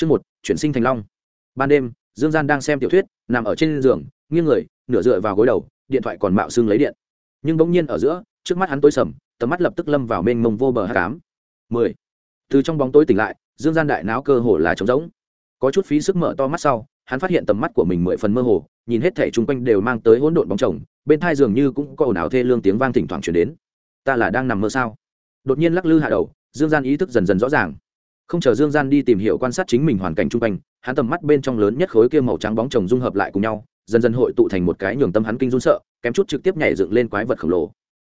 Chương một, chuyển sinh thành long. Ban đêm, Dương Gian đang xem tiểu thuyết, nằm ở trên giường, nghiêng người, nửa dựa vào gối đầu, điện thoại còn mạo xương lấy điện. Nhưng bỗng nhiên ở giữa, trước mắt hắn tối sầm, tầm mắt lập tức lâm vào mênh mông vô bờ hắc ám. 10. Từ trong bóng tối tỉnh lại, Dương Gian đại não cơ hồ là trống rỗng. Có chút phí sức mở to mắt sau, hắn phát hiện tầm mắt của mình mười phần mơ hồ, nhìn hết thảy chung quanh đều mang tới hỗn độn bóng chồng, bên tai dường như cũng có ồn ào thê lương tiếng vang thỉnh thoảng truyền đến. Ta là đang nằm mơ sao? Đột nhiên lắc lư hạ đầu, Dương Gian ý thức dần dần rõ ràng không chờ dương gian đi tìm hiểu quan sát chính mình hoàn cảnh chung quanh, hắn tầm mắt bên trong lớn nhất khối kia màu trắng bóng chồng dung hợp lại cùng nhau, dần dần hội tụ thành một cái nhường tâm hắn kinh run sợ, kém chút trực tiếp nhảy dựng lên quái vật khổng lồ.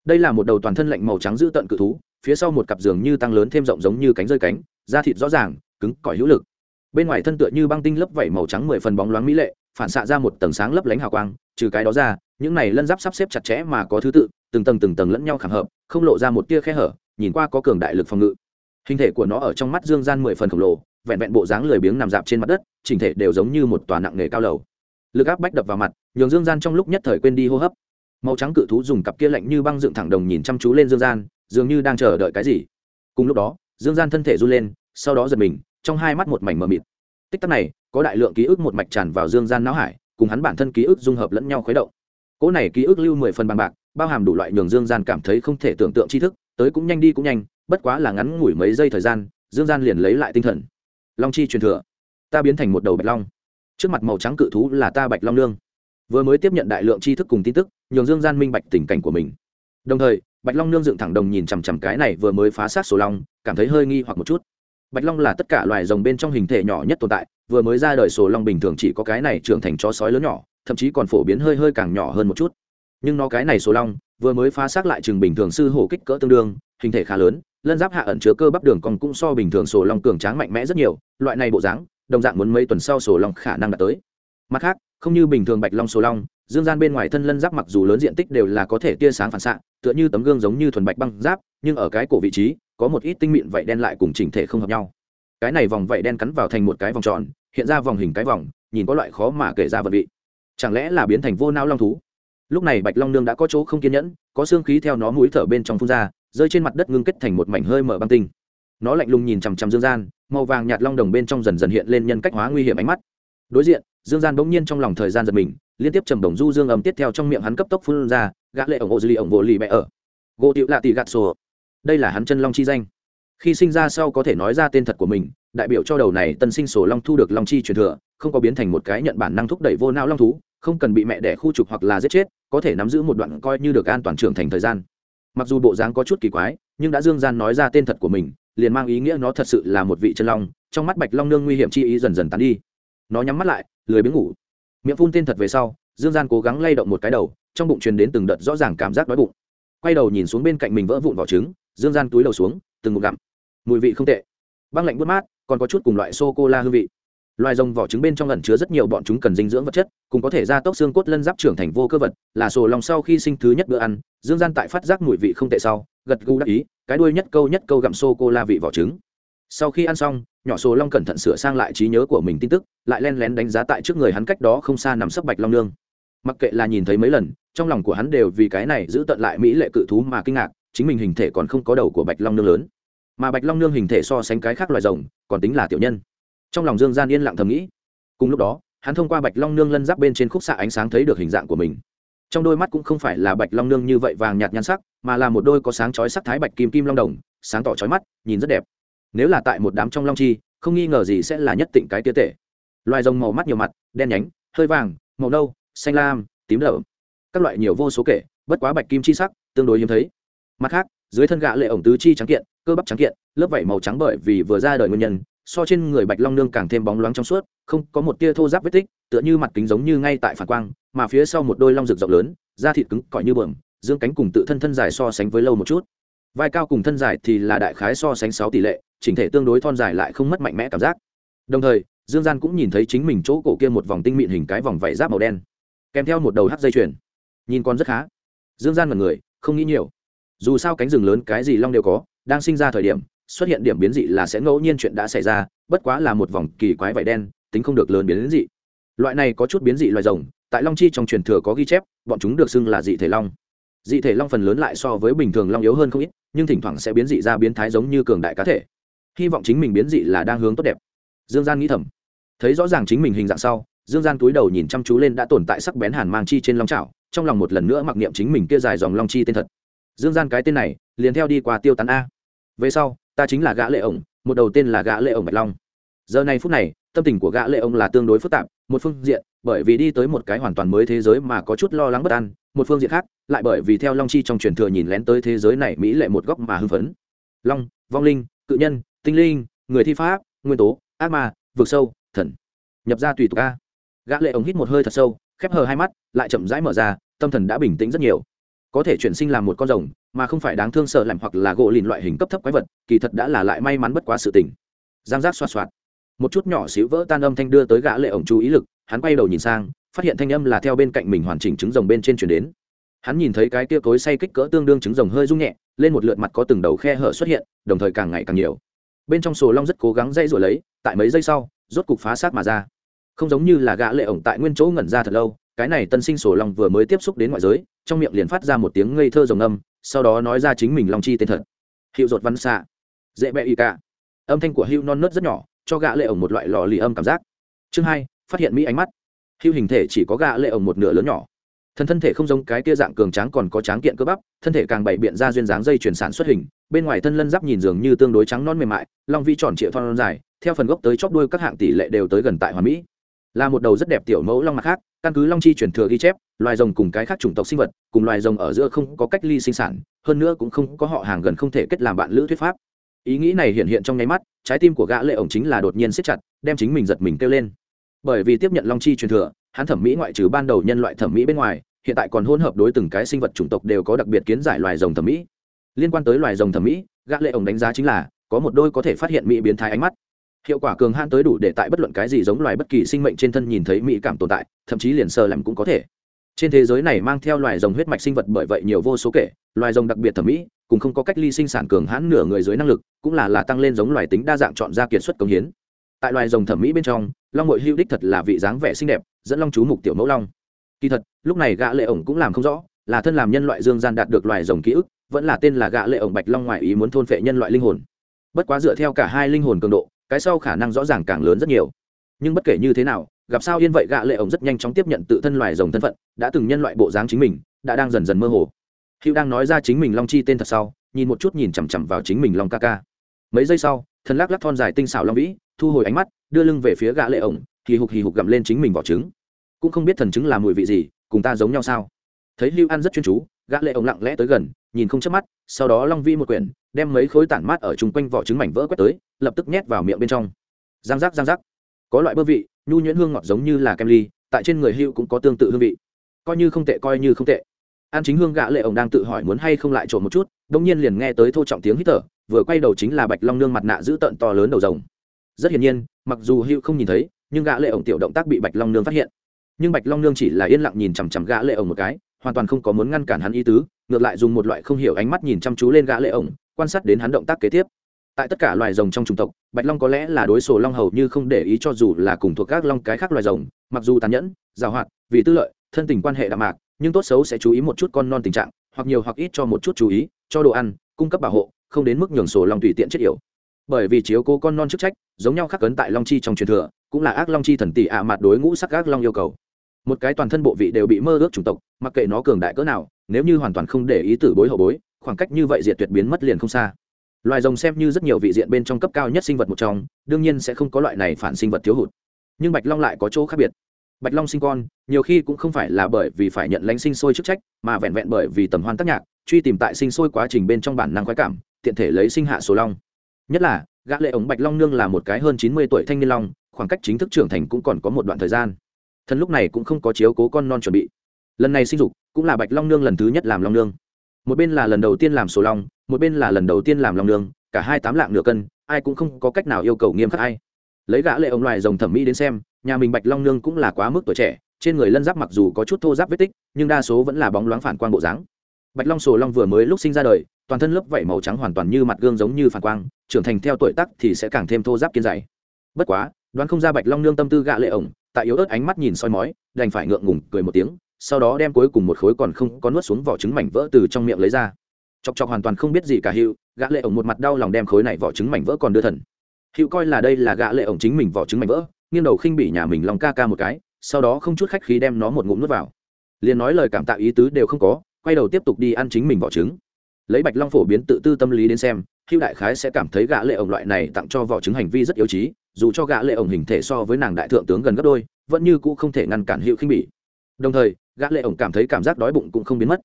Đây là một đầu toàn thân lạnh màu trắng giữ tận cự thú, phía sau một cặp giường như tăng lớn thêm rộng giống như cánh rơi cánh, da thịt rõ ràng, cứng, cỏi hữu lực. Bên ngoài thân tựa như băng tinh lớp vảy màu trắng mười phần bóng loáng mỹ lệ, phản xạ ra một tầng sáng lấp lánh hào quang, trừ cái đó ra, những này lân giáp sắp xếp chặt chẽ mà có thứ tự, từng tầng từng tầng lẫn nhau khảm hợp, không lộ ra một tia khe hở, nhìn qua có cường đại lực phòng ngự hình thể của nó ở trong mắt dương gian mười phần khổng lồ, vẹn vẹn bộ dáng lười biếng nằm dạp trên mặt đất, chỉnh thể đều giống như một tòa nặng nghề cao lầu. Lực áp bách đập vào mặt, nhường dương gian trong lúc nhất thời quên đi hô hấp. Màu trắng cự thú dùng cặp kia lạnh như băng dựng thẳng đồng nhìn chăm chú lên dương gian, dường như đang chờ đợi cái gì. Cùng lúc đó, dương gian thân thể run lên, sau đó giật mình, trong hai mắt một mảnh mờ mịt. Tích tắc này, có đại lượng ký ức một mạch tràn vào dương gian não hải, cùng hắn bản thân ký ức dung hợp lẫn nhau khuấy động. Cỗ này ký ức lưu mười phần bằng bạc, bao hàm đủ loại nhường dương gian cảm thấy không thể tưởng tượng tri thức, tới cũng nhanh đi cũng nhanh bất quá là ngắn ngủi mấy giây thời gian, dương gian liền lấy lại tinh thần. Long chi truyền thừa, ta biến thành một đầu bạch long. Trước mặt màu trắng cự thú là ta bạch long lương vừa mới tiếp nhận đại lượng tri thức cùng tin tức, nhường dương gian minh bạch tình cảnh của mình. Đồng thời, bạch long nương dựng thẳng đồng nhìn chằm chằm cái này vừa mới phá sát sổ long, cảm thấy hơi nghi hoặc một chút. Bạch long là tất cả loài rồng bên trong hình thể nhỏ nhất tồn tại, vừa mới ra đời sổ long bình thường chỉ có cái này trưởng thành chó sói lớn nhỏ, thậm chí còn phổ biến hơi hơi càng nhỏ hơn một chút. Nhưng nó cái này sổ long, vừa mới phá xác lại chừng bình thường sư hổ kích cỡ tương đương, hình thể khá lớn lân giáp hạ ẩn chứa cơ bắp đường còn cũng so bình thường sổ long cường tráng mạnh mẽ rất nhiều, loại này bộ dáng, đồng dạng muốn mấy tuần sau sổ long khả năng đạt tới. Mặt khác, không như bình thường bạch long sổ long, dương gian bên ngoài thân lân giáp mặc dù lớn diện tích đều là có thể tia sáng phản xạ, tựa như tấm gương giống như thuần bạch băng giáp, nhưng ở cái cổ vị trí, có một ít tinh mịn vậy đen lại cùng chỉnh thể không hợp nhau. Cái này vòng vậy đen cắn vào thành một cái vòng tròn, hiện ra vòng hình cái vòng, nhìn có loại khó mà kể ra vật vị. Chẳng lẽ là biến thành vô nao long thú? Lúc này bạch long nương đã có chỗ không kiên nhẫn, có xương khí theo nó mũi thở bên trong phun ra rơi trên mặt đất ngưng kết thành một mảnh hơi mở băng tinh. Nó lạnh lùng nhìn chằm chằm dương gian, màu vàng nhạt long đồng bên trong dần dần hiện lên nhân cách hóa nguy hiểm ánh mắt. Đối diện, dương gian bỗng nhiên trong lòng thời gian giật mình, liên tiếp trầm đồng du dương ầm tiếp theo trong miệng hắn cấp tốc phun ra, gã lệ ổng ô dư lì ổng vô lì bẹ ở. Gỗ tiểu lạ tỷ gạt sổ. Đây là hắn chân long chi danh. Khi sinh ra sau có thể nói ra tên thật của mình, đại biểu cho đầu này tân sinh sổ long thu được long chi truyền thừa, không có biến thành một cái nhận bản năng thúc đẩy vô não long thú, không cần bị mẹ đẻ khu trục hoặc là giết chết, có thể nắm giữ một đoạn coi như được an toàn trưởng thành thời gian mặc dù bộ dáng có chút kỳ quái, nhưng đã dương gian nói ra tên thật của mình, liền mang ý nghĩa nó thật sự là một vị chân long, trong mắt bạch long nương nguy hiểm chi ý dần dần tán đi. Nó nhắm mắt lại, lười biếng ngủ. Miệng phun tên thật về sau, dương gian cố gắng lay động một cái đầu, trong bụng truyền đến từng đợt rõ ràng cảm giác đói bụng. Quay đầu nhìn xuống bên cạnh mình vỡ vụn vỏ trứng, dương gian túi đầu xuống, từng ngụm gặm. Mùi vị không tệ. Băng lạnh bút mát, còn có chút cùng loại sô cô la hương vị. Loài rồng vỏ trứng bên trong ẩn chứa rất nhiều bọn chúng cần dinh dưỡng vật chất, cùng có thể gia tốc xương cốt lân giáp trưởng thành vô cơ vật, là sổ lòng sau khi sinh thứ nhất bữa ăn dương gian tại phát giác mùi vị không tệ sau, gật gù đắc ý, cái đuôi nhất câu nhất câu gặm sô cô la vị vỏ trứng. Sau khi ăn xong, nhỏ sổ long cẩn thận sửa sang lại trí nhớ của mình tin tức, lại len lén đánh giá tại trước người hắn cách đó không xa nằm sấp bạch long nương. Mặc kệ là nhìn thấy mấy lần, trong lòng của hắn đều vì cái này giữ tận lại mỹ lệ cự thú mà kinh ngạc, chính mình hình thể còn không có đầu của bạch long nương lớn. Mà bạch long nương hình thể so sánh cái khác loài rồng, còn tính là tiểu nhân. Trong lòng dương gian yên lặng thầm nghĩ. Cùng lúc đó, hắn thông qua bạch long nương lân giáp bên trên khúc xạ ánh sáng thấy được hình dạng của mình trong đôi mắt cũng không phải là bạch long nương như vậy vàng nhạt nhan sắc, mà là một đôi có sáng chói sắc thái bạch kim kim long đồng, sáng tỏ chói mắt, nhìn rất đẹp. Nếu là tại một đám trong long chi, không nghi ngờ gì sẽ là nhất tịnh cái tia tệ. Loài rồng màu mắt nhiều mặt, đen nhánh, hơi vàng, màu nâu, xanh lam, tím lợm các loại nhiều vô số kể, bất quá bạch kim chi sắc, tương đối hiếm thấy. Mặt khác, dưới thân gạ lệ ổng tứ chi trắng kiện, cơ bắp trắng kiện, lớp vảy màu trắng bởi vì vừa ra đời nguyên nhân so trên người bạch long nương càng thêm bóng loáng trong suốt, không có một tia thô giáp vết tích, tựa như mặt kính giống như ngay tại phản quang, mà phía sau một đôi long rực rộng lớn, da thịt cứng, cỏi như bờm, dương cánh cùng tự thân thân dài so sánh với lâu một chút. Vai cao cùng thân dài thì là đại khái so sánh sáu tỷ lệ, chỉnh thể tương đối thon dài lại không mất mạnh mẽ cảm giác. Đồng thời, dương gian cũng nhìn thấy chính mình chỗ cổ kia một vòng tinh mịn hình cái vòng vảy giáp màu đen, kèm theo một đầu hắt dây chuyền. Nhìn con rất khá. Dương gian mật người, không nghĩ nhiều. Dù sao cánh rừng lớn cái gì long đều có, đang sinh ra thời điểm xuất hiện điểm biến dị là sẽ ngẫu nhiên chuyện đã xảy ra, bất quá là một vòng kỳ quái vảy đen, tính không được lớn biến dị. Loại này có chút biến dị loài rồng, tại long chi trong truyền thừa có ghi chép, bọn chúng được xưng là dị thể long. Dị thể long phần lớn lại so với bình thường long yếu hơn không ít, nhưng thỉnh thoảng sẽ biến dị ra biến thái giống như cường đại cá thể. Hy vọng chính mình biến dị là đang hướng tốt đẹp. Dương gian nghĩ thầm. Thấy rõ ràng chính mình hình dạng sau, dương gian túi đầu nhìn chăm chú lên đã tồn tại sắc bén hàn mang chi trên long trào trong lòng một lần nữa mặc niệm chính mình kia dài dòng long chi tên thật. Dương gian cái tên này, liền theo đi qua tiêu tán a. Về sau ta chính là gã lệ ổng, một đầu tên là gã lệ ổng bạch long. Giờ này phút này, tâm tình của gã lệ ổng là tương đối phức tạp, một phương diện, bởi vì đi tới một cái hoàn toàn mới thế giới mà có chút lo lắng bất an, một phương diện khác, lại bởi vì theo long chi trong truyền thừa nhìn lén tới thế giới này mỹ lệ một góc mà hưng phấn. Long, vong linh, cự nhân, tinh linh, người thi pháp, nguyên tố, ác ma, vực sâu, thần. Nhập ra tùy tục a. Gã lệ ổng hít một hơi thật sâu, khép hờ hai mắt, lại chậm rãi mở ra, tâm thần đã bình tĩnh rất nhiều. Có thể chuyển sinh làm một con rồng mà không phải đáng thương sợ lạnh hoặc là gỗ lìn loại hình cấp thấp quái vật, kỳ thật đã là lại may mắn bất quá sự tình. Giang giác xoa xoạt. Một chút nhỏ xíu vỡ tan âm thanh đưa tới gã lệ ổng chú ý lực, hắn quay đầu nhìn sang, phát hiện thanh âm là theo bên cạnh mình hoàn chỉnh trứng rồng bên trên chuyển đến. Hắn nhìn thấy cái kia cối say kích cỡ tương đương trứng rồng hơi rung nhẹ, lên một lượt mặt có từng đầu khe hở xuất hiện, đồng thời càng ngày càng nhiều. Bên trong sổ long rất cố gắng dây rồi lấy, tại mấy giây sau, rốt cục phá sát mà ra. Không giống như là gã lệ ổng tại nguyên chỗ ngẩn ra thật lâu, cái này tân sinh sổ long vừa mới tiếp xúc đến ngoại giới, trong miệng liền phát ra một tiếng ngây thơ rồng âm sau đó nói ra chính mình long chi tên thật. Hiệu rột văn xạ dễ bẹ y cả. Âm thanh của hưu non nớt rất nhỏ, cho gã lệ ổng một loại lò lì âm cảm giác. Chương hai, phát hiện mỹ ánh mắt. Hưu hình thể chỉ có gã lệ ổng một nửa lớn nhỏ. Thân thân thể không giống cái kia dạng cường tráng còn có tráng kiện cơ bắp, thân thể càng bày biện ra duyên dáng dây chuyển sản xuất hình, bên ngoài thân lân giáp nhìn dường như tương đối trắng non mềm mại, long vi tròn trịa thon dài, theo phần gốc tới chóp đuôi các hạng tỷ lệ đều tới gần tại hoàn mỹ. Là một đầu rất đẹp tiểu mẫu long mặt khác căn cứ long chi truyền thừa ghi chép, loài rồng cùng cái khác chủng tộc sinh vật, cùng loài rồng ở giữa không có cách ly sinh sản, hơn nữa cũng không có họ hàng gần không thể kết làm bạn lữ thuyết pháp. Ý nghĩ này hiện hiện trong nháy mắt, trái tim của gã lệ ổng chính là đột nhiên siết chặt, đem chính mình giật mình kêu lên. Bởi vì tiếp nhận long chi truyền thừa, hắn thẩm mỹ ngoại trừ ban đầu nhân loại thẩm mỹ bên ngoài, hiện tại còn hỗn hợp đối từng cái sinh vật chủng tộc đều có đặc biệt kiến giải loài rồng thẩm mỹ. Liên quan tới loài rồng thẩm mỹ, gã lệ ổng đánh giá chính là, có một đôi có thể phát hiện mỹ biến thái ánh mắt hiệu quả cường hãn tới đủ để tại bất luận cái gì giống loài bất kỳ sinh mệnh trên thân nhìn thấy mỹ cảm tồn tại, thậm chí liền sơ làm cũng có thể. Trên thế giới này mang theo loài rồng huyết mạch sinh vật bởi vậy nhiều vô số kể, loài rồng đặc biệt thẩm mỹ cũng không có cách ly sinh sản cường hãn nửa người dưới năng lực, cũng là là tăng lên giống loài tính đa dạng chọn ra kiệt xuất công hiến. Tại loài rồng thẩm mỹ bên trong, long mội hữu đích thật là vị dáng vẻ xinh đẹp, dẫn long chú mục tiểu mẫu long. Kỳ thật, lúc này gã lệ ổng cũng làm không rõ, là thân làm nhân loại dương gian đạt được loài rồng ký ức, vẫn là tên là gã lệ ổng bạch long ngoại ý muốn thôn phệ nhân loại linh hồn. Bất quá dựa theo cả hai linh hồn cường độ cái sau khả năng rõ ràng càng lớn rất nhiều. Nhưng bất kể như thế nào, gặp sao yên vậy gã lệ ổng rất nhanh chóng tiếp nhận tự thân loài rồng thân phận, đã từng nhân loại bộ dáng chính mình, đã đang dần dần mơ hồ. Hữu đang nói ra chính mình long chi tên thật sau, nhìn một chút nhìn chằm chằm vào chính mình long ca ca. Mấy giây sau, thần lắc lắc thon dài tinh xảo long vĩ, thu hồi ánh mắt, đưa lưng về phía gã lệ ổng, hì hục hì hục gặm lên chính mình vỏ trứng. Cũng không biết thần trứng là mùi vị gì, cùng ta giống nhau sao? Thấy hữu ăn rất chuyên chú gã lệ ổng lặng lẽ tới gần, nhìn không chớp mắt, sau đó long vĩ một quyển đem mấy khối tản mát ở chung quanh vỏ trứng mảnh vỡ quét tới, lập tức nhét vào miệng bên trong. Giang giác giang giác. Có loại bơ vị, nhu nhuyễn hương ngọt giống như là kem ly, tại trên người hưu cũng có tương tự hương vị. Coi như không tệ, coi như không tệ. An chính hương gã lệ ổng đang tự hỏi muốn hay không lại trộn một chút đông nhiên liền nghe tới thô trọng tiếng hít thở, vừa quay đầu chính là bạch long nương mặt nạ giữ tận to lớn đầu rồng. Rất hiển nhiên, mặc dù hữu không nhìn thấy, nhưng gã lệ ổng tiểu động tác bị bạch long nương phát hiện. Nhưng bạch long nương chỉ là yên lặng nhìn chằm chằm gã lệ ổng một cái, hoàn toàn không có muốn ngăn cản hắn ý tứ, ngược lại dùng một loại không hiểu ánh mắt nhìn chăm chú lên gã lệ ổng quan sát đến hắn động tác kế tiếp. Tại tất cả loài rồng trong chủng tộc, bạch long có lẽ là đối sổ long hầu như không để ý cho dù là cùng thuộc các long cái khác loài rồng, mặc dù tàn nhẫn, giàu hoạt, vì tư lợi, thân tình quan hệ đạm mạc, nhưng tốt xấu sẽ chú ý một chút con non tình trạng, hoặc nhiều hoặc ít cho một chút chú ý, cho đồ ăn, cung cấp bảo hộ, không đến mức nhường sổ long tùy tiện chết yểu. Bởi vì chiếu cố con non chức trách, giống nhau khắc cấn tại long chi trong truyền thừa, cũng là ác long chi thần tỷ ạ mặt đối ngũ sắc ác long yêu cầu. Một cái toàn thân bộ vị đều bị mơ ước chủng tộc, mặc kệ nó cường đại cỡ nào, nếu như hoàn toàn không để ý tử bối hậu bối khoảng cách như vậy diệt tuyệt biến mất liền không xa. Loài rồng xem như rất nhiều vị diện bên trong cấp cao nhất sinh vật một trong, đương nhiên sẽ không có loại này phản sinh vật thiếu hụt. Nhưng bạch long lại có chỗ khác biệt. Bạch long sinh con, nhiều khi cũng không phải là bởi vì phải nhận lãnh sinh sôi chức trách, mà vẹn vẹn bởi vì tầm hoan tác nhạc, truy tìm tại sinh sôi quá trình bên trong bản năng khoái cảm, tiện thể lấy sinh hạ số long. Nhất là, gã lệ ống bạch long nương là một cái hơn chín mươi tuổi thanh niên long, khoảng cách chính thức trưởng thành cũng còn có một đoạn thời gian. Thân lúc này cũng không có chiếu cố con non chuẩn bị. Lần này sinh dục, cũng là bạch long nương lần thứ nhất làm long nương một bên là lần đầu tiên làm sổ long một bên là lần đầu tiên làm long đường, cả hai tám lạng nửa cân ai cũng không có cách nào yêu cầu nghiêm khắc ai. Lấy gã lệ ông loài rồng thẩm mỹ đến xem nhà mình bạch long nương cũng là quá mức tuổi trẻ trên người lân giáp mặc dù có chút thô giáp vết tích nhưng đa số vẫn là bóng loáng phản quang bộ dáng. Bạch long sổ long vừa mới lúc sinh ra đời toàn thân lớp vảy màu trắng hoàn toàn như mặt gương giống như phản quang trưởng thành theo tuổi tác thì sẽ càng thêm thô giáp kiên dày. Bất quá đoán không ra bạch long nương tâm tư gạ lệ ổng tại yếu ớt ánh mắt nhìn soi mói đành phải ngượng ngùng cười một tiếng sau đó đem cuối cùng một khối còn không có nuốt xuống vỏ trứng mảnh vỡ từ trong miệng lấy ra. Chọc chọc hoàn toàn không biết gì cả hữu, gã lệ ổng một mặt đau lòng đem khối này vỏ trứng mảnh vỡ còn đưa thần. Hữu coi là đây là gã lệ ổng chính mình vỏ trứng mảnh vỡ, nghiêng đầu khinh bỉ nhà mình lòng ca ca một cái, sau đó không chút khách khí đem nó một ngụm nuốt vào. Liền nói lời cảm tạ ý tứ đều không có, quay đầu tiếp tục đi ăn chính mình vỏ trứng. Lấy bạch long phổ biến tự tư tâm lý đến xem, hữu đại khái sẽ cảm thấy gã lệ ổng loại này tặng cho vỏ trứng hành vi rất yếu trí, dù cho gã lệ ổng hình thể so với nàng đại thượng tướng gần gấp đôi, vẫn như cũ không thể ngăn cản hữu khinh bỉ. Đồng thời gã lệ ổng cảm thấy cảm giác đói bụng cũng không biến mất.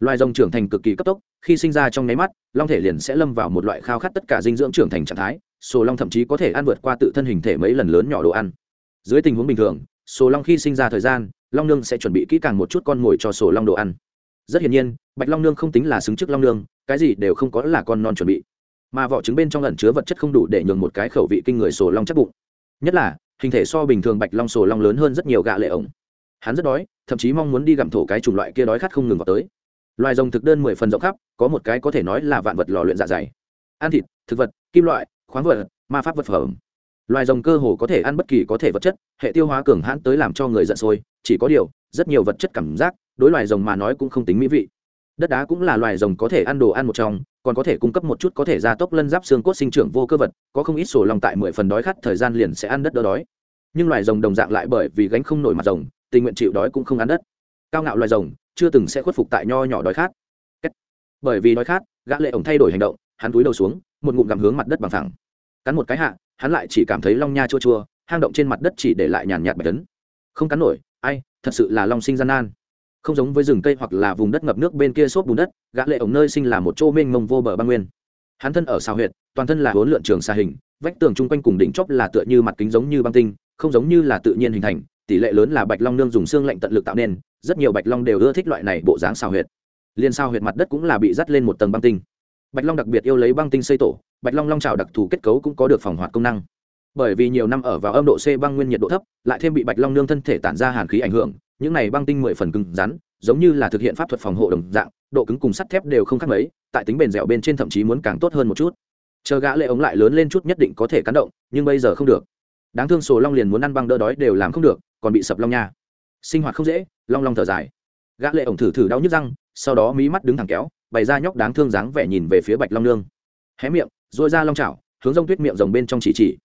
Loài rồng trưởng thành cực kỳ cấp tốc, khi sinh ra trong nháy mắt, long thể liền sẽ lâm vào một loại khao khát tất cả dinh dưỡng trưởng thành trạng thái, sổ long thậm chí có thể ăn vượt qua tự thân hình thể mấy lần lớn nhỏ đồ ăn. Dưới tình huống bình thường, sổ long khi sinh ra thời gian, long nương sẽ chuẩn bị kỹ càng một chút con mồi cho sổ long đồ ăn. Rất hiển nhiên, bạch long nương không tính là xứng trước long nương, cái gì đều không có là con non chuẩn bị. Mà vỏ trứng bên trong ẩn chứa vật chất không đủ để nhường một cái khẩu vị kinh người sổ long chắc bụng. Nhất là, hình thể so bình thường bạch long sổ long lớn hơn rất nhiều gạ lệ ổng hắn rất đói, thậm chí mong muốn đi gặm thổ cái chủng loại kia đói khát không ngừng vào tới. Loài rồng thực đơn mười phần rộng khắp, có một cái có thể nói là vạn vật lò luyện dạ dày. Ăn thịt, thực vật, kim loại, khoáng vật, ma pháp vật phẩm. Loài rồng cơ hồ có thể ăn bất kỳ có thể vật chất, hệ tiêu hóa cường hãn tới làm cho người giận sôi, chỉ có điều, rất nhiều vật chất cảm giác, đối loài rồng mà nói cũng không tính mỹ vị. Đất đá cũng là loài rồng có thể ăn đồ ăn một trong, còn có thể cung cấp một chút có thể gia tốc lân giáp xương cốt sinh trưởng vô cơ vật, có không ít sổ lòng tại mười phần đói khát thời gian liền sẽ ăn đất đỡ đói. Nhưng loài rồng đồng dạng lại bởi vì gánh không nổi mặt rồng tình nguyện chịu đói cũng không ăn đất. Cao ngạo loài rồng, chưa từng sẽ khuất phục tại nho nhỏ đói khát. Bởi vì đói khát, gã lệ ổng thay đổi hành động, hắn túi đầu xuống, một ngụm gặm hướng mặt đất bằng thẳng cắn một cái hạ, hắn lại chỉ cảm thấy long nha chua chua, hang động trên mặt đất chỉ để lại nhàn nhạt bạch tấn không cắn nổi, ai, thật sự là long sinh gian nan. Không giống với rừng cây hoặc là vùng đất ngập nước bên kia xốp bùn đất, gã lệ ổng nơi sinh là một chỗ mênh mông vô bờ băng nguyên. Hắn thân ở sao huyệt, toàn thân là hỗn lượn trường xa hình, vách tường chung quanh cùng đỉnh chóp là tựa như mặt kính giống như băng tinh, không giống như là tự nhiên hình thành tỷ lệ lớn là bạch long nương dùng xương lạnh tận lực tạo nên, rất nhiều bạch long đều ưa thích loại này bộ dáng xào huyệt. Liên sao huyệt mặt đất cũng là bị dắt lên một tầng băng tinh. Bạch long đặc biệt yêu lấy băng tinh xây tổ, bạch long long trào đặc thù kết cấu cũng có được phòng hoạt công năng. Bởi vì nhiều năm ở vào âm độ c băng nguyên nhiệt độ thấp, lại thêm bị bạch long nương thân thể tản ra hàn khí ảnh hưởng, những này băng tinh mười phần cứng rắn, giống như là thực hiện pháp thuật phòng hộ đồng dạng, độ cứng cùng sắt thép đều không khác mấy, tại tính bền dẻo bên trên thậm chí muốn càng tốt hơn một chút. Chờ gã lệ ống lại lớn lên chút nhất định có thể cắn động, nhưng bây giờ không được đáng thương sổ long liền muốn ăn băng đỡ đói đều làm không được, còn bị sập long nha. Sinh hoạt không dễ, long long thở dài. Gã lệ ổng thử thử đau nhức răng, sau đó mí mắt đứng thẳng kéo, bày ra nhóc đáng thương dáng vẻ nhìn về phía bạch long nương. Hé miệng dội ra long chảo, hướng rông tuyết miệng rồng bên trong chỉ chỉ.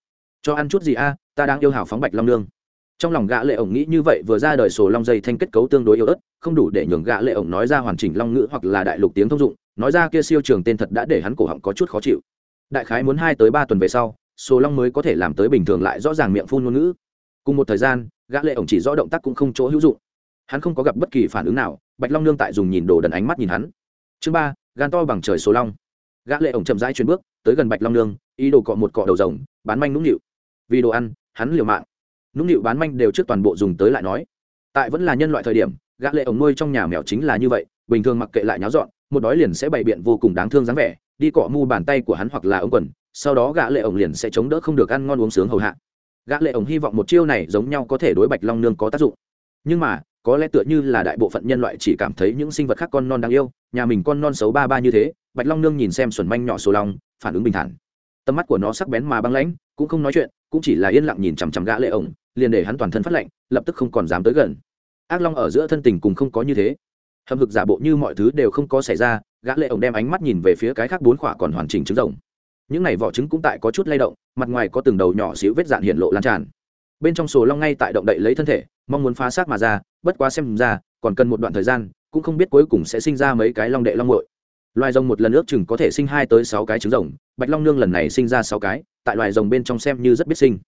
Cho ăn chút gì a, ta đang yêu hảo phóng bạch long nương. Trong lòng gã lệ ổng nghĩ như vậy, vừa ra đời sổ long dây thanh kết cấu tương đối yếu ớt, không đủ để nhường gã lệ ổng nói ra hoàn chỉnh long ngữ hoặc là đại lục tiếng thông dụng, nói ra kia siêu trường tên thật đã để hắn cổ họng có chút khó chịu. Đại khái muốn hai tới ba tuần về sau sổ long mới có thể làm tới bình thường lại rõ ràng miệng phun ngôn ngữ. Cùng một thời gian, gã lệ ổng chỉ rõ động tác cũng không chỗ hữu dụng. Hắn không có gặp bất kỳ phản ứng nào, bạch long nương tại dùng nhìn đồ đần ánh mắt nhìn hắn. Chương ba, gan to bằng trời số long. Gã lệ ổng chậm rãi chuyển bước, tới gần bạch long nương, ý đồ cọ một cọ đầu rồng, bán manh nũng nịu. Vì đồ ăn, hắn liều mạng. Nũng nịu bán manh đều trước toàn bộ dùng tới lại nói. Tại vẫn là nhân loại thời điểm, gã lệ ổng nuôi trong nhà mèo chính là như vậy, bình thường mặc kệ lại nháo dọn, một đói liền sẽ bày biện vô cùng đáng thương dáng vẻ, đi cọ mu bàn tay của hắn hoặc là ống quần sau đó gã lệ ổng liền sẽ chống đỡ không được ăn ngon uống sướng hầu hạ. Gã lệ ổng hy vọng một chiêu này giống nhau có thể đối bạch long nương có tác dụng. Nhưng mà, có lẽ tựa như là đại bộ phận nhân loại chỉ cảm thấy những sinh vật khác con non đáng yêu, nhà mình con non xấu ba ba như thế, bạch long nương nhìn xem xuẩn manh nhỏ số long, phản ứng bình thản. Tầm mắt của nó sắc bén mà băng lãnh, cũng không nói chuyện, cũng chỉ là yên lặng nhìn chằm chằm gã lệ ổng, liền để hắn toàn thân phát lạnh, lập tức không còn dám tới gần. Ác long ở giữa thân tình cùng không có như thế. Hầm hực giả bộ như mọi thứ đều không có xảy ra, gã lệ ổng đem ánh mắt nhìn về phía cái khác bốn khỏa còn hoàn chỉnh trứng rồng những này vỏ trứng cũng tại có chút lay động, mặt ngoài có từng đầu nhỏ xíu vết dạn hiện lộ lan tràn. Bên trong sổ long ngay tại động đậy lấy thân thể, mong muốn phá xác mà ra, bất quá xem ra, còn cần một đoạn thời gian, cũng không biết cuối cùng sẽ sinh ra mấy cái long đệ long muội. Loài rồng một lần ước chừng có thể sinh hai tới sáu cái trứng rồng, bạch long nương lần này sinh ra sáu cái, tại loài rồng bên trong xem như rất biết sinh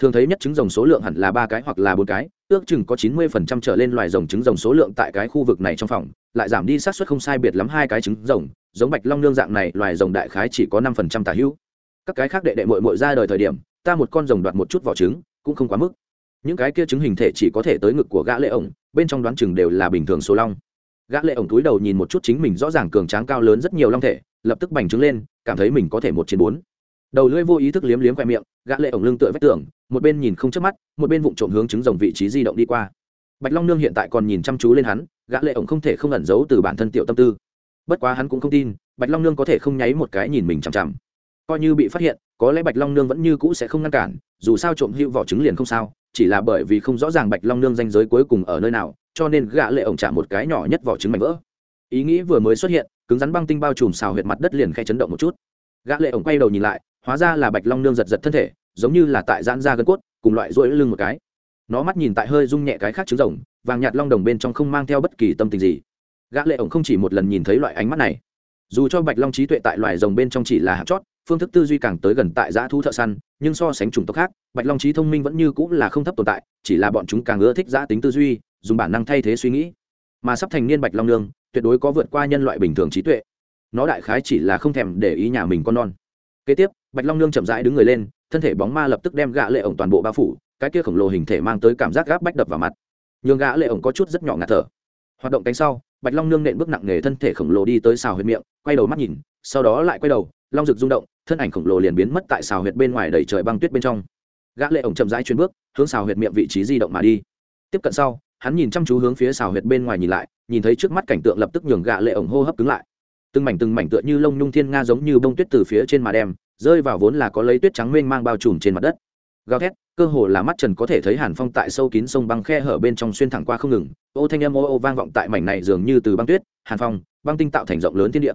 thường thấy nhất trứng rồng số lượng hẳn là ba cái hoặc là bốn cái, ước chừng có chín mươi phần trăm trở lên loài rồng trứng rồng số lượng tại cái khu vực này trong phòng, lại giảm đi xác suất không sai biệt lắm hai cái trứng rồng, giống bạch long nương dạng này, loài rồng đại khái chỉ có năm phần trăm tả hữu. Các cái khác đệ đệ mội mội ra đời thời điểm, ta một con rồng đoạt một chút vỏ trứng, cũng không quá mức. Những cái kia trứng hình thể chỉ có thể tới ngực của gã lệ ổng, bên trong đoán chừng đều là bình thường số long. Gã lệ ổng túi đầu nhìn một chút chính mình rõ ràng cường tráng cao lớn rất nhiều long thể, lập tức bành trứng lên, cảm thấy mình có thể một chiến bốn đầu lưỡi vô ý thức liếm liếm khoe miệng, gã lệ ổng lưng tựa vách tường, một bên nhìn không chớp mắt, một bên vụng trộm hướng trứng rồng vị trí di động đi qua. Bạch long nương hiện tại còn nhìn chăm chú lên hắn, gã lệ ổng không thể không ẩn giấu từ bản thân tiểu tâm tư. Bất quá hắn cũng không tin, bạch long nương có thể không nháy một cái nhìn mình chằm chằm. Coi như bị phát hiện, có lẽ bạch long nương vẫn như cũ sẽ không ngăn cản, dù sao trộm hữu vỏ trứng liền không sao, chỉ là bởi vì không rõ ràng bạch long nương danh giới cuối cùng ở nơi nào, cho nên gã lệ ổng chạm một cái nhỏ nhất vỏ trứng mảnh vỡ. Ý nghĩ vừa mới xuất hiện, cứng rắn băng tinh bao trùm xào huyệt mặt đất liền khe chấn động một chút. Gã lệ ổng quay đầu nhìn lại hóa ra là bạch long nương giật giật thân thể, giống như là tại giãn ra gân cốt, cùng loại rỗi lưng một cái. Nó mắt nhìn tại hơi rung nhẹ cái khác trứng rồng, vàng nhạt long đồng bên trong không mang theo bất kỳ tâm tình gì. Gã lệ ổng không chỉ một lần nhìn thấy loại ánh mắt này. Dù cho bạch long trí tuệ tại loài rồng bên trong chỉ là hạt chót, phương thức tư duy càng tới gần tại giã thu thợ săn, nhưng so sánh chủng tộc khác, bạch long trí thông minh vẫn như cũng là không thấp tồn tại, chỉ là bọn chúng càng ưa thích giã tính tư duy, dùng bản năng thay thế suy nghĩ. Mà sắp thành niên bạch long nương, tuyệt đối có vượt qua nhân loại bình thường trí tuệ. Nó đại khái chỉ là không thèm để ý nhà mình con non. Kế tiếp bạch long nương chậm rãi đứng người lên, thân thể bóng ma lập tức đem gã lệ ổng toàn bộ bao phủ, cái kia khổng lồ hình thể mang tới cảm giác gáp bách đập vào mặt. Nhường gã lệ ổng có chút rất nhỏ ngạt thở. Hoạt động cánh sau, bạch long nương nện bước nặng nề thân thể khổng lồ đi tới xào huyệt miệng, quay đầu mắt nhìn, sau đó lại quay đầu, long rực rung động, thân ảnh khổng lồ liền biến mất tại xào huyệt bên ngoài đầy trời băng tuyết bên trong. Gã lệ ổng chậm rãi chuyến bước, hướng xào huyệt miệng vị trí di động mà đi. Tiếp cận sau, hắn nhìn chăm chú hướng phía xào huyệt bên ngoài nhìn lại, nhìn thấy trước mắt cảnh tượng lập tức nhường gã lệ ổng hô hấp cứng lại. Từng mảnh từng mảnh tựa như lông nhung thiên nga giống như bông tuyết từ phía trên mà đem rơi vào vốn là có lấy tuyết trắng mênh mang bao trùm trên mặt đất. Gào thét, cơ hồ là mắt trần có thể thấy hàn phong tại sâu kín sông băng khe hở bên trong xuyên thẳng qua không ngừng. Ô thanh âm ô ô vang vọng tại mảnh này dường như từ băng tuyết, hàn phong, băng tinh tạo thành rộng lớn thiên địa.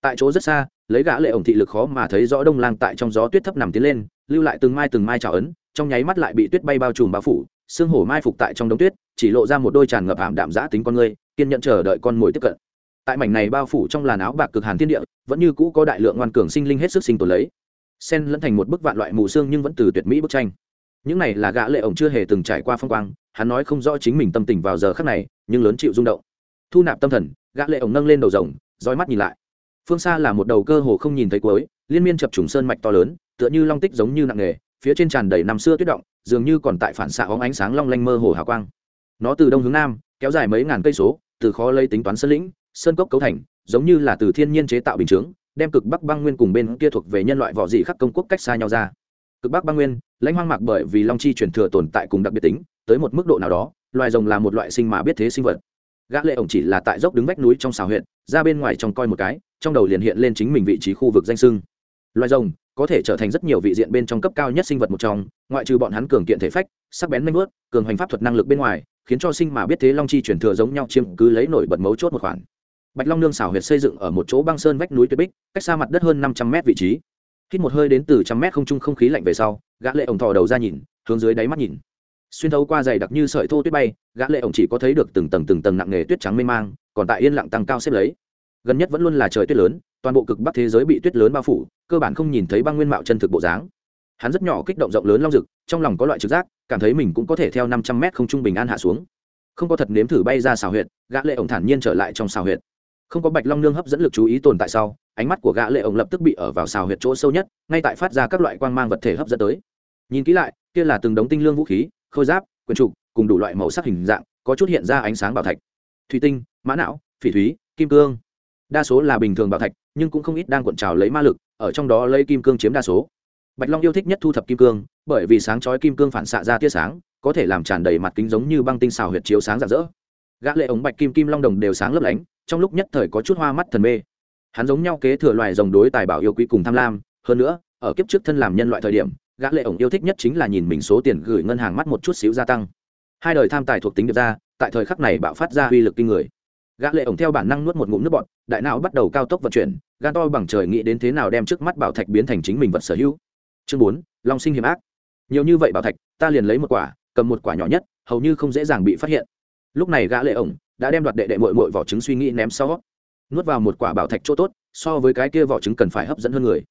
Tại chỗ rất xa, lấy gã lệ ổng thị lực khó mà thấy rõ đông lang tại trong gió tuyết thấp nằm tiến lên, lưu lại từng mai từng mai trào ấn, trong nháy mắt lại bị tuyết bay bao trùm bao phủ, xương hổ mai phục tại trong đống tuyết, chỉ lộ ra một đôi tràn ngập ảm đạm giã tính con người, kiên nhận chờ đợi con mồi tiếp cận. Tại mảnh này bao phủ trong làn áo bạc cực hàn thiên địa, vẫn như cũ có đại lượng ngoan cường sinh linh hết sức sinh tồn lấy sen lẫn thành một bức vạn loại mù xương nhưng vẫn từ tuyệt mỹ bức tranh. Những này là gã lệ ổng chưa hề từng trải qua phong quang, hắn nói không rõ chính mình tâm tình vào giờ khắc này, nhưng lớn chịu rung động. Thu nạp tâm thần, gã lệ ổng nâng lên đầu rồng, dõi mắt nhìn lại. Phương xa là một đầu cơ hồ không nhìn thấy cuối, liên miên chập trùng sơn mạch to lớn, tựa như long tích giống như nặng nghề phía trên tràn đầy năm xưa tuyết động, dường như còn tại phản xạ óng ánh sáng long lanh mơ hồ hào quang. Nó từ đông hướng nam, kéo dài mấy ngàn cây số, từ khó lấy tính toán sơn lĩnh, sơn cốc cấu thành, giống như là từ thiên nhiên chế tạo bình chướng đem cực bắc băng nguyên cùng bên kia thuộc về nhân loại võ dị khắc công quốc cách xa nhau ra. Cực bắc băng nguyên, lãnh hoang mạc bởi vì long chi truyền thừa tồn tại cùng đặc biệt tính, tới một mức độ nào đó, loài rồng là một loại sinh mà biết thế sinh vật. Gã lệ ổng chỉ là tại dốc đứng vách núi trong xào huyện ra bên ngoài trong coi một cái, trong đầu liền hiện lên chính mình vị trí khu vực danh sưng loài rồng có thể trở thành rất nhiều vị diện bên trong cấp cao nhất sinh vật một trong, ngoại trừ bọn hắn cường kiện thể phách, sắc bén manh bước cường hành pháp thuật năng lực bên ngoài, khiến cho sinh mà biết thế long chi truyền thừa giống nhau chiếm cứ lấy nổi bật mấu chốt một khoản bạch long nương xảo huyệt xây dựng ở một chỗ băng sơn vách núi tuyết bích, cách xa mặt đất hơn năm trăm mét vị trí. Hít một hơi đến từ trăm mét không trung không khí lạnh về sau, gã lệ ổng thò đầu ra nhìn, hướng dưới đáy mắt nhìn. Xuyên thấu qua dày đặc như sợi thô tuyết bay, gã lệ ổng chỉ có thấy được từng tầng từng tầng nặng nề tuyết trắng mênh mang, còn tại yên lặng tăng cao xếp lấy. Gần nhất vẫn luôn là trời tuyết lớn, toàn bộ cực bắc thế giới bị tuyết lớn bao phủ, cơ bản không nhìn thấy băng nguyên mạo chân thực bộ dáng. Hắn rất nhỏ kích động rộng lớn long rực, trong lòng có loại trực giác, cảm thấy mình cũng có thể theo năm trăm mét không trung bình an hạ xuống. Không có thật nếm thử bay ra xào huyệt, gã lệ ổng thản nhiên trở lại trong xào huyệt không có bạch long nương hấp dẫn lực chú ý tồn tại sau, ánh mắt của gã lệ ổng lập tức bị ở vào xào huyệt chỗ sâu nhất, ngay tại phát ra các loại quang mang vật thể hấp dẫn tới. Nhìn kỹ lại, kia là từng đống tinh lương vũ khí, khôi giáp, quyền trục, cùng đủ loại màu sắc hình dạng, có chút hiện ra ánh sáng bảo thạch. Thủy tinh, mã não, phỉ thúy, kim cương. Đa số là bình thường bảo thạch, nhưng cũng không ít đang cuộn trào lấy ma lực, ở trong đó lấy kim cương chiếm đa số. Bạch long yêu thích nhất thu thập kim cương, bởi vì sáng chói kim cương phản xạ ra tia sáng, có thể làm tràn đầy mặt kính giống như băng tinh xào huyệt chiếu sáng rạng rỡ. Gã lệ ống bạch kim kim long đồng đều sáng lấp lánh trong lúc nhất thời có chút hoa mắt thần mê. Hắn giống nhau kế thừa loài rồng đối tài bảo yêu quý cùng tham lam, hơn nữa, ở kiếp trước thân làm nhân loại thời điểm, gã lệ ổng yêu thích nhất chính là nhìn mình số tiền gửi ngân hàng mắt một chút xíu gia tăng. Hai đời tham tài thuộc tính được ra, tại thời khắc này bạo phát ra uy lực kinh người. Gã lệ ổng theo bản năng nuốt một ngụm nước bọt, đại não bắt đầu cao tốc vận chuyển, gan to bằng trời nghĩ đến thế nào đem trước mắt bảo thạch biến thành chính mình vật sở hữu. Chương bốn, long sinh hiểm ác. Nhiều như vậy bảo thạch, ta liền lấy một quả, cầm một quả nhỏ nhất, hầu như không dễ dàng bị phát hiện. Lúc này gã lệ ổng đã đem đoạt đệ đệ muội muội vỏ trứng suy nghĩ ném sau. Nuốt vào một quả bảo thạch chỗ tốt, so với cái kia vỏ trứng cần phải hấp dẫn hơn người.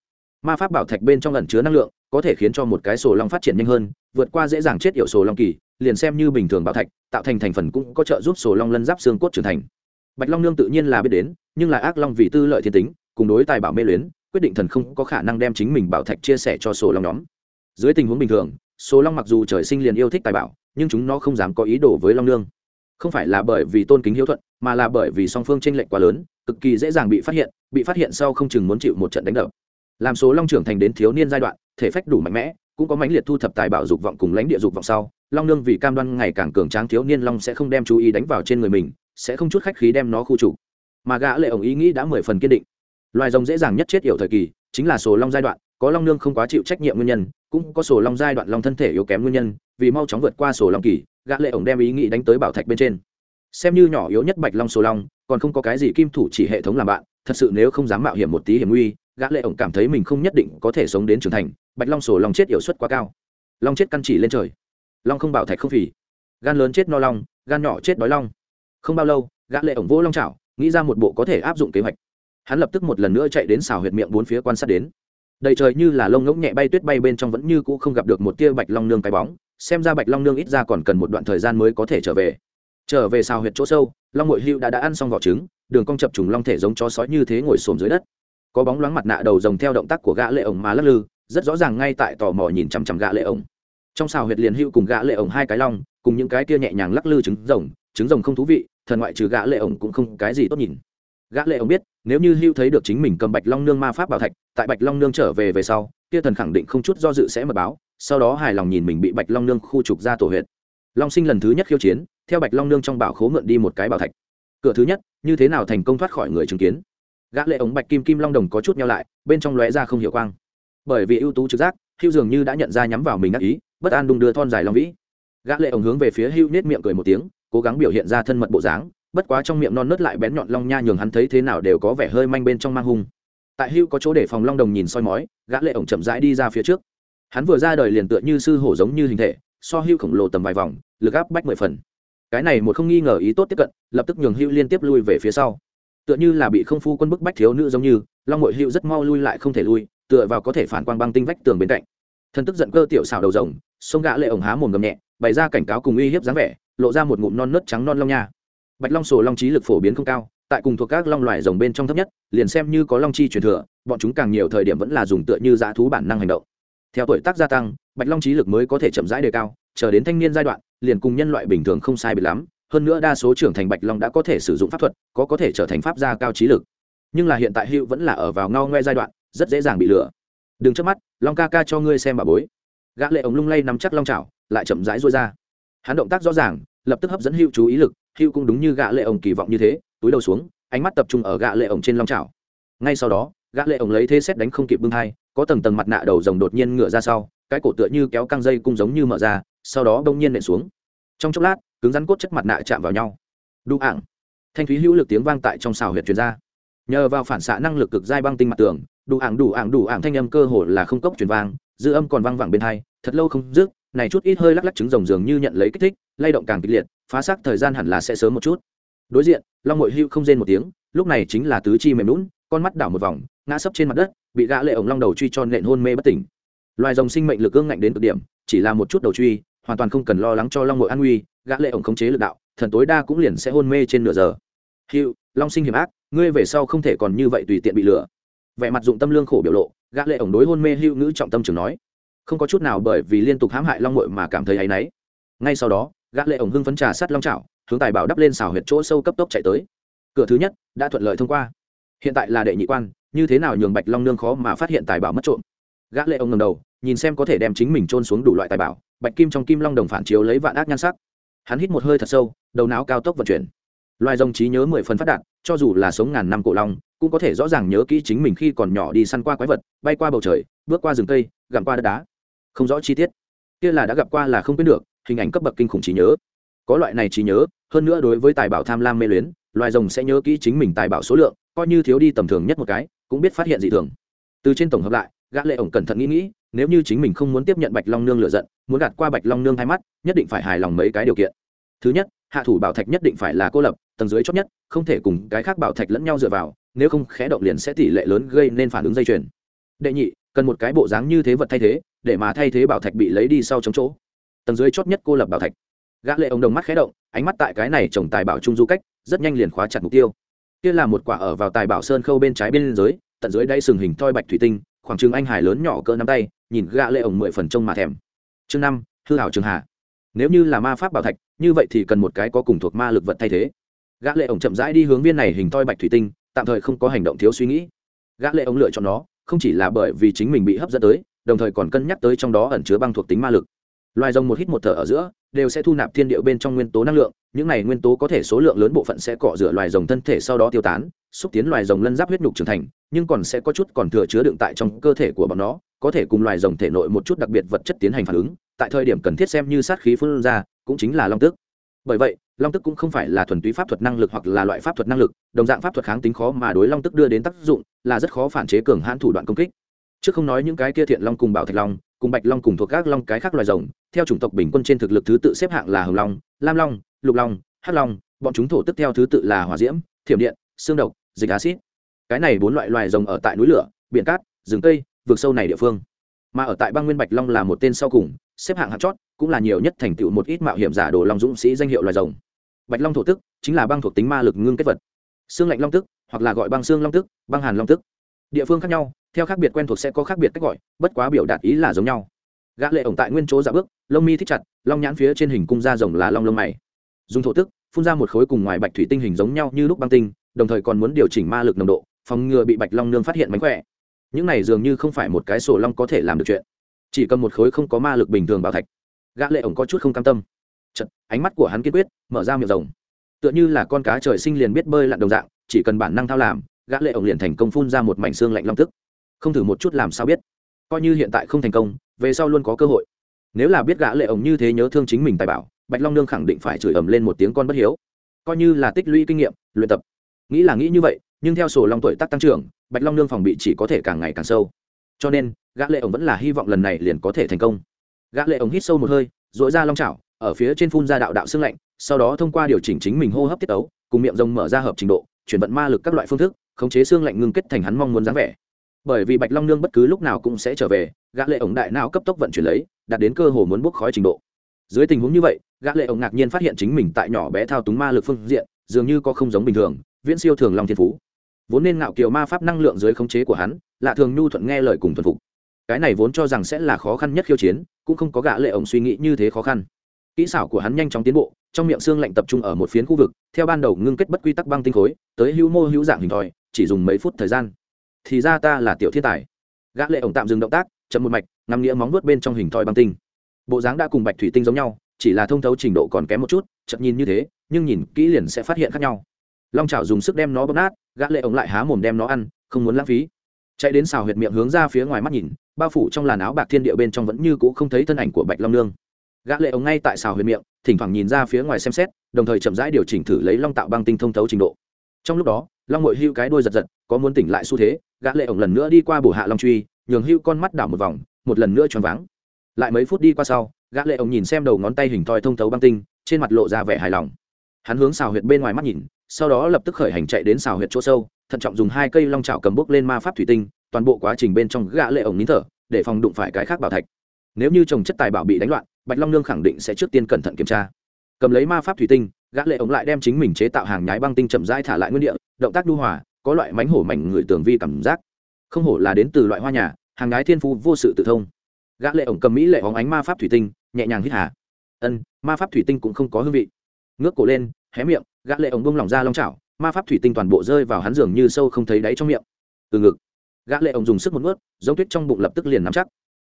Ma pháp bảo thạch bên trong ẩn chứa năng lượng, có thể khiến cho một cái sổ long phát triển nhanh hơn, vượt qua dễ dàng chết yểu sổ long kỳ, liền xem như bình thường bảo thạch, tạo thành thành phần cũng có trợ giúp sổ long lân giáp xương cốt trưởng thành. Bạch long nương tự nhiên là biết đến, nhưng là ác long vì tư lợi thiên tính, cùng đối tài bảo mê luyến, quyết định thần không có khả năng đem chính mình bảo thạch chia sẻ cho sổ long nhóm. Dưới tình huống bình thường, sổ long mặc dù trời sinh liền yêu thích tài bảo, nhưng chúng nó không dám có ý đồ với long nương không phải là bởi vì tôn kính hiếu thuận, mà là bởi vì song phương tranh lệch quá lớn, cực kỳ dễ dàng bị phát hiện, bị phát hiện sau không chừng muốn chịu một trận đánh đập. Làm số long trưởng thành đến thiếu niên giai đoạn, thể phách đủ mạnh mẽ, cũng có mãnh liệt thu thập tài bảo dục vọng cùng lãnh địa dục vọng sau, long nương vì cam đoan ngày càng cường tráng thiếu niên long sẽ không đem chú ý đánh vào trên người mình, sẽ không chút khách khí đem nó khu trục. Mà gã lệ ổng ý nghĩ đã mười phần kiên định. Loài rồng dễ dàng nhất chết yểu thời kỳ, chính là số long giai đoạn, có long nương không quá chịu trách nhiệm nguyên nhân, cũng có sổ long giai đoạn long thân thể yếu kém nguyên nhân, vì mau chóng vượt qua sổ long kỳ gã lệ ổng đem ý nghĩ đánh tới bảo thạch bên trên. Xem như nhỏ yếu nhất bạch long sổ long, còn không có cái gì kim thủ chỉ hệ thống làm bạn, thật sự nếu không dám mạo hiểm một tí hiểm nguy, gã lệ ổng cảm thấy mình không nhất định có thể sống đến trưởng thành, bạch long sổ long chết hiệu suất quá cao. Long chết căn chỉ lên trời. Long không bảo thạch không phì. Gan lớn chết no long, gan nhỏ chết đói long. Không bao lâu, gã lệ ổng vỗ long chảo, nghĩ ra một bộ có thể áp dụng kế hoạch. Hắn lập tức một lần nữa chạy đến xào huyệt miệng bốn phía quan sát đến. Đầy trời như là lông ngỗng nhẹ bay tuyết bay bên trong vẫn như cũ không gặp được một tia bạch long nương cái bóng xem ra bạch long nương ít ra còn cần một đoạn thời gian mới có thể trở về. Trở về xào huyệt chỗ sâu, long mội hưu đã đã ăn xong vỏ trứng, đường cong chập trùng long thể giống chó sói như thế ngồi xổm dưới đất. Có bóng loáng mặt nạ đầu rồng theo động tác của gã lệ ổng mà lắc lư, rất rõ ràng ngay tại tò mò nhìn chằm chằm gã lệ ổng. Trong xào huyệt liền hưu cùng gã lệ ổng hai cái long, cùng những cái kia nhẹ nhàng lắc lư trứng rồng trứng rồng không thú vị, thần ngoại trừ gã lệ ổng cũng không cái gì tốt nhìn. Gã lệ ổng biết, nếu như hưu thấy được chính mình cầm bạch long nương ma pháp bảo thạch, tại bạch long nương trở về về sau, kia thần khẳng định không chút do dự sẽ mật báo sau đó hài lòng nhìn mình bị bạch long nương khu trục ra tổ huyện, long sinh lần thứ nhất khiêu chiến theo bạch long nương trong bảo khố mượn đi một cái bảo thạch. Cửa thứ nhất như thế nào thành công thoát khỏi người chứng kiến? Gã lệ ống bạch kim kim long đồng có chút nhau lại bên trong lóe ra không hiểu quang. Bởi vì ưu tú trực giác hưu dường như đã nhận ra nhắm vào mình ác ý bất an đung đưa thon dài long vĩ. Gã lệ ống hướng về phía hưu nết miệng cười một tiếng cố gắng biểu hiện ra thân mật bộ dáng bất quá trong miệng non nớt lại bén nhọn long nha nhường hắn thấy thế nào đều có vẻ hơi manh bên trong mang hung. Tại hưu có chỗ để phòng long đồng nhìn soi mói gã lệ ống chậm rãi đi ra phía trước hắn vừa ra đời liền tựa như sư hổ giống như hình thể, so hưu khổng lồ tầm vài vòng, lực áp bách mười phần. Cái này một không nghi ngờ ý tốt tiếp cận, lập tức nhường hưu liên tiếp lui về phía sau. Tựa như là bị không phu quân bức bách thiếu nữ giống như, long ngội hưu rất mau lui lại không thể lui, tựa vào có thể phản quang băng tinh vách tường bên cạnh. Thần tức giận cơ tiểu xào đầu rồng, sông gã lệ ổng há mồm gầm nhẹ, bày ra cảnh cáo cùng uy hiếp dáng vẻ, lộ ra một ngụm non nớt trắng non long nha. Bạch long sổ long trí lực phổ biến không cao, tại cùng thuộc các long loài rồng bên trong thấp nhất, liền xem như có long chi truyền thừa, bọn chúng càng nhiều thời điểm vẫn là dùng tựa như dã thú bản năng hành động theo tuổi tác gia tăng, bạch long trí lực mới có thể chậm rãi đề cao, chờ đến thanh niên giai đoạn, liền cùng nhân loại bình thường không sai bị lắm. Hơn nữa đa số trưởng thành bạch long đã có thể sử dụng pháp thuật, có có thể trở thành pháp gia cao trí lực. Nhưng là hiện tại hữu vẫn là ở vào ngao ngoe giai đoạn, rất dễ dàng bị lừa. Đừng trước mắt, long ca ca cho ngươi xem bà bối. Gã lệ ống lung lay nắm chắc long chảo, lại chậm rãi duỗi ra. Hắn động tác rõ ràng, lập tức hấp dẫn hữu chú ý lực, hữu cũng đúng như gã lệ ống kỳ vọng như thế, túi đầu xuống, ánh mắt tập trung ở gã lệ ống trên long chảo. Ngay sau đó, gã lệ ống lấy thế xét đánh không kịp bưng hai có tầng tầng mặt nạ đầu rồng đột nhiên ngửa ra sau, cái cổ tựa như kéo căng dây cung giống như mở ra, sau đó đông nhiên nện xuống. Trong chốc lát, cứng rắn cốt chất mặt nạ chạm vào nhau. Đu ảng. Thanh thúy hữu lực tiếng vang tại trong xào huyệt truyền ra. Nhờ vào phản xạ năng lực cực dai băng tinh mặt tường đủ ảng đủ ảng đủ ảng thanh âm cơ hồ là không cốc truyền vang, dư âm còn vang vẳng bên hai, thật lâu không dứt, này chút ít hơi lắc lắc trứng rồng dường như nhận lấy kích thích, lay động càng kịch liệt, phá xác thời gian hẳn là sẽ sớm một chút. Đối diện, long mội hưu không rên một tiếng, lúc này chính là tứ chi mềm lún con mắt đảo một vòng ngã sấp trên mặt đất bị gã lệ ổng long đầu truy cho nện hôn mê bất tỉnh. Loài rồng sinh mệnh lực ương ngạnh đến cực điểm chỉ là một chút đầu truy hoàn toàn không cần lo lắng cho long mội an nguy gã lệ ổng khống chế lực đạo thần tối đa cũng liền sẽ hôn mê trên nửa giờ. Hiệu, long sinh hiểm ác ngươi về sau không thể còn như vậy tùy tiện bị lừa. Vẻ mặt dụng tâm lương khổ biểu lộ gã lệ ổng đối hôn mê hưu ngữ trọng tâm trường nói. Không có chút nào bởi vì liên tục hãm hại long mội mà cảm thấy áy náy. Ngay sau đó gã lệ ổng hưng phấn trà sát long chảo hướng tài bảo đắp lên xào huyệt chỗ sâu cấp tốc chạy tới. Cửa thứ nhất đã thuận lợi thông qua. Hiện tại là đệ nhị quan như thế nào nhường bạch long nương khó mà phát hiện tài bảo mất trộm. Gã lệ ông ngẩng đầu, nhìn xem có thể đem chính mình trôn xuống đủ loại tài bảo, bạch kim trong kim long đồng phản chiếu lấy vạn ác nhan sắc. Hắn hít một hơi thật sâu, đầu não cao tốc vận chuyển. Loài rồng trí nhớ mười phần phát đạt, cho dù là sống ngàn năm cổ long, cũng có thể rõ ràng nhớ kỹ chính mình khi còn nhỏ đi săn qua quái vật, bay qua bầu trời, bước qua rừng cây, gặm qua đất đá. Không rõ chi tiết. Kia là đã gặp qua là không biết được, hình ảnh cấp bậc kinh khủng trí nhớ. Có loại này trí nhớ, hơn nữa đối với tài bảo tham lam mê luyến, loài rồng sẽ nhớ kỹ chính mình tài bảo số lượng coi như thiếu đi tầm thường nhất một cái, cũng biết phát hiện dị thường. Từ trên tổng hợp lại, gã lệ ổng cẩn thận nghĩ nghĩ, nếu như chính mình không muốn tiếp nhận bạch long nương lựa giận, muốn gạt qua bạch long nương hai mắt, nhất định phải hài lòng mấy cái điều kiện. Thứ nhất, hạ thủ bảo thạch nhất định phải là cô lập, tầng dưới chót nhất, không thể cùng cái khác bảo thạch lẫn nhau dựa vào, nếu không khẽ động liền sẽ tỷ lệ lớn gây nên phản ứng dây chuyền. Đệ nhị, cần một cái bộ dáng như thế vật thay thế, để mà thay thế bảo thạch bị lấy đi sau chống chỗ. Tầng dưới chót nhất cô lập bảo thạch. Gã lệ ông đồng mắt khẽ động, ánh mắt tại cái này trồng tài bảo trung du cách, rất nhanh liền khóa chặt mục tiêu kia là một quả ở vào tài bảo sơn khâu bên trái bên dưới, tận dưới đây sừng hình thoi bạch thủy tinh, khoảng chừng anh hải lớn nhỏ cỡ nắm tay, nhìn gã lệ ổng mười phần trông mà thèm. Chương năm, hư hảo trường hạ. Nếu như là ma pháp bảo thạch, như vậy thì cần một cái có cùng thuộc ma lực vật thay thế. Gã lệ ổng chậm rãi đi hướng viên này hình thoi bạch thủy tinh, tạm thời không có hành động thiếu suy nghĩ. Gã lệ ổng lựa chọn nó, không chỉ là bởi vì chính mình bị hấp dẫn tới, đồng thời còn cân nhắc tới trong đó ẩn chứa băng thuộc tính ma lực loài rồng một hít một thở ở giữa, đều sẽ thu nạp thiên địa bên trong nguyên tố năng lượng, những này nguyên tố có thể số lượng lớn bộ phận sẽ cọ rửa loài rồng thân thể sau đó tiêu tán, xúc tiến loài rồng lân giáp huyết nhục trưởng thành, nhưng còn sẽ có chút còn thừa chứa đựng tại trong cơ thể của bọn nó, có thể cùng loài rồng thể nội một chút đặc biệt vật chất tiến hành phản ứng, tại thời điểm cần thiết xem như sát khí phun ra, cũng chính là long tức. Bởi vậy, long tức cũng không phải là thuần túy pháp thuật năng lực hoặc là loại pháp thuật năng lực, đồng dạng pháp thuật kháng tính khó mà đối long tức đưa đến tác dụng, là rất khó phản chế cường hãn thủ đoạn công kích. Chứ không nói những cái kia thiện long cùng bảo thạch long cùng bạch long cùng thuộc các long cái khác loài rồng, theo chủng tộc bình quân trên thực lực thứ tự xếp hạng là hồng long, lam long, lục long, hắc long, bọn chúng thổ tức theo thứ tự là hỏa diễm, thiểm điện, xương độc, dịch acid cái này bốn loại loài rồng ở tại núi lửa, biển cát, rừng cây, vực sâu này địa phương. Mà ở tại bang nguyên bạch long là một tên sau cùng, xếp hạng hạng chót, cũng là nhiều nhất thành tựu một ít mạo hiểm giả đồ long dũng sĩ danh hiệu loài rồng. Bạch long thổ tức chính là băng thuộc tính ma lực ngưng kết vật. Xương lạnh long tức hoặc là gọi băng xương long tức, băng hàn long tức. Địa phương khác nhau theo khác biệt quen thuộc sẽ có khác biệt cách gọi bất quá biểu đạt ý là giống nhau. Gã lệ ổng tại nguyên chỗ dạ bước lông mi thích chặt long nhãn phía trên hình cung da rồng là long lông mày. Dùng thổ tức phun ra một khối cùng ngoài bạch thủy tinh hình giống nhau như lúc băng tinh đồng thời còn muốn điều chỉnh ma lực nồng độ phòng ngừa bị bạch long nương phát hiện mánh khỏe. Những này dường như không phải một cái sổ long có thể làm được chuyện. Chỉ cần một khối không có ma lực bình thường bảo thạch. Gã lệ ổng có chút không cam tâm. Chật, ánh mắt của hắn kiên quyết mở ra miệng rồng. Tựa như là con cá trời sinh liền biết bơi lặn đồng dạng chỉ cần bản năng thao làm gã lệ ổng liền thành công phun ra một mảnh xương lạnh long tức không thử một chút làm sao biết. Coi như hiện tại không thành công, về sau luôn có cơ hội. Nếu là biết gã lệ ổng như thế nhớ thương chính mình tài bảo, bạch long nương khẳng định phải chửi ầm lên một tiếng con bất hiếu. Coi như là tích lũy kinh nghiệm, luyện tập. Nghĩ là nghĩ như vậy, nhưng theo sổ long tuổi tác tăng trưởng, bạch long nương phòng bị chỉ có thể càng ngày càng sâu. Cho nên, gã lệ ổng vẫn là hy vọng lần này liền có thể thành công. Gã lệ ổng hít sâu một hơi dội ra long chảo, ở phía trên phun ra đạo đạo xương lạnh, sau đó thông qua điều chỉnh chính mình hô hấp tiết ấu cùng miệng rồng mở ra hợp trình độ, chuyển vận ma lực các loại phương thức, khống chế xương lạnh ngưng kết thành hắn mong muốn dáng vẻ bởi vì bạch long nương bất cứ lúc nào cũng sẽ trở về, gã lệ ổng đại não cấp tốc vận chuyển lấy, đạt đến cơ hồ muốn bốc khói trình độ. Dưới tình huống như vậy, gã lệ ổng ngạc nhiên phát hiện chính mình tại nhỏ bé thao túng ma lực phương diện, dường như có không giống bình thường, viễn siêu thường long thiên phú. Vốn nên ngạo kiều ma pháp năng lượng dưới khống chế của hắn, lạ thường nhu thuận nghe lời cùng thuần phục. Cái này vốn cho rằng sẽ là khó khăn nhất khiêu chiến, cũng không có gã lệ ổng suy nghĩ như thế khó khăn. Kỹ xảo của hắn nhanh chóng tiến bộ, trong miệng xương lạnh tập trung ở một phiến khu vực, theo ban đầu ngưng kết bất quy tắc băng tinh khối, tới hữu mô hữu dạng hình thòi chỉ dùng mấy phút thời gian thì ra ta là tiểu thiên tài. Gã lệ ổng tạm dừng động tác, chậm một mạch, ngắm nghĩa móng nuốt bên trong hình thoi băng tinh. Bộ dáng đã cùng bạch thủy tinh giống nhau, chỉ là thông thấu trình độ còn kém một chút, chậm nhìn như thế, nhưng nhìn kỹ liền sẽ phát hiện khác nhau. Long chảo dùng sức đem nó bóp nát, gã lệ ổng lại há mồm đem nó ăn, không muốn lãng phí. Chạy đến xào huyệt miệng hướng ra phía ngoài mắt nhìn, bao phủ trong làn áo bạc thiên địa bên trong vẫn như cũ không thấy thân ảnh của bạch long nương. Gã lệ ổng ngay tại xào huyệt miệng, thỉnh thoảng nhìn ra phía ngoài xem xét, đồng thời chậm rãi điều chỉnh thử lấy long tạo băng tinh thông thấu trình độ. Trong lúc đó long mội hưu cái đuôi giật giật, có muốn tỉnh lại xu thế, gã lệ ổng lần nữa đi qua bổ hạ long truy, nhường hưu con mắt đảo một vòng, một lần nữa choáng váng. Lại mấy phút đi qua sau, gã lệ ổng nhìn xem đầu ngón tay hình thoi thông thấu băng tinh, trên mặt lộ ra vẻ hài lòng. Hắn hướng xào huyệt bên ngoài mắt nhìn, sau đó lập tức khởi hành chạy đến xào huyệt chỗ sâu, thận trọng dùng hai cây long chảo cầm bước lên ma pháp thủy tinh, toàn bộ quá trình bên trong gã lệ ổng nín thở, để phòng đụng phải cái khác bảo thạch. Nếu như trồng chất tài bảo bị đánh loạn, bạch long nương khẳng định sẽ trước tiên cẩn thận kiểm tra cầm lấy ma pháp thủy tinh, gã lệ ống lại đem chính mình chế tạo hàng nhái băng tinh chậm rãi thả lại nguyên địa, động tác đu hòa, có loại mánh hổ mảnh người tường vi cảm giác. Không hổ là đến từ loại hoa nhà, hàng nhái thiên phú vô sự tự thông. Gã lệ ổng cầm mỹ lệ hóng ánh ma pháp thủy tinh, nhẹ nhàng hít hà. Ân, ma pháp thủy tinh cũng không có hương vị. Ngước cổ lên, hé miệng, gã lệ ổng buông lỏng ra long chảo, ma pháp thủy tinh toàn bộ rơi vào hắn giường như sâu không thấy đáy trong miệng. Từ ngực, gã lệ ổng dùng sức một nuốt, giống tuyết trong bụng lập tức liền nắm chắc.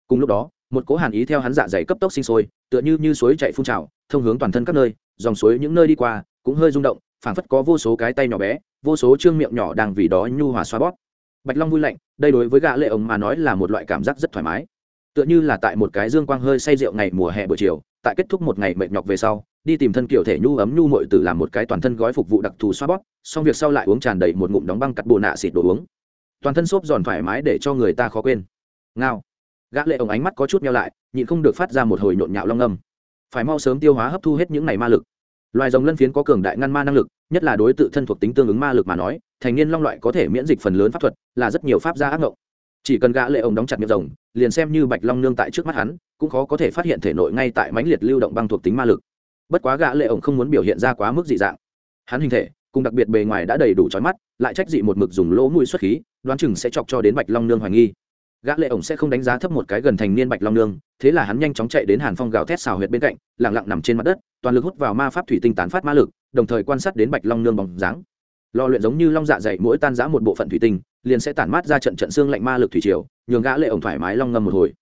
Cùng lúc đó, một cỗ hàn ý theo hắn dạ dày cấp tốc sinh sôi, tựa như như suối chảy phun trào thông hướng toàn thân các nơi, dòng suối những nơi đi qua cũng hơi rung động, phảng phất có vô số cái tay nhỏ bé, vô số trương miệng nhỏ đang vì đó nhu hòa xoa bóp. Bạch long vui lạnh, đây đối với gã lệ ông mà nói là một loại cảm giác rất thoải mái. Tựa như là tại một cái dương quang hơi say rượu ngày mùa hè buổi chiều, tại kết thúc một ngày mệt nhọc về sau, đi tìm thân kiểu thể nhu ấm nhu muội từ làm một cái toàn thân gói phục vụ đặc thù xoa bóp, xong việc sau lại uống tràn đầy một ngụm đóng băng cắt bồ nạ xịt đồ uống. Toàn thân xốp giòn thoải mái để cho người ta khó quên. Ngao. Gã lệ ông ánh mắt có chút meo lại, nhịn không được phát ra một hồi nhộn nhạo long âm phải mau sớm tiêu hóa hấp thu hết những này ma lực. Loài rồng lân phiến có cường đại ngăn ma năng lực, nhất là đối tự thân thuộc tính tương ứng ma lực mà nói, thành niên long loại có thể miễn dịch phần lớn pháp thuật, là rất nhiều pháp gia ác ngộng. Chỉ cần gã lệ ổng đóng chặt miệng rồng, liền xem như bạch long nương tại trước mắt hắn, cũng khó có thể phát hiện thể nội ngay tại mãnh liệt lưu động băng thuộc tính ma lực. Bất quá gã lệ ổng không muốn biểu hiện ra quá mức dị dạng. Hắn hình thể, cùng đặc biệt bề ngoài đã đầy đủ chói mắt, lại trách dị một mực dùng lỗ mũi xuất khí, đoán chừng sẽ chọc cho đến bạch long nương hoài nghi gã lệ ổng sẽ không đánh giá thấp một cái gần thành niên bạch long nương, thế là hắn nhanh chóng chạy đến hàn phong gào thét xào huyệt bên cạnh, lặng lặng nằm trên mặt đất, toàn lực hút vào ma pháp thủy tinh tán phát ma lực, đồng thời quan sát đến bạch long nương bóng dáng. Lò luyện giống như long dạ dày, mỗi tan rã một bộ phận thủy tinh, liền sẽ tản mát ra trận trận xương lạnh ma lực thủy triều, nhường gã lệ ổng thoải mái long ngâm một hồi.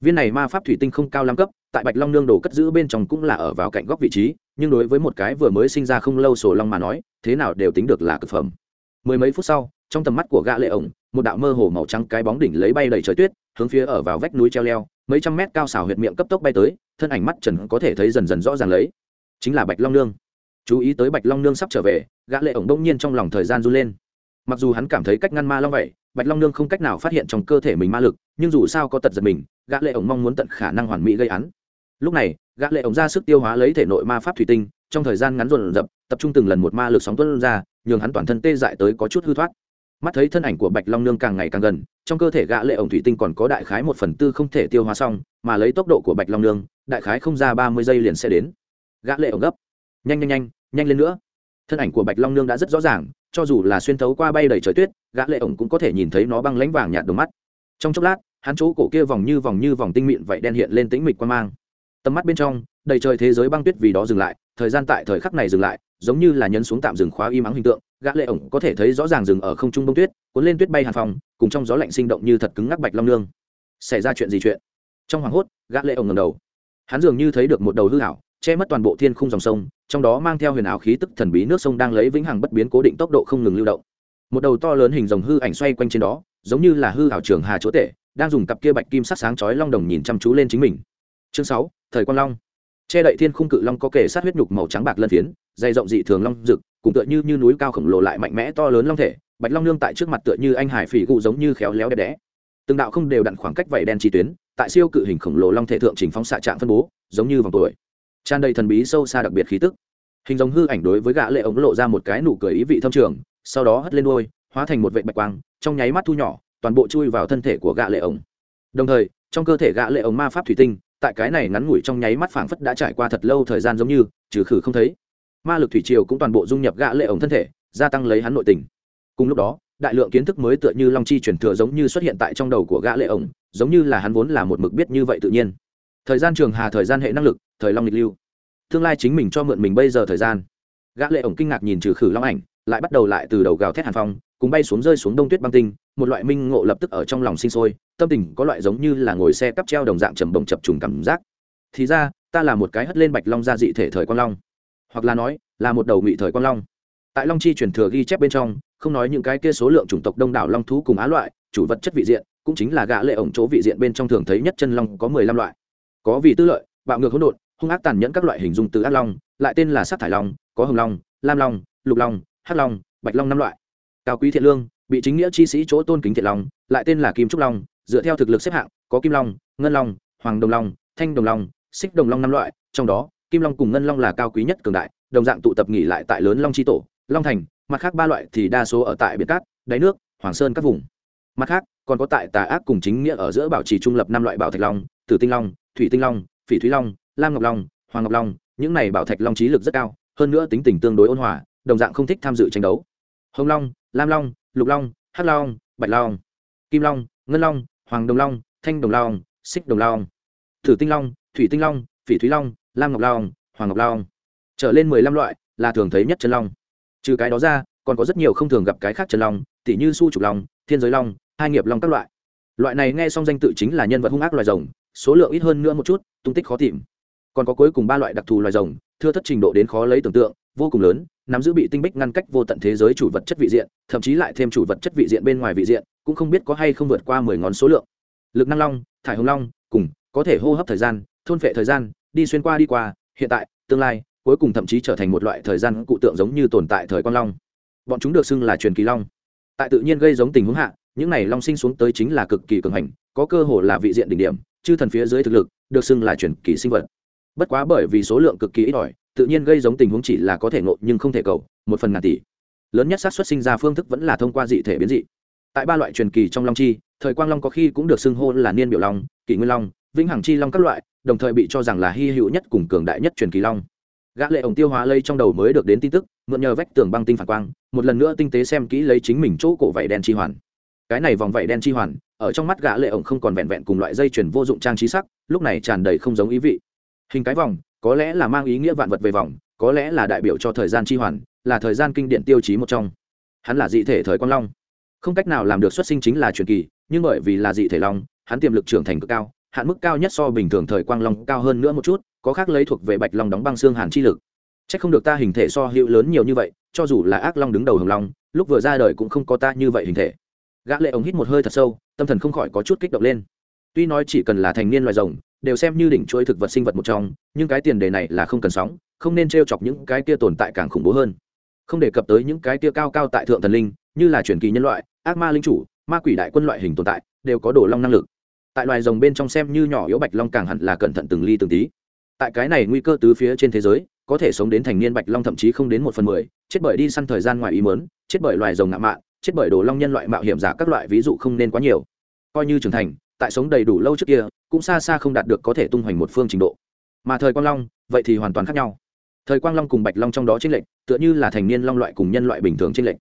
Viên này ma pháp thủy tinh không cao lắm cấp, tại bạch long nương đồ cất giữ bên trong cũng là ở vào cạnh góc vị trí, nhưng đối với một cái vừa mới sinh ra không lâu sổ long mà nói, thế nào đều tính được là cực phẩm. Mười mấy phút sau trong tầm mắt của gã lệ ổng, một đạo mơ hồ màu trắng cái bóng đỉnh lấy bay đầy trời tuyết, hướng phía ở vào vách núi treo leo, mấy trăm mét cao xào huyệt miệng cấp tốc bay tới, thân ảnh mắt trần có thể thấy dần dần rõ ràng lấy. Chính là bạch long nương. Chú ý tới bạch long nương sắp trở về, gã lệ ổng đông nhiên trong lòng thời gian run lên. Mặc dù hắn cảm thấy cách ngăn ma long vậy, bạch long nương không cách nào phát hiện trong cơ thể mình ma lực, nhưng dù sao có tật giật mình, gã lệ ổng mong muốn tận khả năng hoàn mỹ gây án. Lúc này, gã lệ ổng ra sức tiêu hóa lấy thể nội ma pháp thủy tinh, trong thời gian ngắn dồn dập, tập trung từng lần một ma lực sóng tuôn ra, nhường hắn toàn thân tê dại tới có chút hư thoát mắt thấy thân ảnh của bạch long nương càng ngày càng gần, trong cơ thể gã lệ ổng thủy tinh còn có đại khái một phần tư không thể tiêu hóa xong, mà lấy tốc độ của bạch long nương, đại khái không ra ba mươi giây liền sẽ đến. Gã lệ ổng gấp. Nhanh nhanh nhanh nhanh lên nữa. Thân ảnh của bạch long nương đã rất rõ ràng, cho dù là xuyên thấu qua bay đầy trời tuyết, gã lệ ổng cũng có thể nhìn thấy nó băng lãnh vàng nhạt đôi mắt. Trong chốc lát, hắn chỗ cổ kia vòng như vòng như vòng tinh mịn vậy đen hiện lên tĩnh mịch quan mang. Tầm mắt bên trong, đầy trời thế giới băng tuyết vì đó dừng lại, thời gian tại thời khắc này dừng lại, giống như là nhấn xuống tạm dừng khóa im mắng hình tượng gã lệ ổng có thể thấy rõ ràng dừng ở không trung bông tuyết, cuốn lên tuyết bay hàn phòng, cùng trong gió lạnh sinh động như thật cứng ngắc bạch long nương xảy ra chuyện gì chuyện? Trong hoàng hốt, gã lệ ổng ngẩng đầu. Hắn dường như thấy được một đầu hư ảo, che mất toàn bộ thiên khung dòng sông, trong đó mang theo huyền ảo khí tức thần bí nước sông đang lấy vĩnh hằng bất biến cố định tốc độ không ngừng lưu động. Một đầu to lớn hình rồng hư ảnh xoay quanh trên đó, giống như là hư ảo trường hà chỗ tể, đang dùng cặp kia bạch kim sắc sáng chói long đồng nhìn chăm chú lên chính mình. Chương sáu, thời quang long. Che đậy thiên khung cự long có kể sát huyết nhục màu trắng bạc lân phiến, dày rộng dị thường long rực cùng tựa như như núi cao khổng lồ lại mạnh mẽ to lớn long thể, bạch long nương tại trước mặt tựa như anh hải phỉ cụ giống như khéo léo đẹp đẽ. Từng đạo không đều đặn khoảng cách vảy đen chi tuyến, tại siêu cự hình khổng lồ long thể thượng trình phóng xạ trạng phân bố, giống như vòng tuổi. Tràn đầy thần bí sâu xa đặc biệt khí tức. Hình giống hư ảnh đối với gã lệ ống lộ ra một cái nụ cười ý vị thâm trường, sau đó hất lên đuôi, hóa thành một vệt bạch quang, trong nháy mắt thu nhỏ, toàn bộ chui vào thân thể của gã lệ ống đồng thời, trong cơ thể gã lệ ống ma pháp thủy tinh, tại cái này ngắn ngủi trong nháy mắt phảng phất đã trải qua thật lâu thời gian giống như, trừ khử không thấy ma lực thủy triều cũng toàn bộ dung nhập gã lệ ống thân thể, gia tăng lấy hắn nội tình. Cùng lúc đó, đại lượng kiến thức mới tựa như long chi truyền thừa giống như xuất hiện tại trong đầu của gã lệ ống giống như là hắn vốn là một mực biết như vậy tự nhiên. Thời gian trường hà, thời gian hệ năng lực, thời long lịch lưu. Tương lai chính mình cho mượn mình bây giờ thời gian. Gã lệ ổng kinh ngạc nhìn trừ khử long ảnh, lại bắt đầu lại từ đầu gào thét hàn phong, cùng bay xuống rơi xuống đông tuyết băng tinh, một loại minh ngộ lập tức ở trong lòng sinh sôi, tâm tình có loại giống như là ngồi xe cắp treo đồng dạng trầm bồng chập trùng cảm giác. Thì ra, ta là một cái hất lên bạch long gia dị thể thời quang long hoặc là nói, là một đầu ngụy thời quang long. Tại long chi truyền thừa ghi chép bên trong, không nói những cái kia số lượng chủng tộc đông đảo long thú cùng á loại, chủ vật chất vị diện, cũng chính là gã lệ ổng chỗ vị diện bên trong thường thấy nhất chân long có mười lăm loại. Có vì tư lợi, bạo ngược hỗn độn, hung ác tàn nhẫn các loại hình dung từ ác long, lại tên là sát thải long, có hồng long, lam long, lục long, hắc long, bạch long năm loại. Cao quý thiện lương, bị chính nghĩa chi sĩ chỗ tôn kính thiện long, lại tên là kim trúc long, dựa theo thực lực xếp hạng, có kim long, ngân long, hoàng đồng long, thanh đồng long, xích đồng long năm loại, trong đó kim long cùng ngân long là cao quý nhất cường đại, đồng dạng tụ tập nghỉ lại tại lớn long chi tổ, long thành, mặt khác ba loại thì đa số ở tại biển cát, đáy nước, hoàng sơn các vùng. Mặt khác, còn có tại tà ác cùng chính nghĩa ở giữa bảo trì trung lập năm loại bảo thạch long, tử tinh long, thủy tinh long, phỉ thúy long, lam ngọc long, hoàng ngọc long, những này bảo thạch long trí lực rất cao, hơn nữa tính tình tương đối ôn hòa, đồng dạng không thích tham dự tranh đấu. Hồng long, lam long, lục long, hắc long, bạch long, kim long, ngân long, hoàng đồng long, thanh đồng long, xích đồng long thử tinh long, thủy tinh long, phỉ thúy long lam ngọc long, hoàng ngọc long. Trở lên mười lăm loại là thường thấy nhất chân long. Trừ cái đó ra, còn có rất nhiều không thường gặp cái khác chân long, tỉ như su trục long, thiên giới long, hai nghiệp long các loại. Loại này nghe xong danh tự chính là nhân vật hung ác loài rồng, số lượng ít hơn nữa một chút, tung tích khó tìm. Còn có cuối cùng ba loại đặc thù loài rồng, thưa thất trình độ đến khó lấy tưởng tượng, vô cùng lớn, nắm giữ bị tinh bích ngăn cách vô tận thế giới chủ vật chất vị diện, thậm chí lại thêm chủ vật chất vị diện bên ngoài vị diện, cũng không biết có hay không vượt qua mười ngón số lượng. Lực năng long, thải hồng long, cùng, có thể hô hấp thời gian, thôn phệ thời gian đi xuyên qua đi qua, hiện tại, tương lai, cuối cùng thậm chí trở thành một loại thời gian cụ tượng giống như tồn tại thời quang long. Bọn chúng được xưng là truyền kỳ long. Tại tự nhiên gây giống tình huống hạ, những này long sinh xuống tới chính là cực kỳ cường hành, có cơ hồ là vị diện đỉnh điểm, chư thần phía dưới thực lực, được xưng là truyền kỳ sinh vật. Bất quá bởi vì số lượng cực kỳ ít ỏi, tự nhiên gây giống tình huống chỉ là có thể ngộ nhưng không thể cầu, một phần ngàn tỷ. Lớn nhất xác suất sinh ra phương thức vẫn là thông qua dị thể biến dị. Tại ba loại truyền kỳ trong long chi, thời quang long có khi cũng được xưng hô là niên biểu long, kỷ nguyên long, vĩnh hằng chi long các loại đồng thời bị cho rằng là hy hữu nhất cùng cường đại nhất truyền kỳ long. Gã lệ ổng tiêu hóa lây trong đầu mới được đến tin tức, mượn nhờ vách tường băng tinh phản quang, một lần nữa tinh tế xem kỹ lấy chính mình chỗ cổ vảy đen chi hoàn. Cái này vòng vảy đen chi hoàn, ở trong mắt gã lệ ổng không còn vẹn vẹn cùng loại dây chuyền vô dụng trang trí sắc, lúc này tràn đầy không giống ý vị. Hình cái vòng, có lẽ là mang ý nghĩa vạn vật về vòng, có lẽ là đại biểu cho thời gian chi hoàn, là thời gian kinh điển tiêu chí một trong. Hắn là dị thể thời quang long. Không cách nào làm được xuất sinh chính là truyền kỳ, nhưng bởi vì là dị thể long, hắn tiềm lực trưởng thành cực cao hạn mức cao nhất so bình thường thời quang long cao hơn nữa một chút, có khác lấy thuộc về bạch long đóng băng xương hàn chi lực. C h ắ c không được ta hình thể so hữu lớn nhiều như vậy, cho dù là ác long đứng đầu hồng long, lúc vừa ra đời cũng không có ta như vậy hình thể. Gã lệ ống hít một hơi thật sâu, tâm thần không khỏi có chút kích động lên. Tuy nói chỉ cần là thành niên loài rồng, đều xem như đỉnh chuỗi thực vật sinh vật một trong, nhưng cái tiền đề này là không cần sóng, không nên t chọc những cái kia tồn tại càng khủng bố hơn. Không đề cập tới những cái kia cao cao tại thượng thần linh, như là truyền kỳ nhân loại, ác ma linh chủ, ma quỷ đại quân loại hình tồn tại, đều có đồ long năng lực tại loài rồng bên trong xem như nhỏ yếu bạch long càng hẳn là cẩn thận từng ly từng tí. Tại cái này nguy cơ tứ phía trên thế giới, có thể sống đến thành niên bạch long thậm chí không đến một phần mười, chết bởi đi săn thời gian ngoài ý mớn chết bởi loài rồng ngạo mạn, chết bởi đồ long nhân loại mạo hiểm giả các loại ví dụ không nên quá nhiều. Coi như trưởng thành, tại sống đầy đủ lâu trước kia, cũng xa xa không đạt được có thể tung hoành một phương trình độ. Mà thời quang long, vậy thì hoàn toàn khác nhau. Thời quang long cùng bạch long trong đó tranh lệch, tựa như là thành niên long loại cùng nhân loại bình thường tranh lệch.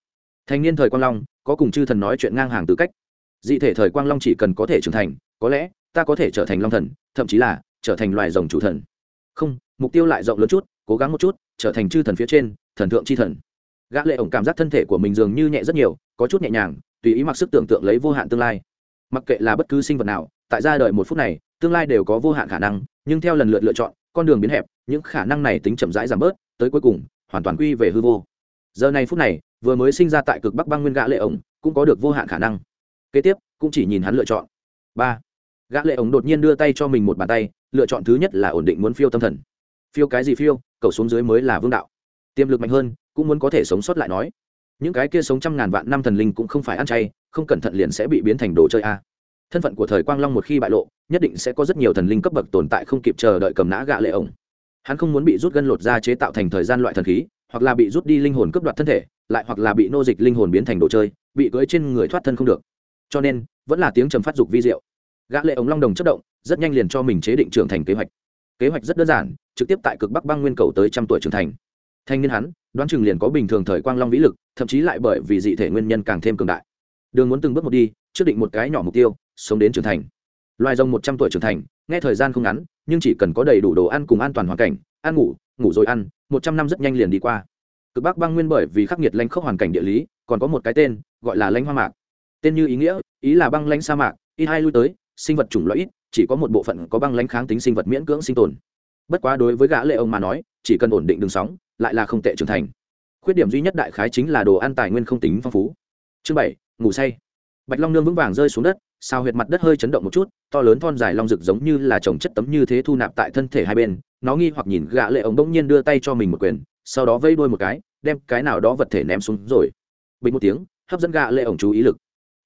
Thành niên thời quang long, có cùng chư thần nói chuyện ngang hàng tư cách. Dị thể thời quang long chỉ cần có thể trưởng thành có lẽ, ta có thể trở thành long thần, thậm chí là trở thành loài rồng chủ thần. Không, mục tiêu lại rộng lớn chút, cố gắng một chút, trở thành chư thần phía trên, thần thượng c h i thần. Gã lệ ổng cảm giác thân thể của mình dường như nhẹ rất nhiều, có chút nhẹ nhàng, tùy ý mặc sức tưởng tượng lấy vô hạn tương lai. Mặc kệ là bất cứ sinh vật nào, tại ra đời một phút này, tương lai đều có vô hạn khả năng, nhưng theo lần lượt lựa chọn, con đường biến hẹp, những khả năng này tính chậm rãi giảm bớt, tới cuối cùng, hoàn toàn quy về hư vô. Giờ này phút này, vừa mới sinh ra tại cực bắc băng nguyên gã lệ ổng, cũng có được vô hạn khả năng. Kế tiếp, cũng chỉ nhìn hắn lựa chọn. Ba gã lệ ổng đột nhiên đưa tay cho mình một bàn tay, lựa chọn thứ nhất là ổn định muốn phiêu tâm thần. Phiêu cái gì phiêu, cầu xuống dưới mới là vương đạo. Tiềm lực mạnh hơn, cũng muốn có thể sống sót lại nói. Những cái kia sống trăm ngàn vạn năm thần linh cũng không phải ăn chay, không cẩn thận liền sẽ bị biến thành đồ chơi a. Thân phận của thời quang long một khi bại lộ, nhất định sẽ có rất nhiều thần linh cấp bậc tồn tại không kịp chờ đợi cầm nã gạ lệ ổng. Hắn không muốn bị rút gân lột ra chế tạo thành thời gian loại thần khí, hoặc là bị rút đi linh hồn cướp đoạt thân thể, lại hoặc là bị nô dịch linh hồn biến thành đồ chơi, bị cưỡi trên người thoát thân không được. Cho nên, vẫn là tiếng trầm phát dục vi diệu gã lệ ống long đồng chất động, rất nhanh liền cho mình chế định trưởng thành kế hoạch. Kế hoạch rất đơn giản, trực tiếp tại cực bắc băng nguyên cầu tới trăm tuổi trưởng thành. Thanh niên hắn, đoán chừng liền có bình thường thời quang long vĩ lực, thậm chí lại bởi vì dị thể nguyên nhân càng thêm cường đại. Đường muốn từng bước một đi, trước định một cái nhỏ mục tiêu, sống đến trưởng thành. Loài rồng một trăm tuổi trưởng thành, nghe thời gian không ngắn, nhưng chỉ cần có đầy đủ đồ ăn cùng an toàn hoàn cảnh, ăn ngủ ngủ rồi ăn, một trăm năm rất nhanh liền đi qua. Cực bắc băng nguyên bởi vì khắc nghiệt lãnh khốc hoàn cảnh địa lý, còn có một cái tên, gọi là lãnh hoa mạc. Tên như ý nghĩa, ý là băng lãnh sa mạc ít hai lui tới sinh vật chủng loại ít, chỉ có một bộ phận có băng lãnh kháng tính sinh vật miễn cưỡng sinh tồn. Bất quá đối với gã lệ ông mà nói, chỉ cần ổn định đường sóng, lại là không tệ trưởng thành. Khuyết điểm duy nhất đại khái chính là đồ ăn tài nguyên không tính phong phú. Chương bảy, ngủ say. Bạch long nương vững vàng rơi xuống đất, sao huyệt mặt đất hơi chấn động một chút, to lớn thon dài long rực giống như là trồng chất tấm như thế thu nạp tại thân thể hai bên, nó nghi hoặc nhìn gã lệ ông bỗng nhiên đưa tay cho mình một quyền, sau đó vây đuôi một cái, đem cái nào đó vật thể ném xuống rồi. Bình một tiếng, hấp dẫn gã lệ ổng chú ý lực.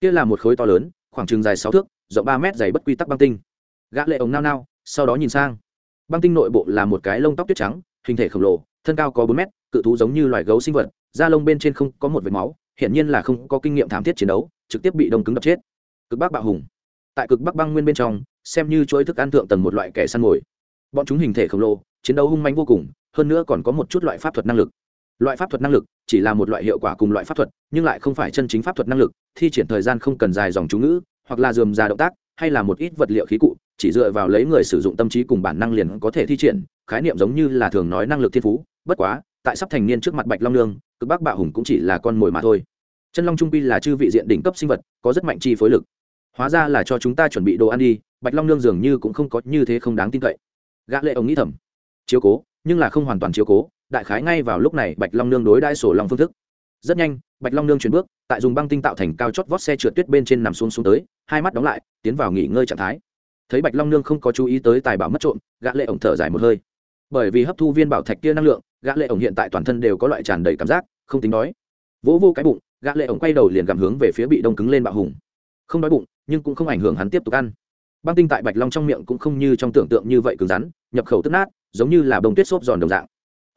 Kia là một khối to lớn, khoảng chừng dài sáu thước rộng ba mét dày bất quy tắc băng tinh. Gã lệ ổng nao nao, sau đó nhìn sang. Băng tinh nội bộ là một cái lông tóc tuyết trắng, hình thể khổng lồ, thân cao có bốn mét, cự thú giống như loài gấu sinh vật, da lông bên trên không có một vệt máu, hiển nhiên là không có kinh nghiệm thảm thiết chiến đấu, trực tiếp bị đông cứng đập chết. Cực bắc bạo hùng. Tại cực bắc băng nguyên bên trong, xem như chuỗi thức ăn thượng tầng một loại kẻ săn mồi. Bọn chúng hình thể khổng lồ, chiến đấu hung manh vô cùng, hơn nữa còn có một chút loại pháp thuật năng lực. Loại pháp thuật năng lực chỉ là một loại hiệu quả cùng loại pháp thuật, nhưng lại không phải chân chính pháp thuật năng lực, thi triển thời gian không cần dài dòng chú ngữ hoặc là dườm già động tác, hay là một ít vật liệu khí cụ, chỉ dựa vào lấy người sử dụng tâm trí cùng bản năng liền có thể thi triển, khái niệm giống như là thường nói năng lực thiên phú, bất quá, tại sắp thành niên trước mặt bạch long nương, cực bắc bạo hùng cũng chỉ là con mồi mà thôi. Chân long trung pi là chư vị diện đỉnh cấp sinh vật, có rất mạnh chi phối lực. Hóa ra là cho chúng ta chuẩn bị đồ ăn đi, bạch long nương dường như cũng không có như thế không đáng tin cậy. Gã lệ ông nghĩ thầm. Chiếu cố, nhưng là không hoàn toàn chiếu cố, đại khái ngay vào lúc này bạch long nương đối đãi sổ long phương thức rất nhanh, bạch long nương chuyển bước, tại dùng băng tinh tạo thành cao chót vót xe trượt tuyết bên trên nằm xuống xuống tới, hai mắt đóng lại, tiến vào nghỉ ngơi trạng thái. Thấy bạch long nương không có chú ý tới tài bảo mất trộm, gã lệ ổng thở dài một hơi. Bởi vì hấp thu viên bảo thạch kia năng lượng, gã lệ ổng hiện tại toàn thân đều có loại tràn đầy cảm giác, không tính đói. Vỗ vô cái bụng, gã lệ ổng quay đầu liền gặm hướng về phía bị đông cứng lên bạo hùng. Không đói bụng, nhưng cũng không ảnh hưởng hắn tiếp tục ăn. Băng tinh tại bạch long trong miệng cũng không như trong tưởng tượng như vậy cứng rắn, nhập khẩu tức nát, giống như là bông tuyết xốp giòn đồng dạng.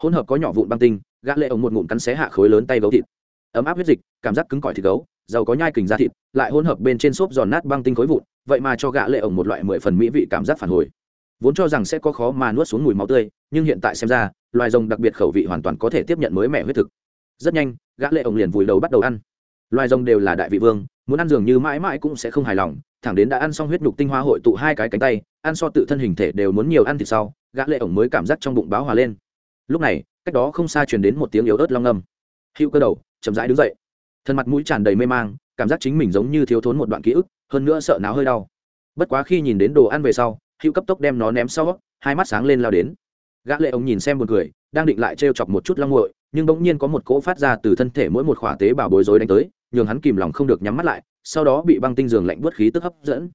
Hỗn hợp có nhỏ vụn băng tinh, gã lệ ổng một ngụm cắn xé hạ khối lớn tay gấu thịt ấm áp huyết dịch, cảm giác cứng cỏi thịt gấu, giàu có nhai kình da thịt, lại hỗn hợp bên trên xốp giòn nát băng tinh khối vụn, vậy mà cho gã lệ ổng một loại mười phần mỹ vị cảm giác phản hồi. Vốn cho rằng sẽ có khó mà nuốt xuống mùi máu tươi, nhưng hiện tại xem ra, loài rồng đặc biệt khẩu vị hoàn toàn có thể tiếp nhận mới mẻ huyết thực. Rất nhanh, gã lệ ổng liền vùi đầu bắt đầu ăn. Loài rồng đều là đại vị vương, muốn ăn dường như mãi mãi cũng sẽ không hài lòng, thẳng đến đã ăn xong huyết nhục tinh hoa hội tụ hai cái cánh tay, ăn so tự thân hình thể đều muốn nhiều ăn thịt sau, gã lệ ổng mới cảm giác trong bụng báo hòa lên. Lúc này, cách đó không xa truyền đến một tiếng yếu ớt long âm. Hữu cơ đầu chậm rãi đứng dậy. Thân mặt mũi tràn đầy mê mang, cảm giác chính mình giống như thiếu thốn một đoạn ký ức, hơn nữa sợ náo hơi đau. Bất quá khi nhìn đến đồ ăn về sau, hữu cấp tốc đem nó ném sau, hai mắt sáng lên lao đến. Gã lệ ông nhìn xem một người đang định lại treo chọc một chút long nguội nhưng bỗng nhiên có một cỗ phát ra từ thân thể mỗi một khỏa tế bào bối rối đánh tới, nhường hắn kìm lòng không được nhắm mắt lại, sau đó bị băng tinh giường lạnh buốt khí tức hấp dẫn.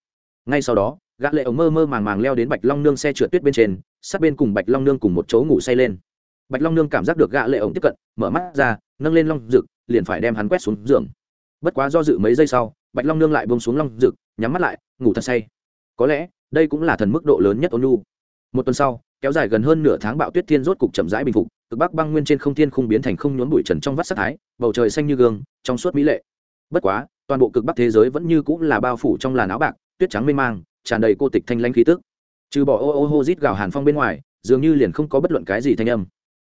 Ngay sau đó, gã lệ ông mơ mơ màng màng leo đến bạch long nương xe trượt tuyết bên trên, sát bên cùng bạch long nương cùng một chỗ ngủ say lên. Bạch long nương cảm giác được gã lệ ông tiếp cận, mở mắt ra nâng lên long rực, liền phải đem hắn quét xuống giường. Bất quá do dự mấy giây sau, bạch long nương lại buông xuống long rực, nhắm mắt lại, ngủ thật say. Có lẽ, đây cũng là thần mức độ lớn nhất ôn nhu. Một tuần sau, kéo dài gần hơn nửa tháng bạo tuyết thiên rốt cục chậm rãi bình phục, cực bắc băng nguyên trên không thiên không biến thành không nhốn bụi trần trong vắt sắc thái, bầu trời xanh như gương, trong suốt mỹ lệ. Bất quá, toàn bộ cực bắc thế giới vẫn như cũng là bao phủ trong làn áo bạc, tuyết trắng mênh mang, tràn đầy cô tịch thanh lãnh khí tức. Trừ bỏ ô ô hô rít gào hàn phong bên ngoài, dường như liền không có bất luận cái gì thanh âm.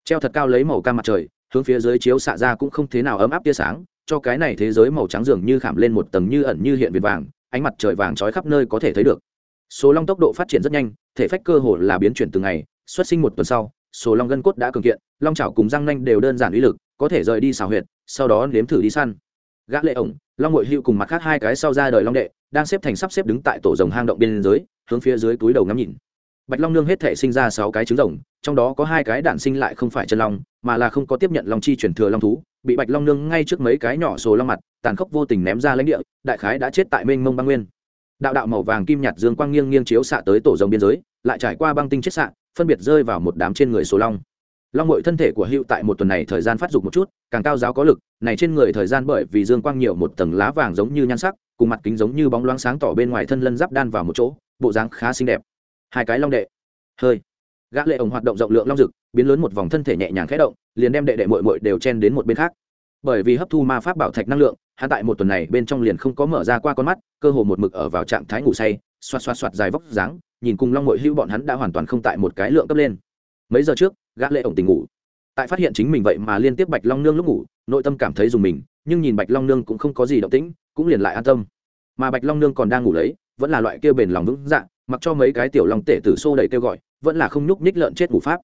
Treo thật cao lấy màu ca mặt trời hướng phía dưới chiếu xạ ra cũng không thế nào ấm áp tia sáng cho cái này thế giới màu trắng dường như khảm lên một tầng như ẩn như hiện viền vàng ánh mặt trời vàng trói khắp nơi có thể thấy được. Số long tốc độ phát triển rất nhanh thể phách cơ hồ là biến chuyển từng ngày xuất sinh một tuần sau số long gân cốt đã cường kiện long chảo cùng răng nanh đều đơn giản uy lực có thể rời đi xào huyệt sau đó nếm thử đi săn. Gã lệ ổng long ngội hữu cùng mặt khác hai cái sau ra đời long đệ đang xếp thành sắp xếp đứng tại tổ rồng hang động bên giới, hướng phía dưới túi đầu ngắm nhìn. Bạch long nương hết thể sinh ra sáu cái trứng rồng trong đó có hai cái đản sinh lại không phải chân long mà là không có tiếp nhận long chi chuyển thừa long thú, bị bạch long nương ngay trước mấy cái nhỏ sổ long mặt, tàn khốc vô tình ném ra lãnh địa, đại khái đã chết tại mênh mông băng nguyên. Đạo đạo màu vàng kim nhạt dương quang nghiêng nghiêng chiếu xạ tới tổ rồng biên giới, lại trải qua băng tinh chết xạ, phân biệt rơi vào một đám trên người số long. Long mội thân thể của hữu tại một tuần này thời gian phát dục một chút, càng cao giáo có lực, này trên người thời gian bởi vì dương quang nhiều một tầng lá vàng giống như nhan sắc, cùng mặt kính giống như bóng loáng sáng tỏ bên ngoài thân lân giáp đan vào một chỗ, bộ dáng khá xinh đẹp. Hai cái long đệ. Hơi gã lệ ổng hoạt động rộng lượng long dực, biến lớn một vòng thân thể nhẹ nhàng khẽ động, liền đem đệ đệ muội muội đều chen đến một bên khác. Bởi vì hấp thu ma pháp bảo thạch năng lượng, hắn tại một tuần này bên trong liền không có mở ra qua con mắt, cơ hồ một mực ở vào trạng thái ngủ say xoa xoa xoa dài vóc dáng, nhìn cùng long muội hưu bọn hắn đã hoàn toàn không tại một cái lượng cấp lên. Mấy giờ trước, gã lệ ổng tỉnh ngủ. Tại phát hiện chính mình vậy mà liên tiếp bạch long nương lúc ngủ, nội tâm cảm thấy dùng mình, nhưng nhìn bạch long nương cũng không có gì động tĩnh, cũng liền lại an tâm. Mà bạch long nương còn đang ngủ lấy, vẫn là loại kia bền lòng vững dạ mặc cho mấy cái tiểu long tể tử xô đẩy kêu gọi vẫn là không nhúc nhích lợn chết ngủ pháp.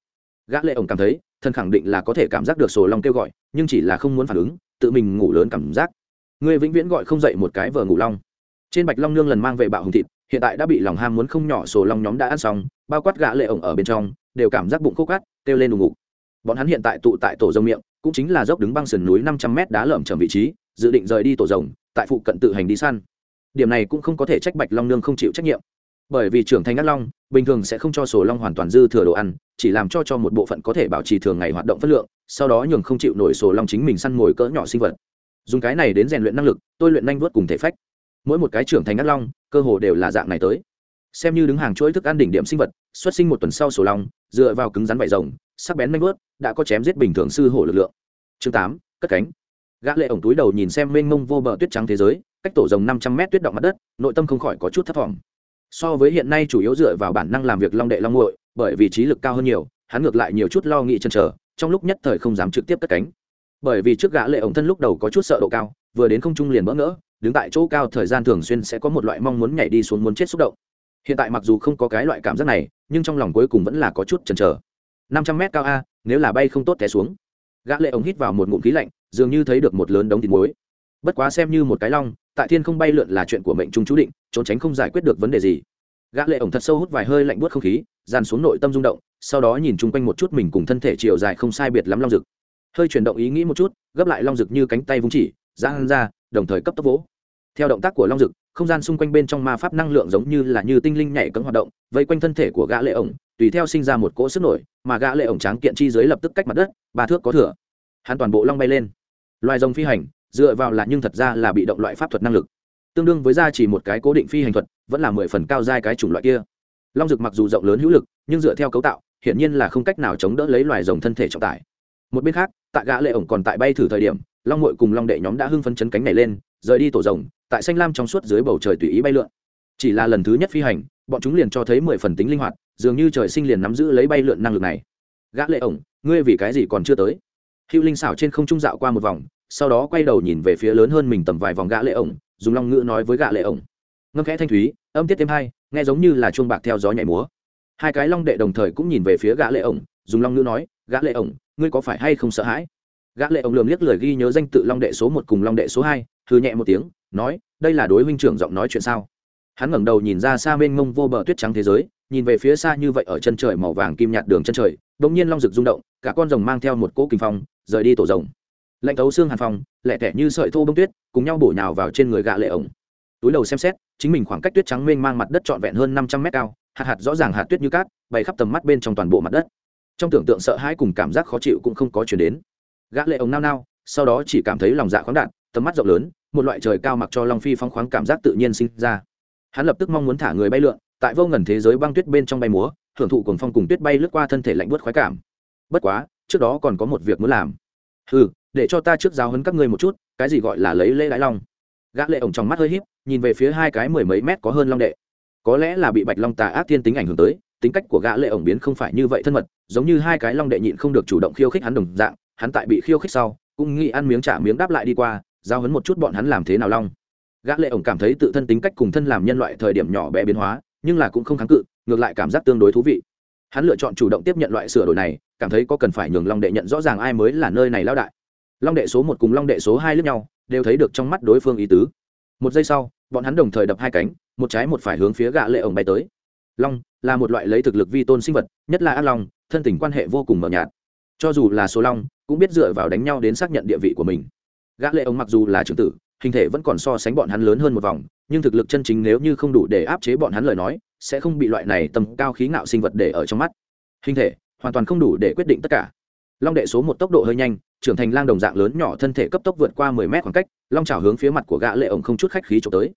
Gã lệ ổng cảm thấy thân khẳng định là có thể cảm giác được sổ long kêu gọi, nhưng chỉ là không muốn phản ứng, tự mình ngủ lớn cảm giác. Người vĩnh viễn gọi không dậy một cái vờ ngủ long. Trên bạch long nương lần mang về bạo hùng thịt, hiện tại đã bị lòng ham muốn không nhỏ sổ long nhóm đã ăn xong, bao quát gã lệ ổng ở bên trong, đều cảm giác bụng khô cát kêu lên đùng ngủ. Bọn hắn hiện tại tụ tại tổ rồng miệng, cũng chính là dốc đứng băng sườn núi năm trăm mét đá lởm chởm vị trí, dự định rời đi tổ rồng, tại phụ cận tự hành đi săn. Điểm này cũng không có thể trách bạch long nương không chịu trách nhiệm bởi vì trưởng thành ngắt long, bình thường sẽ không cho sổ long hoàn toàn dư thừa đồ ăn, chỉ làm cho cho một bộ phận có thể bảo trì thường ngày hoạt động phất lượng, sau đó nhường không chịu nổi sổ long chính mình săn mồi cỡ nhỏ sinh vật. Dùng cái này đến rèn luyện năng lực, tôi luyện nhanh vớt cùng thể phách. Mỗi một cái trưởng thành ngắt long, cơ hồ đều là dạng này tới. Xem như đứng hàng chuỗi thức ăn đỉnh điểm sinh vật, xuất sinh một tuần sau sổ long, dựa vào cứng rắn vải rồng, sắc bén nhanh vớt đã có chém giết bình thường sư hổ lực lượng. Chương tám, cất cánh. Gã lệ ổng túi đầu nhìn xem mênh mông vô bờ tuyết trắng thế giới, cách tổ rồng năm trăm mét tuyết động mặt đất, nội tâm không khỏi có chút thất vọng so với hiện nay chủ yếu dựa vào bản năng làm việc long đệ long nguội bởi vì trí lực cao hơn nhiều, hắn ngược lại nhiều chút lo nghĩ chân trở trong lúc nhất thời không dám trực tiếp cất cánh. Bởi vì trước gã lệ ổng thân lúc đầu có chút sợ độ cao, vừa đến không trung liền bỡ ngỡ, đứng tại chỗ cao thời gian thường xuyên sẽ có một loại mong muốn nhảy đi xuống muốn chết xúc động. Hiện tại mặc dù không có cái loại cảm giác này, nhưng trong lòng cuối cùng vẫn là có chút chần chờ. Năm trăm mét cao a, nếu là bay không tốt té xuống. Gã lệ ổng hít vào một ngụm khí lạnh, dường như thấy được một lớn đống thịt muối. Bất quá xem như một cái long tại thiên không bay lượn là chuyện của mệnh trung chú định, trốn tránh không giải quyết được vấn đề gì. Gã lệ ổng thật sâu hút vài hơi lạnh buốt không khí, dàn xuống nội tâm rung động, sau đó nhìn chung quanh một chút mình cùng thân thể chiều dài không sai biệt lắm long rực hơi chuyển động ý nghĩ một chút, gấp lại long rực như cánh tay vung chỉ giãn ra, đồng thời cấp tốc vỗ. Theo động tác của long rực không gian xung quanh bên trong ma pháp năng lượng giống như là như tinh linh nhảy cấm hoạt động, vây quanh thân thể của gã lệ ổng, tùy theo sinh ra một cỗ sức nổi, mà gã lệ ổng tráng kiện chi dưới lập tức cách mặt đất, ba thước có thừa. Hắn toàn bộ long bay lên. Loài rồng phi hành dựa vào là nhưng thật ra là bị động loại pháp thuật năng lực. Tương đương với ra chỉ một cái cố định phi hành thuật, vẫn là mười phần cao dai cái chủng loại kia. Long rực mặc dù rộng lớn hữu lực, nhưng dựa theo cấu tạo, hiển nhiên là không cách nào chống đỡ lấy loài rồng thân thể trọng tải. Một bên khác, tại gã lệ ổng còn tại bay thử thời điểm, long muội cùng long đệ nhóm đã hưng phấn chấn cánh này lên, rời đi tổ rồng, tại xanh lam trong suốt dưới bầu trời tùy ý bay lượn. Chỉ là lần thứ nhất phi hành, bọn chúng liền cho thấy mười phần tính linh hoạt, dường như trời sinh liền nắm giữ lấy bay lượn năng lực này. Gã lệ ổng, ngươi vì cái gì còn chưa tới? Hữu linh xảo trên không trung dạo qua một vòng sau đó quay đầu nhìn về phía lớn hơn mình tầm vài vòng gã lệ ổng, dùng long ngữ nói với gã lệ ổng. Ngâm khẽ thanh thúy, âm tiết thêm hai, nghe giống như là chuông bạc theo gió nhảy múa. Hai cái long đệ đồng thời cũng nhìn về phía gã lệ ổng, dùng long ngữ nói, gã lệ ổng, ngươi có phải hay không sợ hãi? Gã lệ ổng lườm liếc lời ghi nhớ danh tự long đệ số một cùng long đệ số hai thư nhẹ một tiếng, nói, đây là đối huynh trưởng giọng nói chuyện sao? Hắn ngẩng đầu nhìn ra xa mênh mông vô bờ tuyết trắng thế giới, nhìn về phía xa như vậy ở chân trời màu vàng kim nhạt đường chân trời, đột nhiên long rực rung động, cả con rồng mang theo một cỗ kinh phong, rời đi tổ rồng lạnh thấu xương hàn phòng, lẹ tẻ như sợi thô bông tuyết cùng nhau bổ nhào vào trên người gã lệ ổng. Túi đầu xem xét chính mình khoảng cách tuyết trắng mênh mang mặt đất trọn vẹn hơn năm trăm mét cao hạt hạt rõ ràng hạt tuyết như cát bay khắp tầm mắt bên trong toàn bộ mặt đất. Trong tưởng tượng sợ hãi cùng cảm giác khó chịu cũng không có chuyển đến. Gã lệ ống nao nao sau đó chỉ cảm thấy lòng dạ khoáng đạn tầm mắt rộng lớn một loại trời cao mặc cho long phi phong khoáng cảm giác tự nhiên sinh ra. Hắn lập tức mong muốn thả người bay lượn tại vô ngần thế giới băng tuyết bên trong bay múa hưởng thụ cuồng phong cùng tuyết bay lướt qua thân thể lạnh buốt khoái cảm. Bất quá trước đó còn có một việc muốn làm. Ừ để cho ta trước giáo hấn các ngươi một chút, cái gì gọi là lấy lễ đái long. Gã lệ ổng trong mắt hơi híp, nhìn về phía hai cái mười mấy mét có hơn long đệ. Có lẽ là bị bạch long tà ác thiên tính ảnh hưởng tới, tính cách của gã lệ ổng biến không phải như vậy thân mật, giống như hai cái long đệ nhịn không được chủ động khiêu khích hắn đồng dạng, hắn tại bị khiêu khích sau, cũng nghĩ ăn miếng trả miếng đáp lại đi qua giao hấn một chút bọn hắn làm thế nào long. Gã lệ ổng cảm thấy tự thân tính cách cùng thân làm nhân loại thời điểm nhỏ bé biến hóa, nhưng là cũng không kháng cự, ngược lại cảm giác tương đối thú vị. Hắn lựa chọn chủ động tiếp nhận loại sửa đổi này, cảm thấy có cần phải nhường long đệ nhận rõ ràng ai mới là nơi này lao đại long đệ số một cùng long đệ số hai lướt nhau, đều thấy được trong mắt đối phương ý tứ. Một giây sau, bọn hắn đồng thời đập hai cánh, một trái một phải hướng phía gã lệ ổng bay tới. Long là một loại lấy thực lực vi tôn sinh vật, nhất là ác long, thân tình quan hệ vô cùng mờ nhạt. Cho dù là số long, cũng biết dựa vào đánh nhau đến xác nhận địa vị của mình. Gã lệ ổng mặc dù là trưởng tử, hình thể vẫn còn so sánh bọn hắn lớn hơn một vòng, nhưng thực lực chân chính nếu như không đủ để áp chế bọn hắn lời nói, sẽ không bị loại này tầm cao khí ngạo sinh vật để ở trong mắt. Hình thể hoàn toàn không đủ để quyết định tất cả long đệ số một tốc độ hơi nhanh, trưởng thành lang đồng dạng lớn nhỏ thân thể cấp tốc vượt qua mười mét khoảng cách, long trào hướng phía mặt của gã lệ ổng không chút khách khí trộm tới.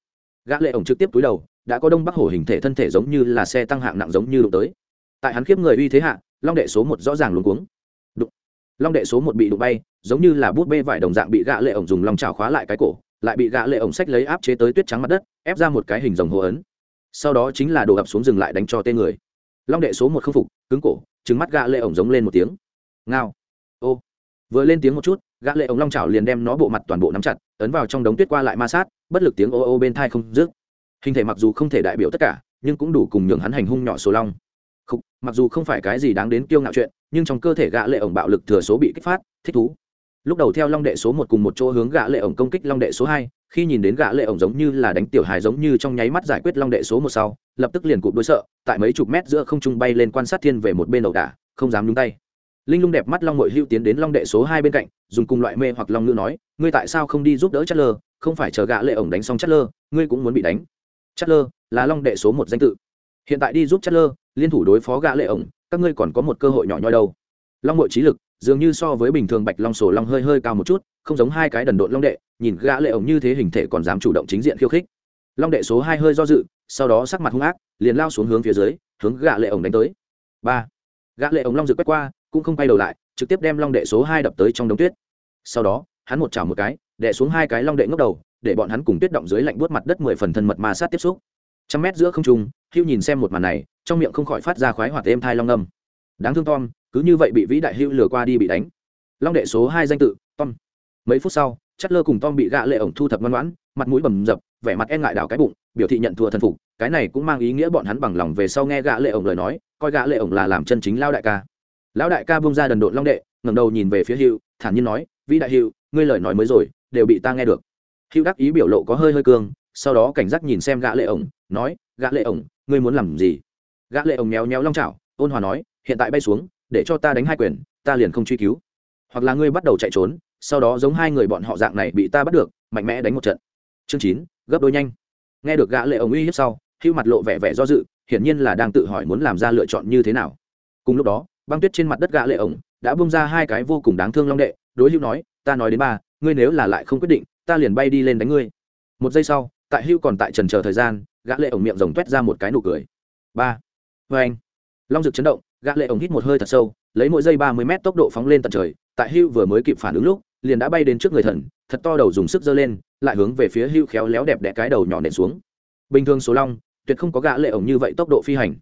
Gã lệ ổng trực tiếp túi đầu, đã có đông bắc hổ hình thể thân thể giống như là xe tăng hạng nặng giống như đụng tới. Tại hắn khiếp người uy thế hạ, long đệ số một rõ ràng luống cuống. Đụng. Long đệ số một bị đụng bay, giống như là bút bê vải đồng dạng bị gã lệ ổng dùng long trào khóa lại cái cổ, lại bị gã lệ ổng sách lấy áp chế tới tuyết trắng mặt đất, ép ra một cái hình rồng hồ ấn. Sau đó chính là đổ ập xuống dừng lại đánh cho tên người. Long đệ số một không phục, cứng cổ, trừng mắt gã lệ ổng giống lên một tiếng ngao. Ô. Vừa lên tiếng một chút gã lệ ống long chảo liền đem nó bộ mặt toàn bộ nắm chặt ấn vào trong đống tuyết qua lại ma sát bất lực tiếng ô ô bên thai không dứt. Hình thể mặc dù không thể đại biểu tất cả nhưng cũng đủ cùng nhường hắn hành hung nhỏ số long. Khúc, mặc dù không phải cái gì đáng đến kiêu ngạo chuyện nhưng trong cơ thể gã lệ ổng bạo lực thừa số bị kích phát thích thú. Lúc đầu theo long đệ số một cùng một chỗ hướng gã lệ ổng công kích long đệ số hai khi nhìn đến gã lệ ổng giống như là đánh tiểu hài giống như trong nháy mắt giải quyết long đệ số một sau lập tức liền cụp đuôi sợ tại mấy chục mét giữa không trung bay lên quan sát thiên về một bên đầu đả không dám nhúng tay linh lung đẹp mắt long mội hưu tiến đến long đệ số hai bên cạnh, dùng cùng loại mê hoặc long ngữ nói, ngươi tại sao không đi giúp đỡ chất lơ không phải chờ gã lệ ổng đánh xong chất lơ ngươi cũng muốn bị đánh. Chất lơ là long đệ số một danh tự. Hiện tại đi giúp chất lơ liên thủ đối phó gã lệ ổng, các ngươi còn có một cơ hội nhỏ nhoi đâu. Long mội trí lực, dường như so với bình thường bạch long sổ long hơi hơi cao một chút, không giống hai cái đần độn long đệ, nhìn gã lệ ổng như thế hình thể còn dám chủ động chính diện khiêu khích. Long đệ số hai hơi do dự, sau đó sắc mặt hung ác, liền lao xuống hướng phía dưới, hướng gã lệ ổng đánh tới. Ba. Gã lệ ổng long dự quét qua cũng không quay đầu lại, trực tiếp đem long đệ số hai đập tới trong đống tuyết. Sau đó, hắn một chảo một cái, đè xuống hai cái long đệ ngốc đầu, để bọn hắn cùng tuyết động dưới lạnh buốt mặt đất mười phần thân mật ma sát tiếp xúc. Trăm mét giữa không trung, hưu nhìn xem một màn này, trong miệng không khỏi phát ra khoái hoạt êm thai long âm. Đáng thương tom, cứ như vậy bị vĩ đại hưu lừa qua đi bị đánh. Long đệ số hai danh tự, tom. Mấy phút sau, chất lơ cùng tom bị gạ lệ ổng thu thập ngoan ngoãn, mặt mũi bầm dập, vẻ mặt e ngại đảo cái bụng, biểu thị nhận thua thần phục, cái này cũng mang ý nghĩa bọn hắn bằng lòng về sau nghe gạ lệ ổng lời nói, coi gạ lệ ổng là làm chân chính lao đại ca lão đại ca bung ra đần độn long đệ, ngẩng đầu nhìn về phía hữu, thản nhiên nói vĩ đại hữu, ngươi lời nói mới rồi, đều bị ta nghe được. Hữu đắc ý biểu lộ có hơi hơi cương, sau đó cảnh giác nhìn xem gã lệ ổng, nói, gã lệ ổng, ngươi muốn làm gì? Gã lệ ổng méo méo long chảo, ôn hòa nói, hiện tại bay xuống, để cho ta đánh hai quyền, ta liền không truy cứu. Hoặc là ngươi bắt đầu chạy trốn, sau đó giống hai người bọn họ dạng này bị ta bắt được, mạnh mẽ đánh một trận. Chương chín, gấp đôi nhanh. Nghe được gã lệ ổng uy hiếp sau, hữu mặt lộ vẻ vẻ do dự, hiển nhiên là đang tự hỏi muốn làm ra lựa chọn như thế nào. Cùng lúc đó băng tuyết trên mặt đất gã lệ ổng, đã bung ra hai cái vô cùng đáng thương long đệ, đối hữu nói, ta nói đến ba, ngươi nếu là lại không quyết định, ta liền bay đi lên đánh ngươi. Một giây sau, tại hữu còn tại trần chờ thời gian, gã lệ ổng miệng rồng toét ra một cái nụ cười. Ba. Với anh. Long rực chấn động, gã lệ ổng hít một hơi thật sâu, lấy mỗi giây ba mươi mét tốc độ phóng lên tận trời, tại hữu vừa mới kịp phản ứng lúc, liền đã bay đến trước người thần, thật to đầu dùng sức giơ lên, lại hướng về phía hữu khéo léo đẹp đẽ cái đầu nhỏ nện xuống. Bình thường số long, tuyệt không có gã lệ ổng như vậy tốc độ phi hành.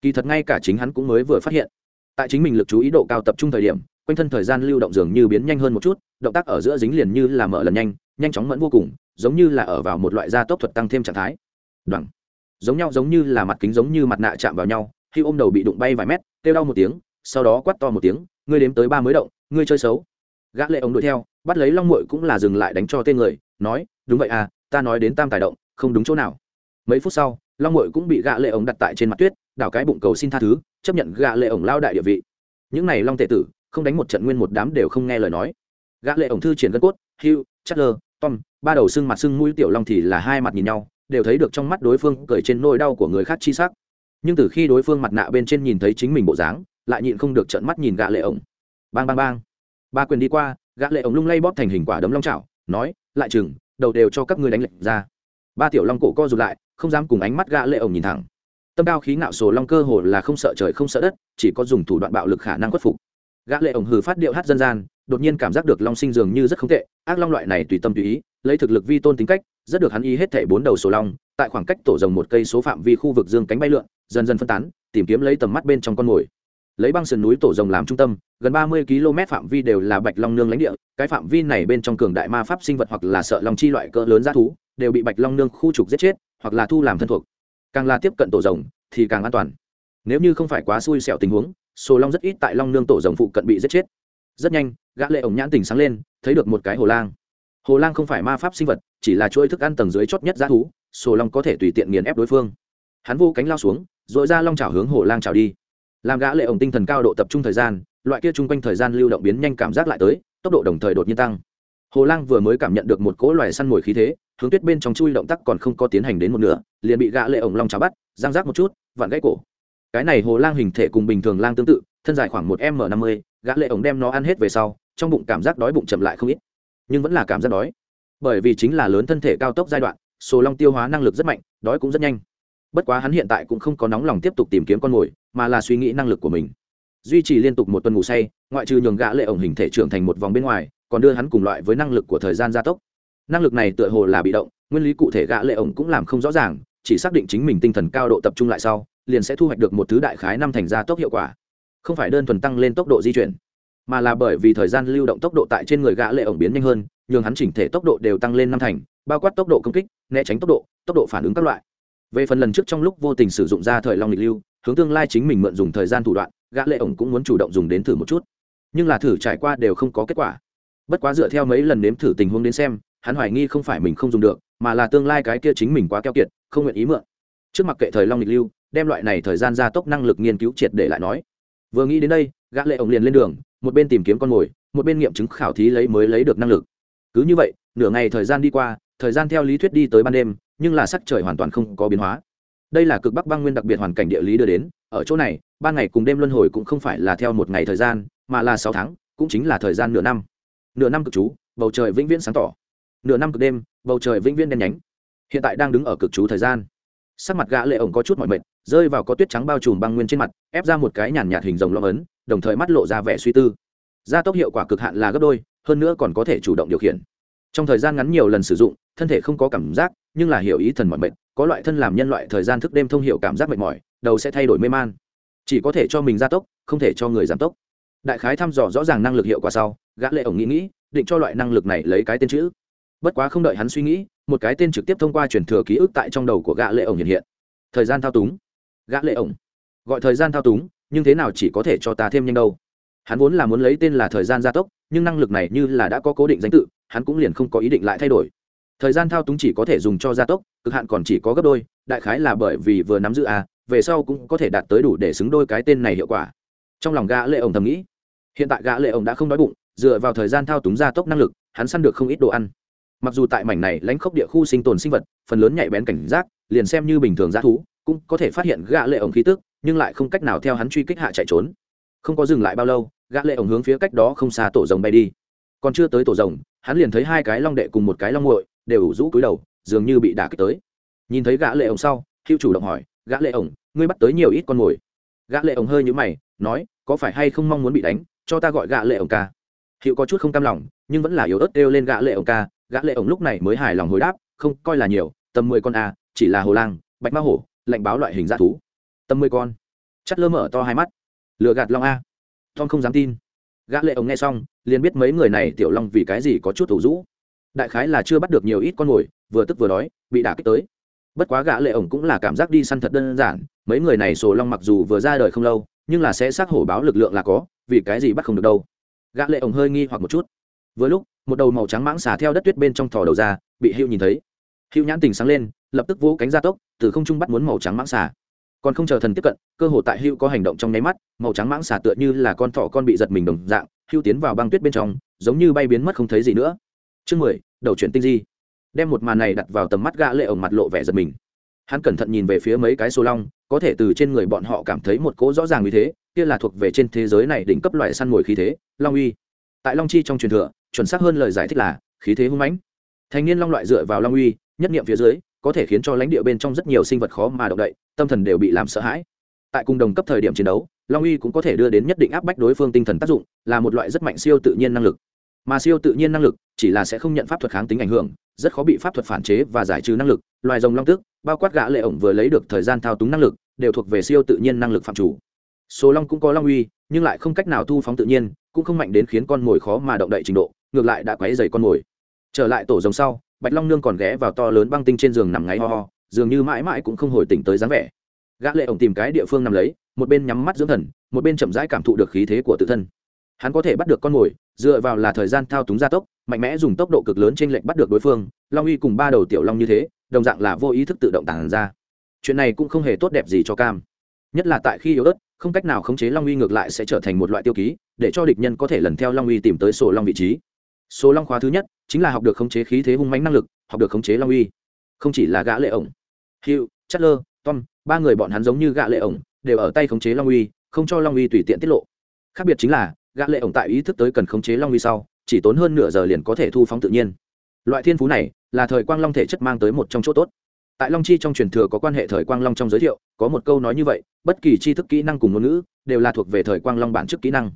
Kỳ thật ngay cả chính hắn cũng mới vừa phát hiện tại chính mình lực chú ý độ cao tập trung thời điểm, quanh thân thời gian lưu động dường như biến nhanh hơn một chút, động tác ở giữa dính liền như là mở lần nhanh nhanh chóng mẫn vô cùng, giống như là ở vào một loại gia tốc thuật tăng thêm trạng thái. Đoẳng giống nhau giống như là mặt kính giống như mặt nạ chạm vào nhau, khi ôm đầu bị đụng bay vài mét, kêu đau một tiếng, sau đó quắt to một tiếng, ngươi đếm tới ba mới động, ngươi chơi xấu. Gã lệ ông đuổi theo, bắt lấy long muội cũng là dừng lại đánh cho tên người, nói, đúng vậy à ta nói đến tam tài động, không đúng chỗ nào mấy phút sau, long mội cũng bị gạ lệ ông đặt tại trên mặt tuyết, đảo cái bụng cầu xin tha thứ, chấp nhận gạ lệ ổng lao đại địa vị. Những này long tệ tử, không đánh một trận nguyên một đám đều không nghe lời nói. Gã lệ ổng thư triển gân cốt, hugh, chatler, tom, ba đầu xương mặt xương mũi tiểu long thì là hai mặt nhìn nhau, đều thấy được trong mắt đối phương cởi trên nỗi đau của người khác chi sắc. Nhưng từ khi đối phương mặt nạ bên trên nhìn thấy chính mình bộ dáng, lại nhịn không được trợn mắt nhìn gã lệ ổng. Bang bang bang. Ba quyền đi qua gã lệ ổng lung lay bóp thành hình quả đấm long chảo, nói, lại chừng, đầu đều cho các ngươi đánh lệch ra. Ba tiểu long cổ co rụt lại không dám cùng ánh mắt gã lệ ổng nhìn thẳng. Tâm cao khí ngạo sổ long cơ hồ là không sợ trời không sợ đất, chỉ có dùng thủ đoạn bạo lực khả năng khuất phục. Gã lệ ổng hừ phát điệu hát dân gian, đột nhiên cảm giác được long sinh dường như rất không tệ, ác long loại này tùy tâm tùy ý, lấy thực lực vi tôn tính cách, rất được hắn ý hết thể bốn đầu sổ long, tại khoảng cách tổ rồng một cây số phạm vi khu vực dương cánh bay lượn, dần dần phân tán, tìm kiếm lấy tầm mắt bên trong con mồi. Lấy băng sườn núi tổ rồng làm trung tâm, gần ba mươi km phạm vi đều là bạch long nương lãnh địa, cái phạm vi này bên trong cường đại ma pháp sinh vật hoặc là sợ long chi loại cỡ lớn g thú, đều bị bạch long nương khu trục giết chết hoặc là thu làm thân thuộc. Càng là tiếp cận tổ rồng, thì càng an toàn. Nếu như không phải quá xui xẻo tình huống, sổ long rất ít tại long nương tổ rồng phụ cận bị giết chết. Rất nhanh, gã lệ ổng nhãn tình sáng lên, thấy được một cái hồ lang. Hồ lang không phải ma pháp sinh vật, chỉ là chuỗi thức ăn tầng dưới chót nhất giá thú, sổ long có thể tùy tiện nghiền ép đối phương. Hắn vô cánh lao xuống, rồi ra long chảo hướng hồ lang chảo đi. Làm gã lệ ổng tinh thần cao độ tập trung thời gian, loại kia chung quanh thời gian lưu động biến nhanh cảm giác lại tới, tốc độ đồng thời đột nhiên tăng. Hồ lang vừa mới cảm nhận được một cỗ loài săn mồi khí thế hướng tuyết bên trong chui động tác còn không có tiến hành đến một nửa, liền bị gã lệ ổng long cháo bắt giang rác một chút, vặn gãy cổ. Cái này hồ lang hình thể cùng bình thường lang tương tự, thân dài khoảng một m năm mươi, gã lệ ổng đem nó ăn hết về sau, trong bụng cảm giác đói bụng chậm lại không ít. Nhưng vẫn là cảm giác đói. Bởi vì chính là lớn thân thể cao tốc giai đoạn sổ long tiêu hóa năng lực rất mạnh, đói cũng rất nhanh. Bất quá hắn hiện tại cũng không có nóng lòng tiếp tục tìm kiếm con mồi, mà là suy nghĩ năng lực của mình. Duy trì liên tục một tuần ngủ say, ngoại trừ nhường gã lệ ổng hình thể trưởng thành một vòng bên ngoài, còn đưa hắn cùng loại với năng lực của thời gian gia tốc năng lực này tựa hồ là bị động, nguyên lý cụ thể gã lệ ổng cũng làm không rõ ràng, chỉ xác định chính mình tinh thần cao độ tập trung lại sau, liền sẽ thu hoạch được một thứ đại khái năm thành gia tốc hiệu quả. Không phải đơn thuần tăng lên tốc độ di chuyển, mà là bởi vì thời gian lưu động tốc độ tại trên người gã lệ ổng biến nhanh hơn, nhường hắn chỉnh thể tốc độ đều tăng lên năm thành, bao quát tốc độ công kích, né tránh tốc độ tốc độ phản ứng các loại. Về phần lần trước trong lúc vô tình sử dụng ra thời long lịch lưu, hướng tương lai chính mình mượn dùng thời gian thủ đoạn, gã lệ ổng cũng muốn chủ động dùng đến thử một chút. Nhưng là thử trải qua đều không có kết quả. Bất quá dựa theo mấy lần nếm thử tình huống đến xem hắn hoài nghi không phải mình không dùng được, mà là tương lai cái kia chính mình quá keo kiệt, không nguyện ý mượn. Trước mặt kệ thời long lịch lưu, đem loại này thời gian gia tốc năng lực nghiên cứu triệt để lại nói. Vừa nghĩ đến đây, gã lệ ổng liền lên đường, một bên tìm kiếm con mồi, một bên nghiệm chứng khảo thí lấy mới lấy được năng lực. Cứ như vậy, nửa ngày thời gian đi qua, thời gian theo lý thuyết đi tới ban đêm, nhưng là sắc trời hoàn toàn không có biến hóa. Đây là cực bắc băng nguyên đặc biệt hoàn cảnh địa lý đưa đến, ở chỗ này, ban ngày cùng đêm luân hồi cũng không phải là theo một ngày thời gian, mà là sáu tháng, cũng chính là thời gian nửa năm. Nửa năm cực chú, bầu trời vĩnh viễn sáng tỏ nửa năm cực đêm, bầu trời vĩnh viễn đen nhánh. Hiện tại đang đứng ở cực chú thời gian. Sắc mặt gã lệ ổng có chút mỏi mệt, rơi vào có tuyết trắng bao trùm băng nguyên trên mặt, ép ra một cái nhàn nhạt hình rồng lõm ấn, đồng thời mắt lộ ra vẻ suy tư. Gia tốc hiệu quả cực hạn là gấp đôi, hơn nữa còn có thể chủ động điều khiển. Trong thời gian ngắn nhiều lần sử dụng, thân thể không có cảm giác, nhưng là hiểu ý thần mỏi mệt, có loại thân làm nhân loại thời gian thức đêm thông hiểu cảm giác mệt mỏi, đầu sẽ thay đổi mê man. Chỉ có thể cho mình gia tốc, không thể cho người giảm tốc. Đại khái thăm dò rõ ràng năng lực hiệu quả sau, gã lệ ổng nghĩ nghĩ, định cho loại năng lực này lấy cái tên chữ bất quá không đợi hắn suy nghĩ, một cái tên trực tiếp thông qua truyền thừa ký ức tại trong đầu của gã lệ ổng hiện hiện. Thời gian thao túng. Gã lệ ổng. Gọi thời gian thao túng, nhưng thế nào chỉ có thể cho ta thêm nhanh đâu. Hắn vốn là muốn lấy tên là thời gian gia tốc, nhưng năng lực này như là đã có cố định danh tự, hắn cũng liền không có ý định lại thay đổi. Thời gian thao túng chỉ có thể dùng cho gia tốc, cực hạn còn chỉ có gấp đôi, đại khái là bởi vì vừa nắm giữ a, về sau cũng có thể đạt tới đủ để xứng đôi cái tên này hiệu quả. Trong lòng gã lệ ổng thầm nghĩ, hiện tại gã lệ ổng đã không đói bụng, dựa vào thời gian thao túng gia tốc năng lực, hắn săn được không ít đồ ăn mặc dù tại mảnh này lãnh khốc địa khu sinh tồn sinh vật, phần lớn nhạy bén cảnh giác, liền xem như bình thường g thú, cũng có thể phát hiện gã lệ ổng khí tức, nhưng lại không cách nào theo hắn truy kích hạ chạy trốn. Không có dừng lại bao lâu, gã lệ ổng hướng phía cách đó không xa tổ rồng bay đi. Còn chưa tới tổ rồng, hắn liền thấy hai cái long đệ cùng một cái long muội đều ủ rũ cúi đầu, dường như bị đả kích tới. Nhìn thấy gã lệ ổng sau hữu chủ động hỏi, gã lệ ổng, ngươi bắt tới nhiều ít con mồi? Gã lệ ổng hơi nhũ mày, nói, có phải hay không mong muốn bị đánh, cho ta gọi gã lệ ổng ca? Hữu có chút không cam lòng, nhưng vẫn là yếu ớt đeo lên gã lệ ổng ca gã lệ ổng lúc này mới hài lòng hồi đáp, không, coi là nhiều, tầm mười con a, chỉ là hồ lang, bạch ma hổ, lạnh báo loại hình dã thú. Tầm mười con? Chắt lơ mở to hai mắt. Lừa gạt long a. Tom không dám tin. Gã lệ ổng nghe xong, liền biết mấy người này tiểu long vì cái gì có chút thủ rũ. Đại khái là chưa bắt được nhiều ít con mồi, vừa tức vừa đói, bị đả kích tới. Bất quá gã lệ ổng cũng là cảm giác đi săn thật đơn giản, mấy người này sổ long mặc dù vừa ra đời không lâu, nhưng là sẽ xác hổ báo lực lượng là có, vì cái gì bắt không được đâu. Gã lệ ổng hơi nghi hoặc một chút. Vừa lúc một đầu màu trắng mãng xà theo đất tuyết bên trong thò đầu ra, bị hưu nhìn thấy. Hưu nhãn tình sáng lên, lập tức vỗ cánh ra tốc, từ không trung bắt muốn màu trắng mãng xà. Còn không chờ thần tiếp cận, cơ hồ tại hưu có hành động trong nháy mắt, màu trắng mãng xà tựa như là con thỏ con bị giật mình đồng dạng, hưu tiến vào băng tuyết bên trong, giống như bay biến mất không thấy gì nữa. Chương mười, đầu chuyển tinh di. Đem một màn này đặt vào tầm mắt gã lệ ổng mặt lộ vẻ giật mình. Hắn cẩn thận nhìn về phía mấy cái số long, có thể từ trên người bọn họ cảm thấy một cỗ rõ ràng như thế, kia là thuộc về trên thế giới này đỉnh cấp loại săn mồi khí thế, long uy tại long chi trong truyền thừa, chuẩn xác hơn lời giải thích là, khí thế hung mãnh. Thành niên long loại dựa vào long uy, nhất nghiệm phía dưới, có thể khiến cho lãnh địa bên trong rất nhiều sinh vật khó mà động đậy, tâm thần đều bị làm sợ hãi. Tại cùng đồng cấp thời điểm chiến đấu, long uy cũng có thể đưa đến nhất định áp bách đối phương tinh thần tác dụng, là một loại rất mạnh siêu tự nhiên năng lực. Mà siêu tự nhiên năng lực, chỉ là sẽ không nhận pháp thuật kháng tính ảnh hưởng, rất khó bị pháp thuật phản chế và giải trừ năng lực. Loài rồng long tức bao quát gã lệ ổng vừa lấy được thời gian thao túng năng lực, đều thuộc về siêu tự nhiên năng lực phạm chủ số long cũng có long uy, nhưng lại không cách nào thu phóng tự nhiên, cũng không mạnh đến khiến con mồi khó mà động đậy trình độ, ngược lại đã quấy dày con mồi. Trở lại tổ rồng sau, bạch long nương còn ghé vào to lớn băng tinh trên giường nằm ngáy ho ho, dường như mãi mãi cũng không hồi tỉnh tới dáng vẻ. Gã lệ ổng tìm cái địa phương nằm lấy, một bên nhắm mắt dưỡng thần, một bên chậm rãi cảm thụ được khí thế của tự thân. Hắn có thể bắt được con mồi, dựa vào là thời gian thao túng gia tốc, mạnh mẽ dùng tốc độ cực lớn trên lệnh bắt được đối phương, long uy cùng ba đầu tiểu long như thế, đồng dạng là vô ý thức tự động tàng ra. Chuyện này cũng không hề tốt đẹp gì cho cam. Nhất là tại khi yếu ớt không cách nào khống chế long uy ngược lại sẽ trở thành một loại tiêu ký, để cho địch nhân có thể lần theo long uy tìm tới sổ long vị trí. Số long khóa thứ nhất chính là học được khống chế khí thế hung mãnh năng lực, học được khống chế long uy. Không chỉ là gã lệ ổng, hugh, chatler, tom, ba người bọn hắn giống như gã lệ ổng, đều ở tay khống chế long uy, không cho long uy tùy tiện tiết lộ. Khác biệt chính là, gã lệ ổng tại ý thức tới cần khống chế long uy sau, chỉ tốn hơn nửa giờ liền có thể thu phóng tự nhiên. Loại thiên phú này là thời quang long thể chất mang tới một trong chỗ tốt tại long chi trong truyền thừa có quan hệ thời quang long trong giới thiệu, có một câu nói như vậy, bất kỳ tri thức kỹ năng cùng ngôn ngữ, đều là thuộc về thời quang long bản chức kỹ năng.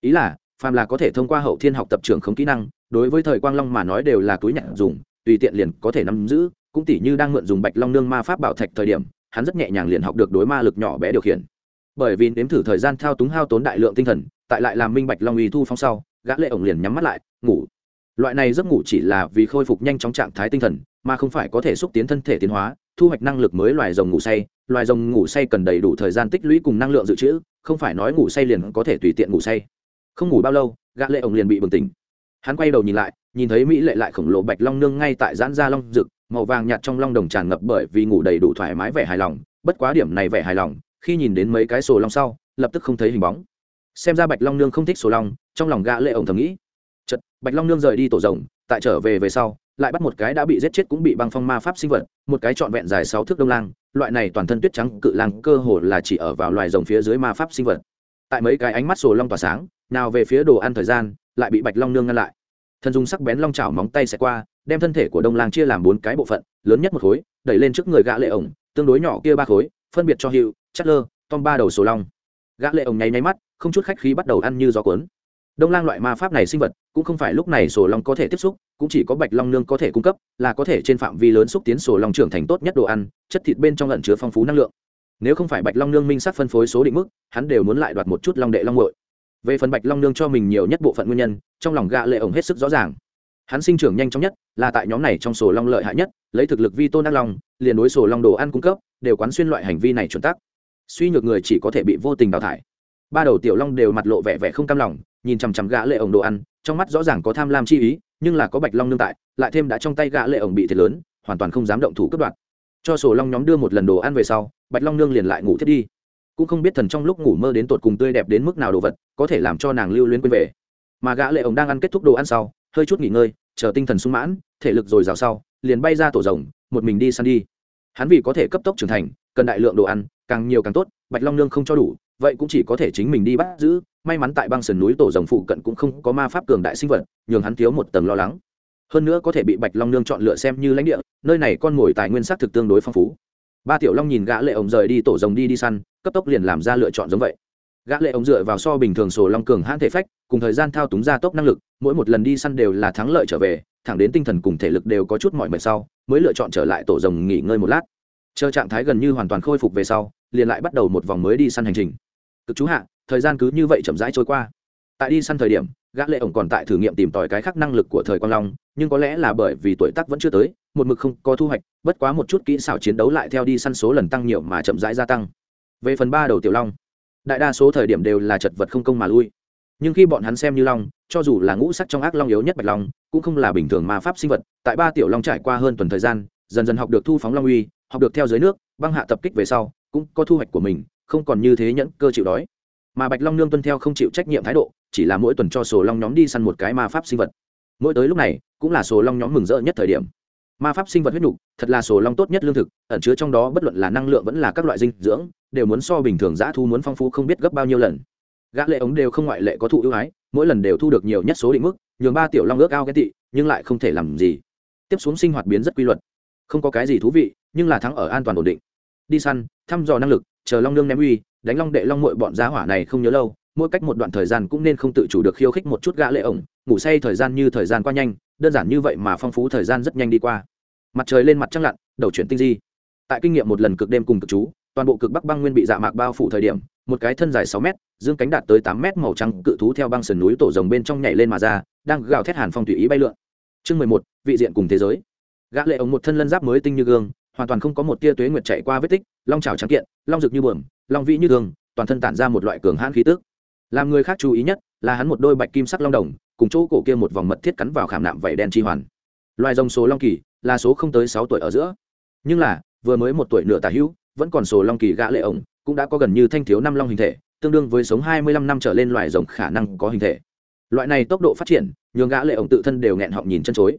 Ý là, phàm là có thể thông qua hậu thiên học tập trường không kỹ năng, đối với thời quang long mà nói đều là túi nhặt dùng, tùy tiện liền có thể nắm giữ, cũng tỉ như đang mượn dùng bạch long nương ma pháp bảo thạch thời điểm, hắn rất nhẹ nhàng liền học được đối ma lực nhỏ bé điều khiển. Bởi vì nếm thử thời gian thao túng hao tốn đại lượng tinh thần, tại lại làm minh bạch long uy thu phong sau, gã lệ ổng liền nhắm mắt lại, ngủ loại này giấc ngủ chỉ là vì khôi phục nhanh chóng trạng thái tinh thần, mà không phải có thể xúc tiến thân thể tiến hóa, thu hoạch năng lực mới loài rồng ngủ say. Loài rồng ngủ say cần đầy đủ thời gian tích lũy cùng năng lượng dự trữ, không phải nói ngủ say liền có thể tùy tiện ngủ say. Không ngủ bao lâu, gã lệ ổng liền bị bừng tỉnh. Hắn quay đầu nhìn lại, nhìn thấy mỹ lệ lại khổng lồ bạch long nương ngay tại giãn ra long rực, màu vàng nhạt trong long đồng tràn ngập bởi vì ngủ đầy đủ thoải mái vẻ hài lòng, bất quá điểm này vẻ hài lòng, khi nhìn đến mấy cái sổ long sau, lập tức không thấy hình bóng. Xem ra bạch long nương không thích sổ long, trong lòng gã lệ ổng thầm nghĩ chật, bạch long nương rời đi tổ rồng, tại trở về về sau, lại bắt một cái đã bị giết chết cũng bị băng phong ma pháp sinh vật, một cái trọn vẹn dài sáu thước đông lang, loại này toàn thân tuyết trắng, cự lang cơ hồ là chỉ ở vào loài rồng phía dưới ma pháp sinh vật. Tại mấy cái ánh mắt sổ long tỏa sáng, nào về phía đồ ăn thời gian, lại bị bạch long nương ngăn lại. Thân dùng sắc bén long chảo móng tay xẹt qua, đem thân thể của đông lang chia làm bốn cái bộ phận, lớn nhất một khối, đẩy lên trước người gã lệ ổng, tương đối nhỏ kia ba khối, phân biệt cho hiệu chất lơ, tom ba đầu sổ long. Gã lệ ổng nháy nháy mắt, không chút khách khí bắt đầu ăn như gió cuốn đông lang loại ma pháp này sinh vật, cũng không phải lúc này sổ long có thể tiếp xúc, cũng chỉ có bạch long nương có thể cung cấp, là có thể trên phạm vi lớn xúc tiến sổ long trưởng thành tốt nhất đồ ăn, chất thịt bên trong lẫn chứa phong phú năng lượng. Nếu không phải bạch long nương minh sắc phân phối số định mức, hắn đều muốn lại đoạt một chút long đệ long hội về phần bạch long nương cho mình nhiều nhất bộ phận nguyên nhân, trong lòng gạ lệ ổng hết sức rõ ràng. Hắn sinh trưởng nhanh chóng nhất, là tại nhóm này trong sổ long lợi hại nhất, lấy thực lực vi tôn đắc long, liền đối sổ long đồ ăn cung cấp, đều quán xuyên loại hành vi này chuẩn tắc. Suy nhược người chỉ có thể bị vô tình đào thải. Ba đầu tiểu long đều mặt lộ vẻ vẻ không cam lòng nhìn chằm chằm gã lệ ổng đồ ăn, trong mắt rõ ràng có tham lam chi ý, nhưng là có bạch long nương tại, lại thêm đã trong tay gã lệ ổng bị thiệt lớn, hoàn toàn không dám động thủ cướp đoạt. Cho sổ long nhóm đưa một lần đồ ăn về sau, bạch long nương liền lại ngủ thiết đi. Cũng không biết thần trong lúc ngủ mơ đến tột cùng tươi đẹp đến mức nào đồ vật, có thể làm cho nàng lưu luyến quên về. Mà gã lệ ổng đang ăn kết thúc đồ ăn sau, hơi chút nghỉ ngơi, chờ tinh thần sung mãn, thể lực dồi dào sau, liền bay ra tổ rồng, một mình đi săn đi. Hắn vì có thể cấp tốc trưởng thành, cần đại lượng đồ ăn, càng nhiều càng tốt, bạch long nương không cho đủ vậy cũng chỉ có thể chính mình đi bắt giữ. May mắn tại băng sườn núi tổ rồng phụ cận cũng không có ma pháp cường đại sinh vật, nhường hắn thiếu một tầng lo lắng. Hơn nữa có thể bị bạch long nương chọn lựa xem như lãnh địa, nơi này con mồi tài nguyên sắc thực tương đối phong phú. Ba tiểu long nhìn gã lệ ổng rời đi tổ rồng đi đi săn, cấp tốc liền làm ra lựa chọn giống vậy. Gã lệ ổng dựa vào so bình thường sổ long cường hãn thể phách, cùng thời gian thao túng gia tốc năng lực, mỗi một lần đi săn đều là thắng lợi trở về, thẳng đến tinh thần cùng thể lực đều có chút mỏi mệt sau, mới lựa chọn trở lại tổ rồng nghỉ ngơi một lát. Chờ trạng thái gần như hoàn toàn khôi phục về sau, liền lại bắt đầu một vòng mới đi săn hành trình cực chú hạ, thời gian cứ như vậy chậm rãi trôi qua. Tại đi săn thời điểm, gã lệ ổng còn tại thử nghiệm tìm tòi cái khác năng lực của thời quang long, nhưng có lẽ là bởi vì tuổi tác vẫn chưa tới, một mực không có thu hoạch, bất quá một chút kỹ xảo chiến đấu lại theo đi săn số lần tăng nhiều mà chậm rãi gia tăng. Về phần ba đầu tiểu long, đại đa số thời điểm đều là chật vật không công mà lui. Nhưng khi bọn hắn xem như long, cho dù là ngũ sắc trong ác long yếu nhất bạch long, cũng không là bình thường ma pháp sinh vật, tại ba tiểu long trải qua hơn tuần thời gian, dần dần học được thu phóng long uy, học được theo dưới nước, băng hạ tập kích về sau, cũng có thu hoạch của mình không còn như thế nhẫn cơ chịu đói. Mà bạch long nương tuân theo không chịu trách nhiệm thái độ, chỉ là mỗi tuần cho sổ long nhóm đi săn một cái ma pháp sinh vật. Mỗi tới lúc này, cũng là sổ long nhóm mừng rỡ nhất thời điểm. Ma pháp sinh vật huyết nhục, thật là sổ long tốt nhất lương thực, ẩn chứa trong đó bất luận là năng lượng vẫn là các loại dinh dưỡng, đều muốn so bình thường giã thu muốn phong phú không biết gấp bao nhiêu lần. Gã lệ ống đều không ngoại lệ có thụ ưu ái, mỗi lần đều thu được nhiều nhất số định mức, nhường ba tiểu long ước ao cái tị, nhưng lại không thể làm gì. Tiếp xuống sinh hoạt biến rất quy luật. Không có cái gì thú vị, nhưng là thắng ở an toàn ổn định. Đi săn, thăm dò năng lực chờ long nương ném uy, đánh long đệ long mội bọn giá hỏa này không nhớ lâu, mỗi cách một đoạn thời gian cũng nên không tự chủ được khiêu khích một chút gã lệ ổng, ngủ say thời gian như thời gian qua nhanh, đơn giản như vậy mà phong phú thời gian rất nhanh đi qua. Mặt trời lên mặt trăng lặn, đầu chuyển tinh di. Tại kinh nghiệm một lần cực đêm cùng cực chú, toàn bộ cực bắc băng nguyên bị dạ mạc bao phủ thời điểm, một cái thân dài sáu mét, dương cánh đạt tới tám mét màu trắng cự thú theo băng sườn núi tổ rồng bên trong nhảy lên mà ra, đang gào thét hàn phong tùy ý bay lượn. Chương mười một, vị diện cùng thế giới. Gã lệ ổng một thân lân giáp mới tinh như gương hoàn toàn không có một tia tuế nguyệt chạy qua vết tích, long trào trắng kiện, long rực như bờm long vĩ như thường, toàn thân tản ra một loại cường hãn khí tức. Làm người khác chú ý nhất là hắn một đôi bạch kim sắc long đồng, cùng chỗ cổ kia một vòng mật thiết cắn vào khảm nạm vảy đen chi hoàn. Loài rồng số long kỳ là số không tới sáu tuổi ở giữa. Nhưng là, vừa mới một tuổi nửa tả hữu, vẫn còn số long kỳ gã lệ ổng, cũng đã có gần như thanh thiếu năm long hình thể, tương đương với sống hai mươi lăm năm trở lên loài rồng khả năng có hình thể. Loại này tốc độ phát triển, nhường gã lệ ổng tự thân đều nghẹn họng nhìn chân chối.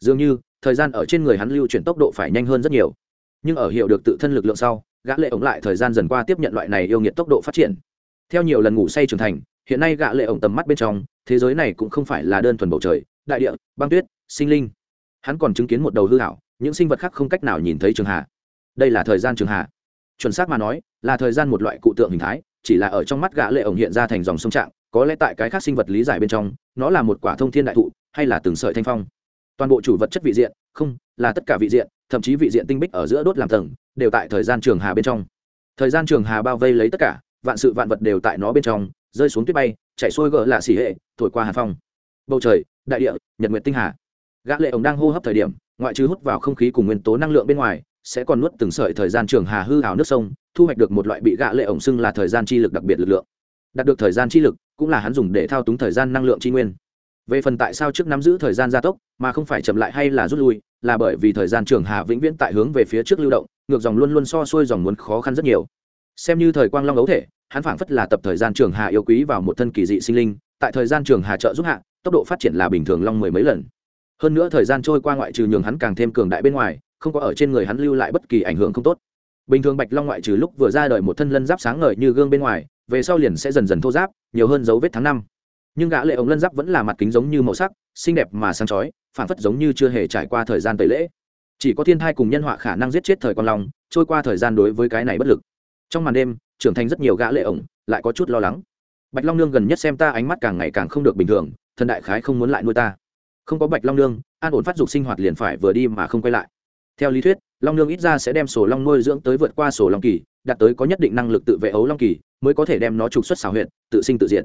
Dường như, thời gian ở trên người hắn lưu chuyển tốc độ phải nhanh hơn rất nhiều nhưng ở hiểu được tự thân lực lượng sau, gã lệ ổng lại thời gian dần qua tiếp nhận loại này yêu nghiệt tốc độ phát triển. Theo nhiều lần ngủ say trưởng thành, hiện nay gã lệ ổng tầm mắt bên trong, thế giới này cũng không phải là đơn thuần bầu trời, đại địa, băng tuyết, sinh linh. Hắn còn chứng kiến một đầu hư hảo những sinh vật khác không cách nào nhìn thấy trường hạ. Đây là thời gian trường hạ. Chuẩn xác mà nói, là thời gian một loại cụ tượng hình thái, chỉ là ở trong mắt gã lệ ổng hiện ra thành dòng sông trạng, có lẽ tại cái khác sinh vật lý giải bên trong, nó là một quả thông thiên đại thụ, hay là từng sợi thanh phong. Toàn bộ chủ vật chất vị diện, không, là tất cả vị diện thậm chí vị diện tinh bích ở giữa đốt làm tầng, đều tại thời gian trường hà bên trong. Thời gian trường hà bao vây lấy tất cả, vạn sự vạn vật đều tại nó bên trong, rơi xuống tuyết bay, chạy xuôi gỡ lạ xỉ hệ, thổi qua hà phong. Bầu trời, đại địa, nhật nguyệt tinh hà. Gã lệ ổng đang hô hấp thời điểm, ngoại trừ hút vào không khí cùng nguyên tố năng lượng bên ngoài, sẽ còn nuốt từng sợi thời gian trường hà hư ảo nước sông, thu hoạch được một loại bị gã lệ ổng xưng là thời gian chi lực đặc biệt lực lượng. Đạt được thời gian chi lực, cũng là hắn dùng để thao túng thời gian năng lượng chi nguyên về phần tại sao trước nắm giữ thời gian gia tốc, mà không phải chậm lại hay là rút lui, là bởi vì thời gian trường hà vĩnh viễn tại hướng về phía trước lưu động, ngược dòng luôn luôn so xuôi dòng muốn khó khăn rất nhiều. Xem như thời quang long ấu thể, hắn phảng phất là tập thời gian trường hà yêu quý vào một thân kỳ dị sinh linh, tại thời gian trường hà trợ giúp hạ, tốc độ phát triển là bình thường long mười mấy lần. Hơn nữa thời gian trôi qua ngoại trừ nhường hắn càng thêm cường đại bên ngoài, không có ở trên người hắn lưu lại bất kỳ ảnh hưởng không tốt. Bình thường bạch long ngoại trừ lúc vừa ra đời một thân lân giáp sáng ngời như gương bên ngoài, về sau liền sẽ dần dần thô giáp, nhiều hơn dấu vết tháng năm nhưng gã lệ ống lân giáp vẫn là mặt kính giống như màu sắc, xinh đẹp mà sáng chói phản phất giống như chưa hề trải qua thời gian tẩy lễ. Chỉ có thiên thai cùng nhân họa khả năng giết chết thời con long, trôi qua thời gian đối với cái này bất lực. Trong màn đêm, trưởng thành rất nhiều gã lệ ổng lại có chút lo lắng. Bạch long nương gần nhất xem ta ánh mắt càng ngày càng không được bình thường, thần đại khái không muốn lại nuôi ta. Không có bạch long nương, an ổn phát dục sinh hoạt liền phải vừa đi mà không quay lại. Theo lý thuyết, long nương ít ra sẽ đem sổ long nuôi dưỡng tới vượt qua sổ long kỳ, đạt tới có nhất định năng lực tự vệ ấu long kỳ, mới có thể đem nó trục xuất xảo huyện tự sinh tự diệt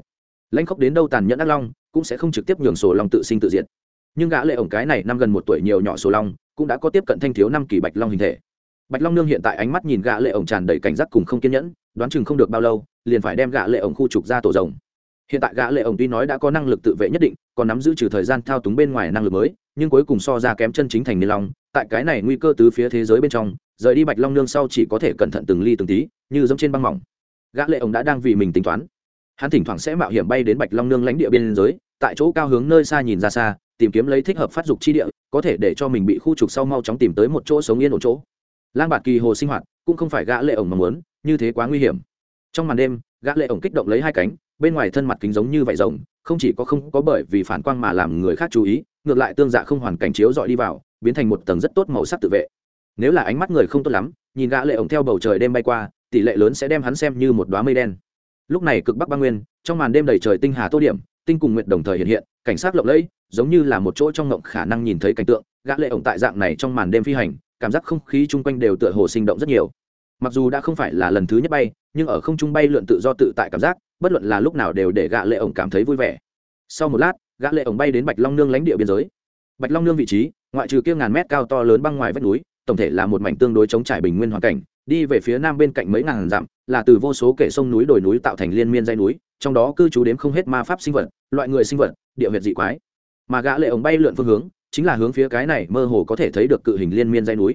lãnh khốc đến đâu tàn nhẫn ác long, cũng sẽ không trực tiếp nhường sổ long tự sinh tự diệt. Nhưng gã lệ ổng cái này năm gần một tuổi nhiều nhỏ sổ long, cũng đã có tiếp cận thanh thiếu năm kỳ bạch long hình thể. Bạch long nương hiện tại ánh mắt nhìn gã lệ ổng tràn đầy cảnh giác cùng không kiên nhẫn, đoán chừng không được bao lâu, liền phải đem gã lệ ổng khu trục ra tổ rồng. Hiện tại gã lệ ổng tuy nói đã có năng lực tự vệ nhất định, còn nắm giữ trừ thời gian thao túng bên ngoài năng lực mới, nhưng cuối cùng so ra kém chân chính thành niên long, tại cái này nguy cơ tứ phía thế giới bên trong, rời đi bạch long nương sau chỉ có thể cẩn thận từng ly từng tí, như giống trên băng mỏng. Gã lệ ổng đã đang vì mình tính toán hắn thỉnh thoảng sẽ mạo hiểm bay đến bạch long nương lãnh địa biên giới, tại chỗ cao hướng nơi xa nhìn ra xa, tìm kiếm lấy thích hợp phát dục chi địa, có thể để cho mình bị khu trục sau mau chóng tìm tới một chỗ sống yên ổn chỗ. Lang bạt kỳ hồ sinh hoạt cũng không phải gã lệ ổng mong muốn, như thế quá nguy hiểm. Trong màn đêm, gã lệ ổng kích động lấy hai cánh, bên ngoài thân mặt kính giống như vậy rồng, không chỉ có không có bởi vì phản quang mà làm người khác chú ý, ngược lại tương dạ không hoàn cảnh chiếu dọi đi vào, biến thành một tầng rất tốt màu sắc tự vệ. Nếu là ánh mắt người không tốt lắm, nhìn gã lệ ổng theo bầu trời đêm bay qua, tỷ lệ lớn sẽ đem hắn xem như một đóa mây đen lúc này cực bắc băng nguyên, trong màn đêm đầy trời tinh hà tô điểm, tinh cùng nguyệt đồng thời hiện hiện, cảnh sát lộng lẫy, giống như là một chỗ trong ngộng khả năng nhìn thấy cảnh tượng, gã lệ ổng tại dạng này trong màn đêm phi hành, cảm giác không khí chung quanh đều tựa hồ sinh động rất nhiều. Mặc dù đã không phải là lần thứ nhất bay, nhưng ở không trung bay lượn tự do tự tại cảm giác, bất luận là lúc nào đều để gã lệ ổng cảm thấy vui vẻ. Sau một lát, gã lệ ổng bay đến bạch long nương lãnh địa biên giới. Bạch long nương vị trí, ngoại trừ kia ngàn mét cao to lớn băng ngoài vách núi, tổng thể là một mảnh tương đối chống trải bình nguyên hoàn cảnh, đi về phía nam bên cạnh mấy ngàn dặm là từ vô số kể sông núi đồi núi tạo thành liên miên dãy núi, trong đó cư trú đếm không hết ma pháp sinh vật, loại người sinh vật, địa huyệt dị quái. Mà gã lệ ổng bay lượn phương hướng, chính là hướng phía cái này mơ hồ có thể thấy được cự hình liên miên dãy núi.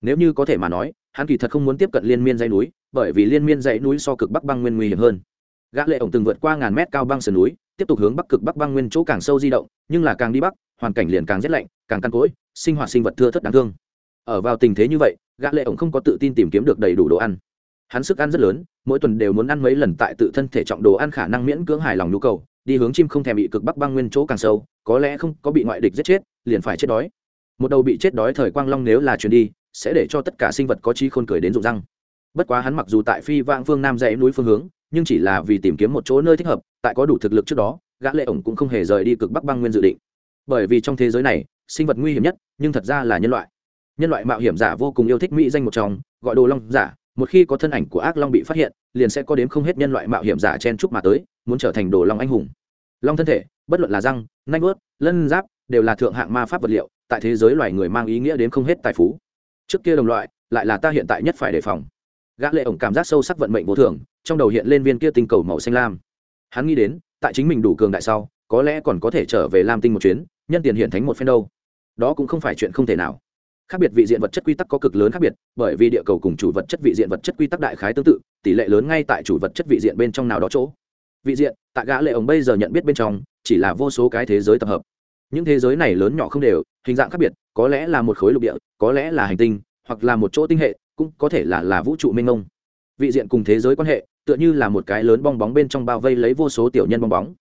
Nếu như có thể mà nói, hắn kỳ thật không muốn tiếp cận liên miên dãy núi, bởi vì liên miên dãy núi so cực bắc băng nguyên nguy hiểm hơn. Gã lệ ổng từng vượt qua ngàn mét cao băng sườn núi, tiếp tục hướng bắc cực bắc băng nguyên chỗ càng sâu di động, nhưng là càng đi bắc, hoàn cảnh liền càng rét lạnh, càng căn cỗi, sinh hoạt sinh vật thưa thất đáng thương. Ở vào tình thế như vậy, gã lệ ổng không có tự tin tìm kiếm được đầy đủ đồ ăn hắn sức ăn rất lớn, mỗi tuần đều muốn ăn mấy lần tại tự thân thể trọng đồ ăn khả năng miễn cưỡng hài lòng nhu cầu, đi hướng chim không thèm bị cực bắc băng nguyên chỗ càng sâu, có lẽ không có bị ngoại địch giết chết, liền phải chết đói. Một đầu bị chết đói thời quang long nếu là chuyển đi, sẽ để cho tất cả sinh vật có chi khôn cười đến rụng răng. Bất quá hắn mặc dù tại phi vang phương nam dãy núi phương hướng, nhưng chỉ là vì tìm kiếm một chỗ nơi thích hợp, tại có đủ thực lực trước đó, gã lệ ổng cũng không hề rời đi cực bắc băng nguyên dự định. Bởi vì trong thế giới này, sinh vật nguy hiểm nhất, nhưng thật ra là nhân loại. Nhân loại mạo hiểm giả vô cùng yêu thích mỹ danh một trong, gọi đồ long giả một khi có thân ảnh của ác long bị phát hiện, liền sẽ có đến không hết nhân loại mạo hiểm giả chen chúc mà tới, muốn trở thành đồ long anh hùng. Long thân thể, bất luận là răng, nanh vớt lân giáp, đều là thượng hạng ma pháp vật liệu, tại thế giới loài người mang ý nghĩa đến không hết tài phú. Trước kia đồng loại, lại là ta hiện tại nhất phải đề phòng. Gã lệ ổng cảm giác sâu sắc vận mệnh vô thường, trong đầu hiện lên viên kia tinh cầu màu xanh lam. Hắn nghĩ đến, tại chính mình đủ cường đại sau, có lẽ còn có thể trở về lam tinh một chuyến, nhân tiền hiện thánh một phen đâu. Đó cũng không phải chuyện không thể nào khác biệt vị diện vật chất quy tắc có cực lớn khác biệt, bởi vì địa cầu cùng chủ vật chất vị diện vật chất quy tắc đại khái tương tự, tỷ lệ lớn ngay tại chủ vật chất vị diện bên trong nào đó chỗ. Vị diện, tại gã lệ ổng bây giờ nhận biết bên trong, chỉ là vô số cái thế giới tập hợp. Những thế giới này lớn nhỏ không đều, hình dạng khác biệt, có lẽ là một khối lục địa, có lẽ là hành tinh, hoặc là một chỗ tinh hệ, cũng có thể là là vũ trụ mênh mông. Vị diện cùng thế giới quan hệ, tựa như là một cái lớn bong bóng bên trong bao vây lấy vô số tiểu nhân bong bóng.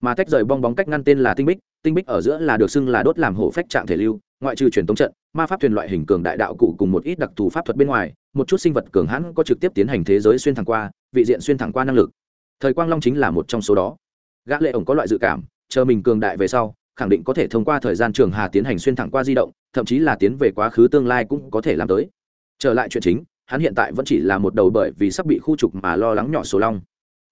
Mà tách rời bong bóng cách ngăn tên là tinh bích tinh bích ở giữa là được xưng là đốt làm hổ phách trạng thể lưu, ngoại trừ truyền tống trận ma pháp thuyền loại hình cường đại đạo cụ cùng một ít đặc thù pháp thuật bên ngoài, một chút sinh vật cường hãn có trực tiếp tiến hành thế giới xuyên thẳng qua, vị diện xuyên thẳng qua năng lực. Thời quang long chính là một trong số đó. Gã lệ ổng có loại dự cảm, chờ mình cường đại về sau, khẳng định có thể thông qua thời gian trường hà tiến hành xuyên thẳng qua di động, thậm chí là tiến về quá khứ tương lai cũng có thể làm tới. Trở lại chuyện chính, hắn hiện tại vẫn chỉ là một đầu bởi vì sắp bị khu trục mà lo lắng nhỏ số long.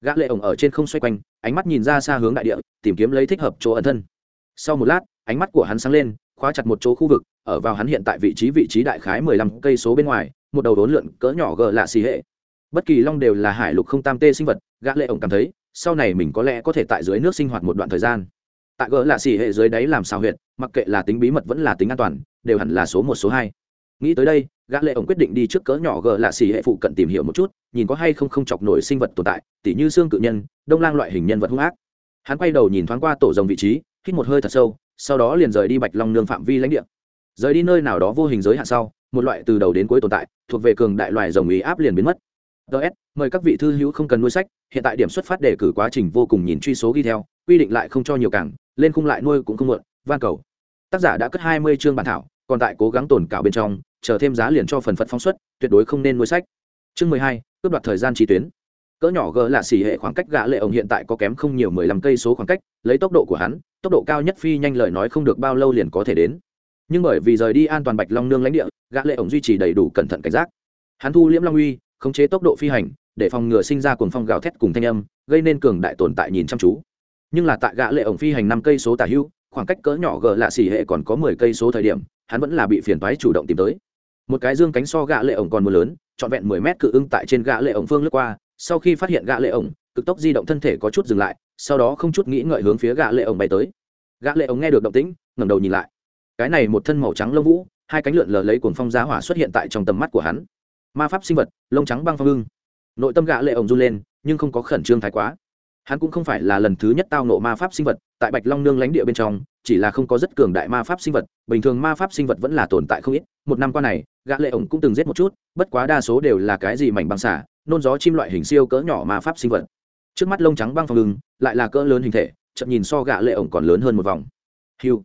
Gã lệ ổng ở trên không xoay quanh, ánh mắt nhìn ra xa hướng đại địa, tìm kiếm lấy thích hợp chỗ ẩn thân. Sau một lát, ánh mắt của hắn sáng lên, khóa chặt một chỗ khu vực ở vào hắn hiện tại vị trí vị trí đại khái mười lăm cây số bên ngoài, một đầu đốn lượn cỡ nhỏ gờ lạ xì hệ. Bất kỳ long đều là hải lục không tam tê sinh vật, gã lệ ổng cảm thấy, sau này mình có lẽ có thể tại dưới nước sinh hoạt một đoạn thời gian. Tại gỡ lạ xì hệ dưới đáy làm sao huyệt, mặc kệ là tính bí mật vẫn là tính an toàn, đều hẳn là số một, số hai. Nghĩ tới đây, gã lệ ổng quyết định đi trước cỡ nhỏ gờ lạ xì hệ phụ cận tìm hiểu một chút, nhìn có hay không không chọc nổi sinh vật tồn tại, tỉ như xương cự nhân, đông lang loại hình nhân vật hung ác. Hắn quay đầu nhìn thoáng qua tổ rồng vị trí, hít một hơi thật sâu, sau đó liền rời đi bạch long nương phạm vi lãnh địa rời đi nơi nào đó vô hình giới hạn sau, một loại từ đầu đến cuối tồn tại, thuộc về cường đại loài rồng ý áp liền biến mất. Ts mời các vị thư hữu không cần nuôi sách, hiện tại điểm xuất phát đề cử quá trình vô cùng nhìn truy số ghi theo, quy định lại không cho nhiều cảng, lên khung lại nuôi cũng không muộn, van cầu. Tác giả đã cất hai mươi chương bản thảo, còn tại cố gắng tồn cảo bên trong, chờ thêm giá liền cho phần phật phóng xuất, tuyệt đối không nên nuôi sách. Chương mười hai, cướp đoạt thời gian trí tuyến. Cỡ nhỏ g là xỉ hệ khoảng cách gã lệ ông hiện tại có kém không nhiều mười lăm cây số khoảng cách, lấy tốc độ của hắn, tốc độ cao nhất phi nhanh lời nói không được bao lâu liền có thể đến nhưng bởi vì rời đi an toàn bạch long nương lãnh địa gã lệ ổng duy trì đầy đủ cẩn thận cảnh giác. Hắn thu liễm long uy khống chế tốc độ phi hành để phòng ngừa sinh ra cuồng phong gào thét cùng thanh âm gây nên cường đại tồn tại nhìn chăm chú. Nhưng là tại gã lệ ổng phi hành năm cây số tả hưu, khoảng cách cỡ nhỏ gờ lạ xỉ hệ còn có mười cây số thời điểm hắn vẫn là bị phiền toái chủ động tìm tới. Một cái dương cánh so gã lệ ổng còn mưa lớn trọn vẹn mười mét cự ưng tại trên gã lệ ổng phương lướt qua sau khi phát hiện gã lệ ổng cực tốc di động thân thể có chút dừng lại sau đó không chút nghĩ ngợi hướng phía gã lệ ổng bay tới. Gã lệ ổng nghe được động tĩnh ngẩng đầu nhìn lại cái này một thân màu trắng lông vũ, hai cánh lượn lờ lấy cuồng phong giá hỏa xuất hiện tại trong tầm mắt của hắn. Ma pháp sinh vật, lông trắng băng phong ưng. Nội tâm gã lệ ổng run lên, nhưng không có khẩn trương thái quá. Hắn cũng không phải là lần thứ nhất tao nộ ma pháp sinh vật, tại bạch long nương lãnh địa bên trong, chỉ là không có rất cường đại ma pháp sinh vật, bình thường ma pháp sinh vật vẫn là tồn tại không ít. Một năm qua này, gã lệ ổng cũng từng giết một chút, bất quá đa số đều là cái gì mảnh băng xả nôn gió chim loại hình siêu cỡ nhỏ ma pháp sinh vật. Trước mắt lông trắng băng phong lưng lại là cỡ lớn hình thể chậm nhìn so gã lệ ổng còn lớn hơn một vòng. Hiu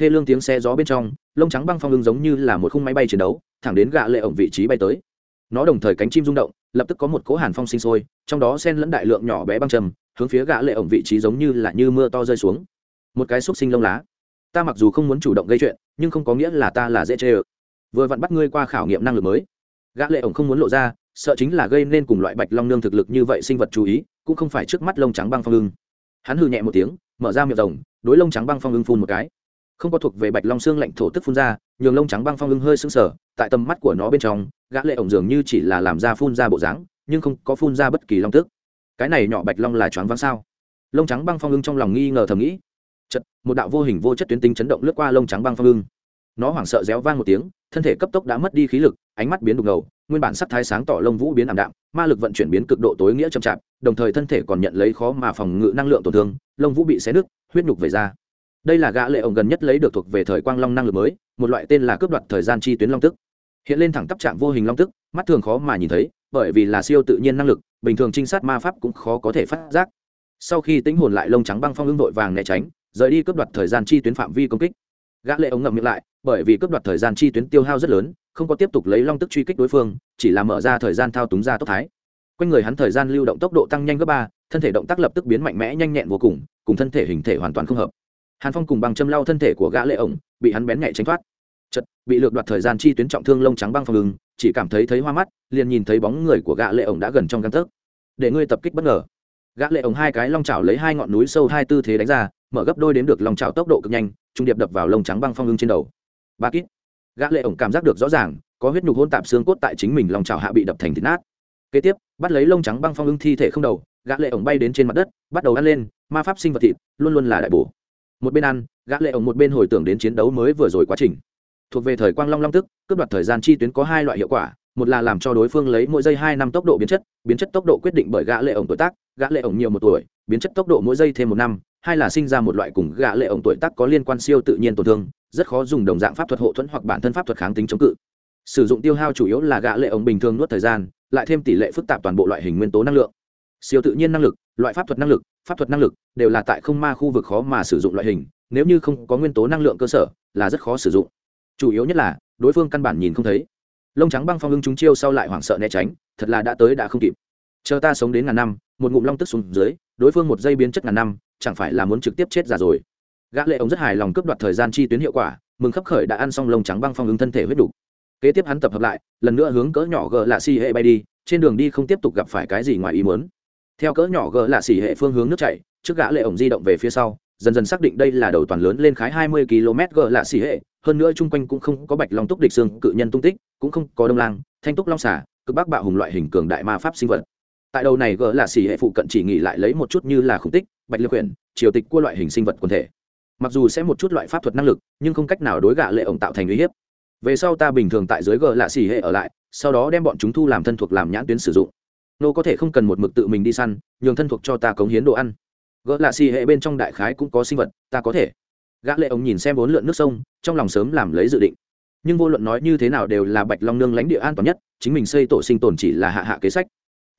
thê lương tiếng xe gió bên trong, lông trắng băng phong lưng giống như là một khung máy bay chiến đấu, thẳng đến gã lệ ổng vị trí bay tới. Nó đồng thời cánh chim rung động, lập tức có một cỗ hàn phong sinh sôi, trong đó xen lẫn đại lượng nhỏ bé băng trầm, hướng phía gã lệ ổng vị trí giống như là như mưa to rơi xuống. Một cái xúc sinh lông lá. Ta mặc dù không muốn chủ động gây chuyện, nhưng không có nghĩa là ta là dễ chê ơ. Vừa vặn bắt ngươi qua khảo nghiệm năng lực mới. Gã lệ ổng không muốn lộ ra, sợ chính là gây nên cùng loại bạch long nương thực lực như vậy sinh vật chú ý, cũng không phải trước mắt lông trắng băng phong ưng. Hắn hừ nhẹ một tiếng, mở ra miệng rồng, đối lông trắng băng phong ưng phun một cái không có thuộc về bạch long xương lạnh thổ tức phun ra, nhường lông trắng băng phong hưng hơi sững sờ, tại tầm mắt của nó bên trong, gã lệ ổng dường như chỉ là làm ra phun ra bộ dáng, nhưng không có phun ra bất kỳ long tức. Cái này nhỏ bạch long là choáng váng sao? Lông trắng băng phong hưng trong lòng nghi ngờ thầm nghĩ. Chật, một đạo vô hình vô chất tuyến tính chấn động lướt qua lông trắng băng phong hưng nó hoảng sợ réo vang một tiếng, thân thể cấp tốc đã mất đi khí lực, ánh mắt biến đục ngầu, nguyên bản sắc thái sáng tỏ lông vũ biến ảm đạm, ma lực vận chuyển biến cực độ tối nghĩa chậm chạp, đồng thời thân thể còn nhận lấy khó mà phòng ngự năng lượng tổn thương, lông vũ bị xé nứt, huyết nhục về ra đây là gã lệ ổng gần nhất lấy được thuộc về thời quang long năng lực mới, một loại tên là cướp đoạt thời gian chi tuyến long tức. Hiện lên thẳng tắp trạng vô hình long tức, mắt thường khó mà nhìn thấy, bởi vì là siêu tự nhiên năng lực, bình thường trinh sát ma pháp cũng khó có thể phát giác. Sau khi tính hồn lại lông trắng băng phong ứng đội vàng né tránh, rời đi cướp đoạt thời gian chi tuyến phạm vi công kích. Gã lệ ống ngậm miệng lại, bởi vì cướp đoạt thời gian chi tuyến tiêu hao rất lớn, không có tiếp tục lấy long tức truy kích đối phương, chỉ là mở ra thời gian thao túng ra tốc thái. Quanh người hắn thời gian lưu động tốc độ tăng nhanh gấp ba, thân thể động tác lập tức biến mạnh mẽ nhanh nhẹn vô cùng cùng thân thể hình thể hoàn toàn không hợp hàn phong cùng bằng châm lau thân thể của gã lệ ổng, bị hắn bén nhạy tránh thoát. Chật bị lược đoạt thời gian chi tuyến trọng thương lông trắng băng phong ngừng chỉ cảm thấy thấy hoa mắt, liền nhìn thấy bóng người của gã lệ ổng đã gần trong găng tấc. Để ngươi tập kích bất ngờ. Gã lệ ổng hai cái long chảo lấy hai ngọn núi sâu hai tư thế đánh ra, mở gấp đôi đến được long chảo tốc độ cực nhanh, trung điệp đập vào lông trắng băng phong ưng trên đầu. Ba kít. Gã lệ ổng cảm giác được rõ ràng, có huyết nhục hỗn tạp xương cốt tại chính mình long chảo hạ bị đập thành thịt nát. Kế tiếp, bắt lấy lông trắng băng phong ưng thi thể không đầu, gã lệ ổng bay đến trên mặt đất, bắt đầu ăn lên, ma pháp sinh vật thịt, luôn luôn là đại bổ một bên ăn, gã lệ ổng một bên hồi tưởng đến chiến đấu mới vừa rồi quá trình. Thuộc về thời quang long long tức, cướp đoạt thời gian chi tuyến có hai loại hiệu quả, một là làm cho đối phương lấy mỗi giây hai năm tốc độ biến chất biến chất tốc độ quyết định bởi gã lệ ổng tuổi tác, gã lệ ổng nhiều một tuổi, biến chất tốc độ mỗi giây thêm một năm, hai là sinh ra một loại cùng gã lệ ổng tuổi tác có liên quan siêu tự nhiên tổn thương, rất khó dùng đồng dạng pháp thuật hộ thuẫn hoặc bản thân pháp thuật kháng tính chống cự. Sử dụng tiêu hao chủ yếu là gã lệ ổng bình thường nuốt thời gian, lại thêm tỷ lệ phức tạp toàn bộ loại hình nguyên tố năng lượng. Siêu tự nhiên năng lực, loại pháp thuật năng lực pháp thuật năng lực đều là tại không ma khu vực khó mà sử dụng loại hình, nếu như không có nguyên tố năng lượng cơ sở, là rất khó sử dụng. Chủ yếu nhất là, đối phương căn bản nhìn không thấy. Lông trắng băng phong ưng chúng chiêu sau lại hoảng sợ né tránh, thật là đã tới đã không kịp. Chờ ta sống đến ngàn năm, một ngụm long tức xuống dưới, đối phương một giây biến chất ngàn năm, chẳng phải là muốn trực tiếp chết già rồi. Gã lệ ông rất hài lòng cướp đoạt thời gian chi tuyến hiệu quả, mừng khấp khởi đã ăn xong lông trắng băng phong ứng thân thể huyết đủ. Kế tiếp hắn tập hợp lại, lần nữa hướng cỡ nhỏ gờ lạ si hệ bay đi, trên đường đi không tiếp tục gặp phải cái gì ngoài ý muốn theo cỡ nhỏ g lạ xì hệ phương hướng nước chảy, trước gã lệ ổng di động về phía sau, dần dần xác định đây là đầu toàn lớn lên khái 20 km g lạ xì hệ, hơn nữa chung quanh cũng không có bạch long túc địch xương, cự nhân tung tích, cũng không có đông lang, thanh túc long xả cực bắc bạo hùng loại hình cường đại ma pháp sinh vật. Tại đầu này gỡ là xỉ hệ phụ cận chỉ nghỉ lại lấy một chút như là khủng tích, bạch liệt quyển, triều tịch của loại hình sinh vật quần thể. Mặc dù sẽ một chút loại pháp thuật năng lực, nhưng không cách nào đối gạ lệ ổng tạo thành uy hiếp. Về sau ta bình thường tại dưới gờ lạ xỉ hệ ở lại, sau đó đem bọn chúng thu làm thân thuộc làm nhãn tuyến sử dụng nô có thể không cần một mực tự mình đi săn, nhường thân thuộc cho ta cống hiến đồ ăn. Gỡ lạ xì hệ bên trong đại khái cũng có sinh vật, ta có thể. Gã lệ ống nhìn xem bốn lượn nước sông, trong lòng sớm làm lấy dự định. Nhưng vô luận nói như thế nào đều là bạch long nương lãnh địa an toàn nhất, chính mình xây tổ sinh tồn chỉ là hạ hạ kế sách.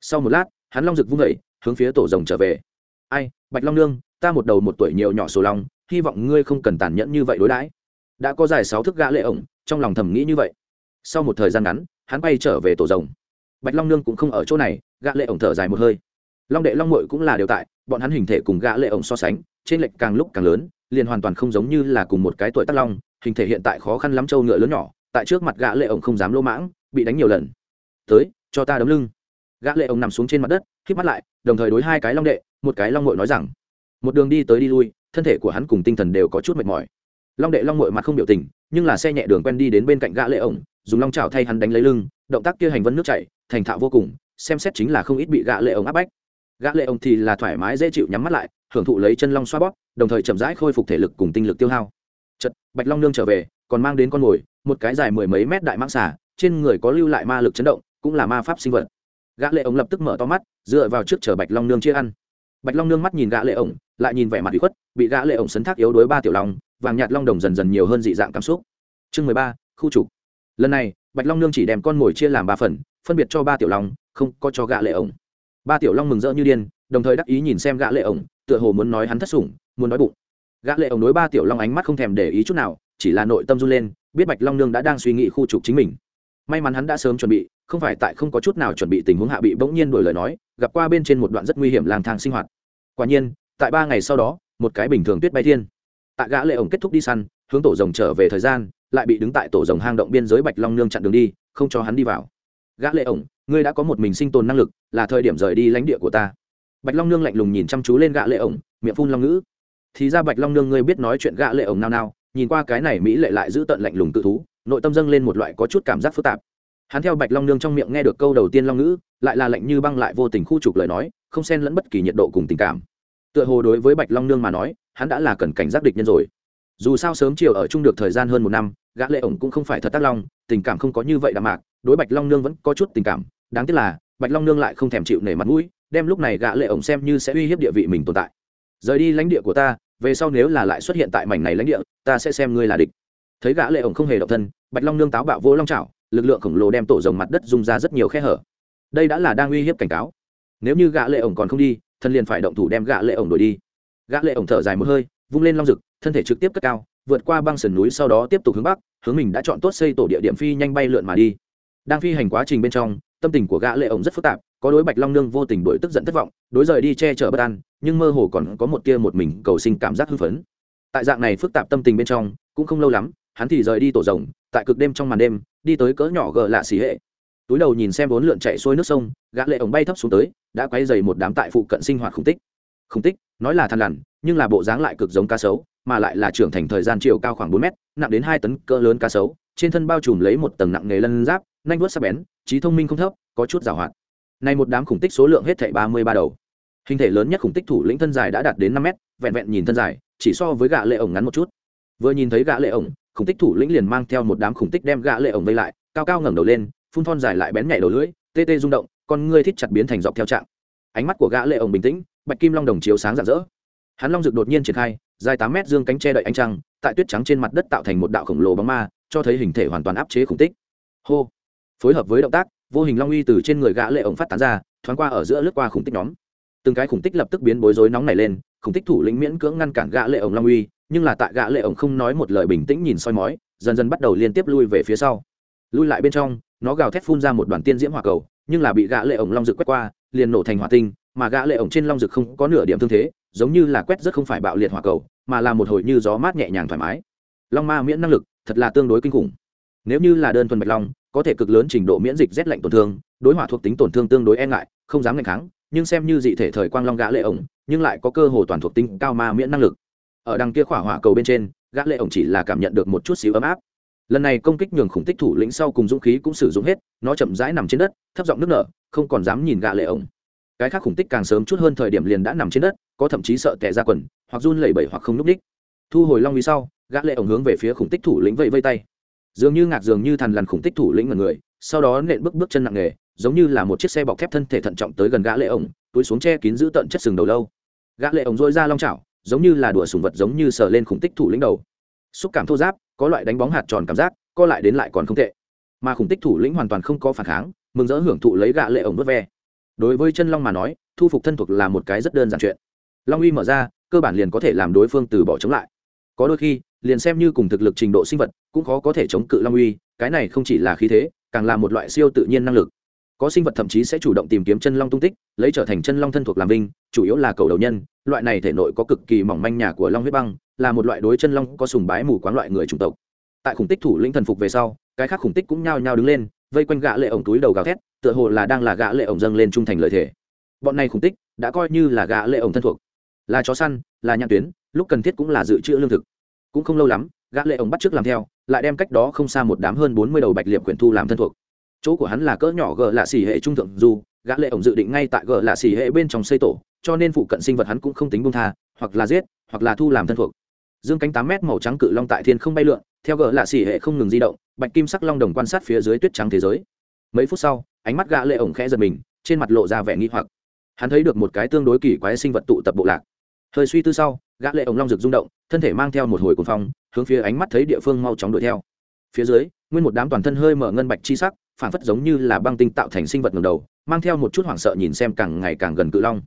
Sau một lát, hắn long rực vung vẩy hướng phía tổ rồng trở về. Ai, bạch long nương, ta một đầu một tuổi nhiều nhỏ sổ long hy vọng ngươi không cần tàn nhẫn như vậy đối đãi. Đã có dài sáu thước gã lệ ổng, trong lòng thầm nghĩ như vậy. Sau một thời gian ngắn, hắn bay trở về tổ rồng bạch long nương cũng không ở chỗ này, gã lệ ổng thở dài một hơi. Long đệ long muội cũng là đều tại, bọn hắn hình thể cùng gã lệ ổng so sánh, trên lệch càng lúc càng lớn, liền hoàn toàn không giống như là cùng một cái tuổi tác long, hình thể hiện tại khó khăn lắm trâu ngựa lớn nhỏ, tại trước mặt gã lệ ổng không dám lô mãng, bị đánh nhiều lần. Tới, cho ta đấm lưng. Gã lệ ổng nằm xuống trên mặt đất, khép mắt lại, đồng thời đối hai cái long đệ, một cái long muội nói rằng, một đường đi tới đi lui, thân thể của hắn cùng tinh thần đều có chút mệt mỏi. Long đệ long muội mặt không biểu tình, nhưng là xe nhẹ đường quen đi đến bên cạnh gã lệ ổng, dùng long chảo thay hắn đánh lấy lưng động tác kia hành vân nước chảy, thành thạo vô cùng, xem xét chính là không ít bị gã lệ ổng áp bách. Gã lệ ổng thì là thoải mái dễ chịu nhắm mắt lại, hưởng thụ lấy chân long xoa bóp, đồng thời chậm rãi khôi phục thể lực cùng tinh lực tiêu hao. Chật bạch long nương trở về, còn mang đến con mồi, một cái dài mười mấy mét đại mãng xà, trên người có lưu lại ma lực chấn động, cũng là ma pháp sinh vật. Gã lệ ổng lập tức mở to mắt, dựa vào trước chờ bạch long nương chia ăn. Bạch long nương mắt nhìn gã lệ ổng lại nhìn vẻ mặt bị khuất, bị gã lệ ổng sấn thác yếu đuối ba tiểu long, vàng nhạt long đồng dần dần nhiều hơn dị dạng cảm xúc. Chương mười ba, khu trục. Lần này bạch long nương chỉ đem con mồi chia làm ba phần, phân biệt cho ba tiểu long, không có cho gã lệ ổng. Ba tiểu long mừng rỡ như điên, đồng thời đắc ý nhìn xem gã lệ ổng, tựa hồ muốn nói hắn thất sủng, muốn nói bụng. Gã lệ ổng đối ba tiểu long ánh mắt không thèm để ý chút nào, chỉ là nội tâm run lên, biết bạch long nương đã đang suy nghĩ khu trục chính mình. May mắn hắn đã sớm chuẩn bị, không phải tại không có chút nào chuẩn bị tình huống hạ bị bỗng nhiên đổi lời nói, gặp qua bên trên một đoạn rất nguy hiểm lang thang sinh hoạt. Quả nhiên, tại ba ngày sau đó, một cái bình thường tuyết bay thiên. Tại gã lệ ổng kết thúc đi săn hướng tổ rồng trở về thời gian, lại bị đứng tại tổ rồng hang động biên giới bạch long nương chặn đường đi, không cho hắn đi vào. Gã lệ ổng, ngươi đã có một mình sinh tồn năng lực, là thời điểm rời đi lãnh địa của ta. Bạch long nương lạnh lùng nhìn chăm chú lên gã lệ ổng, miệng phun long ngữ. Thì ra bạch long nương ngươi biết nói chuyện gã lệ ổng nao nao, nhìn qua cái này mỹ lệ lại giữ tận lạnh lùng tự thú, nội tâm dâng lên một loại có chút cảm giác phức tạp. Hắn theo bạch long nương trong miệng nghe được câu đầu tiên long ngữ, lại là lạnh như băng lại vô tình khu trục lời nói, không xen lẫn bất kỳ nhiệt độ cùng tình cảm. Tựa hồ đối với bạch long nương mà nói, hắn đã là cần cảnh giác địch nhân rồi dù sao sớm chiều ở chung được thời gian hơn một năm, gã lệ ổng cũng không phải thật tác long, tình cảm không có như vậy đạm mạc, đối bạch long nương vẫn có chút tình cảm. Đáng tiếc là, bạch long nương lại không thèm chịu nể mặt mũi, đem lúc này gã lệ ổng xem như sẽ uy hiếp địa vị mình tồn tại. Rời đi lãnh địa của ta, về sau nếu là lại xuất hiện tại mảnh này lãnh địa, ta sẽ xem ngươi là địch. Thấy gã lệ ổng không hề động thân, bạch long nương táo bạo vô long chảo, lực lượng khổng lồ đem tổ rồng mặt đất dùng ra rất nhiều khe hở. Đây đã là đang uy hiếp cảnh cáo. Nếu như gã lệ ổng còn không đi thân liền phải động thủ đem gã lệ ổng đuổi đi. Gã lệ ổng thở dài một hơi, vung lên long rực thân thể trực tiếp cất cao, vượt qua băng sườn núi sau đó tiếp tục hướng bắc, hướng mình đã chọn tốt xây tổ địa điểm phi nhanh bay lượn mà đi. Đang phi hành quá trình bên trong, tâm tình của gã lệ ổng rất phức tạp, có đối bạch long nương vô tình đổi tức giận thất vọng, đối rời đi che chở bất an, nhưng mơ hồ còn có một tia một mình cầu sinh cảm giác hưng phấn. Tại dạng này phức tạp tâm tình bên trong, cũng không lâu lắm, hắn thì rời đi tổ rồng, tại cực đêm trong màn đêm, đi tới cỡ nhỏ gờ lạ xì hệ. Túi đầu nhìn xem bốn lượn chạy xuôi nước sông, gã lệ ổng bay thấp xuống tới, đã quay dày một đám tại phụ cận sinh hoạt khủng tích. Khủng tích, nói là than lằn, nhưng là bộ dáng lại cực giống cá sấu mà lại là trưởng thành thời gian chiều cao khoảng bốn mét, nặng đến hai tấn cỡ lớn cá sấu, trên thân bao trùm lấy một tầng nặng nghề lân giáp, nanh vuốt sắc bén, trí thông minh không thấp, có chút giàu hoạt. Này một đám khủng tích số lượng hết thảy ba mươi ba đầu. Hình thể lớn nhất khủng tích thủ lĩnh thân dài đã đạt đến năm mét, vẹn vẹn nhìn thân dài, chỉ so với gã lệ ổng ngắn một chút. Vừa nhìn thấy gã lệ ổng, khủng tích thủ lĩnh liền mang theo một đám khủng tích đem gã lệ ổng vây lại, cao cao ngẩng đầu lên, phun thon dài lại bén nhẹ đầu lưỡi, tê tê rung động, con ngươi thít chặt biến thành dọc theo trạng. Ánh mắt của gã lệ ổng bình tĩnh, bạch kim long đồng chiếu sáng rạng rỡ. Hắn long dược đột nhiên triển khai dài tám mét dương cánh che đậy ánh trăng, tại tuyết trắng trên mặt đất tạo thành một đạo khổng lồ bóng ma, cho thấy hình thể hoàn toàn áp chế khủng tích. Hô! Phối hợp với động tác, vô hình long uy từ trên người gã lệ ổng phát tán ra, thoáng qua ở giữa lướt qua khủng tích nhóm. Từng cái khủng tích lập tức biến bối rối nóng nảy lên, khủng tích thủ lĩnh miễn cưỡng ngăn cản gã lệ ổng long uy, nhưng là tại gã lệ ổng không nói một lời bình tĩnh nhìn soi mói, dần dần bắt đầu liên tiếp lui về phía sau. Lui lại bên trong, nó gào thét phun ra một đoàn tiên diễm hỏa cầu, nhưng là bị gã lệ ổng long dự quét qua, liền nổ thành hỏa tinh mà gã lệ ổng trên long Dực không có nửa điểm thương thế, giống như là quét rất không phải bạo liệt hỏa cầu, mà là một hồi như gió mát nhẹ nhàng thoải mái. Long ma miễn năng lực, thật là tương đối kinh khủng. Nếu như là đơn thuần bạch long, có thể cực lớn trình độ miễn dịch rét lạnh tổn thương, đối hỏa thuộc tính tổn thương tương đối e ngại, không dám ngạch kháng, nhưng xem như dị thể thời quang long gã lệ ổng, nhưng lại có cơ hồ toàn thuộc tính cao ma miễn năng lực. Ở đằng kia khỏa hỏa cầu bên trên, gã lệ ổng chỉ là cảm nhận được một chút xíu ấm áp. Lần này công kích nhường khủng tích thủ lĩnh sau cùng dũng khí cũng sử dụng hết, nó chậm rãi nằm trên đất, thấp giọng nước nở, không còn dám nhìn gã lệ ổng cái khác khủng tích càng sớm chút hơn thời điểm liền đã nằm trên đất, có thậm chí sợ tè ra quần, hoặc run lẩy bẩy hoặc không núp đích. Thu hồi long vì sau, gã lệ ổng hướng về phía khủng tích thủ lĩnh vẫy vây tay. Dường như ngạc dường như thằn lằn khủng tích thủ lĩnh ngẩn người, sau đó nện bước bước chân nặng nề, giống như là một chiếc xe bọc thép thân thể thận trọng tới gần gã lệ ổng, túi xuống che kín giữ tận chất sừng đầu lâu. Gã lệ ổng dôi ra long chảo, giống như là đùa sùng vật giống như sờ lên khủng tích thủ lĩnh đầu. Xúc cảm thô giáp, có loại đánh bóng hạt tròn cảm giác, co lại đến lại còn không tệ. Mà khủng tích thủ lĩnh hoàn toàn không có phản kháng, mừng rỡ hưởng thụ lấy gã lệ ổng vớt ve đối với chân long mà nói, thu phục thân thuộc là một cái rất đơn giản chuyện. Long uy mở ra, cơ bản liền có thể làm đối phương từ bỏ chống lại. Có đôi khi, liền xem như cùng thực lực trình độ sinh vật, cũng khó có thể chống cự long uy, cái này không chỉ là khí thế, càng là một loại siêu tự nhiên năng lực. Có sinh vật thậm chí sẽ chủ động tìm kiếm chân long tung tích, lấy trở thành chân long thân thuộc làm vinh, chủ yếu là cầu đầu nhân, loại này thể nội có cực kỳ mỏng manh nhà của long huyết băng, là một loại đối chân long có sùng bái mù quán loại người chủng tộc. Tại khủng tích thủ lĩnh thần phục về sau, cái khác khủng tích cũng nhao nhao đứng lên vây quanh gã lệ ổng túi đầu gào thét, tựa hồ là đang là gã lệ ổng dâng lên trung thành lợi thể bọn này khủng tích, đã coi như là gã lệ ổng thân thuộc. Là chó săn, là nhãn tuyến, lúc cần thiết cũng là dự trữ lương thực. Cũng không lâu lắm, gã lệ ổng bắt trước làm theo, lại đem cách đó không xa một đám hơn bốn mươi đầu bạch liệp quyển thu làm thân thuộc. Chỗ của hắn là cỡ nhỏ gờ lạ xỉ hệ trung thượng dù gã lệ ổng dự định ngay tại gờ lạ xỉ hệ bên trong xây tổ, cho nên phụ cận sinh vật hắn cũng không tính buông tha, hoặc là giết, hoặc là thu làm thân thuộc dương cánh tám mét màu trắng cự long tại thiên không bay lượn, theo gỡ lạ xỉ hệ không ngừng di động, bạch kim sắc long đồng quan sát phía dưới tuyết trắng thế giới. Mấy phút sau, ánh mắt gã lệ ổng khẽ giật mình, trên mặt lộ ra vẻ nghi hoặc. Hắn thấy được một cái tương đối kỳ quái sinh vật tụ tập bộ lạc. Hơi suy tư sau, gã lệ ổng long rực rung động, thân thể mang theo một hồi cuồng phong, hướng phía ánh mắt thấy địa phương mau chóng đuổi theo. Phía dưới, nguyên một đám toàn thân hơi mở ngân bạch chi sắc phản phất giống như là băng tinh tạo thành sinh vật ngầm đầu, mang theo một chút hoảng sợ nhìn xem càng ngày càng gần cự long.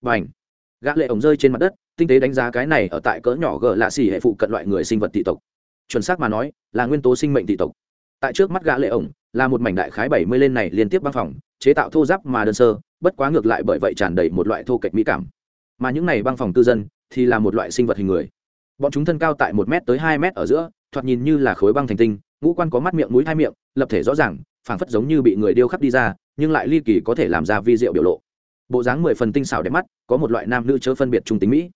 Bành! Gã lệ ổng rơi trên mặt đất tinh tế đánh giá cái này ở tại cỡ nhỏ gờ lạ xì hệ phụ cận loại người sinh vật thị tộc. Chuẩn xác mà nói, là nguyên tố sinh mệnh thị tộc. Tại trước mắt gã lệ ổng, là một mảnh đại khái bảy mươi lên này liên tiếp băng phòng, chế tạo thô giáp mà đơn sơ, bất quá ngược lại bởi vậy tràn đầy một loại thô kệch mỹ cảm. Mà những này băng phòng cư dân thì là một loại sinh vật hình người. Bọn chúng thân cao tại một m tới hai m ở giữa, thoạt nhìn như là khối băng thành tinh, ngũ quan có mắt miệng mũi hai miệng, lập thể rõ ràng, phảng phất giống như bị người điêu khắc đi ra, nhưng lại ly kỳ có thể làm ra vi diệu biểu lộ. Bộ dáng mười phần tinh xảo đẹp mắt, có một loại nam nữ chớ phân biệt trung tính mỹ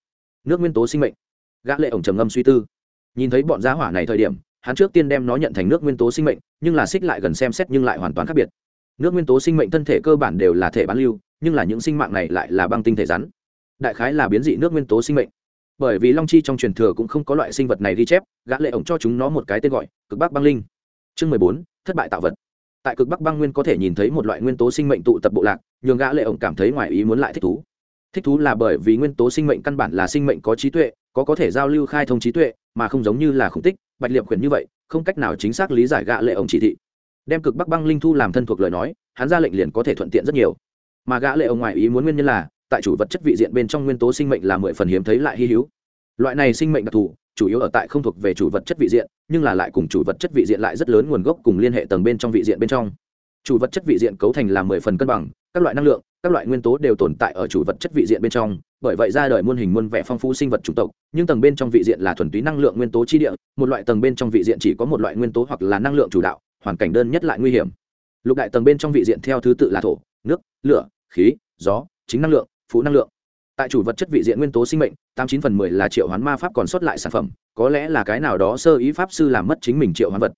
nước nguyên tố sinh mệnh. Gã lệ ổng trầm ngâm suy tư. Nhìn thấy bọn giá hỏa này thời điểm, hắn trước tiên đem nó nhận thành nước nguyên tố sinh mệnh, nhưng là xích lại gần xem xét nhưng lại hoàn toàn khác biệt. Nước nguyên tố sinh mệnh thân thể cơ bản đều là thể bán lưu, nhưng là những sinh mạng này lại là băng tinh thể rắn. Đại khái là biến dị nước nguyên tố sinh mệnh. Bởi vì long chi trong truyền thừa cũng không có loại sinh vật này ghi chép, gã lệ ổng cho chúng nó một cái tên gọi, cực bắc băng linh. Chương mười bốn, thất bại tạo vật. Tại cực bắc băng nguyên có thể nhìn thấy một loại nguyên tố sinh mệnh tụ tập bộ lạc, nhường gã lệ ổng cảm thấy ngoài ý muốn lại thích thú thích thú là bởi vì nguyên tố sinh mệnh căn bản là sinh mệnh có trí tuệ, có có thể giao lưu khai thông trí tuệ, mà không giống như là khủng tích, bạch liệm khuyển như vậy, không cách nào chính xác lý giải gạ lệ ổng chỉ thị. Đem cực bắc băng linh thu làm thân thuộc lời nói, hắn ra lệnh liền có thể thuận tiện rất nhiều. Mà gã lệ ổng ngoài ý muốn nguyên nhân là, tại chủ vật chất vị diện bên trong nguyên tố sinh mệnh là mười phần hiếm thấy lại hy hữu. Loại này sinh mệnh đặc thù, chủ yếu ở tại không thuộc về chủ vật chất vị diện, nhưng là lại cùng chủ vật chất vị diện lại rất lớn nguồn gốc cùng liên hệ tầng bên trong vị diện bên trong. Chủ vật chất vị diện cấu thành là mười phần cân bằng các loại năng lượng, các loại nguyên tố đều tồn tại ở chủ vật chất vị diện bên trong, bởi vậy ra đời muôn hình muôn vẻ phong phú sinh vật chủng tộc, nhưng tầng bên trong vị diện là thuần túy năng lượng nguyên tố chi địa, một loại tầng bên trong vị diện chỉ có một loại nguyên tố hoặc là năng lượng chủ đạo, hoàn cảnh đơn nhất lại nguy hiểm. Lục đại tầng bên trong vị diện theo thứ tự là thổ, nước, lửa, khí, gió, chính năng lượng phụ năng lượng. Tại chủ vật chất vị diện nguyên tố sinh mệnh, tám chín phần mười là triệu hoán ma pháp còn sót lại sản phẩm, có lẽ là cái nào đó sơ ý pháp sư làm mất chính mình triệu hoán vật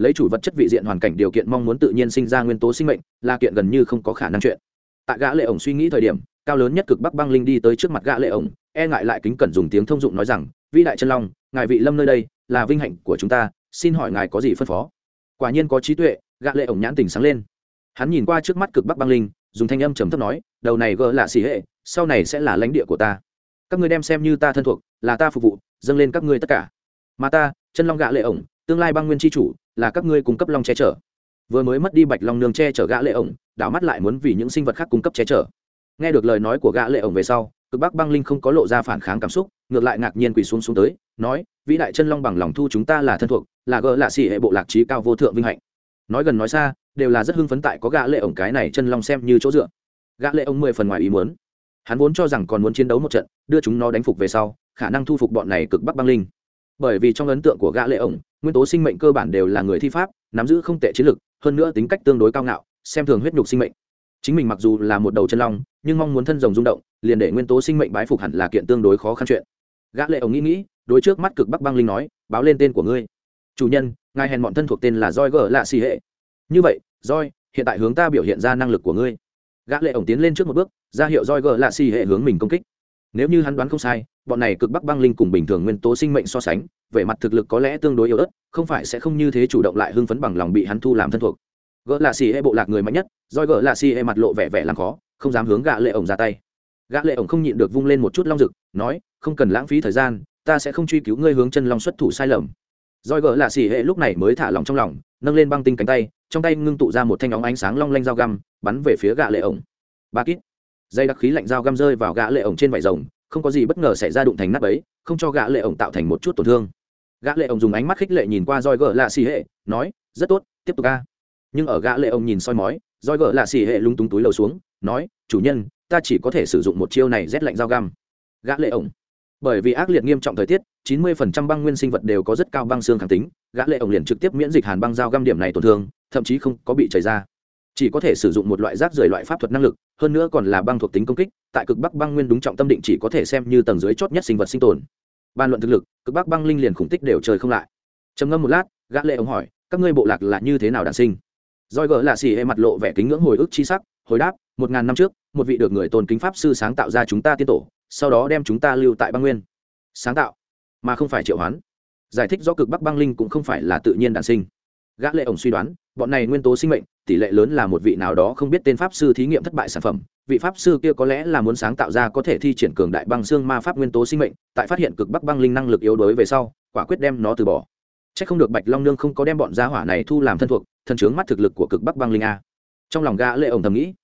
lấy chủ vật chất vị diện hoàn cảnh điều kiện mong muốn tự nhiên sinh ra nguyên tố sinh mệnh, là kiện gần như không có khả năng chuyện. Tại gã lệ ổng suy nghĩ thời điểm, cao lớn nhất cực bắc băng linh đi tới trước mặt gã lệ ổng e ngại lại kính cẩn dùng tiếng thông dụng nói rằng, vĩ đại chân long, ngài vị lâm nơi đây, là vinh hạnh của chúng ta, xin hỏi ngài có gì phân phó? Quả nhiên có trí tuệ, gã lệ ổng nhãn tình sáng lên. Hắn nhìn qua trước mắt cực bắc băng linh, dùng thanh âm trầm thấp nói, đầu này gỡ là xì hệ, sau này sẽ là lãnh địa của ta. Các ngươi đem xem như ta thân thuộc, là ta phục vụ, dâng lên các ngươi tất cả. Mà ta, chân long gã lệ ổng tương lai băng nguyên tri chủ là các ngươi cung cấp long che chở. Vừa mới mất đi bạch long nương che chở gã lệ ổng, đảo mắt lại muốn vì những sinh vật khác cung cấp che chở. Nghe được lời nói của gã lệ ổng về sau, cực bắc băng linh không có lộ ra phản kháng cảm xúc, ngược lại ngạc nhiên quỳ xuống xuống tới, nói, vĩ đại chân long bằng lòng thu chúng ta là thân thuộc, là gỡ lạ xỉ hệ bộ lạc trí cao vô thượng vinh hạnh. Nói gần nói xa, đều là rất hưng phấn tại có gã lệ ổng cái này chân long xem như chỗ dựa. Gã lệ ổng mười phần ngoài ý muốn. Hắn vốn cho rằng còn muốn chiến đấu một trận, đưa chúng nó đánh phục về sau, khả năng thu phục bọn này cực bắc băng linh. Bởi vì trong ấn tượng của gã lệ ổng nguyên tố sinh mệnh cơ bản đều là người thi pháp, nắm giữ không tệ chiến lực, hơn nữa tính cách tương đối cao ngạo, xem thường huyết nhục sinh mệnh. Chính mình mặc dù là một đầu chân long, nhưng mong muốn thân rồng rung động, liền để nguyên tố sinh mệnh bái phục hẳn là kiện tương đối khó khăn chuyện. Gã lệ ổng nghĩ nghĩ, đối trước mắt cực bắc băng linh nói, báo lên tên của ngươi. Chủ nhân, ngài hèn bọn thân thuộc tên là roi gờ lạ xì hệ. Như vậy roi hiện tại hướng ta biểu hiện ra năng lực của ngươi. Gã lệ ổng tiến lên trước một bước, ra hiệu roi gờ lạ xì hệ hướng mình công kích. Nếu như hắn đoán không sai bọn này cực bắc băng linh cùng bình thường nguyên tố sinh mệnh so sánh về mặt thực lực có lẽ tương đối yếu ớt, không phải sẽ không như thế chủ động lại hưng phấn bằng lòng bị hắn thu làm thân thuộc. Gỡ lạ xì hệ bộ lạc người mạnh nhất doi gỡ lạ xì hệ mặt lộ vẻ vẻ làm khó, không dám hướng gã lệ ổng ra tay. Gã lệ ổng không nhịn được vung lên một chút long rực nói, không cần lãng phí thời gian, ta sẽ không truy cứu ngươi hướng chân long xuất thủ sai lầm. Roi gỡ lạ xì hệ lúc này mới thả lòng trong lòng, nâng lên băng tinh cánh tay, trong tay ngưng tụ ra một thanh óng ánh sáng long lanh dao găm, bắn về phía gã lệ ổng. Ba kít. Dây đặc khí lạnh dao găm rơi vào gã lệ ổng trên vải rồng không có gì bất ngờ xảy ra đụng thành nắp ấy, không cho gã lệ ổng tạo thành một chút tổn thương. Gã lệ ổng dùng ánh mắt khích lệ nhìn qua roi gỡ lạ xì hệ, nói, rất tốt, tiếp tục ca nhưng ở gã lệ ổng nhìn soi mói, roi gỡ lạ xì hệ lung tung túi lầu xuống, nói, chủ nhân, ta chỉ có thể sử dụng một chiêu này rét lạnh dao găm. Gã lệ ổng, bởi vì ác liệt nghiêm trọng thời tiết 90% băng nguyên sinh vật đều có rất cao băng xương kháng tính, gã lệ ổng liền trực tiếp miễn dịch hàn băng dao găm điểm này tổn thương, thậm chí không có bị chảy ra chỉ có thể sử dụng một loại rác rưởi loại pháp thuật năng lực, hơn nữa còn là băng thuộc tính công kích, tại cực bắc băng nguyên đúng trọng tâm định chỉ có thể xem như tầng dưới chót nhất sinh vật sinh tồn. Ban luận thực lực, cực bắc băng linh liền khủng tích đều trời không lại. Trầm ngâm một lát, gã lệ ông hỏi, các ngươi bộ lạc là như thế nào đản sinh? Roi gỡ lạ xì hệ mặt lộ vẻ kính ngưỡng hồi ức chi sắc, hồi đáp, một ngàn năm trước, một vị được người tôn kính pháp sư sáng tạo ra chúng ta tiên tổ, sau đó đem chúng ta lưu tại băng nguyên. Sáng tạo? Mà không phải triệu hoán. Giải thích do cực bắc băng linh cũng không phải là tự nhiên đản sinh. Gã lệ ổng suy đoán bọn này nguyên tố sinh mệnh, tỷ lệ lớn là một vị nào đó không biết tên pháp sư thí nghiệm thất bại sản phẩm. Vị pháp sư kia có lẽ là muốn sáng tạo ra có thể thi triển cường đại băng xương ma pháp nguyên tố sinh mệnh, tại phát hiện cực bắc băng linh năng lực yếu đuối về sau, quả quyết đem nó từ bỏ. Chắc không được bạch long nương không có đem bọn gia hỏa này thu làm thân thuộc thần chướng mắt thực lực của cực bắc băng linh a. Trong lòng gã lệ ổng thầm nghĩ.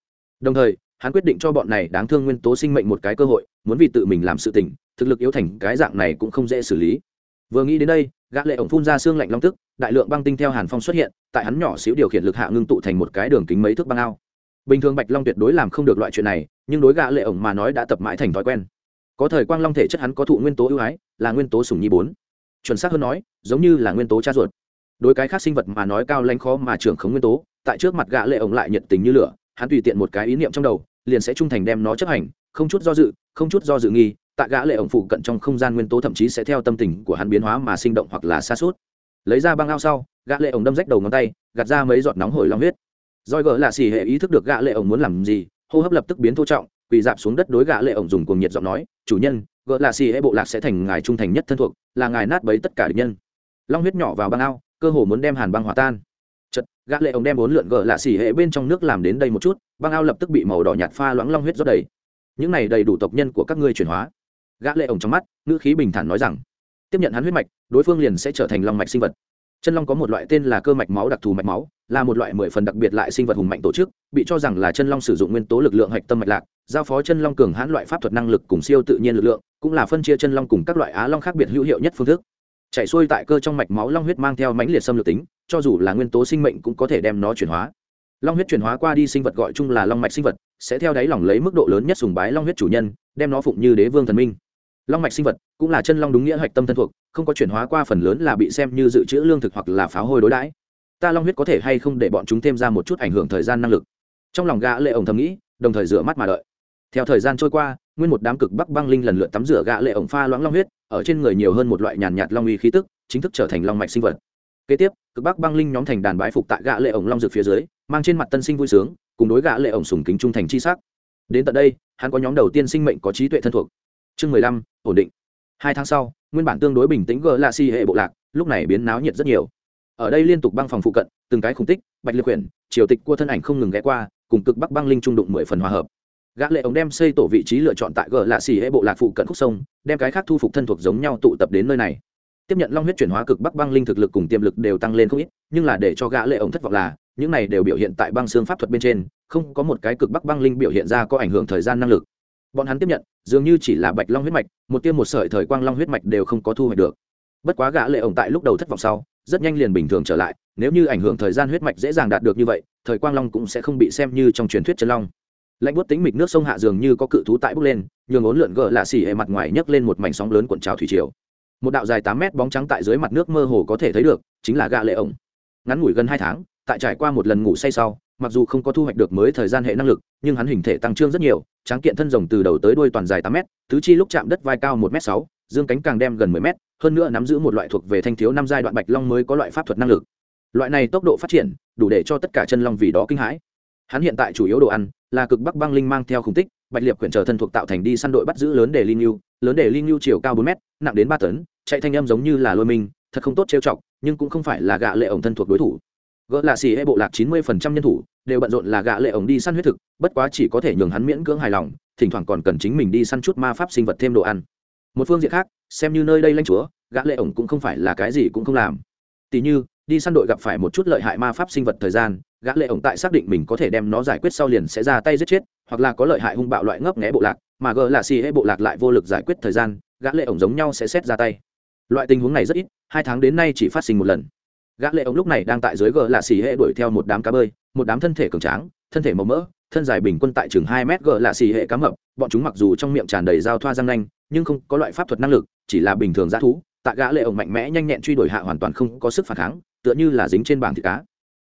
Đồng thời, hắn quyết định cho bọn này đáng thương nguyên tố sinh mệnh một cái cơ hội, muốn vì tự mình làm sự tình, thực lực yếu thành cái dạng này cũng không dễ xử lý vừa nghĩ đến đây, gã lệ ổng phun ra xương lạnh long tức, đại lượng băng tinh theo hàn phong xuất hiện, tại hắn nhỏ xíu điều khiển lực hạ ngưng tụ thành một cái đường kính mấy thước băng ao. Bình thường bạch long tuyệt đối làm không được loại chuyện này, nhưng đối gã lệ ổng mà nói đã tập mãi thành thói quen. Có thời quang long thể chất hắn có thụ nguyên tố ưu ái, là nguyên tố sủng nhi bốn. Chuẩn xác hơn nói, giống như là nguyên tố cha ruột. Đối cái khác sinh vật mà nói cao lãnh khó mà trưởng khống nguyên tố, tại trước mặt gã lệ ổng lại nhiệt tình như lửa, hắn tùy tiện một cái ý niệm trong đầu, liền sẽ trung thành đem nó chấp hành, không chút do dự, không chút do dự nghi tại gã lệ ổng phụ cận trong không gian nguyên tố thậm chí sẽ theo tâm tình của hắn biến hóa mà sinh động hoặc là xa suốt lấy ra băng ao sau, gã lệ ổng đâm rách đầu ngón tay, gạt ra mấy giọt nóng hổi long huyết. Roi gỡ là xì hệ ý thức được gã lệ ổng muốn làm gì, hô hấp lập tức biến thô trọng, quỳ dạp xuống đất đối gã lệ ổng dùng cuồng nhiệt giọng nói, chủ nhân, gỡ là xì hệ bộ lạc sẽ thành ngài trung thành nhất thân thuộc, là ngài nát bấy tất cả địch nhân. Long huyết nhỏ vào băng ao, cơ hồ muốn đem hàn băng hòa tan. Chật gã lệ ổng đem bốn lượn gỡ là xì hệ bên trong nước làm đến đây một chút, băng ao lập tức bị màu đỏ nhạt pha loãng long huyết rót đầy. Những này đầy đủ tộc nhân của các ngươi chuyển hóa gã lệ ổng trong mắt, ngữ khí bình thản nói rằng, tiếp nhận hắn huyết mạch, đối phương liền sẽ trở thành long mạch sinh vật. Chân long có một loại tên là cơ mạch máu đặc thù mạch máu, là một loại mười phần đặc biệt lại sinh vật hùng mạnh tổ chức, bị cho rằng là chân long sử dụng nguyên tố lực lượng hạch tâm mạch lạc, giao phó chân long cường hãn loại pháp thuật năng lực cùng siêu tự nhiên lực lượng, cũng là phân chia chân long cùng các loại á long khác biệt hữu hiệu nhất phương thức. Chạy xuôi tại cơ trong mạch máu long huyết mang theo mãnh liệt xâm lược tính, cho dù là nguyên tố sinh mệnh cũng có thể đem nó chuyển hóa. Long huyết chuyển hóa qua đi sinh vật gọi chung là long mạch sinh vật, sẽ theo đáy lòng lấy mức độ lớn nhất sùng bái long huyết chủ nhân, đem nó phụng như đế vương thần minh long mạch sinh vật cũng là chân long đúng nghĩa hạch tâm thân thuộc, không có chuyển hóa qua phần lớn là bị xem như dự trữ lương thực hoặc là pháo hôi đối đãi. Ta long huyết có thể hay không để bọn chúng thêm ra một chút ảnh hưởng thời gian năng lực? Trong lòng gã lệ ổng thầm nghĩ, đồng thời rửa mắt mà đợi. Theo thời gian trôi qua, nguyên một đám cực bắc băng linh lần lượt tắm rửa gã lệ ổng pha loãng long huyết, ở trên người nhiều hơn một loại nhàn nhạt long uy khí tức, chính thức trở thành long mạch sinh vật. Kế tiếp, cực bắc băng linh nhóm thành đàn bái phục tại gã lệ ổng long dược phía dưới, mang trên mặt tân sinh vui sướng, cùng đối gã lệ ổng sùng kính trung thành chi sắc. Đến tận đây, hắn có nhóm đầu tiên sinh mệnh có trí tuệ thân thuộc chương mười lăm, ổn định. Hai tháng sau, nguyên bản tương đối bình tĩnh gờ lạ si hệ bộ lạc, lúc này biến náo nhiệt rất nhiều. Ở đây liên tục băng phòng phụ cận, từng cái khủng tích, bạch liệt quyển triều tịch cua thân ảnh không ngừng ghé qua, cùng cực bắc băng linh trung đụng mười phần hòa hợp. Gã lệ ống đem xây tổ vị trí lựa chọn tại gờ lạ xì hệ bộ lạc phụ cận khúc sông, đem cái khác thu phục thân thuộc giống nhau tụ tập đến nơi này. Tiếp nhận long huyết chuyển hóa cực bắc băng linh thực lực cùng tiềm lực đều tăng lên không ít, nhưng là để cho gã lệ ống thất vọng là, những này đều biểu hiện tại băng xương pháp thuật bên trên, không có một cái cực bắc băng linh biểu hiện ra có ảnh hưởng thời gian năng lực bọn hắn tiếp nhận, dường như chỉ là bạch long huyết mạch, một tiêm một sợi thời quang long huyết mạch đều không có thu hoạch được. Bất quá gã lệ ổng tại lúc đầu thất vọng sau, rất nhanh liền bình thường trở lại, nếu như ảnh hưởng thời gian huyết mạch dễ dàng đạt được như vậy, thời quang long cũng sẽ không bị xem như trong truyền thuyết chân long. Lạnh buốt tính mịch nước sông hạ dường như có cự thú tại bốc lên, nhường ốn lượn gờ lạ xỉ hệ mặt ngoài nhấc lên một mảnh sóng lớn cuộn trào thủy triều. Một đạo dài tám mét bóng trắng tại dưới mặt nước mơ hồ có thể thấy được, chính là gã lệ ổng. Ngắn ngủi gần hai tháng, tại trải qua một lần ngủ say sau mặc dù không có thu hoạch được mới thời gian hệ năng lực, nhưng hắn hình thể tăng trương rất nhiều, tráng kiện thân rồng từ đầu tới đuôi toàn dài tám m tứ chi lúc chạm đất vai cao một m sáu, dương cánh càng đem gần mười m hơn nữa nắm giữ một loại thuộc về thanh thiếu năm giai đoạn bạch long mới có loại pháp thuật năng lực. Loại này tốc độ phát triển, đủ để cho tất cả chân long vì đó kinh hãi. Hắn hiện tại chủ yếu đồ ăn là cực bắc băng linh mang theo khủng tích, bạch liệp quyển trở thân thuộc tạo thành đi săn đội bắt giữ lớn để linh lưu lớn để linh lưu chiều cao bốn m nặng đến ba tấn, chạy thanh âm giống như là lôi mình thật không tốt trêu chọc, nhưng cũng không phải là gạ lệ ổng thân thuộc đối thủ gỡ là xì hệ bộ lạc chín mươi phần trăm nhân thủ, đều bận rộn là gạ lệ ổng đi săn huyết thực, bất quá chỉ có thể nhường hắn miễn cưỡng hài lòng, thỉnh thoảng còn cần chính mình đi săn chút ma pháp sinh vật thêm đồ ăn. Một phương diện khác, xem như nơi đây lanh chúa gã lệ ổng cũng không phải là cái gì cũng không làm. Tỉ như, đi săn đội gặp phải một chút lợi hại ma pháp sinh vật thời gian gã lệ ổng tại xác định mình có thể đem nó giải quyết sau liền sẽ ra tay giết chết, hoặc là có lợi hại hung bạo loại ngấp nghé bộ lạc, mà gỡ là xì hệ bộ lạc lại vô lực giải quyết thời gian gã lệ ổng giống nhau sẽ xét ra tay. Loại tình huống này rất ít, hai tháng đến nay chỉ phát sinh một lần gã lệ ông lúc này đang tại dưới gờ lạ xì hệ đuổi theo một đám cá bơi, một đám thân thể cường tráng, thân thể màu mỡ, thân dài bình quân tại chừng hai mét gờ lạ xì hệ cá mập, bọn chúng mặc dù trong miệng tràn đầy dao thoa răng nanh, nhưng không có loại pháp thuật năng lực, chỉ là bình thường g thú tạ gã lệ ông mạnh mẽ nhanh nhẹn truy đuổi hạ hoàn toàn không có sức phản kháng, tựa như là dính trên bảng thịt cá.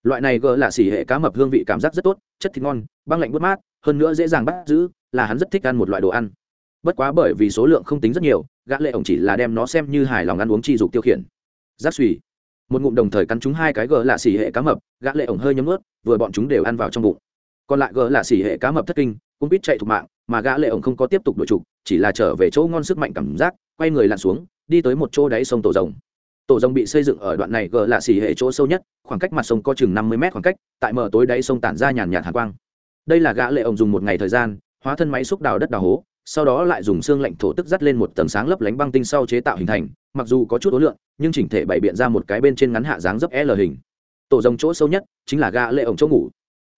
Loại này gờ lạ xì hệ cá mập hương vị cảm giác rất tốt, chất thịt ngon, băng lạnh bút mát, hơn nữa dễ dàng bắt giữ, là hắn rất thích ăn một loại đồ ăn. Bất quá bởi vì số lượng không tính rất nhiều, gã lệ ổng chỉ là đem nó xem như hài lòng ăn uống chi dục tiêu khiển. Giác suy một ngụm đồng thời cắn chúng hai cái gờ lạ xỉ hệ cá mập, gã lệ ổng hơi nhấm ướt vừa bọn chúng đều ăn vào trong bụng. Còn lại gờ lạ xỉ hệ cá mập thất kinh, cũng biết chạy thục mạng, mà gã lệ ổng không có tiếp tục đuổi trục chỉ là trở về chỗ ngon sức mạnh cảm giác, quay người lặn xuống, đi tới một chỗ đáy sông tổ rồng. Tổ rồng bị xây dựng ở đoạn này gờ lạ xỉ hệ chỗ sâu nhất, khoảng cách mặt sông có chừng năm mươi mét khoảng cách, tại mở tối đáy sông tản ra nhàn nhạt hàn quang. Đây là gã lệ ổng dùng một ngày thời gian, hóa thân máy xúc đào đất đào hố sau đó lại dùng xương lạnh thổ tức dắt lên một tầng sáng lấp lánh băng tinh sau chế tạo hình thành, mặc dù có chút ối lượng, nhưng chỉnh thể bày biện ra một cái bên trên ngắn hạ dáng dấp l hình. Tổ rồng chỗ sâu nhất chính là ga lệ ổng chỗ ngủ.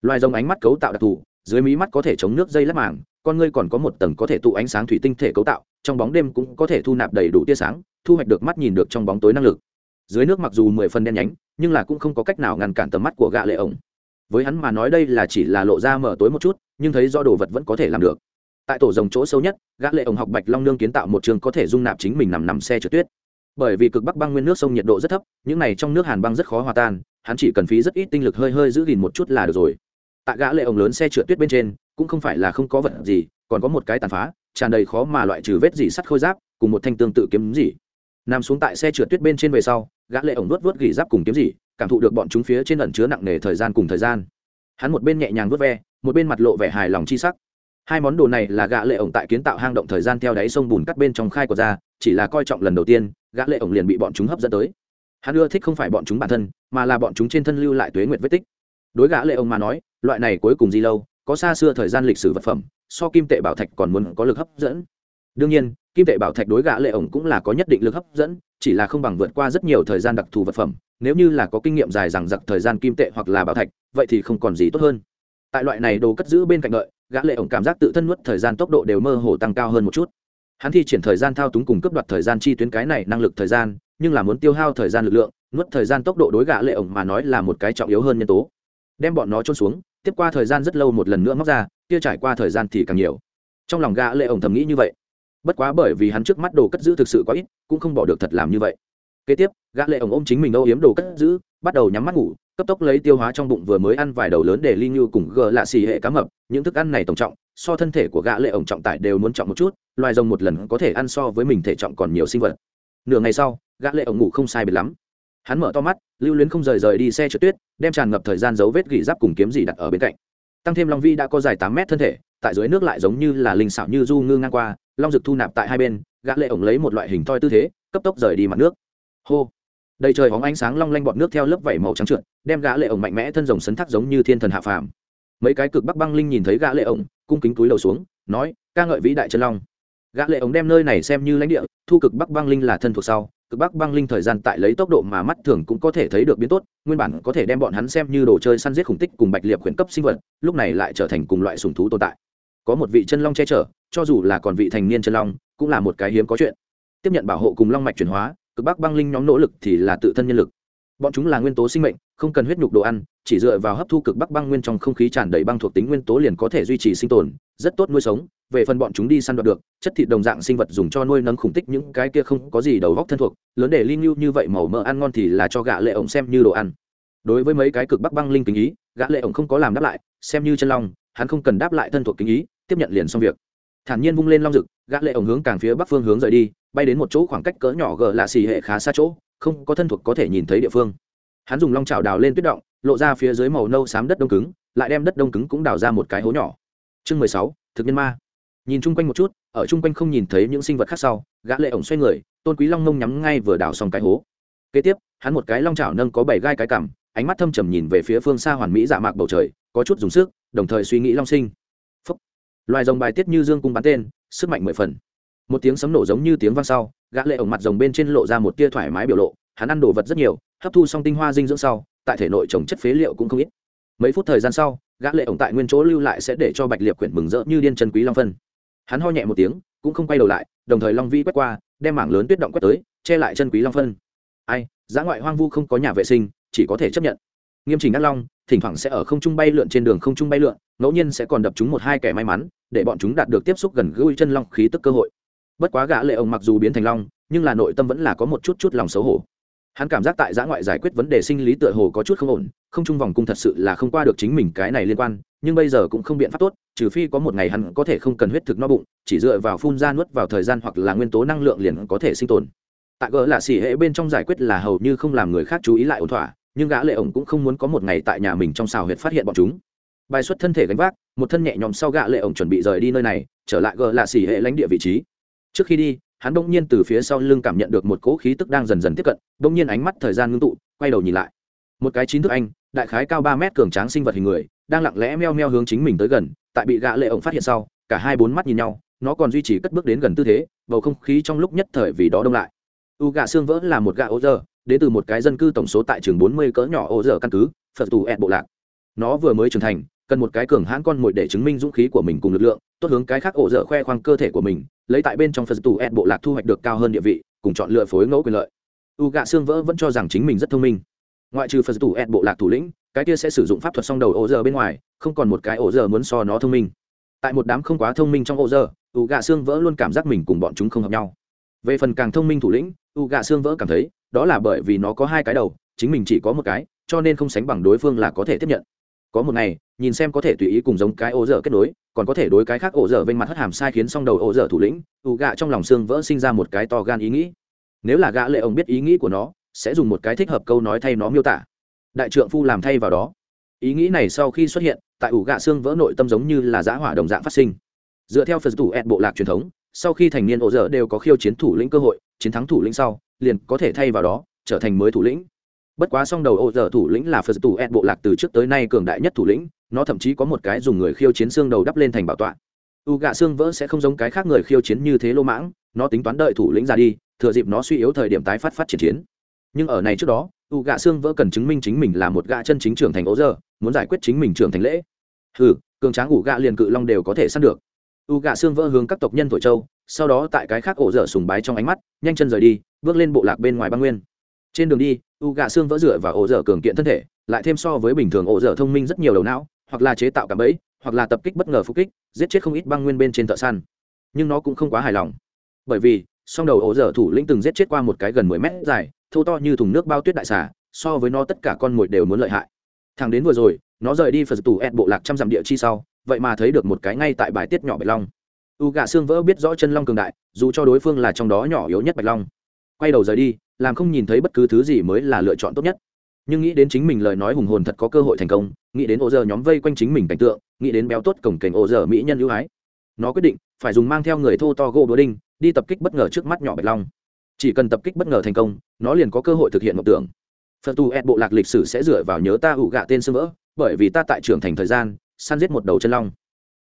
Loài rồng ánh mắt cấu tạo đặc thù, dưới mí mắt có thể chống nước dây lắp màng, con ngươi còn có một tầng có thể tụ ánh sáng thủy tinh thể cấu tạo, trong bóng đêm cũng có thể thu nạp đầy đủ tia sáng, thu hoạch được mắt nhìn được trong bóng tối năng lực. Dưới nước mặc dù mười phần đen nhánh, nhưng là cũng không có cách nào ngăn cản tầm mắt của gạ lệ ổng. Với hắn mà nói đây là chỉ là lộ ra mở tối một chút, nhưng thấy do đồ vật vẫn có thể làm được tại tổ rồng chỗ sâu nhất, gã lệ ổng học bạch long nương kiến tạo một trường có thể dung nạp chính mình nằm nằm xe trượt tuyết. Bởi vì cực bắc băng nguyên nước sông nhiệt độ rất thấp, những này trong nước hàn băng rất khó hòa tan, hắn chỉ cần phí rất ít tinh lực hơi hơi giữ gìn một chút là được rồi. Tại gã lệ ổng lớn xe trượt tuyết bên trên, cũng không phải là không có vật gì, còn có một cái tàn phá, tràn đầy khó mà loại trừ vết gì sắt khôi giáp, cùng một thanh tương tự kiếm gì. Nằm xuống tại xe trượt tuyết bên trên về sau, gã lệ ổng nuốt vớt gỉ giáp cùng kiếm gì, cảm thụ được bọn chúng phía trên ẩn chứa nặng nề thời gian cùng thời gian. Hắn một bên nhẹ nhàng vớt ve, một bên mặt lộ vẻ hài lòng chi sắc hai món đồ này là gã lệ ổng tại kiến tạo hang động thời gian theo đáy sông bùn cắt bên trong khai của ra, chỉ là coi trọng lần đầu tiên, gã lệ ổng liền bị bọn chúng hấp dẫn tới. Hắn ưa thích không phải bọn chúng bản thân, mà là bọn chúng trên thân lưu lại tuế nguyệt vết tích. Đối gã lệ ổng mà nói, loại này cuối cùng gì lâu, có xa xưa thời gian lịch sử vật phẩm, so kim tệ bảo thạch còn muốn có lực hấp dẫn. Đương nhiên, kim tệ bảo thạch đối gã lệ ổng cũng là có nhất định lực hấp dẫn, chỉ là không bằng vượt qua rất nhiều thời gian đặc thù vật phẩm, nếu như là có kinh nghiệm dài rằng giặc thời gian kim tệ hoặc là bảo thạch, vậy thì không còn gì tốt hơn. Tại loại này đồ cất giữ bên cạnh đợi gã lệ ổng cảm giác tự thân nuốt thời gian tốc độ đều mơ hồ tăng cao hơn một chút. Hắn thi triển thời gian thao túng cùng cấp đoạt thời gian chi tuyến cái này năng lực thời gian, nhưng là muốn tiêu hao thời gian lực lượng, nuốt thời gian tốc độ đối gã lệ ổng mà nói là một cái trọng yếu hơn nhân tố. Đem bọn nó trôn xuống, tiếp qua thời gian rất lâu một lần nữa móc ra, kia trải qua thời gian thì càng nhiều. Trong lòng gã lệ ổng thầm nghĩ như vậy. Bất quá bởi vì hắn trước mắt đồ cất giữ thực sự quá ít, cũng không bỏ được thật làm như vậy. Kế tiếp, gã lệ ổng ôm chính mình âu yếm đồ cất giữ bắt đầu nhắm mắt ngủ, cấp tốc lấy tiêu hóa trong bụng vừa mới ăn vài đầu lớn để ly như cùng gờ lạ xì hệ cá mập, những thức ăn này tổng trọng, so thân thể của gã lệ ổng trọng tải đều muốn trọng một chút, loài rồng một lần có thể ăn so với mình thể trọng còn nhiều sinh vật. Nửa ngày sau, gã lệ ổng ngủ không sai biệt lắm. Hắn mở to mắt, lưu luyến không rời rời đi xe trượt tuyết, đem tràn ngập thời gian dấu vết gỉ giáp cùng kiếm gì đặt ở bên cạnh. Tăng thêm long vi đã có dài tám mét thân thể, tại dưới nước lại giống như là linh xảo như du ngư ngang qua, long rực thu nạp tại hai bên, gã lệ ổng lấy một loại hình thoi tư thế, cấp tốc rời đi mặt nước. Hô! Đầy trời hóng ánh sáng long lanh bọt nước theo lớp vảy màu trắng trượt, đem gã lệ ổng mạnh mẽ thân rồng sấn thác giống như thiên thần hạ phàm. Mấy cái cực bắc băng linh nhìn thấy gã lệ ổng, cung kính túi đầu xuống, nói, ca ngợi vĩ đại chân long. Gã lệ ổng đem nơi này xem như lãnh địa, thu cực bắc băng linh là thân thuộc sau, cực bắc băng linh thời gian tại lấy tốc độ mà mắt thường cũng có thể thấy được biến tốt, nguyên bản có thể đem bọn hắn xem như đồ chơi săn giết khủng tích cùng bạch liệp khuyển cấp sinh vật, lúc này lại trở thành cùng loại sủng thú tồn tại. Có một vị chân long che chở, cho dù là còn vị thành niên chân long, cũng là một cái hiếm có chuyện. Tiếp nhận bảo hộ cùng long mạch chuyển hóa cực bắc băng linh nhóm nỗ lực thì là tự thân nhân lực. Bọn chúng là nguyên tố sinh mệnh, không cần huyết nhục đồ ăn, chỉ dựa vào hấp thu cực bắc băng nguyên trong không khí tràn đầy băng thuộc tính nguyên tố liền có thể duy trì sinh tồn, rất tốt nuôi sống. Về phần bọn chúng đi săn đoạt được, chất thịt đồng dạng sinh vật dùng cho nuôi nấng khủng tích những cái kia không có gì đầu góc thân thuộc, lớn để linh lưu như vậy màu mỡ ăn ngon thì là cho gã lệ ổng xem như đồ ăn. Đối với mấy cái cực bắc băng linh kính ý, gã lệ ổng không có làm đáp lại, xem như chân long, hắn không cần đáp lại thân thuộc kính ý, tiếp nhận liền xong việc thản nhiên vung lên long rực, gã lệ ổng hướng càng phía bắc phương hướng rời đi, bay đến một chỗ khoảng cách cỡ nhỏ gờ lạ xì hệ khá xa chỗ, không có thân thuộc có thể nhìn thấy địa phương. Hắn dùng long chảo đào lên tuyết động, lộ ra phía dưới màu nâu xám đất đông cứng, lại đem đất đông cứng cũng đào ra một cái hố nhỏ. Chương mười sáu, thực nhân ma. Nhìn chung quanh một chút, ở chung quanh không nhìn thấy những sinh vật khác sau, gã lệ ổng xoay người, tôn quý long nông nhắm ngay vừa đào xong cái hố. Kế tiếp, hắn một cái long chảo nâng có bảy gai cái cằm, ánh mắt thâm trầm nhìn về phía phương xa hoàn mỹ dạ mạc bầu trời, có chút dùng sức, đồng thời suy nghĩ long sinh loài rồng bài tiết như dương cung bắn tên, sức mạnh mười phần. Một tiếng sấm nổ giống như tiếng vang sau, gã lệ ổng mặt rồng bên trên lộ ra một tia thoải mái biểu lộ, hắn ăn đồ vật rất nhiều, hấp thu xong tinh hoa dinh dưỡng sau, tại thể nội trồng chất phế liệu cũng không ít. Mấy phút thời gian sau, gã lệ ổng tại nguyên chỗ lưu lại sẽ để cho bạch liệp quyển mừng rỡ như điên chân quý long phân. Hắn ho nhẹ một tiếng, cũng không quay đầu lại, đồng thời long vi quét qua, đem mảng lớn tuyết động quét tới, che lại chân quý long phân. Ai giá ngoại hoang vu không có nhà vệ sinh, chỉ có thể chấp nhận nghiêm chỉnh ác long, thỉnh thoảng sẽ ở không trung bay lượn trên đường không trung bay lượn, ngẫu nhiên sẽ còn đập chúng một hai kẻ may mắn, để bọn chúng đạt được tiếp xúc gần gũi chân long khí tức cơ hội. Bất quá gã lệ ông mặc dù biến thành long, nhưng là nội tâm vẫn là có một chút chút lòng xấu hổ. Hắn cảm giác tại giã ngoại giải quyết vấn đề sinh lý tựa hồ có chút không ổn, không trung vòng cung thật sự là không qua được chính mình cái này liên quan, nhưng bây giờ cũng không biện pháp tốt, trừ phi có một ngày hắn có thể không cần huyết thực no bụng, chỉ dựa vào phun ra nuốt vào thời gian hoặc là nguyên tố năng lượng liền có thể sinh tồn. Tại gỡ là xỉ hệ bên trong giải quyết là hầu như không làm người khác chú ý lại ổn thỏa nhưng gã lệ ổng cũng không muốn có một ngày tại nhà mình trong xào huyệt phát hiện bọn chúng. Bài xuất thân thể gánh vác, một thân nhẹ nhõm sau gã lệ ổng chuẩn bị rời đi nơi này, trở lại gờ là xỉ hệ lãnh địa vị trí. Trước khi đi, hắn bỗng nhiên từ phía sau lưng cảm nhận được một cỗ khí tức đang dần dần tiếp cận, bỗng nhiên ánh mắt thời gian ngưng tụ, quay đầu nhìn lại. Một cái chín thước anh, đại khái cao ba mét cường tráng sinh vật hình người, đang lặng lẽ meo meo hướng chính mình tới gần, tại bị gã lệ ổng phát hiện sau, cả hai bốn mắt nhìn nhau, nó còn duy trì cất bước đến gần tư thế, bầu không khí trong lúc nhất thời vì đó đông lại. U gạ xương vỡ là một gạ ô dơ đến từ một cái dân cư tổng số tại trường bốn mươi cỡ nhỏ ô giờ căn cứ, phật tù ẹt bộ lạc. Nó vừa mới trưởng thành, cần một cái cường hãn con mồi để chứng minh dũng khí của mình cùng lực lượng, tốt hướng cái khác ổ dở khoe khoang cơ thể của mình, lấy tại bên trong phật tù ẹn bộ lạc thu hoạch được cao hơn địa vị, cùng chọn lựa phối ngẫu quyền lợi. U gạ xương vỡ vẫn cho rằng chính mình rất thông minh. Ngoại trừ phật tù ẹn bộ lạc thủ lĩnh, cái kia sẽ sử dụng pháp thuật song đầu ổ dở bên ngoài, không còn một cái ổ dở muốn so nó thông minh. Tại một đám không quá thông minh trong ổ dở, u gạ xương vỡ luôn cảm giác mình cùng bọn chúng không hợp nhau. Về phần càng thông minh thủ lĩnh, u gạ xương vỡ cảm thấy đó là bởi vì nó có hai cái đầu, chính mình chỉ có một cái, cho nên không sánh bằng đối phương là có thể tiếp nhận. Có một ngày, nhìn xem có thể tùy ý cùng giống cái ổ dở kết nối, còn có thể đối cái khác ổ dở vênh mặt hất hàm sai khiến xong đầu ổ dở thủ lĩnh ủ gạ trong lòng xương vỡ sinh ra một cái to gan ý nghĩ. Nếu là gã lệ ông biết ý nghĩ của nó, sẽ dùng một cái thích hợp câu nói thay nó miêu tả. Đại trượng phu làm thay vào đó. Ý nghĩ này sau khi xuất hiện, tại ủ gạ xương vỡ nội tâm giống như là giã hỏa đồng dạng phát sinh. Dựa theo phật thủ ed bộ lạc truyền thống, sau khi thành niên ổ dở đều có khiêu chiến thủ lĩnh cơ hội chiến thắng thủ lĩnh sau, liền có thể thay vào đó trở thành mới thủ lĩnh. Bất quá song đầu ô giờ thủ lĩnh là phật tù ed bộ lạc từ trước tới nay cường đại nhất thủ lĩnh, nó thậm chí có một cái dùng người khiêu chiến xương đầu đắp lên thành bảo tọa. U gạ xương vỡ sẽ không giống cái khác người khiêu chiến như thế lô mãng, nó tính toán đợi thủ lĩnh ra đi, thừa dịp nó suy yếu thời điểm tái phát phát triển chiến. Nhưng ở này trước đó, u gạ xương vỡ cần chứng minh chính mình là một gạ chân chính trưởng thành ô giờ, muốn giải quyết chính mình trưởng thành lễ. Ừ cường tráng ủ gạ liền cự long đều có thể săn được u gạ xương vỡ hướng các tộc nhân thổi châu, sau đó tại cái khác ổ dở sùng bái trong ánh mắt, nhanh chân rời đi, bước lên bộ lạc bên ngoài băng nguyên. Trên đường đi, u gạ xương vỡ rửa và ổ dở cường kiện thân thể, lại thêm so với bình thường ổ dở thông minh rất nhiều đầu não, hoặc là chế tạo cả bẫy, hoặc là tập kích bất ngờ phục kích, giết chết không ít băng nguyên bên trên thợ săn. Nhưng nó cũng không quá hài lòng. Bởi vì, song đầu ổ dở thủ lĩnh từng giết chết qua một cái gần mười mét dài, thô to như thùng nước bao tuyết đại xà, so với nó tất cả con mồi đều muốn lợi hại. Thằng đến vừa rồi, nó rời đi phật tù ed bộ lạc trăm dặm địa chi sau vậy mà thấy được một cái ngay tại bài tiết nhỏ bạch long. U gạ xương vỡ biết rõ chân long cường đại, dù cho đối phương là trong đó nhỏ yếu nhất bạch long. Quay đầu rời đi, làm không nhìn thấy bất cứ thứ gì mới là lựa chọn tốt nhất. Nhưng nghĩ đến chính mình lời nói hùng hồn thật có cơ hội thành công, nghĩ đến ô giờ nhóm vây quanh chính mình cảnh tượng, nghĩ đến béo tốt cổng cảnh ô giờ mỹ nhân ưu ái. Nó quyết định phải dùng mang theo người thô to gỗ búa đinh, đi tập kích bất ngờ trước mắt nhỏ bạch long. Chỉ cần tập kích bất ngờ thành công, nó liền có cơ hội thực hiện mộng tưởng. Phật tu ed bộ lạc lịch sử sẽ dựa vào nhớ ta ủ gạ tên sơ vỡ, bởi vì ta tại trưởng thành thời gian săn giết một đầu chân long.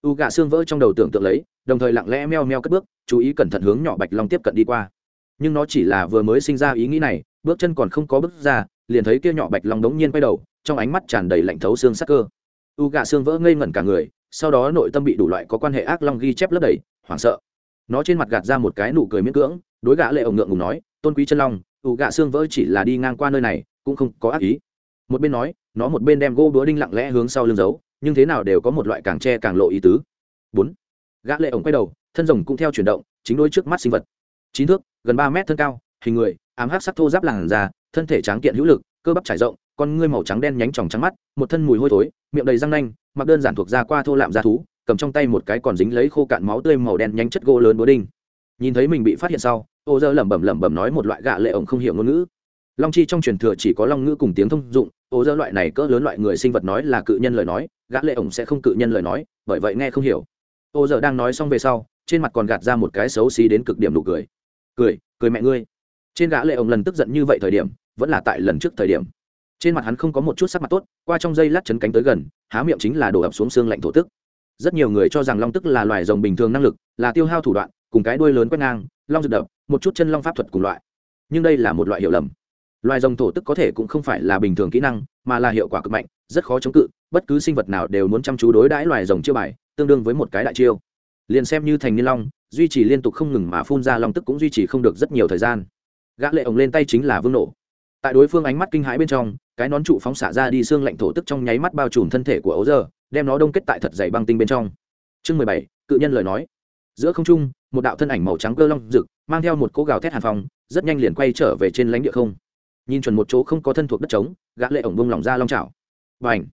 U gạ xương vỡ trong đầu tưởng tượng lấy, đồng thời lặng lẽ meo meo cất bước, chú ý cẩn thận hướng nhỏ bạch long tiếp cận đi qua. Nhưng nó chỉ là vừa mới sinh ra ý nghĩ này, bước chân còn không có bước ra, liền thấy kia nhỏ bạch long đống nhiên quay đầu, trong ánh mắt tràn đầy lạnh thấu xương sắc cơ. U gạ xương vỡ ngây ngẩn cả người, sau đó nội tâm bị đủ loại có quan hệ ác long ghi chép lấp đầy, hoảng sợ. Nó trên mặt gạt ra một cái nụ cười miễn cưỡng, đối gã lệ ổng ngượng ngùng nói, tôn quý chân long, u gạ xương vỡ chỉ là đi ngang qua nơi này, cũng không có ác ý. Một bên nói, nó một bên đem gô búa đinh lặng lẽ hướng sau lưng giấu nhưng thế nào đều có một loại càng tre càng lộ ý tứ. Bốn, gã lệ ổng quay đầu, thân rồng cũng theo chuyển động, chính đôi trước mắt sinh vật. Chín thước, gần ba mét thân cao, hình người, ám hắc sắc thô giáp làn da, thân thể tráng kiện hữu lực, cơ bắp trải rộng, con ngươi màu trắng đen nhánh tròng trắng mắt, một thân mùi hôi thối, miệng đầy răng nanh, mặc đơn giản thuộc da qua thô lạm da thú, cầm trong tay một cái còn dính lấy khô cạn máu tươi màu đen nhánh chất gỗ lớn búa đinh. Nhìn thấy mình bị phát hiện sau, ô dơ lẩm bẩm lẩm bẩm nói một loại gã lệ ổng không hiểu ngôn ngữ long chi trong truyền thừa chỉ có long ngữ cùng tiếng thông dụng, ô dơ loại này cỡ lớn loại người sinh vật nói là cự nhân lời nói, gã lệ ổng sẽ không cự nhân lời nói, bởi vậy nghe không hiểu. Ô dơ đang nói xong về sau, trên mặt còn gạt ra một cái xấu xí đến cực điểm nụ cười. Cười cười mẹ ngươi. Trên gã lệ ổng lần tức giận như vậy thời điểm, vẫn là tại lần trước thời điểm. Trên mặt hắn không có một chút sắc mặt tốt, qua trong dây lát chấn cánh tới gần, há miệng chính là đổ ập xuống xương lạnh thổ tức. Rất nhiều người cho rằng long tức là loài rồng bình thường năng lực, là tiêu hao thủ đoạn, cùng cái đuôi lớn quét ngang, long rực đập, một chút chân long pháp thuật cùng loại. Nhưng đây là một loại hiểu lầm loài rồng thổ tức có thể cũng không phải là bình thường kỹ năng mà là hiệu quả cực mạnh rất khó chống cự bất cứ sinh vật nào đều muốn chăm chú đối đãi loài rồng chiêu bài tương đương với một cái đại chiêu. Liền xem như thành niên long duy trì liên tục không ngừng mà phun ra long tức cũng duy trì không được rất nhiều thời gian. Gã lệ ổng lên tay chính là vương nổ. Tại đối phương ánh mắt kinh hãi bên trong cái nón trụ phóng xạ ra đi xương lạnh thổ tức trong nháy mắt bao trùm thân thể của ấu giờ đem nó đông kết tại thật dày băng tinh bên trong. Chương mười bảy cự nhân lời nói. Giữa không trung một đạo thân ảnh màu trắng cơ long rực mang theo một cỗ gào thét hàn phòng, rất nhanh liền quay trở về trên lãnh địa không nhìn chuẩn một chỗ không có thân thuộc đất trống, gã lệ ổng bông lỏng ra long chảo. Và ảnh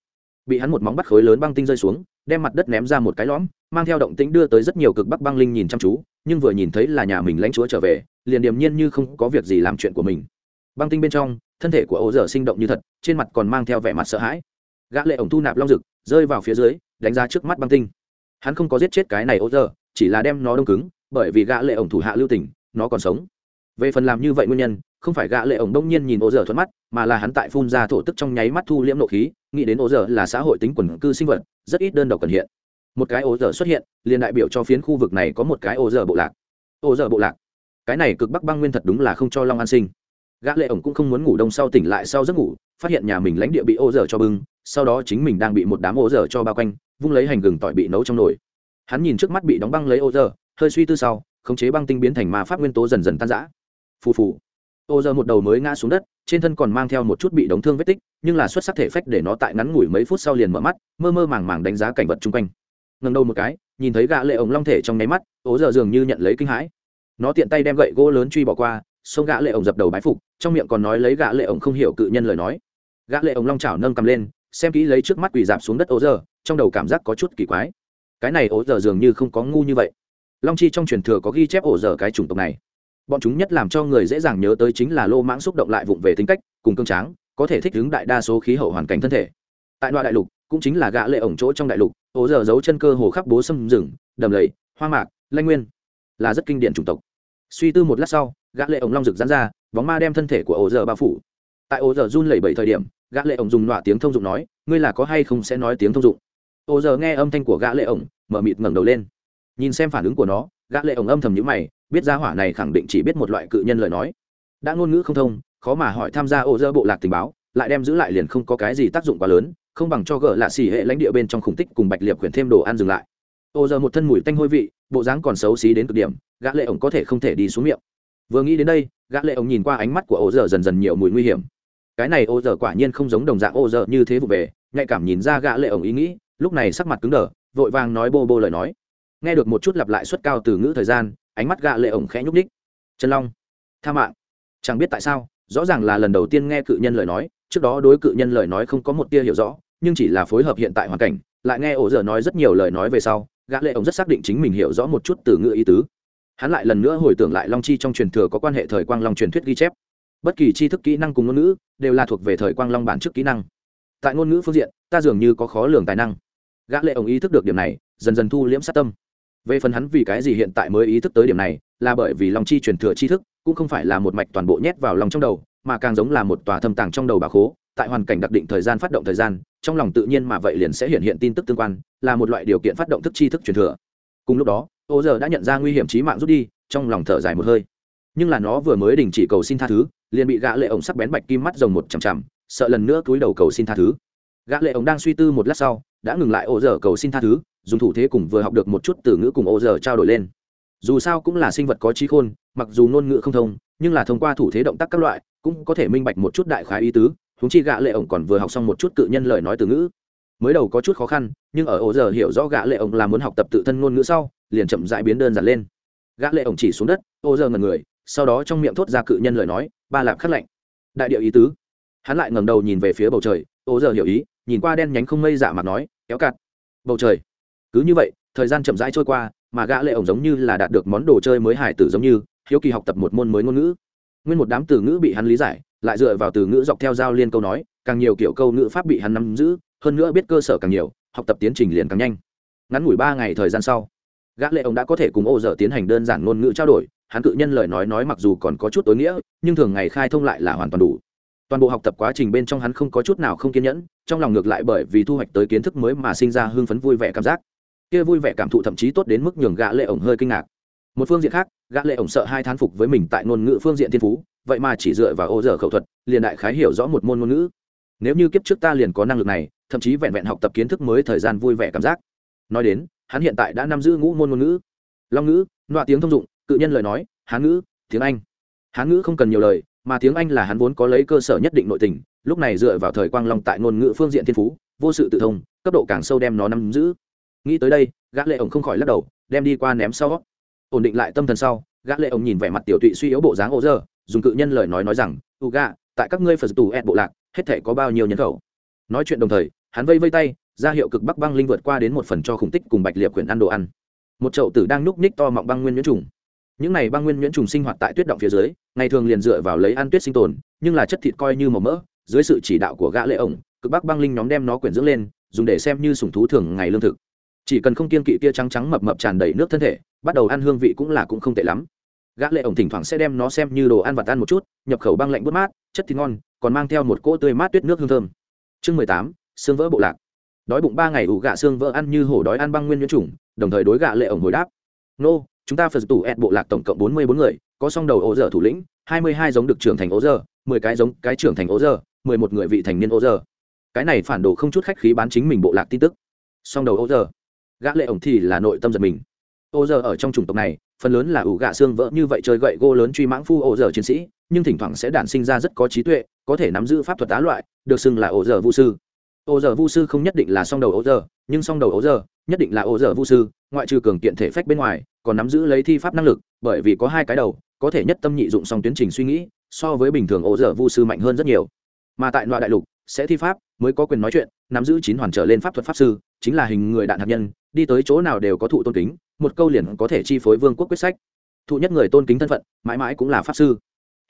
bị hắn một móng bắt khối lớn băng tinh rơi xuống, đem mặt đất ném ra một cái lõm, mang theo động tĩnh đưa tới rất nhiều cực bắc băng linh nhìn chăm chú, nhưng vừa nhìn thấy là nhà mình lãnh chúa trở về, liền điềm nhiên như không có việc gì làm chuyện của mình. Băng tinh bên trong, thân thể của ố dở sinh động như thật, trên mặt còn mang theo vẻ mặt sợ hãi. Gã lệ ổng thu nạp long rực rơi vào phía dưới, đánh ra trước mắt băng tinh. Hắn không có giết chết cái này ố dở, chỉ là đem nó đông cứng, bởi vì gã lệ ổng thủ hạ lưu tình, nó còn sống. Về phần làm như vậy nguyên nhân không phải gã lệ ổng đông nhiên nhìn ô dở thuận mắt, mà là hắn tại phun ra thổ tức trong nháy mắt thu liễm nộ khí, nghĩ đến ô dở là xã hội tính quần cư sinh vật, rất ít đơn độc cần hiện. Một cái ô dở xuất hiện, liền đại biểu cho phiến khu vực này có một cái ô dở bộ lạc. Ô dở bộ lạc. Cái này cực bắc băng nguyên thật đúng là không cho long an sinh. Gã lệ ổng cũng không muốn ngủ đông sau tỉnh lại sau giấc ngủ, phát hiện nhà mình lãnh địa bị ô dở cho bưng, sau đó chính mình đang bị một đám ô dở cho bao quanh, vung lấy hành gừng tỏi bị nấu trong nồi. Hắn nhìn trước mắt bị đóng băng lấy ô dở, hơi suy tư sau, khống chế băng tinh biến thành ma pháp nguyên tố dần dần tan rã. Phù phù ô giờ một đầu mới ngã xuống đất, trên thân còn mang theo một chút bị đóng thương vết tích, nhưng là xuất sắc thể phách để nó tại ngắn ngủi mấy phút sau liền mở mắt, mơ mơ màng màng đánh giá cảnh vật chung quanh. Ngẩng đầu một cái, nhìn thấy gã lệ ổng long thể trong nháy mắt, ô giờ dường như nhận lấy kinh hãi. Nó tiện tay đem gậy gỗ lớn truy bỏ qua, xông gã lệ ổng dập đầu bái phục, trong miệng còn nói lấy gã lệ ổng không hiểu cự nhân lời nói. Gã lệ ổng long chảo nâng cầm lên, xem kỹ lấy trước mắt quỳ dạp xuống đất Ô giờ trong đầu cảm giác có chút kỳ quái. Cái này Ô giờ dường như không có ngu như vậy. Long chi trong truyền thừa có ghi chép ổ giờ cái chủng tộc này bọn chúng nhất làm cho người dễ dàng nhớ tới chính là lô mãng xúc động lại vụng về tính cách, cùng cương tráng, có thể thích ứng đại đa số khí hậu hoàn cảnh thân thể. Tại đoạn đại lục, cũng chính là gã lệ ổng chỗ trong đại lục ố giờ giấu chân cơ hồ khắp bố sâm rừng, đầm lầy hoa mạc, lanh nguyên, là rất kinh điển chủng tộc. Suy tư một lát sau, gã lệ ổng long rực giãn ra, bóng ma đem thân thể của ố giờ bao phủ. Tại ố giờ run lẩy bẩy thời điểm, gã lệ ổng dùng nọa tiếng thông dụng nói, ngươi là có hay không sẽ nói tiếng thông dụng? Ố giờ nghe âm thanh của gã lệ ổng, mở mịt ngẩng đầu lên. Nhìn xem phản ứng của nó, gã lệ ổng âm thầm nhíu mày biết ra hỏa này khẳng định chỉ biết một loại cự nhân lời nói. Đã ngôn ngữ không thông, khó mà hỏi tham gia ô dơ bộ lạc tình báo, lại đem giữ lại liền không có cái gì tác dụng quá lớn, không bằng cho gỡ lạ xỉ hệ lãnh địa bên trong khủng tích cùng bạch liệp quyển thêm đồ ăn dừng lại. Ô dơ một thân mùi tanh hôi vị, bộ dáng còn xấu xí đến cực điểm, gã lệ ổng có thể không thể đi xuống miệng. Vừa nghĩ đến đây, gã lệ ổng nhìn qua ánh mắt của ô dơ dần dần nhiều mùi nguy hiểm. Cái này ô dơ quả nhiên không giống đồng dạng ô dơ như thế vụ về, nhạy cảm nhìn ra gã lệ ổng ý nghĩ, lúc này sắc mặt cứng đờ, vội vàng nói bô bô lời nói. Nghe được một chút lặp lại suất cao từ ngữ thời gian ánh mắt gã lệ ổng khẽ nhúc nhích. Trần long, tha mạng. Chẳng biết tại sao, rõ ràng là lần đầu tiên nghe cự nhân lời nói, trước đó đối cự nhân lời nói không có một tia hiểu rõ, nhưng chỉ là phối hợp hiện tại hoàn cảnh, lại nghe ổ giờ nói rất nhiều lời nói về sau, gã lệ ổng rất xác định chính mình hiểu rõ một chút từ ngữ ý tứ. Hắn lại lần nữa hồi tưởng lại long chi trong truyền thừa có quan hệ thời quang long truyền thuyết ghi chép. Bất kỳ tri thức kỹ năng cùng ngôn ngữ, đều là thuộc về thời quang long bản chức kỹ năng. Tại ngôn ngữ phương diện, ta dường như có khó lường tài năng. Gã lệ ổng ý thức được điểm này, dần dần thu liễm sát tâm về phần hắn vì cái gì hiện tại mới ý thức tới điểm này, là bởi vì long chi truyền thừa tri thức cũng không phải là một mạch toàn bộ nhét vào lòng trong đầu, mà càng giống là một tòa thâm tàng trong đầu bà khố. Tại hoàn cảnh đặc định thời gian phát động thời gian, trong lòng tự nhiên mà vậy liền sẽ hiện hiện tin tức tương quan, là một loại điều kiện phát động thức tri thức truyền thừa. Cùng lúc đó, ô giờ đã nhận ra nguy hiểm trí mạng rút đi, trong lòng thở dài một hơi. Nhưng là nó vừa mới đình chỉ cầu xin tha thứ, liền bị gã lệ ổng sắc bén bạch kim mắt rồng một chằm chằm, sợ lần nữa cúi đầu cầu xin tha thứ gã lệ ổng đang suy tư một lát sau, đã ngừng lại ô giờ cầu xin tha thứ, dùng thủ thế cùng vừa học được một chút từ ngữ cùng ô giờ trao đổi lên. Dù sao cũng là sinh vật có trí khôn, mặc dù ngôn ngữ không thông, nhưng là thông qua thủ thế động tác các loại, cũng có thể minh bạch một chút đại khái ý tứ húng chi gã lệ ổng còn vừa học xong một chút cự nhân lời nói từ ngữ. Mới đầu có chút khó khăn, nhưng ở ô giờ hiểu rõ gã lệ ổng là muốn học tập tự thân ngôn ngữ sau, liền chậm rãi biến đơn giản lên. Gã lệ ổng chỉ xuống đất, ô giờ ngẩn người, sau đó trong miệng thốt ra cự nhân lời nói, ba lạp khắc lạnh. Đại điệu ý tứ. Hắn lại ngẩng đầu nhìn về phía bầu trời, ô giờ hiểu ý nhìn qua đen nhánh không mây dạ mặt nói kéo cạt, bầu trời. Cứ như vậy thời gian chậm rãi trôi qua mà gã lệ ổng giống như là đạt được món đồ chơi mới hải tử giống như hiếu kỳ học tập một môn mới ngôn ngữ. Nguyên một đám từ ngữ bị hắn lý giải lại dựa vào từ ngữ dọc theo giao liên câu nói càng nhiều kiểu câu ngữ pháp bị hắn nắm giữ hơn nữa biết cơ sở càng nhiều học tập tiến trình liền càng nhanh. Ngắn ngủi ba ngày thời gian sau gã lệ ông đã có thể cùng ô dở tiến hành đơn giản ngôn ngữ trao đổi hắn cự nhân lời nói nói mặc dù còn có chút tối nghĩa nhưng thường ngày khai thông lại là hoàn toàn đủ toàn bộ học tập quá trình bên trong hắn không có chút nào không kiên nhẫn, trong lòng ngược lại bởi vì thu hoạch tới kiến thức mới mà sinh ra hưng phấn vui vẻ cảm giác. Kia vui vẻ cảm thụ thậm chí tốt đến mức nhường gã lệ ổng hơi kinh ngạc. Một phương diện khác, gã lệ ổng sợ hai thán phục với mình tại ngôn ngữ phương diện thiên phú, vậy mà chỉ dựa vào ô dở khẩu thuật, liền đại khái hiểu rõ một môn ngôn ngữ. Nếu như kiếp trước ta liền có năng lực này, thậm chí vẹn vẹn học tập kiến thức mới thời gian vui vẻ cảm giác. Nói đến, hắn hiện tại đã nắm giữ ngũ môn ngôn ngữ. Long ngữ, loa tiếng thông dụng, cự nhân lời nói, hán ngữ, tiếng anh. Hán ngữ không cần nhiều lời mà tiếng anh là hắn vốn có lấy cơ sở nhất định nội tình, lúc này dựa vào thời quang long tại ngôn ngữ phương diện thiên phú, vô sự tự thông, cấp độ càng sâu đem nó nắm giữ. Nghĩ tới đây, gã lệ ổng không khỏi lắc đầu, đem đi qua ném sau. Ổn định lại tâm thần sau, gã lệ ổng nhìn vẻ mặt tiểu tụy suy yếu bộ dáng ô dơ, dùng cự nhân lời nói nói rằng, u gạ tại các ngươi phật tù ẹt bộ lạc, hết thể có bao nhiêu nhân khẩu? Nói chuyện đồng thời, hắn vây vây tay, ra hiệu cực bắc băng linh vượt qua đến một phần cho khủng tích cùng bạch liệp quyển ăn đồ ăn. Một chậu tử đang núp ních to mọng băng nguyên nhuyễn trùng những này băng nguyên nhuyễn trùng sinh hoạt tại tuyết động phía dưới, ngày thường liền dựa vào lấy ăn tuyết sinh tồn, nhưng là chất thịt coi như màu mỡ, dưới sự chỉ đạo của gã lệ ổng, cực bắc băng linh nhóm đem nó quyển dưỡng lên, dùng để xem như sủng thú thường ngày lương thực. Chỉ cần không kiên kỵ kia trắng trắng mập mập tràn đầy nước thân thể, bắt đầu ăn hương vị cũng là cũng không tệ lắm. Gã lệ ổng thỉnh thoảng sẽ đem nó xem như đồ ăn vặt ăn một chút, nhập khẩu băng lạnh bút mát, chất thịt ngon, còn mang theo một cỗ tươi mát tuyết nước hương thơm. Chương mười tám, xương vỡ bộ lạc. Đói bụng ba ngày ủ gạ xương vỡ ăn như hổ đói ăn băng nguyên nhuyễn trùng, đồng thời đối gạ lệ ổng hồi đáp. Nô chúng ta phật tủ ẹt bộ lạc tổng cộng bốn mươi bốn người, có song đầu ố dở thủ lĩnh, hai mươi hai giống được trưởng thành ố dở, mười cái giống cái trưởng thành ố dở, mười một người vị thành niên ố dở. Cái này phản đồ không chút khách khí bán chính mình bộ lạc tin tức. Song đầu ố dở. Gã lệ ổng thì là nội tâm giật mình. Ô giờ ở trong chủng tộc này, phần lớn là ủ gạ xương vỡ như vậy chơi gậy gô lớn truy mãng phu ô giờ chiến sĩ, nhưng thỉnh thoảng sẽ đản sinh ra rất có trí tuệ, có thể nắm giữ pháp thuật tá loại, được xưng là ô giờ vũ sư. Ô giờ vũ sư không nhất định là song đầu ô giờ nhưng song đầu ấu giờ, nhất định là ấu giờ vũ sư, ngoại trừ cường kiện thể phách bên ngoài, còn nắm giữ lấy thi pháp năng lực, bởi vì có hai cái đầu, có thể nhất tâm nhị dụng song tiến trình suy nghĩ, so với bình thường ấu giờ vũ sư mạnh hơn rất nhiều. Mà tại loại đại lục, sẽ thi pháp, mới có quyền nói chuyện, nắm giữ chín hoàn trở lên pháp thuật pháp sư, chính là hình người đạn hạt nhân, đi tới chỗ nào đều có thụ tôn kính, một câu liền có thể chi phối vương quốc quyết sách. Thụ nhất người tôn kính thân phận, mãi mãi cũng là pháp sư.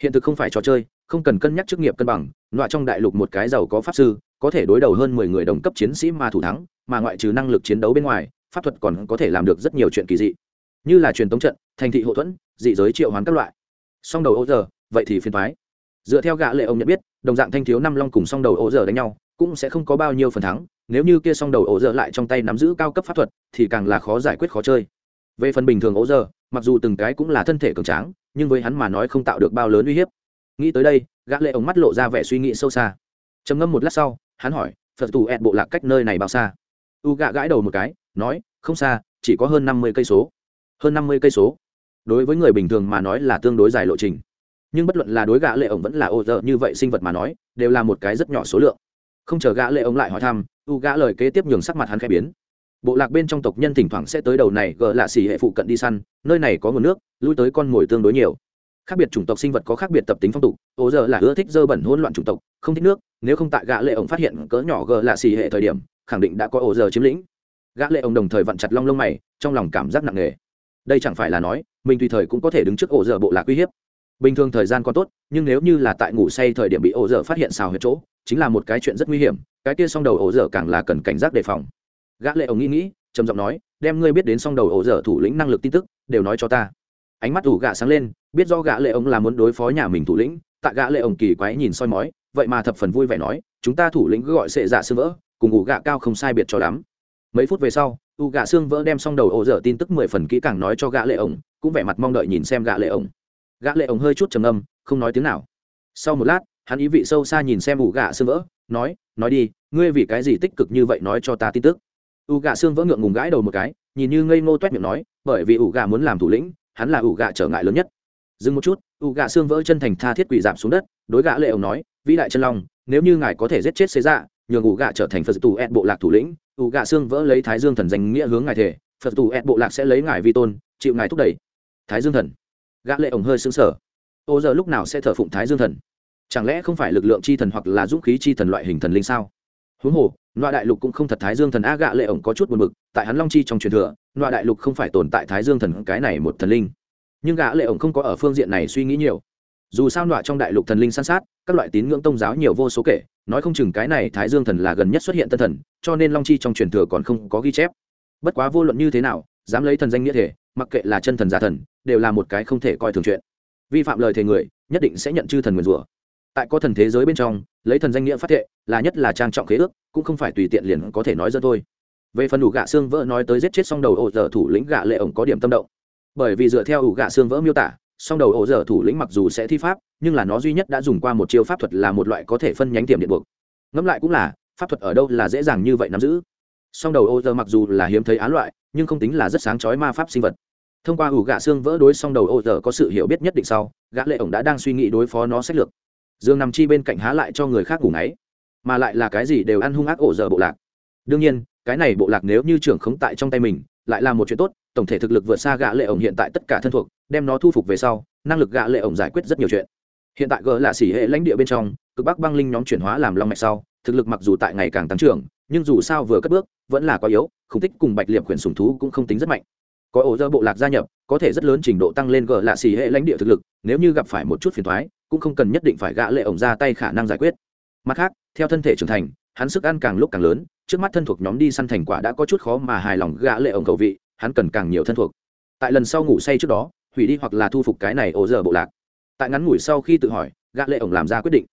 Hiện thực không phải trò chơi, không cần cân nhắc chức nghiệp cân bằng loại trong đại lục một cái giàu có pháp sư có thể đối đầu hơn mười người đồng cấp chiến sĩ mà thủ thắng, mà ngoại trừ năng lực chiến đấu bên ngoài, pháp thuật còn có thể làm được rất nhiều chuyện kỳ dị. Như là truyền tống trận, thành thị hậu thuẫn, dị giới triệu hoán các loại. Song đầu ô giờ, vậy thì phiền thoái dựa theo gã lệ ông nhận biết, đồng dạng thanh thiếu năm long cùng song đầu ô giờ đánh nhau, cũng sẽ không có bao nhiêu phần thắng, nếu như kia song đầu ổ giờ lại trong tay nắm giữ cao cấp pháp thuật, thì càng là khó giải quyết khó chơi. Về phần bình thường ô giờ, mặc dù từng cái cũng là thân thể cường tráng, nhưng với hắn mà nói không tạo được bao lớn uy hiếp. Nghĩ tới đây, gã lệ ông mắt lộ ra vẻ suy nghĩ sâu xa. Trầm ngâm một lát sau hắn hỏi, phật tù ẹt bộ lạc cách nơi này bao xa? U gạ gãi đầu một cái, nói, không xa, chỉ có hơn năm mươi cây số. Hơn năm mươi cây số. Đối với người bình thường mà nói là tương đối dài lộ trình. Nhưng bất luận là đối gã lệ ổng vẫn là ô dơ như vậy sinh vật mà nói, đều là một cái rất nhỏ số lượng. Không chờ gã lệ ổng lại hỏi thăm, u gã lời kế tiếp nhường sắc mặt hắn khẽ biến. Bộ lạc bên trong tộc nhân thỉnh thoảng sẽ tới đầu này gỡ lạ xỉ hệ phụ cận đi săn, nơi này có nguồn nước, lui tới con mồi tương đối nhiều khác biệt chủng tộc sinh vật có khác biệt tập tính phong tục, ô giờ là ưa thích dơ bẩn hỗn loạn chủng tộc, không thích nước, nếu không tại gã lệ ổng phát hiện cỡ nhỏ gờ là xì hệ thời điểm, khẳng định đã có ô giờ chiếm lĩnh. Gã lệ ổng đồng thời vặn chặt long lông mày, trong lòng cảm giác nặng nề. Đây chẳng phải là nói, mình tùy thời cũng có thể đứng trước ổ giờ bộ lạc uy hiếp. Bình thường thời gian còn tốt, nhưng nếu như là tại ngủ say thời điểm bị ổ giờ phát hiện xào huyệt chỗ, chính là một cái chuyện rất nguy hiểm, cái kia song đầu ổ dở càng là cần cảnh giác đề phòng. Gã lệ ổng nghĩ nghĩ, trầm giọng nói, đem ngươi biết đến song đầu ổ dở thủ lĩnh năng lực tin tức, đều nói cho ta ánh mắt ủ Gạ sáng lên, biết do gã lệ Ông là muốn đối phó nhà mình thủ lĩnh tại gã lệ Ông kỳ quái nhìn soi mói, vậy mà thập phần vui vẻ nói, chúng ta thủ lĩnh cứ gọi sệ dạ sư vỡ, cùng ủ gạ cao không sai biệt cho lắm. Mấy phút về sau u Gạ xương vỡ đem xong đầu ổ dở tin tức mười phần kỹ càng nói cho gã lệ ổng cũng vẻ mặt mong đợi nhìn xem gã lệ ổng gã lệ ổng hơi chút trầm ngâm, không nói tiếng nào. Sau một lát, hắn ý vị sâu xa nhìn xem u gạ xương vỡ, nói nói đi, ngươi vì cái gì tích cực như vậy nói cho ta tin tức? U Gạ xương vỡ ngượng ngùng gãi đầu một cái, nhìn như ngây ngô toét miệng nói, bởi vì u Gạ muốn làm thủ lĩnh hắn là u gạ trở ngại lớn nhất. Dừng một chút u gạ xương vỡ chân thành tha thiết quỷ giảm xuống đất, đối gã lệ ông nói, vĩ đại chân long, nếu như ngài có thể giết chết xế dạ nhường u gạ trở thành phật tù ed bộ lạc thủ lĩnh u gạ xương vỡ lấy thái dương thần danh nghĩa hướng ngài thể, phật tù ed bộ lạc sẽ lấy ngài vi tôn, chịu ngài thúc đẩy. Thái dương thần. Gã lệ ổng hơi sững sờ. Ô, giờ lúc nào sẽ thờ phụng thái dương thần? Chẳng lẽ không phải lực lượng chi thần hoặc là dũng khí chi thần loại hình thần linh sao? Huống hồ loại đại lục cũng không thật thái dương thần a Gạ lệ ổng có chút buồn bực, tại hắn long chi trong truyền thừa loại đại lục không phải tồn tại thái dương thần cái này một thần linh. Nhưng gã lệ ổng không có ở phương diện này suy nghĩ nhiều. Dù sao loại trong đại lục thần linh san sát, các loại tín ngưỡng tôn giáo nhiều vô số kể, nói không chừng cái này thái dương thần là gần nhất xuất hiện tân thần, cho nên long chi trong truyền thừa còn không có ghi chép. Bất quá vô luận như thế nào, dám lấy thần danh nghĩa thể, mặc kệ là chân thần giả thần, đều là một cái không thể coi thường chuyện. Vi phạm lời thề người, nhất định sẽ nhận chư thần nguyền rủa. Tại có thần thế giới bên trong lấy thần danh nghĩa phát thệ, là nhất là trang trọng khế ước, cũng không phải tùy tiện liền có thể nói ra thôi. Về phần đủ gạ xương vỡ nói tới giết chết song đầu ổ dở thủ lĩnh gạ lệ ổng có điểm tâm động. Bởi vì dựa theo ủ gạ xương vỡ miêu tả, song đầu ổ dở thủ lĩnh mặc dù sẽ thi pháp, nhưng là nó duy nhất đã dùng qua một chiêu pháp thuật là một loại có thể phân nhánh tiềm điện buộc. Ngẫm lại cũng là, pháp thuật ở đâu là dễ dàng như vậy nắm giữ. Song đầu ô dở mặc dù là hiếm thấy á loại, nhưng không tính là rất sáng chói ma pháp sinh vật. Thông qua ủ gạ xương vỡ đối song đầu ô dở có sự hiểu biết nhất định sau, gã lệ ổng đã đang suy nghĩ đối phó nó sách lược dương nằm chi bên cạnh há lại cho người khác ngủ ngáy, mà lại là cái gì đều ăn hung ác ổ dở bộ lạc. Đương nhiên, cái này bộ lạc nếu như trưởng khống tại trong tay mình, lại là một chuyện tốt, tổng thể thực lực vượt xa gã lệ ổng hiện tại tất cả thân thuộc, đem nó thu phục về sau, năng lực gã lệ ổng giải quyết rất nhiều chuyện. Hiện tại gỡ là xỉ hệ lãnh địa bên trong, cực bắc băng linh nhóm chuyển hóa làm long mạch sau, thực lực mặc dù tại ngày càng tăng trưởng, nhưng dù sao vừa cất bước, vẫn là quá yếu, khủng tích cùng bạch liệp khuyển sùng thú cũng không tính rất mạnh có ổ dơ bộ lạc gia nhập, có thể rất lớn trình độ tăng lên gỡ lạ xì hệ lãnh địa thực lực, nếu như gặp phải một chút phiền thoái, cũng không cần nhất định phải gã lệ ổng ra tay khả năng giải quyết. Mặt khác, theo thân thể trưởng thành, hắn sức ăn càng lúc càng lớn, trước mắt thân thuộc nhóm đi săn thành quả đã có chút khó mà hài lòng gã lệ ổng cầu vị, hắn cần càng nhiều thân thuộc. Tại lần sau ngủ say trước đó, hủy đi hoặc là thu phục cái này ổ dơ bộ lạc. Tại ngắn ngủi sau khi tự hỏi, gã lệ ổng làm ra quyết định.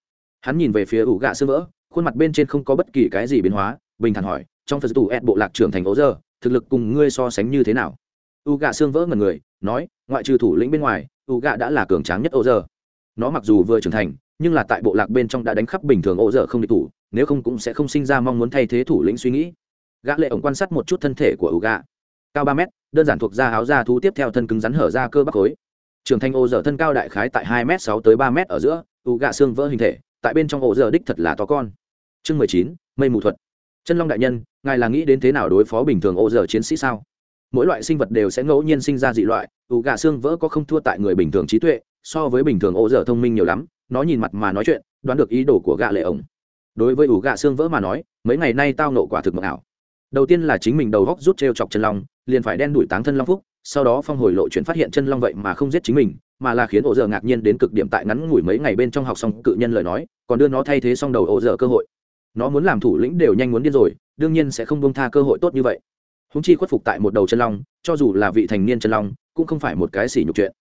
Hắn nhìn về phía ủ gạ sư vỡ, khuôn mặt bên trên không có bất kỳ cái gì biến hóa, bình thản hỏi, trong phật tủ ed bộ lạc trưởng thành ổ dơ, thực lực cùng ngươi so sánh như thế nào? U gạ xương vỡ ngần người, nói, ngoại trừ thủ lĩnh bên ngoài, u gạ đã là cường tráng nhất ô giờ nó mặc dù vừa trưởng thành, nhưng là tại bộ lạc bên trong đã đánh khắp bình thường ô giờ không địch thủ, nếu không cũng sẽ không sinh ra mong muốn thay thế thủ lĩnh suy nghĩ. Gã lệ ổng quan sát một chút thân thể của u gạ cao ba mét, đơn giản thuộc da áo da thú tiếp theo thân cứng rắn hở ra cơ bắp khối trưởng thành ô giờ thân cao đại khái tại hai m sáu tới ba m ở giữa, u gạ xương vỡ hình thể, tại bên trong ô giờ đích thật là to con. Chương mười chín, mây mù thuật. Chân long đại nhân, ngài là nghĩ đến thế nào đối phó bình thường ô giờ chiến sĩ sao? Mỗi loại sinh vật đều sẽ ngẫu nhiên sinh ra dị loại, ủ gà xương vỡ có không thua tại người bình thường trí tuệ, so với bình thường ô dở thông minh nhiều lắm, nó nhìn mặt mà nói chuyện, đoán được ý đồ của gạ lệ ổng. Đối với ủ gà xương vỡ mà nói, mấy ngày nay tao nộ quả thực mộng ảo. Đầu tiên là chính mình đầu góc rút t r e o chọc chân long, liền phải đen đuổi táng thân long phúc, sau đó phong hồi lộ chuyện phát hiện chân long vậy mà không giết chính mình, mà là khiến ổ dở ngạc nhiên đến cực điểm tại ngắn ngủi mấy ngày bên trong học xong cự nhân lời nói, còn đưa nó thay thế xong đầu ổ dở cơ hội. Nó muốn làm thủ lĩnh đều nhanh muốn điên rồi, đương nhiên sẽ không bông tha cơ hội tốt như vậy húng chi khuất phục tại một đầu chân long, cho dù là vị thành niên chân long, cũng không phải một cái xỉ nhục chuyện.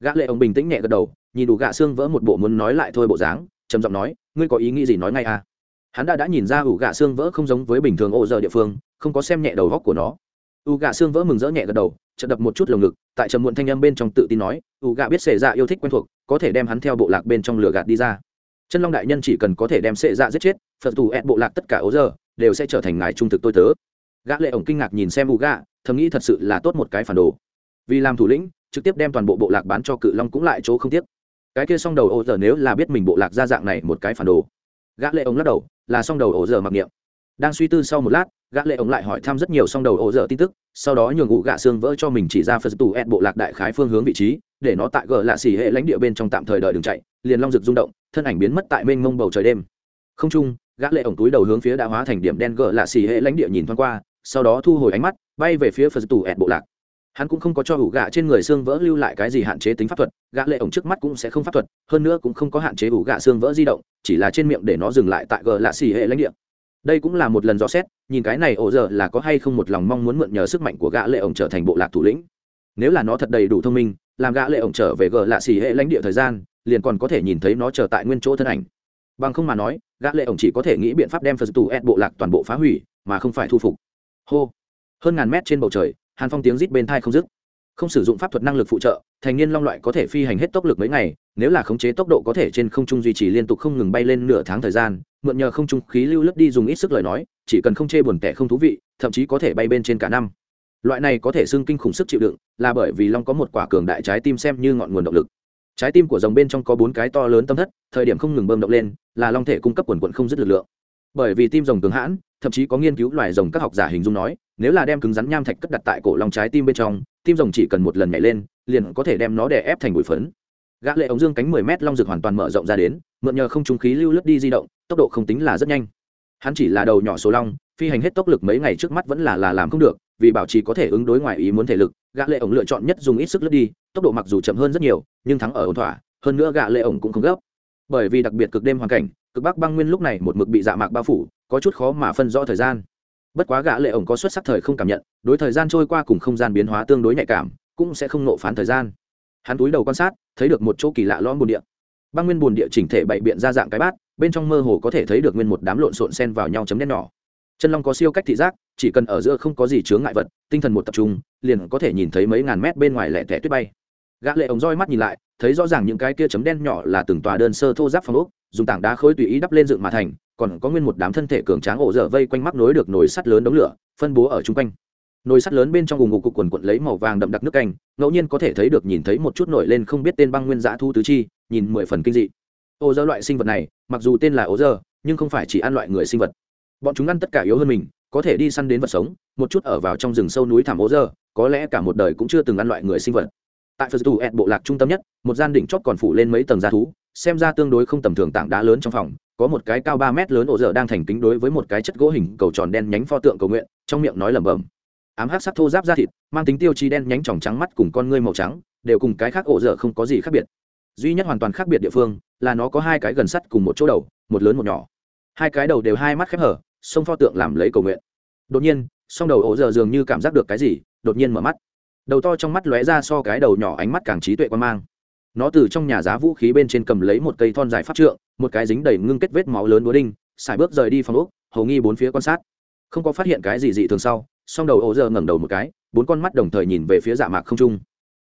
Gã lệ ông bình tĩnh nhẹ gật đầu, nhìn đủ gạ xương vỡ một bộ muốn nói lại thôi bộ dáng, trầm giọng nói, ngươi có ý nghĩ gì nói ngay à? Hắn đã đã nhìn ra ủ gạ xương vỡ không giống với bình thường ô giờ địa phương, không có xem nhẹ đầu góc của nó. Ủ gạ xương vỡ mừng rỡ nhẹ gật đầu, chợt đập một chút lồng ngực, tại trầm muộn thanh âm bên trong tự tin nói, ủ gạ biết sệ dạ yêu thích quen thuộc, có thể đem hắn theo bộ lạc bên trong lửa gạt đi ra. Chân long đại nhân chỉ cần có thể đem sệ dạ giết chết, phật tù ép bộ lạc tất cả ô giờ, đều sẽ trở thành ngài trung thực tôi tớ gã lệ ổng kinh ngạc nhìn xem u gạ thầm nghĩ thật sự là tốt một cái phản đồ. Vì làm thủ lĩnh, trực tiếp đem toàn bộ bộ lạc bán cho cự long cũng lại chỗ không tiếc. Cái kia song đầu ổ giờ nếu là biết mình bộ lạc ra dạng này một cái phản đồ. Gã lệ ổng lắc đầu, là song đầu ổ giờ mặc niệm. Đang suy tư sau một lát, gã lệ ổng lại hỏi thăm rất nhiều song đầu ổ dở tin tức, sau đó nhường ngụ gạ xương vỡ cho mình chỉ ra phật tù ed bộ lạc đại khái phương hướng vị trí, để nó tại gờ lạ xỉ hệ lãnh địa bên trong tạm thời đợi đường chạy, liền long rực rung động, thân ảnh biến mất tại mênh mông bầu trời đêm. Không trung gã lệ ổng túi đầu hướng phía đã hóa thành điểm đen gờ lạ xỉ hệ lãnh địa nhìn thoáng qua sau đó thu hồi ánh mắt, bay về phía phật tù ẹt bộ lạc. Hắn cũng không có cho ủ gạ trên người xương vỡ lưu lại cái gì hạn chế tính pháp thuật, gã lệ ổng trước mắt cũng sẽ không pháp thuật, hơn nữa cũng không có hạn chế ủ gạ xương vỡ di động, chỉ là trên miệng để nó dừng lại tại gờ lạ xì hệ lãnh địa. Đây cũng là một lần dò xét, nhìn cái này ổ giờ là có hay không một lòng mong muốn mượn nhờ sức mạnh của gã lệ ổng trở thành bộ lạc thủ lĩnh. Nếu là nó thật đầy đủ thông minh, làm gã lệ ổng trở về gờ lạ xì hệ lãnh địa thời gian, liền còn có thể nhìn thấy nó trở tại nguyên chỗ thân ảnh. Bằng không mà nói, gã lệ ổng chỉ có thể nghĩ biện pháp đem phật tù ép bộ lạc toàn bộ phá hủy, mà không phải thu phục hô. Hơn ngàn mét trên bầu trời, hàn phong tiếng rít bên thai không dứt. Không sử dụng pháp thuật năng lực phụ trợ, thành niên long loại có thể phi hành hết tốc lực mấy ngày, nếu là khống chế tốc độ có thể trên không trung duy trì liên tục không ngừng bay lên nửa tháng thời gian, mượn nhờ không trung khí lưu lướt đi dùng ít sức lời nói, chỉ cần không chê buồn tẻ không thú vị, thậm chí có thể bay bên trên cả năm. Loại này có thể xưng kinh khủng sức chịu đựng, là bởi vì long có một quả cường đại trái tim xem như ngọn nguồn động lực. Trái tim của dòng bên trong có bốn cái to lớn tâm thất, thời điểm không ngừng bơm động lên, là long thể cung cấp quần quận không dứt lực lượng. Bởi vì tim rồng cường hãn thậm chí có nghiên cứu loài rồng các học giả hình dung nói, nếu là đem cứng rắn nham thạch cất đặt tại cổ long trái tim bên trong, tim rồng chỉ cần một lần nhảy lên, liền có thể đem nó đè ép thành bụi phấn. Gã lệ ống dương cánh 10 mét long rực hoàn toàn mở rộng ra đến, mượn nhờ không trung khí lưu lướt đi di động, tốc độ không tính là rất nhanh. Hắn chỉ là đầu nhỏ số long, phi hành hết tốc lực mấy ngày trước mắt vẫn là là làm không được, vì bảo trì có thể ứng đối ngoài ý muốn thể lực, gã lệ ống lựa chọn nhất dùng ít sức lướt đi, tốc độ mặc dù chậm hơn rất nhiều, nhưng thắng ở ổn thỏa, hơn nữa gã lệ ống cũng không gấp. Bởi vì đặc biệt cực đêm hoàn cảnh cực bắc băng nguyên lúc này một mực bị dạ mạc bao phủ, có chút khó mà phân rõ thời gian. Bất quá gã lệ ổng có xuất sắc thời không cảm nhận, đối thời gian trôi qua cùng không gian biến hóa tương đối nhạy cảm, cũng sẽ không nộ phán thời gian. Hắn túi đầu quan sát, thấy được một chỗ kỳ lạ lõm bồn địa. Băng nguyên bồn địa chỉnh thể bảy biện ra dạng cái bát, bên trong mơ hồ có thể thấy được nguyên một đám lộn xộn xen vào nhau chấm đen nhỏ. Chân long có siêu cách thị giác, chỉ cần ở giữa không có gì chướng ngại vật, tinh thần một tập trung, liền có thể nhìn thấy mấy ngàn mét bên ngoài lẻ tẻ tuyết bay. Gã lệ ống roi mắt nhìn lại, thấy rõ ràng những cái kia chấm đen nhỏ là từng tòa đơn sơ thô giáp phong ốc dùng tảng đá khối tùy ý đắp lên dựng mà thành, còn có nguyên một đám thân thể cường tráng ổ dở vây quanh mắc nối được nồi sắt lớn đống lửa, phân bố ở chung quanh. Nồi sắt lớn bên trong vùng ngục cục quần quận lấy màu vàng đậm đặc nước canh, ngẫu nhiên có thể thấy được nhìn thấy một chút nổi lên không biết tên băng nguyên dã thu tứ chi, nhìn mười phần kinh dị. Ô dơ loại sinh vật này, mặc dù tên là ô dơ nhưng không phải chỉ ăn loại người sinh vật. Bọn chúng ăn tất cả yếu hơn mình, có thể đi săn đến vật sống, một chút ở vào trong rừng sâu núi thảm ô dơ có lẽ cả một đời cũng chưa từng ăn loại người sinh vật. Tại phật tù ẹt bộ lạc trung tâm nhất, một gian đỉnh chót còn phủ lên mấy tầng gia thú xem ra tương đối không tầm thường tảng đá lớn trong phòng, có một cái cao ba mét lớn ổ dở đang thành kính đối với một cái chất gỗ hình cầu tròn đen nhánh pho tượng cầu nguyện, trong miệng nói lẩm bẩm. Ám hắc sắc thô giáp da thịt, mang tính tiêu chí đen nhánh tròng trắng mắt cùng con ngươi màu trắng, đều cùng cái khác ổ dở không có gì khác biệt. Duy nhất hoàn toàn khác biệt địa phương là nó có hai cái gần sắt cùng một chỗ đầu, một lớn một nhỏ. Hai cái đầu đều hai mắt khép hở, sông pho tượng làm lấy cầu nguyện. Đột nhiên, song đầu ổ dở dường như cảm giác được cái gì, đột nhiên mở mắt. Đầu to trong mắt lóe ra so cái đầu nhỏ ánh mắt càng trí tuệ quan mang nó từ trong nhà giá vũ khí bên trên cầm lấy một cây thon dài pháp trượng, một cái dính đầy ngưng kết vết máu lớn búa đinh, xài bước rời đi phòng úc hầu nghi bốn phía quan sát. Không có phát hiện cái gì dị thường sau, song đầu ô giờ ngẩng đầu một cái, bốn con mắt đồng thời nhìn về phía dạ mạc không trung.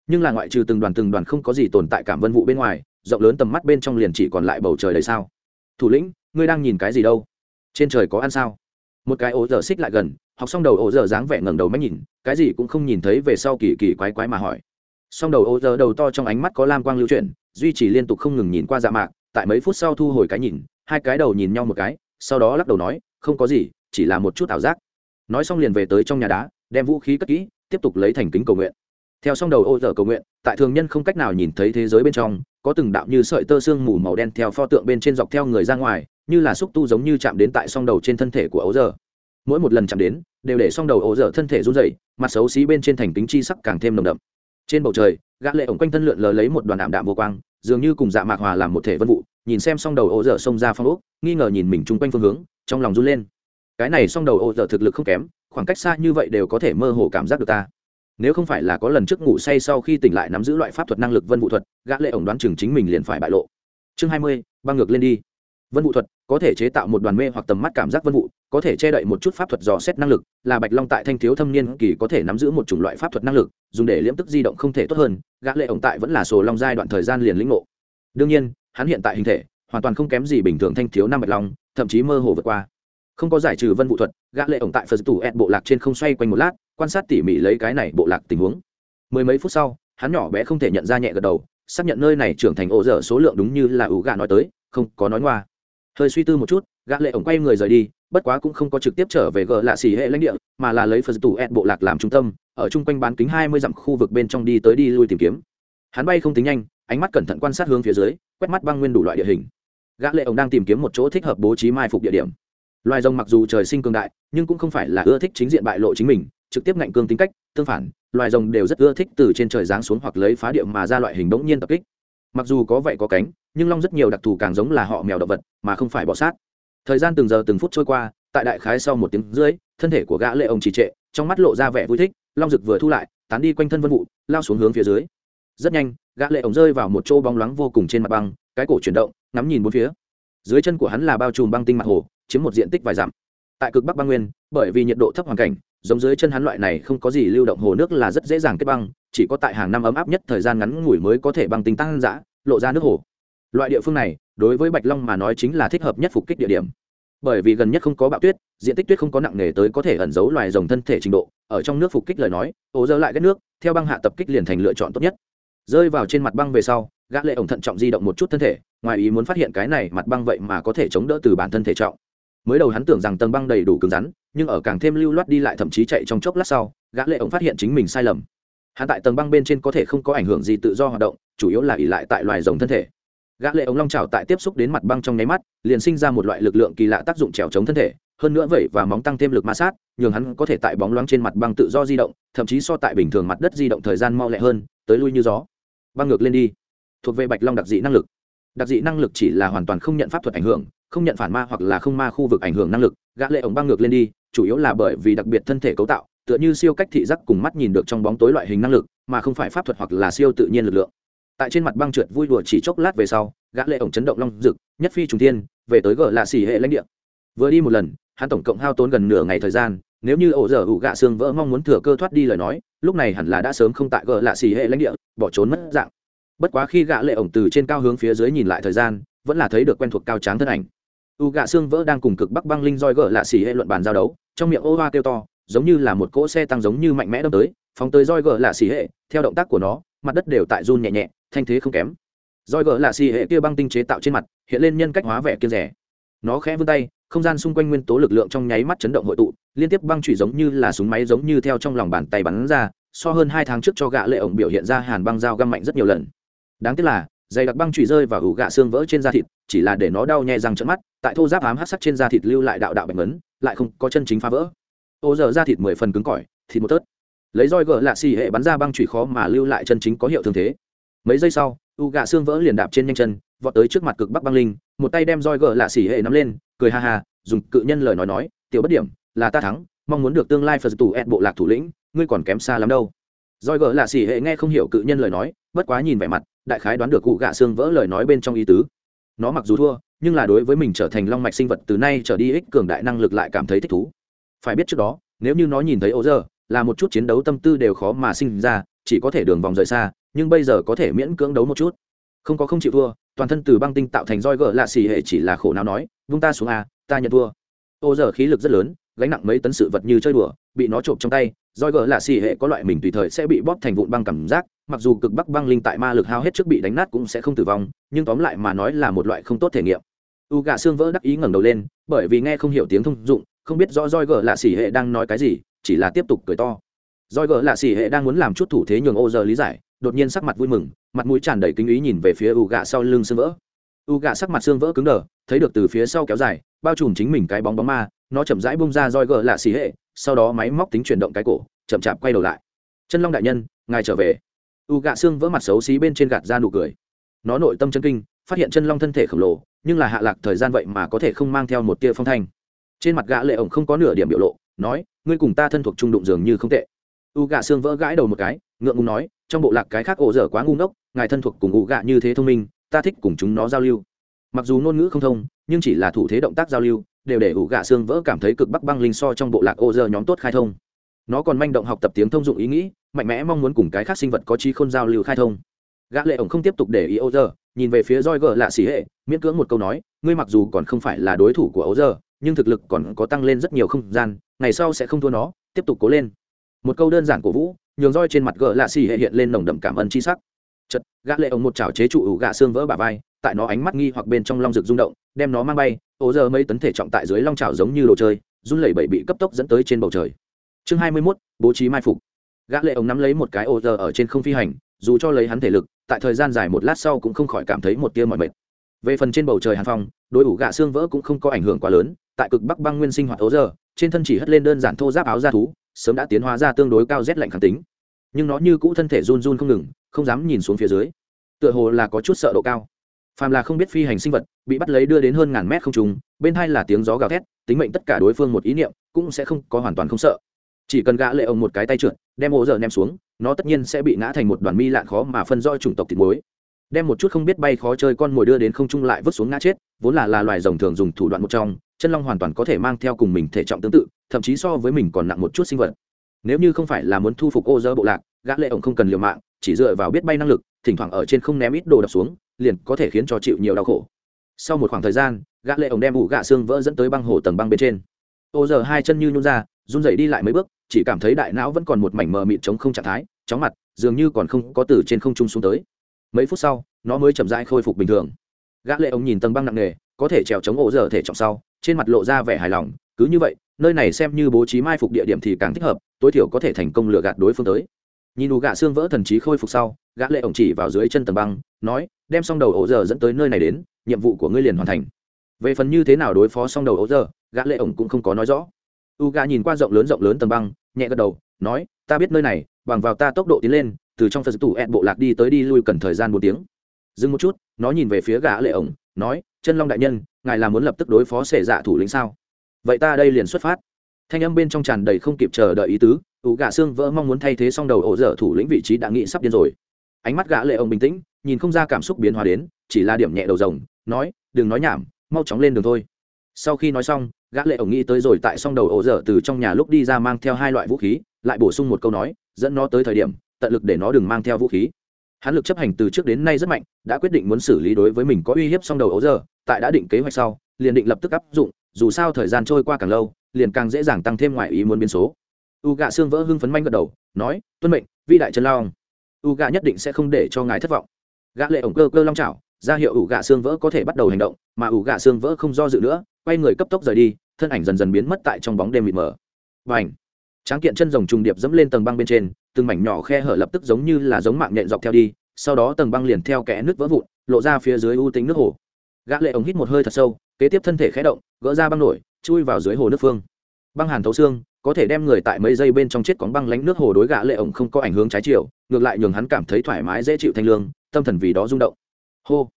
Nhưng là ngoại trừ từng đoàn từng đoàn không có gì tồn tại cảm vân vụ bên ngoài, rộng lớn tầm mắt bên trong liền chỉ còn lại bầu trời đầy sao. Thủ lĩnh, ngươi đang nhìn cái gì đâu? Trên trời có ăn sao? Một cái ổ giờ xích lại gần, học xong đầu ổ giờ dáng vẻ ngẩng đầu mắt nhìn, cái gì cũng không nhìn thấy về sau kỳ kỳ quái quái mà hỏi song đầu ô giờ đầu to trong ánh mắt có lam quang lưu chuyển, duy trì liên tục không ngừng nhìn qua dạ mạc, tại mấy phút sau thu hồi cái nhìn, hai cái đầu nhìn nhau một cái, sau đó lắc đầu nói, không có gì, chỉ là một chút ảo giác. Nói xong liền về tới trong nhà đá, đem vũ khí cất kỹ, tiếp tục lấy thành kính cầu nguyện. Theo song đầu ô giờ cầu nguyện, tại thường nhân không cách nào nhìn thấy thế giới bên trong, có từng đạo như sợi tơ xương mù màu đen theo pho tượng bên trên dọc theo người ra ngoài, như là xúc tu giống như chạm đến tại song đầu trên thân thể của ấu giờ. Mỗi một lần chạm đến, đều để song đầu ấu giờ thân thể run rẩy, mặt xấu xí bên trên thành kính chi sắc càng thêm nồng đậm trên bầu trời, gã lệ ổng quanh thân lượn lờ lấy một đoàn ảm đạm vô quang, dường như cùng dạ mạc hòa làm một thể vân vụ, nhìn xem song đầu ô dở xông ra phong ốc, nghi ngờ nhìn mình chung quanh phương hướng, trong lòng run lên. Cái này song đầu ô dở thực lực không kém, khoảng cách xa như vậy đều có thể mơ hồ cảm giác được ta. Nếu không phải là có lần trước ngủ say sau khi tỉnh lại nắm giữ loại pháp thuật năng lực vân vụ thuật, gã lệ ổng đoán chừng chính mình liền phải bại lộ. Chương hai mươi, băng ngược lên đi. Vân vụ thuật có thể chế tạo một đoàn mê hoặc tầm mắt cảm giác vân vụ có thể che đậy một chút pháp thuật dò xét năng lực, là bạch long tại thanh thiếu thâm niên kỳ có thể nắm giữ một chủng loại pháp thuật năng lực, dùng để liễm tức di động không thể tốt hơn, gã lệ ổng tại vẫn là sổ long giai đoạn thời gian liền lĩnh ngộ. Đương nhiên, hắn hiện tại hình thể hoàn toàn không kém gì bình thường thanh thiếu năm bạch long, thậm chí mơ hồ vượt qua. Không có giải trừ vân vụ thuật, gã lệ ổng tại phật tủ ẹt bộ lạc trên không xoay quanh một lát, quan sát tỉ mỉ lấy cái này bộ lạc tình huống. Mười mấy phút sau, hắn nhỏ bé không thể nhận ra nhẹ gật đầu, xác nhận nơi này trưởng thành ổ dở số lượng đúng như là ủ gã nói tới, không có nói ngoa. Hơi suy tư một chút, gã lệ ổng quay người rời đi bất quá cũng không có trực tiếp trở về gờ lạ xỉ hệ lãnh địa, mà là lấy phật tủ ed bộ lạc làm trung tâm, ở chung quanh bán kính hai mươi dặm khu vực bên trong đi tới đi lui tìm kiếm. Hắn bay không tính nhanh, ánh mắt cẩn thận quan sát hướng phía dưới, quét mắt băng nguyên đủ loại địa hình. Gã lệ ông đang tìm kiếm một chỗ thích hợp bố trí mai phục địa điểm. Loài rồng mặc dù trời sinh cường đại, nhưng cũng không phải là ưa thích chính diện bại lộ chính mình, trực tiếp ngạnh cương tính cách, tương phản, loài rồng đều rất ưa thích từ trên trời giáng xuống hoặc lấy phá địa mà ra loại hình bỗng nhiên tập kích. Mặc dù có vậy có cánh, nhưng long rất nhiều đặc thù càng giống là họ mèo động vật, mà không phải bọ sát thời gian từng giờ từng phút trôi qua, tại đại khái sau một tiếng rưỡi, thân thể của gã lệ ông trì trệ, trong mắt lộ ra vẻ vui thích, long rực vừa thu lại, tán đi quanh thân vân vụ, lao xuống hướng phía dưới. Rất nhanh, gã lệ ổng rơi vào một chỗ bóng loáng vô cùng trên mặt băng, cái cổ chuyển động, ngắm nhìn bốn phía. Dưới chân của hắn là bao trùm băng tinh mặt hồ, chiếm một diện tích vài dặm. Tại cực bắc băng nguyên, bởi vì nhiệt độ thấp hoàn cảnh, giống dưới chân hắn loại này không có gì lưu động hồ nước là rất dễ dàng kết băng, chỉ có tại hàng năm ấm áp nhất thời gian ngắn ngủi mới có thể băng tinh tăng dã, lộ ra nước hồ. Loại địa phương này đối với bạch long mà nói chính là thích hợp nhất phục kích địa điểm. Bởi vì gần nhất không có bạo tuyết, diện tích tuyết không có nặng nề tới có thể ẩn giấu loài rồng thân thể trình độ, ở trong nước phục kích lời nói, ố dơ lại ghét nước, theo băng hạ tập kích liền thành lựa chọn tốt nhất. Rơi vào trên mặt băng về sau, gã lệ ổng thận trọng di động một chút thân thể, ngoài ý muốn phát hiện cái này mặt băng vậy mà có thể chống đỡ từ bản thân thể trọng. Mới đầu hắn tưởng rằng tầng băng đầy đủ cứng rắn, nhưng ở càng thêm lưu loát đi lại thậm chí chạy trong chốc lát sau, gã lệ ổng phát hiện chính mình sai lầm. Hắn tại tầng băng bên trên có thể không có ảnh hưởng gì tự do hoạt động, chủ yếu là ỉ lại tại loài rồng thân thể gã lệ ống long chảo tại tiếp xúc đến mặt băng trong nháy mắt, liền sinh ra một loại lực lượng kỳ lạ tác dụng trèo chống thân thể, hơn nữa vậy và móng tăng thêm lực ma sát, nhường hắn có thể tại bóng loáng trên mặt băng tự do di động, thậm chí so tại bình thường mặt đất di động thời gian mau lẹ hơn, tới lui như gió. Băng ngược lên đi. Thuộc về bạch long đặc dị năng lực. Đặc dị năng lực chỉ là hoàn toàn không nhận pháp thuật ảnh hưởng, không nhận phản ma hoặc là không ma khu vực ảnh hưởng năng lực. Gã lệ ống băng ngược lên đi, chủ yếu là bởi vì đặc biệt thân thể cấu tạo, tựa như siêu cách thị giác cùng mắt nhìn được trong bóng tối loại hình năng lực, mà không phải pháp thuật hoặc là siêu tự nhiên lực lượng tại trên mặt băng trượt vui đùa chỉ chốc lát về sau, gã lệ ổng chấn động long dực nhất phi trùng thiên, về tới gờ lạ xỉ hệ lãnh địa. Vừa đi một lần, hắn tổng cộng hao tốn gần nửa ngày thời gian, nếu như ổ dở ủ gạ xương vỡ mong muốn thừa cơ thoát đi lời nói, lúc này hẳn là đã sớm không tại gờ lạ xỉ hệ lãnh địa, bỏ trốn mất dạng. Bất quá khi gã lệ ổng từ trên cao hướng phía dưới nhìn lại thời gian, vẫn là thấy được quen thuộc cao tráng thân ảnh. U gạ xương vỡ đang cùng cực bắc băng linh roi gờ lạ xỉ hệ luận bàn giao đấu, trong miệng ô hoa kêu to, giống như là một cỗ xe tăng giống như mạnh mẽ đâm tới, phóng tới roi gờ lạ xỉ hệ, theo động tác của nó, mặt đất đều tại run nhẹ nhẹ thanh thế không kém. Roi gỡ lạ xì hệ kia băng tinh chế tạo trên mặt, hiện lên nhân cách hóa vẻ kia rẻ. Nó khẽ vươn tay, không gian xung quanh nguyên tố lực lượng trong nháy mắt chấn động hội tụ, liên tiếp băng trụy giống như là súng máy giống như theo trong lòng bàn tay bắn ra, so hơn hai tháng trước cho gạ lệ ổng biểu hiện ra hàn băng dao găm mạnh rất nhiều lần. Đáng tiếc là, dày đặc băng trụy rơi và ủ gạ xương vỡ trên da thịt, chỉ là để nó đau nhẹ răng trận mắt, tại thô giáp ám hát sắc trên da thịt lưu lại đạo đạo bệnh ấn lại không có chân chính phá vỡ. Ô giờ da thịt mười phần cứng cỏi, thịt một tớt. Lấy roi gỡ lạ xì hệ bắn ra băng trụy khó mà lưu lại chân chính có hiệu thương thế mấy giây sau, u gạ xương vỡ liền đạp trên nhanh chân, vọt tới trước mặt cực bắc băng linh, một tay đem roi gờ lạ xỉ hệ nắm lên, cười ha ha, dùng cự nhân lời nói nói, tiểu bất điểm, là ta thắng, mong muốn được tương lai phật tù ed bộ lạc thủ lĩnh, ngươi còn kém xa lắm đâu. Roi gờ lạ xỉ hệ nghe không hiểu cự nhân lời nói, bất quá nhìn vẻ mặt, đại khái đoán được cụ gạ xương vỡ lời nói bên trong ý tứ. Nó mặc dù thua, nhưng là đối với mình trở thành long mạch sinh vật từ nay trở đi ích cường đại năng lực lại cảm thấy thích thú. Phải biết trước đó, nếu như nó nhìn thấy ô giờ là một chút chiến đấu tâm tư đều khó mà sinh ra, chỉ có thể đường vòng rời xa nhưng bây giờ có thể miễn cưỡng đấu một chút. Không có không chịu thua, toàn thân từ băng tinh tạo thành roi gỡ lạ xì hệ chỉ là khổ nào nói, vung ta xuống a ta nhận thua. Ô giờ khí lực rất lớn, gánh nặng mấy tấn sự vật như chơi đùa, bị nó trộm trong tay, roi gỡ lạ xì hệ có loại mình tùy thời sẽ bị bóp thành vụn băng cảm giác, mặc dù cực bắc băng linh tại ma lực hao hết trước bị đánh nát cũng sẽ không tử vong, nhưng tóm lại mà nói là một loại không tốt thể nghiệm. U gạ xương vỡ đắc ý ngẩng đầu lên, bởi vì nghe không hiểu tiếng thông dụng, không biết rõ roi gỡ lạ xì hệ đang nói cái gì, chỉ là tiếp tục cười to. Roi gỡ lạ xì hệ đang muốn làm chút thủ thế nhường ô giờ lý giải đột nhiên sắc mặt vui mừng, mặt mũi tràn đầy kinh ý nhìn về phía u gạ sau lưng xương vỡ. U gạ sắc mặt xương vỡ cứng đờ, thấy được từ phía sau kéo dài, bao trùm chính mình cái bóng bóng ma, nó chậm rãi bung ra roi gỡ lạ xì hệ, sau đó máy móc tính chuyển động cái cổ, chậm chạp quay đầu lại. Chân long đại nhân, ngài trở về. U gạ xương vỡ mặt xấu xí bên trên gạt ra nụ cười. Nó nội tâm chân kinh, phát hiện chân long thân thể khổng lồ, nhưng là hạ lạc thời gian vậy mà có thể không mang theo một tia phong thanh. Trên mặt gã lệ ổng không có nửa điểm biểu lộ, nói, ngươi cùng ta thân thuộc trung đụng dường như không tệ. U gạ xương vỡ gãi đầu một cái, ngượng ngùng nói trong bộ lạc cái khác ổ dở quá ngu ngốc, ngài thân thuộc cùng ngụ gạ như thế thông minh, ta thích cùng chúng nó giao lưu. Mặc dù ngôn ngữ không thông, nhưng chỉ là thủ thế động tác giao lưu, đều để ủ gạ xương vỡ cảm thấy cực bắc băng linh so trong bộ lạc ô dơ nhóm tốt khai thông. Nó còn manh động học tập tiếng thông dụng ý nghĩ, mạnh mẽ mong muốn cùng cái khác sinh vật có trí khôn giao lưu khai thông. Gã lệ ổng không tiếp tục để ý ô dơ nhìn về phía roi gờ lạ xỉ hệ, miễn cưỡng một câu nói, ngươi mặc dù còn không phải là đối thủ của ô dơ nhưng thực lực còn có tăng lên rất nhiều không gian, ngày sau sẽ không thua nó, tiếp tục cố lên. Một câu đơn giản của vũ nhường roi trên mặt gờ lạ xì hệ hiện lên nồng đậm cảm ơn chi sắc. Chật gã lệ ổng một chảo chế trụ ủ gạ xương vỡ bả vai tại nó ánh mắt nghi hoặc bên trong long rực rung động đem nó mang bay ô giờ mấy tấn thể trọng tại dưới long chảo giống như đồ chơi run lẩy bẩy bị cấp tốc dẫn tới trên bầu trời. Chương hai mươi 21, bố trí mai phục. Gã lệ ổng nắm lấy một cái ô giờ ở trên không phi hành dù cho lấy hắn thể lực tại thời gian dài một lát sau cũng không khỏi cảm thấy một tia mỏi mệt. Về phần trên bầu trời hàn phong đối ủ gạ xương vỡ cũng không có ảnh hưởng quá lớn tại cực bắc băng nguyên sinh hoạt ô giờ trên thân chỉ hất lên đơn giản thô giáp áo da thú sớm đã tiến hóa ra tương đối cao rét lạnh kháng tính. Nhưng nó như cũ thân thể run run không ngừng, không dám nhìn xuống phía dưới. Tựa hồ là có chút sợ độ cao. Phàm là không biết phi hành sinh vật, bị bắt lấy đưa đến hơn ngàn mét không trùng bên hai là tiếng gió gào thét, tính mệnh tất cả đối phương một ý niệm, cũng sẽ không có hoàn toàn không sợ. Chỉ cần gã lệ ông một cái tay trượt, đem ô giờ ném xuống, nó tất nhiên sẽ bị ngã thành một đoàn mi lạn khó mà phân rõ chủng tộc thịt muối. Đem một chút không biết bay khó chơi con mồi đưa đến không trung lại vứt xuống ngã chết, vốn là là loài rồng thường dùng thủ đoạn một trong chân long hoàn toàn có thể mang theo cùng mình thể trọng tương tự, thậm chí so với mình còn nặng một chút sinh vật. Nếu như không phải là muốn thu phục ô dơ bộ lạc, gã lệ ổng không cần liều mạng, chỉ dựa vào biết bay năng lực, thỉnh thoảng ở trên không ném ít đồ đập xuống, liền có thể khiến cho chịu nhiều đau khổ. Sau một khoảng thời gian, gã lệ ổng đem ủ gạ xương vỡ dẫn tới băng hồ tầng băng bên trên. Ô dơ hai chân như nhún ra, run rẩy đi lại mấy bước, chỉ cảm thấy đại não vẫn còn một mảnh mờ mịt chống không trạng thái, chóng mặt, dường như còn không có từ trên không trung xuống tới. Mấy phút sau, nó mới chậm rãi khôi phục bình thường. Gã lệ ổng nhìn tầng băng nặng nề, có thể trèo chống ổ giờ thể trọng sau trên mặt lộ ra vẻ hài lòng, cứ như vậy, nơi này xem như bố trí mai phục địa điểm thì càng thích hợp, tối thiểu có thể thành công lừa gạt đối phương tới. Nhìn đủ gạ xương vỡ thần trí khôi phục sau, gã lệ ổng chỉ vào dưới chân tầng băng, nói, đem xong đầu ổ giờ dẫn tới nơi này đến, nhiệm vụ của ngươi liền hoàn thành. Về phần như thế nào đối phó xong đầu ổ giờ gã lệ ổng cũng không có nói rõ. U gạ nhìn qua rộng lớn rộng lớn tầng băng, nhẹ gật đầu, nói, ta biết nơi này, bằng vào ta tốc độ tiến lên, từ trong phật tủ ẹn bộ lạc đi tới đi lui cần thời gian một tiếng. Dừng một chút, nó nhìn về phía gã lệ ổng, nói, chân long đại nhân ngài là muốn lập tức đối phó xệ dạ thủ lĩnh sao? Vậy ta đây liền xuất phát. Thanh âm bên trong tràn đầy không kịp chờ đợi ý tứ, ủ gạ xương vỡ mong muốn thay thế xong đầu ổ dở thủ lĩnh vị trí đã nghĩ sắp điên rồi. Ánh mắt gã lệ ông bình tĩnh, nhìn không ra cảm xúc biến hóa đến, chỉ là điểm nhẹ đầu rồng, nói, đừng nói nhảm, mau chóng lên đường thôi. Sau khi nói xong, gã lệ ổng nghĩ tới rồi tại xong đầu ổ dở từ trong nhà lúc đi ra mang theo hai loại vũ khí, lại bổ sung một câu nói, dẫn nó tới thời điểm, tận lực để nó đừng mang theo vũ khí hắn lực chấp hành từ trước đến nay rất mạnh, đã quyết định muốn xử lý đối với mình có uy hiếp xong đầu ấu giờ, tại đã định kế hoạch sau, liền định lập tức áp dụng, dù sao thời gian trôi qua càng lâu, liền càng dễ dàng tăng thêm ngoại ý muốn biến số. U gạ xương vỡ hưng phấn manh gật đầu, nói, tuân mệnh vi đại trần lao u gạ nhất định sẽ không để cho ngài thất vọng. Gã lệ ổng cơ cơ long chảo, ra hiệu ủ gạ xương vỡ có thể bắt đầu hành động, mà ủ gạ xương vỡ không do dự nữa, quay người cấp tốc rời đi, thân ảnh dần dần biến mất tại trong bóng đêm mịt mờ. Và ảnh tráng kiện chân rồng trùng điệp dẫm lên tầng băng bên trên từng mảnh nhỏ khe hở lập tức giống như là giống mạng nhện dọc theo đi, sau đó tầng băng liền theo kẽ nước vỡ vụn, lộ ra phía dưới u tính nước hồ. Gã lệ ống hít một hơi thật sâu, kế tiếp thân thể khẽ động, gỡ ra băng nổi, chui vào dưới hồ nước phương. Băng hàn thấu xương, có thể đem người tại mấy giây bên trong chết cóng băng lánh nước hồ đối gã lệ ống không có ảnh hưởng trái chiều, ngược lại nhường hắn cảm thấy thoải mái dễ chịu thanh lương, tâm thần vì đó rung động. Hô!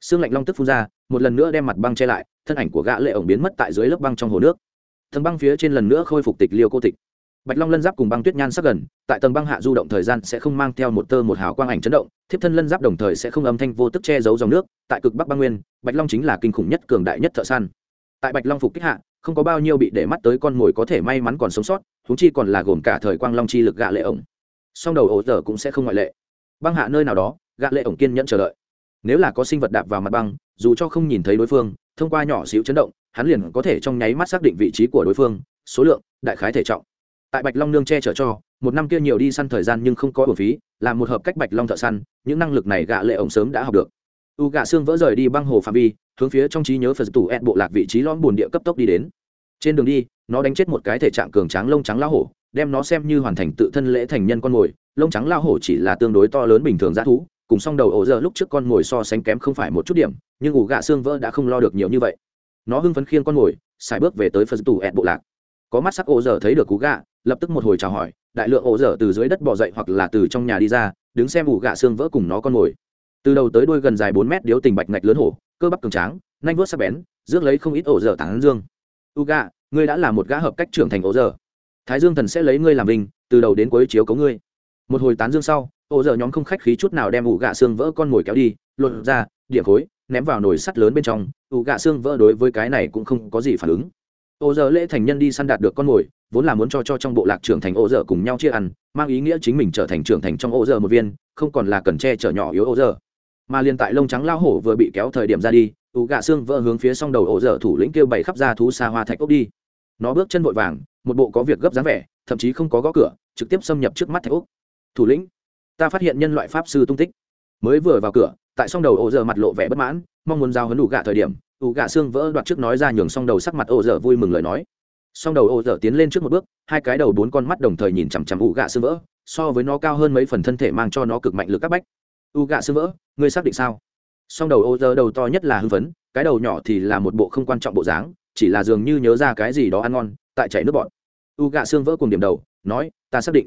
Xương lạnh long tức phun ra, một lần nữa đem mặt băng che lại, thân ảnh của gã lệ ống biến mất tại dưới lớp băng trong hồ nước. Thân băng phía trên lần nữa khôi phục tịch liêu cô tịch bạch long lân giáp cùng băng tuyết nhan sắc gần, tại tầng băng hạ du động thời gian sẽ không mang theo một tơ một hào quang ảnh chấn động, thiếp thân lân giáp đồng thời sẽ không âm thanh vô tức che giấu dòng nước, tại cực bắc băng nguyên, bạch long chính là kinh khủng nhất, cường đại nhất thợ săn. Tại bạch long phục kích hạ, không có bao nhiêu bị để mắt tới con mồi có thể may mắn còn sống sót húng chi còn là gồm cả thời quang long chi lực gạ lệ ổng. Song đầu ổ giờ cũng sẽ không ngoại lệ. Băng hạ nơi nào đó, gạ lệ ổng kiên nhẫn chờ đợi. Nếu là có sinh vật đạp vào mặt băng, dù cho không nhìn thấy đối phương, thông qua nhỏ xíu chấn động, hắn liền có thể trong nháy mắt xác định vị trí của đối phương, số lượng, đại khái thể trọng tại bạch long nương che chở cho, một năm kia nhiều đi săn thời gian nhưng không có hồn phí, là một hợp cách bạch long thợ săn, những năng lực này gạ lệ ổng sớm đã học được. U gạ xương vỡ rời đi băng hồ phạm vi, hướng phía trong trí nhớ phật tủ ẹn bộ lạc vị trí lõm bồn địa cấp tốc đi đến. Trên đường đi, nó đánh chết một cái thể trạng cường tráng lông trắng lao hổ, đem nó xem như hoàn thành tự thân lễ thành nhân con mồi. Lông trắng lao hổ chỉ là tương đối to lớn bình thường g thú, cùng song đầu ổ giờ lúc trước con mồi so sánh kém không phải một chút điểm, nhưng ủ gạ xương vỡ đã không lo được nhiều như vậy. Nó hưng phấn khiêng con mồi xài bước về tới phật tù ẹn bộ lạc có mắt sắc ổ dở thấy được cú gạ, lập tức một hồi chào hỏi, đại lượng ổ dở từ dưới đất bỏ dậy hoặc là từ trong nhà đi ra, đứng xem ủ gạ xương vỡ cùng nó con mồi. Từ đầu tới đuôi gần dài bốn mét điếu tình bạch ngạch lớn hổ, cơ bắp cường tráng, nanh vuốt sắc bén, rước lấy không ít ổ dở tán dương. U gạ, ngươi đã là một gã hợp cách trưởng thành ổ dở. Thái dương thần sẽ lấy ngươi làm vinh, từ đầu đến cuối chiếu cấu ngươi. Một hồi tán dương sau ổ dở nhóm không khách khí chút nào đem ủ gạ xương vỡ con mồi kéo đi, lột ra, điểm khối, ném vào nồi sắt lớn bên trong, ủ gạ xương vỡ đối với cái này cũng không có gì phản ứng ô giờ lễ thành nhân đi săn đạt được con mồi, vốn là muốn cho cho trong bộ lạc trưởng thành ô giờ cùng nhau chia ăn, mang ý nghĩa chính mình trở thành trưởng thành trong ô giờ một viên, không còn là cần che chở nhỏ yếu ô giờ mà liền tại lông trắng lao hổ vừa bị kéo thời điểm ra đi, ủ gạ xương vỡ hướng phía s đầu ô giờ thủ lĩnh kêu bày khắp ra thú xa hoa thạch ốc đi. Nó bước chân vội vàng, một bộ có việc gấp dáng vẻ, thậm chí không có gõ cửa, trực tiếp xâm nhập trước mắt thạch ốc. Thủ lĩnh, ta phát hiện nhân loại pháp sư tung tích. Mới vừa vào cửa, tại song đầu ô giờ mặt lộ vẻ bất mãn, mong muốn giao hấn đủ gạ thời điểm ủ gạ xương vỡ đoạt trước nói ra nhường song đầu sắc mặt ô dở vui mừng lời nói. Song đầu ô dở tiến lên trước một bước, hai cái đầu bốn con mắt đồng thời nhìn chằm chằm ủ gạ xương vỡ, so với nó cao hơn mấy phần thân thể mang cho nó cực mạnh lực các bách. U gạ xương vỡ, ngươi xác định sao? Song đầu ô dở đầu to nhất là hưng phấn, cái đầu nhỏ thì là một bộ không quan trọng bộ dáng, chỉ là dường như nhớ ra cái gì đó ăn ngon, tại chảy nước bọn. u gạ xương vỡ cùng điểm đầu, nói, ta xác định.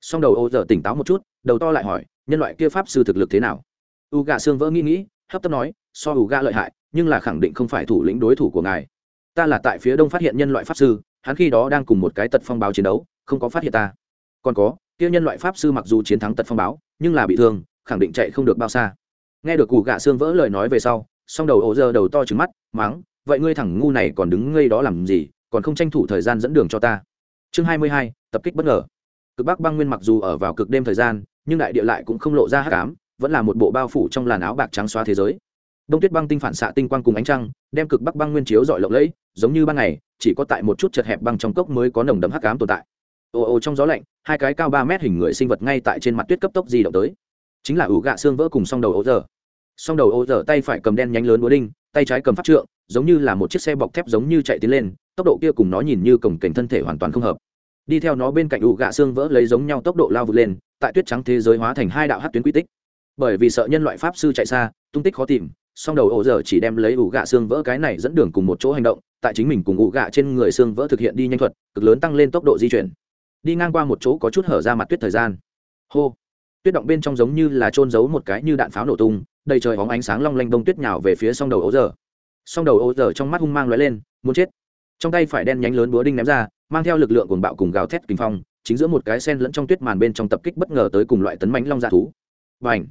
Song đầu ô dở tỉnh táo một chút, đầu to lại hỏi, nhân loại kia pháp sư thực lực thế nào? U gạ xương vỡ nghĩ nghĩ, hấp tấp nói, so u gạ lợi hại nhưng là khẳng định không phải thủ lĩnh đối thủ của ngài. Ta là tại phía đông phát hiện nhân loại pháp sư, hắn khi đó đang cùng một cái tật phong báo chiến đấu, không có phát hiện ta. Còn có, kia nhân loại pháp sư mặc dù chiến thắng tật phong báo, nhưng là bị thương, khẳng định chạy không được bao xa. Nghe được củ gạ xương vỡ lời nói về sau, song đầu ổ giờ đầu to trứng mắt, mắng, vậy ngươi thẳng ngu này còn đứng ngây đó làm gì, còn không tranh thủ thời gian dẫn đường cho ta. Chương hai mươi hai, tập kích bất ngờ. Cực bắc băng nguyên mặc dù ở vào cực đêm thời gian, nhưng đại địa lại cũng không lộ ra hát cám vẫn là một bộ bao phủ trong làn áo bạc trắng xóa thế giới đông tuyết băng tinh phản xạ tinh quang cùng ánh trăng, đem cực bắc băng nguyên chiếu dọi lộng lẫy, giống như ban ngày, chỉ có tại một chút chật hẹp băng trong cốc mới có nồng đậm hắc cám tồn tại. Ồ ồ trong gió lạnh, hai cái cao ba mét hình người sinh vật ngay tại trên mặt tuyết cấp tốc di động tới. Chính là ủ gạ xương vỡ cùng song đầu ô giờ song đầu ô giờ tay phải cầm đen nhánh lớn búa đinh, tay trái cầm pháp trượng, giống như là một chiếc xe bọc thép giống như chạy tiến lên, tốc độ kia cùng nó nhìn như cổng cảnh thân thể hoàn toàn không hợp. Đi theo nó bên cạnh ủ gạ xương vỡ lấy giống nhau tốc độ lao vượt lên, tại tuyết trắng thế giới hóa thành hai đạo hát tuyến quy tích. Bởi vì sợ nhân loại pháp sư chạy xa, tung tích khó tìm song đầu ổ giờ chỉ đem lấy ủ gạ xương vỡ cái này dẫn đường cùng một chỗ hành động, tại chính mình cùng ủ gạ trên người xương vỡ thực hiện đi nhanh thuật, cực lớn tăng lên tốc độ di chuyển. Đi ngang qua một chỗ có chút hở ra mặt tuyết thời gian. Hô. Tuyết động bên trong giống như là trôn giấu một cái như đạn pháo nổ tung, đầy trời hóng ánh sáng long lanh đông tuyết nhào về phía song đầu ấu giờ. Song đầu ấu giờ trong mắt hung mang lóe lên, muốn chết. Trong tay phải đen nhánh lớn búa đinh ném ra, mang theo lực lượng cuồng bạo cùng gào thét kinh phong, chính giữa một cái sen lẫn trong tuyết màn bên trong tập kích bất ngờ tới cùng loại tấn mánh long dạ thú. Và ảnh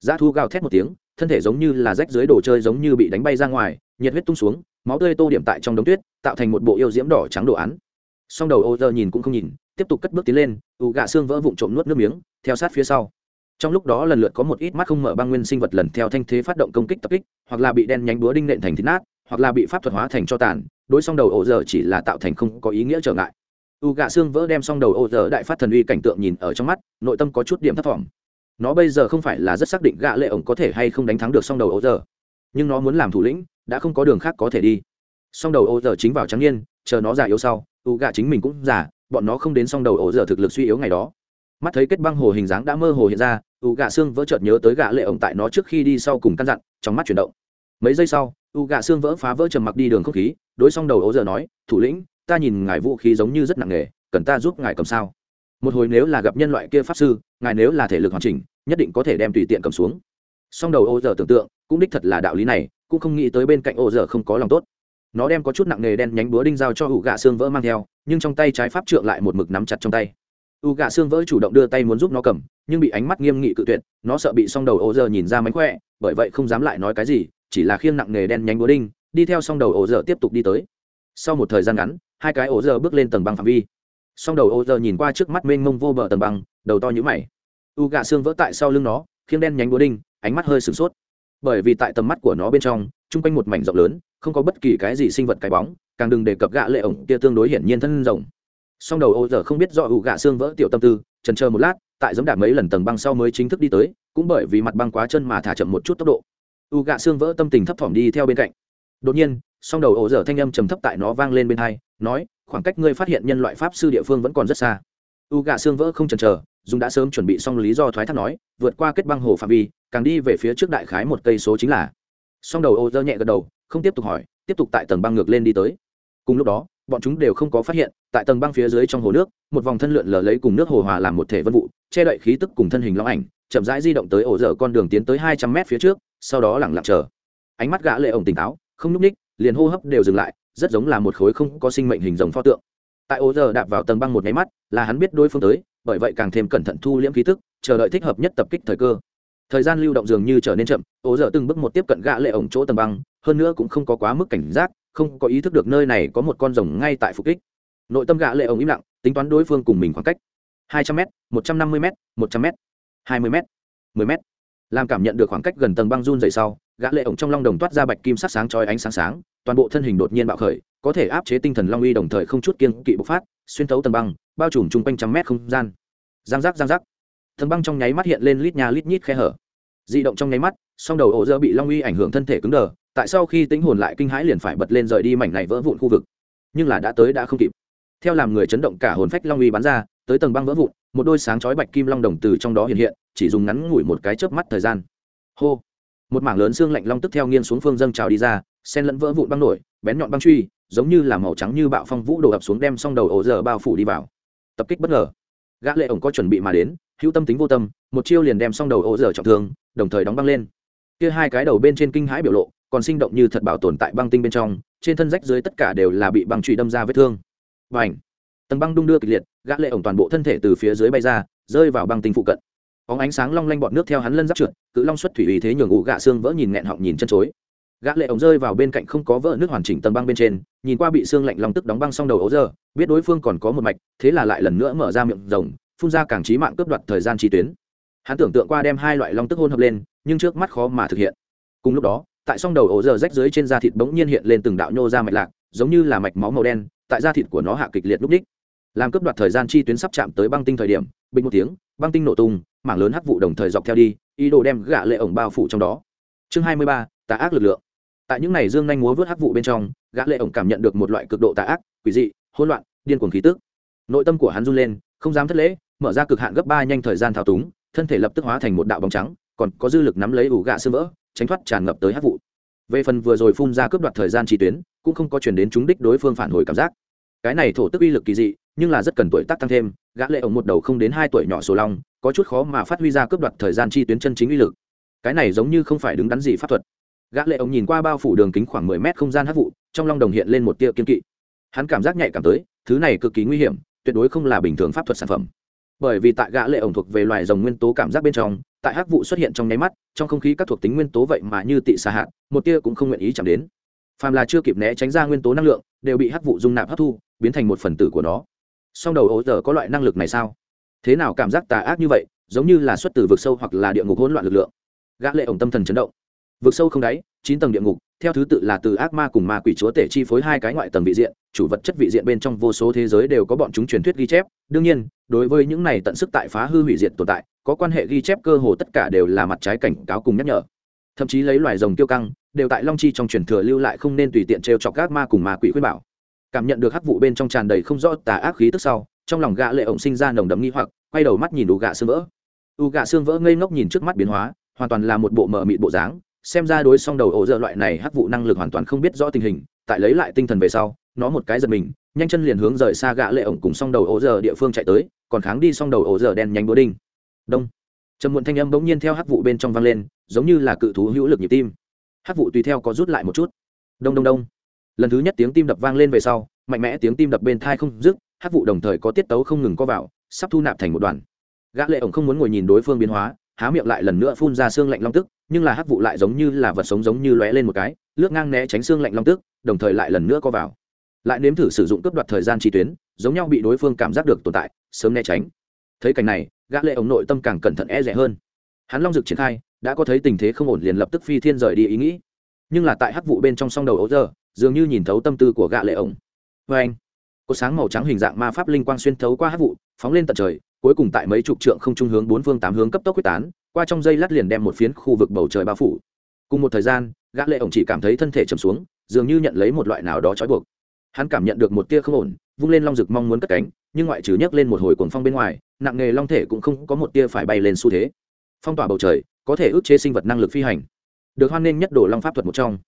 dạ thú gào thét một tiếng thân thể giống như là rách dưới đồ chơi giống như bị đánh bay ra ngoài, nhiệt huyết tung xuống, máu tươi tô điểm tại trong đống tuyết, tạo thành một bộ yêu diễm đỏ trắng đồ án. Song đầu ô giờ nhìn cũng không nhìn, tiếp tục cất bước tiến lên, ù gạ xương vỡ vụn trộm nuốt nước miếng, theo sát phía sau. Trong lúc đó lần lượt có một ít mắt không mở băng nguyên sinh vật lần theo thanh thế phát động công kích tập kích, hoặc là bị đen nhánh búa đinh nện thành thịt nát, hoặc là bị pháp thuật hóa thành cho tàn, đối song đầu ô giờ chỉ là tạo thành không có ý nghĩa trở ngại. U gạ xương vỡ đem song đầu ô giờ đại phát thần uy cảnh tượng nhìn ở trong mắt, nội tâm có chút điểm thất vọng nó bây giờ không phải là rất xác định gạ lệ ổng có thể hay không đánh thắng được song đầu ổ giờ. Nhưng nó muốn làm thủ lĩnh, đã không có đường khác có thể đi. Song đầu ổ giờ chính vào trắng niên, chờ nó già yếu sau, u gạ chính mình cũng già, bọn nó không đến song đầu ổ giờ thực lực suy yếu ngày đó. Mắt thấy kết băng hồ hình dáng đã mơ hồ hiện ra, u gạ xương vỡ chợt nhớ tới gạ lệ ổng tại nó trước khi đi sau cùng căn dặn, trong mắt chuyển động. Mấy giây sau, u gạ xương vỡ phá vỡ trầm mặc đi đường không khí, đối song đầu ô giờ nói, thủ lĩnh, ta nhìn ngài vũ khí giống như rất nặng nề, cần ta giúp ngài cầm sao? Một hồi nếu là gặp nhân loại kia pháp sư, ngài nếu là thể lực hoàn chỉnh, nhất định có thể đem tùy tiện cầm xuống. Song đầu ô giờ tưởng tượng, cũng đích thật là đạo lý này, cũng không nghĩ tới bên cạnh ô giờ không có lòng tốt. Nó đem có chút nặng nề đen nhánh búa đinh dao cho u gạ xương vỡ mang theo, nhưng trong tay trái pháp trượng lại một mực nắm chặt trong tay. U gạ xương vỡ chủ động đưa tay muốn giúp nó cầm, nhưng bị ánh mắt nghiêm nghị cự tuyệt, nó sợ bị song đầu ô giờ nhìn ra mánh khỏe, bởi vậy không dám lại nói cái gì, chỉ là khiêng nặng nề đen nhánh búa đinh, đi theo song đầu ô giờ tiếp tục đi tới. Sau một thời gian ngắn, hai cái ô giờ bước lên tầng băng phạm vi song đầu ô giờ nhìn qua trước mắt mênh mông vô bờ tầng băng, đầu to như mày. U gạ xương vỡ tại sau lưng nó, khiêng đen nhánh búa đinh, ánh mắt hơi sửng sốt. Bởi vì tại tầm mắt của nó bên trong, chung quanh một mảnh rộng lớn, không có bất kỳ cái gì sinh vật cái bóng, càng đừng đề cập gạ lệ ổng kia tương đối hiển nhiên thân rồng song đầu ô giờ không biết do u gạ xương vỡ tiểu tâm tư trần chờ một lát, tại giấm đạp mấy lần tầng băng sau mới chính thức đi tới, cũng bởi vì mặt băng quá chân mà thả chậm một chút tốc độ. U gạ xương vỡ tâm tình thấp thỏm đi theo bên cạnh. Đột nhiên, song đầu ổ dở thanh âm trầm thấp tại nó vang lên bên hai, nói khoảng cách ngươi phát hiện nhân loại pháp sư địa phương vẫn còn rất xa. U gạ xương vỡ không chần chờ dùng đã sớm chuẩn bị xong lý do thoái thác nói, vượt qua kết băng hồ phạm vi, càng đi về phía trước đại khái một cây số chính là. Song đầu ô dơ nhẹ gật đầu, không tiếp tục hỏi, tiếp tục tại tầng băng ngược lên đi tới. Cùng lúc đó, bọn chúng đều không có phát hiện, tại tầng băng phía dưới trong hồ nước, một vòng thân lượn lờ lấy cùng nước hồ hòa làm một thể vân vụ, che đậy khí tức cùng thân hình long ảnh, chậm rãi di động tới ổ dở con đường tiến tới hai trăm mét phía trước, sau đó lẳng lặng chờ. Ánh mắt gã lệ ổng tỉnh táo, không nhúc ních, liền hô hấp đều dừng lại rất giống là một khối không có sinh mệnh hình rồng pho tượng. Tại ô giờ đạp vào tầng băng một nháy mắt, là hắn biết đối phương tới, bởi vậy càng thêm cẩn thận thu liễm khí tức, chờ đợi thích hợp nhất tập kích thời cơ. Thời gian lưu động dường như trở nên chậm, ô giờ từng bước một tiếp cận gã lệ ổng chỗ tầng băng, hơn nữa cũng không có quá mức cảnh giác, không có ý thức được nơi này có một con rồng ngay tại phục kích. Nội tâm gã lệ ổng im lặng, tính toán đối phương cùng mình khoảng cách. Hai trăm m một trăm năm mươi m một trăm m hai mươi m mười m làm cảm nhận được khoảng cách gần tầng băng run dày sau, gã lệ ổng trong long đồng toát ra bạch kim sắc sáng chói ánh sáng sáng toàn bộ thân hình đột nhiên bạo khởi, có thể áp chế tinh thần long uy đồng thời không chút kiên kỵ bộc phát, xuyên thấu tầng băng, bao trùm chung quanh trăm mét không gian. Giang giác giang giác. Tầng băng trong nháy mắt hiện lên lít nhà lít nhít khe hở. Di động trong nháy mắt, song đầu ổ dơ bị long uy ảnh hưởng thân thể cứng đờ, tại sau khi tính hồn lại kinh hãi liền phải bật lên rời đi mảnh này vỡ vụn khu vực. Nhưng là đã tới đã không kịp. Theo làm người chấn động cả hồn phách long uy bắn ra, tới tầng băng vỡ vụn, một đôi sáng chói bạch kim long đồng từ trong đó hiện hiện, chỉ dùng ngắn ngủi một cái chớp mắt thời gian. Hô. Một mảng lớn xương lạnh long tức theo nghiêng xuống phương dâng trào đi ra sen lẫn vỡ vụn băng nổi, bén nhọn băng truy, giống như là màu trắng như bạo phong vũ đổ ập xuống đem xong đầu ổ giờ bao phủ đi vào. Tập kích bất ngờ. Gã lệ ổng có chuẩn bị mà đến, hữu tâm tính vô tâm, một chiêu liền đem xong đầu ổ giờ trọng thương, đồng thời đóng băng lên. Kia hai cái đầu bên trên kinh hãi biểu lộ, còn sinh động như thật bảo tồn tại băng tinh bên trong, trên thân rách dưới tất cả đều là bị băng truy đâm ra vết thương. Và ảnh tầng băng đung đưa kịch liệt, gã lệ ổng toàn bộ thân thể từ phía dưới bay ra, rơi vào băng tinh phụ cận. Óng ánh sáng long lanh bọt nước theo hắn lân giáp trượt, cự long xuất thủy ý thế nhường ủ gạ xương vỡ nhìn nẹn họng nhìn chân chối gã lệ ổng rơi vào bên cạnh không có vỡ nước hoàn chỉnh tầng băng bên trên, nhìn qua bị xương lạnh long tức đóng băng xong đầu ấu giờ, biết đối phương còn có một mạch, thế là lại lần nữa mở ra miệng rồng, phun ra càng trí mạng cướp đoạt thời gian chi tuyến. Hắn tưởng tượng qua đem hai loại long tức hôn hợp lên, nhưng trước mắt khó mà thực hiện. Cùng lúc đó, tại song đầu ấu giờ rách dưới trên da thịt bỗng nhiên hiện lên từng đạo nhô ra mạch lạc, giống như là mạch máu màu đen, tại da thịt của nó hạ kịch liệt lúc đích làm cướp đoạt thời gian chi tuyến sắp chạm tới băng tinh thời điểm, bình một tiếng, băng tinh nổ tung, mảng lớn hắc vụ đồng thời dọc theo đi, ý đồ đem gạ lệ ổng bao phủ trong đó. Chương hai mươi ba, tà ác lực lượng tại những này dương nhanh múa vớt hắc vụ bên trong, gã lệ ổng cảm nhận được một loại cực độ tà ác, quỷ dị, hỗn loạn, điên cuồng khí tức. Nội tâm của hắn run lên, không dám thất lễ, mở ra cực hạn gấp ba nhanh thời gian thao túng, thân thể lập tức hóa thành một đạo bóng trắng, còn có dư lực nắm lấy ủ gạ sơ vỡ, tránh thoát tràn ngập tới hắc vụ. Về phần vừa rồi phun ra cướp đoạt thời gian chi tuyến, cũng không có chuyển đến chúng đích đối phương phản hồi cảm giác. Cái này thổ tức uy lực kỳ dị, nhưng là rất cần tuổi tác tăng thêm, gã lệ ổng một đầu không đến hai tuổi nhỏ số long, có chút khó mà phát huy ra cướp đoạt thời gian chi tuyến chân chính uy lực. Cái này giống như không phải đứng đắn gì pháp thuật gã lệ ống nhìn qua bao phủ đường kính khoảng mười mét không gian hắc vụ, trong long đồng hiện lên một tia kiên kỵ. Hắn cảm giác nhạy cảm tới, thứ này cực kỳ nguy hiểm, tuyệt đối không là bình thường pháp thuật sản phẩm. Bởi vì tại gã lệ ổng thuộc về loài rồng nguyên tố cảm giác bên trong, tại hắc vụ xuất hiện trong nháy mắt, trong không khí các thuộc tính nguyên tố vậy mà như tị xa hạn một tia cũng không nguyện ý chạm đến. Phàm là chưa kịp né tránh ra nguyên tố năng lượng, đều bị hắc vụ dung nạp hấp thu, biến thành một phần tử của nó. Song đầu ố giờ có loại năng lực này sao? Thế nào cảm giác tà ác như vậy, giống như là xuất từ vực sâu hoặc là địa ngục hỗn loạn lực lượng. Gã lệ ổng tâm thần chấn động vực sâu không đáy, chín tầng địa ngục, theo thứ tự là từ ác ma cùng ma quỷ chúa tể chi phối hai cái ngoại tầng vị diện, chủ vật chất vị diện bên trong vô số thế giới đều có bọn chúng truyền thuyết ghi chép. Đương nhiên, đối với những này tận sức tại phá hư hủy diệt tồn tại, có quan hệ ghi chép cơ hồ tất cả đều là mặt trái cảnh cáo cùng nhắc nhở. Thậm chí lấy loài rồng tiêu căng, đều tại long chi trong truyền thừa lưu lại không nên tùy tiện trêu chọc ác ma cùng ma quỷ khuyên bảo. Cảm nhận được hắc vụ bên trong tràn đầy không rõ tà ác khí tức sau, trong lòng gã lệ ổng sinh ra nồng đậm nghi hoặc, quay đầu mắt nhìn đủ gạ xương vỡ. U gạ xương vỡ ngây ngốc nhìn trước mắt biến hóa, hoàn toàn là một bộ mờ mịt bộ dáng xem ra đối song đầu ổ dơ loại này hắc vụ năng lực hoàn toàn không biết rõ tình hình, tại lấy lại tinh thần về sau, nó một cái giật mình, nhanh chân liền hướng rời xa gã lệ ổng cùng song đầu ổ dơ địa phương chạy tới, còn kháng đi song đầu ổ dơ đen nhanh búa đinh. Đông. Trầm muộn thanh âm bỗng nhiên theo hắc vụ bên trong vang lên, giống như là cự thú hữu lực nhịp tim. Hắc vụ tùy theo có rút lại một chút. Đông đông đông. Lần thứ nhất tiếng tim đập vang lên về sau, mạnh mẽ tiếng tim đập bên thai không dứt, hắc vụ đồng thời có tiết tấu không ngừng co vào, sắp thu nạp thành một đoàn. Gã lệ ổng không muốn ngồi nhìn đối phương biến hóa há miệng lại lần nữa phun ra xương lạnh long tức, nhưng là hắc vụ lại giống như là vật sống giống như lóe lên một cái, lướt ngang né tránh xương lạnh long tức, đồng thời lại lần nữa co vào. Lại nếm thử sử dụng cướp đoạt thời gian chi tuyến, giống nhau bị đối phương cảm giác được tồn tại, sớm né tránh. Thấy cảnh này, gã lệ ống nội tâm càng cẩn thận e rẻ hơn. Hắn long dực triển khai, đã có thấy tình thế không ổn liền lập tức phi thiên rời đi ý nghĩ. Nhưng là tại hắc vụ bên trong song đầu ấu giờ, dường như nhìn thấu tâm tư của gã lệ ổng vê vâng. anh có sáng màu trắng hình dạng ma pháp linh quang xuyên thấu qua hắc vụ, phóng lên tận trời cuối cùng tại mấy chục trượng không trung hướng bốn phương tám hướng cấp tốc quyết tán, qua trong dây lát liền đem một phiến khu vực bầu trời bao phủ. Cùng một thời gian, gã lệ ổng chỉ cảm thấy thân thể chầm xuống, dường như nhận lấy một loại nào đó trói buộc. Hắn cảm nhận được một tia không ổn, vung lên long rực mong muốn cất cánh, nhưng ngoại trừ nhấc lên một hồi cuồng phong bên ngoài, nặng nghề long thể cũng không có một tia phải bay lên xu thế. Phong tỏa bầu trời, có thể ức chế sinh vật năng lực phi hành. Được hoan nghênh nhất đồ long pháp thuật một trong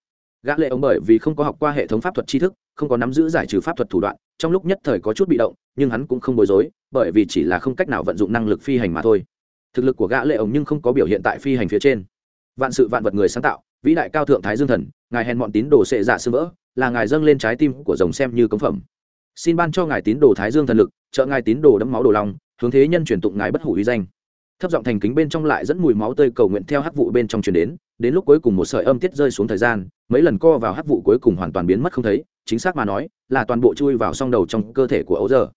gã lệ ổng bởi vì không có học qua hệ thống pháp thuật tri thức, không có nắm giữ giải trừ pháp thuật thủ đoạn, trong lúc nhất thời có chút bị động, nhưng hắn cũng không bối rối, bởi vì chỉ là không cách nào vận dụng năng lực phi hành mà thôi. Thực lực của gã lệ ổng nhưng không có biểu hiện tại phi hành phía trên. Vạn sự vạn vật người sáng tạo, vĩ đại cao thượng thái dương thần, ngài hèn bọn tín đồ sệ dạ giả sương vỡ, là ngài dâng lên trái tim của rồng xem như cống phẩm. Xin ban cho ngài tín đồ thái dương thần lực, trợ ngài tín đồ đấm máu đồ long hướng thế nhân truyền tụng ngài bất hủ uy danh thấp giọng thành kính bên trong lại dẫn mùi máu tươi cầu nguyện theo hắc vụ bên trong truyền đến đến lúc cuối cùng một sợi âm tiết rơi xuống thời gian, mấy lần co vào hắc vụ cuối cùng hoàn toàn biến mất không thấy, chính xác mà nói, là toàn bộ chui vào song đầu trong cơ thể của ấu giờ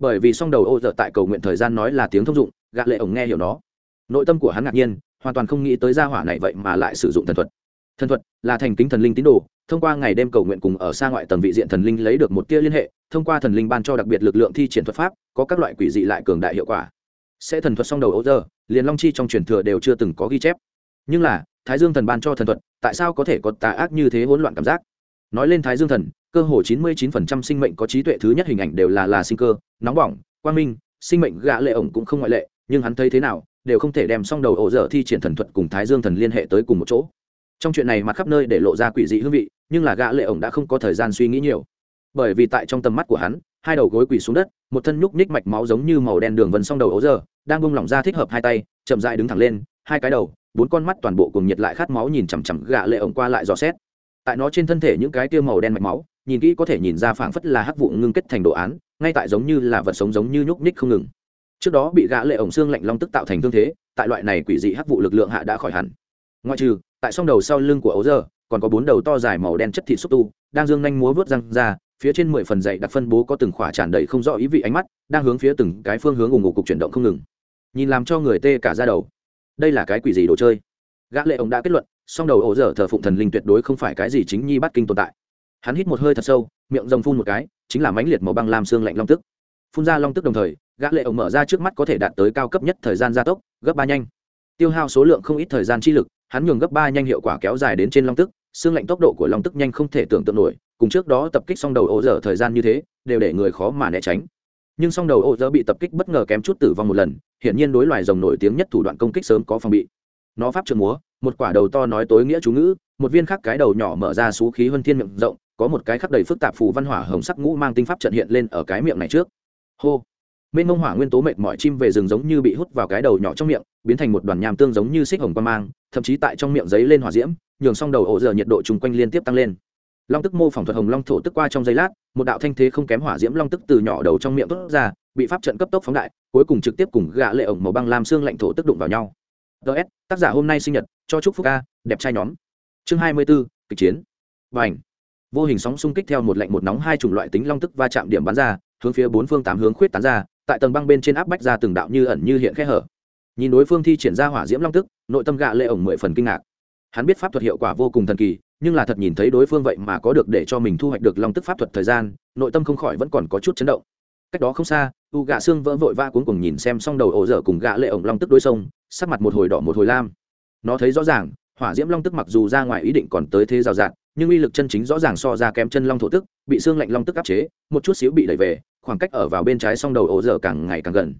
bởi vì song đầu ô giờ tại cầu nguyện thời gian nói là tiếng thông dụng gạ lệ ổng nghe hiểu nó. Nội tâm của hắn ngạc nhiên, hoàn toàn không nghĩ tới gia hỏa này vậy mà lại sử dụng thần thuật. Thần thuật là thành kính thần linh tín đồ, thông qua ngày đêm cầu nguyện cùng ở xa ngoại tầng vị diện thần linh lấy được một tia liên hệ, thông qua thần linh ban cho đặc biệt lực lượng thi triển thuật pháp, có các loại quỷ dị lại cường đại hiệu quả sẽ thần thuật song đầu ấu giờ, liền long chi trong truyền thừa đều chưa từng có ghi chép. Nhưng là, thái dương thần ban cho thần thuật, tại sao có thể có tà ác như thế hỗn loạn cảm giác? Nói lên thái dương thần, cơ hồ 99% sinh mệnh có trí tuệ thứ nhất hình ảnh đều là là sinh cơ, nóng bỏng, quang minh, sinh mệnh gã lệ ổng cũng không ngoại lệ, nhưng hắn thấy thế nào, đều không thể đem song đầu ổ dở thi triển thần thuật cùng thái dương thần liên hệ tới cùng một chỗ. Trong chuyện này mặt khắp nơi để lộ ra quỷ dị hương vị, nhưng là gã lệ ổng đã không có thời gian suy nghĩ nhiều. Bởi vì tại trong tầm mắt của hắn, hai đầu gối quỳ xuống đất, một thân nhúc nhích mạch máu giống như màu đen đường vân song đầu ấu dở đang bung lỏng ra thích hợp hai tay, chậm dại đứng thẳng lên, hai cái đầu, bốn con mắt toàn bộ cùng nhiệt lại khát máu nhìn chằm chằm gã lệ ổng qua lại dò xét. Tại nó trên thân thể những cái tia màu đen mạch máu, nhìn kỹ có thể nhìn ra phảng phất là hắc vụ ngưng kết thành đồ án, ngay tại giống như là vật sống giống như nhúc nhích không ngừng. Trước đó bị gã lệ ổng xương lạnh long tức tạo thành thương thế, tại loại này quỷ dị hắc vụ lực lượng hạ đã khỏi hẳn. Ngoại trừ, tại song đầu sau lưng của ấu giờ còn có bốn đầu to dài màu đen chất thịt xúc tu, đang dương nhanh múa vớt răng ra phía trên mười phần dày đặc phân bố có từng khỏa tràn đầy không rõ ý vị ánh mắt, đang hướng phía từng cái phương hướng ủng hộ cục chuyển động không ngừng. Nhìn làm cho người tê cả ra đầu. Đây là cái quỷ gì đồ chơi? Gã lệ ông đã kết luận, song đầu ổ dở thờ phụng thần linh tuyệt đối không phải cái gì chính nhi bắt kinh tồn tại. Hắn hít một hơi thật sâu, miệng rồng phun một cái, chính là mãnh liệt màu băng lam xương lạnh long tức. Phun ra long tức đồng thời, gã lệ ổng mở ra trước mắt có thể đạt tới cao cấp nhất thời gian gia tốc, gấp ba nhanh. Tiêu hao số lượng không ít thời gian chi lực, hắn nhường gấp ba nhanh hiệu quả kéo dài đến trên long tức xương lạnh tốc độ của long tức nhanh không thể tưởng tượng nổi, cùng trước đó tập kích xong đầu ô dở thời gian như thế, đều để người khó mà né tránh. Nhưng xong đầu ô dở bị tập kích bất ngờ kém chút tử vong một lần, hiển nhiên đối loài rồng nổi tiếng nhất thủ đoạn công kích sớm có phòng bị. Nó pháp trường múa, một quả đầu to nói tối nghĩa chú ngữ, một viên khác cái đầu nhỏ mở ra xú khí huân thiên miệng rộng, có một cái khắc đầy phức tạp phù văn hỏa hồng sắc ngũ mang tinh pháp trận hiện lên ở cái miệng này trước. Hô! Mênh mông hỏa nguyên tố mệt mỏi chim về rừng giống như bị hút vào cái đầu nhỏ trong miệng, biến thành một đoàn nham tương giống như xích hồng quan mang, thậm chí tại trong miệng giấy lên hỏa diễm nhường xong đầu ổ giờ nhiệt độ chung quanh liên tiếp tăng lên. Long tức mô phỏng thuật hồng long thổ tức qua trong giây lát một đạo thanh thế không kém hỏa diễm long tức từ nhỏ đầu trong miệng tốt ra bị pháp trận cấp tốc phóng đại cuối cùng trực tiếp cùng gạ lệ ổng màu băng làm xương lạnh thổ tức đụng vào nhau. Ts tác giả hôm nay sinh nhật cho chúc phúc ca đẹp trai nhóm. Chương hai mươi 24, kịch chiến. Và ảnh vô hình sóng xung kích theo một lạnh một nóng hai chủng loại tính long tức va chạm điểm bắn ra hướng phía bốn phương tám hướng khuyết tán ra tại tầng băng bên trên áp bách ra từng đạo như ẩn như hiện khe hở. Nhìn đối phương thi triển ra hỏa diễm long tức nội tâm gạ lệ ổng mười phần kinh ngạc hắn biết pháp thuật hiệu quả vô cùng thần kỳ, nhưng là thật nhìn thấy đối phương vậy mà có được để cho mình thu hoạch được long tức pháp thuật thời gian, nội tâm không khỏi vẫn còn có chút chấn động. Cách đó không xa, u gạ xương vỡ vội va cuống cùng nhìn xem xong đầu ổ dở cùng gạ lệ ổng long tức đôi sông, sắc mặt một hồi đỏ một hồi lam. Nó thấy rõ ràng, hỏa diễm long tức mặc dù ra ngoài ý định còn tới thế rào rạt, nhưng uy lực chân chính rõ ràng so ra kém chân long thổ tức, bị xương lạnh long tức áp chế, một chút xíu bị đẩy về, khoảng cách ở vào bên trái song đầu ổ dở càng ngày càng gần.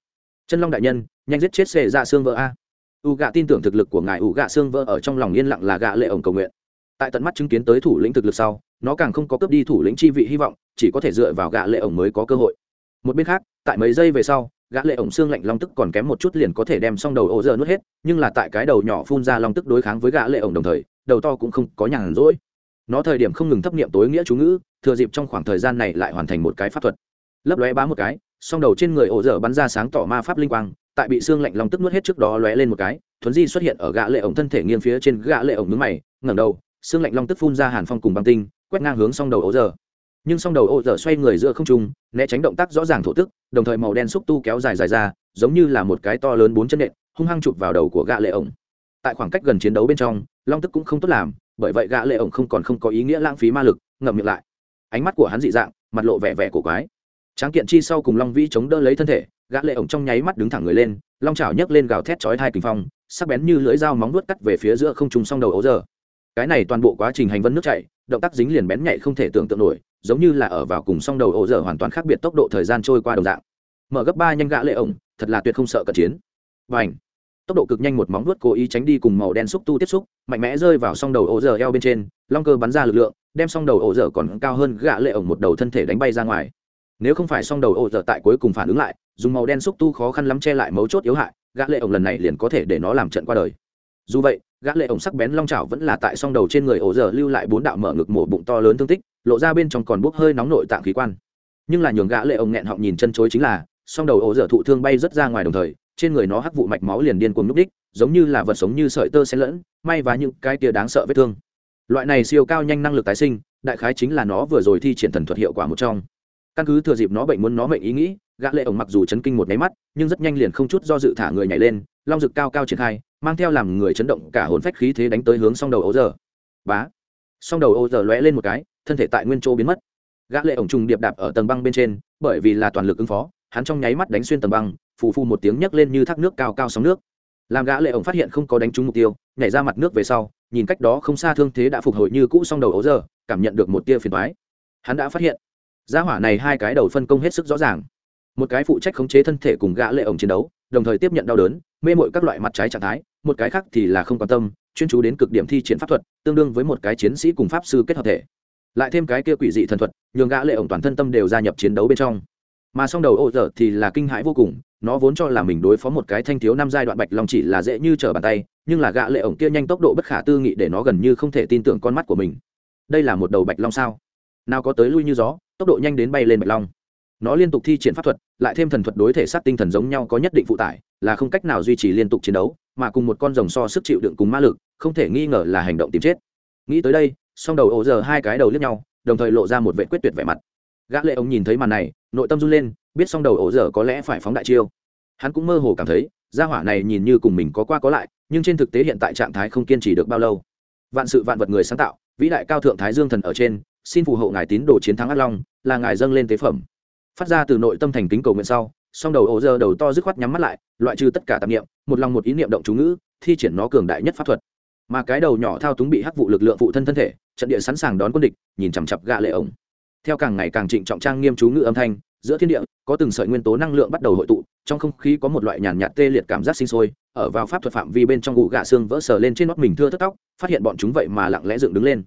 Chân long đại nhân, nhanh giết chết xệ ra xương vỡ a u gạ tin tưởng thực lực của ngài u gạ xương vỡ ở trong lòng yên lặng là gạ lệ ổng cầu nguyện. Tại tận mắt chứng kiến tới thủ lĩnh thực lực sau, nó càng không có cướp đi thủ lĩnh chi vị hy vọng, chỉ có thể dựa vào gạ lệ ổng mới có cơ hội. Một bên khác, tại mấy giây về sau gã lệ ổng xương lạnh long tức còn kém một chút liền có thể đem xong đầu ổ giờ nuốt hết, nhưng là tại cái đầu nhỏ phun ra long tức đối kháng với gã lệ ổng đồng thời, đầu to cũng không có nhàn rỗi. Nó thời điểm không ngừng thấp niệm tối nghĩa chú ngữ, thừa dịp trong khoảng thời gian này lại hoàn thành một cái pháp thuật. Lấp lóe bá một cái xong đầu trên người ổ dở bắn ra sáng tỏ ma pháp linh quang tại bị xương lạnh long tức nuốt hết trước đó lóe lên một cái, thuấn di xuất hiện ở gã lệ ổng thân thể nghiêng phía trên gã lệ ổng nhướng mày, ngẩng đầu, xương lạnh long tức phun ra hàn phong cùng băng tinh, quét ngang hướng song đầu ổ dở. Nhưng song đầu ổ dở xoay người giữa không trung, né tránh động tác rõ ràng thổ tức, đồng thời màu đen xúc tu kéo dài dài ra, giống như là một cái to lớn bốn chân nện, hung hăng chụp vào đầu của gã lệ ổng. Tại khoảng cách gần chiến đấu bên trong, long tức cũng không tốt làm, bởi vậy gã lệ ổng không còn không có ý nghĩa lãng phí ma lực, ngậm miệng lại. Ánh mắt của hắn dị dạng, mặt lộ vẻ vẻ của quái tráng kiện chi sau cùng long vĩ chống đỡ lấy thân thể, gã lệ ổng trong nháy mắt đứng thẳng người lên, long chảo nhấc lên gào thét chói hai kinh phong, sắc bén như lưỡi dao móng vuốt cắt về phía giữa không trung song đầu ấu giờ. Cái này toàn bộ quá trình hành vân nước chảy, động tác dính liền bén nhạy không thể tưởng tượng nổi, giống như là ở vào cùng song đầu ổ giờ hoàn toàn khác biệt tốc độ thời gian trôi qua đồng dạng. Mở gấp ba nhanh gã lệ ổng, thật là tuyệt không sợ cận chiến. Và tốc độ cực nhanh một móng vuốt cố ý tránh đi cùng màu đen xúc tu tiếp xúc, mạnh mẽ rơi vào song đầu ổ giờ eo bên trên, long cơ bắn ra lực lượng, đem song đầu ổ giờ còn cao hơn gã lệ ổng một đầu thân thể đánh bay ra ngoài nếu không phải song đầu ổ dở tại cuối cùng phản ứng lại, dùng màu đen xúc tu khó khăn lắm che lại mấu chốt yếu hại, gã lệ ổng lần này liền có thể để nó làm trận qua đời. Dù vậy, gã lệ ổng sắc bén long chảo vẫn là tại song đầu trên người ổ dở lưu lại bốn đạo mở ngực mổ bụng to lớn thương tích, lộ ra bên trong còn bốc hơi nóng nội tạng khí quan. Nhưng là nhường gã lệ ổng nghẹn họng nhìn chân chối chính là, song đầu ổ dở thụ thương bay rất ra ngoài đồng thời, trên người nó hắc vụ mạch máu liền điên cuồng núp đích giống như là vật sống như sợi tơ xen lẫn, may và những cái tia đáng sợ vết thương. Loại này siêu cao nhanh năng lực tái sinh, đại khái chính là nó vừa rồi thi triển thần thuật hiệu quả một trong căn cứ thừa dịp nó bệnh muốn nó mệnh ý nghĩ, gã lệ ổng mặc dù chấn kinh một máy mắt, nhưng rất nhanh liền không chút do dự thả người nhảy lên, long rực cao cao triển khai, mang theo làm người chấn động cả hồn phách khí thế đánh tới hướng song đầu ấu giờ. Bá! Song đầu ấu giờ lóe lên một cái, thân thể tại nguyên chỗ biến mất. Gã lệ ổng trùng điệp đạp ở tầng băng bên trên, bởi vì là toàn lực ứng phó, hắn trong nháy mắt đánh xuyên tầng băng, phù phù một tiếng nhấc lên như thác nước cao cao sóng nước. Làm gã lệ ổng phát hiện không có đánh trúng mục tiêu, nhảy ra mặt nước về sau, nhìn cách đó không xa thương thế đã phục hồi như cũ song đầu ấu giờ, cảm nhận được một tia phiền toái. Hắn đã phát hiện gia hỏa này hai cái đầu phân công hết sức rõ ràng. Một cái phụ trách khống chế thân thể cùng gã lệ ổng chiến đấu, đồng thời tiếp nhận đau đớn, mê mội các loại mặt trái trạng thái, một cái khác thì là không quan tâm, chuyên chú đến cực điểm thi triển pháp thuật, tương đương với một cái chiến sĩ cùng pháp sư kết hợp thể. Lại thêm cái kia quỷ dị thần thuật, nhường gã lệ ổng toàn thân tâm đều gia nhập chiến đấu bên trong. Mà song đầu ô dở thì là kinh hãi vô cùng, nó vốn cho là mình đối phó một cái thanh thiếu năm giai đoạn bạch long chỉ là dễ như trở bàn tay, nhưng là gã lệ ổng kia nhanh tốc độ bất khả tư nghị để nó gần như không thể tin tưởng con mắt của mình. Đây là một đầu bạch long sao? Nào có tới lui như gió, tốc độ nhanh đến bay lên bạch long. Nó liên tục thi triển pháp thuật, lại thêm thần thuật đối thể sát tinh thần giống nhau có nhất định phụ tải, là không cách nào duy trì liên tục chiến đấu, mà cùng một con rồng so sức chịu đựng cùng ma lực, không thể nghi ngờ là hành động tìm chết. Nghĩ tới đây, song đầu ổ giờ hai cái đầu liếc nhau, đồng thời lộ ra một vệ quyết tuyệt vẻ mặt. Gã lệ ông nhìn thấy màn này, nội tâm run lên, biết song đầu ổ giờ có lẽ phải phóng đại chiêu. Hắn cũng mơ hồ cảm thấy, gia hỏa này nhìn như cùng mình có qua có lại, nhưng trên thực tế hiện tại trạng thái không kiên trì được bao lâu. Vạn sự vạn vật người sáng tạo, vĩ đại cao thượng thái dương thần ở trên xin phù hộ ngài tín đồ chiến thắng ác long, là ngài dâng lên tế phẩm. Phát ra từ nội tâm thành kính cầu nguyện sau, song đầu ổ giờ đầu to dứt khoát nhắm mắt lại, loại trừ tất cả tạp niệm, một lòng một ý niệm động chú ngữ, thi triển nó cường đại nhất pháp thuật. Mà cái đầu nhỏ thao túng bị hắc vụ lực lượng phụ thân thân thể, trận địa sẵn sàng đón quân địch, nhìn chằm chặp gạ lệ ổng. Theo càng ngày càng trịnh trọng trang nghiêm chú ngữ âm thanh, giữa thiên địa, có từng sợi nguyên tố năng lượng bắt đầu hội tụ, trong không khí có một loại nhàn nhạt tê liệt cảm giác sinh sôi, ở vào pháp thuật phạm vi bên trong gụ gạ xương vỡ sờ lên trên nót mình thưa thất tóc, phát hiện bọn chúng vậy mà lặng lẽ dựng đứng lên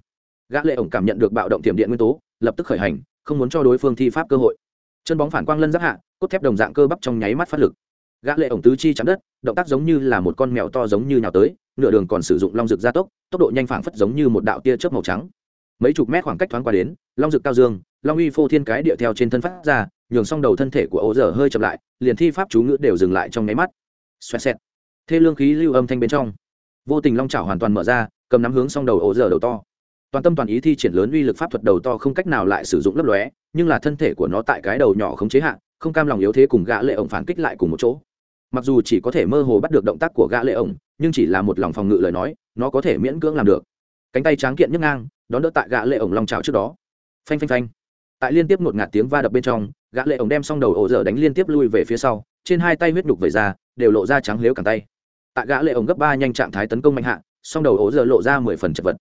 gã lệ ổng cảm nhận được bạo động tiềm điện nguyên tố, lập tức khởi hành, không muốn cho đối phương thi pháp cơ hội. Chân bóng phản quang lân giáp hạ, cốt thép đồng dạng cơ bắp trong nháy mắt phát lực. Gã lệ ổng tứ chi chạm đất, động tác giống như là một con mèo to giống như nhào tới, nửa đường còn sử dụng long dược gia tốc tốc độ nhanh phảng phất giống như một đạo tia chớp màu trắng. Mấy chục mét khoảng cách thoáng qua đến, long dược cao dương, long uy phô thiên cái địa theo trên thân phát ra, nhường xong đầu thân thể của ố giờ hơi chậm lại, liền thi pháp chú ngữ đều dừng lại trong nháy mắt. Xoẹt xẹt. Thê lương khí lưu âm thanh bên trong. Vô tình long chảo hoàn toàn mở ra, cầm nắm hướng xong đầu ố giờ đầu to toàn tâm toàn ý thi triển lớn uy lực pháp thuật đầu to không cách nào lại sử dụng lấp lóe, nhưng là thân thể của nó tại cái đầu nhỏ không chế hạn không cam lòng yếu thế cùng gã lệ ổng phản kích lại cùng một chỗ. Mặc dù chỉ có thể mơ hồ bắt được động tác của gã lệ ổng, nhưng chỉ là một lòng phòng ngự lời nói, nó có thể miễn cưỡng làm được. Cánh tay tráng kiện nhấc ngang, đón đỡ tại gã lệ ổng long trào trước đó. Phanh phanh phanh. Tại liên tiếp một ngạt tiếng va đập bên trong, gã lệ ổng đem xong đầu ổ dở đánh liên tiếp lui về phía sau, trên hai tay huyết nhục vẩy ra, đều lộ ra trắng liếu cẳng tay. Tại gã lệ ổng gấp ba nhanh trạng thái tấn công mạnh hạ, song đầu ổ dở lộ ra mười phần chật vật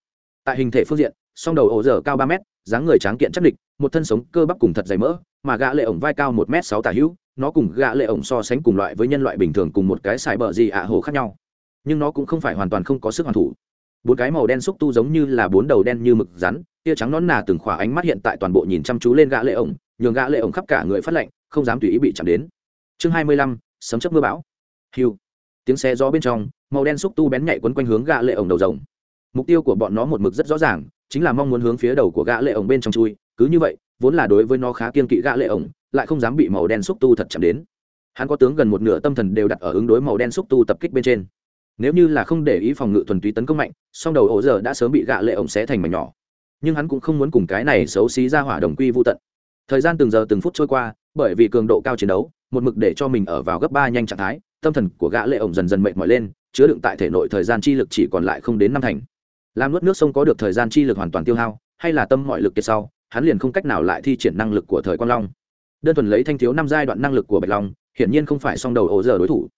tại hình thể phương diện, song đầu ổ dở cao ba mét, dáng người tráng kiện chắc địch, một thân sống cơ bắp cùng thật dày mỡ, mà gã lệ ổng vai cao một m sáu tả hữu, nó cùng gã lệ ổng so sánh cùng loại với nhân loại bình thường cùng một cái xài bờ gì ạ hồ khác nhau. Nhưng nó cũng không phải hoàn toàn không có sức hoàn thủ. Bốn cái màu đen xúc tu giống như là bốn đầu đen như mực rắn, tia trắng nón nà từng khỏa ánh mắt hiện tại toàn bộ nhìn chăm chú lên gã lệ ổng, nhường gã lệ ổng khắp cả người phát lạnh, không dám tùy ý bị chạm đến. Chương hai mươi lăm, sấm chớp mưa bão. Hiu. Tiếng xe gió bên trong, màu đen xúc tu bén nhạy quấn quanh hướng gã lệ ổng đầu rồng mục tiêu của bọn nó một mực rất rõ ràng, chính là mong muốn hướng phía đầu của gã lệ ổng bên trong chui. Cứ như vậy, vốn là đối với nó khá kiên kỵ gã lệ ổng, lại không dám bị màu đen xúc tu thật chạm đến. Hắn có tướng gần một nửa tâm thần đều đặt ở ứng đối màu đen xúc tu tập kích bên trên. Nếu như là không để ý phòng ngự thuần túy tấn công mạnh, song đầu ổ giờ đã sớm bị gã lệ ổng xé thành mảnh nhỏ. Nhưng hắn cũng không muốn cùng cái này xấu xí ra hỏa đồng quy vô tận. Thời gian từng giờ từng phút trôi qua, bởi vì cường độ cao chiến đấu, một mực để cho mình ở vào gấp ba nhanh trạng thái, tâm thần của gã lệ ổng dần dần mệt mỏi lên, chứa đựng tại thể nội thời gian chi lực chỉ còn lại không đến năm thành làm nuốt nước sông có được thời gian chi lực hoàn toàn tiêu hao, hay là tâm mọi lực kiệt sau, hắn liền không cách nào lại thi triển năng lực của thời quang long. Đơn thuần lấy thanh thiếu năm giai đoạn năng lực của bạch long, hiển nhiên không phải song đầu ổ giờ đối thủ.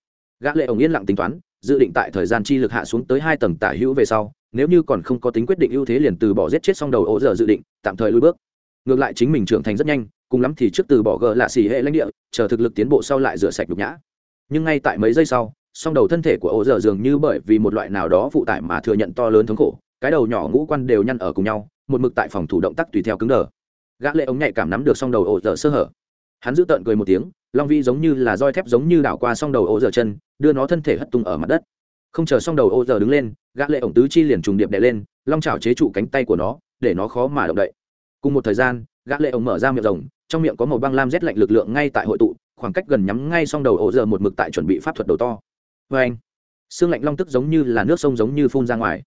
Gã lệ ổng yên lặng tính toán, dự định tại thời gian chi lực hạ xuống tới hai tầng tả hữu về sau, nếu như còn không có tính quyết định ưu thế liền từ bỏ giết chết song đầu ổ giờ dự định, tạm thời lui bước. Ngược lại chính mình trưởng thành rất nhanh, cùng lắm thì trước từ bỏ gờ lạ xì hệ lãnh địa, chờ thực lực tiến bộ sau lại rửa sạch nhục nhã. Nhưng ngay tại mấy giây sau, song đầu thân thể của ổ giờ dường như bởi vì một loại nào đó phụ tải mà thừa nhận to lớn thống khổ cái đầu nhỏ ngũ quan đều nhăn ở cùng nhau, một mực tại phòng thủ động tác tùy theo cứng đờ. Gã lệ ống nhạy cảm nắm được song đầu ổ dở sơ hở. Hắn giữ tợn cười một tiếng, long vi giống như là roi thép giống như đảo qua song đầu ổ dở chân, đưa nó thân thể hất tung ở mặt đất. Không chờ song đầu ổ dở đứng lên, gã lệ ống tứ chi liền trùng điệp đè lên, long chảo chế trụ cánh tay của nó, để nó khó mà động đậy. Cùng một thời gian, gã lệ ống mở ra miệng rồng, trong miệng có màu băng lam rét lạnh lực lượng ngay tại hội tụ, khoảng cách gần nhắm ngay song đầu ổ dở một mực tại chuẩn bị pháp thuật đầu to. Với anh xương lạnh long tức giống như là nước sông giống như phun ra ngoài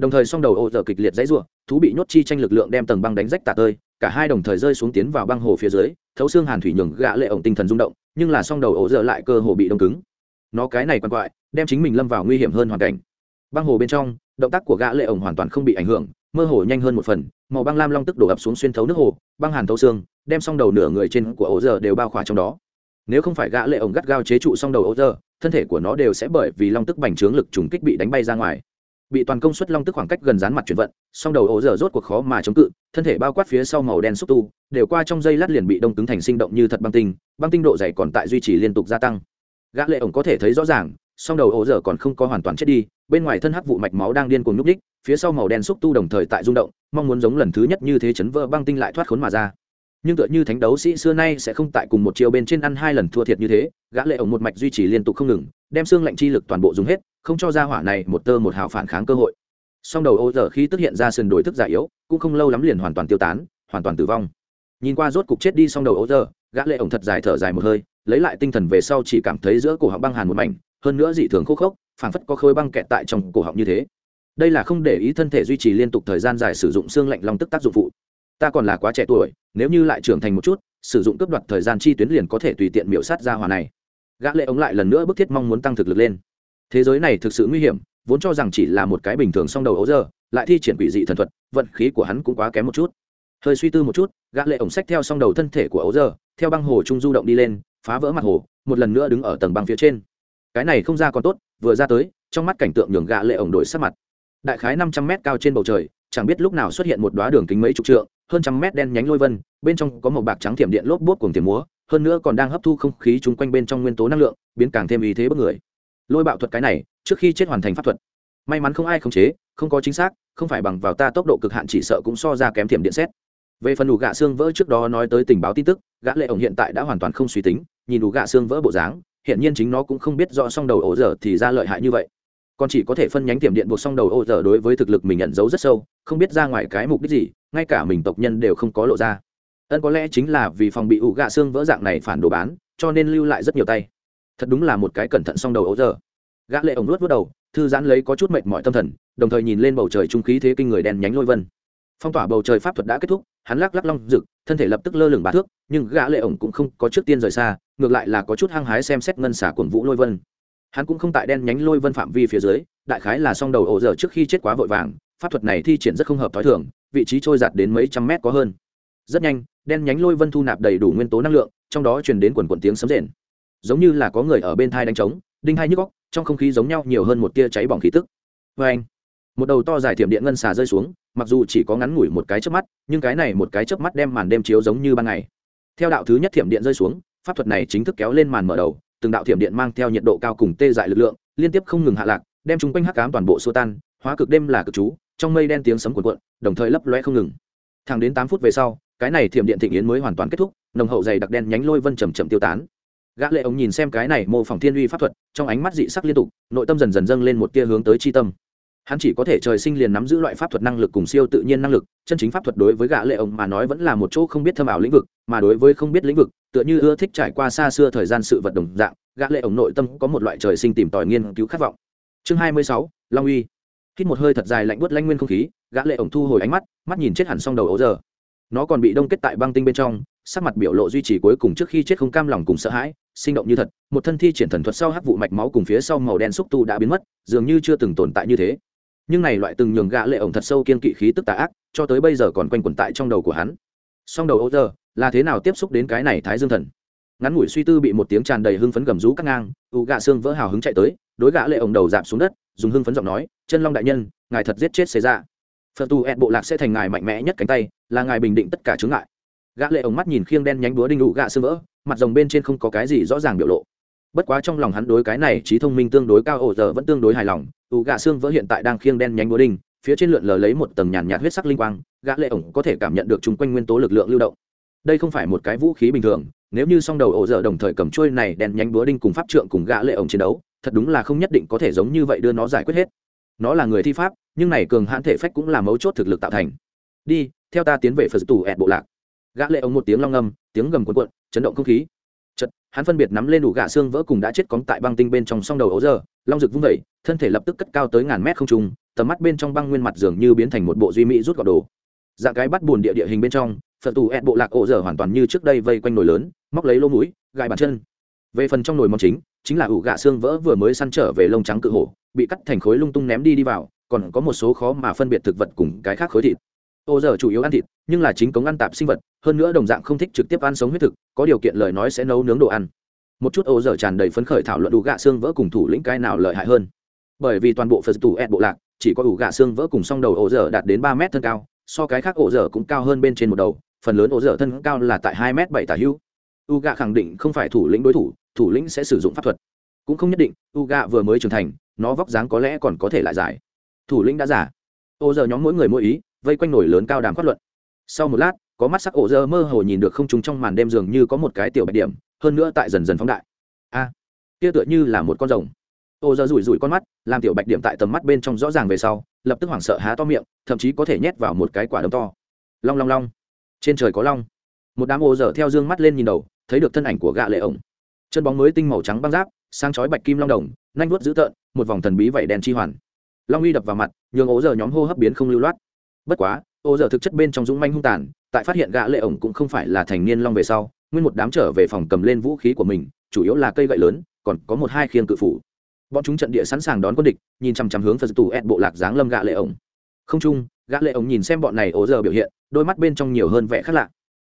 đồng thời song đầu ổ giờ kịch liệt dãy ruộng thú bị nhốt chi tranh lực lượng đem tầng băng đánh rách tạ tơi, cả hai đồng thời rơi xuống tiến vào băng hồ phía dưới, thấu xương hàn thủy nhường gã lệ ổng tinh thần rung động, nhưng là song đầu ổ giờ lại cơ hồ bị đông cứng. Nó cái này quan quại, đem chính mình lâm vào nguy hiểm hơn hoàn cảnh. Băng hồ bên trong, động tác của gã lệ ổng hoàn toàn không bị ảnh hưởng, mơ hồ nhanh hơn một phần, màu băng lam long tức đổ ập xuống xuyên thấu nước hồ, băng hàn thấu xương, đem song đầu nửa người trên của ổ giờ đều bao khỏa trong đó. Nếu không phải gã lệ ổng gắt gao chế trụ song đầu ổ giờ thân thể của nó đều sẽ bởi vì long tức bành trướng lực trùng kích bị đánh bay ra ngoài bị toàn công suất long tức khoảng cách gần dán mặt chuyển vận, song đầu ổ dở rốt cuộc khó mà chống cự, thân thể bao quát phía sau màu đen xúc tu, đều qua trong dây lát liền bị đông cứng thành sinh động như thật băng tinh băng tinh độ dày còn tại duy trì liên tục gia tăng. Gã lệ ổng có thể thấy rõ ràng, song đầu ổ dở còn không có hoàn toàn chết đi, bên ngoài thân hắc vụ mạch máu đang điên cuồng nhúc đích phía sau màu đen xúc tu đồng thời tại rung động, mong muốn giống lần thứ nhất như thế chấn vỡ băng tinh lại thoát khốn mà ra. Nhưng tựa như thánh đấu sĩ xưa nay sẽ không tại cùng một chiều bên trên ăn hai lần thua thiệt như thế, gã lệ ổng một mạch duy trì liên tục không ngừng, đem xương lạnh chi lực toàn bộ dùng hết không cho ra hỏa này một tơ một hào phản kháng cơ hội. Song đầu ô giờ khi tức hiện ra sườn đổi thức giả yếu, cũng không lâu lắm liền hoàn toàn tiêu tán, hoàn toàn tử vong. Nhìn qua rốt cục chết đi song đầu ô giờ gã lệ ổng thật dài thở dài một hơi, lấy lại tinh thần về sau chỉ cảm thấy giữa cổ họng băng hàn một mảnh, hơn nữa dị thường khô khốc, phảng phất có khối băng kẹt tại trong cổ họng như thế. Đây là không để ý thân thể duy trì liên tục thời gian dài sử dụng xương lạnh long tức tác dụng phụ. Ta còn là quá trẻ tuổi, nếu như lại trưởng thành một chút, sử dụng cướp đoạt thời gian chi tuyến liền có thể tùy tiện miểu sát ra hòa này. Gã lệ ống lại lần nữa bức thiết mong muốn tăng thực lực lên thế giới này thực sự nguy hiểm, vốn cho rằng chỉ là một cái bình thường song đầu ấu giờ, lại thi triển quỷ dị thần thuật, vận khí của hắn cũng quá kém một chút. Hơi suy tư một chút, gã lệ ống sách theo song đầu thân thể của ấu giờ, theo băng hồ trung du động đi lên, phá vỡ mặt hồ, một lần nữa đứng ở tầng băng phía trên. Cái này không ra còn tốt, vừa ra tới, trong mắt cảnh tượng nhường gã lệ ống đổi sắc mặt. Đại khái năm trăm mét cao trên bầu trời, chẳng biết lúc nào xuất hiện một đóa đường kính mấy chục trượng, hơn trăm mét đen nhánh lôi vân, bên trong có một bạc trắng thiểm điện lốp bút cùng tiềm múa, hơn nữa còn đang hấp thu không khí chung quanh bên trong nguyên tố năng lượng, biến càng thêm ý thế bất người lôi bạo thuật cái này, trước khi chết hoàn thành pháp thuật. May mắn không ai khống chế, không có chính xác, không phải bằng vào ta tốc độ cực hạn chỉ sợ cũng so ra kém thiểm điện xét. Về phần đủ gạ xương vỡ trước đó nói tới tình báo tin tức, gã lệ ổng hiện tại đã hoàn toàn không suy tính, nhìn đủ gạ xương vỡ bộ dáng, hiện nhiên chính nó cũng không biết rõ song đầu ổ dở thì ra lợi hại như vậy. Còn chỉ có thể phân nhánh tiềm điện buộc song đầu ổ dở đối với thực lực mình nhận dấu rất sâu, không biết ra ngoài cái mục đích gì, ngay cả mình tộc nhân đều không có lộ ra. Ân có lẽ chính là vì phòng bị ủ gạ xương vỡ dạng này phản đồ bán, cho nên lưu lại rất nhiều tay thật đúng là một cái cẩn thận song đầu ấu giờ. Gã lệ ổng nuốt vớt đầu, thư giãn lấy có chút mệt mỏi tâm thần, đồng thời nhìn lên bầu trời trung khí thế kinh người đen nhánh lôi vân. Phong tỏa bầu trời pháp thuật đã kết thúc, hắn lắc lắc long rực, thân thể lập tức lơ lửng bá thước, nhưng gã lệ ổng cũng không có trước tiên rời xa, ngược lại là có chút hăng hái xem xét ngân xả cuộn vũ lôi vân. Hắn cũng không tại đen nhánh lôi vân phạm vi phía dưới, đại khái là song đầu ổ giờ trước khi chết quá vội vàng, pháp thuật này thi triển rất không hợp thói thường, vị trí trôi giạt đến mấy trăm mét có hơn. Rất nhanh, đen nhánh lôi vân thu nạp đầy đủ nguyên tố năng lượng, trong đó truyền đến quần quần tiếng sấm rền giống như là có người ở bên thai đánh trống, đinh hai nhức góc trong không khí giống nhau nhiều hơn một tia cháy bỏng khí tức. Vê anh, một đầu to dài thiểm điện ngân xà rơi xuống, mặc dù chỉ có ngắn ngủi một cái chớp mắt, nhưng cái này một cái chớp mắt đem màn đêm chiếu giống như ban ngày. Theo đạo thứ nhất thiểm điện rơi xuống, pháp thuật này chính thức kéo lên màn mở đầu, từng đạo thiểm điện mang theo nhiệt độ cao cùng tê dại lực lượng, liên tiếp không ngừng hạ lạc, đem chúng quanh hắc cám toàn bộ xua tan, hóa cực đêm là cực chú, trong mây đen tiếng sấm cuộn cuộn, đồng thời lấp loe không ngừng. Thẳng đến tám phút về sau, cái này thiểm điện thịnh yến mới hoàn toàn kết thúc, nồng hậu dày đặc đen nhánh lôi vân chầm chậm tiêu tán gã lệ ống nhìn xem cái này mô phỏng thiên uy pháp thuật trong ánh mắt dị sắc liên tục nội tâm dần dần dâng lên một tia hướng tới chi tâm. Hắn chỉ có thể trời sinh liền nắm giữ loại pháp thuật năng lực cùng siêu tự nhiên năng lực chân chính pháp thuật đối với gã lệ ống mà nói vẫn là một chỗ không biết thâm ảo lĩnh vực mà đối với không biết lĩnh vực tựa như ưa thích trải qua xa xưa thời gian sự vật đồng dạng gã lệ ống nội tâm có một loại trời sinh tìm tòi nghiên cứu khát vọng. Chương 26, long uy. Hít một hơi thật dài lạnh buốt lanh nguyên không khí gã lệ ông thu hồi ánh mắt mắt nhìn chết hẳn song đầu ấu giờ. Nó còn bị đông kết tại băng tinh bên trong sắc mặt biểu lộ duy trì cuối cùng trước khi chết không cam lòng cùng sợ hãi, sinh động như thật, một thân thi triển thần thuật sau hắc vụ mạch máu cùng phía sau màu đen xúc tu đã biến mất, dường như chưa từng tồn tại như thế. Nhưng này loại từng nhường gã lệ ổng thật sâu kiên kỵ khí tức tà ác, cho tới bây giờ còn quanh quẩn tại trong đầu của hắn. Song đầu ô giờ là thế nào tiếp xúc đến cái này thái dương thần? Ngắn ngủi suy tư bị một tiếng tràn đầy hưng phấn gầm rú cắt ngang, u gã xương vỡ hào hứng chạy tới, đối gã lệ ổng đầu giảm xuống đất, dùng hưng phấn giọng nói, chân long đại nhân, ngài thật giết chết xế ra dạ. phật tu ẹn bộ lạc sẽ thành ngài mạnh mẽ nhất cánh tay, là ngài bình định tất cả chướng ngại gã lệ ống mắt nhìn khiêng đen nhánh búa đinh đủ gã xương vỡ, mặt rồng bên trên không có cái gì rõ ràng biểu lộ. Bất quá trong lòng hắn đối cái này trí thông minh tương đối cao ổ giờ vẫn tương đối hài lòng, ủ gã xương vỡ hiện tại đang khiêng đen nhánh búa đinh, phía trên lượn lờ lấy một tầng nhàn nhạt huyết sắc linh quang, gã lệ ổng có thể cảm nhận được chung quanh nguyên tố lực lượng lưu động. Đây không phải một cái vũ khí bình thường, nếu như song đầu ổ giờ đồng thời cầm chuôi này đen nhánh búa đinh cùng pháp trượng cùng gã lệ ổng chiến đấu, thật đúng là không nhất định có thể giống như vậy đưa nó giải quyết hết. Nó là người thi pháp, nhưng này cường hãn thể phách cũng là mấu chốt thực lực tạo thành. Đi, theo ta tiến về phật tù ẹt bộ lạc gã lệ ống một tiếng long ngâm, tiếng gầm cuộn cuộn, chấn động không khí. Chật hắn phân biệt nắm lên đủ gã xương vỡ cùng đã chết cóng tại băng tinh bên trong song đầu ấu giờ, long rực vung vẩy, thân thể lập tức cất cao tới ngàn mét không trung, tầm mắt bên trong băng nguyên mặt dường như biến thành một bộ duy mỹ rút gọt đồ. Dạng cái bắt buồn địa địa hình bên trong, phật tù ép bộ lạc ổ dở hoàn toàn như trước đây vây quanh nồi lớn, móc lấy lỗ mũi, gài bàn chân. Về phần trong nồi món chính chính là ủ gạ xương vỡ vừa mới săn trở về lông trắng cự hổ, bị cắt thành khối lung tung ném đi đi vào, còn có một số khó mà phân biệt thực vật cùng cái khác khối thịt ô giờ chủ yếu ăn thịt, nhưng là chính cống ăn tạp sinh vật, hơn nữa đồng dạng không thích trực tiếp ăn sống huyết thực, có điều kiện lời nói sẽ nấu nướng đồ ăn. Một chút ô giờ tràn đầy phấn khởi thảo luận đủ gạ xương vỡ cùng thủ lĩnh cái nào lợi hại hơn. Bởi vì toàn bộ phật tù ed bộ lạc, chỉ có ủ gạ xương vỡ cùng song đầu ô giờ đạt đến ba mét thân cao, so cái khác ổ giờ cũng cao hơn bên trên một đầu, phần lớn ổ giờ thân cao là tại hai m bảy tả hữu. U gạ khẳng định không phải thủ lĩnh đối thủ thủ lĩnh sẽ sử dụng pháp thuật. Cũng không nhất định u gạ vừa mới trưởng thành, nó vóc dáng có lẽ còn có thể lại giải thủ lĩnh đã giả ổ giờ nhóm mỗi người mỗi ý vây quanh nổi lớn cao đàm phát luận. Sau một lát, có mắt sắc ổ dơ mơ hồ nhìn được không trúng trong màn đêm dường như có một cái tiểu bạch điểm, hơn nữa tại dần dần phóng đại. A, kia tựa như là một con rồng. Ô dơ rủi rủi con mắt, làm tiểu bạch điểm tại tầm mắt bên trong rõ ràng về sau, lập tức hoảng sợ há to miệng, thậm chí có thể nhét vào một cái quả đấm to. Long long long. Trên trời có long. Một đám ô dơ theo dương mắt lên nhìn đầu, thấy được thân ảnh của gạ lệ ổng. Chân bóng mới tinh màu trắng băng giáp sang chói bạch kim long đồng nanh vuốt dữ tợn, một vòng thần bí vảy đen chi hoàn. Long uy đập vào mặt, nhường ố giờ nhóm hô hấp biến không lưu loát bất quá ô giờ thực chất bên trong dũng manh hung tàn tại phát hiện gã lệ ổng cũng không phải là thành niên long về sau nguyên một đám trở về phòng cầm lên vũ khí của mình chủ yếu là cây gậy lớn còn có một hai khiên cự phủ. Bọn chúng trận địa sẵn sàng đón quân địch nhìn chằm chằm hướng phật tù ed bộ lạc giáng lâm gã lệ ổng. Không chung gã lệ ổng nhìn xem bọn này ố giờ biểu hiện đôi mắt bên trong nhiều hơn vẻ khác lạ.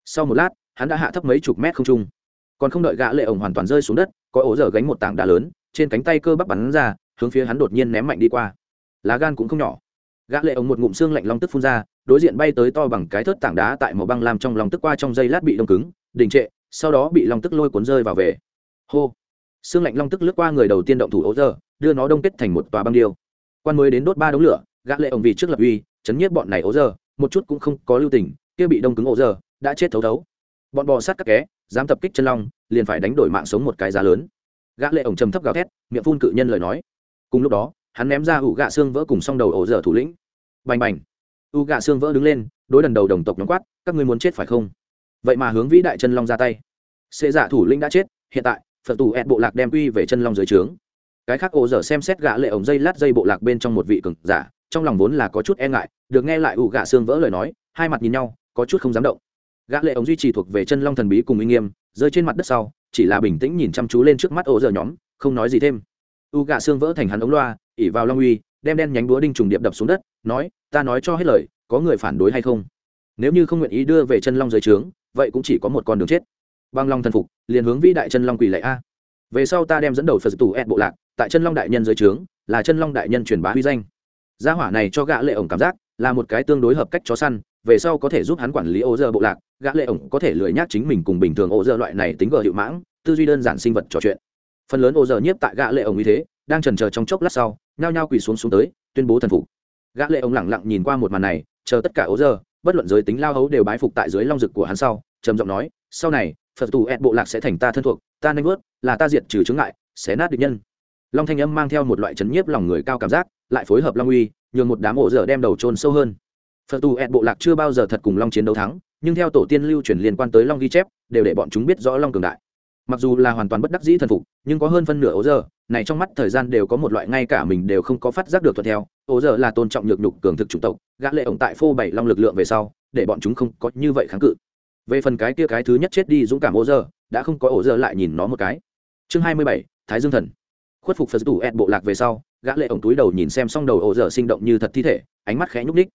Sau một lát hắn đã hạ thấp mấy chục mét không chung, còn không đợi gã lệ ổng hoàn toàn rơi xuống đất có ố giờ gánh một tảng đá lớn trên cánh tay cơ bắp bắn ra hướng phía hắn đột nhiên ném mạnh đi qua. Lá gan cũng không nhỏ gã lệ ống một ngụm xương lạnh long tức phun ra, đối diện bay tới to bằng cái thớt tảng đá tại màu băng làm trong lòng tức qua trong dây lát bị đông cứng, đình trệ, sau đó bị long tức lôi cuốn rơi vào về. Hô! Xương lạnh long tức lướt qua người đầu tiên động thủ ố giờ, đưa nó đông kết thành một tòa băng điêu. Quan mới đến đốt ba đống lửa, gã lệ ổng vì trước lập uy, chấn nhiếp bọn này ố giờ, một chút cũng không có lưu tình, kia bị đông cứng ố giờ, đã chết thấu thấu. Bọn bò sát các ké dám tập kích chân long, liền phải đánh đổi mạng sống một cái giá lớn. Gã lệ ổng trầm thấp gào thét, miệng phun cự nhân lời nói. Cùng lúc đó hắn ném ra ủ gạ xương vỡ cùng song đầu ổ dở thủ lĩnh. Bành bành. U gạ xương vỡ đứng lên, đối đần đầu đồng tộc nhóm quát, các ngươi muốn chết phải không? Vậy mà hướng vĩ đại chân long ra tay. Xê giả thủ lĩnh đã chết, hiện tại, phật tù ẹt bộ lạc đem uy về chân long dưới trướng. Cái khác ổ dở xem xét gạ lệ ổng dây lát dây bộ lạc bên trong một vị cường giả, trong lòng vốn là có chút e ngại, được nghe lại ủ gạ xương vỡ lời nói, hai mặt nhìn nhau, có chút không dám động. Gã lệ ống duy trì thuộc về chân long thần bí cùng uy nghiêm, rơi trên mặt đất sau, chỉ là bình tĩnh nhìn chăm chú lên trước mắt ổ dở nhóm, không nói gì thêm u gạ xương vỡ thành hắn ống loa, ỉ vào long uy, đem đen nhánh búa đinh trùng điệp đập xuống đất, nói, ta nói cho hết lời, có người phản đối hay không? Nếu như không nguyện ý đưa về chân long dưới trướng, vậy cũng chỉ có một con đường chết. Băng long thần phục, liền hướng vĩ đại chân long quỳ lạy a. Về sau ta đem dẫn đầu phật tù ed bộ lạc, tại chân long đại nhân dưới trướng, là chân long đại nhân truyền bá huy danh. Gia hỏa này cho gã lệ ổng cảm giác, là một cái tương đối hợp cách chó săn, về sau có thể giúp hắn quản lý ô dơ bộ lạc, gã lệ ổng có thể lười nhác chính mình cùng bình thường ô dơ loại này tính gờ hiệu mãng, tư duy đơn giản sinh vật trò chuyện phần lớn ô giờ nhiếp tại gã lệ ổng như thế, đang chần chờ trong chốc lát sau, nhao nhao quỳ xuống xuống tới, tuyên bố thần phục. Gã lệ ông lẳng lặng nhìn qua một màn này, chờ tất cả ô giờ, bất luận giới tính lao hấu đều bái phục tại dưới long dực của hắn sau, trầm giọng nói, sau này, phật tù ẹt bộ lạc sẽ thành ta thân thuộc, ta nanh vớt, là ta diệt trừ chướng ngại, xé nát địch nhân. Long thanh âm mang theo một loại chấn nhiếp lòng người cao cảm giác, lại phối hợp long uy, nhường một đám ổ dở đem đầu trôn sâu hơn. Phật tù ẹt bộ lạc chưa bao giờ thật cùng long chiến đấu thắng, nhưng theo tổ tiên lưu truyền liên quan tới long ghi chép, đều để bọn chúng biết rõ long cường đại mặc dù là hoàn toàn bất đắc dĩ thần phục, nhưng có hơn phân nửa ố giờ, này trong mắt thời gian đều có một loại ngay cả mình đều không có phát giác được thuận theo. Ố giờ là tôn trọng nhược nhục cường thực chủng tộc, gã lệ ổng tại phô bảy long lực lượng về sau, để bọn chúng không có như vậy kháng cự. Về phần cái kia cái thứ nhất chết đi dũng cảm ố giờ, đã không có ố giờ lại nhìn nó một cái. Chương hai mươi bảy, thái dương thần. Khuất phục phật tủ ẹt bộ lạc về sau, gã lệ ổng túi đầu nhìn xem xong đầu ố giờ sinh động như thật thi thể, ánh mắt khẽ nhúc nhích.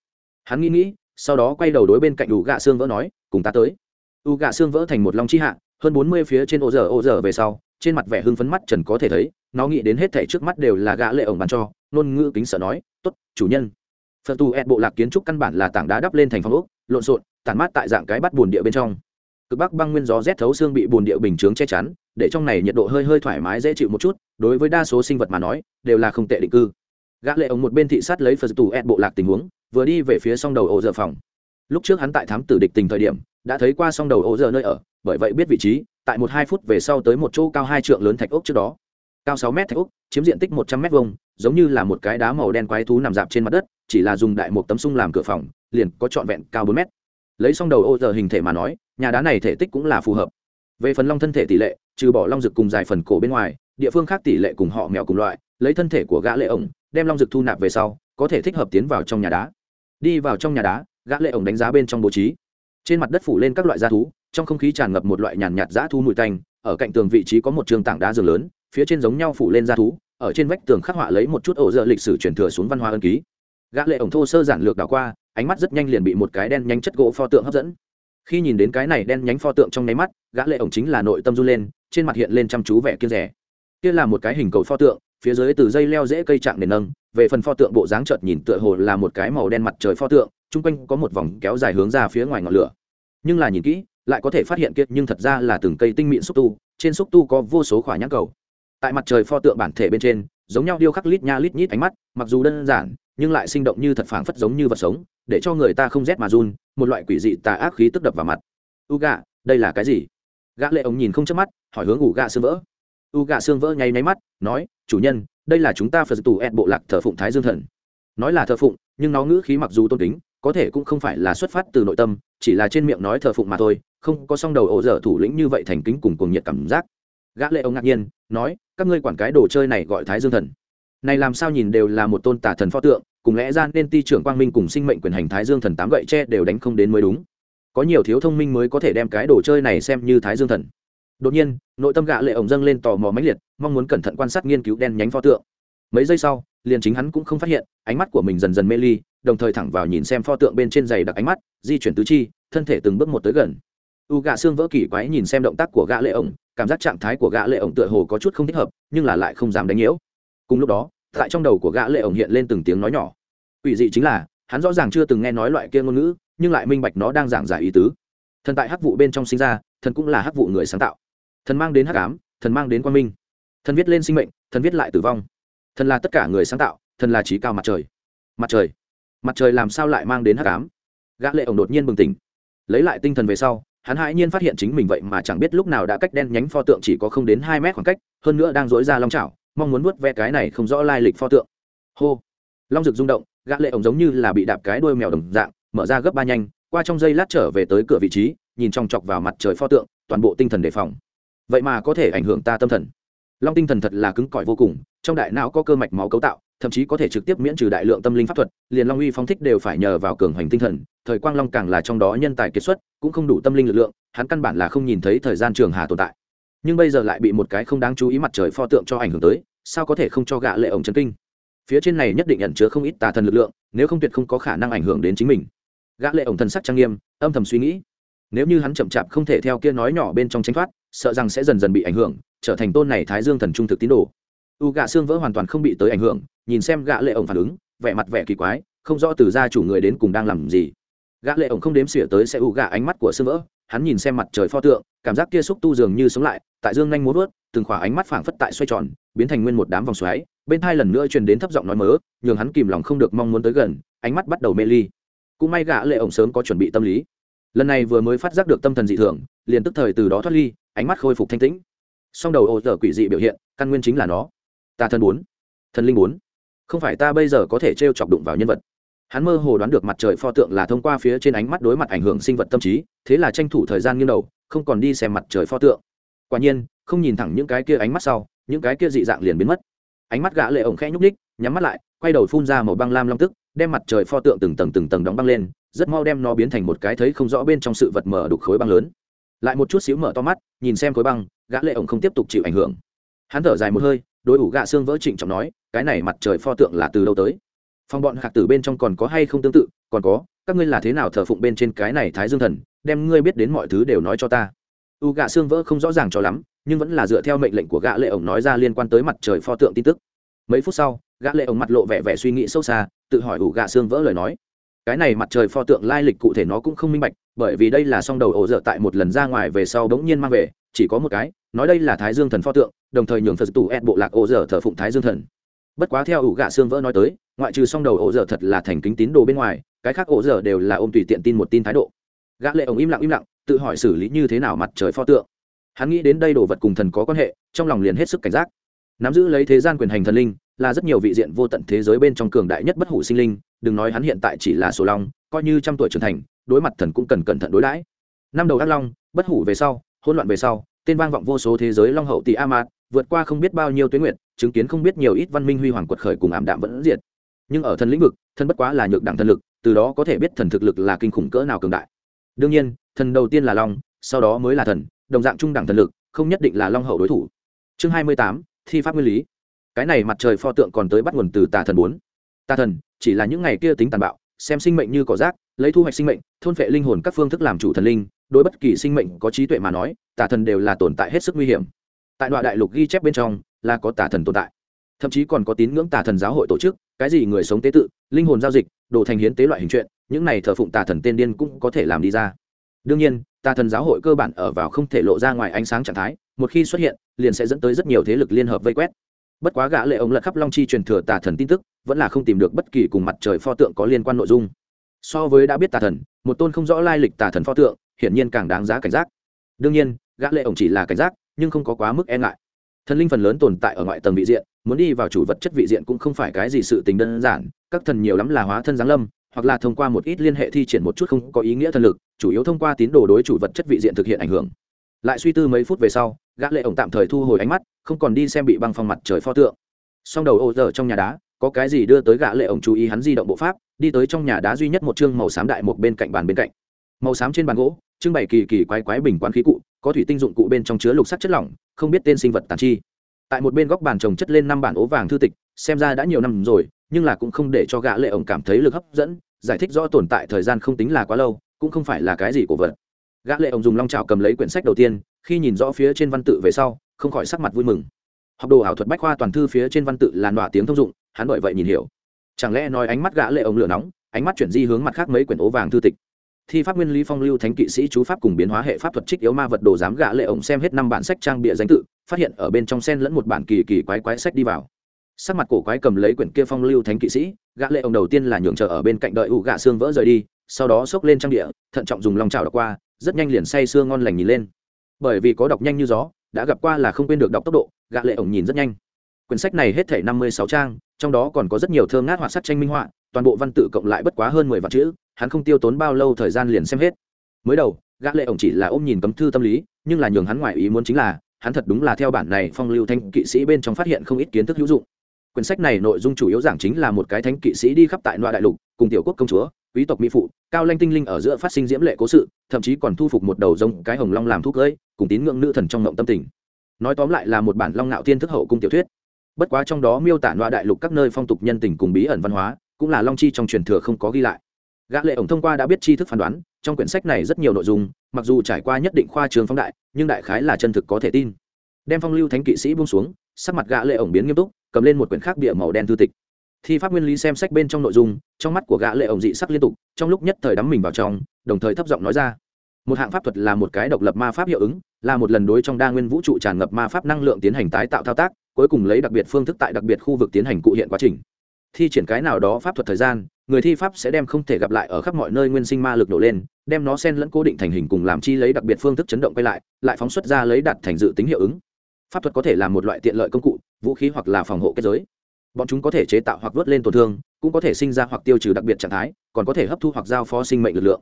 Hắn nghĩ nghĩ, sau đó quay đầu đối bên cạnh đủ gạ xương vỡ nói, cùng ta tới. U gạ xương vỡ thành một long chi hạ hơn bốn mươi phía trên ô giờ ô giờ về sau, trên mặt vẻ hưng phấn mắt trần có thể thấy, nó nghĩ đến hết thảy trước mắt đều là gã lệ ổng bàn cho, ngôn ngữ kính sợ nói, tốt, chủ nhân. Phật tu ẹt bộ lạc kiến trúc căn bản là tảng đá đắp lên thành phong ốc, lộn xộn, tản mát tại dạng cái bắt bùn địa bên trong. Cực bắc băng nguyên gió rét thấu xương bị bùn địa bình chướng che chắn, để trong này nhiệt độ hơi hơi thoải mái dễ chịu một chút, đối với đa số sinh vật mà nói, đều là không tệ định cư. Gã lệ ổng một bên thị sát lấy phật tu ẹt bộ lạc tình huống, vừa đi về phía song đầu ô giờ phòng. Lúc trước hắn tại thám tử địch tình thời điểm đã thấy qua song đầu ô giờ nơi ở, bởi vậy biết vị trí, tại một hai phút về sau tới một chỗ cao hai trượng lớn thạch ốc trước đó. Cao sáu mét thạch ốc, chiếm diện tích một trăm mét vuông, giống như là một cái đá màu đen quái thú nằm dạp trên mặt đất, chỉ là dùng đại một tấm sung làm cửa phòng, liền có trọn vẹn cao bốn mét. Lấy xong đầu ô giờ hình thể mà nói, nhà đá này thể tích cũng là phù hợp. Về phần long thân thể tỷ lệ, trừ bỏ long dực cùng dài phần cổ bên ngoài, địa phương khác tỷ lệ cùng họ mèo cùng loại, lấy thân thể của gã lệ ổng, đem long dực thu nạp về sau, có thể thích hợp tiến vào trong nhà đá. Đi vào trong nhà đá, gã lệ ổng đánh giá bên trong bố trí trên mặt đất phủ lên các loại gia thú, trong không khí tràn ngập một loại nhàn nhạt dã thu mùi tanh, ở cạnh tường vị trí có một trường tảng đá giường lớn, phía trên giống nhau phủ lên gia thú, ở trên vách tường khắc họa lấy một chút ổ dở lịch sử truyền thừa xuống văn hóa ân ký. Gã lệ ổng thô sơ giản lược đảo qua, ánh mắt rất nhanh liền bị một cái đen nhánh chất gỗ pho tượng hấp dẫn. Khi nhìn đến cái này đen nhánh pho tượng trong nháy mắt, gã lệ ổng chính là nội tâm run lên, trên mặt hiện lên chăm chú vẻ kiêng rẻ. Kia là một cái hình cầu pho tượng phía dưới từ dây leo dễ cây trạng nền nâng, về phần pho tượng bộ dáng chợt nhìn tựa hồ là một cái màu đen mặt trời pho tượng, chung quanh có một vòng kéo dài hướng ra phía ngoài ngọn lửa. Nhưng là nhìn kỹ, lại có thể phát hiện kiệt nhưng thật ra là từng cây tinh mịn xúc tu, trên xúc tu có vô số khỏa nhãn cầu. Tại mặt trời pho tượng bản thể bên trên, giống nhau điêu khắc lít nha lít nhít ánh mắt, mặc dù đơn giản, nhưng lại sinh động như thật phảng phất giống như vật sống, để cho người ta không rét mà run, một loại quỷ dị tà ác khí tức đập vào mặt. U gạ đây là cái gì? Gã lệ ống nhìn không chớp mắt, hỏi hướng ủ gạ xương vỡ. U gạ xương vỡ nháy nháy mắt nói, chủ nhân, đây là chúng ta phật tù ed bộ lạc thờ phụng thái dương thần. Nói là thờ phụng, nhưng nó ngữ khí mặc dù tôn kính, có thể cũng không phải là xuất phát từ nội tâm, chỉ là trên miệng nói thờ phụng mà thôi, không có song đầu ổ dở thủ lĩnh như vậy thành kính cùng cuồng nhiệt cảm giác. Gã lệ ông ngạc nhiên, nói, các ngươi quản cái đồ chơi này gọi thái dương thần. Này làm sao nhìn đều là một tôn tà thần pho tượng, cùng lẽ ra nên ti trưởng quang minh cùng sinh mệnh quyền hành thái dương thần tám gậy tre đều đánh không đến mới đúng. Có nhiều thiếu thông minh mới có thể đem cái đồ chơi này xem như thái dương thần đột nhiên, nội tâm gã lệ ổng dâng lên tò mò mãnh liệt, mong muốn cẩn thận quan sát nghiên cứu đen nhánh pho tượng. Mấy giây sau, liền chính hắn cũng không phát hiện, ánh mắt của mình dần dần mê ly, đồng thời thẳng vào nhìn xem pho tượng bên trên giày đặc ánh mắt, di chuyển tứ chi, thân thể từng bước một tới gần. U gạ xương vỡ kỳ quái nhìn xem động tác của gã lệ ổng, cảm giác trạng thái của gã lệ ổng tựa hồ có chút không thích hợp, nhưng là lại không dám đánh nhiễu. Cùng lúc đó, tại trong đầu của gã lệ ổng hiện lên từng tiếng nói nhỏ. Ủy dị chính là, hắn rõ ràng chưa từng nghe nói loại kia ngôn ngữ, nhưng lại minh bạch nó đang giảng giải ý tứ. Thần tại hắc vụ bên trong sinh ra, thần cũng là hắc vụ người sáng tạo thần mang đến hắc ám, thần mang đến quang minh. Thần viết lên sinh mệnh, thần viết lại tử vong. Thần là tất cả người sáng tạo, thần là trí cao mặt trời. Mặt trời. Mặt trời làm sao lại mang đến hắc ám? Gã lệ ổng đột nhiên bừng tỉnh. Lấy lại tinh thần về sau, hắn hãi nhiên phát hiện chính mình vậy mà chẳng biết lúc nào đã cách đen nhánh pho tượng chỉ có không đến hai mét khoảng cách, hơn nữa đang dỗi ra long chảo, mong muốn vuốt ve cái này không rõ lai lịch pho tượng. Hô. Long rực rung động, gã lệ ổng giống như là bị đạp cái đuôi mèo đồng dạng, mở ra gấp ba nhanh, qua trong giây lát trở về tới cửa vị trí, nhìn trong chọc vào mặt trời pho tượng, toàn bộ tinh thần đề phòng vậy mà có thể ảnh hưởng ta tâm thần. Long tinh thần thật là cứng cỏi vô cùng, trong đại não có cơ mạch máu cấu tạo, thậm chí có thể trực tiếp miễn trừ đại lượng tâm linh pháp thuật, liền long uy phong thích đều phải nhờ vào cường hoành tinh thần, thời quang long càng là trong đó nhân tài kiệt xuất, cũng không đủ tâm linh lực lượng, hắn căn bản là không nhìn thấy thời gian trường hà tồn tại. Nhưng bây giờ lại bị một cái không đáng chú ý mặt trời pho tượng cho ảnh hưởng tới, sao có thể không cho gạ lệ ổng chân kinh? Phía trên này nhất định ẩn chứa không ít tà thần lực lượng, nếu không tuyệt không có khả năng ảnh hưởng đến chính mình. Gã lệ ổng thần sắc trang nghiêm, âm thầm suy nghĩ nếu như hắn chậm chạp không thể theo kia nói nhỏ bên trong tránh thoát, sợ rằng sẽ dần dần bị ảnh hưởng, trở thành tôn này thái dương thần trung thực tín đồ. U gạ xương vỡ hoàn toàn không bị tới ảnh hưởng, nhìn xem gã lệ ổng phản ứng, vẻ mặt vẻ kỳ quái, không rõ từ gia chủ người đến cùng đang làm gì. Gã lệ ổng không đếm xỉa tới sẽ u gạ ánh mắt của xương vỡ, hắn nhìn xem mặt trời pho tượng, cảm giác kia xúc tu dường như sống lại, tại dương nhanh muốn vớt, từng khỏa ánh mắt phảng phất tại xoay tròn, biến thành nguyên một đám vòng xoáy, bên hai lần nữa truyền đến thấp giọng nói mớ, nhường hắn kìm lòng không được mong muốn tới gần, ánh mắt bắt đầu mê ly. Cũng may gã lệ ổng sớm có chuẩn bị tâm lý lần này vừa mới phát giác được tâm thần dị thường, liền tức thời từ đó thoát ly, ánh mắt khôi phục thanh tĩnh. Song đầu ô dở quỷ dị biểu hiện, căn nguyên chính là nó. Ta thân bốn, thần linh bốn. Không phải ta bây giờ có thể t chọc đụng vào nhân vật. Hắn mơ hồ đoán được mặt trời pho tượng là thông qua phía trên ánh mắt đối mặt ảnh hưởng sinh vật tâm trí, thế là tranh thủ thời gian nghiêng đầu, không còn đi xem mặt trời pho tượng. Quả nhiên, không nhìn thẳng những cái kia ánh mắt sau, những cái kia dị dạng liền biến mất. Ánh mắt gã lệ ổng khẽ nhúc ních nhắm mắt lại, quay đầu phun ra màu băng lam long tức, đem mặt trời pho tượng từng tầng từng tầng đóng băng lên rất mau đem nó biến thành một cái thấy không rõ bên trong sự vật mở đục khối băng lớn. Lại một chút xíu mở to mắt, nhìn xem khối băng, gã lệ ổng không tiếp tục chịu ảnh hưởng. Hắn thở dài một hơi, đối ủ gạ xương vỡ trịnh trọng nói, cái này mặt trời pho tượng là từ đâu tới? Phong bọn hạc tử bên trong còn có hay không tương tự? Còn có, các ngươi là thế nào thờ phụng bên trên cái này thái dương thần, đem ngươi biết đến mọi thứ đều nói cho ta? U gạ xương vỡ không rõ ràng cho lắm, nhưng vẫn là dựa theo mệnh lệnh của gã lệ ổng nói ra liên quan tới mặt trời pho tượng tin tức. Mấy phút sau, gã lệ ổng mặt lộ vẻ vẻ suy nghĩ sâu xa, tự hỏi ủ gạ xương vỡ lời nói cái này mặt trời pho tượng lai lịch cụ thể nó cũng không minh bạch, bởi vì đây là song đầu ổ dở tại một lần ra ngoài về sau bỗng nhiên mang về, chỉ có một cái, nói đây là thái dương thần pho tượng, đồng thời nhường phật tù ed bộ lạc ổ dở thờ phụng thái dương thần. Bất quá theo ủ gạ xương vỡ nói tới, ngoại trừ song đầu ổ dở thật là thành kính tín đồ bên ngoài, cái khác ổ dở đều là ôm tùy tiện tin một tin thái độ. Gã lệ ổng im lặng im lặng, tự hỏi xử lý như thế nào mặt trời pho tượng. Hắn nghĩ đến đây đồ vật cùng thần có quan hệ, trong lòng liền hết sức cảnh giác nắm giữ lấy thế gian quyền hành thần linh, là rất nhiều vị diện vô tận thế giới bên trong cường đại nhất bất hủ sinh linh, đừng nói hắn hiện tại chỉ là sổ long, coi như trăm tuổi trưởng thành, đối mặt thần cũng cần cẩn thận đối đãi. Năm đầu ác long, bất hủ về sau, hỗn loạn về sau, tên vang vọng vô số thế giới long hậu tỷ a mạt, vượt qua không biết bao nhiêu tuyến nguyện chứng kiến không biết nhiều ít văn minh huy hoàng quật khởi cùng ảm đạm vẫn diệt. Nhưng ở thần lĩnh vực, thần bất quá là nhược đẳng thần lực, từ đó có thể biết thần thực lực là kinh khủng cỡ nào cường đại. Đương nhiên, thần đầu tiên là long, sau đó mới là thần, đồng dạng trung đẳng thần lực, không nhất định là long hậu đối thủ. Chương hai mươi tám thi pháp nguyên lý. Cái này mặt trời pho tượng còn tới bắt nguồn từ tà thần bốn. Tà thần chỉ là những ngày kia tính tàn bạo, xem sinh mệnh như cỏ rác, lấy thu hoạch sinh mệnh, thôn phệ linh hồn các phương thức làm chủ thần linh, đối bất kỳ sinh mệnh có trí tuệ mà nói, tà thần đều là tồn tại hết sức nguy hiểm. Tại đoạn đại lục ghi chép bên trong, là có tà thần tồn tại. Thậm chí còn có tín ngưỡng tà thần giáo hội tổ chức, cái gì người sống tế tự, linh hồn giao dịch, đồ thành hiến tế loại hình chuyện, những này thờ phụng tà thần tên điên cũng có thể làm đi ra. Đương nhiên, tà thần giáo hội cơ bản ở vào không thể lộ ra ngoài ánh sáng trạng thái một khi xuất hiện, liền sẽ dẫn tới rất nhiều thế lực liên hợp vây quét. Bất quá gã lệ ông lật khắp long chi truyền thừa tà thần tin tức, vẫn là không tìm được bất kỳ cùng mặt trời pho tượng có liên quan nội dung. So với đã biết tà thần, một tôn không rõ lai lịch tà thần pho tượng, hiển nhiên càng đáng giá cảnh giác. Đương nhiên, gã lệ ông chỉ là cảnh giác, nhưng không có quá mức e ngại. Thần linh phần lớn tồn tại ở ngoại tầng vị diện, muốn đi vào chủ vật chất vị diện cũng không phải cái gì sự tình đơn giản, các thần nhiều lắm là hóa thân giáng lâm, hoặc là thông qua một ít liên hệ thi triển một chút không có ý nghĩa thần lực, chủ yếu thông qua tín đồ đối chủ vật chất vị diện thực hiện ảnh hưởng lại suy tư mấy phút về sau, gã lệ ổng tạm thời thu hồi ánh mắt, không còn đi xem bị băng phong mặt trời pho tượng. Song đầu ô giờ trong nhà đá, có cái gì đưa tới gã lệ ổng chú ý hắn di động bộ pháp, đi tới trong nhà đá duy nhất một chương màu xám đại một bên cạnh bàn bên cạnh. Màu xám trên bàn gỗ, trưng bày kỳ kỳ quái quái bình quán khí cụ, có thủy tinh dụng cụ bên trong chứa lục sắc chất lỏng, không biết tên sinh vật tàn chi. Tại một bên góc bàn trồng chất lên năm bản ố vàng thư tịch, xem ra đã nhiều năm rồi, nhưng là cũng không để cho gã lệ ổng cảm thấy lực hấp dẫn, giải thích rõ tồn tại thời gian không tính là quá lâu, cũng không phải là cái gì của vật gã lệ ông dùng long trào cầm lấy quyển sách đầu tiên, khi nhìn rõ phía trên văn tự về sau, không khỏi sắc mặt vui mừng. Học đồ ảo thuật bách khoa toàn thư phía trên văn tự làn đọa tiếng thông dụng, hắn bởi vậy nhìn hiểu. Chẳng lẽ nói ánh mắt gã lệ ông lửa nóng, ánh mắt chuyển di hướng mặt khác mấy quyển ố vàng thư tịch? Thi pháp nguyên lý phong lưu thánh kỵ sĩ chú pháp cùng biến hóa hệ pháp thuật trích yếu ma vật đồ dám gã lệ ổng xem hết năm bản sách trang bìa danh tự, phát hiện ở bên trong sen lẫn một bản kỳ kỳ quái quái sách đi vào. Sắc mặt cổ quái cầm lấy quyển kia phong lưu thánh kỵ sĩ, gã lệ ổng đầu tiên là nhường chờ ở bên cạnh đợi ủ gã xương vỡ rời đi, sau đó xốc lên trang địa thận trọng dùng lòng chảo đọc qua rất nhanh liền say sưa ngon lành nhìn lên. Bởi vì có đọc nhanh như gió, đã gặp qua là không quên được đọc tốc độ gã lệ ổng nhìn rất nhanh. Quyển sách này hết thảy năm mươi sáu trang, trong đó còn có rất nhiều thơ ngát họa sắc tranh minh họa, toàn bộ văn tự cộng lại bất quá hơn mười vạn chữ, hắn không tiêu tốn bao lâu thời gian liền xem hết. Mới đầu gã lệ ổng chỉ là ôm nhìn cấm thư tâm lý, nhưng là nhường hắn ngoại ý muốn chính là, hắn thật đúng là theo bản này phong lưu thanh kỵ sĩ bên trong phát hiện không ít kiến thức hữu dụng. Quyển sách này nội dung chủ yếu giảng chính là một cái thánh kỵ sĩ đi khắp tại loại đại lục, cùng tiểu quốc công chúa quý tộc mỹ phụ, cao lanh tinh linh ở giữa phát sinh diễm lệ cố sự, thậm chí còn thu phục một đầu giống cái hồng long làm thuốc cưỡi cùng tín ngưỡng nữ thần trong ngộng tâm tình. Nói tóm lại là một bản long ngạo thiên thức hậu cung tiểu thuyết. Bất quá trong đó miêu tả loa đại lục các nơi phong tục nhân tình cùng bí ẩn văn hóa, cũng là long chi trong truyền thừa không có ghi lại. Gã lệ ổng thông qua đã biết tri thức phán đoán, trong quyển sách này rất nhiều nội dung, mặc dù trải qua nhất định khoa trường phóng đại, nhưng đại khái là chân thực có thể tin. Đem phong lưu thánh kỵ sĩ buông xuống, sắc mặt gã lệ ổng biến nghiêm túc, cầm lên một quyển khác bìa màu đen thư tịch thi pháp nguyên lý xem sách bên trong nội dung, trong mắt của gã lệ ổng dị sắc liên tục, trong lúc nhất thời đắm mình vào trong, đồng thời thấp giọng nói ra. Một hạng pháp thuật là một cái độc lập ma pháp hiệu ứng, là một lần đối trong đa nguyên vũ trụ tràn ngập ma pháp năng lượng tiến hành tái tạo thao tác, cuối cùng lấy đặc biệt phương thức tại đặc biệt khu vực tiến hành cụ hiện quá trình. Thi triển cái nào đó pháp thuật thời gian, người thi pháp sẽ đem không thể gặp lại ở khắp mọi nơi nguyên sinh ma lực đổ lên, đem nó xen lẫn cố định thành hình cùng làm chi lấy đặc biệt phương thức chấn động quay lại lại phóng xuất ra lấy đặt thành dự tính hiệu ứng. Pháp thuật có thể là một loại tiện lợi công cụ, vũ khí hoặc là phòng hộ kết giới bọn chúng có thể chế tạo hoặc vớt lên tổn thương, cũng có thể sinh ra hoặc tiêu trừ đặc biệt trạng thái, còn có thể hấp thu hoặc giao phó sinh mệnh lực lượng.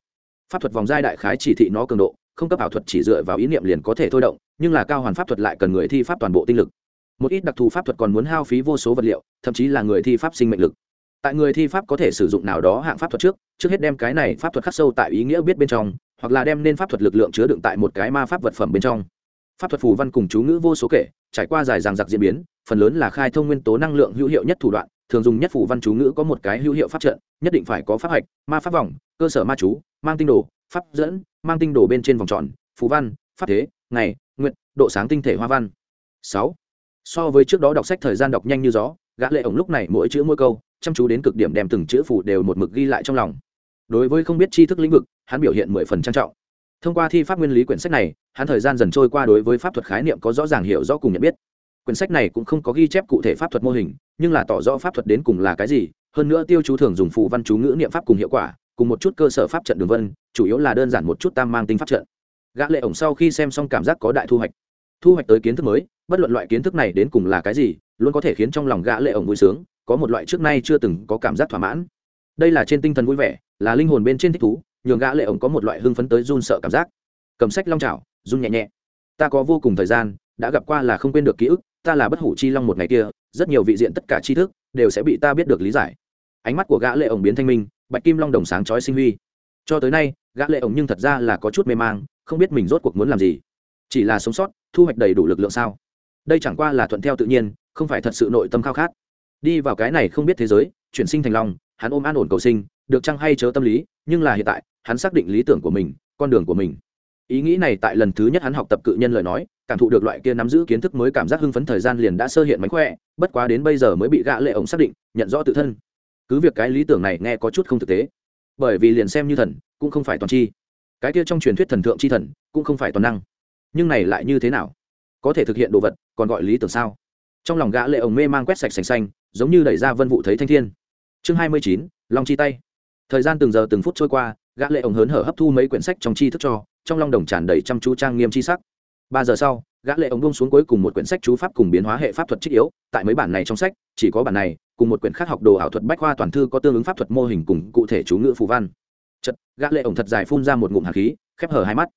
Pháp thuật vòng giai đại khái chỉ thị nó cường độ, không cấp ảo thuật chỉ dựa vào ý niệm liền có thể thôi động, nhưng là cao hoàn pháp thuật lại cần người thi pháp toàn bộ tinh lực. Một ít đặc thù pháp thuật còn muốn hao phí vô số vật liệu, thậm chí là người thi pháp sinh mệnh lực. Tại người thi pháp có thể sử dụng nào đó hạng pháp thuật trước trước hết đem cái này pháp thuật khắc sâu tại ý nghĩa biết bên trong, hoặc là đem nên pháp thuật lực lượng chứa đựng tại một cái ma pháp vật phẩm bên trong. Pháp thuật phù văn cùng chú ngữ vô số kể, trải qua dài dàng giặc diễn biến phần lớn là khai thông nguyên tố năng lượng hữu hiệu nhất thủ đoạn, thường dùng nhất phù văn chú ngữ có một cái hữu hiệu pháp trận, nhất định phải có pháp hạch, ma pháp vòng, cơ sở ma chú, mang tinh đồ, pháp dẫn, mang tinh đồ bên trên vòng tròn, phù văn, pháp thế, ngày nguyện độ sáng tinh thể hoa văn. Sáu. So với trước đó đọc sách thời gian đọc nhanh như gió, gã lệ ổng lúc này mỗi chữ mỗi câu, chăm chú đến cực điểm đem từng chữ phù đều một mực ghi lại trong lòng. Đối với không biết tri thức lĩnh vực, hắn biểu hiện mười phần trang trọng. Thông qua thi pháp nguyên lý quyển sách này, hắn thời gian dần trôi qua đối với pháp thuật khái niệm có rõ ràng hiểu rõ cùng nhận biết quyển sách này cũng không có ghi chép cụ thể pháp thuật mô hình, nhưng là tỏ rõ pháp thuật đến cùng là cái gì, hơn nữa tiêu chú thường dùng phù văn chú ngữ niệm pháp cùng hiệu quả, cùng một chút cơ sở pháp trận đường vân, chủ yếu là đơn giản một chút tam mang tính pháp trận. Gã lệ ổng sau khi xem xong cảm giác có đại thu hoạch. Thu hoạch tới kiến thức mới, bất luận loại kiến thức này đến cùng là cái gì, luôn có thể khiến trong lòng gã lệ ổng vui sướng, có một loại trước nay chưa từng có cảm giác thỏa mãn. Đây là trên tinh thần vui vẻ, là linh hồn bên trên thích thú, nhường gã lệ ổng có một loại hưng phấn tới run sợ cảm giác. Cầm sách long chảo run nhẹ nhẹ. Ta có vô cùng thời gian, đã gặp qua là không quên được ký ức ta là bất hủ chi long một ngày kia, rất nhiều vị diện tất cả tri thức đều sẽ bị ta biết được lý giải. Ánh mắt của gã lệ ổng biến thanh minh, bạch kim long đồng sáng chói sinh huy. Cho tới nay, gã lệ ổng nhưng thật ra là có chút mê mang, không biết mình rốt cuộc muốn làm gì. Chỉ là sống sót, thu hoạch đầy đủ lực lượng sao? Đây chẳng qua là thuận theo tự nhiên, không phải thật sự nội tâm khao khát. Đi vào cái này không biết thế giới, chuyển sinh thành long, hắn ôm an ổn cầu sinh, được chăng hay chớ tâm lý, nhưng là hiện tại, hắn xác định lý tưởng của mình, con đường của mình ý nghĩ này tại lần thứ nhất hắn học tập cự nhân lời nói, cảm thụ được loại kia nắm giữ kiến thức mới cảm giác hưng phấn thời gian liền đã sơ hiện mánh khỏe, bất quá đến bây giờ mới bị gã lệ ổng xác định, nhận rõ tự thân. Cứ việc cái lý tưởng này nghe có chút không thực tế, bởi vì liền xem như thần, cũng không phải toàn chi. Cái kia trong truyền thuyết thần thượng chi thần, cũng không phải toàn năng. Nhưng này lại như thế nào? Có thể thực hiện đồ vật, còn gọi lý tưởng sao? Trong lòng gã lệ ổng mê mang quét sạch sành xanh, giống như đẩy ra vân vụ thấy thanh thiên. Chương hai mươi chín, long chi tay. Thời gian từng giờ từng phút trôi qua gã lệ ổng hớn hở hấp thu mấy quyển sách trong tri thức cho, trong lòng đồng tràn đầy chăm chú trang nghiêm chi sắc. Ba giờ sau, gã lệ ổng buông xuống cuối cùng một quyển sách chú pháp cùng biến hóa hệ pháp thuật trích yếu. Tại mấy bản này trong sách, chỉ có bản này, cùng một quyển khác học đồ ảo thuật bách khoa toàn thư có tương ứng pháp thuật mô hình cùng cụ thể chú ngữ phù văn. Chật gã lệ ổng thật dài phun ra một ngụm hàn khí, khép hờ hai mắt.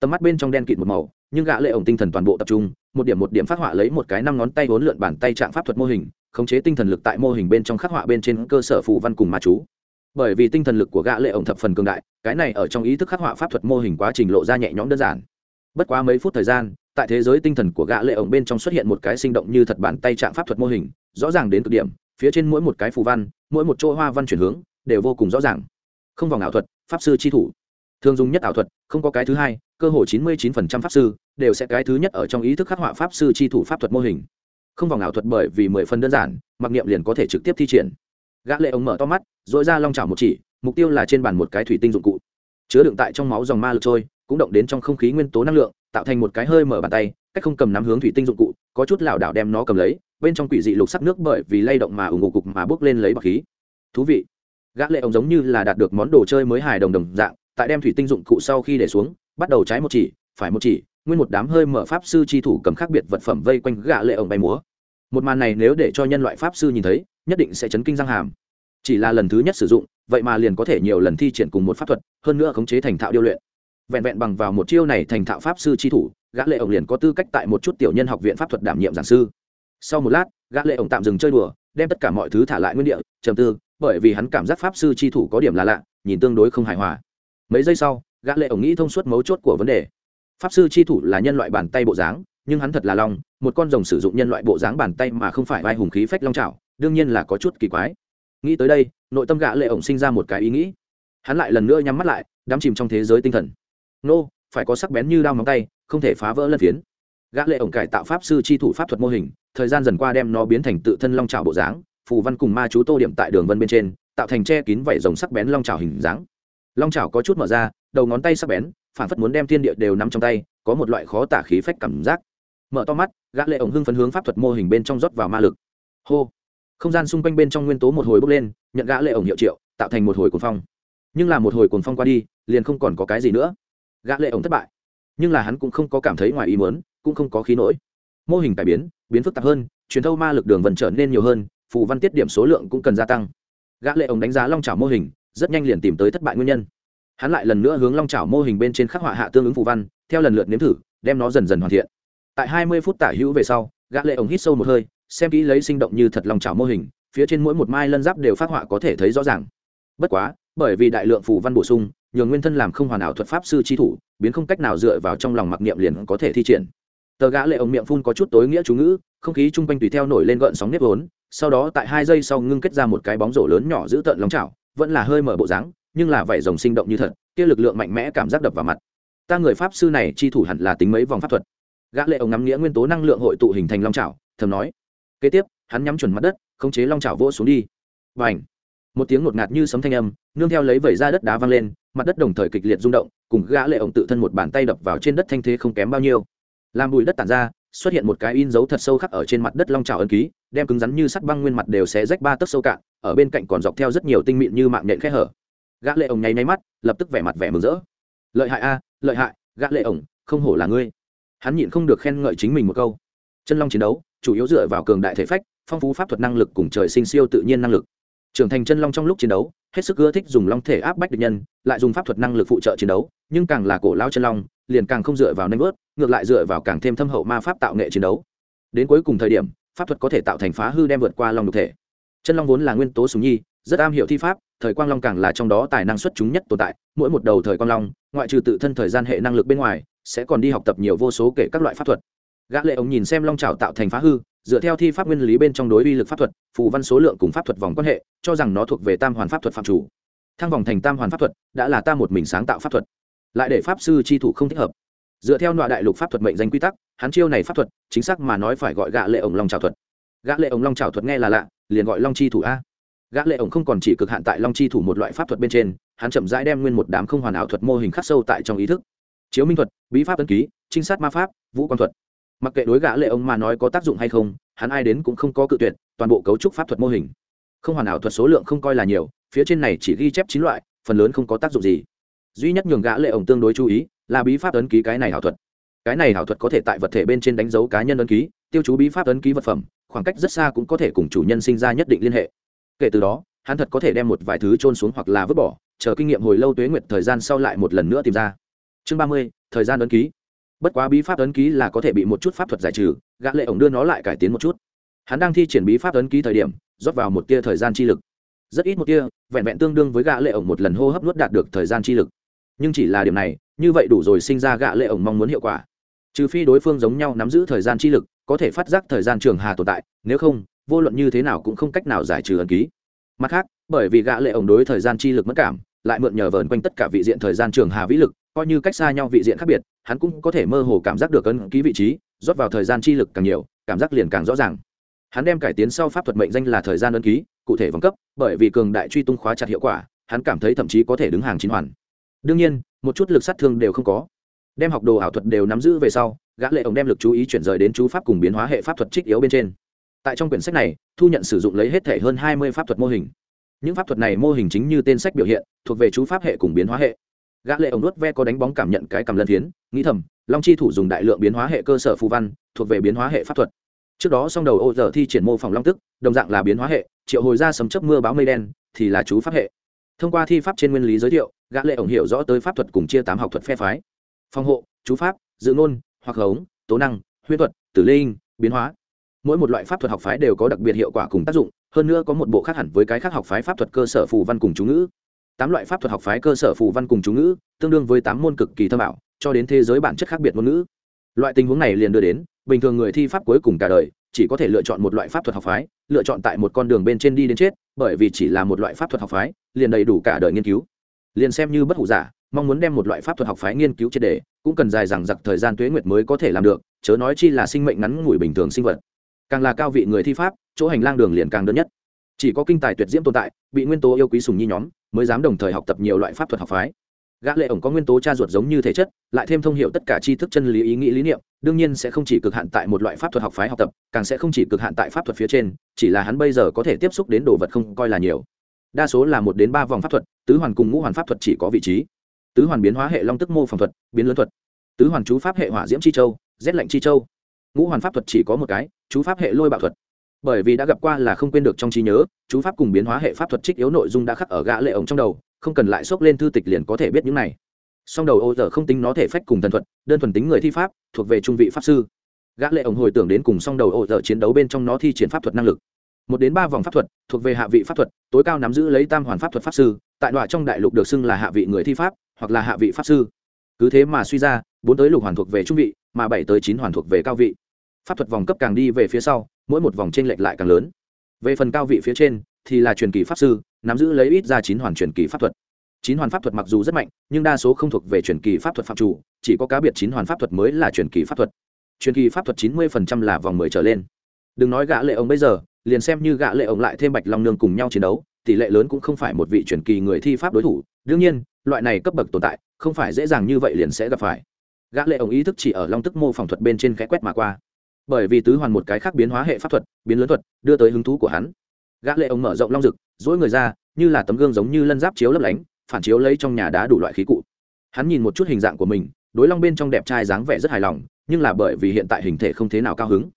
Tầm mắt bên trong đen kịt một màu, nhưng gã lệ ổng tinh thần toàn bộ tập trung, một điểm một điểm phát họa lấy một cái năm ngón tay vốn lượn bàn tay trạng pháp thuật mô hình, khống chế tinh thần lực tại mô hình bên trong khắc họa bên trên cơ sở phù văn cùng ma chú bởi vì tinh thần lực của gã lệ ổng thập phần cường đại, cái này ở trong ý thức khắc họa pháp thuật mô hình quá trình lộ ra nhẹ nhõm đơn giản. Bất quá mấy phút thời gian, tại thế giới tinh thần của gã lệ ổng bên trong xuất hiện một cái sinh động như thật bàn tay trạng pháp thuật mô hình, rõ ràng đến cực điểm, phía trên mỗi một cái phù văn, mỗi một chỗ hoa văn chuyển hướng, đều vô cùng rõ ràng. Không vòng ảo thuật, pháp sư chi thủ. Thường dùng nhất ảo thuật, không có cái thứ hai, cơ hội chín mươi 99% pháp sư, đều sẽ cái thứ nhất ở trong ý thức khắc họa pháp sư chi thủ pháp thuật mô hình. Không vòng ảo thuật bởi vì mười phần đơn giản, mặc niệm liền có thể trực tiếp thi triển gã lệ ống mở to mắt dội ra long chảo một chỉ, mục tiêu là trên bàn một cái thủy tinh dụng cụ. Chứa đựng tại trong máu dòng ma lực trôi, cũng động đến trong không khí nguyên tố năng lượng, tạo thành một cái hơi mở bàn tay, cách không cầm nắm hướng thủy tinh dụng cụ, có chút lảo đảo đem nó cầm lấy, bên trong quỷ dị lục sắc nước bởi vì lay động mà ủng ngục cục mà bước lên lấy bọc khí. Thú vị. Gã lệ ống giống như là đạt được món đồ chơi mới hài đồng đồng dạng, tại đem thủy tinh dụng cụ sau khi để xuống, bắt đầu trái một chỉ, phải một chỉ, nguyên một đám hơi mở pháp sư chi thủ cầm khác biệt vật phẩm vây quanh gã lệ ống bay múa một màn này nếu để cho nhân loại pháp sư nhìn thấy, nhất định sẽ chấn kinh răng hàm. Chỉ là lần thứ nhất sử dụng, vậy mà liền có thể nhiều lần thi triển cùng một pháp thuật, hơn nữa khống chế thành thạo điêu luyện. Vẹn vẹn bằng vào một chiêu này thành thạo pháp sư chi thủ, gã lệ ổng liền có tư cách tại một chút tiểu nhân học viện pháp thuật đảm nhiệm giảng sư. Sau một lát, gã lệ ổng tạm dừng chơi đùa, đem tất cả mọi thứ thả lại nguyên địa, trầm tư, bởi vì hắn cảm giác pháp sư chi thủ có điểm là lạ, nhìn tương đối không hài hòa. Mấy giây sau, gã lệ ổng nghĩ thông suốt mấu chốt của vấn đề. Pháp sư chi thủ là nhân loại bàn tay bộ dáng, nhưng hắn thật là lòng một con rồng sử dụng nhân loại bộ dáng bàn tay mà không phải vai hùng khí phách long trào đương nhiên là có chút kỳ quái. Nghĩ tới đây, nội tâm gã lệ ổng sinh ra một cái ý nghĩ. Hắn lại lần nữa nhắm mắt lại, đắm chìm trong thế giới tinh thần. Nô, phải có sắc bén như đao móng tay, không thể phá vỡ lân phiến. Gã lệ ổng cải tạo pháp sư chi thủ pháp thuật mô hình, thời gian dần qua đem nó biến thành tự thân long trào bộ dáng, phù văn cùng ma chú tô điểm tại đường vân bên trên, tạo thành che kín vảy rồng sắc bén long trào hình dáng. Long trào có chút mở ra, đầu ngón tay sắc bén, phản phất muốn đem thiên địa đều nắm trong tay, có một loại khó tả khí phách cảm giác mở to mắt, gã lệ ổng hưng phấn hướng pháp thuật mô hình bên trong rót vào ma lực. Hô! Không gian xung quanh bên trong nguyên tố một hồi bốc lên, nhận gã lệ ổng hiệu triệu, tạo thành một hồi cuồng phong. Nhưng là một hồi cuồng phong qua đi, liền không còn có cái gì nữa. Gã lệ ổng thất bại. Nhưng là hắn cũng không có cảm thấy ngoài ý muốn, cũng không có khí nổi mô hình cải biến biến phức tạp hơn, truyền thâu ma lực đường vận trở nên nhiều hơn, phù văn tiết điểm số lượng cũng cần gia tăng. Gã lệ ổng đánh giá long chảo mô hình, rất nhanh liền tìm tới thất bại nguyên nhân. Hắn lại lần nữa hướng long chảo mô hình bên trên khắc họa hạ tương ứng phù văn, theo lần lượt nếm thử, đem nó dần dần hoàn thiện tại hai mươi phút tả hữu về sau, gã lệ ổng hít sâu một hơi, xem kỹ lấy sinh động như thật lòng chảo mô hình, phía trên mỗi một mai lân giáp đều phát họa có thể thấy rõ ràng. Bất quá, bởi vì đại lượng phù văn bổ sung nhường nguyên thân làm không hoàn ảo thuật pháp sư chi thủ, biến không cách nào dựa vào trong lòng mặc niệm liền có thể thi triển. Tờ gã lệ ổng miệng phun có chút tối nghĩa chú ngữ, không khí chung quanh tùy theo nổi lên gợn sóng nếp vốn, sau đó tại hai giây sau ngưng kết ra một cái bóng rổ lớn nhỏ giữ tợn lòng chảo, vẫn là hơi mở bộ dáng, nhưng là vảy rồng sinh động như thật, kia lực lượng mạnh mẽ cảm giác đập vào mặt. Ta người pháp sư này chi thủ hẳn là tính mấy vòng pháp thuật gã lệ ông ngắm nghĩa nguyên tố năng lượng hội tụ hình thành long chảo, thầm nói. Kế tiếp, hắn nhắm chuẩn mặt đất, khống chế long chảo vỗ xuống đi. Và ảnh một tiếng ngột ngạt như sấm thanh âm, nương theo lấy vẩy ra đất đá văng lên, mặt đất đồng thời kịch liệt rung động, cùng gã lệ ông tự thân một bàn tay đập vào trên đất thanh thế không kém bao nhiêu. Làm bụi đất tản ra, xuất hiện một cái in dấu thật sâu khắc ở trên mặt đất long trào ấn ký, đem cứng rắn như sắt băng nguyên mặt đều xé rách ba tấc sâu cạn, ở bên cạnh còn dọc theo rất nhiều tinh mịn như mạng nhện khe hở. Gã lệ ổng nháy nháy mắt, lập tức vẻ mặt vẻ mừng rỡ. Lợi hại a, lợi hại, gã lệ ổng, không hổ là ngươi hắn nhịn không được khen ngợi chính mình một câu. Chân long chiến đấu, chủ yếu dựa vào cường đại thể phách, phong phú pháp thuật năng lực cùng trời sinh siêu tự nhiên năng lực. Trưởng thành chân long trong lúc chiến đấu, hết sức ưa thích dùng long thể áp bách địch nhân, lại dùng pháp thuật năng lực phụ trợ chiến đấu, nhưng càng là cổ lao chân long, liền càng không dựa vào nanh vớt, ngược lại dựa vào càng thêm thâm hậu ma pháp tạo nghệ chiến đấu. Đến cuối cùng thời điểm, pháp thuật có thể tạo thành phá hư đem vượt qua long đục thể. Chân long vốn là nguyên tố súng nhi, rất am hiểu thi pháp thời quang long càng là trong đó tài năng xuất chúng nhất tồn tại, mỗi một đầu thời quang long, ngoại trừ tự thân thời gian hệ năng lực bên ngoài, sẽ còn đi học tập nhiều vô số kể các loại pháp thuật. Gã lệ ống nhìn xem long trào tạo thành phá hư, dựa theo thi pháp nguyên lý bên trong đối uy lực pháp thuật, phù văn số lượng cùng pháp thuật vòng quan hệ, cho rằng nó thuộc về tam hoàn pháp thuật phạm chủ. Thăng vòng thành tam hoàn pháp thuật, đã là ta một mình sáng tạo pháp thuật. Lại để pháp sư chi thủ không thích hợp. Dựa theo nội đại lục pháp thuật mệnh danh quy tắc, hắn chiêu này pháp thuật, chính xác mà nói phải gọi gã lệ ống long trào thuật. Gã lệ ống long trào thuật nghe là lạ, liền gọi long chi thủ a gã lệ ổng không còn chỉ cực hạn tại long chi thủ một loại pháp thuật bên trên, hắn chậm rãi đem nguyên một đám không hoàn ảo thuật mô hình khắc sâu tại trong ý thức. Chiếu minh thuật, bí pháp tân ký, trinh sát ma pháp, vũ quan thuật. Mặc kệ đối gã lệ ông mà nói có tác dụng hay không, hắn ai đến cũng không có cự tuyệt, toàn bộ cấu trúc pháp thuật mô hình. Không hoàn ảo thuật số lượng không coi là nhiều, phía trên này chỉ ghi chép chín loại, phần lớn không có tác dụng gì. Duy nhất nhường gã lệ ông tương đối chú ý, là bí pháp ấn ký cái này ảo thuật. Cái này ảo thuật có thể tại vật thể bên trên đánh dấu cá nhân ấn ký, tiêu chú bí pháp ấn ký vật phẩm, khoảng cách rất xa cũng có thể cùng chủ nhân sinh ra nhất định liên hệ kể từ đó, hắn thật có thể đem một vài thứ trôn xuống hoặc là vứt bỏ, chờ kinh nghiệm hồi lâu tuế nguyệt thời gian sau lại một lần nữa tìm ra. Chương ba mươi, thời gian ấn ký. Bất quá bí pháp ấn ký là có thể bị một chút pháp thuật giải trừ, gã lệ ổng đưa nó lại cải tiến một chút. Hắn đang thi triển bí pháp ấn ký thời điểm, rót vào một tia thời gian chi lực. Rất ít một tia, vẹn vẹn tương đương với gã lệ ổng một lần hô hấp nuốt đạt được thời gian chi lực. Nhưng chỉ là điểm này, như vậy đủ rồi sinh ra gã lệ ổng mong muốn hiệu quả. Trừ phi đối phương giống nhau nắm giữ thời gian chi lực, có thể phát giác thời gian trường hà tồn tại, nếu không vô luận như thế nào cũng không cách nào giải trừ ấn ký. Mặt khác, bởi vì gã lệ ổng đối thời gian chi lực mất cảm, lại mượn nhờ vờn quanh tất cả vị diện thời gian trường hà vĩ lực, coi như cách xa nhau vị diện khác biệt, hắn cũng có thể mơ hồ cảm giác được ấn ký vị trí, rót vào thời gian chi lực càng nhiều, cảm giác liền càng rõ ràng. Hắn đem cải tiến sau pháp thuật mệnh danh là thời gian ấn ký, cụ thể vòng cấp, bởi vì cường đại truy tung khóa chặt hiệu quả, hắn cảm thấy thậm chí có thể đứng hàng chín hoàn. Đương nhiên, một chút lực sát thương đều không có. Đem học đồ ảo thuật đều nắm giữ về sau, gã lệ ổng đem lực chú ý chuyển rời đến chú pháp cùng biến hóa hệ pháp thuật trích yếu bên trên tại trong quyển sách này, thu nhận sử dụng lấy hết thể hơn hai mươi pháp thuật mô hình. Những pháp thuật này mô hình chính như tên sách biểu hiện, thuộc về chú pháp hệ cùng biến hóa hệ. Gã lệ ổng nuốt ve có đánh bóng cảm nhận cái cầm lân thiến, nghĩ thầm, long chi thủ dùng đại lượng biến hóa hệ cơ sở phù văn, thuộc về biến hóa hệ pháp thuật. Trước đó song đầu ô giờ thi triển mô phỏng long tức, đồng dạng là biến hóa hệ, triệu hồi ra sấm chớp mưa báo mây đen, thì là chú pháp hệ. Thông qua thi pháp trên nguyên lý giới thiệu, gã lệ ổng hiểu rõ tới pháp thuật cùng chia tám học thuật phe phái. Phòng hộ, chú pháp, dự ngôn, hoặc hống, tố năng, huyễn thuật, tử linh, biến hóa mỗi một loại pháp thuật học phái đều có đặc biệt hiệu quả cùng tác dụng, hơn nữa có một bộ khác hẳn với cái khác học phái pháp thuật cơ sở phù văn cùng chú ngữ. Tám loại pháp thuật học phái cơ sở phù văn cùng chú ngữ, tương đương với tám môn cực kỳ thâm ảo, cho đến thế giới bản chất khác biệt ngôn ngữ. Loại tình huống này liền đưa đến, bình thường người thi pháp cuối cùng cả đời, chỉ có thể lựa chọn một loại pháp thuật học phái, lựa chọn tại một con đường bên trên đi đến chết, bởi vì chỉ là một loại pháp thuật học phái, liền đầy đủ cả đời nghiên cứu. Liền xem như bất hủ giả, mong muốn đem một loại pháp thuật học phái nghiên cứu triệt đề cũng cần dài dằng dặc thời gian tuế nguyệt mới có thể làm được, chớ nói chi là sinh mệnh ngắn ngủi bình thường sinh vật càng là cao vị người thi pháp, chỗ hành lang đường liền càng đơn nhất. Chỉ có kinh tài tuyệt diễm tồn tại, bị nguyên tố yêu quý sùng nhi nhóm, mới dám đồng thời học tập nhiều loại pháp thuật học phái. Gã lệ ổng có nguyên tố cha ruột giống như thể chất, lại thêm thông hiểu tất cả tri thức chân lý ý nghĩ lý niệm, đương nhiên sẽ không chỉ cực hạn tại một loại pháp thuật học phái học tập, càng sẽ không chỉ cực hạn tại pháp thuật phía trên, chỉ là hắn bây giờ có thể tiếp xúc đến đồ vật không coi là nhiều. Đa số là một đến ba vòng pháp thuật, tứ hoàn cùng ngũ hoàn pháp thuật chỉ có vị trí. Tứ hoàn biến hóa hệ long tức mô phòng thuật, biến lớn thuật. Tứ hoàn chú pháp hệ hỏa diễm chi châu rét lạnh chi châu ngũ hoàn pháp thuật chỉ có một cái, chú pháp hệ lôi bạo thuật. Bởi vì đã gặp qua là không quên được trong trí nhớ, chú pháp cùng biến hóa hệ pháp thuật trích yếu nội dung đã khắc ở gã lệ ổng trong đầu, không cần lại xốc lên thư tịch liền có thể biết những này. Song đầu ô giờ không tính nó thể phách cùng thần thuật, đơn thuần tính người thi pháp, thuộc về trung vị pháp sư. Gã lệ ổng hồi tưởng đến cùng song đầu ô giờ chiến đấu bên trong nó thi triển pháp thuật năng lực. Một đến ba vòng pháp thuật, thuộc về hạ vị pháp thuật, tối cao nắm giữ lấy tam hoàn pháp thuật pháp sư, tại đoạn trong đại lục được xưng là hạ vị người thi pháp, hoặc là hạ vị pháp sư cứ thế mà suy ra, bốn tới lục hoàn thuộc về trung vị, mà bảy tới chín hoàn thuộc về cao vị. Pháp thuật vòng cấp càng đi về phía sau, mỗi một vòng t r ê n lệch lại càng lớn. Về phần cao vị phía trên, thì là truyền kỳ pháp sư, nắm giữ lấy ít ra chín hoàn truyền kỳ pháp thuật. Chín hoàn pháp thuật mặc dù rất mạnh, nhưng đa số không thuộc về truyền kỳ pháp thuật phạm chủ, chỉ có cá biệt chín hoàn pháp thuật mới là truyền kỳ pháp thuật. Truyền kỳ pháp thuật chín mươi phần trăm là vòng mười trở lên. Đừng nói gã lệ ông bây giờ, liền xem như gã lệ ông lại thêm bạch long nương cùng nhau chiến đấu, tỷ lệ lớn cũng không phải một vị truyền kỳ người thi pháp đối thủ đương nhiên, loại này cấp bậc tồn tại, không phải dễ dàng như vậy liền sẽ gặp phải. Gã lệ ông ý thức chỉ ở long tức mô phỏng thuật bên trên khẽ quét mà qua. Bởi vì tứ hoàn một cái khác biến hóa hệ pháp thuật, biến lớn thuật, đưa tới hứng thú của hắn. Gã lệ ông mở rộng long rực dỗi người ra, như là tấm gương giống như lân giáp chiếu lấp lánh, phản chiếu lấy trong nhà đá đủ loại khí cụ. Hắn nhìn một chút hình dạng của mình, đối long bên trong đẹp trai dáng vẻ rất hài lòng, nhưng là bởi vì hiện tại hình thể không thế nào cao hứng.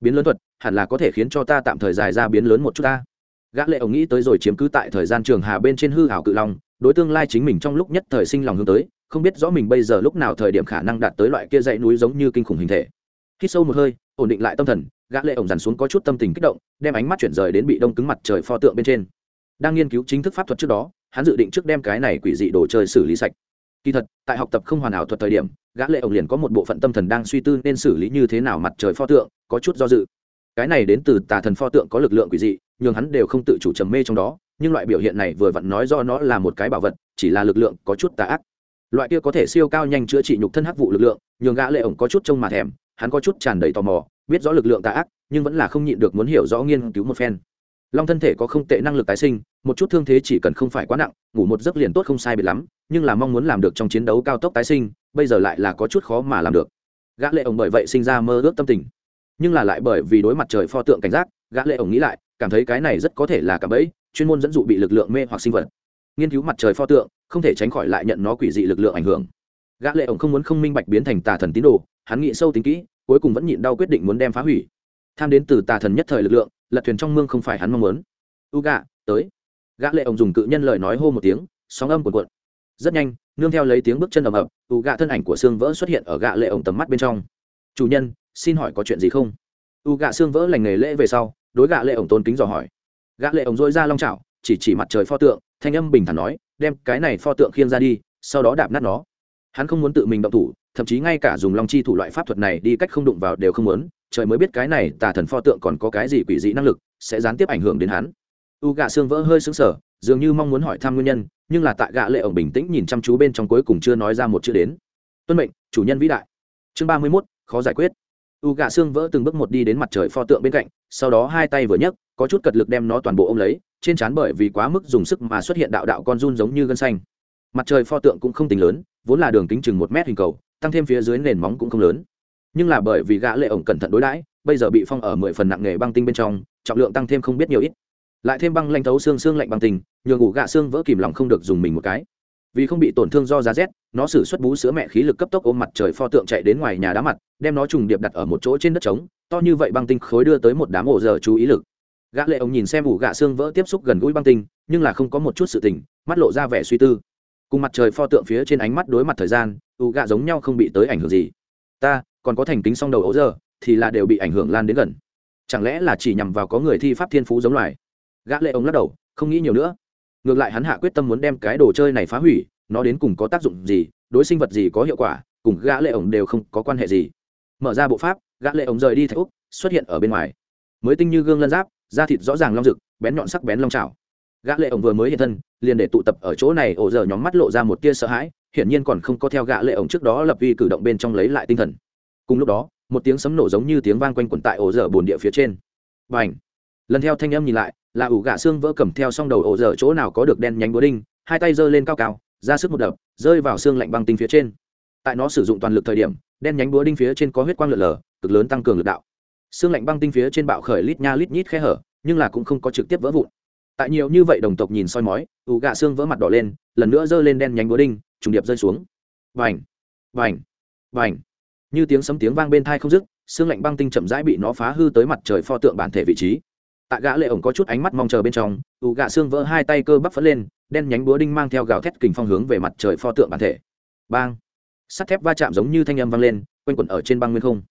Biến lớn thuật, hẳn là có thể khiến cho ta tạm thời dài ra biến lớn một chút ta. Gã lệ ông nghĩ tới rồi chiếm cứ tại thời gian trường hà bên trên hư hảo cự long đối tương lai chính mình trong lúc nhất thời sinh lòng hướng tới, không biết rõ mình bây giờ lúc nào thời điểm khả năng đạt tới loại kia dãy núi giống như kinh khủng hình thể. Khi sâu một hơi, ổn định lại tâm thần, gã lệ ổng dàn xuống có chút tâm tình kích động, đem ánh mắt chuyển rời đến bị đông cứng mặt trời pho tượng bên trên. Đang nghiên cứu chính thức pháp thuật trước đó, hắn dự định trước đem cái này quỷ dị đồ chơi xử lý sạch. Kỳ thật, tại học tập không hoàn ảo thuật thời điểm, gã lệ ổng liền có một bộ phận tâm thần đang suy tư nên xử lý như thế nào mặt trời pho tượng, có chút do dự cái này đến từ tà thần pho tượng có lực lượng quỷ dị nhưng hắn đều không tự chủ trầm mê trong đó, nhưng loại biểu hiện này vừa vặn nói do nó là một cái bảo vật, chỉ là lực lượng có chút tà ác. Loại kia có thể siêu cao nhanh chữa trị nhục thân hắc vụ lực lượng, nhường gã lệ ổng có chút trông mà thèm, hắn có chút tràn đầy tò mò, biết rõ lực lượng tà ác, nhưng vẫn là không nhịn được muốn hiểu rõ nghiên cứu một phen. Long thân thể có không tệ năng lực tái sinh, một chút thương thế chỉ cần không phải quá nặng, ngủ một giấc liền tốt không sai biệt lắm, nhưng là mong muốn làm được trong chiến đấu cao tốc tái sinh, bây giờ lại là có chút khó mà làm được. Gã lệ ổng bởi vậy sinh ra mơ ước tâm tình nhưng là lại bởi vì đối mặt trời pho tượng cảnh giác, gã lệ ổng nghĩ lại, cảm thấy cái này rất có thể là cả bẫy, chuyên môn dẫn dụ bị lực lượng mê hoặc sinh vật. Nghiên cứu mặt trời pho tượng, không thể tránh khỏi lại nhận nó quỷ dị lực lượng ảnh hưởng. Gã lệ ổng không muốn không minh bạch biến thành tà thần tín đồ, hắn nghĩ sâu tính kỹ, cuối cùng vẫn nhịn đau quyết định muốn đem phá hủy. Tham đến từ tà thần nhất thời lực lượng, lật thuyền trong mương không phải hắn mong muốn. U gạ tới. Gã lệ ổng dùng cự nhân lời nói hô một tiếng, sóng âm cuộn cuộn. Rất nhanh, nương theo lấy tiếng bước chân ầm ầm u gạ thân ảnh của xương vỡ xuất hiện ở gã lệ ổng tầm mắt bên trong. Chủ nhân xin hỏi có chuyện gì không? U gạ xương vỡ lành nghề lễ về sau, đối gạ lệ ổng tôn kính dò hỏi. Gạ lệ ổng dội ra long chảo, chỉ chỉ mặt trời pho tượng, thanh âm bình thản nói, đem cái này pho tượng khiêng ra đi, sau đó đạp nát nó. Hắn không muốn tự mình động thủ, thậm chí ngay cả dùng long chi thủ loại pháp thuật này đi cách không đụng vào đều không muốn, trời mới biết cái này tà thần pho tượng còn có cái gì quỷ dị năng lực, sẽ gián tiếp ảnh hưởng đến hắn. U gạ xương vỡ hơi sững sờ, dường như mong muốn hỏi thăm nguyên nhân, nhưng là tại gạ lệ ổng bình tĩnh nhìn chăm chú bên trong cuối cùng chưa nói ra một chữ đến. Tuân mệnh, chủ nhân vĩ đại. Chương ba mươi mốt, khó giải quyết u gạ xương vỡ từng bước một đi đến mặt trời pho tượng bên cạnh, sau đó hai tay vừa nhấc, có chút cật lực đem nó toàn bộ ôm lấy, trên trán bởi vì quá mức dùng sức mà xuất hiện đạo đạo con run giống như gân xanh. Mặt trời pho tượng cũng không tính lớn, vốn là đường kính chừng một mét hình cầu, tăng thêm phía dưới nền móng cũng không lớn. Nhưng là bởi vì gã lệ ổng cẩn thận đối đãi, bây giờ bị phong ở mười phần nặng nghề băng tinh bên trong, trọng lượng tăng thêm không biết nhiều ít. Lại thêm băng lanh thấu xương xương lạnh băng tinh nhường ngủ gạ xương vỡ kìm lòng không được dùng mình một cái vì không bị tổn thương do giá rét nó xử xuất bú sữa mẹ khí lực cấp tốc ôm mặt trời pho tượng chạy đến ngoài nhà đá mặt đem nó trùng điệp đặt ở một chỗ trên đất trống to như vậy băng tinh khối đưa tới một đám ổ giờ chú ý lực. Gã lệ ông nhìn xem ủ gạ xương vỡ tiếp xúc gần gũi băng tinh nhưng là không có một chút sự tỉnh, mắt lộ ra vẻ suy tư. Cùng mặt trời pho tượng phía trên ánh mắt đối mặt thời gian ủ gạ giống nhau không bị tới ảnh hưởng gì. Ta còn có thành kính song đầu ổ giờ thì là đều bị ảnh hưởng lan đến gần. Chẳng lẽ là chỉ nhằm vào có người thi pháp thiên phú giống loài? Gã lệ ông lắc đầu không nghĩ nhiều nữa ngược lại hắn hạ quyết tâm muốn đem cái đồ chơi này phá hủy, nó đến cùng có tác dụng gì, đối sinh vật gì có hiệu quả, cùng gã lệ ổng đều không có quan hệ gì. Mở ra bộ pháp, gã lệ ổng rời đi thạch úc xuất hiện ở bên ngoài. Mới tinh như gương lân giáp, da thịt rõ ràng long rực, bén nhọn sắc bén long trào gã lệ ổng vừa mới hiện thân, liền để tụ tập ở chỗ này, ổ giờ nhóm mắt lộ ra một tia sợ hãi, hiển nhiên còn không có theo gã lệ ổng trước đó lập vi cử động bên trong lấy lại tinh thần. Cùng lúc đó, một tiếng sấm nổ giống như tiếng vang quanh quẩn tại ổ dở bồn địa phía trên. Bành lần theo thanh âm nhìn lại, là ủ gạ xương vỡ cầm theo s đầu ổ dở chỗ nào có được đen nhánh búa đinh, hai tay giơ lên cao cao, ra sức một đập, rơi vào xương lạnh băng tinh phía trên. Tại nó sử dụng toàn lực thời điểm, đen nhánh búa đinh phía trên có huyết quang lượn lờ, cực lớn tăng cường lực đạo. Xương lạnh băng tinh phía trên bạo khởi lít nha lít nhít khe hở, nhưng là cũng không có trực tiếp vỡ vụn. Tại nhiều như vậy đồng tộc nhìn soi mói, ủ gạ xương vỡ mặt đỏ lên, lần nữa giơ lên đen nhánh búa đinh, trùng điệp rơi xuống. Vành vành vành như tiếng sấm tiếng vang bên thai không dứt, xương lạnh băng tinh chậm rãi bị nó phá hư tới mặt trời pho tượng bản thể vị trí tạ gã lệ ổng có chút ánh mắt mong chờ bên trong u gạ xương vỡ hai tay cơ bắp phất lên, đen nhánh búa đinh mang theo gào thét kình phong hướng về mặt trời pho tượng bản thể. Bang! Sắt thép va chạm giống như thanh âm vang lên, quanh quẩn ở trên băng nguyên không.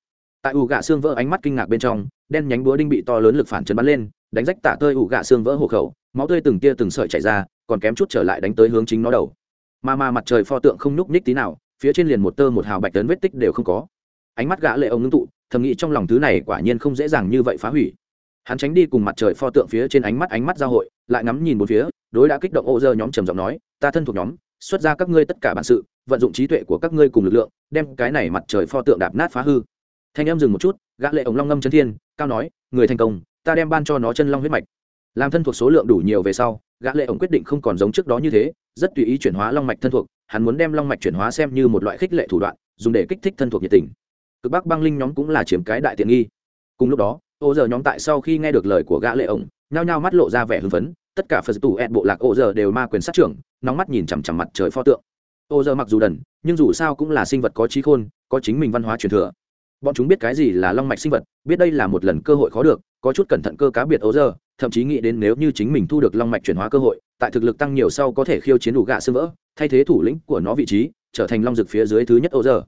Tại u gạ xương vỡ ánh mắt kinh ngạc bên trong, đen nhánh búa đinh bị to lớn lực phản chấn bắn lên, đánh rách tạ tơi u gạ xương vỡ hộ khẩu, máu tươi từng tia từng sợi chảy ra, còn kém chút trở lại đánh tới hướng chính nó đầu. Mà mà mặt trời pho tượng không nhúc nhích tí nào, phía trên liền một tơ một hào bạch tấn vết tích đều không có. Ánh mắt gã lệ ông ngưng tụ, thầm nghĩ trong lòng thứ này quả nhiên không dễ dàng như vậy phá hủy hắn tránh đi cùng mặt trời pho tượng phía trên ánh mắt ánh mắt giao hội, lại ngắm nhìn một phía, đối đã kích động ô dơ nhóm trầm giọng nói, ta thân thuộc nhóm, xuất ra các ngươi tất cả bản sự, vận dụng trí tuệ của các ngươi cùng lực lượng, đem cái này mặt trời pho tượng đạp nát phá hư. Thanh em dừng một chút, gã lệ ống long ngâm chân thiên, cao nói, người thành công, ta đem ban cho nó chân long huyết mạch. Làm thân thuộc số lượng đủ nhiều về sau, gã lệ ống quyết định không còn giống trước đó như thế, rất tùy ý chuyển hóa long mạch thân thuộc, hắn muốn đem long mạch chuyển hóa xem như một loại khích lệ thủ đoạn, dùng để kích thích thân thuộc nhiệt tình. Cực bắc băng linh nhóm cũng là chiếm cái đại tiện nghi. Cùng lúc đó ô giờ nhóm tại sau khi nghe được lời của gã lệ ổng, nhao nhao mắt lộ ra vẻ hưng phấn, tất cả phật tù ẹn bộ lạc ô giờ đều ma quyền sát trưởng, nóng mắt nhìn chằm chằm mặt trời pho tượng. Ô giờ mặc dù đần, nhưng dù sao cũng là sinh vật có trí khôn, có chính mình văn hóa truyền thừa. Bọn chúng biết cái gì là long mạch sinh vật, biết đây là một lần cơ hội khó được, có chút cẩn thận cơ cá biệt ô giờ thậm chí nghĩ đến nếu như chính mình thu được long mạch chuyển hóa cơ hội, tại thực lực tăng nhiều sau có thể khiêu chiến đủ gạ sơ vỡ, thay thế thủ lĩnh của nó vị trí, trở thành long rực phía dưới thứ nhất ô giờ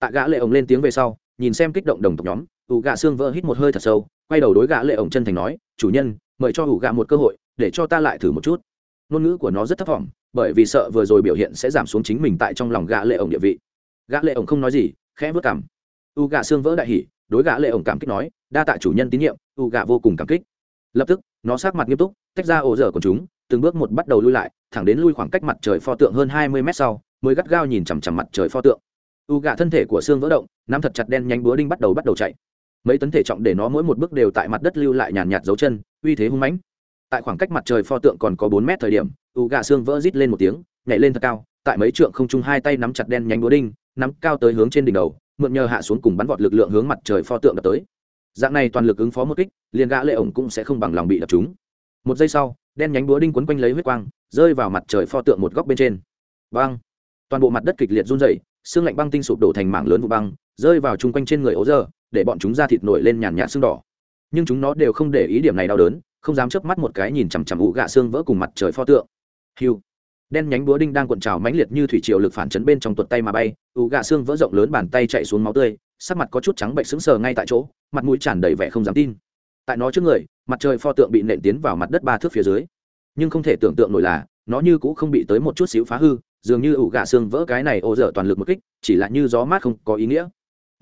tạ gã lệ ổng lên tiếng về sau, nhìn xem kích động đồng tộc nhóm ủ gạ xương vỡ hít một hơi thật sâu quay đầu đối gã lệ ổng chân thành nói, chủ nhân, mời cho ủ gạ một cơ hội, để cho ta lại thử một chút. Ngôn ngữ của nó rất thấp vọng bởi vì sợ vừa rồi biểu hiện sẽ giảm xuống chính mình tại trong lòng gã lệ ổng địa vị. Gã lệ ổng không nói gì, khẽ vớt cằm. U gạ xương vỡ đại hỉ, đối gã lệ ổng cảm kích nói, đa tạ chủ nhân tín nhiệm, u gạ vô cùng cảm kích. Lập tức, nó sát mặt nghiêm túc, tách ra ổ dở của chúng, từng bước một bắt đầu lui lại, thẳng đến lui khoảng cách mặt trời pho tượng hơn hai mươi mét sau, mới gắt gao nhìn chằm chằm mặt trời pho tượng. U gạ thân thể của xương vỡ động, nắm thật chặt đen nhanh búa đinh bắt đầu bắt đầu chạy mấy tấn thể trọng để nó mỗi một bước đều tại mặt đất lưu lại nhàn nhạt dấu chân, uy thế hung mãnh. Tại khoảng cách mặt trời pho tượng còn có bốn mét thời điểm, u gà xương vỡ rít lên một tiếng, nhảy lên thật cao, tại mấy trượng không trung hai tay nắm chặt đen nhánh búa đinh, nắm cao tới hướng trên đỉnh đầu, mượn nhờ hạ xuống cùng bắn vọt lực lượng hướng mặt trời pho tượng đập tới. Dạng này toàn lực ứng phó một kích, liền gã lệ ổng cũng sẽ không bằng lòng bị đập trúng. Một giây sau, đen nhánh búa đinh quấn quanh lấy huyết quang, rơi vào mặt trời pho tượng một góc bên trên. Băng! Toàn bộ mặt đất kịch liệt run rẩy, xương lạnh băng tinh sụp đổ thành mảng lớn vụ băng rơi vào chung quanh trên người ố giờ để bọn chúng ra thịt nổi lên nhàn nhạt xương đỏ. Nhưng chúng nó đều không để ý điểm này đau đớn, không dám chớp mắt một cái nhìn chằm chằm ụ gạ xương vỡ cùng mặt trời pho tượng. Hiu. Đen nhánh búa đinh đang cuộn trào mãnh liệt như thủy triều lực phản chấn bên trong tuột tay mà bay ụ gạ xương vỡ rộng lớn bàn tay chạy xuống máu tươi, sắc mặt có chút trắng bệnh sững sờ ngay tại chỗ, mặt mũi tràn đầy vẻ không dám tin. Tại nó trước người, mặt trời pho tượng bị nện tiến vào mặt đất ba thước phía dưới. Nhưng không thể tưởng tượng nổi là, nó như cũng không bị tới một chút xíu phá hư, dường như ủ gạ xương vỡ cái này ô dở toàn lực một kích, chỉ là như gió mát không có ý nghĩa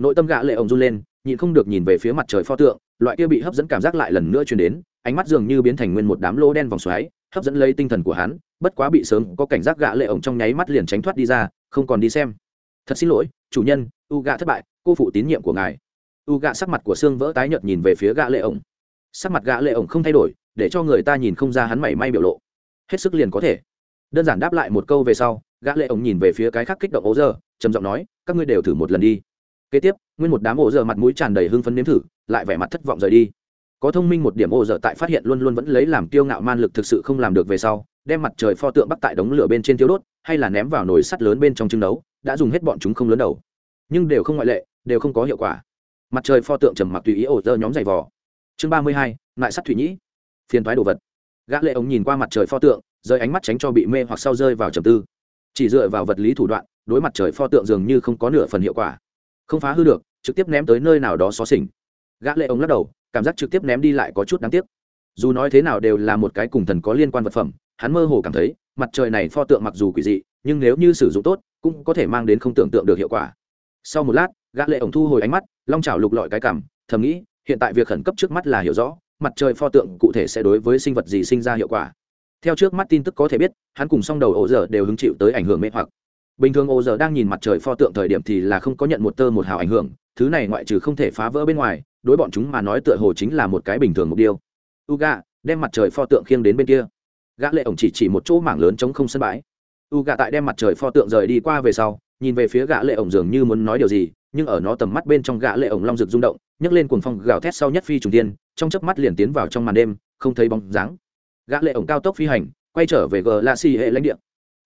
nội tâm gạ lệ ông run lên, nhịn không được nhìn về phía mặt trời pho tượng, loại kia bị hấp dẫn cảm giác lại lần nữa truyền đến, ánh mắt dường như biến thành nguyên một đám lỗ đen vòng xoáy, hấp dẫn lấy tinh thần của hắn, bất quá bị sớm có cảnh giác gạ lệ ổng trong nháy mắt liền tránh thoát đi ra, không còn đi xem. Thật xin lỗi, chủ nhân, u gạ thất bại, cô phụ tín nhiệm của ngài. U gạ sắc mặt của xương vỡ tái nhợt nhìn về phía gạ lệ ổng sắc mặt gạ lệ ổng không thay đổi, để cho người ta nhìn không ra hắn mảy may biểu lộ. Hết sức liền có thể. Đơn giản đáp lại một câu về sau, gã lệ ổng nhìn về phía cái khác kích động ố giờ trầm giọng nói, các ngươi đều thử một lần đi kế tiếp, nguyên một đám ổ dở mặt mũi tràn đầy hưng phấn nếm thử, lại vẻ mặt thất vọng rời đi. Có thông minh một điểm ổ dở tại phát hiện luôn luôn vẫn lấy làm kiêu ngạo man lực thực sự không làm được về sau, đem mặt trời pho tượng bắc tại đống lửa bên trên thiếu đốt, hay là ném vào nồi sắt lớn bên trong trưng nấu, đã dùng hết bọn chúng không lớn đầu. Nhưng đều không ngoại lệ, đều không có hiệu quả. Mặt trời pho tượng trầm mặc tùy ý ổ dơ nhóm giày vò. Chương ba mươi hai, lại sắt thủy nhĩ. Phiền thoái đồ vật. Gã lệ ống nhìn qua mặt trời pho tượng, rơi ánh mắt tránh cho bị mê hoặc sau rơi vào trầm tư. Chỉ dựa vào vật lý thủ đoạn, đối mặt trời pho tượng dường như không có nửa phần hiệu quả không phá hư được, trực tiếp ném tới nơi nào đó xó xỉnh. Gã lệ ông lắc đầu, cảm giác trực tiếp ném đi lại có chút đáng tiếc. Dù nói thế nào đều là một cái cùng thần có liên quan vật phẩm, hắn mơ hồ cảm thấy, mặt trời này pho tượng mặc dù quỷ dị, nhưng nếu như sử dụng tốt, cũng có thể mang đến không tưởng tượng được hiệu quả. Sau một lát, gã lệ ổng thu hồi ánh mắt, long chảo lục lọi cái cảm, thầm nghĩ, hiện tại việc khẩn cấp trước mắt là hiểu rõ, mặt trời pho tượng cụ thể sẽ đối với sinh vật gì sinh ra hiệu quả. Theo trước mắt tin tức có thể biết, hắn cùng song đầu ổ dở đều hứng chịu tới ảnh hưởng mê hoặc bình thường ô giờ đang nhìn mặt trời pho tượng thời điểm thì là không có nhận một tơ một hào ảnh hưởng, thứ này ngoại trừ không thể phá vỡ bên ngoài, đối bọn chúng mà nói tựa hồ chính là một cái bình thường mục tiêu. Uga, đem mặt trời pho tượng khiêng đến bên kia. Gã lệ ổng chỉ chỉ một chỗ mảng lớn chống không sân bãi. Uga tại đem mặt trời pho tượng rời đi qua về sau, nhìn về phía gã lệ ổng dường như muốn nói điều gì, nhưng ở nó tầm mắt bên trong gã lệ ổng long rực rung động, nhấc lên cuồng phong gào thét sau nhất phi trùng tiên trong chớp mắt liền tiến vào trong màn đêm, không thấy bóng dáng. Gã lệ ổng cao tốc phi hành, quay trở về gờ la si hệ lãnh địa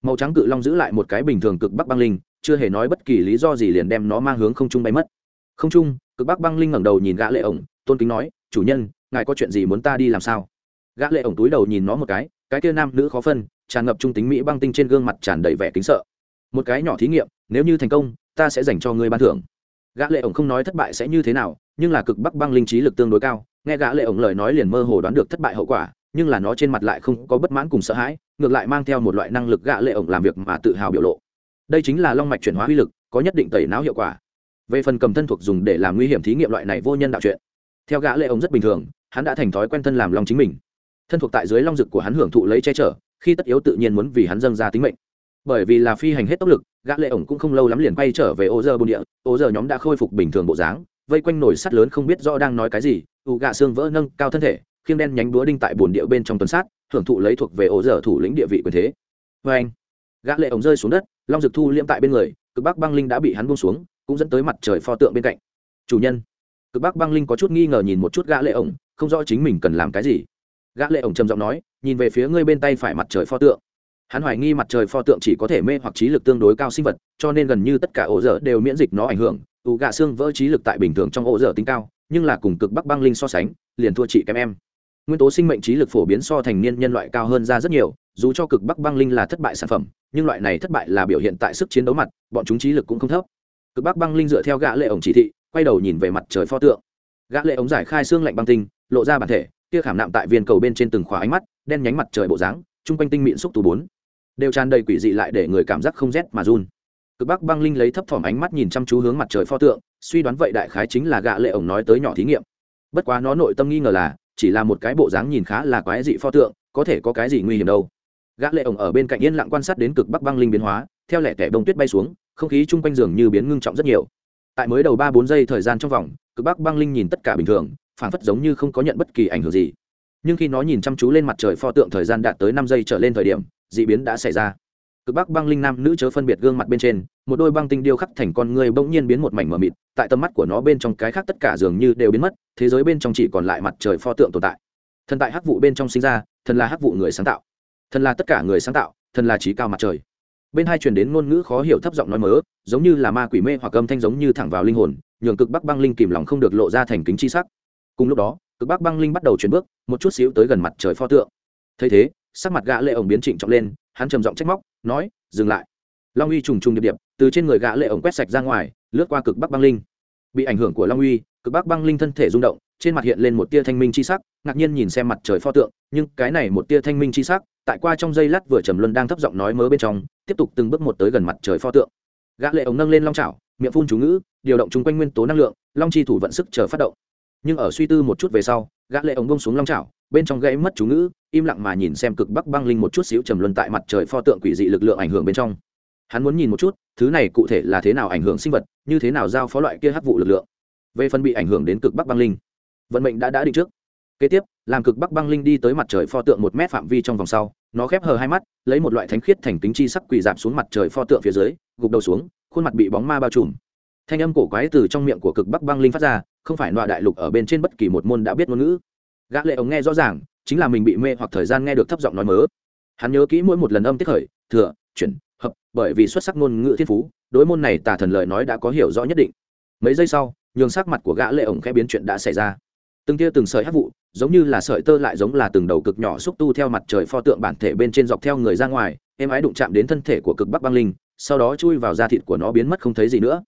màu trắng cự long giữ lại một cái bình thường cực bắc băng linh, chưa hề nói bất kỳ lý do gì liền đem nó mang hướng không trung bay mất. Không trung, cực bắc băng linh ngẩng đầu nhìn gã lệ ổng, tôn kính nói, chủ nhân, ngài có chuyện gì muốn ta đi làm sao? Gã lệ ổng túi đầu nhìn nó một cái cái kia nam nữ khó phân, tràn ngập trung tính mỹ băng tinh trên gương mặt tràn đầy vẻ kính sợ. Một cái nhỏ thí nghiệm, nếu như thành công, ta sẽ dành cho ngươi ban thưởng. Gã lệ ổng không nói thất bại sẽ như thế nào, nhưng là cực bắc băng linh trí lực tương đối cao, nghe gã lệ ổng lời nói liền mơ hồ đoán được thất bại hậu quả nhưng là nó trên mặt lại không có bất mãn cùng sợ hãi, ngược lại mang theo một loại năng lực gạ lệ ổng làm việc mà tự hào biểu lộ. Đây chính là long mạch chuyển hóa uy lực, có nhất định tẩy não hiệu quả. Về phần cầm thân thuộc dùng để làm nguy hiểm thí nghiệm loại này vô nhân đạo chuyện, theo gã lệ ổng rất bình thường, hắn đã thành thói quen thân làm long chính mình. Thân thuộc tại dưới long dực của hắn hưởng thụ lấy che chở, khi tất yếu tự nhiên muốn vì hắn dâng ra tính mệnh. Bởi vì là phi hành hết tốc lực gã lệ ổng cũng không lâu lắm liền quay trở về ô giờ bồn địa, ô giờ nhóm đã khôi phục bình thường bộ dáng, vây quanh nồi sắt lớn không biết rõ đang nói cái gì u gạ xương vỡ nâng cao thân thể khiêng đen nhánh búa đinh tại bồn địa bên trong tuần sát, hưởng thụ lấy thuộc về ổ dở thủ lĩnh địa vị quyền thế. Vê anh, gã lệ ổng rơi xuống đất, long dực thu liễm tại bên người, cực bắc băng linh đã bị hắn buông xuống, cũng dẫn tới mặt trời pho tượng bên cạnh. Chủ nhân, cực bắc băng linh có chút nghi ngờ nhìn một chút gã lệ ổng, không rõ chính mình cần làm cái gì. Gã lệ ổng trầm giọng nói, nhìn về phía ngươi bên tay phải mặt trời pho tượng. Hắn hoài nghi mặt trời pho tượng chỉ có thể mê hoặc trí lực tương đối cao sinh vật, cho nên gần như tất cả ổ dở đều miễn dịch nó ảnh hưởng. Ủ gạ xương vỡ trí lực tại bình thường trong ổ dở tính cao, nhưng là cùng cực bắc băng linh so sánh, liền thua chị kém em nguyên tố sinh mệnh trí lực phổ biến so thành niên nhân loại cao hơn ra rất nhiều, dù cho cực bắc băng linh là thất bại sản phẩm, nhưng loại này thất bại là biểu hiện tại sức chiến đấu mặt, bọn chúng trí lực cũng không thấp. Cực bắc băng linh dựa theo gã lệ ổng chỉ thị, quay đầu nhìn về mặt trời pho tượng. Gã lệ ống giải khai xương lạnh băng tinh, lộ ra bản thể, kia khảm nạm tại viên cầu bên trên từng khóa ánh mắt, đen nhánh mặt trời bộ dáng trung quanh tinh mịn xúc tù bốn. Đều tràn đầy quỷ dị lại để người cảm giác không rét mà run. Cực bắc băng linh lấy thấp thỏm ánh mắt nhìn chăm chú hướng mặt trời pho tượng, suy đoán vậy đại khái chính là gã lệ ổng nói tới nhỏ thí nghiệm. Bất quá nó nội tâm nghi ngờ là chỉ là một cái bộ dáng nhìn khá là quái dị pho tượng, có thể có cái gì nguy hiểm đâu. Gã lệ ổng ở bên cạnh yên lặng quan sát đến cực bắc băng linh biến hóa, theo lẻ tẻ bông tuyết bay xuống, không khí chung quanh giường như biến ngưng trọng rất nhiều. Tại mới đầu ba bốn giây thời gian trong vòng, cực bắc băng linh nhìn tất cả bình thường phản phất giống như không có nhận bất kỳ ảnh hưởng gì. Nhưng khi nó nhìn chăm chú lên mặt trời pho tượng thời gian đạt tới năm giây trở lên thời điểm d ị biến đã xảy ra cực bắc băng linh nam nữ chớ phân biệt gương mặt bên trên, một đôi băng tinh điêu khắc thành con người bỗng nhiên biến một mảnh mờ mịt, tại tầm mắt của nó bên trong cái khác tất cả dường như đều biến mất, thế giới bên trong chỉ còn lại mặt trời pho tượng tồn tại. Thần tại hắc vụ bên trong sinh ra, thần là hắc vụ người sáng tạo. Thần là tất cả người sáng tạo, thần là trí cao mặt trời. Bên hai truyền đến ngôn ngữ khó hiểu thấp giọng nói mớ, giống như là ma quỷ mê hoặc âm thanh giống như thẳng vào linh hồn, nhường cực bắc băng linh kìm lòng không được lộ ra thành kính chi sắc. Cùng lúc đó, cực bắc băng linh bắt đầu chuyển bước, một chút xíu tới gần mặt trời pho tượng. Thấy thế, sắc mặt gã lệ ổng biến trịnh trọng lên, hắn trầm giọng trách móc nói, dừng lại. Long uy trùng trùng điệp điệp, từ trên người gã lệ ổng quét sạch ra ngoài, lướt qua cực bắc băng linh. Bị ảnh hưởng của long uy, cực bắc băng linh thân thể rung động, trên mặt hiện lên một tia thanh minh chi sắc, ngạc nhiên nhìn xem mặt trời pho tượng, nhưng cái này một tia thanh minh chi sắc, tại qua trong giây lát vừa trầm luân đang thấp giọng nói mớ bên trong, tiếp tục từng bước một tới gần mặt trời pho tượng. Gã lệ ống nâng lên long chảo, miệng phun chú ngữ, điều động chúng quanh nguyên tố năng lượng, long chi thủ vận sức chờ phát động. Nhưng ở suy tư một chút về sau gã lệ ống bông xuống long chảo, bên trong gãy mất chú ngữ, im lặng mà nhìn xem cực bắc băng linh một chút xíu trầm luân tại mặt trời pho tượng quỷ dị lực lượng ảnh hưởng bên trong. Hắn muốn nhìn một chút, thứ này cụ thể là thế nào ảnh hưởng sinh vật, như thế nào giao phó loại kia hắc vụ lực lượng. Về phần bị ảnh hưởng đến cực bắc băng linh, vận mệnh đã đã định trước. Kế tiếp, làm cực bắc băng linh đi tới mặt trời pho tượng một mét phạm vi trong vòng sau, nó khép hờ hai mắt, lấy một loại thánh khiết thành kính chi sắc quỳ dạp xuống mặt trời pho tượng phía dưới, gục đầu xuống, khuôn mặt bị bóng ma bao trùm. Thanh âm cổ quái từ trong miệng của cực bắc băng linh phát ra không phải nọa đại lục ở bên trên bất kỳ một môn đã biết ngôn ngữ. Gã lệ ống nghe rõ ràng, chính là mình bị mê hoặc thời gian nghe được thấp giọng nói mớ. Hắn nhớ kỹ mỗi một lần âm tiết khởi, thừa, chuyển, hợp, bởi vì xuất sắc ngôn ngữ thiên phú, đối môn này tà thần lời nói đã có hiểu rõ nhất định. Mấy giây sau, nhường sắc mặt của gã lệ ống khẽ biến chuyện đã xảy ra. Từng tia từng sợi hắc vụ, giống như là sợi tơ lại giống là từng đầu cực nhỏ xúc tu theo mặt trời pho tượng bản thể bên trên dọc theo người ra ngoài em ái đụng chạm đến thân thể của cực bắc băng linh, sau đó chui vào da thịt của nó biến mất không thấy gì nữa.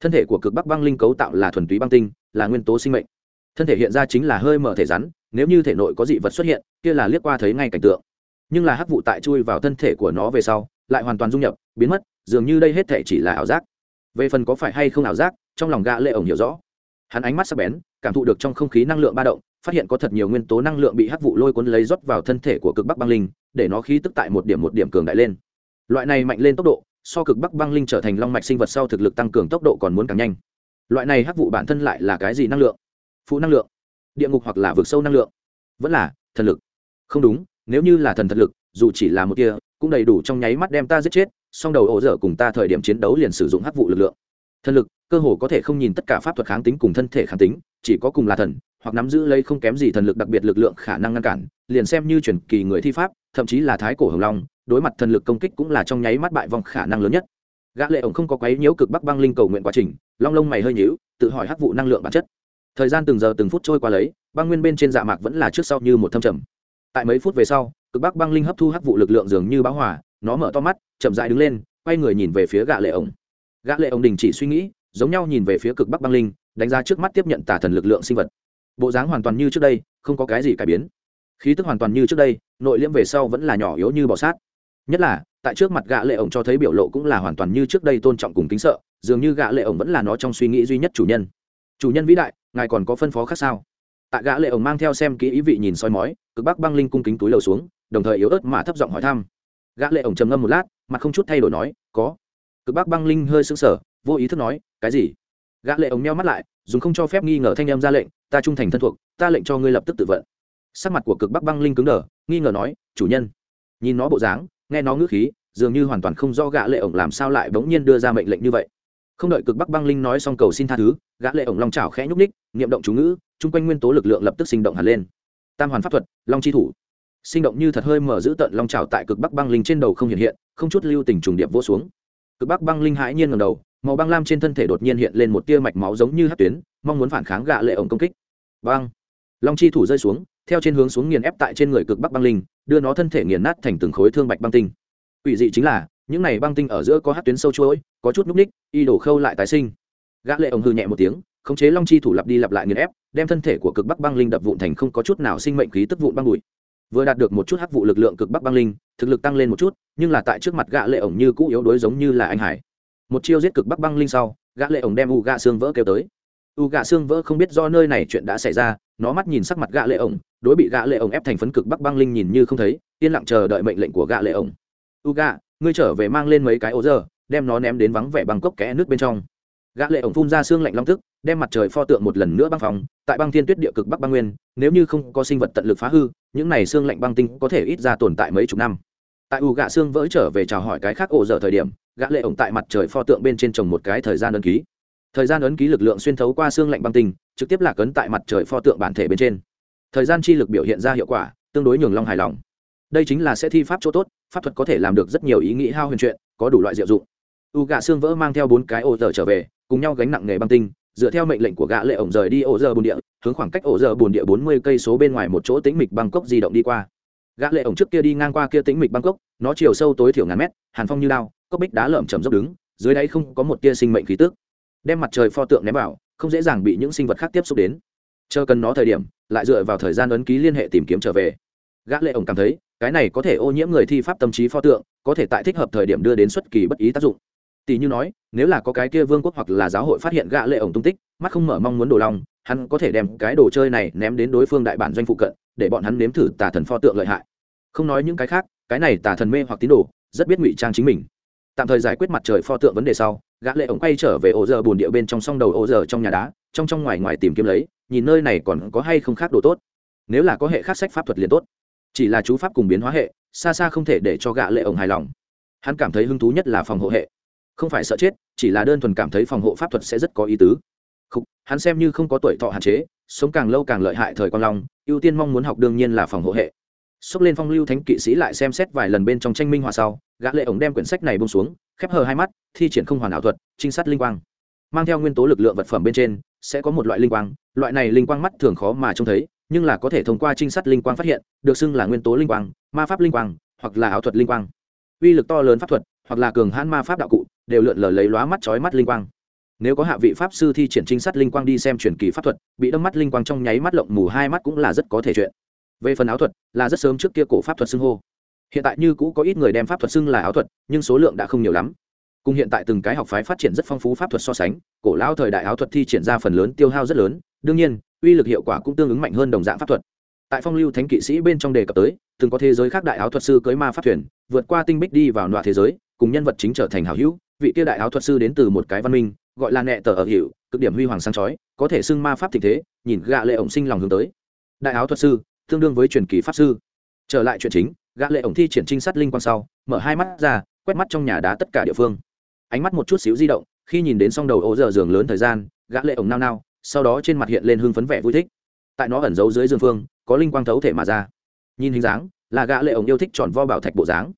Thân thể của cực bắc băng linh cấu tạo là thuần túy băng tinh là nguyên tố sinh mệnh. Thân thể hiện ra chính là hơi mở thể rắn, nếu như thể nội có dị vật xuất hiện, kia là liếc qua thấy ngay cảnh tượng. Nhưng là hắc vụ tại chui vào thân thể của nó về sau, lại hoàn toàn dung nhập, biến mất, dường như đây hết thể chỉ là ảo giác. Về phần có phải hay không ảo giác, trong lòng gã lệ ổng hiểu rõ. Hắn ánh mắt sắc bén, cảm thụ được trong không khí năng lượng ba động, phát hiện có thật nhiều nguyên tố năng lượng bị hắc vụ lôi cuốn lấy rót vào thân thể của cực bắc băng linh, để nó khí tức tại một điểm một điểm cường đại lên. Loại này mạnh lên tốc độ, so cực bắc băng linh trở thành long mạch sinh vật sau thực lực tăng cường tốc độ còn muốn càng nhanh loại này hắc vụ bản thân lại là cái gì năng lượng? Phụ năng lượng? Địa ngục hoặc là vực sâu năng lượng? Vẫn là thần lực. Không đúng, nếu như là thần thật lực, dù chỉ là một kia cũng đầy đủ trong nháy mắt đem ta giết chết, song đầu ổ dở cùng ta thời điểm chiến đấu liền sử dụng hắc vụ lực lượng. Thần lực, cơ hồ có thể không nhìn tất cả pháp thuật kháng tính cùng thân thể kháng tính, chỉ có cùng là thần, hoặc nắm giữ lấy không kém gì thần lực đặc biệt lực lượng khả năng ngăn cản, liền xem như truyền kỳ người thi pháp, thậm chí là thái cổ hồng long, đối mặt thần lực công kích cũng là trong nháy mắt bại vong khả năng lớn nhất. Gã lệ ổng không có quấy nhiễu cực bắc băng linh cầu nguyện quá trình long lông mày hơi nhíu, tự hỏi hắc vụ năng lượng bản chất. Thời gian từng giờ từng phút trôi qua lấy, băng nguyên bên trên dạ mạc vẫn là trước sau như một thâm trầm. Tại mấy phút về sau, cực bắc băng linh hấp thu hắc vụ lực lượng dường như bão hỏa nó mở to mắt, chậm rãi đứng lên, quay người nhìn về phía gã lệ ổng. Gã lệ ổng đình chỉ suy nghĩ, giống nhau nhìn về phía cực bắc băng linh, đánh giá trước mắt tiếp nhận tà thần lực lượng sinh vật. Bộ dáng hoàn toàn như trước đây, không có cái gì cải biến. Khí tức hoàn toàn như trước đây, nội liễm về sau vẫn là nhỏ yếu như bò sát. Nhất là, tại trước mặt gã lệ ổng cho thấy biểu lộ cũng là hoàn toàn như trước đây tôn trọng cùng kính sợ dường như gã lệ ổng vẫn là nó trong suy nghĩ duy nhất chủ nhân. Chủ nhân vĩ đại, ngài còn có phân phó khác sao? Tại gã lệ ổng mang theo xem kỹ ý vị nhìn soi mói, cực bắc băng linh cung kính túi lầu xuống, đồng thời yếu ớt mà thấp giọng hỏi thăm. Gã lệ ổng trầm ngâm một lát, mặt không chút thay đổi nói, có. Cực bắc băng linh hơi sững sờ, vô ý thức nói, cái gì? Gã lệ ổng nheo mắt lại, dùng không cho phép nghi ngờ thanh em ra lệnh, ta trung thành thân thuộc, ta lệnh cho ngươi lập tức tự vận. Sắc mặt của cực bắc băng linh cứng đờ, nghi ngờ nói, chủ nhân. Nhìn nó bộ dáng, nghe nó ngữ khí, dường như hoàn toàn không rõ gã lệ ổng làm sao lại bỗng nhiên đưa ra mệnh lệnh như vậy không đợi cực bắc băng linh nói xong cầu xin tha thứ, gã lệ ổng long chảo khẽ nhúc ních niệm động chú ngữ trung quanh nguyên tố lực lượng lập tức sinh động hẳn lên. Tam hoàn pháp thuật, long chi thủ. Sinh động như thật hơi mở giữ tận long chảo tại cực bắc băng linh trên đầu không hiện hiện, không chút lưu tình trùng điệp vỗ xuống. Cực bắc băng linh hãi nhiên ngẩng đầu, màu băng lam trên thân thể đột nhiên hiện lên một tia mạch máu giống như hất tuyến, mong muốn phản kháng gã lệ ổng công kích. Băng long chi thủ rơi xuống, theo trên hướng xuống nghiền ép tại trên người cực bắc băng linh, đưa nó thân thể nghiền nát thành từng khối thương bạch băng tinh. Quỷ dị chính là những này băng tinh ở giữa có hát tuyến sâu chuỗi, có chút núc ních, y đổ khâu lại tái sinh. Gã lệ ổng hư nhẹ một tiếng, khống chế long chi thủ lặp đi lặp lại nghiền ép, đem thân thể của cực bắc băng linh đập vụn thành không có chút nào sinh mệnh khí tức vụn băng bụi. Vừa đạt được một chút hắc vụ lực lượng cực bắc băng linh, thực lực tăng lên một chút, nhưng là tại trước mặt gã lệ ổng như cũ yếu đuối giống như là anh hải. Một chiêu giết cực bắc băng linh sau, gã lệ ổng đem u gã xương vỡ kêu tới. U gã xương vỡ không biết do nơi này chuyện đã xảy ra, nó mắt nhìn sắc mặt gã lệ ổng đối bị gã lệ ổng ép thành phấn cực bắc băng linh nhìn như không thấy, yên lặng chờ đợi mệnh lệnh của gã lệ ổng u gã ngươi trở về mang lên mấy cái ố giờ đem nó ném đến vắng vẻ băng cốc kẽ nước bên trong. Gã lệ ổng phun ra xương lạnh long tức, đem mặt trời pho tượng một lần nữa băng phòng tại băng thiên tuyết địa cực bắc băng nguyên, nếu như không có sinh vật tận lực phá hư, những này xương lạnh băng tinh có thể ít ra tồn tại mấy chục năm. Tại u gạ xương vỡ trở về chào hỏi cái khác ổ dở thời điểm, gã lệ ổng tại mặt trời pho tượng bên trên trồng một cái thời gian ấn ký. Thời gian ấn ký lực lượng xuyên thấu qua xương lạnh băng tinh, trực tiếp lạc ấn tại mặt trời pho tượng bản thể bên trên. Thời gian chi lực biểu hiện ra hiệu quả, tương đối nhường long hài lòng đây chính là sẽ thi pháp chỗ tốt, pháp thuật có thể làm được rất nhiều ý nghĩ hao huyền chuyện, có đủ loại diệu dụng. U gạ xương vỡ mang theo bốn cái ổ giờ trở về, cùng nhau gánh nặng nghề băng tinh, dựa theo mệnh lệnh của gã lệ ổng rời đi ổ giờ bồn địa, hướng khoảng cách ổ giờ bồn địa bốn mươi cây số bên ngoài một chỗ tĩnh mịch bangkok di động đi qua. Gã lệ ổng trước kia đi ngang qua kia tĩnh mịch bangkok, nó chiều sâu tối thiểu ngàn mét, hàn phong như lao cốc bích đá lởm chầm dốc đứng, dưới đáy không có một tia sinh mệnh khí tức. Đem mặt trời pho tượng ném vào, không dễ dàng bị những sinh vật khác tiếp xúc đến. Chờ cần nó thời điểm, lại dựa vào thời gian ấn ký liên hệ tìm kiếm trở về. Gã lệ ổng cảm thấy cái này có thể ô nhiễm người thi pháp tâm trí pho tượng, có thể tại thích hợp thời điểm đưa đến xuất kỳ bất ý tác dụng. Tỷ như nói, nếu là có cái kia vương quốc hoặc là giáo hội phát hiện gã lệ ổng tung tích, mắt không mở mong muốn đồ lòng, hắn có thể đem cái đồ chơi này ném đến đối phương đại bản doanh phụ cận, để bọn hắn nếm thử tà thần pho tượng lợi hại. Không nói những cái khác, cái này tà thần mê hoặc tín đồ, rất biết ngụy trang chính mình. Tạm thời giải quyết mặt trời pho tượng vấn đề sau, gã lệ ổng quay trở về ổ giờ buồn địa bên trong song đầu ổ giờ trong nhà đá, trong trong ngoài ngoài tìm kiếm lấy, nhìn nơi này còn có hay không khác đồ tốt. Nếu là có hệ khác sách pháp thuật liền tốt chỉ là chú pháp cùng biến hóa hệ xa xa không thể để cho gã lệ ổng hài lòng. Hắn cảm thấy hứng thú nhất là phòng hộ hệ. Không phải sợ chết chỉ là đơn thuần cảm thấy phòng hộ pháp thuật sẽ rất có ý tứ. Không, hắn xem như không có tuổi thọ hạn chế sống càng lâu càng lợi hại thời con long ưu tiên mong muốn học đương nhiên là phòng hộ hệ. Xốc lên phong lưu thánh kỵ sĩ lại xem xét vài lần bên trong tranh minh họa sau gã lệ ổng đem quyển sách này buông xuống khép hờ hai mắt thi triển không hoàn ảo thuật trinh sát linh quang. Mang theo nguyên tố lực lượng vật phẩm bên trên sẽ có một loại linh quang loại này linh quang mắt thường khó mà trông thấy nhưng là có thể thông qua trinh sát linh quang phát hiện, được xưng là nguyên tố linh quang, ma pháp linh quang, hoặc là ảo thuật linh quang. Uy lực to lớn pháp thuật, hoặc là cường hãn ma pháp đạo cụ, đều lượn lờ lấy lóa mắt chói mắt linh quang. Nếu có hạ vị pháp sư thi triển trinh sát linh quang đi xem truyền kỳ pháp thuật, bị đâm mắt linh quang trong nháy mắt lộng mù hai mắt cũng là rất có thể chuyện. Về phần áo thuật, là rất sớm trước kia cổ pháp thuật xưng hô. Hiện tại như cũ có ít người đem pháp thuật xưng là áo thuật, nhưng số lượng đã không nhiều lắm. Cùng hiện tại từng cái học phái phát triển rất phong phú pháp thuật so sánh, cổ lão thời đại áo thuật thi triển ra phần lớn tiêu hao rất lớn, đương nhiên uy lực hiệu quả cũng tương ứng mạnh hơn đồng dạng pháp thuật. Tại phong lưu thánh kỵ sĩ bên trong đề cập tới, từng có thế giới khác đại áo thuật sư cưới ma pháp thuyền, vượt qua tinh bích đi vào nọa thế giới, cùng nhân vật chính trở thành hảo hữu, vị kia đại áo thuật sư đến từ một cái văn minh, gọi là nẹ tờ ở hiệu cực điểm huy hoàng sáng chói, có thể xưng ma pháp tình thế, nhìn gạ lệ ổng sinh lòng hướng tới. Đại áo thuật sư, tương đương với truyền kỳ pháp sư. Trở lại chuyện chính, gã lệ ổng thi triển trinh sát linh quang sau, mở hai mắt ra, quét mắt trong nhà đá tất cả địa phương. Ánh mắt một chút xíu di động, khi nhìn đến song đầu ô giờ giường lớn thời gian, gã lệ ổng nao nao sau đó trên mặt hiện lên hưng phấn vẻ vui thích. Tại nó ẩn giấu dưới dương phương, có linh quang thấu thể mà ra. Nhìn hình dáng, là gã lệ ổng yêu thích tròn vo bảo thạch bộ dáng.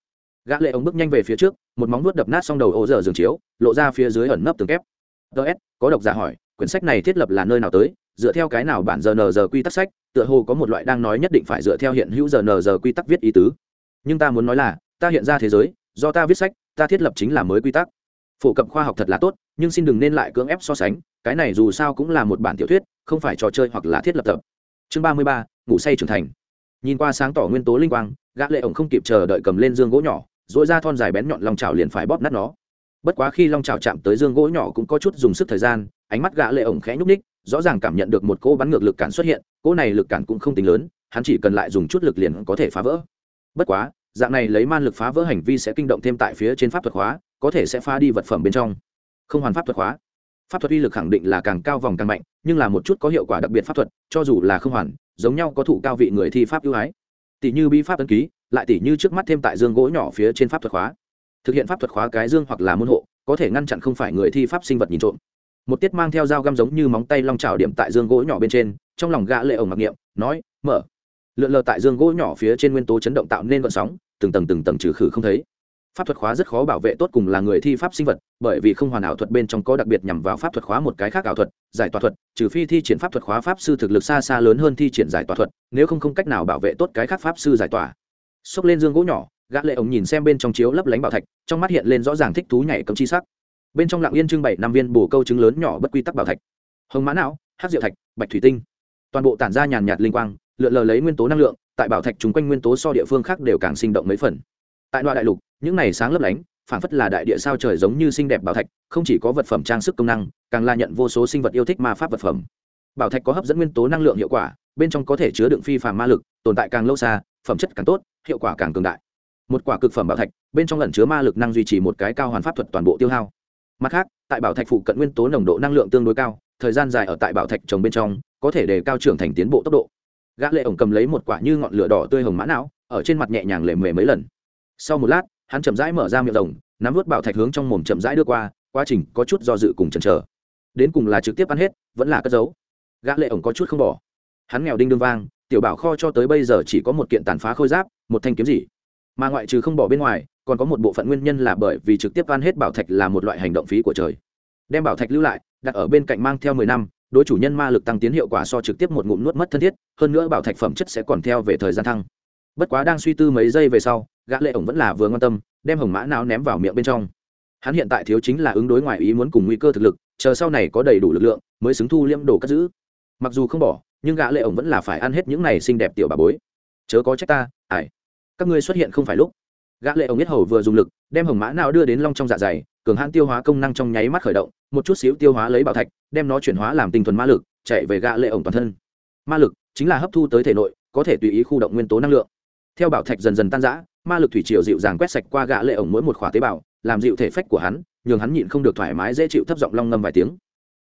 Gã lệ ổng bước nhanh về phía trước, một móng vuốt đập nát song đầu ô dở giường chiếu, lộ ra phía dưới ẩn nấp tường kép. Ts có độc giả hỏi, quyển sách này thiết lập là nơi nào tới? Dựa theo cái nào bản giờ nờ giờ quy tắc sách? Tựa hồ có một loại đang nói nhất định phải dựa theo hiện hữu giờ nờ giờ quy tắc viết ý tứ. Nhưng ta muốn nói là, ta hiện ra thế giới, do ta viết sách, ta thiết lập chính là mới quy tắc phổ cập khoa học thật là tốt, nhưng xin đừng nên lại cưỡng ép so sánh, cái này dù sao cũng là một bản tiểu thuyết, không phải trò chơi hoặc là thiết lập tập. Chương ba mươi ba, ngủ say trưởng thành. Nhìn qua sáng tỏ nguyên tố linh quang, gã lệ ổng không kịp chờ đợi cầm lên dương gỗ nhỏ dỗi ra thon dài bén nhọn long trào liền phải bóp nát nó. Bất quá khi long trào chạm tới dương gỗ nhỏ cũng có chút dùng sức thời gian, ánh mắt gã lệ ổng khẽ nhúc ních rõ ràng cảm nhận được một cỗ bắn ngược lực cản xuất hiện, cỗ này lực cản cũng không tính lớn, hắn chỉ cần lại dùng chút lực liền có thể phá vỡ. Bất quá, dạng này lấy man lực phá vỡ hành vi sẽ kinh động thêm tại phía trên pháp thuật hóa có thể sẽ phá đi vật phẩm bên trong. Không hoàn pháp thuật hóa pháp thuật uy lực khẳng định là càng cao vòng càng mạnh, nhưng là một chút có hiệu quả đặc biệt pháp thuật, cho dù là không hoàn, giống nhau có thủ cao vị người thi pháp ưu ái. Tỷ như bi pháp ấn ký, lại tỷ như trước mắt thêm tại dương gỗ nhỏ phía trên pháp thuật hóa thực hiện pháp thuật khóa cái dương hoặc là môn hộ, có thể ngăn chặn không phải người thi pháp sinh vật nhìn trộm. Một tiết mang theo dao găm giống như móng tay long trào điểm tại dương gỗ nhỏ bên trên, trong lòng gã lệ ổng mặc niệm, nói, mở. Lượn lờ tại dương gỗ nhỏ phía trên nguyên tố chấn động tạo nên vận sóng, từng tầng từng tầng trừ khử không thấy pháp thuật khóa rất khó bảo vệ tốt cùng là người thi pháp sinh vật, bởi vì không hoàn ảo thuật bên trong có đặc biệt nhằm vào pháp thuật khóa một cái khác ảo thuật, giải tỏa thuật, trừ phi thi triển pháp thuật khóa pháp sư thực lực xa xa lớn hơn thi triển giải tỏa thuật, nếu không không cách nào bảo vệ tốt cái khác pháp sư giải tỏa. Xốc lên dương gỗ nhỏ, gã lệ ống nhìn xem bên trong chiếu lấp lánh bảo thạch, trong mắt hiện lên rõ ràng thích thú nhảy cấm chi sắc. Bên trong lặng yên trưng bày năm viên bổ câu trứng lớn nhỏ bất quy tắc bảo thạch. Hồng mã não, hắc diệu thạch, bạch thủy tinh. Toàn bộ tản ra nhàn nhạt linh quang, lượn lờ lấy nguyên tố năng lượng, tại bảo thạch chúng quanh nguyên tố so địa phương khác đều càng sinh động mấy phần. Tại loại đại lục những này sáng lấp lánh phản phất là đại địa sao trời giống như xinh đẹp bảo thạch, không chỉ có vật phẩm trang sức công năng, càng là nhận vô số sinh vật yêu thích ma pháp vật phẩm. Bảo thạch có hấp dẫn nguyên tố năng lượng hiệu quả, bên trong có thể chứa đựng phi phàm ma lực, tồn tại càng lâu xa, phẩm chất càng tốt, hiệu quả càng cường đại. Một quả cực phẩm bảo thạch, bên trong lẩn chứa ma lực năng duy trì một cái cao hoàn pháp thuật toàn bộ tiêu hao. Mặt khác, tại bảo thạch phụ cận nguyên tố nồng độ năng lượng tương đối cao, thời gian dài ở tại bảo thạch trồng bên trong, có thể đề cao trưởng thành tiến bộ tốc độ. Gã lệ ổng cầm lấy một quả như ngọn lửa đỏ tươi hồng mã não, ở trên mặt nhẹ nhàng lề mề mấy lần. Sau một lát hắn chậm rãi mở ra miệng rồng, nắm vớt bảo thạch hướng trong mồm chậm rãi đưa qua, quá trình có chút do dự cùng chần chờ. Đến cùng là trực tiếp ăn hết, vẫn là cất giấu. Gã lệ ổng có chút không bỏ. Hắn nghèo đinh đương vang, tiểu bảo kho cho tới bây giờ chỉ có một kiện tàn phá khôi giáp, một thanh kiếm gì. Mà ngoại trừ không bỏ bên ngoài, còn có một bộ phận nguyên nhân là bởi vì trực tiếp ăn hết bảo thạch là một loại hành động phí của trời. Đem bảo thạch lưu lại, đặt ở bên cạnh mang theo mười năm, đối chủ nhân ma lực tăng tiến hiệu quả so trực tiếp một ngụm nuốt mất thân thiết, hơn nữa bảo thạch phẩm chất sẽ còn theo về thời gian thăng bất quá đang suy tư mấy giây về sau, gã lệ ổng vẫn là vừa quan tâm, đem hồng mã não ném vào miệng bên trong. Hắn hiện tại thiếu chính là ứng đối ngoài ý muốn cùng nguy cơ thực lực, chờ sau này có đầy đủ lực lượng, mới xứng thu liêm đồ cất giữ. Mặc dù không bỏ, nhưng gã lệ ổng vẫn là phải ăn hết những này xinh đẹp tiểu bà bối. Chớ có trách ta ải các ngươi xuất hiện không phải lúc. Gã lệ ổng nhất hầu vừa dùng lực, đem hồng mã não đưa đến long trong dạ dày, cường hãn tiêu hóa công năng trong nháy mắt khởi động, một chút xíu tiêu hóa lấy bảo thạch, đem nó chuyển hóa làm tinh thuần ma lực, chạy về gã lệ ổng toàn thân. Ma lực chính là hấp thu tới thể nội, có thể tùy ý khu động nguyên tố năng lượng theo bảo thạch dần dần tan rã, ma lực thủy triều dịu dàng quét sạch qua gã lệ ổng mỗi một khỏa tế bào, làm dịu thể phách của hắn, nhường hắn nhịn không được thoải mái dễ chịu thấp giọng long ngâm vài tiếng.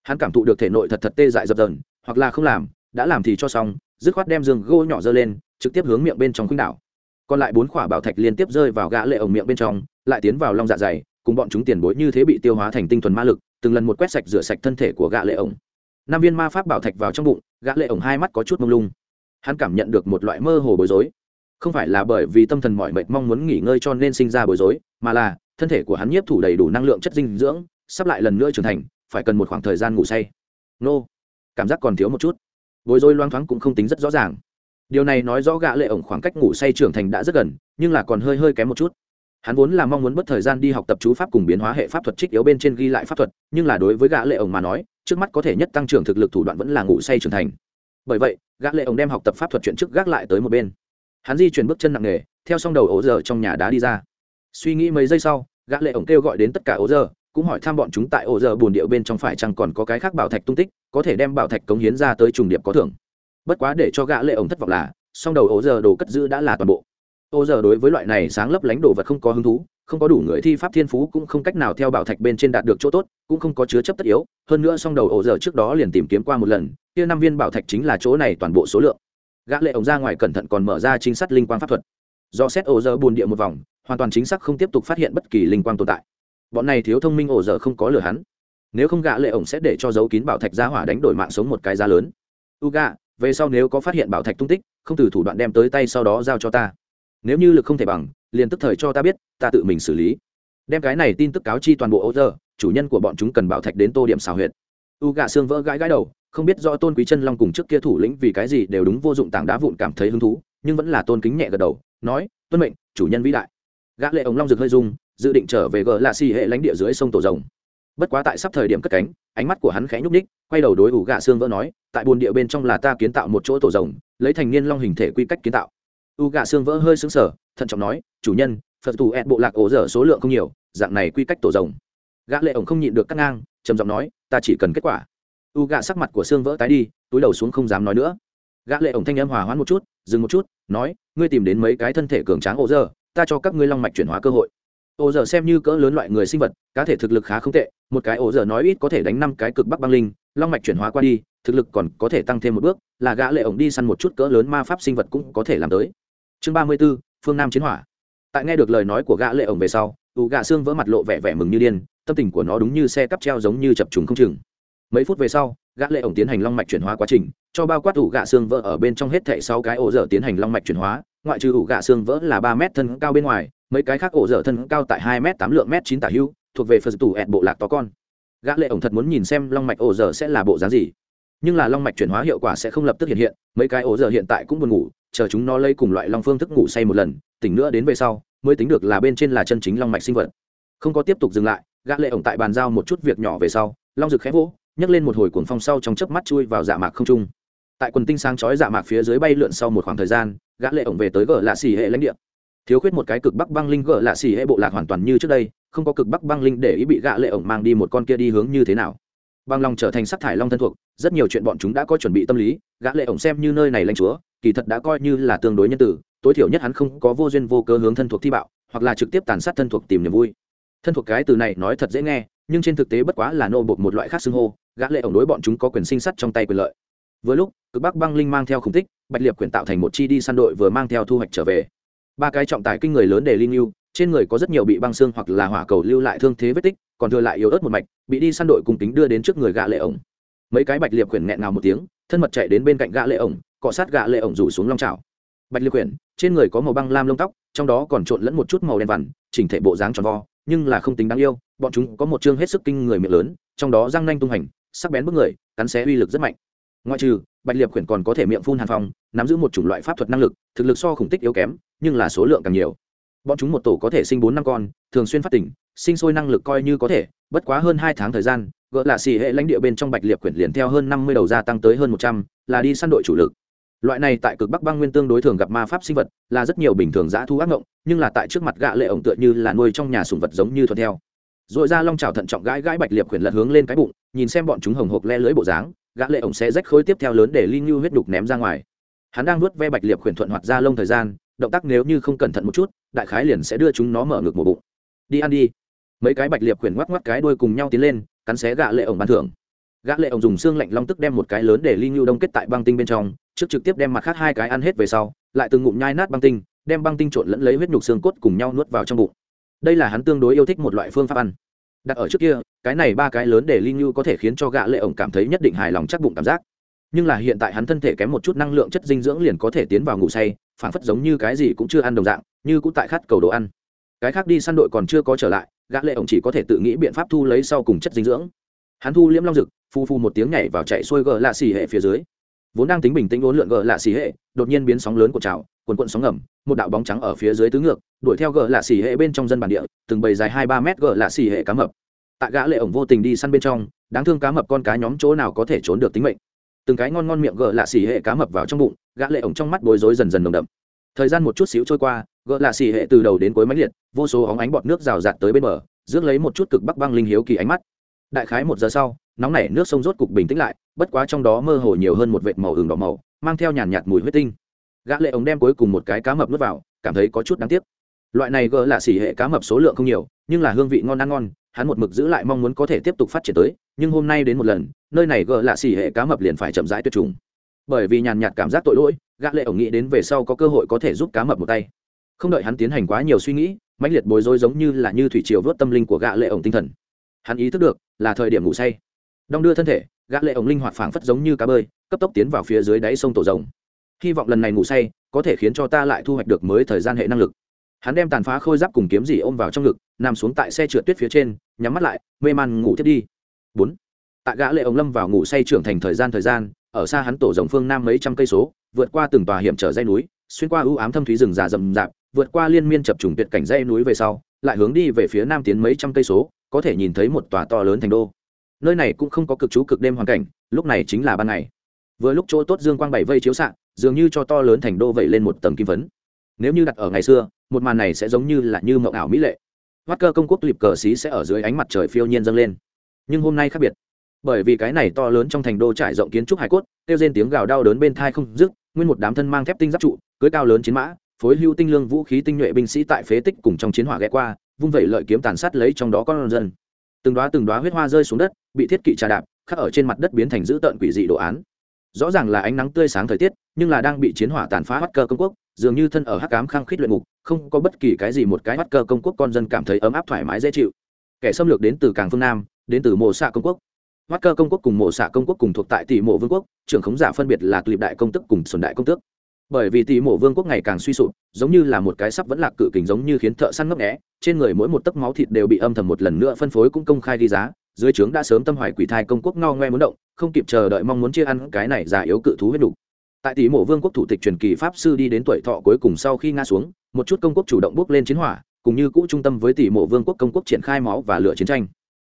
Hắn cảm thụ được thể nội thật thật tê dại dập dần hoặc là không làm, đã làm thì cho xong, dứt khoát đem giường gỗ nhỏ dơ lên, trực tiếp hướng miệng bên trong khuynh đảo. Còn lại bốn khỏa bảo thạch liên tiếp rơi vào gã lệ ổng miệng bên trong, lại tiến vào long dạ dày, cùng bọn chúng tiền bối như thế bị tiêu hóa thành tinh thuần ma lực, từng lần một quét sạch rửa sạch thân thể của gã lệ ổng. Năm viên ma pháp bảo thạch vào trong bụng, gã lệ ổng hai mắt có chút mông lung. Hắn cảm nhận được một loại mơ hồ bối rối không phải là bởi vì tâm thần mỏi mệt mong muốn nghỉ ngơi cho nên sinh ra bối rối, mà là thân thể của hắn nhiếp thủ đầy đủ năng lượng chất dinh dưỡng, sắp lại lần nữa trưởng thành, phải cần một khoảng thời gian ngủ say. Nô, cảm giác còn thiếu một chút. Bối rối loang thoáng cũng không tính rất rõ ràng. Điều này nói rõ gã lệ ổng khoảng cách ngủ say trưởng thành đã rất gần, nhưng là còn hơi hơi kém một chút. Hắn vốn là mong muốn bất thời gian đi học tập chú pháp cùng biến hóa hệ pháp thuật trích yếu bên trên ghi lại pháp thuật, nhưng là đối với gã lệ ổng mà nói, trước mắt có thể nhất tăng trưởng thực lực thủ đoạn vẫn là ngủ say trưởng thành. Bởi vậy, gã lệ ổng đem học tập pháp thuật chuyện trước gác lại tới một bên hắn di chuyển bước chân nặng nề, theo song đầu ố giờ trong nhà đá đi ra. Suy nghĩ mấy giây sau, gã lệ ổng kêu gọi đến tất cả ố giờ cũng hỏi thăm bọn chúng tại ổ giờ bồn điệu bên trong phải chăng còn có cái khác bảo thạch tung tích, có thể đem bảo thạch cống hiến ra tới trùng điệp có thưởng. Bất quá để cho gã lệ ổng thất vọng là, song đầu ổ giờ đồ cất giữ đã là toàn bộ. Ổ giờ đối với loại này sáng lấp lánh đồ vật không có hứng thú, không có đủ người thi pháp thiên phú cũng không cách nào theo bảo thạch bên trên đạt được chỗ tốt, cũng không có chứa chấp tất yếu. Hơn nữa song đầu ổ giờ trước đó liền tìm kiếm qua một lần, kia năm viên bảo thạch chính là chỗ này toàn bộ số lượng gã lệ ổng ra ngoài cẩn thận còn mở ra chính sát linh quang pháp thuật. Do xét ổ giờ buồn địa một vòng, hoàn toàn chính xác không tiếp tục phát hiện bất kỳ linh quang tồn tại. Bọn này thiếu thông minh ổ giờ không có lừa hắn. Nếu không gã lệ ổng sẽ để cho dấu kín bảo thạch ra hỏa đánh đổi mạng sống một cái giá lớn. U gã về sau nếu có phát hiện bảo thạch tung tích, không từ thủ đoạn đem tới tay sau đó giao cho ta. Nếu như lực không thể bằng, liền tức thời cho ta biết, ta tự mình xử lý. Đem cái này tin tức cáo chi toàn bộ ổ giờ, chủ nhân của bọn chúng cần bảo thạch đến tô điểm xào huyệt. U gạ xương vỡ gãi gãi đầu không biết do tôn quý chân long cùng trước kia thủ lĩnh vì cái gì đều đúng vô dụng tảng đá vụn cảm thấy hứng thú, nhưng vẫn là tôn kính nhẹ gật đầu, nói, tuân mệnh, chủ nhân vĩ đại. Gã lệ ống long rực hơi rung, dự định trở về gờ lạ xì hệ lãnh địa dưới sông tổ rồng. Bất quá tại sắp thời điểm cất cánh, ánh mắt của hắn khẽ nhúc ních quay đầu đối ủ gạ xương vỡ nói, tại buồn địa bên trong là ta kiến tạo một chỗ tổ rồng, lấy thành niên long hình thể quy cách kiến tạo. U gạ xương vỡ hơi sững sờ, thận trọng nói, chủ nhân, phật tù ẹt bộ lạc ổ dở số lượng không nhiều, dạng này quy cách tổ rồng. Gã lệ ổng không nhịn được cắt ngang, trầm giọng nói, ta chỉ cần kết quả u gạ sắc mặt của xương vỡ tái đi túi đầu xuống không dám nói nữa. Gã lệ ổng thanh âm hòa hoãn một chút dừng một chút nói ngươi tìm đến mấy cái thân thể cường tráng ổ dở ta cho các ngươi long mạch chuyển hóa cơ hội. Ổ dở xem như cỡ lớn loại người sinh vật cá thể thực lực khá không tệ một cái ổ dở nói ít có thể đánh năm cái cực bắc băng linh long mạch chuyển hóa qua đi thực lực còn có thể tăng thêm một bước là gã lệ ổng đi săn một chút cỡ lớn ma pháp sinh vật cũng có thể làm tới. Chương ba mươi 34, phương nam chiến hỏa. Tại nghe được lời nói của gã lệ ổng về sau u gạ xương vỡ mặt lộ vẻ vẻ mừng như điên tâm tình của nó đúng như xe cắp treo giống như chập trùng không chừng mấy phút về sau, gã lệ ổng tiến hành long mạch chuyển hóa quá trình, cho bao quát ủ gạ xương vỡ ở bên trong hết thảy sáu cái ổ dở tiến hành long mạch chuyển hóa, ngoại trừ ủ gạ xương vỡ là ba mét thân cao bên ngoài, mấy cái khác ổ dở thân cao tại hai m tám lượng m chín tả hưu, thuộc về phật tủ ẹn bộ lạc to con. Gã lệ ổng thật muốn nhìn xem long mạch ổ dở sẽ là bộ dáng gì. Nhưng là long mạch chuyển hóa hiệu quả sẽ không lập tức hiện hiện, mấy cái ổ dở hiện tại cũng buồn ngủ, chờ chúng nó lấy cùng loại long phương thức ngủ say một lần, tỉnh nữa đến về sau, mới tính được là bên trên là chân chính long mạch sinh vật. Không có tiếp tục dừng lại, gã lệ ổng tại bàn giao một chút việc nhỏ về sau, long dực khẽ vỗ nhấc lên một hồi cuồng phong sau trong chớp mắt chui vào dạ mạc không trung. Tại quần tinh sáng chói dạ mạc phía dưới bay lượn sau một khoảng thời gian, gã lệ ổng về tới gờ lạ xỉ hệ lãnh địa. Thiếu khuyết một cái cực bắc băng linh gờ lạ xỉ hệ bộ lạc hoàn toàn như trước đây, không có cực bắc băng linh để ý bị gã lệ ổng mang đi một con kia đi hướng như thế nào. Băng long trở thành sắc thải long thân thuộc, rất nhiều chuyện bọn chúng đã có chuẩn bị tâm lý, gã lệ ổng xem như nơi này lãnh chúa, kỳ thật đã coi như là tương đối nhân tử, tối thiểu nhất hắn không có vô duyên vô cớ hướng thân thuộc thi bạo, hoặc là trực tiếp tàn sát thân thuộc tìm niềm vui. Thân thuộc cái từ này nói thật dễ nghe nhưng trên thực tế bất quá là nô bột một loại khác xưng hô, gã lệ ổng đối bọn chúng có quyền sinh sắt trong tay quyền lợi. Vừa lúc, cực bắc băng linh mang theo khủng tích bạch liệp quyền tạo thành một chi đi săn đội vừa mang theo thu hoạch trở về. Ba cái trọng tài kinh người lớn để linh lưu, trên người có rất nhiều bị băng xương hoặc là hỏa cầu lưu lại thương thế vết tích, còn thừa lại yếu ớt một mạch, bị đi săn đội cùng tính đưa đến trước người gã lệ ổng. Mấy cái bạch liệp quyền nghẹn ngào một tiếng, thân mật chạy đến bên cạnh gã lệ ổng, cọ sát gã lệ ổng rủ xuống long chảo bạch liệp quyền, trên người có màu băng lam lông tóc, trong đó còn trộn lẫn một chút màu đen vằn, chỉnh thể bộ dáng tròn vo nhưng là không tính đáng yêu, bọn chúng có một chương hết sức kinh người miệng lớn, trong đó răng nanh tung hành, sắc bén bức người, cắn xé uy lực rất mạnh. Ngoại trừ, bạch liệp khuyển còn có thể miệng phun hàn phong, nắm giữ một chủng loại pháp thuật năng lực, thực lực so khủng tích yếu kém, nhưng là số lượng càng nhiều. Bọn chúng một tổ có thể sinh bốn năm con, thường xuyên phát tỉnh, sinh sôi năng lực coi như có thể, bất quá hơn hai tháng thời gian, gỡ là xì hệ lãnh địa bên trong bạch liệp khuyển liền theo hơn năm mươi đầu gia tăng tới hơn một trăm, là đi săn đội chủ lực loại này tại cực bắc băng nguyên tương đối thường gặp ma pháp sinh vật, là rất nhiều bình thường giã thu ác ngộng, nhưng là tại trước mặt gạ lệ ổng tựa như là nuôi trong nhà sùng vật giống như thuận theo. Rồi ra long trào thận trọng gãi gãi bạch liệp khuyển lật hướng lên cái bụng, nhìn xem bọn chúng hồng hộc le lưới bộ dáng, gã lệ ổng sẽ rách khối tiếp theo lớn để linh như huyết đục ném ra ngoài. Hắn đang nuốt ve bạch liệp khuyển thuận hoạt ra lông thời gian, động tác nếu như không cẩn thận một chút, đại khái liền sẽ đưa chúng nó mở ngực một bụng. Đi ăn đi. Mấy cái bạch liệp khuyển ngoắc ngoắc cái đuôi cùng nhau tiến lên, cắn xé gã lệ ổng bàn thưởng. Gã lệ ổng dùng xương lạnh long tức đem một cái lớn để linh như đông kết tại băng tinh bên trong trước trực tiếp đem mặt khác hai cái ăn hết về sau, lại từng ngụm nhai nát băng tinh, đem băng tinh trộn lẫn lấy huyết nhục xương cốt cùng nhau nuốt vào trong bụng. Đây là hắn tương đối yêu thích một loại phương pháp ăn. Đặt ở trước kia, cái này ba cái lớn để linh như có thể khiến cho gã lệ ổng cảm thấy nhất định hài lòng chắc bụng cảm giác. Nhưng là hiện tại hắn thân thể kém một chút năng lượng chất dinh dưỡng liền có thể tiến vào ngủ say phản phất giống như cái gì cũng chưa ăn đồng dạng, như cũng tại khát cầu đồ ăn. Cái khác đi săn đội còn chưa có trở lại, gã lệ ổng chỉ có thể tự nghĩ biện pháp thu lấy sau cùng chất dinh dưỡng. Hắn thu liễm long rực phu phu một tiếng nhảy vào chạy xuôi gờ lạ xì hệ phía dưới vốn đang tính bình tĩnh uốn lượn gờ lạ xì hệ, đột nhiên biến sóng lớn của trào quần quận sóng ngầm, một đạo bóng trắng ở phía dưới tứ ngược, đuổi theo gờ lạ xì hệ bên trong dân bản địa, từng bầy dài hai ba mét gờ lạ xì hệ cá mập. Tại gã lệ ổng vô tình đi săn bên trong, đáng thương cá mập con cá nhóm chỗ nào có thể trốn được tính mệnh. Từng cái ngon ngon miệng gờ lạ xì hệ cá mập vào trong bụng, gã lệ ổng trong mắt bối rối dần dần nồng đậm. Thời gian một chút xíu trôi qua gỡ lạ xì hệ từ đầu đến cuối máy liệt, vô số óng ánh bọt nước rào rạt tới bên bờ, rước lấy một chút cực bắc băng linh hiếu kỳ ánh mắt. Đại khái một giờ sau, nóng nảy nước sông rốt cục bình tĩnh lại bất quá trong đó mơ hồ nhiều hơn một vệt màu ửng đỏ màu, mang theo nhàn nhạt mùi huyết tinh. Gã lệ ống đem cuối cùng một cái cá mập nuốt vào, cảm thấy có chút đáng tiếc. Loại này gỡ là xỉ hệ cá mập số lượng không nhiều, nhưng là hương vị ngon ăn ngon, hắn một mực giữ lại mong muốn có thể tiếp tục phát triển tới, nhưng hôm nay đến một lần, nơi này gỡ là xỉ hệ cá mập liền phải chậm rãi tuyệt chủng. Bởi vì nhàn nhạt cảm giác tội lỗi, gã lệ ống nghĩ đến về sau có cơ hội có thể giúp cá mập một tay. Không đợi hắn tiến hành quá nhiều suy nghĩ, mãnh liệt bối rối giống như là như thủy triều vớt tâm linh của gã lệ ống tinh thần. Hắn ý thức được là thời điểm ngủ say. Đong đưa thân thể gã lệ ống linh hoạt phảng phất giống như cá bơi, cấp tốc tiến vào phía dưới đáy sông tổ rồng. Hy vọng lần này ngủ say có thể khiến cho ta lại thu hoạch được mới thời gian hệ năng lực. Hắn đem tàn phá khôi giáp cùng kiếm dỉ ôm vào trong ngực, nằm xuống tại xe trượt tuyết phía trên, nhắm mắt lại, mê man ngủ thiết đi. Bốn. Tại gã lệ ống lâm vào ngủ say trưởng thành thời gian thời gian, ở xa hắn tổ rồng phương nam mấy trăm cây số, vượt qua từng tòa hiểm trở dây núi, xuyên qua ưu ám thâm thúy rừng già rậm rạp, vượt qua liên miên chập trùng tuyệt cảnh dây núi về sau, lại hướng đi về phía nam tiến mấy trăm cây số, có thể nhìn thấy một tòa to lớn thành đô nơi này cũng không có cực chú cực đêm hoàn cảnh, lúc này chính là ban ngày. Vừa lúc chỗ tốt dương quang bảy vây chiếu xạ, dường như cho to lớn thành đô vậy lên một tầng kim phấn. Nếu như đặt ở ngày xưa, một màn này sẽ giống như là như mộng ảo mỹ lệ. Hoắt cơ công quốc liệp cờ xí sẽ ở dưới ánh mặt trời phiêu nhiên dâng lên. Nhưng hôm nay khác biệt. Bởi vì cái này to lớn trong thành đô trải rộng kiến trúc hải cốt, kêu trên tiếng gào đau đớn bên thai không dứt, nguyên một đám thân mang thép tinh giáp trụ, cưới cao lớn chiến mã, phối hưu tinh lương vũ khí tinh nhuệ binh sĩ tại phế tích cùng trong chiến hỏa ghé qua, vung vẩy lợi kiếm tàn sát lấy trong đó con dân. Từng đoá từng đoá huyết hoa rơi xuống đất bị thiết kỵ trà đạp, khắc ở trên mặt đất biến thành dữ tợn quỷ dị đồ án. Rõ ràng là ánh nắng tươi sáng thời tiết, nhưng là đang bị chiến hỏa tàn phá Hắc cơ công quốc, dường như thân ở hắc cám khăng khít luyện ngục, không có bất kỳ cái gì một cái Hắc cơ công quốc con dân cảm thấy ấm áp thoải mái dễ chịu. Kẻ xâm lược đến từ càng phương nam, đến từ mộ xạ công quốc. Hắc cơ công quốc cùng mộ xạ công quốc cùng thuộc tại tỷ mộ vương quốc, trưởng khống giả phân biệt là tulip đại công tức cùng xuân đại công tước. Bởi vì tỷ mộ vương quốc ngày càng suy sụp, giống như là một cái sắp vẫn lạc cự kình giống như khiến thợ săn ngấp nghẽ trên người mỗi một tấc máu thịt đều bị âm thầm một lần nữa phân phối cũng công khai đi giá dưới trướng đã sớm tâm hoài quỷ thai công quốc ngao ngoe muốn động, không kịp chờ đợi mong muốn chia ăn cái này già yếu cự thú huyết đủ tại tỷ mộ vương quốc thủ tịch truyền kỳ pháp sư đi đến tuổi thọ cuối cùng sau khi ngã xuống, một chút công quốc chủ động bước lên chiến hỏa, cùng như cũ trung tâm với tỷ mộ vương quốc công quốc triển khai máu và lửa chiến tranh.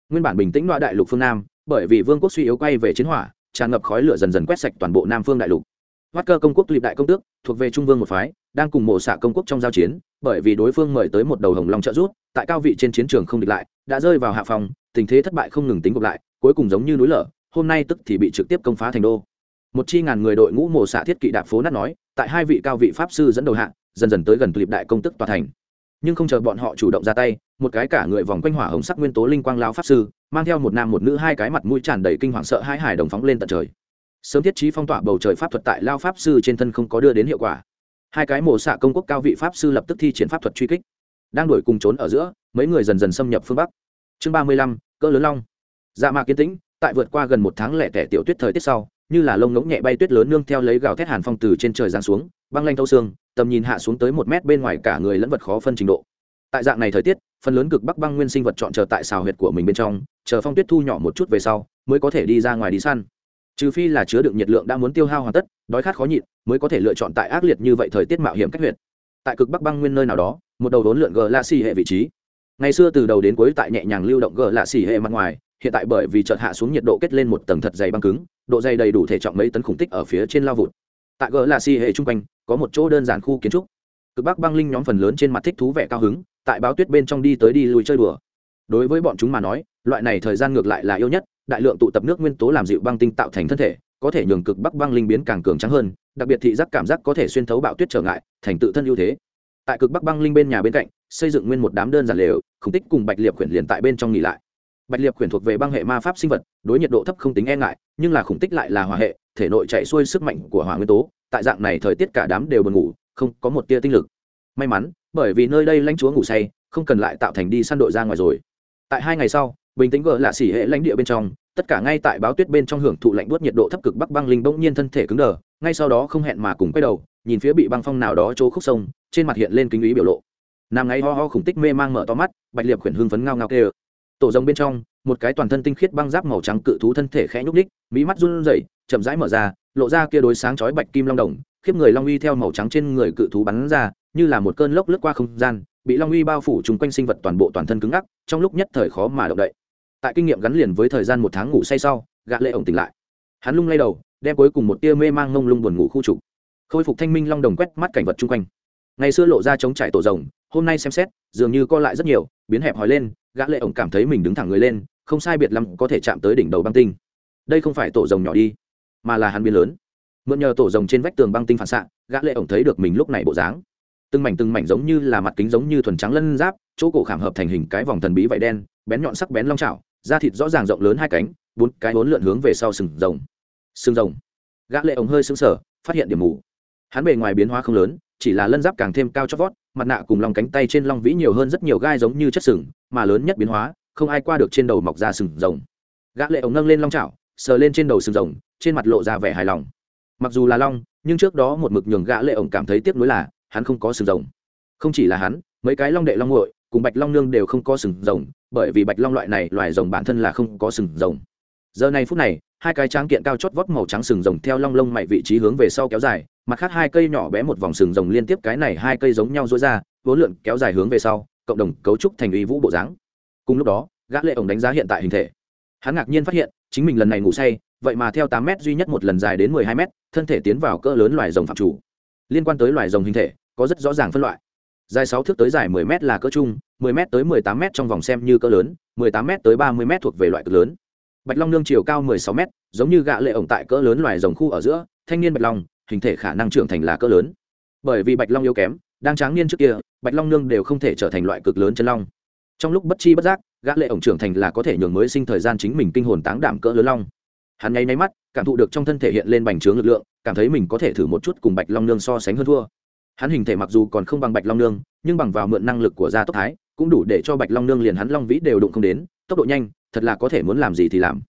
Nguyên bản bình tĩnh loại đại lục phương nam, bởi vì vương quốc suy yếu quay về chiến hỏa, tràn ngập khói lửa dần dần quét sạch toàn bộ nam phương đại lục. Hoắc cơ công quốc liệp đại công tước, thuộc về trung vương một phái, đang cùng mộ xạ công quốc trong giao chiến, bởi vì đối phương mời tới một đầu hồng long trợ rút tại cao vị trên chiến trường không địch lại, đã rơi vào hạ phòng, tình thế thất bại không ngừng tính gộp lại, cuối cùng giống như núi lở, hôm nay tức thì bị trực tiếp công phá thành đô. Một chi ngàn người đội ngũ mộ xạ thiết kỵ đạp phố nát nói, tại hai vị cao vị pháp sư dẫn đầu hạ, dần dần tới gần liệp đại công tức tòa thành. Nhưng không chờ bọn họ chủ động ra tay, một cái cả người vòng quanh hỏa hồng sắc nguyên tố linh quang lao pháp sư, mang theo một nam một nữ hai cái mặt mũi tràn đầy kinh hoàng sợ hai hải đồng phóng lên tận trời sớm thiết trí phong tỏa bầu trời pháp thuật tại lao pháp sư trên thân không có đưa đến hiệu quả. Hai cái mổ xạ công quốc cao vị pháp sư lập tức thi triển pháp thuật truy kích, đang đuổi cùng trốn ở giữa, mấy người dần dần xâm nhập phương bắc. Chương ba mươi lăm, cỡ lớn long. Dạ mạc kiến tĩnh, tại vượt qua gần một tháng lẻ tẻ tiểu tuyết thời tiết sau, như là lông ngỗng nhẹ bay tuyết lớn nương theo lấy gào thét hàn phong từ trên trời giáng xuống, băng lanh thâu xương, tầm nhìn hạ xuống tới một mét bên ngoài cả người lẫn vật khó phân trình độ. Tại dạng này thời tiết, phần lớn cực bắc băng nguyên sinh vật chọn chờ tại xào huyệt của mình bên trong, chờ phong tuyết thu nhỏ một chút về sau, mới có thể đi ra ngoài đi săn trừ phi là chứa đựng nhiệt lượng đã muốn tiêu hao hoàn tất, đói khát khó nhịn mới có thể lựa chọn tại ác liệt như vậy thời tiết mạo hiểm cách huyện. tại cực bắc băng nguyên nơi nào đó, một đầu đốn lượn g la xì hệ vị trí. Ngày xưa từ đầu đến cuối tại nhẹ nhàng lưu động g la xì hệ mặt ngoài, hiện tại bởi vì chợt hạ xuống nhiệt độ kết lên một tầng thật dày băng cứng, độ dày đầy đủ thể trọng mấy tấn khủng tích ở phía trên lao vụt. Tại g la xì hệ chung quanh, có một chỗ đơn giản khu kiến trúc. Cực bắc băng linh nhóm phần lớn trên mặt thích thú vẻ cao hứng, tại báo tuyết bên trong đi tới đi lui chơi đùa. Đối với bọn chúng mà nói, loại này thời gian ngược lại là yêu nhất đại lượng tụ tập nước nguyên tố làm dịu băng tinh tạo thành thân thể, có thể nhường cực bắc băng linh biến càng cường trắng hơn, đặc biệt thị giác cảm giác có thể xuyên thấu bạo tuyết trở ngại, thành tự thân ưu thế. Tại cực bắc băng linh bên nhà bên cạnh, xây dựng nguyên một đám đơn giản lều, khủng tích cùng bạch liệp khuyển liền tại bên trong nghỉ lại. Bạch liệp khuyển thuộc về băng hệ ma pháp sinh vật, đối nhiệt độ thấp không tính e ngại, nhưng là khủng tích lại là hỏa hệ, thể nội chạy xuôi sức mạnh của hỏa nguyên tố, tại dạng này thời tiết cả đám đều buồn ngủ, không có một tia tinh lực. May mắn, bởi vì nơi đây lãnh chúa ngủ say, không cần lại tạo thành đi săn đội ra ngoài rồi. Tại hai ngày sau bình tĩnh gỡ là xỉ hệ lãnh địa bên trong, tất cả ngay tại báo tuyết bên trong hưởng thụ lạnh buốt nhiệt độ thấp cực bắc băng linh bỗng nhiên thân thể cứng đờ, ngay sau đó không hẹn mà cùng quay đầu, nhìn phía bị băng phong nào đó chỗ khúc sông, trên mặt hiện lên kính ý biểu lộ. Nằm ngay ho ho khủng tích mê mang mở to mắt, bạch liệp khuyển hưng phấn ngao ngao kê tổ rồng bên trong, một cái toàn thân tinh khiết băng giáp màu trắng cự thú thân thể khẽ nhúc ních mỹ mắt run rẩy, chậm rãi mở ra, lộ ra kia đối sáng chói bạch kim long đồng, khiếp người long uy theo màu trắng trên người cự thú bắn ra, như là một cơn lốc lướt qua không gian, bị long uy bao phủ chung quanh sinh vật toàn bộ toàn thân cứng ngắc, trong lúc nhất thời khó mà động đậy tại kinh nghiệm gắn liền với thời gian một tháng ngủ say sau, gã lệ ổng tỉnh lại. Hắn lung lay đầu, đem cuối cùng một tia mê mang ngông lung buồn ngủ khu trục. Khôi phục thanh minh long đồng quét mắt cảnh vật chung quanh. Ngày xưa lộ ra chống trải tổ rồng, hôm nay xem xét, dường như co lại rất nhiều, biến hẹp hỏi lên, gã lệ ổng cảm thấy mình đứng thẳng người lên, không sai biệt lắm có thể chạm tới đỉnh đầu băng tinh. Đây không phải tổ rồng nhỏ đi, mà là hắn biến lớn. Mượn nhờ tổ rồng trên vách tường băng tinh phản xạ, gã lệ ổng thấy được mình lúc này bộ dáng. Từng mảnh từng mảnh giống như là mặt kính giống như thuần trắng lân giáp, chỗ cổ khảm hợp thành hình cái vòng thần bí vảy đen, bén nhọn sắc bén long chảo da thịt rõ ràng rộng lớn hai cánh, bốn cái bốn lượn hướng về sau sừng rồng. Sừng rồng. Gã lệ ổng hơi sững sờ, phát hiện điểm mù. Hắn bề ngoài biến hóa không lớn, chỉ là lân giáp càng thêm cao chót vót, mặt nạ cùng lòng cánh tay trên long vĩ nhiều hơn rất nhiều gai giống như chất sừng, mà lớn nhất biến hóa, không ai qua được trên đầu mọc ra sừng rồng. Gã lệ ổng nâng lên long chảo, sờ lên trên đầu sừng rồng, trên mặt lộ ra vẻ hài lòng. Mặc dù là long, nhưng trước đó một mực nhường gã lệ ổng cảm thấy tiếc nuối là, hắn không có sừng rồng. Không chỉ là hắn, mấy cái long đệ long nguội cùng bạch long nương đều không có sừng rồng, bởi vì bạch long loại này, loài rồng bản thân là không có sừng rồng. Giờ này phút này, hai cái tráng kiện cao chót vót màu trắng sừng rồng theo long lông mày vị trí hướng về sau kéo dài, mặt khác hai cây nhỏ bé một vòng sừng rồng liên tiếp cái này hai cây giống nhau dối ra, vốn lượn kéo dài hướng về sau, cộng đồng cấu trúc thành uy vũ bộ dáng. Cùng lúc đó, gã lệ ổng đánh giá hiện tại hình thể. Hắn ngạc nhiên phát hiện, chính mình lần này ngủ say, vậy mà theo tám mét duy nhất một lần dài đến mười hai mét, thân thể tiến vào cỡ lớn loài rồng phạm chủ. Liên quan tới loài rồng hình thể, có rất rõ ràng phân loại dài sáu thước tới dài mười mét là cỡ trung, mười mét tới mười tám trong vòng xem như cỡ lớn, mười tám tới ba mươi thuộc về loại cực lớn. Bạch long nương chiều cao mười sáu giống như gạ lệ ổng tại cỡ lớn loài rồng khu ở giữa, thanh niên bạch long, hình thể khả năng trưởng thành là cỡ lớn. Bởi vì bạch long yếu kém, đang tráng niên trước kia, bạch long nương đều không thể trở thành loại cực lớn chân long. Trong lúc bất chi bất giác gã lệ ổng trưởng thành là có thể nhường mới sinh thời gian chính mình kinh hồn táng đảm cỡ lớn long. Hắn nháy nháy mắt, cảm thụ được trong thân thể hiện lên bành trướng lực lượng, cảm thấy mình có thể thử một chút cùng bạch long nương so sánh hơn thua hắn hình thể mặc dù còn không bằng bạch long nương, nhưng bằng vào mượn năng lực của gia tốc thái, cũng đủ để cho bạch long nương liền hắn long vĩ đều đụng không đến, tốc độ nhanh, thật là có thể muốn làm gì thì làm.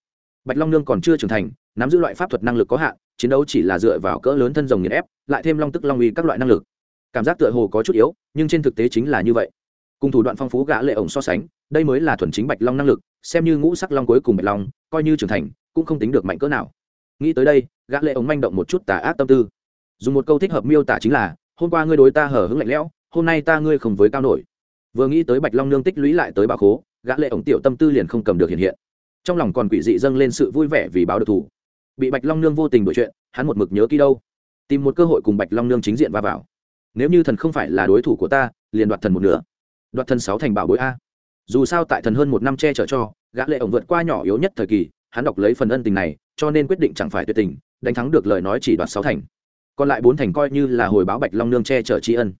Bạch long nương còn chưa trưởng thành, nắm giữ loại pháp thuật năng lực có hạn, chiến đấu chỉ là dựa vào cỡ lớn thân rồng nghiền ép, lại thêm long tức long uy các loại năng lực. Cảm giác tựa hồ có chút yếu, nhưng trên thực tế chính là như vậy. Cùng thủ đoạn phong phú gã lệ ổng so sánh, đây mới là thuần chính bạch long năng lực, xem như ngũ sắc long cuối cùng bạch long, coi như trưởng thành, cũng không tính được mạnh cỡ nào. Nghĩ tới đây, gã lệ ổng manh động một chút tà ác tâm tư. Dùng một câu thích hợp miêu tả chính là hôm qua ngươi đối ta hở hững lạnh lẽo, hôm nay ta ngươi không với cao nổi. Vừa nghĩ tới bạch long nương tích lũy lại tới bà khố, gã lệ ổng tiểu tâm tư liền không cầm được hiện hiện. Trong lòng còn quỷ dị dâng lên sự vui vẻ vì báo được thủ. Bị bạch long nương vô tình đổi chuyện, hắn một mực nhớ kỹ đâu. Tìm một cơ hội cùng bạch long nương chính diện va vào. Nếu như thần không phải là đối thủ của ta, liền đoạt thần một nửa. Đoạt thần sáu thành bảo bối a. Dù sao tại thần hơn một năm che chở cho, gã lệ ổng vượt qua nhỏ yếu nhất thời kỳ, hắn đọc lấy phần ân tình này, cho nên quyết định chẳng phải tuyệt tình, đánh thắng được lời nói chỉ đoạt sáu thành còn lại bốn thành coi như là hồi báo bạch long nương che chở tri ân.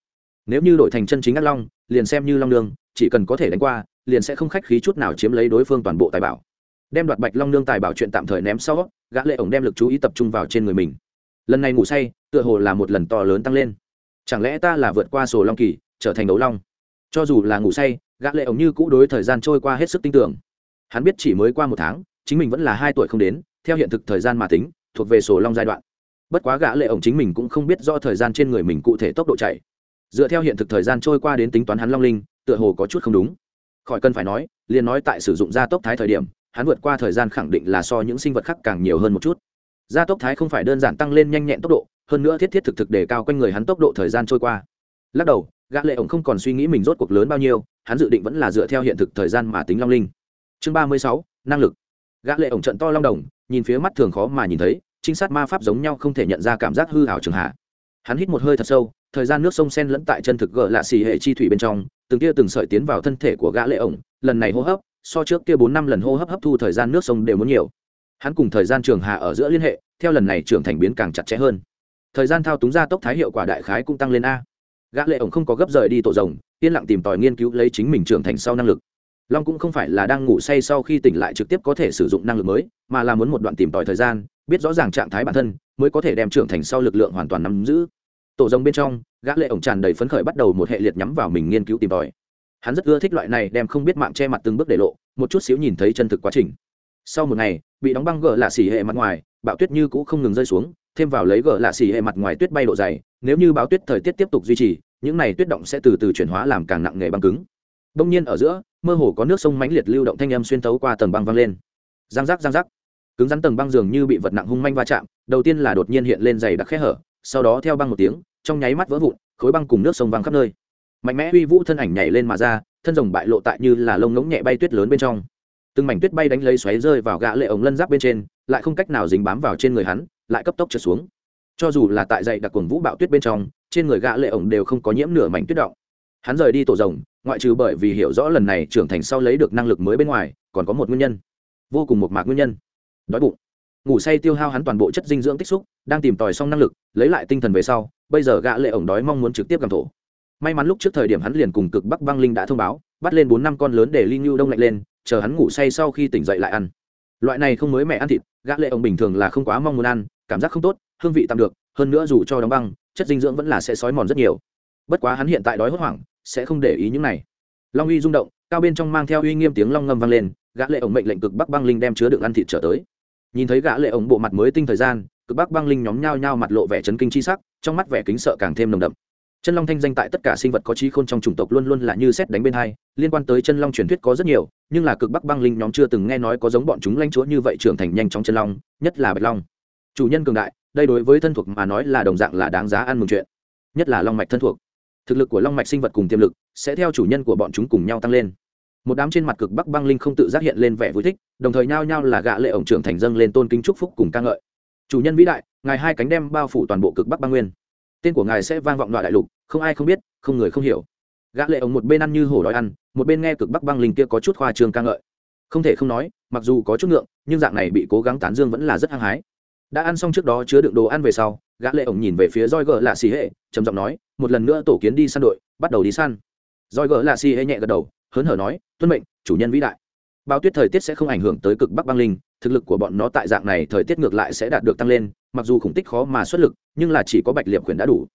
Nếu như đổi thành chân chính ác long, liền xem như long nương, chỉ cần có thể đánh qua, liền sẽ không khách khí chút nào chiếm lấy đối phương toàn bộ tài bảo. Đem đoạt bạch long nương tài bảo chuyện tạm thời ném sau, gã lệ ổng đem lực chú ý tập trung vào trên người mình. Lần này ngủ say, tựa hồ là một lần to lớn tăng lên. Chẳng lẽ ta là vượt qua sổ long kỳ, trở thành đấu long? Cho dù là ngủ say, gã lệ ổng như cũ đối thời gian trôi qua hết sức tin tưởng. Hắn biết chỉ mới qua một tháng, chính mình vẫn là hai tuổi không đến, theo hiện thực thời gian mà tính, thuộc về sổ long giai đoạn bất quá gã lệ ổng chính mình cũng không biết do thời gian trên người mình cụ thể tốc độ chạy. Dựa theo hiện thực thời gian trôi qua đến tính toán hắn long linh, tựa hồ có chút không đúng. Khỏi cần phải nói, liền nói tại sử dụng gia tốc thái thời điểm, hắn vượt qua thời gian khẳng định là so những sinh vật khác càng nhiều hơn một chút. Gia tốc thái không phải đơn giản tăng lên nhanh nhẹn tốc độ, hơn nữa thiết thiết thực thực đề cao quanh người hắn tốc độ thời gian trôi qua. Lắc đầu, gã lệ ổng không còn suy nghĩ mình rốt cuộc lớn bao nhiêu, hắn dự định vẫn là dựa theo hiện thực thời gian mà tính long linh. Chương ba mươi sáu, năng lực. Gã lệ ổng trận to long đồng, nhìn phía mắt thường khó mà nhìn thấy trinh sát ma pháp giống nhau không thể nhận ra cảm giác hư ảo trường hạ. Hắn hít một hơi thật sâu, thời gian nước sông sen lẫn tại chân thực gỡ lạ xì hệ chi thủy bên trong, từng tia từng sợi tiến vào thân thể của gã lệ ổng, lần này hô hấp, so trước kia bốn năm lần hô hấp hấp thu thời gian nước sông đều muốn nhiều. Hắn cùng thời gian trường hạ ở giữa liên hệ, theo lần này trưởng thành biến càng chặt chẽ hơn. Thời gian thao túng ra tốc thái hiệu quả đại khái cũng tăng lên a. Gã lệ ổng không có gấp rời đi tổ rồng, yên lặng tìm tòi nghiên cứu lấy chính mình trưởng thành sau năng lực long cũng không phải là đang ngủ say sau khi tỉnh lại trực tiếp có thể sử dụng năng lực mới, mà là muốn một đoạn tìm tòi thời gian, biết rõ ràng trạng thái bản thân, mới có thể đem trưởng thành sau lực lượng hoàn toàn nắm giữ. Tổ rồng bên trong, gã lệ ổng tràn đầy phấn khởi bắt đầu một hệ liệt nhắm vào mình nghiên cứu tìm tòi. Hắn rất ưa thích loại này đem không biết mạng che mặt từng bước để lộ, một chút xíu nhìn thấy chân thực quá trình. Sau một ngày, bị đóng băng gờ lạ xỉ hệ mặt ngoài, bạo tuyết như cũ không ngừng rơi xuống, thêm vào lấy gờ lạ xỉ hệ mặt ngoài tuyết bay độ dày, nếu như báo tuyết thời tiết tiếp tục duy trì, những này tuyết động sẽ từ từ chuyển hóa làm càng nặng nghề băng cứng đông nhiên ở giữa, mơ hồ có nước sông mãnh liệt lưu động thanh âm xuyên tấu qua tầng băng văng lên. Giang rắc giang rắc cứng rắn tầng băng dường như bị vật nặng hung manh va chạm, đầu tiên là đột nhiên hiện lên dày đặc khe hở, sau đó theo băng một tiếng, trong nháy mắt vỡ vụn, khối băng cùng nước sông văng khắp nơi. Mạnh mẽ uy vũ thân ảnh nhảy lên mà ra, thân rồng bại lộ tại như là lông ngỗng nhẹ bay tuyết lớn bên trong. Từng mảnh tuyết bay đánh lấy xoáy rơi vào gã lệ ống lân giáp bên trên, lại không cách nào dính bám vào trên người hắn, lại cấp tốc trượt xuống. Cho dù là tại dậy đặc cuồng vũ bạo tuyết bên trong, trên người gã lệ ống đều không có nhiễm nửa mảnh tuyết động hắn rời đi tổ rồng, ngoại trừ bởi vì hiểu rõ lần này trưởng thành sau lấy được năng lực mới bên ngoài, còn có một nguyên nhân. Vô cùng một mạc nguyên nhân. Đói bụng. Ngủ say tiêu hao hắn toàn bộ chất dinh dưỡng tích xúc, đang tìm tòi xong năng lực, lấy lại tinh thần về sau, bây giờ gã lệ ổng đói mong muốn trực tiếp cầm thổ. May mắn lúc trước thời điểm hắn liền cùng cực bắc băng linh đã thông báo, bắt lên bốn năm con lớn để linh lưu đông lạnh lên, chờ hắn ngủ say sau khi tỉnh dậy lại ăn. Loại này không mới mẹ ăn thịt, gã lệ ổng bình thường là không quá mong muốn ăn, cảm giác không tốt, hương vị tạm được, hơn nữa dù cho đóng băng, chất dinh dưỡng vẫn là sẽ sói mòn rất nhiều. Bất quá hắn hiện tại đói hốt hoảng sẽ không để ý những này. Long uy rung động, cao bên trong mang theo uy nghiêm tiếng long ngâm vang lên, gã lệ ổng mệnh lệnh cực bắc băng linh đem chứa đựng ăn thịt trở tới. Nhìn thấy gã lệ ổng bộ mặt mới tinh thời gian, cực bắc băng linh nhóm nhao nhao mặt lộ vẻ chấn kinh chi sắc, trong mắt vẻ kính sợ càng thêm nồng đậm. Chân long thanh danh tại tất cả sinh vật có trí khôn trong chủng tộc luôn luôn là như xét đánh bên hai, liên quan tới chân long truyền thuyết có rất nhiều, nhưng là cực bắc băng linh nhóm chưa từng nghe nói có giống bọn chúng lanh chúa như vậy trưởng thành nhanh chóng chân long, nhất là bạch long. Chủ nhân cường đại, đây đối với thân thuộc mà nói là đồng dạng là đáng giá ăn mừng chuyện. Nhất là long mạch thân thuộc thực lực của long mạch sinh vật cùng tiềm lực sẽ theo chủ nhân của bọn chúng cùng nhau tăng lên. Một đám trên mặt cực bắc băng linh không tự giác hiện lên vẻ vui thích, đồng thời nhao nhao là gạ lệ ổng trưởng thành dâng lên tôn kính chúc phúc cùng ca ngợi. Chủ nhân vĩ đại, ngài hai cánh đem bao phủ toàn bộ cực bắc băng nguyên. Tên của ngài sẽ vang vọng loại đại lục, không ai không biết, không người không hiểu. Gã lệ ổng một bên ăn như hổ đói ăn, một bên nghe cực bắc băng linh kia có chút khoa trương ca ngợi. Không thể không nói, mặc dù có chút ngượng, nhưng dạng này bị cố gắng tán dương vẫn là rất hăng hái. Đã ăn xong trước đó chứa đựng đồ ăn về sau gã lệ ổng nhìn về phía roi gờ lạ xì hệ, trầm giọng nói, một lần nữa tổ kiến đi săn đội, bắt đầu đi săn. Roi gờ lạ xì hệ nhẹ gật đầu, hớn hở nói, tuân mệnh, chủ nhân vĩ đại. Bao tuyết thời tiết sẽ không ảnh hưởng tới cực bắc băng linh, thực lực của bọn nó tại dạng này thời tiết ngược lại sẽ đạt được tăng lên, mặc dù khủng tích khó mà xuất lực, nhưng là chỉ có bạch liệp quyền đã đủ.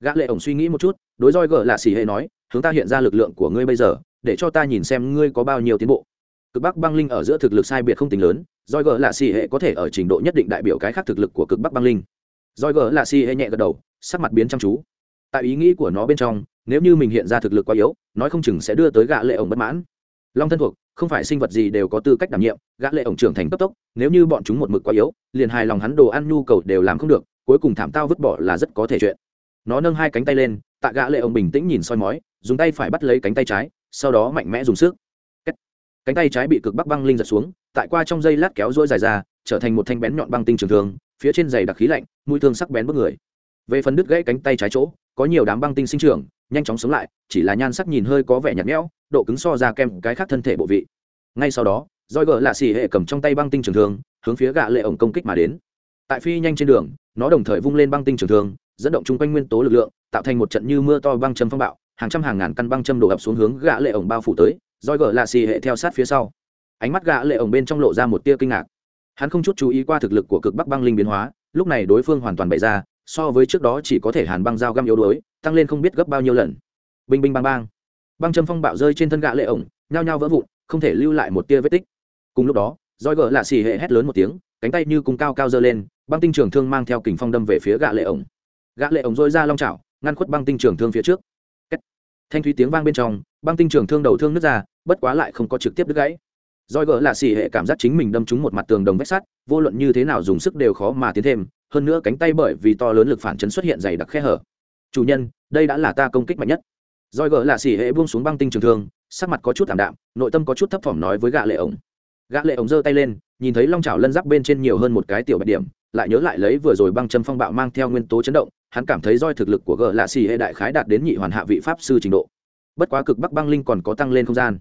Gã lệ ổng suy nghĩ một chút, đối roi gờ lạ xì hệ nói hướng ta hiện ra lực lượng của ngươi bây giờ, để cho ta nhìn xem ngươi có bao nhiêu tiến bộ. Cực bắc băng linh ở giữa thực lực sai biệt không tính lớn, roi gờ lạ xì hệ có thể ở trình độ nhất định đại biểu cái khác thực lực của cực bắc băng linh doi gỡ lạ xì hề nhẹ gật đầu, sắc mặt biến chăm chú. Tại ý nghĩ của nó bên trong, nếu như mình hiện ra thực lực quá yếu, nói không chừng sẽ đưa tới gã lệ ổng bất mãn. Long thân thuộc, không phải sinh vật gì đều có tư cách đảm nhiệm, gã lệ ổng trưởng thành cấp tốc, nếu như bọn chúng một mực quá yếu, liền hài lòng hắn đồ ăn nhu cầu đều làm không được, cuối cùng thảm tao vứt bỏ là rất có thể chuyện. Nó nâng hai cánh tay lên tạ gã lệ ổng bình tĩnh nhìn soi mói, dùng tay phải bắt lấy cánh tay trái, sau đó mạnh mẽ dùng sức. Cánh tay trái bị cực bắc băng linh giật xuống, tại qua trong dây lát kéo rỗi dài ra, trở thành một thanh bén nhọn băng tinh trường thương phía trên giày đặc khí lạnh, mũi thương sắc bén bức người. Về phần đứt gãy cánh tay trái chỗ, có nhiều đám băng tinh sinh trưởng, nhanh chóng sống lại, chỉ là nhan sắc nhìn hơi có vẻ nhạt nhẽo, độ cứng so ra kem cái khác thân thể bộ vị. Ngay sau đó roi gờ lạ xì hệ cầm trong tay băng tinh trường thương, hướng phía gạ lệ ổng công kích mà đến. Tại phi nhanh trên đường, nó đồng thời vung lên băng tinh trường thương, dẫn động chung quanh nguyên tố lực lượng, tạo thành một trận như mưa to băng châm phong bạo, hàng trăm hàng ngàn căn băng châm đổ ập xuống hướng gạ lệ ổng bao phủ tới roi gờ lạ xì hệ theo sát phía sau. Ánh mắt gạ lệ ổng bên trong lộ ra một tia kinh ngạc hắn không chút chú ý qua thực lực của cực bắc băng linh biến hóa, lúc này đối phương hoàn toàn bày ra, so với trước đó chỉ có thể hàn băng dao găm yếu đuối, tăng lên không biết gấp bao nhiêu lần. Binh binh bang bang. Băng châm phong bạo rơi trên thân gạ lệ ổng, nhao nhao vỡ vụn, không thể lưu lại một tia vết tích. Cùng lúc đó, roi gờ lạ xì hệ hét lớn một tiếng, cánh tay như cung cao cao giơ lên, băng tinh trường thương mang theo kình phong đâm về phía gạ lệ ổng. Gã lệ ổng dôi ra long chảo, ngăn khuất băng tinh trường thương phía trước. Thanh thúy tiếng vang bên trong, băng tinh trường thương đầu thương nứt ra, bất quá lại không có trực tiếp đứt gãy roi gỡ lạ xì hệ cảm giác chính mình đâm trúng một mặt tường đồng vách sắt, vô luận như thế nào dùng sức đều khó mà tiến thêm, hơn nữa cánh tay bởi vì to lớn lực phản chấn xuất hiện dày đặc khe hở. Chủ nhân, đây đã là ta công kích mạnh nhất. Roi gỡ lạ xì hệ buông xuống băng tinh trường thương, sắc mặt có chút thảm đạm, nội tâm có chút thấp thỏm nói với gã lệ ổng. Gã lệ ổng giơ tay lên, nhìn thấy long chảo lân giáp bên trên nhiều hơn một cái tiểu bạch điểm, lại nhớ lại lấy vừa rồi băng châm phong bạo mang theo nguyên tố chấn động, hắn cảm thấy roi thực lực của gỡ lạ xì hệ đại khái đạt đến nhị hoàn hạ vị pháp sư trình độ. Bất quá cực bắc băng linh còn có tăng lên không gian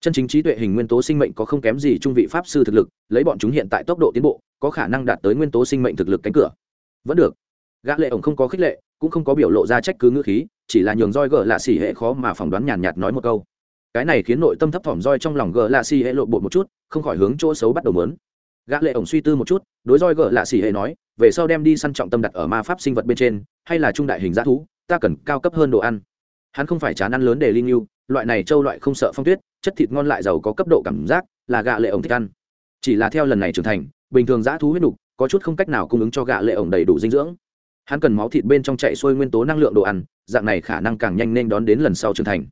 chân chính trí tuệ hình nguyên tố sinh mệnh có không kém gì trung vị pháp sư thực lực, lấy bọn chúng hiện tại tốc độ tiến bộ, có khả năng đạt tới nguyên tố sinh mệnh thực lực cánh cửa. Vẫn được. Gã lệ ổng không có khích lệ, cũng không có biểu lộ ra trách cứ ngữ khí, chỉ là nhường roi gờ lạ xỉ hệ khó mà phỏng đoán nhàn nhạt nói một câu. Cái này khiến nội tâm thấp thỏm roi trong lòng gờ lạ xỉ hệ lộ bộ một chút, không khỏi hướng chỗ xấu bắt đầu mớn. Gã lệ ổng suy tư một chút, đối roi gờ lạ xỉ hệ nói, về sau đem đi săn trọng tâm đặt ở ma pháp sinh vật bên trên, hay là trung đại hình giả thú, ta cần cao cấp hơn đồ ăn. Hắn không phải chán ăn lớn để linh yêu loại này châu loại không sợ phong tuyết, chất thịt ngon lại giàu có cấp độ cảm giác, là gạ lệ ổng thích ăn. Chỉ là theo lần này trưởng thành, bình thường giã thú huyết đục có chút không cách nào cung ứng cho gạ lệ ổng đầy đủ dinh dưỡng. Hắn cần máu thịt bên trong chạy xuôi nguyên tố năng lượng đồ ăn, dạng này khả năng càng nhanh nên đón đến lần sau trưởng thành.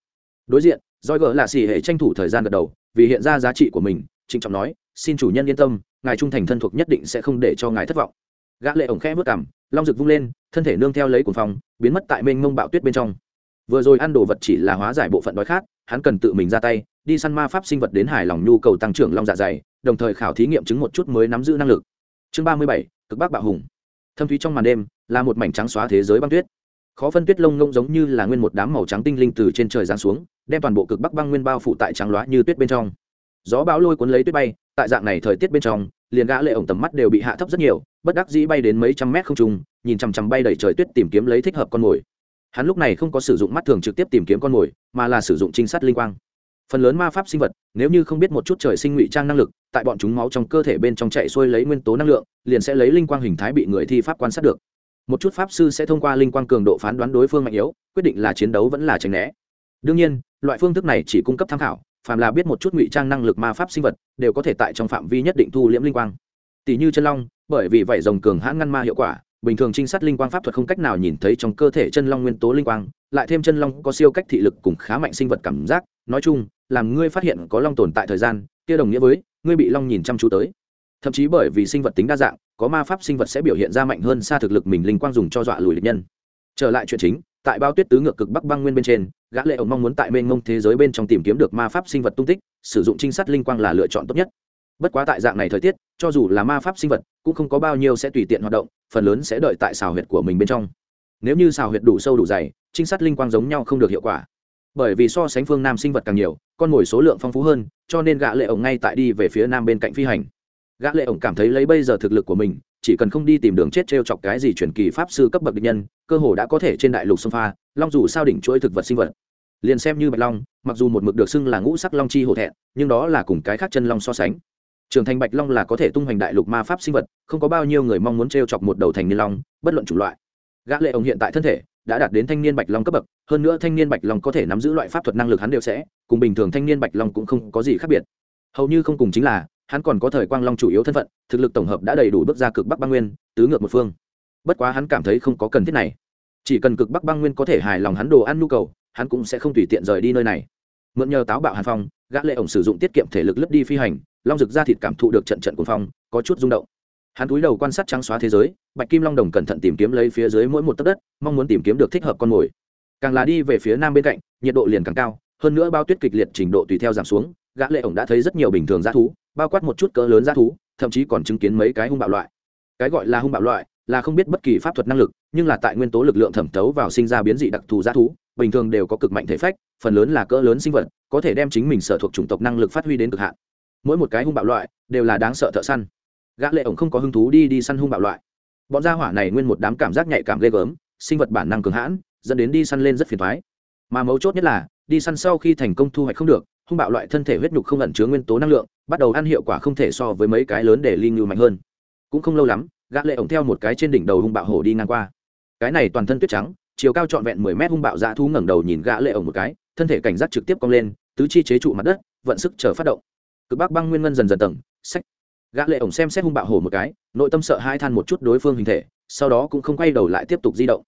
Đối diện doi gỡ là xì hệ tranh thủ thời gian gật đầu, vì hiện ra giá trị của mình, trịnh trọng nói, xin chủ nhân yên tâm, ngài trung thành thân thuộc nhất định sẽ không để cho ngài thất vọng. Gã lệ ổng khẽ vớt cảm long rực vung lên, thân thể nương theo lấy cuồng phong, biến mất tại mênh mông bạo tuyết bên trong vừa rồi ăn đồ vật chỉ là hóa giải bộ phận đói khát, hắn cần tự mình ra tay, đi săn ma pháp sinh vật đến hài lòng nhu cầu tăng trưởng long dạ dày, đồng thời khảo thí nghiệm chứng một chút mới nắm giữ năng lực. Chương ba mươi bảy, cực bắc bạo hùng. Thâm thúy trong màn đêm, là một mảnh trắng xóa thế giới băng tuyết. Khó phân tuyết lông ngông giống như là nguyên một đám màu trắng tinh linh từ trên trời giáng xuống, đem toàn bộ cực bắc băng nguyên bao phủ tại trắng loá như tuyết bên trong. Gió bão lôi cuốn lấy tuyết bay, tại dạng này thời tiết bên trong, liền gã lệ ổng tầm mắt đều bị hạ thấp rất nhiều, bất đắc dĩ bay đến mấy trăm mét không trung, nhìn chằm chằm bay đầy trời tuyết tìm kiếm lấy thích hợp con mồi hắn lúc này không có sử dụng mắt thường trực tiếp tìm kiếm con mồi, mà là sử dụng trinh sát linh quang. Phần lớn ma pháp sinh vật, nếu như không biết một chút trời sinh ngụy trang năng lực, tại bọn chúng máu trong cơ thể bên trong chạy xuôi lấy nguyên tố năng lượng, liền sẽ lấy linh quang hình thái bị người thi pháp quan sát được. Một chút pháp sư sẽ thông qua linh quang cường độ phán đoán đối phương mạnh yếu, quyết định là chiến đấu vẫn là tránh né. Đương nhiên, loại phương thức này chỉ cung cấp tham khảo, phàm là biết một chút ngụy trang năng lực ma pháp sinh vật, đều có thể tại trong phạm vi nhất định thu liễm linh quang. Tỷ như chân long, bởi vì vậy rồng cường hãn ngăn ma hiệu quả bình thường trinh sát linh quang pháp thuật không cách nào nhìn thấy trong cơ thể chân long nguyên tố linh quang, lại thêm chân long có siêu cách thị lực cùng khá mạnh sinh vật cảm giác. Nói chung, làm ngươi phát hiện có long tồn tại thời gian, kia đồng nghĩa với, ngươi bị long nhìn chăm chú tới. Thậm chí bởi vì sinh vật tính đa dạng, có ma pháp sinh vật sẽ biểu hiện ra mạnh hơn xa thực lực mình linh quang dùng cho dọa lùi địch nhân. Trở lại chuyện chính, tại bao tuyết tứ ngược cực bắc băng nguyên bên trên, gã lệ ổng mong muốn tại mênh mông thế giới bên trong tìm kiếm được ma pháp sinh vật tung tích, sử dụng trinh sát linh quang là lựa chọn tốt nhất bất quá tại dạng này thời tiết, cho dù là ma pháp sinh vật, cũng không có bao nhiêu sẽ tùy tiện hoạt động, phần lớn sẽ đợi tại xào huyệt của mình bên trong. Nếu như xào huyệt đủ sâu đủ dày, trinh sát linh quang giống nhau không được hiệu quả. Bởi vì so sánh phương nam sinh vật càng nhiều, con mồi số lượng phong phú hơn, cho nên gã lệ ổng ngay tại đi về phía nam bên cạnh phi hành. Gã lệ ổng cảm thấy lấy bây giờ thực lực của mình, chỉ cần không đi tìm đường chết treo chọc cái gì truyền kỳ pháp sư cấp bậc địch nhân, cơ hồ đã có thể trên đại lục sông pha, long dù sao đỉnh chuỗi thực vật sinh vật. Liền xem như bạch long, mặc dù một mực được xưng là ngũ sắc long chi hổ thẹn, nhưng đó là cùng cái khác chân long so sánh trưởng thành bạch long là có thể tung hoành đại lục ma pháp sinh vật, không có bao nhiêu người mong muốn t chọc một đầu thành niên long, bất luận chủng loại. Gã lệ ông hiện tại thân thể đã đạt đến thanh niên bạch long cấp bậc, hơn nữa thanh niên bạch long có thể nắm giữ loại pháp thuật năng lực hắn đều sẽ, cùng bình thường thanh niên bạch long cũng không có gì khác biệt. Hầu như không cùng chính là, hắn còn có thời quang long chủ yếu thân phận, thực lực tổng hợp đã đầy đủ bước ra cực bắc băng nguyên, tứ ngược một phương. Bất quá hắn cảm thấy không có cần thiết này. Chỉ cần cực bắc băng nguyên có thể hài lòng hắn đồ ăn nhu cầu, hắn cũng sẽ không tùy tiện rời đi nơi này. Mượn nhờ táo bạo hàn phong gã lệ ổng sử dụng tiết kiệm thể lực lướt đi phi hành, long rực ra thịt cảm thụ được trận trận cuồng phong, có chút rung động. Hắn cúi đầu quan sát trắng xóa thế giới, bạch kim long đồng cẩn thận tìm kiếm lấy phía dưới mỗi một tấc đất, mong muốn tìm kiếm được thích hợp con mồi. Càng là đi về phía nam bên cạnh, nhiệt độ liền càng cao, hơn nữa bao tuyết kịch liệt trình độ tùy theo giảm xuống, gã lệ ổng đã thấy rất nhiều bình thường g thú, bao quát một chút cỡ lớn g thú, thậm chí còn chứng kiến mấy cái hung bạo loại. Cái gọi là hung bạo loại là không biết bất kỳ pháp thuật năng lực, nhưng là tại nguyên tố lực lượng thẩm thấu vào sinh ra biến dị đặc thù g thú, bình thường đều có cực mạnh thể phách, phần lớn là cỡ lớn sinh vật, có thể đem chính mình sở thuộc chủng tộc năng lực phát huy đến cực hạn. Mỗi một cái hung bạo loại, đều là đáng sợ thợ săn. Gã lệ ổng không có hứng thú đi đi săn hung bạo loại. Bọn gia hỏa này nguyên một đám cảm giác nhạy cảm ghê gớm, sinh vật bản năng cường hãn, dẫn đến đi săn lên rất phiền toái. Mà mấu chốt nhất là, đi săn sau khi thành công thu hoạch không được, hung bạo loại thân thể huyết nhục không ẩn chứa nguyên tố năng lượng, bắt đầu ăn hiệu quả không thể so với mấy cái lớn để ly lưu mạnh hơn. Cũng không lâu lắm gã lệ ổng theo một cái trên đỉnh đầu hung bạo hổ đi ngang qua. Cái này toàn thân tuyết trắng, chiều cao trọn vẹn mười mét hung bạo dã thú ngẩng đầu nhìn gã lệ ổng một cái, thân thể cảnh giác trực tiếp cong lên, tứ chi chế trụ mặt đất, vận sức chờ phát động. Cực bắc băng nguyên ngân dần dần tầng sách gã lệ ổng xem xét hung bạo hổ một cái, nội tâm sợ hai than một chút đối phương hình thể, sau đó cũng không quay đầu lại tiếp tục di động.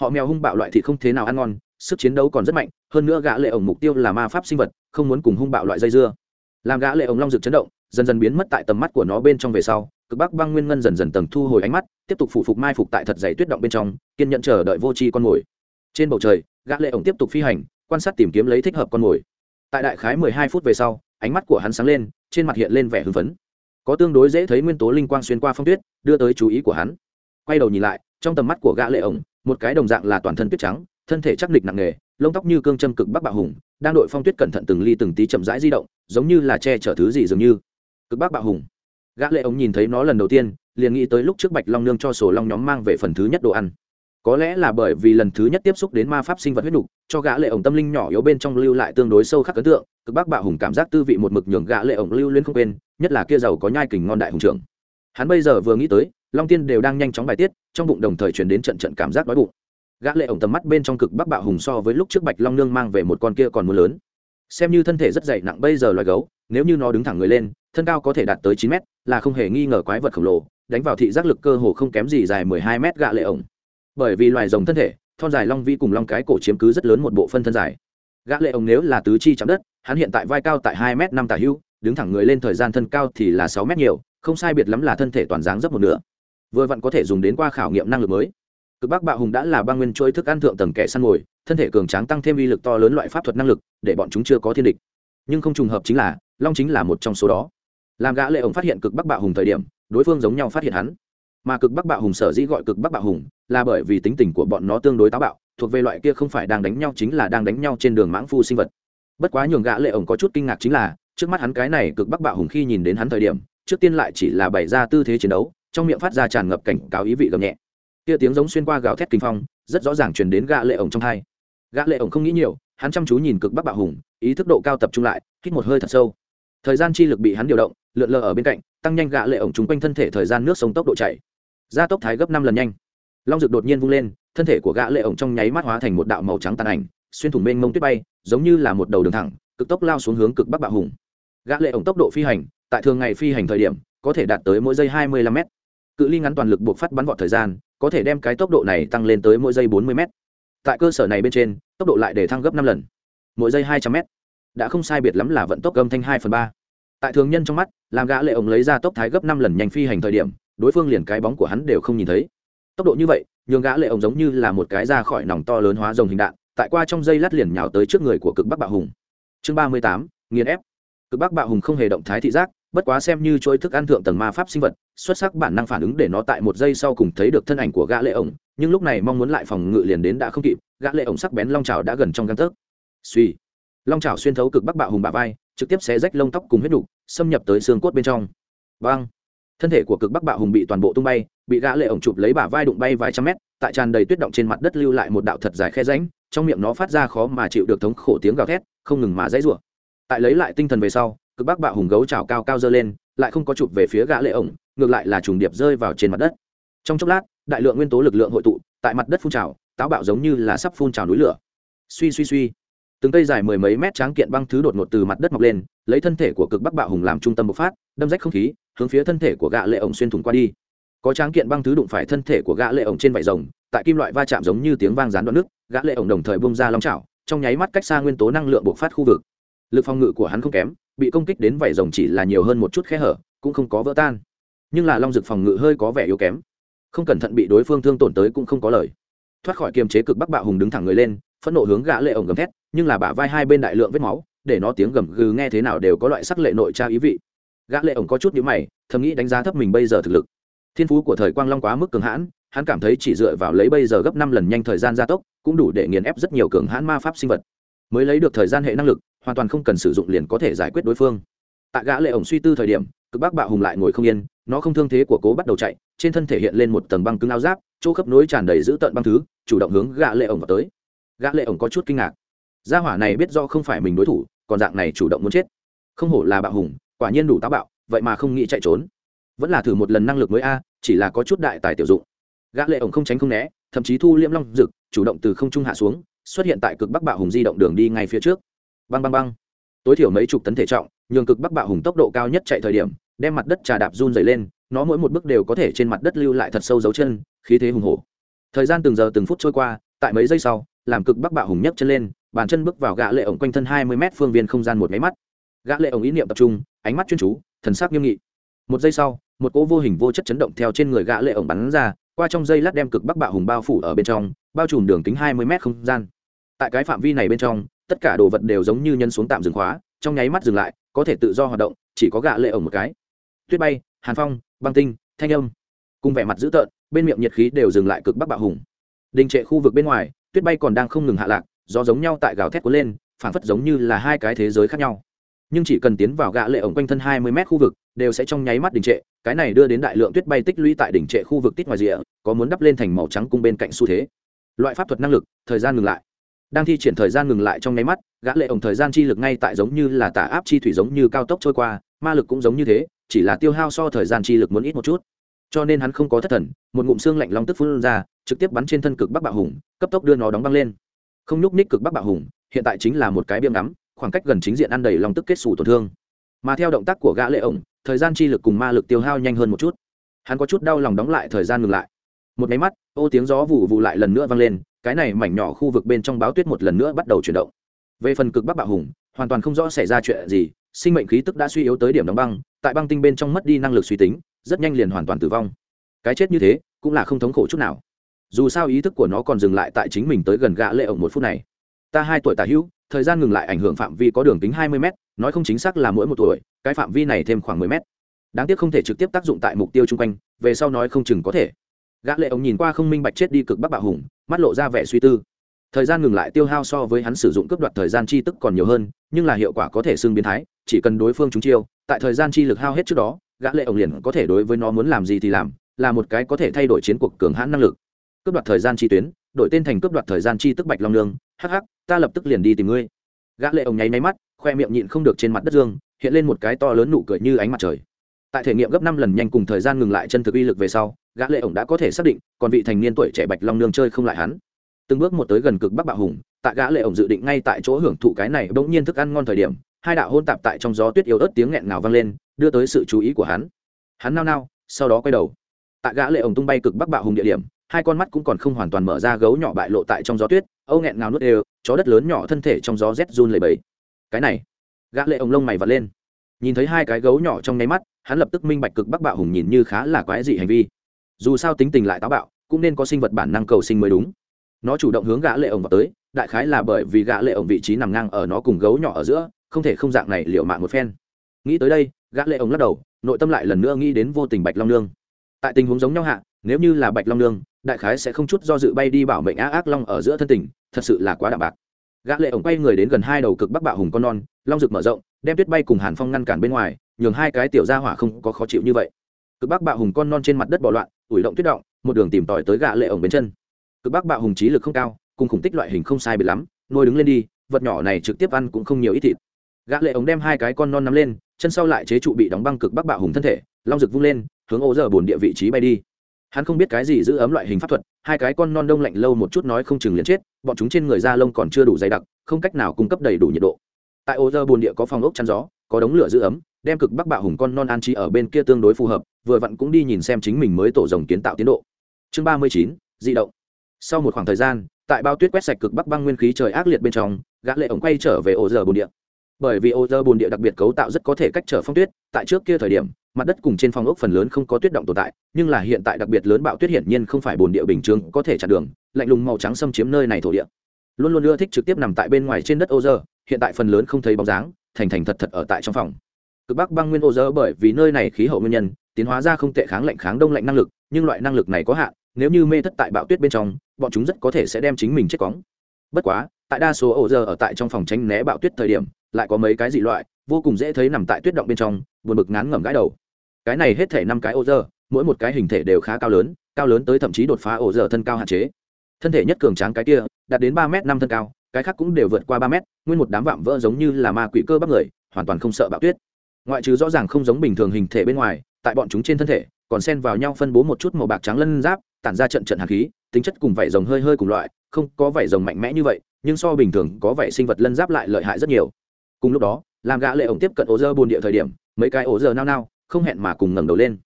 Họ mèo hung bạo loại thì không thế nào ăn ngon, sức chiến đấu còn rất mạnh, hơn nữa gã lệ ổng mục tiêu là ma pháp sinh vật, không muốn cùng hung bạo loại dây dưa. Làm gã lệ ổng long rực chấn động dần dần biến mất tại tầm mắt của nó bên trong về sau, cực bắc băng nguyên ngân dần dần tầng thu hồi ánh mắt, tiếp tục phủ phục mai phục tại thật dày tuyết động bên trong, kiên nhẫn chờ đợi vô tri con mồi. Trên bầu trời, gã lệ ổng tiếp tục phi hành, quan sát tìm kiếm lấy thích hợp con mồi. Tại đại khái mười hai phút về sau, ánh mắt của hắn sáng lên, trên mặt hiện lên vẻ hưng phấn. Có tương đối dễ thấy nguyên tố linh quang xuyên qua phong tuyết, đưa tới chú ý của hắn. Quay đầu nhìn lại, trong tầm mắt của gã lệ ổng, một cái đồng dạng là toàn thân tuyết trắng, thân thể chắc địch nặng nề, lông tóc như cương châm cực bắc bạo hùng, đang đội phong tuyết cẩn thận từng ly từng tí chậm rãi di động, giống như là che chở thứ gì dường như cực bắc bạo hùng. Gã lệ ống nhìn thấy nó lần đầu tiên, liền nghĩ tới lúc trước bạch long nương cho sổ long nhóm mang về phần thứ nhất đồ ăn. Có lẽ là bởi vì lần thứ nhất tiếp xúc đến ma pháp sinh vật huyết nục cho gã lệ ổng tâm linh nhỏ yếu bên trong lưu lại tương đối sâu khắc ấn tượng, cực bắc bạo hùng cảm giác tư vị một mực nhường gã lệ ổng lưu luyến không quên, nhất là kia giàu có nhai kình ngon đại hùng trưởng. Hắn bây giờ vừa nghĩ tới, long tiên đều đang nhanh chóng bài tiết, trong bụng đồng thời truyền đến trận trận cảm giác đói bụng. Gã lệ ổng tầm mắt bên trong cực bắc bạo hùng so với lúc trước bạch long nương mang về một con kia còn muốn lớn. Xem như thân thể rất dày nặng bây giờ loài gấu, nếu như nó đứng thẳng người lên thân cao có thể đạt tới chín mét, là không hề nghi ngờ quái vật khổng lồ, đánh vào thị giác lực cơ hồ không kém gì dài mười hai mét gã lệ ổng. Bởi vì loài rồng thân thể, thon dài long vi cùng long cái cổ chiếm cứ rất lớn một bộ phân thân dài. Gã lệ ổng nếu là tứ chi chạm đất, hắn hiện tại vai cao tại hai mét năm tả hưu, đứng thẳng người lên thời gian thân cao thì là sáu mét nhiều, không sai biệt lắm là thân thể toàn dáng dấp một nửa. Vừa vặn có thể dùng đến qua khảo nghiệm năng lực mới. Cực bắc bạo hùng đã là băng nguyên chuỗi thức ăn thượng tầng kẻ săn mồi, thân thể cường tráng tăng thêm uy lực to lớn loại pháp thuật năng lực, để bọn chúng chưa có thiên địch. Nhưng không trùng hợp chính là, long chính là một trong số đó làm gã lệ ổng phát hiện cực bắc bạo hùng thời điểm, đối phương giống nhau phát hiện hắn. Mà cực bắc bạo hùng sở dĩ gọi cực bắc bạo hùng là bởi vì tính tình của bọn nó tương đối táo bạo, thuộc về loại kia không phải đang đánh nhau chính là đang đánh nhau trên đường mãng phu sinh vật. Bất quá nhường gã lệ ổng có chút kinh ngạc chính là, trước mắt hắn cái này cực bắc bạo hùng khi nhìn đến hắn thời điểm, trước tiên lại chỉ là bày ra tư thế chiến đấu, trong miệng phát ra tràn ngập cảnh cáo ý vị gầm nhẹ. Kia tiếng giống xuyên qua gào thét kinh phong, rất rõ ràng truyền đến gã lệ ổng trong hai. Gã lệ ổng không nghĩ nhiều, hắn chăm chú nhìn cực bắc bạo hùng, ý thức độ cao tập trung lại, hít một hơi thật sâu thời gian chi lực bị hắn điều động, lượn lờ ở bên cạnh, tăng nhanh gã lệ ổng chúng quanh thân thể thời gian nước sông tốc độ chảy gia tốc thái gấp năm lần nhanh. Long dược đột nhiên vung lên, thân thể của gã lệ ổng trong nháy mắt hóa thành một đạo màu trắng tàn ảnh, xuyên thủng mênh mông tuyết bay, giống như là một đầu đường thẳng, cực tốc lao xuống hướng cực bắc bạo hùng. Gã lệ ổng tốc độ phi hành, tại thường ngày phi hành thời điểm, có thể đạt tới mỗi giây hai mươi lăm mét. Cự ly ngắn toàn lực buộc phát bắn vọt thời gian, có thể đem cái tốc độ này tăng lên tới mỗi giây bốn mươi m tại cơ sở này bên trên, tốc độ lại để thăng gấp năm lần. Mỗi giây hai trăm m đã không sai biệt lắm là vận tốc âm thanh hai phần ba. Tại thường nhân trong mắt, làm gã lệ ổng lấy ra tốc thái gấp năm lần nhanh phi hành thời điểm, đối phương liền cái bóng của hắn đều không nhìn thấy. Tốc độ như vậy, nhường gã lệ ổng giống như là một cái ra khỏi nòng to lớn hóa rồng hình đạn, tại qua trong dây lát liền nhào tới trước người của cực bắc bạo hùng. Chương ba mươi tám, nghiền ép. Cực bắc bạo hùng không hề động thái thị giác, bất quá xem như chuỗi thức ăn thượng tầng ma pháp sinh vật, xuất sắc bản năng phản ứng để nó tại một giây sau cùng thấy được thân ảnh của gã lệ ổng, nhưng lúc này mong muốn lại phòng ngự liền đến đã không kịp, gã lệ ổng sắc bén long chảo đã gần trong gang tấc. Suy long chảo xuyên thấu cực bắc bạo hùng bả vai trực tiếp xé rách lông tóc cùng huyết đủ, xâm nhập tới xương cốt bên trong. Vang thân thể của cực bắc bạo hùng bị toàn bộ tung bay bị gã lệ ổng chụp lấy bả vai đụng bay vài trăm mét tại tràn đầy tuyết động trên mặt đất lưu lại một đạo thật dài khe rãnh trong miệng nó phát ra khó mà chịu được thống khổ tiếng gào thét không ngừng mà dãy rủa. Tại lấy lại tinh thần về sau cực bắc bạo hùng gấu trào cao cao dơ lên lại không có chụp về phía gã lệ ổng ngược lại là trùng điệp rơi vào trên mặt đất. Trong chốc lát đại lượng nguyên tố lực lượng hội tụ tại mặt đất phun trào táo bạo giống như là sắp phun trào núi lửa. Suy suy suy từng cây dài mười mấy mét tráng kiện băng thứ đột ngột từ mặt đất mọc lên, lấy thân thể của cực bắc bạo hùng làm trung tâm bộc phát, đâm rách không khí, hướng phía thân thể của gã lệ ổng xuyên thủng qua đi. Có tráng kiện băng thứ đụng phải thân thể của gã lệ ổng trên vảy rồng, tại kim loại va chạm giống như tiếng vang rán đoạn nước, gã lệ ổng đồng thời bung ra long chảo, trong nháy mắt cách xa nguyên tố năng lượng bộc phát khu vực. Lực phòng ngự của hắn không kém, bị công kích đến vảy rồng chỉ là nhiều hơn một chút khe hở, cũng không có vỡ tan. Nhưng là long dực phòng ngự hơi có vẻ yếu kém. Không cẩn thận bị đối phương thương tổn tới cũng không có lời. Thoát khỏi kiềm chế cực bắc bạo hùng đứng thẳng người lên, phẫn nộ hướng gã lệ ổng gầm thét nhưng là bả vai hai bên đại lượng vết máu, để nó tiếng gầm gừ nghe thế nào đều có loại sắc lệ nội tra ý vị. Gã lệ ổng có chút nhíu mày, thầm nghĩ đánh giá thấp mình bây giờ thực lực. Thiên phú của thời quang long quá mức cường hãn, hắn cảm thấy chỉ dựa vào lấy bây giờ gấp năm lần nhanh thời gian gia tốc, cũng đủ để nghiền ép rất nhiều cường hãn ma pháp sinh vật. Mới lấy được thời gian hệ năng lực, hoàn toàn không cần sử dụng liền có thể giải quyết đối phương. Tại gã lệ ổng suy tư thời điểm, cực bắc bạo hùng lại ngồi không yên, nó không thương thế của cố bắt đầu chạy, trên thân thể hiện lên một tầng băng cứng áo giáp, chỗ khớp nối tràn đầy giữ tận băng thứ, chủ động hướng gã lệ ổng vào tới. Gã lệ ổng có chút kinh ngạc gia hỏa này biết do không phải mình đối thủ, còn dạng này chủ động muốn chết. Không hổ là bạo hùng, quả nhiên đủ táo bạo, vậy mà không nghĩ chạy trốn. Vẫn là thử một lần năng lực mới a, chỉ là có chút đại tài tiểu dụng. Gã lệ ổng không tránh không né, thậm chí thu liễm long dực, chủ động từ không trung hạ xuống, xuất hiện tại cực bắc bạo hùng di động đường đi ngay phía trước. Băng băng băng. Tối thiểu mấy chục tấn thể trọng, nhường cực bắc bạo hùng tốc độ cao nhất chạy thời điểm, đem mặt đất trà đạp run dày lên, nó mỗi một bước đều có thể trên mặt đất lưu lại thật sâu dấu chân, khí thế hùng hổ. Thời gian từng giờ từng phút trôi qua, tại mấy giây sau, làm cực bắc bạo hùng nhấc chân lên bàn chân bước vào gã lệ ổng quanh thân hai mươi mét phương viên không gian một máy mắt. Gã lệ ổng ý niệm tập trung, ánh mắt chuyên chú, thần sắc nghiêm nghị. Một giây sau, một cỗ vô hình vô chất chấn động theo trên người gã lệ ổng bắn ra, qua trong dây lát đem cực bắc bạo hùng bao phủ ở bên trong, bao trùm đường kính hai mươi mét không gian. Tại cái phạm vi này bên trong, tất cả đồ vật đều giống như nhân xuống tạm dừng khóa, trong nháy mắt dừng lại, có thể tự do hoạt động, chỉ có gã lệ ổng một cái. Tuyết bay, hàn phong, băng tinh, thanh âm. Cùng vẻ mặt dữ tợn, bên miệng nhiệt khí đều dừng lại cực bắc bạo hùng. Đình trệ khu vực bên ngoài, tuyết bay còn đang không ngừng hạ lạc do giống nhau tại gào thét cuốn lên phản phất giống như là hai cái thế giới khác nhau. Nhưng chỉ cần tiến vào gã lệ ổng quanh thân hai mươi mét khu vực, đều sẽ trong nháy mắt đình trệ, cái này đưa đến đại lượng tuyết bay tích lũy tại đỉnh trệ khu vực tít ngoài rìa, có muốn đắp lên thành màu trắng cung bên cạnh xu thế. Loại pháp thuật năng lực, thời gian ngừng lại. Đang thi triển thời gian ngừng lại trong nháy mắt, gã lệ ổng thời gian chi lực ngay tại giống như là tả áp chi thủy giống như cao tốc trôi qua, ma lực cũng giống như thế, chỉ là tiêu hao so thời gian chi lực muốn ít một chút. Cho nên hắn không có thất thần, một ngụm xương lạnh long tức phun ra, trực tiếp bắn trên thân cực bắc bạo hùng, cấp tốc đưa nó đóng băng lên không nhúc ních cực bắc bạo hùng, hiện tại chính là một cái biêm ngắm, khoảng cách gần chính diện ăn đầy lòng tức kết xù tổn thương. Mà theo động tác của gã lệ ổng, thời gian chi lực cùng ma lực tiêu hao nhanh hơn một chút. Hắn có chút đau lòng đóng lại thời gian ngừng lại. Một máy mắt, ô tiếng gió vụ vụ lại lần nữa vang lên, cái này mảnh nhỏ khu vực bên trong báo tuyết một lần nữa bắt đầu chuyển động. Về phần cực bắc bạo hùng, hoàn toàn không rõ xảy ra chuyện gì, sinh mệnh khí tức đã suy yếu tới điểm đóng băng, tại băng tinh bên trong mất đi năng lực suy tính, rất nhanh liền hoàn toàn tử vong. Cái chết như thế, cũng là không thống khổ chút nào dù sao ý thức của nó còn dừng lại tại chính mình tới gần gã lệ ổng một phút này. Ta hai tuổi tả hữu, thời gian ngừng lại ảnh hưởng phạm vi có đường kính hai mươi m nói không chính xác là mỗi một tuổi, cái phạm vi này thêm khoảng mười m đáng tiếc không thể trực tiếp tác dụng tại mục tiêu chung quanh, về sau nói không chừng có thể. Gã lệ ổng nhìn qua không minh bạch chết đi cực bắc bạo hùng, mắt lộ ra vẻ suy tư. Thời gian ngừng lại tiêu hao so với hắn sử dụng cướp đoạt thời gian chi tức còn nhiều hơn, nhưng là hiệu quả có thể xưng biến thái, chỉ cần đối phương chúng chiêu, tại thời gian chi lực hao hết trước đó, gã lệ ổng liền có thể đối với nó muốn làm gì thì làm, là một cái có thể thay đổi chiến cuộc cường hãn năng lực cướp đoạt thời gian chi tuyến, đổi tên thành cướp đoạt thời gian chi tức bạch long nương. Hắc hắc, ta lập tức liền đi tìm ngươi. Gã lệ ổng nháy máy mắt, khoe miệng nhịn không được trên mặt đất dương, hiện lên một cái to lớn nụ cười như ánh mặt trời. Tại thể nghiệm gấp năm lần nhanh cùng thời gian ngừng lại chân thực uy lực về sau, gã lệ ổng đã có thể xác định, còn vị thành niên tuổi trẻ bạch long nương chơi không lại hắn. Từng bước một tới gần cực bắc bạo hùng, tại gã lệ ổng dự định ngay tại chỗ hưởng thụ cái này bỗng nhiên thức ăn ngon thời điểm, hai đạo hôn tạp tại trong gió tuyết yếu ớt tiếng nghẹn ngào vang lên, đưa tới sự chú ý của hắn. Hắn nao nao, sau đó quay đầu. Tại gã lệ ổng tung bay cực bắc bạo hùng địa điểm hai con mắt cũng còn không hoàn toàn mở ra gấu nhỏ bại lộ tại trong gió tuyết, âu nghẹn ngào nuốt đều, chó đất lớn nhỏ thân thể trong gió rét run lẩy bẩy. Cái này, gã lệ ông lông mày vặn lên. Nhìn thấy hai cái gấu nhỏ trong nháy mắt, hắn lập tức minh bạch cực bắc bạo hùng nhìn như khá là quái dị hành vi. Dù sao tính tình lại táo bạo, cũng nên có sinh vật bản năng cầu sinh mới đúng. Nó chủ động hướng gã lệ ổng vào tới, đại khái là bởi vì gã lệ ổng vị trí nằm ngang ở nó cùng gấu nhỏ ở giữa, không thể không dạng này liệu mạng một phen. Nghĩ tới đây, gã lệ ổng lắc đầu, nội tâm lại lần nữa nghĩ đến vô tình bạch long nương. Tại tình huống giống nhau hạ, nếu như là bạch long nương đại khái sẽ không chút do dự bay đi bảo mệnh á ác long ở giữa thân tình, thật sự là quá đạm bạc. Gã lệ ổng quay người đến gần hai đầu cực bắc bạo hùng con non, long rực mở rộng, đem tuyết bay cùng hàn phong ngăn cản bên ngoài, nhường hai cái tiểu gia hỏa không có khó chịu như vậy. Cực bắc bạo hùng con non trên mặt đất bỏ loạn, ủi động tuyết động, một đường tìm tòi tới gã lệ ổng bên chân. Cực bắc bạo hùng trí lực không cao, cùng khủng tích loại hình không sai biệt lắm, nuôi đứng lên đi, vật nhỏ này trực tiếp ăn cũng không nhiều ít thịt. Gã lệ ổng đem hai cái con non nắm lên, chân sau lại chế trụ bị đóng băng cực bắc bạo hùng thân thể, long rực vung lên, hướng ô giờ bồn địa vị trí bay đi hắn không biết cái gì giữ ấm loại hình pháp thuật, hai cái con non đông lạnh lâu một chút nói không chừng liền chết, bọn chúng trên người da lông còn chưa đủ dày đặc, không cách nào cung cấp đầy đủ nhiệt độ. Tại ô dơ bồn địa có phòng ốc chăn gió, có đống lửa giữ ấm, đem cực bắc bạo hùng con non an trí ở bên kia tương đối phù hợp, vừa vặn cũng đi nhìn xem chính mình mới tổ rồng kiến tạo tiến độ. Chương ba mươi chín, di động. Sau một khoảng thời gian, tại bao tuyết quét sạch cực bắc băng nguyên khí trời ác liệt bên trong, gã lệ ổng quay trở về ô dơ bồn địa. Bởi vì ô dơ bồn địa đặc biệt cấu tạo rất có thể cách trở phong tuyết, tại trước kia thời điểm mặt đất cùng trên phong ốc phần lớn không có tuyết động tồn tại, nhưng là hiện tại đặc biệt lớn bạo tuyết hiển nhiên không phải bồn địa bình thường có thể chặn đường, lạnh lùng màu trắng xâm chiếm nơi này thổ địa. Luôn luôn ưa thích trực tiếp nằm tại bên ngoài trên đất ô dơ, hiện tại phần lớn không thấy bóng dáng, thành thành thật thật ở tại trong phòng. Cực bắc băng nguyên ô dơ bởi vì nơi này khí hậu nguyên nhân, tiến hóa ra không tệ kháng lạnh kháng đông lạnh năng lực, nhưng loại năng lực này có hạn, nếu như mê thất tại bạo tuyết bên trong, bọn chúng rất có thể sẽ đem chính mình chết cóng. Bất quá, tại đa số ô dơ ở tại trong phòng tránh né bạo tuyết thời điểm, lại có mấy cái dị loại, vô cùng dễ thấy nằm tại tuyết động bên trong buồn bực ngán ngẩm gãi đầu. Cái này hết thể năm cái ô dơ, mỗi một cái hình thể đều khá cao lớn cao lớn tới thậm chí đột phá ô dơ thân cao hạn chế. Thân thể nhất cường tráng cái kia, đạt đến ba m năm thân cao, cái khác cũng đều vượt qua ba m nguyên một đám vạm vỡ giống như là ma quỷ cơ bắp người, hoàn toàn không sợ bạo tuyết. Ngoại trừ rõ ràng không giống bình thường hình thể bên ngoài, tại bọn chúng trên thân thể, còn xen vào nhau phân bố một chút màu bạc trắng lân giáp, tản ra trận trận hạt khí, tính chất cùng vảy rồng hơi hơi cùng loại, không có vảy rồng mạnh mẽ như vậy, nhưng so bình thường có vảy sinh vật lân giáp lại lợi hại rất nhiều. Cùng lúc đó, làm gã lệ ổng tiếp cận ô dơ buồn địa thời điểm mấy cái ổ giờ nao nao không hẹn mà cùng ngẩng đầu lên.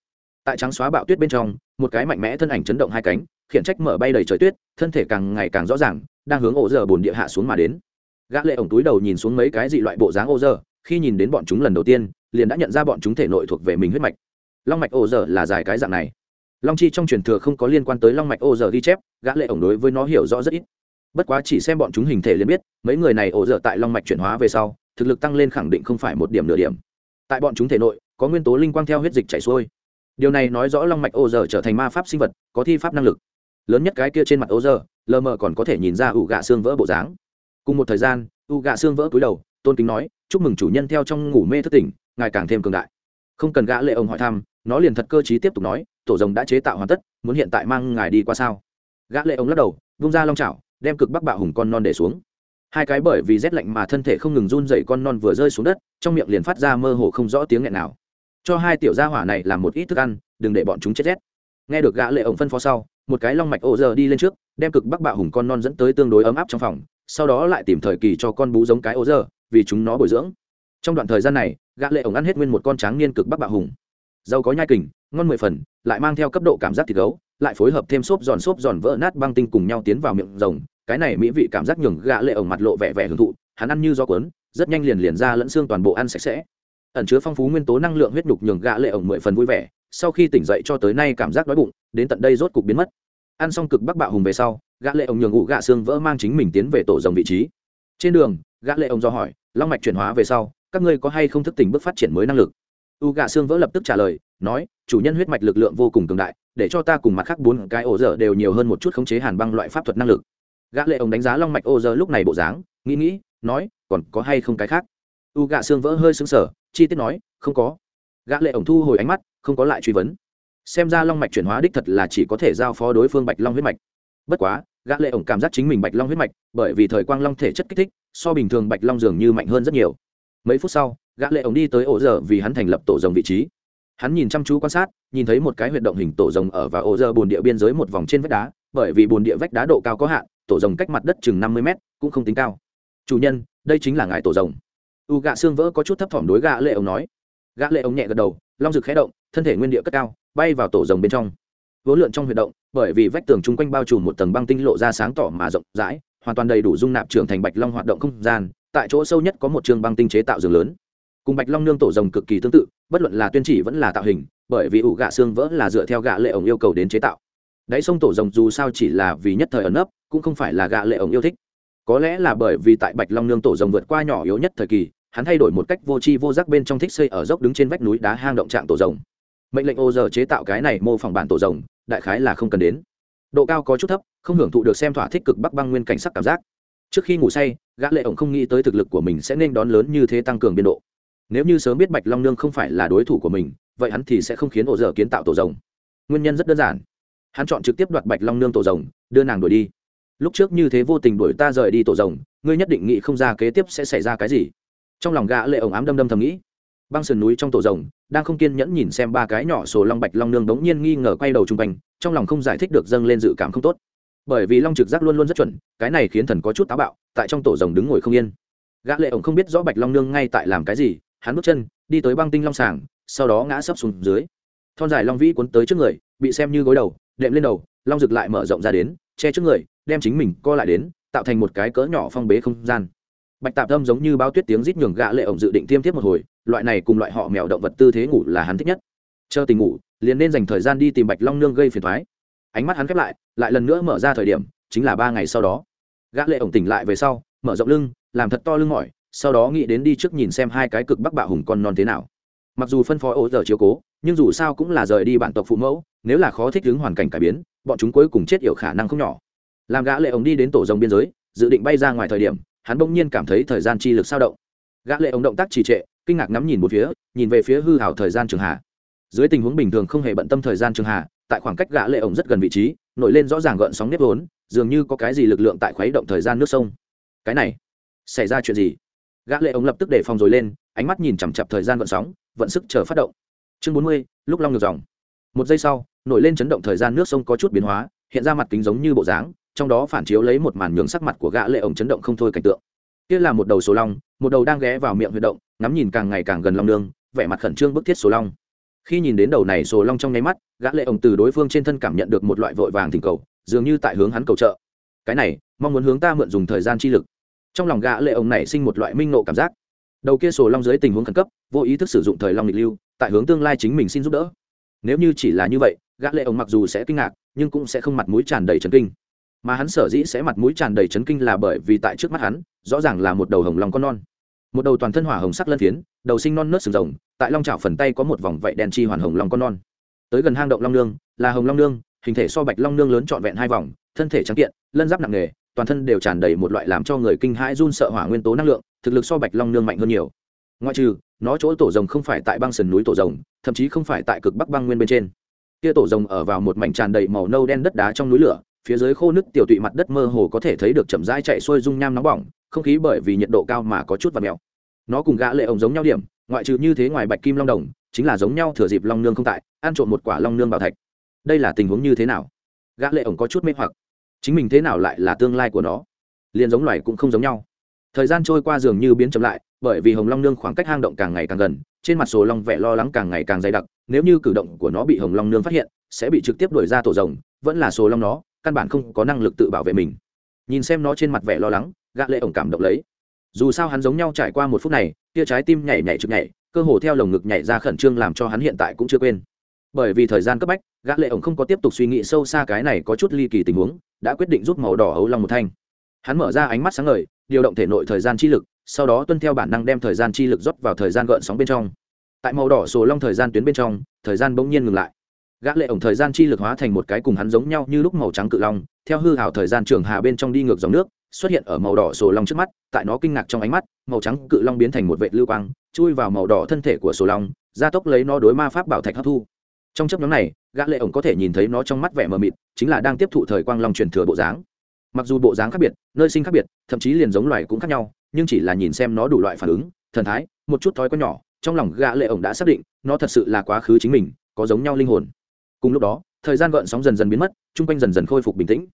Tại trắng xóa bạo tuyết bên trong một cái mạnh mẽ thân ảnh chấn động hai cánh khiển trách mở bay đầy trời tuyết thân thể càng ngày càng rõ ràng đang hướng ổ giờ buồn địa hạ xuống mà đến. Gã lệ ổng túi đầu nhìn xuống mấy cái dị loại bộ dáng ổ giờ, khi nhìn đến bọn chúng lần đầu tiên liền đã nhận ra bọn chúng thể nội thuộc về mình huyết mạch. Long mạch ổ giờ là dài cái dạng này. Long chi trong truyền thừa không có liên quan tới long mạch ổ giờ ghi chép gã lệ ổng đối với nó hiểu rõ rất ít. Bất quá chỉ xem bọn chúng hình thể liền biết mấy người này ổ giờ tại long mạch chuyển hóa về sau thực lực tăng lên khẳng định không phải một điểm nửa điểm tại bọn chúng thể nội, có nguyên tố linh quang theo huyết dịch chảy xuôi. Điều này nói rõ long mạch ô giờ trở thành ma pháp sinh vật, có thi pháp năng lực. Lớn nhất cái kia trên mặt ô giờ lờ mờ còn có thể nhìn ra ủ gạ xương vỡ bộ dáng. Cùng một thời gian, ủ gạ xương vỡ cúi đầu, tôn kính nói, chúc mừng chủ nhân theo trong ngủ mê thất tỉnh ngày càng thêm cường đại. Không cần gã lệ ông hỏi thăm, nó liền thật cơ trí tiếp tục nói, tổ rồng đã chế tạo hoàn tất, muốn hiện tại mang ngài đi qua sao? Gã lệ ông lắc đầu, vung ra long chảo, đem cực bắc bạo hùng con non để xuống hai cái bởi vì rét lạnh mà thân thể không ngừng run dậy con non vừa rơi xuống đất, trong miệng liền phát ra mơ hồ không rõ tiếng nghẹn nào. Cho hai tiểu gia hỏa này làm một ít thức ăn, đừng để bọn chúng chết rét. Nghe được gã lệ ổng phân phó sau, một cái long mạch ô giờ đi lên trước, đem cực bắc bạo hùng con non dẫn tới tương đối ấm áp trong phòng, sau đó lại tìm thời kỳ cho con bú giống cái ô giờ, vì chúng nó bồi dưỡng. Trong đoạn thời gian này, gã lệ ổng ăn hết nguyên một con tráng niên cực bắc bạo hùng. Dầu có nhai kình, ngon mười phần, lại mang theo cấp độ cảm giác thịt gấu, lại phối hợp thêm xốp giòn xốp giòn vỡ nát băng tinh cùng nhau tiến vào miệng rồng cái này mỹ vị cảm giác nhường gã lệ ổng mặt lộ vẻ vẻ hưởng thụ, hắn ăn như gió cuốn, rất nhanh liền liền ra lẫn xương toàn bộ ăn sạch sẽ. Ẩn chứa phong phú nguyên tố năng lượng huyết nhục nhường gã lệ ổng mười phần vui vẻ, sau khi tỉnh dậy cho tới nay cảm giác đói bụng, đến tận đây rốt cục biến mất. Ăn xong cực bắc bạo hùng về sau, gã lệ ổng nhường ngủ gã xương vỡ mang chính mình tiến về tổ rồng vị trí. Trên đường, gã lệ ổng do hỏi, long mạch chuyển hóa về sau, các ngươi có hay không thức tỉnh bước phát triển mới năng lực? U gã xương vỡ lập tức trả lời, nói, chủ nhân huyết mạch lực lượng vô cùng cường đại, để cho ta cùng mặt khác bốn cái ổ dở đều nhiều hơn một chút khống chế hàn băng loại pháp thuật năng lực gã lệ ổng đánh giá long mạch ô giờ lúc này bộ dáng, nghĩ nghĩ, nói, còn có hay không cái khác? U gạ xương vỡ hơi sững sờ, chi tiết nói, không có. Gã lệ ổng thu hồi ánh mắt, không có lại truy vấn. Xem ra long mạch chuyển hóa đích thật là chỉ có thể giao phó đối phương bạch long huyết mạch. Bất quá, gã lệ ổng cảm giác chính mình bạch long huyết mạch, bởi vì thời quang long thể chất kích thích, so bình thường bạch long dường như mạnh hơn rất nhiều. Mấy phút sau, gã lệ ổng đi tới ổ giờ vì hắn thành lập tổ rồng vị trí. Hắn nhìn chăm chú quan sát, nhìn thấy một cái huyệt động hình tổ rồng ở và ổ giờ bồn địa biên giới một vòng trên vách đá, bởi vì bồn địa vách đá độ cao có hạn tổ rồng cách mặt đất chừng năm mươi mét, cũng không tính cao. Chủ nhân, đây chính là ngài tổ rồng. U gạ xương vỡ có chút thấp thỏm đối gạ lệ ông nói. Gạ lệ ông nhẹ gật đầu, long rực khẽ động, thân thể nguyên địa cất cao, bay vào tổ rồng bên trong. Vốn lượn trong huyệt động, bởi vì vách tường chung quanh bao trùm một tầng băng tinh lộ ra sáng tỏ mà rộng rãi, hoàn toàn đầy đủ dung nạp trưởng thành bạch long hoạt động không gian, tại chỗ sâu nhất có một trường băng tinh chế tạo giường lớn. Cùng bạch long nương tổ rồng cực kỳ tương tự, bất luận là tuyên chỉ vẫn là tạo hình, bởi vì ủ gạ xương vỡ là dựa theo gạ lệ ổng yêu cầu đến chế tạo. Đáy sông tổ rồng dù sao chỉ là vì nhất thời ẩn nấp cũng không phải là gạ lệ ổng yêu thích. Có lẽ là bởi vì tại bạch long nương tổ rồng vượt qua nhỏ yếu nhất thời kỳ, hắn thay đổi một cách vô tri vô giác bên trong thích xây ở dốc đứng trên vách núi đá hang động trạng tổ rồng. Mệnh lệnh ô giờ chế tạo cái này mô phỏng bản tổ rồng, đại khái là không cần đến. Độ cao có chút thấp, không hưởng thụ được xem thỏa thích cực bắc băng nguyên cảnh sắc cảm giác. Trước khi ngủ say, gã lệ ổng không nghĩ tới thực lực của mình sẽ nên đón lớn như thế tăng cường biên độ. Nếu như sớm biết bạch long nương không phải là đối thủ của mình, vậy hắn thì sẽ không khiến ổ giờ kiến tạo tổ rồng. Nguyên nhân rất đơn giản. Hắn chọn trực tiếp đoạt bạch long nương tổ rồng, đưa nàng đuổi đi lúc trước như thế vô tình đuổi ta rời đi tổ rồng, ngươi nhất định nghĩ không ra kế tiếp sẽ xảy ra cái gì. Trong lòng gã lệ ổng ám đâm đâm thầm nghĩ. Băng sườn núi trong tổ rồng, đang không kiên nhẫn nhìn xem ba cái nhỏ sổ long bạch long nương đống nhiên nghi ngờ quay đầu trung quanh, trong lòng không giải thích được dâng lên dự cảm không tốt. Bởi vì long trực giác luôn luôn rất chuẩn, cái này khiến thần có chút táo bạo, tại trong tổ rồng đứng ngồi không yên. Gã lệ ổng không biết rõ bạch long nương ngay tại làm cái gì, hắn bước chân, đi tới băng tinh long sàng, sau đó ngã sấp xuống dưới. Thon dài long vĩ cuốn tới trước người, bị xem như gối đầu, đệm lên đầu, long rực lại mở rộng ra đến che trước người, đem chính mình co lại đến, tạo thành một cái cỡ nhỏ phong bế không gian. Bạch tạp âm giống như bao tuyết tiếng rít nhường gã lệ ổng dự định tiêm tiếp một hồi, loại này cùng loại họ mèo động vật tư thế ngủ là hắn thích nhất. Chờ tình ngủ, liền nên dành thời gian đi tìm bạch long nương gây phiền toái. Ánh mắt hắn khép lại lại lần nữa mở ra thời điểm, chính là ba ngày sau đó. Gã lệ ổng tỉnh lại về sau, mở rộng lưng, làm thật to lưng mỏi, sau đó nghĩ đến đi trước nhìn xem hai cái cực bắc bạo hùng con non thế nào. Mặc dù phân phó ô giờ chiếu cố nhưng dù sao cũng là rời đi bản tộc phụ mẫu, nếu là khó thích ứng hoàn cảnh cải biến, bọn chúng cuối cùng chết yểu khả năng không nhỏ. Làm gã lệ ổng đi đến tổ rồng biên giới, dự định bay ra ngoài thời điểm, hắn bỗng nhiên cảm thấy thời gian chi lực sao động. Gã lệ ổng động tác trì trệ, kinh ngạc ngắm nhìn một phía, nhìn về phía hư hảo thời gian trường hạ. Dưới tình huống bình thường không hề bận tâm thời gian trường hạ, tại khoảng cách gã lệ ổng rất gần vị trí, nổi lên rõ ràng gợn sóng nếp vốn, dường như có cái gì lực lượng tại khuấy động thời gian nước sông. Cái này, xảy ra chuyện gì? Gã lệ ổng lập tức đề phòng rồi lên, ánh mắt nhìn chằm chậm thời gian gợn sóng, vận sức chờ phát động chương bốn mươi, lúc long ngược dòng. Một giây sau, nổi lên chấn động thời gian nước sông có chút biến hóa, hiện ra mặt kính giống như bộ dáng, trong đó phản chiếu lấy một màn nhường sắc mặt của gã lệ ổng chấn động không thôi cảnh tượng. Kia là một đầu số long, một đầu đang ghé vào miệng huy động, ngắm nhìn càng ngày càng gần long nương, vẻ mặt khẩn trương bức thiết số long. Khi nhìn đến đầu này số long trong nháy mắt, gã lệ ổng từ đối phương trên thân cảm nhận được một loại vội vàng thỉnh cầu, dường như tại hướng hắn cầu trợ. Cái này, mong muốn hướng ta mượn dùng thời gian chi lực. Trong lòng gã lệ ổng này sinh một loại minh nộ cảm giác. Đầu kia số long dưới tình huống khẩn cấp, vô ý thức sử dụng thời long lịch lưu tại hướng tương lai chính mình xin giúp đỡ. Nếu như chỉ là như vậy, gã lệ ổng mặc dù sẽ kinh ngạc, nhưng cũng sẽ không mặt mũi tràn đầy chấn kinh. Mà hắn sở dĩ sẽ mặt mũi tràn đầy chấn kinh là bởi vì tại trước mắt hắn, rõ ràng là một đầu hồng long con non. Một đầu toàn thân hỏa hồng sắc lân phiến, đầu sinh non nớt sừng rồng, tại long chảo phần tay có một vòng vạy đen chi hoàn hồng long con non. Tới gần hang động long nương, là hồng long nương, hình thể so bạch long nương lớn trọn vẹn hai vòng, thân thể trắng kiện, lân giáp nặng nề, toàn thân đều tràn đầy một loại làm cho người kinh hãi run sợ hỏa nguyên tố năng lượng, thực lực so bạch long nương mạnh hơn nhiều ngoại trừ, nó chỗ tổ rồng không phải tại băng sườn núi tổ rồng, thậm chí không phải tại cực bắc băng nguyên bên trên. Kia tổ rồng ở vào một mảnh tràn đầy màu nâu đen đất đá trong núi lửa, phía dưới khô nước tiểu tụy mặt đất mơ hồ có thể thấy được chậm rãi chạy xuôi dung nham nóng bỏng, không khí bởi vì nhiệt độ cao mà có chút và mèo. Nó cùng gã lệ ổng giống nhau điểm, ngoại trừ như thế ngoài bạch kim long đồng, chính là giống nhau thừa dịp long nương không tại, ăn trộm một quả long nương bảo thạch. Đây là tình huống như thế nào? Gã lệ ổng có chút mê hoặc. Chính mình thế nào lại là tương lai của nó? Liền giống loài cũng không giống nhau thời gian trôi qua dường như biến chậm lại, bởi vì hồng long nương khoảng cách hang động càng ngày càng gần, trên mặt sổ long vẻ lo lắng càng ngày càng dày đặc, nếu như cử động của nó bị hồng long nương phát hiện, sẽ bị trực tiếp đuổi ra tổ rồng, vẫn là sổ long nó, căn bản không có năng lực tự bảo vệ mình. Nhìn xem nó trên mặt vẻ lo lắng, gã lệ ổng cảm động lấy. Dù sao hắn giống nhau trải qua một phút này, tia trái tim nhảy nhảy trực nhảy, cơ hồ theo lồng ngực nhảy ra khẩn trương làm cho hắn hiện tại cũng chưa quên. Bởi vì thời gian cấp bách, gã lệ ổng không có tiếp tục suy nghĩ sâu xa cái này có chút ly kỳ tình huống, đã quyết định rút màu đỏ ấu long một thanh. Hắn mở ra ánh mắt sáng ngời điều động thể nội thời gian chi lực, sau đó tuân theo bản năng đem thời gian chi lực rót vào thời gian gợn sóng bên trong. Tại màu đỏ sổ long thời gian tuyến bên trong, thời gian bỗng nhiên ngừng lại. Gã lệ ổng thời gian chi lực hóa thành một cái cùng hắn giống nhau như lúc màu trắng cự long, theo hư hảo thời gian trường hà bên trong đi ngược dòng nước, xuất hiện ở màu đỏ sổ long trước mắt, tại nó kinh ngạc trong ánh mắt, màu trắng cự long biến thành một vệt lưu quang, chui vào màu đỏ thân thể của sổ long, gia tốc lấy nó đối ma pháp bảo thạch hấp thu. Trong chấp nhóm này, gã lệ ổng có thể nhìn thấy nó trong mắt vẻ mờ mịt, chính là đang tiếp thụ thời quang long truyền thừa bộ dáng mặc dù bộ dáng khác biệt, nơi sinh khác biệt, thậm chí liền giống loài cũng khác nhau, nhưng chỉ là nhìn xem nó đủ loại phản ứng, thần thái, một chút thói quen nhỏ, trong lòng gã lệ ổng đã xác định, nó thật sự là quá khứ chính mình, có giống nhau linh hồn. Cùng lúc đó, thời gian gợn sóng dần dần biến mất trung quanh dần dần khôi phục bình tĩnh.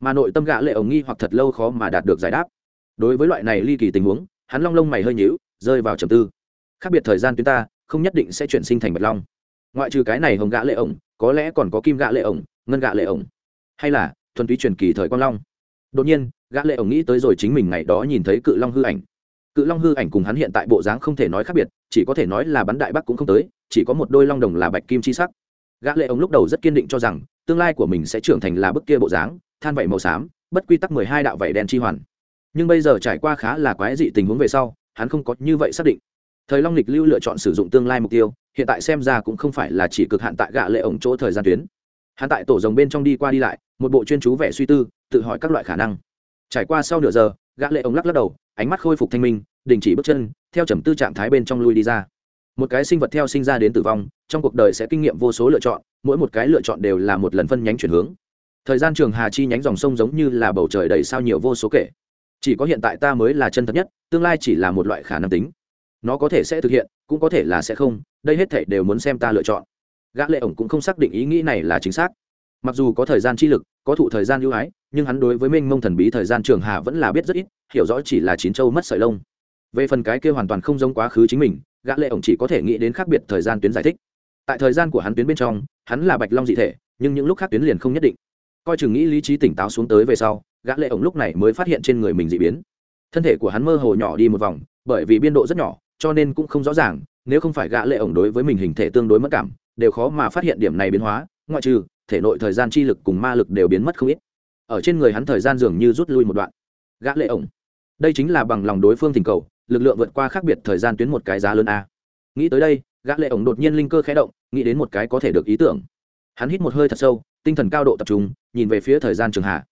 Mà nội tâm gã lệ ổng nghi hoặc thật lâu khó mà đạt được giải đáp. Đối với loại này ly kỳ tình huống, hắn long lông mày hơi nhíu, rơi vào trầm tư. Khác biệt thời gian chúng ta, không nhất định sẽ chuyển sinh thành bạch long. Ngoại trừ cái này hồng gã lệ ổng, có lẽ còn có kim gã lệ ổng, ngân gã lệ ổng. Hay là, thuần túy truyền kỳ thời quang long đột nhiên, gã lệ ổng nghĩ tới rồi chính mình ngày đó nhìn thấy cự long hư ảnh. Cự long hư ảnh cùng hắn hiện tại bộ dáng không thể nói khác biệt, chỉ có thể nói là bắn đại bắc cũng không tới, chỉ có một đôi long đồng là bạch kim chi sắc. Gã lệ ổng lúc đầu rất kiên định cho rằng, tương lai của mình sẽ trưởng thành là bức kia bộ dáng, than vảy màu xám, bất quy tắc mười hai đạo vảy đen chi hoàn. Nhưng bây giờ trải qua khá là quái dị tình huống về sau, hắn không có như vậy xác định. Thời long lịch lưu lựa chọn sử dụng tương lai mục tiêu, hiện tại xem ra cũng không phải là chỉ cực hạn tại gã lệ ổng chỗ thời gian tuyến hắn tại tổ rồng bên trong đi qua đi lại, một bộ chuyên chú vẻ suy tư, tự hỏi các loại khả năng. Trải qua sau nửa giờ, gã lệ ông lắc lắc đầu, ánh mắt khôi phục thanh minh, đình chỉ bước chân, theo trầm tư trạng thái bên trong lui đi ra. Một cái sinh vật theo sinh ra đến tử vong, trong cuộc đời sẽ kinh nghiệm vô số lựa chọn, mỗi một cái lựa chọn đều là một lần phân nhánh chuyển hướng. Thời gian trường hà chi nhánh dòng sông giống như là bầu trời đầy sao nhiều vô số kể. Chỉ có hiện tại ta mới là chân thật nhất, tương lai chỉ là một loại khả năng tính. Nó có thể sẽ thực hiện, cũng có thể là sẽ không, đây hết thảy đều muốn xem ta lựa chọn gã lệ ổng cũng không xác định ý nghĩ này là chính xác. Mặc dù có thời gian chi lực, có thụ thời gian ưu ái, nhưng hắn đối với minh mông thần bí thời gian trường hà vẫn là biết rất ít, hiểu rõ chỉ là chín châu mất sợi lông. Về phần cái kia hoàn toàn không giống quá khứ chính mình, gã lệ ổng chỉ có thể nghĩ đến khác biệt thời gian tuyến giải thích. Tại thời gian của hắn tuyến bên trong, hắn là bạch long dị thể, nhưng những lúc khác tuyến liền không nhất định. Coi chừng nghĩ lý trí tỉnh táo xuống tới về sau, gã lệ ổng lúc này mới phát hiện trên người mình dị biến. Thân thể của hắn mơ hồ nhỏ đi một vòng, bởi vì biên độ rất nhỏ, cho nên cũng không rõ ràng, nếu không phải gã lệ ổng đối với mình hình thể tương đối mất cảm đều khó mà phát hiện điểm này biến hóa, ngoại trừ, thể nội thời gian chi lực cùng ma lực đều biến mất không ít. Ở trên người hắn thời gian dường như rút lui một đoạn. Gã lệ ổng. Đây chính là bằng lòng đối phương thỉnh cầu, lực lượng vượt qua khác biệt thời gian tuyến một cái giá lớn a. Nghĩ tới đây, gã lệ ổng đột nhiên linh cơ khẽ động, nghĩ đến một cái có thể được ý tưởng. Hắn hít một hơi thật sâu, tinh thần cao độ tập trung, nhìn về phía thời gian trường hạ.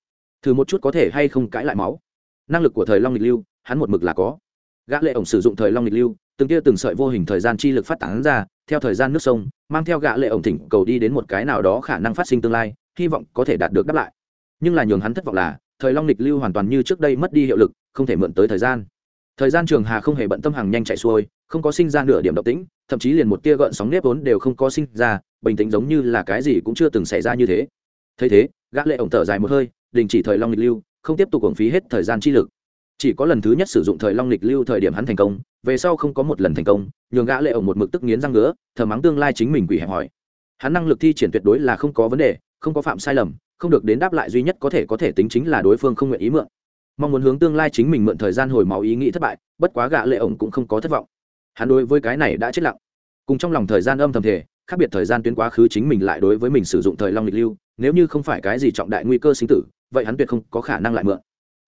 Thử một chút có thể hay không cãi lại máu. Năng lực của thời long lịch lưu, hắn một mực là có. Gã lệ ổng sử dụng thời long lịch lưu từng tia từng sợi vô hình thời gian chi lực phát tán ra, theo thời gian nước sông, mang theo gã lệ ổng thỉnh cầu đi đến một cái nào đó khả năng phát sinh tương lai, hy vọng có thể đạt được đáp lại. Nhưng là nhường hắn thất vọng là, thời long lịch lưu hoàn toàn như trước đây mất đi hiệu lực, không thể mượn tới thời gian. Thời gian trường hà không hề bận tâm hàng nhanh chạy xuôi, không có sinh ra nửa điểm động tĩnh, thậm chí liền một tia gợn sóng nếp vốn đều không có sinh ra, bình tĩnh giống như là cái gì cũng chưa từng xảy ra như thế. Thấy thế, gã lệ ổng thở dài một hơi, đình chỉ thời long lịch lưu, không tiếp tục hưởng phí hết thời gian chi lực chỉ có lần thứ nhất sử dụng thời long lịch lưu thời điểm hắn thành công, về sau không có một lần thành công, nhường gã lệ ổng một mực tức nghiến răng ngứa, thờ mắng tương lai chính mình quỷ hẹp hỏi. Hắn năng lực thi triển tuyệt đối là không có vấn đề, không có phạm sai lầm, không được đến đáp lại duy nhất có thể có thể tính chính là đối phương không nguyện ý mượn. Mong muốn hướng tương lai chính mình mượn thời gian hồi máu ý nghĩ thất bại, bất quá gã lệ ổng cũng không có thất vọng. Hắn đối với cái này đã chết lặng. Cùng trong lòng thời gian âm thầm thể khác biệt thời gian tuyến quá khứ chính mình lại đối với mình sử dụng thời long lịch lưu, nếu như không phải cái gì trọng đại nguy cơ sinh tử, vậy hắn tuyệt không có khả năng lại mượn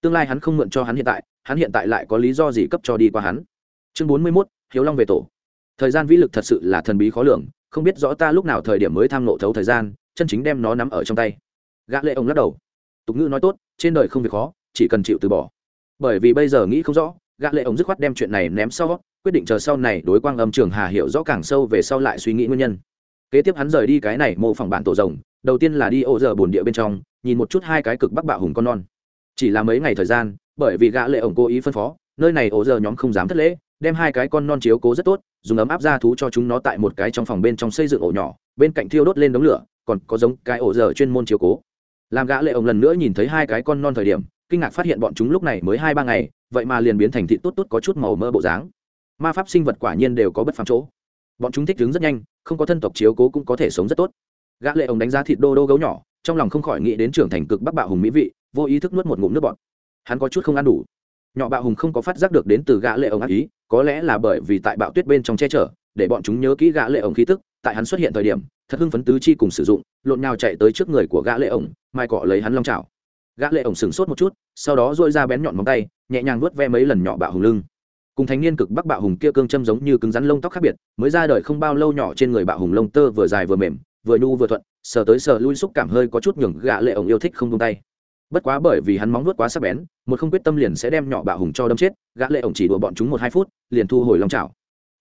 tương lai hắn không mượn cho hắn hiện tại, hắn hiện tại lại có lý do gì cấp cho đi qua hắn? Chương bốn mươi mốt, hiếu long về tổ. Thời gian vĩ lực thật sự là thần bí khó lường, không biết rõ ta lúc nào thời điểm mới tham nộ thấu thời gian, chân chính đem nó nắm ở trong tay. Gã lệ ông lắc đầu. Tục ngữ nói tốt, trên đời không việc khó, chỉ cần chịu từ bỏ. Bởi vì bây giờ nghĩ không rõ, gã lệ ông dứt khoát đem chuyện này ném sau, quyết định chờ sau này đối quang âm trường hà hiểu rõ càng sâu về sau lại suy nghĩ nguyên nhân. Kế tiếp hắn rời đi cái này mô phỏng bản tổ rồng, đầu tiên là đi ô giờ bồn địa bên trong, nhìn một chút hai cái cực bắc bạo hùng con non chỉ là mấy ngày thời gian, bởi vì gã lệ ổng cố ý phân phó, nơi này ổ giờ nhóm không dám thất lễ, đem hai cái con non chiếu cố rất tốt, dùng ấm áp ra thú cho chúng nó tại một cái trong phòng bên trong xây dựng ổ nhỏ, bên cạnh thiêu đốt lên đống lửa, còn có giống cái ổ giờ chuyên môn chiếu cố. Làm gã lệ ổng lần nữa nhìn thấy hai cái con non thời điểm, kinh ngạc phát hiện bọn chúng lúc này mới hai ba ngày, vậy mà liền biến thành thịt tốt tốt có chút màu mỡ bộ dáng. Ma pháp sinh vật quả nhiên đều có bất phàm chỗ. Bọn chúng thích ứng rất nhanh, không có thân tộc chiếu cố cũng có thể sống rất tốt. Gã lệ ổng đánh giá thịt đô đô gấu nhỏ, trong lòng không khỏi nghĩ đến trưởng thành cực bắc bạo hùng mỹ vị vô ý thức nuốt một ngụm nước bọt. Hắn có chút không ăn đủ. Nhỏ bạo hùng không có phát giác được đến từ gã lệ ổng ác ý, có lẽ là bởi vì tại bạo tuyết bên trong che chở, để bọn chúng nhớ kỹ gã lệ ổng khí tức, tại hắn xuất hiện thời điểm, thật hưng phấn tứ chi cùng sử dụng, lộn nhào chạy tới trước người của gã lệ ổng, mai cọ lấy hắn long chảo. Gã lệ ổng sừng sốt một chút, sau đó duỗi ra bén nhọn móng tay, nhẹ nhàng vuốt ve mấy lần nhỏ bạo hùng lưng. Cùng thanh niên cực bắc bạo hùng kia cương châm giống như cứng rắn lông tóc khác biệt, mới ra đời không bao lâu nhỏ trên người bạo hùng lông tơ vừa dài vừa mềm, vừa nhu vừa thuận, sờ tới sờ lui xúc cảm hơi có chút nhường gã lệ ổng yêu thích không buông tay bất quá bởi vì hắn móng vuốt quá sắc bén, một không quyết tâm liền sẽ đem nhỏ bạo hùng cho đâm chết, gã lệ ổng chỉ đùa bọn chúng một hai phút, liền thu hồi long chảo.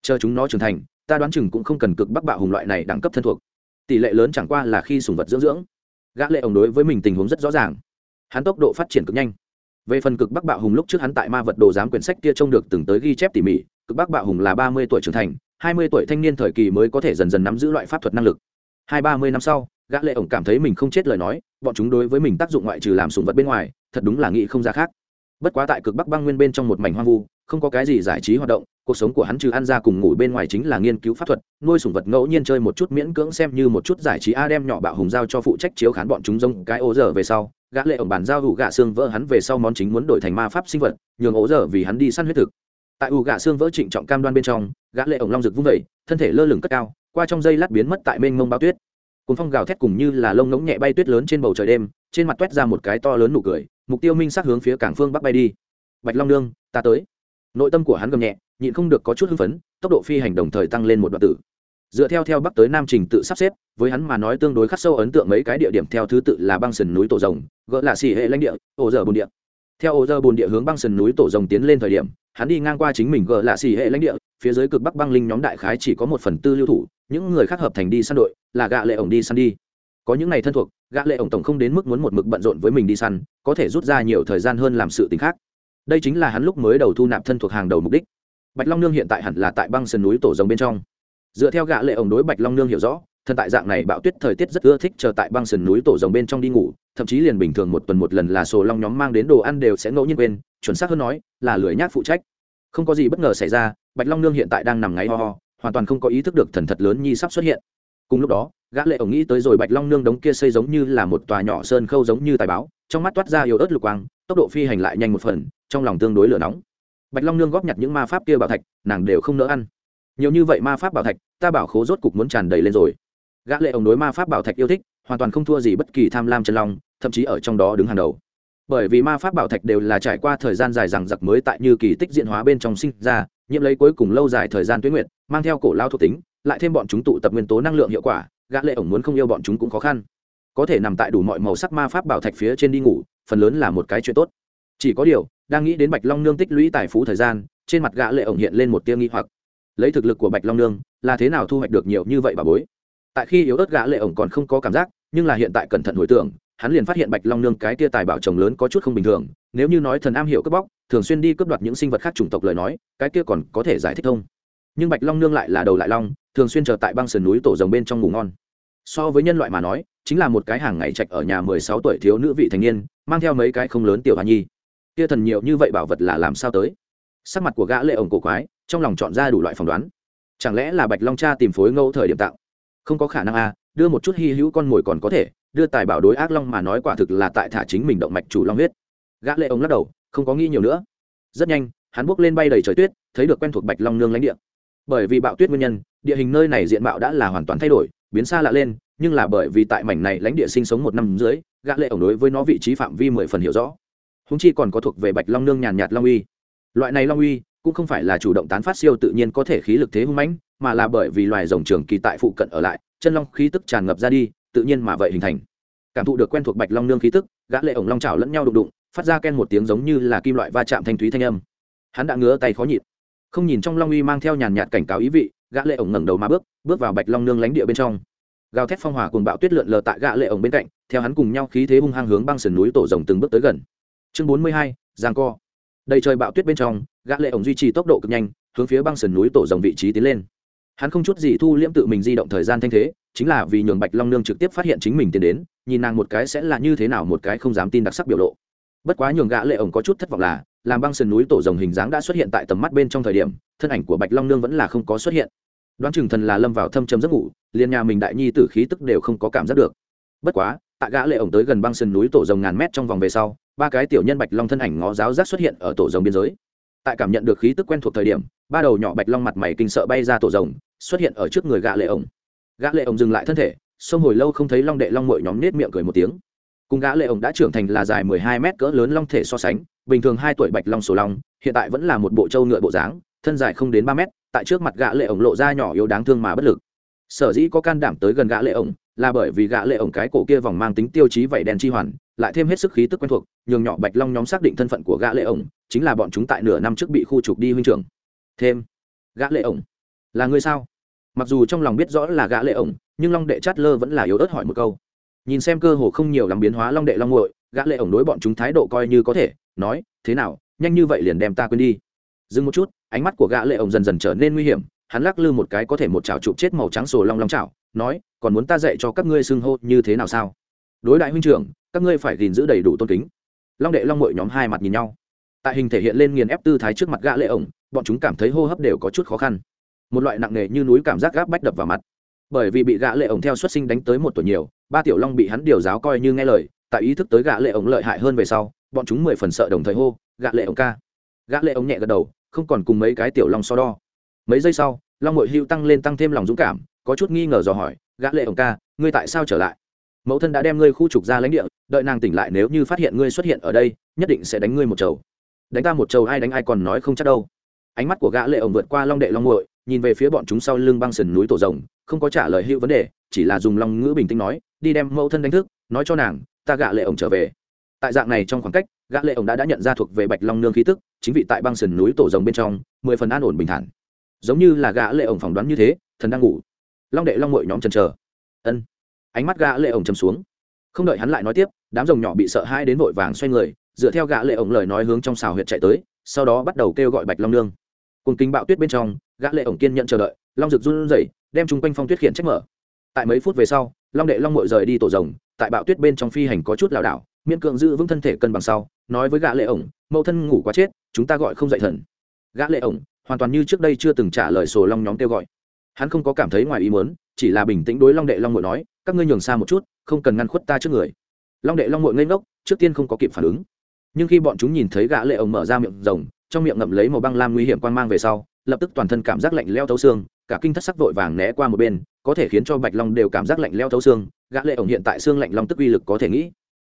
Chờ chúng nó trưởng thành, ta đoán chừng cũng không cần cực bắc bạo hùng loại này đẳng cấp thân thuộc. Tỷ lệ lớn chẳng qua là khi sùng vật dưỡng dưỡng. Gã lệ ổng đối với mình tình huống rất rõ ràng. Hắn tốc độ phát triển cực nhanh. Về phần cực bắc bạo hùng lúc trước hắn tại ma vật đồ giám quyển sách kia trông được từng tới ghi chép tỉ mỉ, cực bắc bạo hùng là ba mươi tuổi trưởng thành, hai mươi tuổi thanh niên thời kỳ mới có thể dần dần nắm giữ loại pháp thuật năng lực. Hai ba mươi năm sau, gã lệ ổng cảm thấy mình không chết lời nói bọn chúng đối với mình tác dụng ngoại trừ làm sùng vật bên ngoài, thật đúng là nghĩ không ra khác. Bất quá tại cực bắc băng nguyên bên trong một mảnh hoang vu, không có cái gì giải trí hoạt động, cuộc sống của hắn trừ ăn ra cùng ngủ bên ngoài chính là nghiên cứu pháp thuật, nuôi sùng vật ngẫu nhiên chơi một chút miễn cưỡng xem như một chút giải trí a đem nhỏ bạo hùng giao cho phụ trách chiếu khán bọn chúng giống cái ố giờ về sau, gã lệ ổng bàn giao hủ gạ xương vỡ hắn về sau món chính muốn đổi thành ma pháp sinh vật, nhường ố giờ vì hắn đi săn huyết thực. Tại ủ gạ xương vỡ trịnh trọng cam đoan bên trong, gã lệ ổng long rực vung vẩy thân thể lơ lửng cất cao, qua trong dây lát biến mất tại mênh mông bao tuyết cuốn phong gào thét cùng như là lông ngỗng nhẹ bay tuyết lớn trên bầu trời đêm, trên mặt toét ra một cái to lớn nụ cười, mục tiêu minh sát hướng phía cảng phương bắc bay đi. Bạch long nương, ta tới. Nội tâm của hắn gầm nhẹ, nhịn không được có chút hưng phấn, tốc độ phi hành đồng thời tăng lên một đoạn tử. Dựa theo theo bắc tới nam trình tự sắp xếp, với hắn mà nói tương đối khắc sâu ấn tượng mấy cái địa điểm theo thứ tự là băng sườn núi tổ rồng, gỡ lạ xỉ hệ lãnh địa ổ dở bồn địa. Theo ổ giờ bồn địa hướng băng sườn núi tổ rồng tiến lên thời điểm, hắn đi ngang qua chính mình gỡ lạ xỉ hệ lãnh địa phía dưới cực bắc băng linh nhóm đại khái chỉ có một phần tư lưu thủ, những người khác hợp thành đi săn đội, là gạ lệ ổng đi săn đi. Có những này thân thuộc gạ lệ ổng tổng không đến mức muốn một mực bận rộn với mình đi săn, có thể rút ra nhiều thời gian hơn làm sự tình khác. Đây chính là hắn lúc mới đầu thu nạp thân thuộc hàng đầu mục đích. Bạch long nương hiện tại hẳn là tại băng sườn núi tổ rồng bên trong. Dựa theo gạ lệ ổng đối bạch long nương hiểu rõ, thân tại dạng này bạo tuyết thời tiết rất ưa thích chờ tại băng sườn núi tổ rồng bên trong đi ngủ, thậm chí liền bình thường một tuần một lần là sổ long nhóm mang đến đồ ăn đều sẽ ngẫu nhiên quên, chuẩn xác hơn nói, là lười nhác phụ trách. Không có gì bất ngờ xảy ra bạch long nương hiện tại đang nằm ngáy ho ho, hoàn toàn không có ý thức được thần thật lớn nhi sắp xuất hiện. Cùng lúc đó, gã lệ ổng nghĩ tới rồi bạch long nương đống kia xây giống như là một tòa nhỏ sơn khâu giống như tài báo, trong mắt toát ra yếu ớt lục quang, tốc độ phi hành lại nhanh một phần, trong lòng tương đối lửa nóng. Bạch long nương góp nhặt những ma pháp kia bảo thạch, nàng đều không nỡ ăn. Nhiều như vậy ma pháp bảo thạch, ta bảo khố rốt cục muốn tràn đầy lên rồi. Gã lệ ổng đối ma pháp bảo thạch yêu thích, hoàn toàn không thua gì bất kỳ tham lam chân long, thậm chí ở trong đó đứng hàng đầu. Bởi vì ma pháp bảo thạch đều là trải qua thời gian dài rằng giặc mới tại như kỳ tích diễn hóa bên trong sinh ra nhiễm lấy cuối cùng lâu dài thời gian tuyến nguyệt, mang theo cổ lao thuộc tính, lại thêm bọn chúng tụ tập nguyên tố năng lượng hiệu quả, gã lệ ổng muốn không yêu bọn chúng cũng khó khăn. Có thể nằm tại đủ mọi màu sắc ma pháp bảo thạch phía trên đi ngủ, phần lớn là một cái chuyện tốt. Chỉ có điều, đang nghĩ đến bạch long nương tích lũy tài phú thời gian, trên mặt gã lệ ổng hiện lên một tia nghi hoặc. Lấy thực lực của bạch long nương, là thế nào thu hoạch được nhiều như vậy bà bối? Tại khi yếu ớt gã lệ ổng còn không có cảm giác, nhưng là hiện tại cẩn thận hồi tưởng hắn liền phát hiện bạch long nương cái tia tài bảo chồng lớn có chút không bình thường nếu như nói thần am hiểu cướp bóc thường xuyên đi cướp đoạt những sinh vật khác chủng tộc lời nói cái kia còn có thể giải thích thông nhưng bạch long nương lại là đầu lại long thường xuyên chờ tại băng sườn núi tổ rồng bên trong ngủ ngon. So với nhân loại mà nói chính là một cái hàng ngày trạch ở nhà mười sáu tuổi thiếu nữ vị thành niên mang theo mấy cái không lớn tiểu hoa nhi. Kia thần nhiều như vậy bảo vật là làm sao tới? Sắc mặt của gã lệ ổng cổ quái trong lòng chọn ra đủ loại phỏng đoán. Chẳng lẽ là bạch long cha tìm phối ngẫu thời điểm tạo? Không có khả năng a à, đưa một chút hy hữu con mồi còn có thể đưa tài bảo đối ác long mà nói quả thực là tại thả chính mình động mạch chủ long huyết. Gã lệ ông lắc đầu, không có nghĩ nhiều nữa. Rất nhanh, hắn bước lên bay đầy trời tuyết, thấy được quen thuộc bạch long nương lãnh địa. Bởi vì bạo tuyết nguyên nhân, địa hình nơi này diện mạo đã là hoàn toàn thay đổi, biến xa lạ lên, nhưng là bởi vì tại mảnh này lãnh địa sinh sống một năm dưới, gã lệ ổng đối với nó vị trí phạm vi mười phần hiểu rõ. Húng chi còn có thuộc về bạch long nương nhàn nhạt long uy. Loại này long uy cũng không phải là chủ động tán phát siêu tự nhiên có thể khí lực thế hung mãnh, mà là bởi vì loài rồng trường kỳ tại phụ cận ở lại, chân long khí tức tràn ngập ra đi tự nhiên mà vậy hình thành. Cảm thụ được quen thuộc bạch long nương khí tức gã lệ ổng long chảo lẫn nhau đụng đụng phát ra ken một tiếng giống như là kim loại va chạm thanh thúy thanh âm. Hắn đã ngứa tay khó nhịn. Không nhìn trong long uy mang theo nhàn nhạt cảnh cáo ý vị gã lệ ổng ngẩng đầu mà bước bước vào bạch long nương lánh địa bên trong. Gào thét phong hỏa cùng bạo tuyết lượn lờ tại gã lệ ổng bên cạnh theo hắn cùng nhau khí thế hung hăng hướng băng sườn núi tổ rồng từng bước tới gần. Chương 42, giang co. Đầy trời bạo tuyết bên trong gã lệ ổng duy trì tốc độ cực nhanh hướng phía băng sườn núi tổ rồng vị trí tiến lên hắn không chút gì thu liễm tự mình di động thời gian thanh thế, chính là vì nhường bạch long nương trực tiếp phát hiện chính mình tiến đến, nhìn nàng một cái sẽ là như thế nào một cái không dám tin đặc sắc biểu lộ. Bất quá nhường gã lệ ổng có chút thất vọng là, làm băng sườn núi tổ rồng hình dáng đã xuất hiện tại tầm mắt bên trong thời điểm, thân ảnh của bạch long nương vẫn là không có xuất hiện. Đoán chừng thần là lâm vào thâm trầm giấc ngủ, liền nhà mình đại nhi tử khí tức đều không có cảm giác được. Bất quá, tại gã lệ ổng tới gần băng sườn núi tổ rồng ngàn mét trong vòng về sau, ba cái tiểu nhân bạch long thân ảnh ngó giáo giác xuất hiện ở tổ rồng biên giới. Tại cảm nhận được khí tức quen thuộc thời điểm, ba đầu nhỏ bạch long mặt mày kinh sợ bay ra tổ rồng xuất hiện ở trước người gã lệ ổng. Gã lệ ổng dừng lại thân thể xong hồi lâu không thấy long đệ long mội nhóm nết miệng cười một tiếng. Cùng gã lệ ổng đã trưởng thành là dài mười hai mét cỡ lớn long thể so sánh, bình thường hai tuổi bạch long sổ long, hiện tại vẫn là một bộ trâu ngựa bộ dáng, thân dài không đến ba mét, tại trước mặt gã lệ ổng lộ ra nhỏ yếu đáng thương mà bất lực. Sở dĩ có can đảm tới gần gã lệ ổng, là bởi vì gã lệ ổng cái cổ kia vòng mang tính tiêu chí vảy đen chi hoàn, lại thêm hết sức khí tức quen thuộc, nhường nhỏ bạch long nhóm xác định thân phận của gã lệ ổng, chính là bọn chúng tại nửa năm trước bị khu trục đi huynh trưởng. Thêm, gã lệ ổng là người sao? Mặc dù trong lòng biết rõ là gã lệ ổng, nhưng long đệ chát lơ vẫn là yếu ớt hỏi một câu. Nhìn xem cơ hồ không nhiều lắm biến hóa long đệ long muội, gã lệ ổng đối bọn chúng thái độ coi như có thể, nói, thế nào, nhanh như vậy liền đem ta quên đi? Dừng một chút, ánh mắt của gã lệ ổng dần dần trở nên nguy hiểm, hắn lắc lư một cái có thể một chảo chụp chết màu trắng sồ long long chảo, nói, còn muốn ta dạy cho các ngươi xưng hô như thế nào sao? Đối đại huynh trưởng, các ngươi phải gìn giữ đầy đủ tôn kính. Long đệ long mội nhóm hai mặt nhìn nhau. Tại hình thể hiện lên nghiền ép tư thái trước mặt gã lệ ổng, bọn chúng cảm thấy hô hấp đều có chút khó khăn một loại nặng nề như núi cảm giác gáp bách đập vào mặt. Bởi vì bị gã lệ ổng theo xuất sinh đánh tới một tuổi nhiều, ba tiểu long bị hắn điều giáo coi như nghe lời, tại ý thức tới gã lệ ổng lợi hại hơn về sau, bọn chúng mười phần sợ đồng thời hô, gã lệ ổng ca. Gã lệ ổng nhẹ gật đầu, không còn cùng mấy cái tiểu long so đo. Mấy giây sau, long mội hưu tăng lên tăng thêm lòng dũng cảm, có chút nghi ngờ dò hỏi, gã lệ ổng ca, ngươi tại sao trở lại? Mẫu thân đã đem ngươi khu trục ra lãnh địa, đợi nàng tỉnh lại nếu như phát hiện ngươi xuất hiện ở đây, nhất định sẽ đánh ngươi một chầu. Đánh ta một chầu ai đánh ai còn nói không chắc đâu. Ánh mắt của gã lệ ổng vượt qua long đệ long muội nhìn về phía bọn chúng sau lưng băng sườn núi tổ rồng, không có trả lời hữu vấn đề, chỉ là dùng long ngữ bình tĩnh nói, đi đem mẫu thân đánh thức, nói cho nàng, ta gạ lệ ổng trở về. Tại dạng này trong khoảng cách gã lệ ổng đã đã nhận ra thuộc về bạch long nương khí tức, chính vị tại băng sườn núi tổ rồng bên trong, mười phần an ổn bình thản. Giống như là gã lệ ổng phỏng đoán như thế, thần đang ngủ. Long đệ long muội nhóm chần chờ. Ân. Ánh mắt gã lệ ổng trầm xuống. Không đợi hắn lại nói tiếp, đám rồng nhỏ bị sợ hãi đến vội vàng xoay người, dựa theo gã lệ ổng lời nói hướng trong xào huyệt chạy tới, sau đó bắt đầu kêu gọi bạch long nương cùng kính bạo tuyết bên trong, gã lệ ổng kiên nhận chờ đợi, long rực run rẩy, đem chung quanh phong tuyết khiển trách mở. Tại mấy phút về sau, long đệ long muội rời đi tổ rồng, tại bạo tuyết bên trong phi hành có chút lảo đảo, miễn cưỡng giữ vững thân thể cân bằng sau, nói với gã lệ ổng, mẫu thân ngủ quá chết, chúng ta gọi không dậy thần. Gã lệ ổng, hoàn toàn như trước đây chưa từng trả lời sổ long nhóm kêu gọi. Hắn không có cảm thấy ngoài ý muốn, chỉ là bình tĩnh đối long đệ long mội nói, các ngươi nhường xa một chút, không cần ngăn khuất ta trước người. Long đệ long mội ngây ngốc, trước tiên không có kịp phản ứng. Nhưng khi bọn chúng nhìn thấy gã lệ ổng mở ra miệng rồng trong miệng ngậm lấy màu băng lam nguy hiểm quan mang về sau, lập tức toàn thân cảm giác lạnh leo thấu xương, cả kinh thất sắc vội vàng né qua một bên, có thể khiến cho bạch long đều cảm giác lạnh leo thấu xương, gã lệ ổng hiện tại xương lạnh long tức uy lực có thể nghĩ.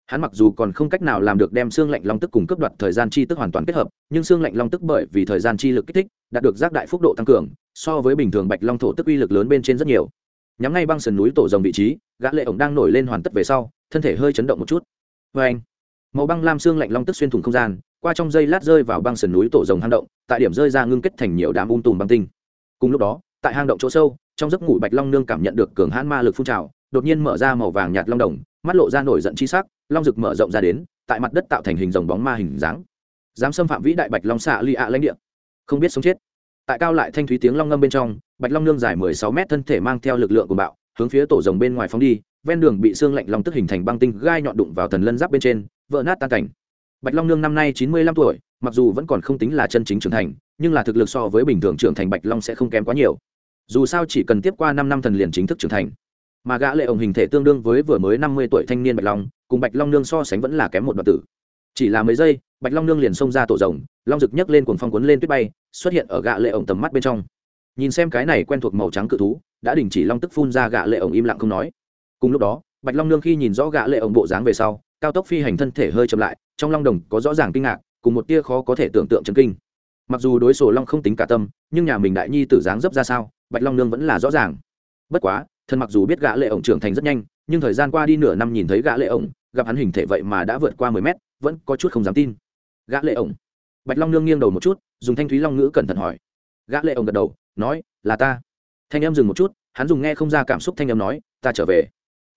Hắn mặc dù còn không cách nào làm được đem xương lạnh long tức cùng cấp đoạt thời gian chi tức hoàn toàn kết hợp, nhưng xương lạnh long tức bởi vì thời gian chi lực kích thích, đạt được giác đại phúc độ tăng cường, so với bình thường bạch long thổ tức uy lực lớn bên trên rất nhiều. Nhắm ngay băng sườn núi tổ rồng vị trí, gã lệ ổng đang nổi lên hoàn tất về sau, thân thể hơi chấn động một chút. Với anh màu băng lam xương lạnh long tức xuyên thủng không gian qua trong dây lát rơi vào băng sườn núi tổ rồng hang động, tại điểm rơi ra ngưng kết thành nhiều đám um tùm băng tinh. Cùng lúc đó, tại hang động chỗ sâu, trong giấc ngủ bạch long nương cảm nhận được cường hãn ma lực phun trào, đột nhiên mở ra màu vàng nhạt long đồng, mắt lộ ra nổi giận chi sắc, long rực mở rộng ra đến, tại mặt đất tạo thành hình dòng bóng ma hình dáng. Dám xâm phạm vĩ đại bạch long xạ ly ạ lãnh địa. Không biết sống chết. Tại cao lại thanh thúy tiếng long ngâm bên trong, bạch long nương dài mười sáu mét thân thể mang theo lực lượng của bạo, hướng phía tổ rồng bên ngoài phóng đi, ven đường bị xương lạnh long tức hình thành băng tinh gai nhọn đụng vào thần lân giáp bên trên, vỡ nát tan cảnh bạch long nương năm nay chín mươi lăm tuổi, mặc dù vẫn còn không tính là chân chính trưởng thành, nhưng là thực lực so với bình thường trưởng thành bạch long sẽ không kém quá nhiều. Dù sao chỉ cần tiếp qua năm năm thần liền chính thức trưởng thành. Mà gã lệ ổng hình thể tương đương với vừa mới năm mươi tuổi thanh niên bạch long, cùng bạch long nương so sánh vẫn là kém một đoạn tử. Chỉ là mấy giây, bạch long nương liền xông ra tổ rồng, long rực nhấc lên cuồng phong cuốn lên tuyết bay, xuất hiện ở gã lệ ổng tầm mắt bên trong. Nhìn xem cái này quen thuộc màu trắng cự thú, đã đình chỉ long tức phun ra gã lệ ổng im lặng không nói. Cùng lúc đó, bạch long nương khi nhìn rõ gã lệ ổng bộ dáng về sau, cao tốc phi hành thân thể hơi chậm lại trong long đồng có rõ ràng kinh ngạc, cùng một tia khó có thể tưởng tượng chấn kinh. Mặc dù đối sổ long không tính cả tâm, nhưng nhà mình đại nhi tử dáng dấp ra sao, bạch long nương vẫn là rõ ràng. Bất quá, thân mặc dù biết gã lệ ổng trưởng thành rất nhanh, nhưng thời gian qua đi nửa năm nhìn thấy gã lệ ổng, gặp hắn hình thể vậy mà đã vượt qua mười mét, vẫn có chút không dám tin. Gã lệ ổng. Bạch long nương nghiêng đầu một chút, dùng thanh thúy long ngữ cẩn thận hỏi. Gã lệ ổng gật đầu, nói, là ta. Thanh em dừng một chút, hắn dùng nghe không ra cảm xúc thanh em nói, ta trở về.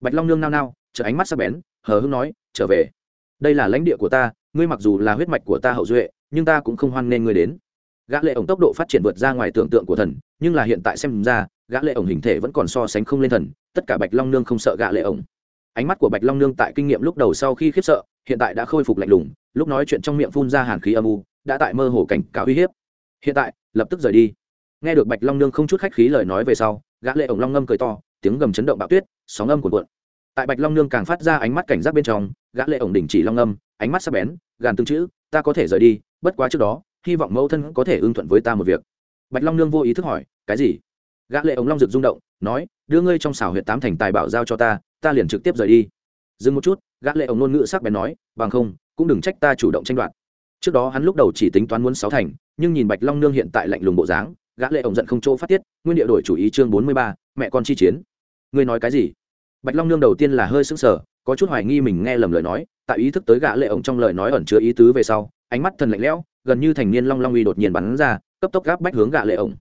Bạch long nương nao nao chở ánh mắt sắc bén, hờ hững nói, trở về đây là lãnh địa của ta, ngươi mặc dù là huyết mạch của ta hậu duệ, nhưng ta cũng không hoan nên ngươi đến. Gã lệ ổng tốc độ phát triển vượt ra ngoài tưởng tượng của thần, nhưng là hiện tại xem ra, gã lệ ổng hình thể vẫn còn so sánh không lên thần, tất cả bạch long nương không sợ gã lệ ổng. Ánh mắt của bạch long nương tại kinh nghiệm lúc đầu sau khi khiếp sợ, hiện tại đã khôi phục lạnh lùng, lúc nói chuyện trong miệng phun ra hàn khí âm u, đã tại mơ hồ cảnh cáo uy hiếp. Hiện tại, lập tức rời đi. Nghe được bạch long nương không chút khách khí lời nói về sau, gã lệ ổng long ngâm cười to, tiếng gầm chấn động bạo tuyết, sóng âm cuộn cuộn. Tại bạch long nương càng phát ra ánh mắt cảnh giác bên trong gã lệ ổng đình chỉ long âm, ánh mắt sắc bén gàn tương chữ ta có thể rời đi bất quá trước đó hy vọng mẫu thân có thể ưng thuận với ta một việc. Bạch long nương vô ý thức hỏi cái gì? Gã lệ ống long rực rung động nói đưa ngươi trong xảo huyệt tám thành tài bảo giao cho ta ta liền trực tiếp rời đi. Dừng một chút gã lệ ống nôn ngữ sắc bén nói bằng không cũng đừng trách ta chủ động tranh đoạt. Trước đó hắn lúc đầu chỉ tính toán muốn sáu thành nhưng nhìn bạch long nương hiện tại lạnh lùng bộ dáng gã lệ ống giận không chỗ phát tiết nguyên địa đổi chủ ý chương bốn mươi ba mẹ con chi chiến. Ngươi nói cái gì? Bạch long nương đầu tiên là hơi sững sờ có chút hoài nghi mình nghe lầm lời nói, tại ý thức tới gã lệ ổng trong lời nói ẩn chứa ý tứ về sau, ánh mắt thần lạnh lẽo, gần như thành niên long long uy đột nhiên bắn ra, cấp tốc gáp bách hướng gã lệ ổng.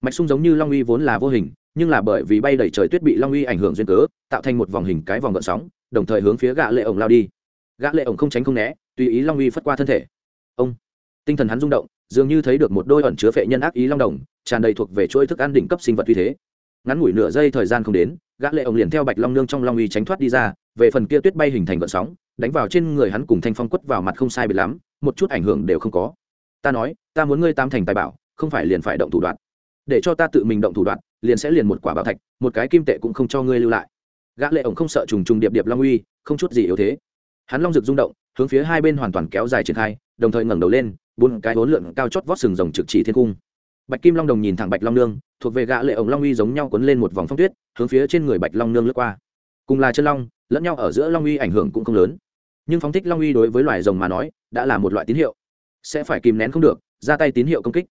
Mạch sung giống như long uy vốn là vô hình, nhưng là bởi vì bay đầy trời tuyết bị long uy ảnh hưởng duyên cớ, tạo thành một vòng hình cái vòng gợn sóng, đồng thời hướng phía gã lệ ổng lao đi. Gã lệ ổng không tránh không né, tùy ý long uy phất qua thân thể. Ông, tinh thần hắn rung động, dường như thấy được một đôi ẩn chứa phệ nhân ác ý long đồng, tràn đầy thuộc về chuỗi thức ăn đỉnh cấp sinh vật uy thế ngắn ngủi nửa giây thời gian không đến, gã lệ ổng liền theo bạch long nương trong long uy tránh thoát đi ra, về phần kia tuyết bay hình thành gợn sóng, đánh vào trên người hắn cùng thanh phong quất vào mặt không sai biệt lắm, một chút ảnh hưởng đều không có. Ta nói, ta muốn ngươi tam thành tài bảo, không phải liền phải động thủ đoạn. Để cho ta tự mình động thủ đoạn, liền sẽ liền một quả bảo thạch, một cái kim tệ cũng không cho ngươi lưu lại. Gã lệ ổng không sợ trùng trùng điệp điệp long uy, không chút gì yếu thế. Hắn long rực rung động, hướng phía hai bên hoàn toàn kéo dài triển khai, đồng thời ngẩng đầu lên, bốn cái hỗn lượn cao chót vót sừng rồng trực chỉ thiên cung bạch kim long đồng nhìn thẳng bạch long nương, thuộc về gã lệ ổng long uy giống nhau cuốn lên một vòng phong tuyết, hướng phía trên người bạch long nương lướt qua. Cùng là chân long, lẫn nhau ở giữa long uy ảnh hưởng cũng không lớn. Nhưng phóng thích long uy đối với loài rồng mà nói, đã là một loại tín hiệu. Sẽ phải kìm nén không được, ra tay tín hiệu công kích.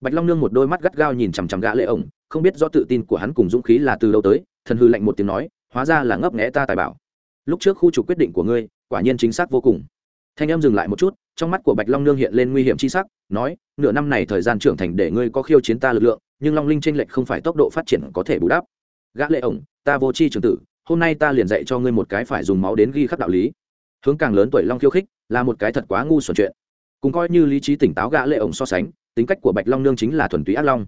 Bạch long nương một đôi mắt gắt gao nhìn chằm chằm gã lệ ổng, không biết do tự tin của hắn cùng dũng khí là từ đâu tới, thần hư lạnh một tiếng nói, hóa ra là ngấp nghé ta tài bảo. Lúc trước khu trục quyết định của ngươi, quả nhiên chính xác vô cùng thanh em dừng lại một chút, trong mắt của bạch long nương hiện lên nguy hiểm chi sắc, nói, nửa năm này thời gian trưởng thành để ngươi có khiêu chiến ta lực lượng, nhưng long linh tranh lệch không phải tốc độ phát triển có thể bù đắp. Gã lệ ổng, ta vô chi trường tử, hôm nay ta liền dạy cho ngươi một cái phải dùng máu đến ghi khắc đạo lý. Hướng càng lớn tuổi long khiêu khích, là một cái thật quá ngu xuẩn chuyện. Cũng coi như lý trí tỉnh táo gã lệ ổng so sánh, tính cách của bạch long nương chính là thuần túy ác long.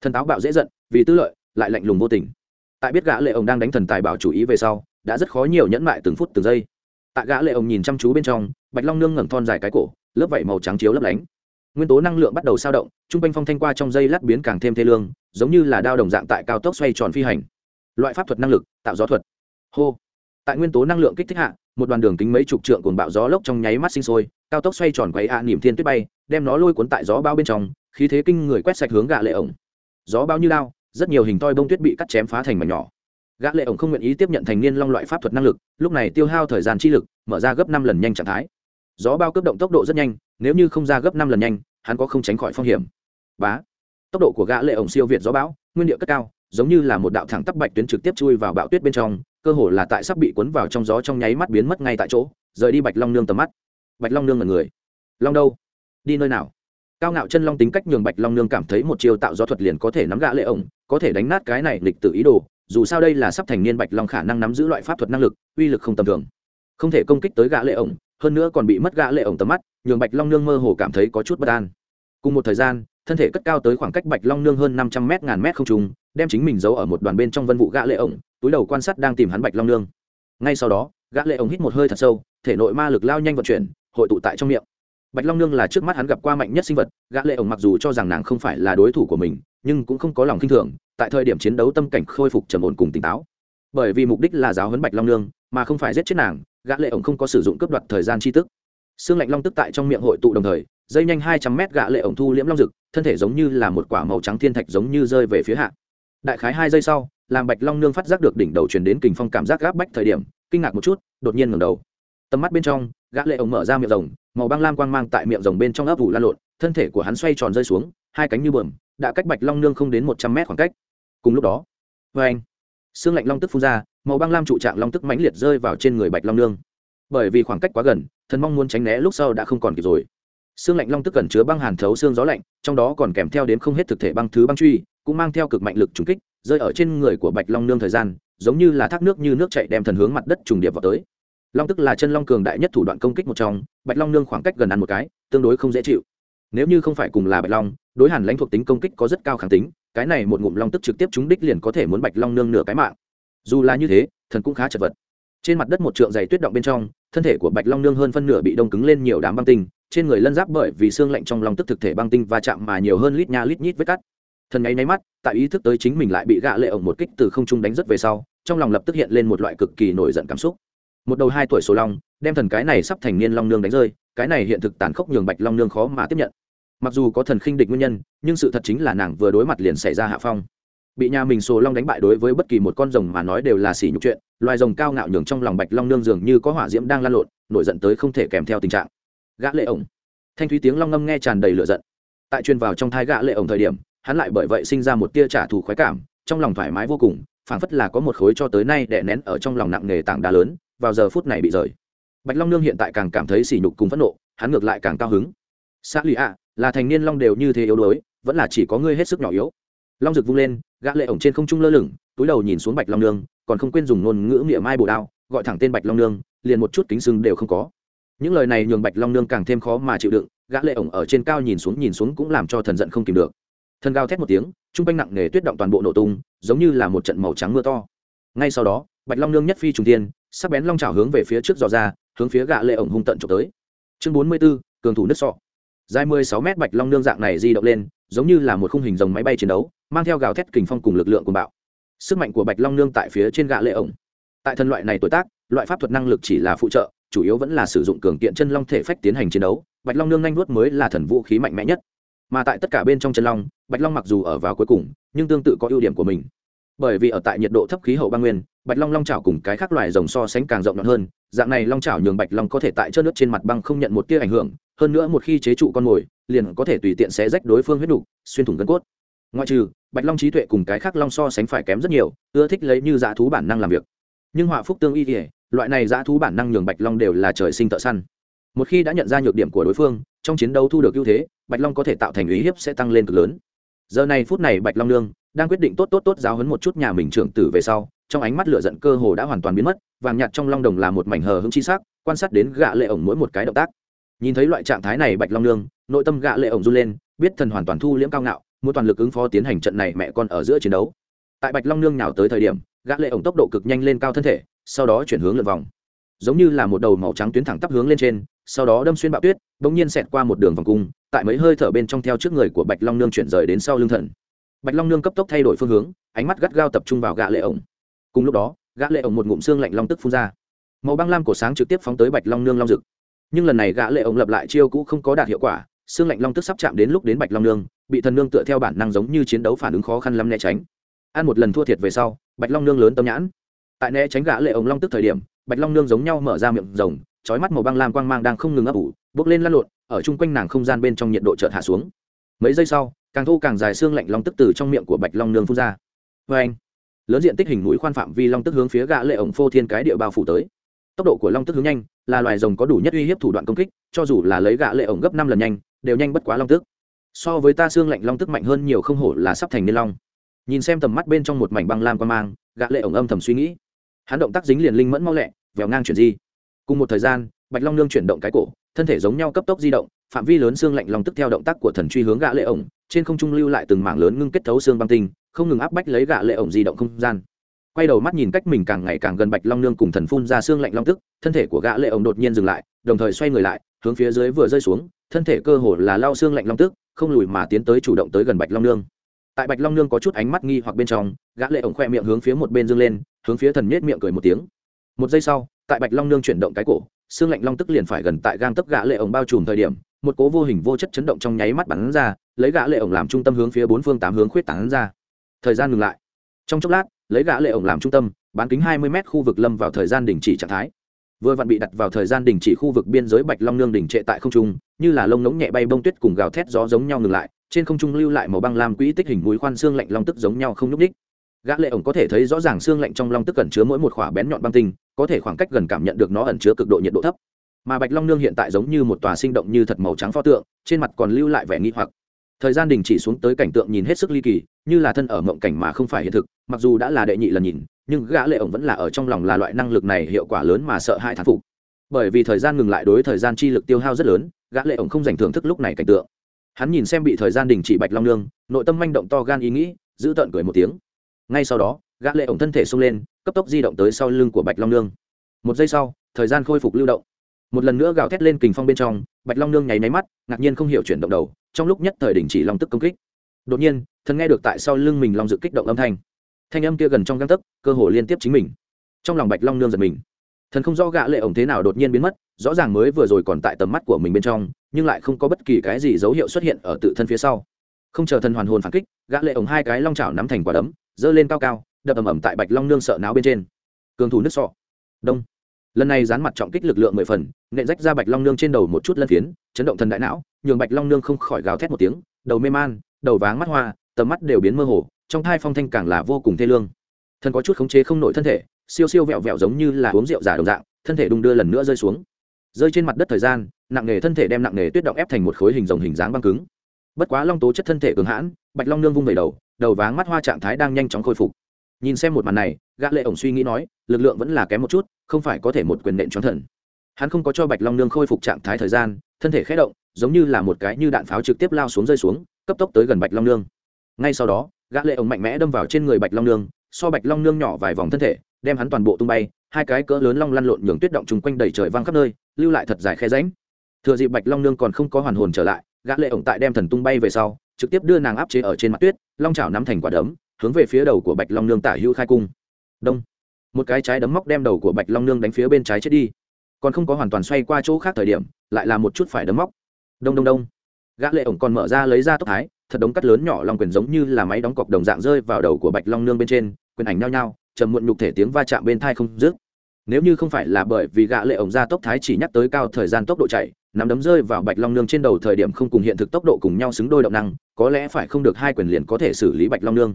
Thần táo bạo dễ giận, vì tư lợi, lại lạnh lùng vô tình. Tại biết gã lệ ổng đang đánh thần tài bảo chủ ý về sau, đã rất khó nhiều nhẫn mại từng phút từng giây. Tại gã lệ ổng nhìn chăm chú bên trong bạch long nương ngẩng thon dài cái cổ lớp vảy màu trắng chiếu lấp lánh. Nguyên tố năng lượng bắt đầu sao động chung quanh phong thanh qua trong dây lát biến càng thêm thê lương giống như là đao đồng dạng tại cao tốc xoay tròn phi hành. Loại pháp thuật năng lực tạo gió thuật. Hô. Tại nguyên tố năng lượng kích thích hạ một đoàn đường kính mấy chục trượng cồn bạo gió lốc trong nháy mắt sinh sôi cao tốc xoay tròn quấy ạ à, niềm thiên tuyết bay đem nó lôi cuốn tại gió bao bên trong khí thế kinh người quét sạch hướng gạ lệ ổng. Gió bao như lao rất nhiều hình toi bông tuyết bị cắt chém phá thành mảnh nhỏ. Gã lệ ổng không nguyện ý tiếp nhận thành niên long loại pháp thuật năng lực lúc này tiêu hao thời gian chi lực mở ra gấp năm lần nhanh trạng thái gió bao cấp động tốc độ rất nhanh, nếu như không ra gấp năm lần nhanh, hắn có không tránh khỏi phong hiểm. Bá, tốc độ của gã lệ ổng siêu việt gió bão, nguyên địa cất cao, giống như là một đạo thẳng tắp bạch tuyến trực tiếp chui vào bão tuyết bên trong, cơ hồ là tại sắp bị cuốn vào trong gió trong nháy mắt biến mất ngay tại chỗ, rời đi bạch long nương tầm mắt. Bạch long nương là người. Long đâu? Đi nơi nào? Cao ngạo chân long tính cách nhường bạch long nương cảm thấy một chiêu tạo gió thuật liền có thể nắm gã lệ ổng, có thể đánh nát cái này lịch tự ý đồ, dù sao đây là sắp thành niên bạch long khả năng nắm giữ loại pháp thuật năng lực, uy lực không tầm thường. Không thể công kích tới gã lệ ổng hơn nữa còn bị mất gã lệ ổng tầm mắt, nhường bạch long nương mơ hồ cảm thấy có chút bất an. Cùng một thời gian, thân thể cất cao tới khoảng cách bạch long nương hơn năm trăm mét ngàn mét không trùng đem chính mình giấu ở một đoàn bên trong vân vụ gã lệ ổng, túi đầu quan sát đang tìm hắn bạch long nương. Ngay sau đó, gã lệ ổng hít một hơi thật sâu, thể nội ma lực lao nhanh vận chuyển, hội tụ tại trong miệng. Bạch long nương là trước mắt hắn gặp qua mạnh nhất sinh vật, gã lệ ổng mặc dù cho rằng nàng không phải là đối thủ của mình, nhưng cũng không có lòng kinh thường, tại thời điểm chiến đấu tâm cảnh khôi phục trầm ổn cùng tỉnh táo. Bởi vì mục đích là giáo huấn bạch long nương, mà không phải giết chết nàng gã lệ ổng không có sử dụng cướp đoạt thời gian chi tức. Xương lạnh long tức tại trong miệng hội tụ đồng thời, dây nhanh hai trăm mét gã lệ ổng thu liễm long dực, thân thể giống như là một quả màu trắng thiên thạch giống như rơi về phía hạ. Đại khái hai giây sau, làm bạch long nương phát giác được đỉnh đầu truyền đến kình phong cảm giác gáp bách thời điểm, kinh ngạc một chút, đột nhiên ngẩng đầu. Tầm mắt bên trong, gã lệ ổng mở ra miệng rồng, màu băng lam quang mang tại miệng rồng bên trong ấp ủ lan lộn, thân thể của hắn xoay tròn rơi xuống, hai cánh như bờm, đã cách bạch long nương không đến một trăm mét khoảng cách. Cùng lúc đó vê anh xương lạnh long tức phun ra, màu băng lam trụ trạng long tức mãnh liệt rơi vào trên người bạch long nương. Bởi vì khoảng cách quá gần, thần mong muốn tránh né lúc sau đã không còn kịp rồi. Xương lạnh long tức cần chứa băng hàn thấu xương gió lạnh, trong đó còn kèm theo đến không hết thực thể băng thứ băng truy, cũng mang theo cực mạnh lực trùng kích, rơi ở trên người của bạch long nương thời gian, giống như là thác nước như nước chạy đem thần hướng mặt đất trùng điệp vào tới. Long tức là chân long cường đại nhất thủ đoạn công kích một trong, bạch long nương khoảng cách gần ăn một cái, tương đối không dễ chịu. Nếu như không phải cùng là bạch long, đối hàn lãnh thuộc tính công kích có rất cao kháng tính cái này một ngụm long tức trực tiếp trúng đích liền có thể muốn bạch long nương nửa cái mạng. Dù là như thế, thần cũng khá chật vật. Trên mặt đất một trượng dày tuyết động bên trong, thân thể của bạch long nương hơn phân nửa bị đông cứng lên nhiều đám băng tinh, trên người lân giáp bởi vì xương lạnh trong long tức thực thể băng tinh va chạm mà nhiều hơn lít nha lít nhít vết cắt. Thần nháy nháy mắt, tại ý thức tới chính mình lại bị gạ lệ ổng một kích từ không trung đánh rất về sau, trong lòng lập tức hiện lên một loại cực kỳ nổi giận cảm xúc. Một đầu hai tuổi số long, đem thần cái này sắp thành niên long nương đánh rơi, cái này hiện thực tàn khốc nhường bạch long nương khó mà tiếp nhận mặc dù có thần khinh địch nguyên nhân, nhưng sự thật chính là nàng vừa đối mặt liền xảy ra hạ phong. Bị nhà mình sồ long đánh bại đối với bất kỳ một con rồng mà nói đều là xỉ nhục chuyện, loài rồng cao ngạo nhường trong lòng bạch long nương dường như có hỏa diễm đang lan lộn, nổi giận tới không thể kèm theo tình trạng. Gã lệ ổng. Thanh thúy tiếng long ngâm nghe tràn đầy lửa giận. Tại truyền vào trong thai gã lệ ổng thời điểm, hắn lại bởi vậy sinh ra một tia trả thù khoái cảm, trong lòng thoải mái vô cùng, phảng phất là có một khối cho tới nay đè nén ở trong lòng nặng nề tảng đá lớn, vào giờ phút này bị rời. Bạch long nương hiện tại càng cảm thấy sỉ nhục cùng phẫn nộ, hắn ngược lại càng cao hứng. Xã lì ạ là thành niên long đều như thế yếu đuối vẫn là chỉ có ngươi hết sức nhỏ yếu. Long rực vung lên gã lệ ổng trên không trung lơ lửng túi đầu nhìn xuống bạch long nương còn không quên dùng ngôn ngữ miệng mai bổ đao gọi thẳng tên bạch long nương liền một chút kính sưng đều không có. Những lời này nhường bạch long nương càng thêm khó mà chịu đựng gã lệ ổng ở trên cao nhìn xuống nhìn xuống cũng làm cho thần giận không kìm được. Thần gào thét một tiếng trung quanh nặng nề tuyết động toàn bộ nổ tung giống như là một trận màu trắng mưa to. Ngay sau đó bạch long nương nhất phi trùng thiên, sắc bén long chảo hướng về phía trước dò ra hướng phía gã lệ ổng hung tận chụp tới. Chương bốn mươi 44, cường thủ nứt sọ dài mười sáu mét bạch long nương dạng này di động lên, giống như là một khung hình dòng máy bay chiến đấu, mang theo gào thét kình phong cùng lực lượng của bạo. Sức mạnh của bạch long nương tại phía trên gã lệ ổng. Tại thân loại này tuổi tác, loại pháp thuật năng lực chỉ là phụ trợ, chủ yếu vẫn là sử dụng cường kiện chân long thể phách tiến hành chiến đấu, bạch long nương nhanh nuốt mới là thần vũ khí mạnh mẽ nhất. Mà tại tất cả bên trong chân long, bạch long mặc dù ở vào cuối cùng, nhưng tương tự có ưu điểm của mình. Bởi vì ở tại nhiệt độ thấp khí hậu băng nguyên bạch long long chảo cùng cái khác loài rồng so sánh càng rộng nhọn hơn. Dạng này long chảo nhường bạch long có thể tại chớp nước trên mặt băng không nhận một tia ảnh hưởng hơn nữa một khi chế trụ con mồi liền có thể tùy tiện xé rách đối phương huyết đủ, xuyên thủng gân cốt. Ngoại trừ bạch long trí tuệ cùng cái khác long so sánh phải kém rất nhiều ưa thích lấy như dã thú bản năng làm việc. Nhưng họa phúc tương y kể loại này dã thú bản năng nhường bạch long đều là trời sinh thợ săn. Một khi đã nhận ra nhược điểm của đối phương trong chiến đấu thu được ưu thế bạch long có thể tạo thành ý hiếp sẽ tăng lên cực lớn. Giờ này phút này bạch long nương đang quyết định tốt tốt tốt giáo hấn một chút nhà mình trưởng tử về sau trong ánh mắt lửa giận cơ hồ đã hoàn toàn biến mất, vàng nhạt trong long đồng là một mảnh hờ hững chi sắc, quan sát đến gạ lệ ổng mỗi một cái động tác. Nhìn thấy loại trạng thái này bạch long nương, nội tâm gạ lệ ổng run lên, biết thần hoàn toàn thu liễm cao ngạo, muốn toàn lực ứng phó tiến hành trận này mẹ con ở giữa chiến đấu. Tại bạch long nương nhào tới thời điểm, gã lệ ổng tốc độ cực nhanh lên cao thân thể, sau đó chuyển hướng lượn vòng. Giống như là một đầu màu trắng tuyến thẳng tắp hướng lên trên, sau đó đâm xuyên bạo tuyết, bỗng nhiên xẹt qua một đường vòng cung, tại mấy hơi thở bên trong theo trước người của bạch long nương chuyển rời đến sau lưng thần. Bạch long nương cấp tốc thay đổi phương hướng, ánh mắt gắt gao tập trung vào gã lệ ổng cùng lúc đó, gã lệ ổng một ngụm xương lạnh long tức phun ra. Màu băng lam cổ sáng trực tiếp phóng tới bạch long nương long dực. Nhưng lần này gã lệ ổng lập lại chiêu cũ không có đạt hiệu quả, xương lạnh long tức sắp chạm đến lúc đến bạch long nương, bị thần nương tựa theo bản năng giống như chiến đấu phản ứng khó khăn lắm né tránh. Ăn một lần thua thiệt về sau, bạch long nương lớn tâm nhãn. Tại né tránh gã lệ ổng long tức thời điểm, bạch long nương giống nhau mở ra miệng rồng, chói mắt màu băng lam quang mang đang không ngừng ấp ủ, bước lên lăn lộn, ở chung quanh nàng không gian bên trong nhiệt độ chợt hạ xuống. Mấy giây sau, càng thu càng dài xương lạnh long tức từ trong miệng của bạch long nương phun ra. Vê anh lớn diện tích hình mũi khoan phạm vi long tức hướng phía gã lệ ổng phô thiên cái địa bao phủ tới. Tốc độ của long tức hướng nhanh, là loài rồng có đủ nhất uy hiếp thủ đoạn công kích, cho dù là lấy gã lệ ổng gấp năm lần nhanh, đều nhanh bất quá long tức. So với ta xương lạnh long tức mạnh hơn nhiều không hổ là sắp thành niên long. Nhìn xem tầm mắt bên trong một mảnh băng lam quan mang, gã lệ ổng âm thầm suy nghĩ. Hắn động tác dính liền linh mẫn mau lẹ, vèo ngang chuyển di. Cùng một thời gian, bạch long nương chuyển động cái cổ, thân thể giống nhau cấp tốc di động phạm vi lớn xương lạnh long tức theo động tác của thần truy hướng gã lệ ổng, trên không trung lưu lại từng mảng lớn ngưng kết thấu xương băng tinh, không ngừng áp bách lấy gã lệ ổng di động không gian. Quay đầu mắt nhìn cách mình càng ngày càng gần bạch long nương cùng thần phun ra xương lạnh long tức, thân thể của gã lệ ổng đột nhiên dừng lại, đồng thời xoay người lại, hướng phía dưới vừa rơi xuống, thân thể cơ hồ là lao xương lạnh long tức, không lùi mà tiến tới chủ động tới gần bạch long nương. Tại bạch long nương có chút ánh mắt nghi hoặc bên trong, gã lệ ổng khoe miệng hướng phía một bên dương lên, hướng phía thần nết miệng cười một tiếng. Một giây sau, tại bạch long nương chuyển động cái cổ, xương lạnh long tức liền phải gần tại gang tức gã lệ ổng bao trùm thời điểm một cố vô hình vô chất chấn động trong nháy mắt bắn ra, lấy gã lệ ổng làm trung tâm hướng phía bốn phương tám hướng khuyết tán ra. Thời gian ngừng lại. Trong chốc lát, lấy gã lệ ổng làm trung tâm, bán kính hai mươi m khu vực lâm vào thời gian đình chỉ trạng thái. Vừa vặn bị đặt vào thời gian đình chỉ khu vực biên giới bạch long nương đình trệ tại không trung, như là lông ngỗng nhẹ bay bông tuyết cùng gào thét gió giống nhau ngừng lại, trên không trung lưu lại màu băng lam quỹ tích hình mũi khoan xương lạnh long tức giống nhau không nhúc ních gã lệ ổng có thể thấy rõ ràng xương lạnh trong long tức ẩn chứa mỗi một khỏa bén nhọn băng tinh, có thể khoảng cách gần cảm nhận được nó ẩn chứa cực độ nhiệt độ thấp mà bạch long nương hiện tại giống như một tòa sinh động như thật màu trắng pho tượng, trên mặt còn lưu lại vẻ nghi hoặc. Thời gian đình chỉ xuống tới cảnh tượng nhìn hết sức ly kỳ, như là thân ở mộng cảnh mà không phải hiện thực, mặc dù đã là đệ nhị lần nhìn, nhưng gã lệ ổng vẫn là ở trong lòng là loại năng lực này hiệu quả lớn mà sợ hãi thán phục. Bởi vì thời gian ngừng lại đối thời gian chi lực tiêu hao rất lớn, gã lệ ổng không dành thưởng thức lúc này cảnh tượng. Hắn nhìn xem bị thời gian đình chỉ bạch long nương, nội tâm manh động to gan ý nghĩ, giữ tận cười một tiếng. Ngay sau đó, gã lệ ổng thân thể xông lên, cấp tốc di động tới sau lưng của bạch long nương. Một giây sau, thời gian khôi phục lưu động một lần nữa gào thét lên kình phong bên trong, bạch long nương nháy máy mắt, ngạc nhiên không hiểu chuyển động đầu, trong lúc nhất thời đình chỉ long tức công kích. Đột nhiên, thần nghe được tại sau lưng mình long dự kích động âm thanh. Thanh âm kia gần trong găng tấc, cơ hồ liên tiếp chính mình. Trong lòng bạch long nương giật mình. Thần không rõ gã lệ ổng thế nào đột nhiên biến mất, rõ ràng mới vừa rồi còn tại tầm mắt của mình bên trong, nhưng lại không có bất kỳ cái gì dấu hiệu xuất hiện ở tự thân phía sau. Không chờ thần hoàn hồn phản kích, gã lệ ổng hai cái long chảo nắm thành quả đấm dơ lên cao cao, đập ầm ầm tại bạch long nương sợ náo bên trên. Cường thủ nước sọ. Đông lần này dán mặt trọng kích lực lượng mười phần, nện rách ra bạch long nương trên đầu một chút lân phiến, chấn động thần đại não, nhường bạch long nương không khỏi gào thét một tiếng, đầu mê man, đầu váng mắt hoa, tầm mắt đều biến mơ hồ, trong thai phong thanh càng là vô cùng thê lương. Thần có chút khống chế không nổi thân thể, siêu siêu vẹo vẹo giống như là uống rượu giả đồng dạng, thân thể đung đưa lần nữa rơi xuống. Rơi trên mặt đất thời gian, nặng nề thân thể đem nặng nề tuyết động ép thành một khối hình rồng hình dáng băng cứng. Bất quá long tố chất thân thể cường hãn, bạch long nương vung về đầu đầu váng mắt hoa trạng thái đang nhanh chóng khôi phục nhìn xem một màn này, gã lệ ổng suy nghĩ nói, lực lượng vẫn là kém một chút, không phải có thể một quyền nện choáng thần. Hắn không có cho bạch long nương khôi phục trạng thái thời gian, thân thể khẽ động, giống như là một cái như đạn pháo trực tiếp lao xuống rơi xuống, cấp tốc tới gần bạch long nương. Ngay sau đó, gã lệ ổng mạnh mẽ đâm vào trên người bạch long nương, so bạch long nương nhỏ vài vòng thân thể, đem hắn toàn bộ tung bay, hai cái cỡ lớn long lăn lộn nhường tuyết động trùng quanh đầy trời vang khắp nơi, lưu lại thật dài khe rãnh. Thừa dịp bạch long nương còn không có hoàn hồn trở lại, gã lệ ổng tại đem thần tung bay về sau, trực tiếp đưa nàng áp chế ở trên mặt tuyết, long chảo nắm thành quả đấm hướng về phía đầu của bạch long nương tả hữu khai cung. Đông. Một cái trái đấm móc đem đầu của bạch long nương đánh phía bên trái chết đi. Còn không có hoàn toàn xoay qua chỗ khác thời điểm, lại là một chút phải đấm móc. Đông đông đông. Gã lệ ổng còn mở ra lấy ra tốc thái, thật đống cắt lớn nhỏ long quyền giống như là máy đóng cọc đồng dạng rơi vào đầu của bạch long nương bên trên, quyền ảnh nhao nhao, trầm muộn nhục thể tiếng va chạm bên thai không dứt. Nếu như không phải là bởi vì gã lệ ổng ra tốc thái chỉ nhắc tới cao thời gian tốc độ chạy, nắm đấm rơi vào bạch long nương trên đầu thời điểm không cùng hiện thực tốc độ cùng nhau xứng đôi động năng, có lẽ phải không được hai quyền liền có thể xử lý bạch long nương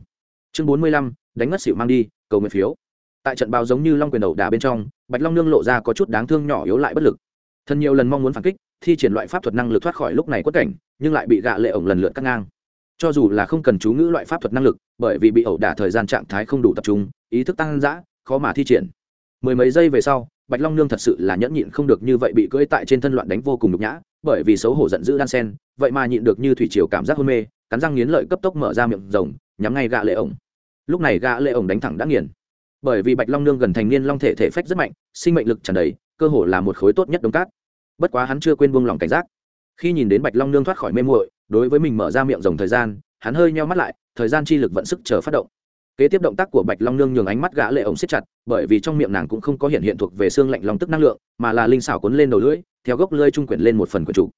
chương bốn mươi lăm, đánh mất xỉu mang đi, cầu nguyện phiếu. Tại trận bao giống như long quyền đầu đà bên trong, bạch long nương lộ ra có chút đáng thương nhỏ yếu lại bất lực. Thân nhiều lần mong muốn phản kích, thi triển loại pháp thuật năng lực thoát khỏi lúc này quất cảnh, nhưng lại bị gạ lệ ổng lần lượt cắt ngang. Cho dù là không cần chú ngữ loại pháp thuật năng lực, bởi vì bị ẩu đả thời gian trạng thái không đủ tập trung, ý thức tăng dã, khó mà thi triển. Mười mấy giây về sau, bạch long nương thật sự là nhẫn nhịn không được như vậy bị cưỡi tại trên thân loạn đánh vô cùng nhục nhã, bởi vì xấu hổ giận dữ đan sen, vậy mà nhịn được như thủy triều cảm giác hôn mê, cắn răng nghiến lợi cấp tốc mở ra miệng rồng nhắm ngay gạ lệ ổng. Lúc này gạ lệ ổng đánh thẳng đã nghiền. Bởi vì bạch long nương gần thành niên long thể thể phách rất mạnh, sinh mệnh lực tràn đầy, cơ hồ là một khối tốt nhất đống cát. Bất quá hắn chưa quên buông lòng cảnh giác. Khi nhìn đến bạch long nương thoát khỏi mê muội, đối với mình mở ra miệng rồng thời gian, hắn hơi nheo mắt lại, thời gian chi lực vận sức chờ phát động. Kế tiếp động tác của bạch long nương nhường ánh mắt gã lệ ổng siết chặt, bởi vì trong miệng nàng cũng không có hiện hiện thuộc về xương lạnh long tức năng lượng, mà là linh xảo cuốn lên đầu lưỡi, theo gốc lưỡi trung quyển lên một phần của chủ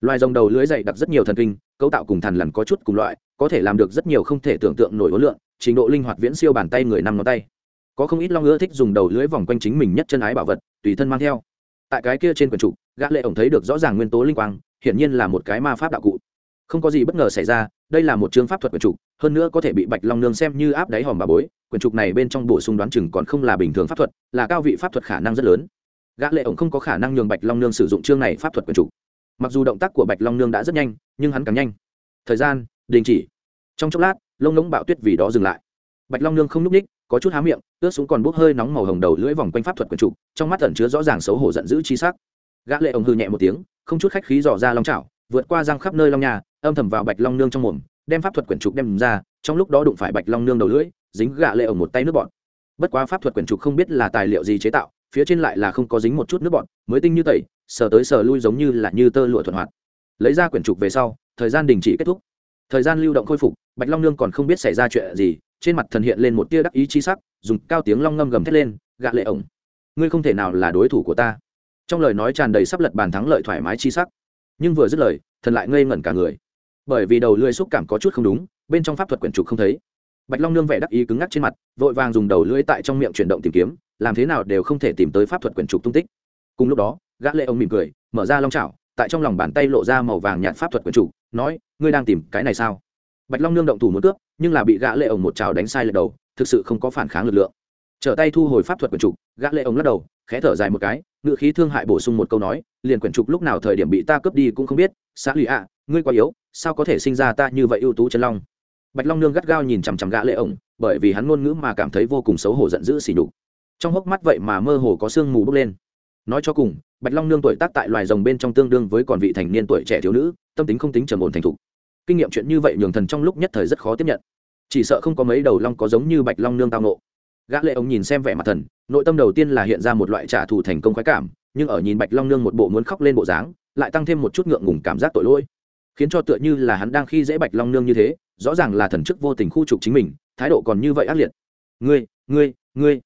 loài rồng đầu lưỡi dày đặc rất nhiều thần kinh, cấu tạo cùng thần lần có chút cùng loại, có thể làm được rất nhiều không thể tưởng tượng nổi ối lượng trình độ linh hoạt viễn siêu bàn tay người năm ngón tay. Có không ít long ưa thích dùng đầu lưỡi vòng quanh chính mình nhất chân ái bảo vật, tùy thân mang theo. Tại cái kia trên quần trục gã lệ ổng thấy được rõ ràng nguyên tố linh quang, hiển nhiên là một cái ma pháp đạo cụ. Không có gì bất ngờ xảy ra, đây là một chương pháp thuật quyển trục hơn nữa có thể bị bạch long nương xem như áp đáy hòm bà bối quyển trục này bên trong bổ sung đoán chừng còn không là bình thường pháp thuật, là cao vị pháp thuật khả năng rất lớn. Gã lệ ổng không có khả năng nhường bạch long nương sử dụng chương này pháp thuật quyển trục mặc dù động tác của bạch long nương đã rất nhanh, nhưng hắn càng nhanh. Thời gian, đình chỉ. Trong chốc lát, lông ngỗng bạo tuyết vì đó dừng lại. Bạch long nương không núp ních có chút há miệng, ướt xuống còn bốc hơi nóng màu hồng đầu lưỡi vòng quanh pháp thuật quyển trục trong mắt ẩn chứa rõ ràng xấu hổ giận dữ chi sắc. Gã lệ ổng hư nhẹ một tiếng, không chút khách khí dò ra long chảo, vượt qua răng khắp nơi long nhà, âm thầm vào bạch long nương trong mồm, đem pháp thuật quyển trục đem ra, trong lúc đó đụng phải bạch long nương đầu lưỡi, dính gã lệ ổng một tay nước bọt bất quá pháp thuật quyển trục không biết là tài liệu gì chế tạo, phía trên lại là không có dính một chút nước bọt mới tinh như tẩy sờ tới sờ lui giống như là như tơ lụa thuận hoạt. Lấy ra quyển trục về sau, thời gian đình chỉ kết thúc. Thời gian lưu động khôi phục, bạch long nương còn không biết xảy ra chuyện gì, trên mặt thần hiện lên một tia đắc ý chi sắc, dùng cao tiếng long ngâm gầm thét lên, gạ lệ ổng, ngươi không thể nào là đối thủ của ta. Trong lời nói tràn đầy sắp lật bàn thắng lợi thoải mái chi sắc. Nhưng vừa dứt lời, thần lại ngây ngẩn cả người. Bởi vì đầu lưỡi xúc cảm có chút không đúng, bên trong pháp thuật quyển trục không thấy. Bạch long nương vẻ đắc ý cứng ngắc trên mặt, vội vàng dùng đầu lưỡi tại trong miệng chuyển động tìm kiếm, làm thế nào đều không thể tìm tới pháp thuật quyển trục tung tích. Cùng lúc đó gã lệ ông mỉm cười mở ra long chảo tại trong lòng bàn tay lộ ra màu vàng nhạt pháp thuật quyền chủ, nói ngươi đang tìm cái này sao? Bạch long nương động thủ một cướp nhưng là bị gã lệ ông một chảo đánh sai lệch đầu thực sự không có phản kháng lực lượng. Trở tay thu hồi pháp thuật quyển trục gã lệ ông lắc đầu khẽ thở dài một cái ngựa khí thương hại bổ sung một câu nói liền quyển trục lúc nào thời điểm bị ta cướp đi cũng không biết xã lụy ạ ngươi quá yếu sao có thể sinh ra ta như vậy ưu tú chân long? Bạch long nương gắt gao nhìn chằm chằm gã lệ ông, bởi vì hắn ngôn ngữ mà cảm thấy vô cùng xấu hổ giận dữ xỉ nhục. Trong hốc mắt vậy mà mơ hồ có sương mù bốc lên. Nói cho cùng bạch long nương tuổi tác tại loài rồng bên trong tương đương với còn vị thành niên tuổi trẻ thiếu nữ, tâm tính không tính trầm ổn thành thục. Kinh nghiệm chuyện như vậy nhường thần trong lúc nhất thời rất khó tiếp nhận. Chỉ sợ không có mấy đầu long có giống như bạch long nương tao nộ gã lệ ông nhìn xem vẻ mặt thần, nội tâm đầu tiên là hiện ra một loại trả thù thành công khoái cảm, nhưng ở nhìn bạch long nương một bộ muốn khóc lên bộ dáng, lại tăng thêm một chút ngượng ngùng cảm giác tội lỗi. Khiến cho tựa như là hắn đang khi dễ bạch long nương như thế, rõ ràng là thần chức vô tình khu trục chính mình, thái độ còn như vậy ác liệt. Ngươi ngươi ngươi.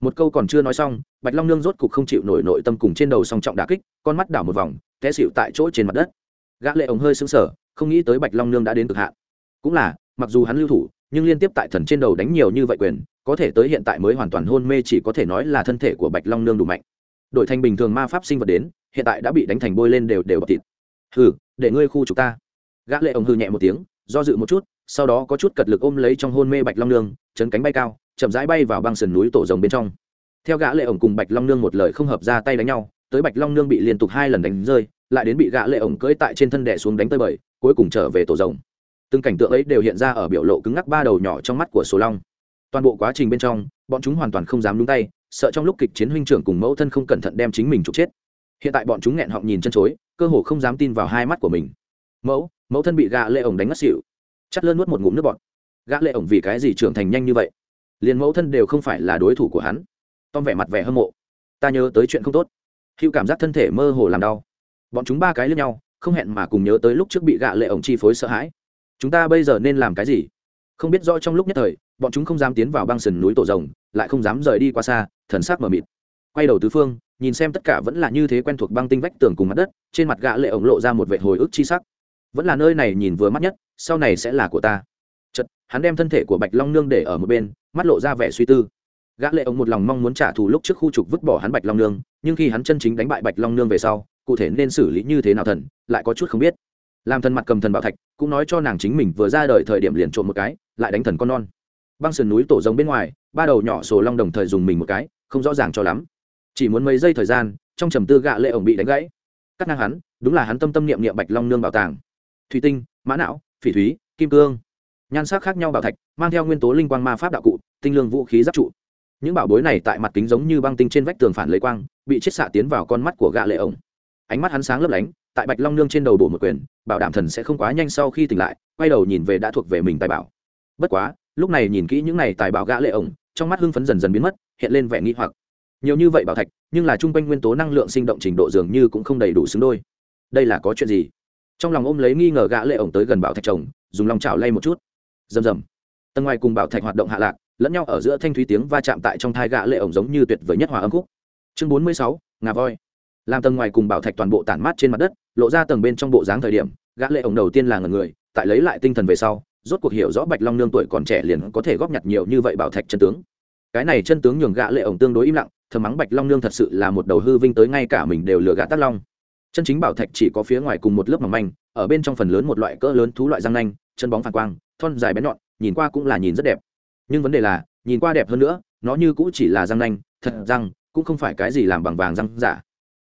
Một câu còn chưa nói xong bạch long nương rốt cục không chịu nổi nội tâm cùng trên đầu song trọng đà kích, con mắt đảo một vòng, té xịu tại chỗ trên mặt đất. Gã lệ ổng hơi sững sờ, không nghĩ tới bạch long nương đã đến cực hạn. Cũng là, mặc dù hắn lưu thủ, nhưng liên tiếp tại thần trên đầu đánh nhiều như vậy quyền, có thể tới hiện tại mới hoàn toàn hôn mê chỉ có thể nói là thân thể của bạch long nương đủ mạnh. Đổi thành bình thường ma pháp sinh vật đến, hiện tại đã bị đánh thành bôi lên đều đều bọc thịt. Hừ, để ngươi khu chúng ta. Gã lệ ổng hừ nhẹ một tiếng, do dự một chút, sau đó có chút cật lực ôm lấy trong hôn mê bạch long nương, chấn cánh bay cao, chậm rãi bay vào băng sườn núi tổ rồng bên trong theo gã lệ ổng cùng bạch long nương một lời không hợp ra tay đánh nhau, tới bạch long nương bị liên tục hai lần đánh rơi, lại đến bị gã lệ ổng cưỡi tại trên thân đè xuống đánh tới bời, cuối cùng trở về tổ rồng. Từng cảnh tượng ấy đều hiện ra ở biểu lộ cứng ngắc ba đầu nhỏ trong mắt của số long. Toàn bộ quá trình bên trong, bọn chúng hoàn toàn không dám đúng tay, sợ trong lúc kịch chiến huynh trưởng cùng mẫu thân không cẩn thận đem chính mình trục chết. Hiện tại bọn chúng nghẹn họng nhìn chân chối, cơ hồ không dám tin vào hai mắt của mình. Mẫu mẫu thân bị gã lệ ổng đánh ngất xỉu. Chắt lơn nuốt một ngụm nước bọt. Gã lệ ổng vì cái gì trưởng thành nhanh như vậy? Liền mẫu thân đều không phải là đối thủ của hắn tom vẻ mặt vẻ hâm mộ. Ta nhớ tới chuyện không tốt. Hữu cảm giác thân thể mơ hồ làm đau. Bọn chúng ba cái lướt nhau, không hẹn mà cùng nhớ tới lúc trước bị gạ lệ ổng chi phối sợ hãi. Chúng ta bây giờ nên làm cái gì? Không biết rõ trong lúc nhất thời, bọn chúng không dám tiến vào băng sườn núi tổ rồng, lại không dám rời đi qua xa, thần sắc mờ mịt. Quay đầu tứ phương, nhìn xem tất cả vẫn là như thế quen thuộc băng tinh vách tường cùng mặt đất, trên mặt gạ lệ ổng lộ ra một vệ hồi ức chi sắc. Vẫn là nơi này nhìn vừa mắt nhất, sau này sẽ là của ta. Chật hắn đem thân thể của bạch long nương để ở một bên, mắt lộ ra vẻ suy tư gã lệ ông một lòng mong muốn trả thù lúc trước khu trục vứt bỏ hắn bạch long nương, nhưng khi hắn chân chính đánh bại bạch long nương về sau, cụ thể nên xử lý như thế nào thần, lại có chút không biết. Làm thần mặt cầm thần bảo thạch, cũng nói cho nàng chính mình vừa ra đời thời điểm liền trộm một cái, lại đánh thần con non. Băng sườn núi tổ rồng bên ngoài, ba đầu nhỏ sổ long đồng thời dùng mình một cái, không rõ ràng cho lắm. Chỉ muốn mấy giây thời gian, trong trầm tư gạ lệ ổng bị đánh gãy. Cắt ngang hắn, đúng là hắn tâm tâm niệm niệm bạch long nương bảo tàng. Thủy tinh, mã não, phỉ thúy, kim cương. Nhan sắc khác nhau bảo thạch, mang theo nguyên tố linh quang ma pháp đạo cụ, tinh lương vũ khí giáp trụ những bảo bối này tại mặt kính giống như băng tinh trên vách tường phản lấy quang, bị chết xạ tiến vào con mắt của gạ lệ ổng. Ánh mắt hắn sáng lấp lánh, tại bạch long nương trên đầu bổ một quyền, bảo đảm thần sẽ không quá nhanh sau khi tỉnh lại, quay đầu nhìn về đã thuộc về mình tài bảo. Bất quá, lúc này nhìn kỹ những này tài bảo gã lệ ổng, trong mắt hưng phấn dần dần biến mất, hiện lên vẻ nghi hoặc. Nhiều như vậy bảo thạch, nhưng là chung quanh nguyên tố năng lượng sinh động trình độ dường như cũng không đầy đủ xứng đôi. Đây là có chuyện gì? Trong lòng ôm lấy nghi ngờ gã lệ ổng tới gần bảo thạch chồng dùng lòng chảo lay một chút. Rầm rầm. Tầng ngoài cùng bảo thạch hoạt động hạ lạc lẫn nhau ở giữa thanh thúy tiếng va chạm tại trong thai gã lệ ổng giống như tuyệt vời nhất hòa âm khúc. Chương bốn mươi sáu, ngà voi. Làm tầng ngoài cùng bảo thạch toàn bộ tản mát trên mặt đất, lộ ra tầng bên trong bộ dáng thời điểm, gã lệ ổng đầu tiên là ngần người, tại lấy lại tinh thần về sau, rốt cuộc hiểu rõ bạch long nương tuổi còn trẻ liền có thể góp nhặt nhiều như vậy bảo thạch chân tướng. Cái này chân tướng nhường gã lệ ổng tương đối im lặng, thầm mắng bạch long nương thật sự là một đầu hư vinh tới ngay cả mình đều lừa gã tát long. Chân chính bảo thạch chỉ có phía ngoài cùng một lớp mỏng manh, ở bên trong phần lớn một loại cỡ lớn thú loại răng nanh, chân bóng phản quang, thon dài bén nhọn, nhìn qua cũng là nhìn rất đẹp nhưng vấn đề là, nhìn qua đẹp hơn nữa, nó như cũ chỉ là răng nanh, thật răng, cũng không phải cái gì làm bằng vàng răng giả.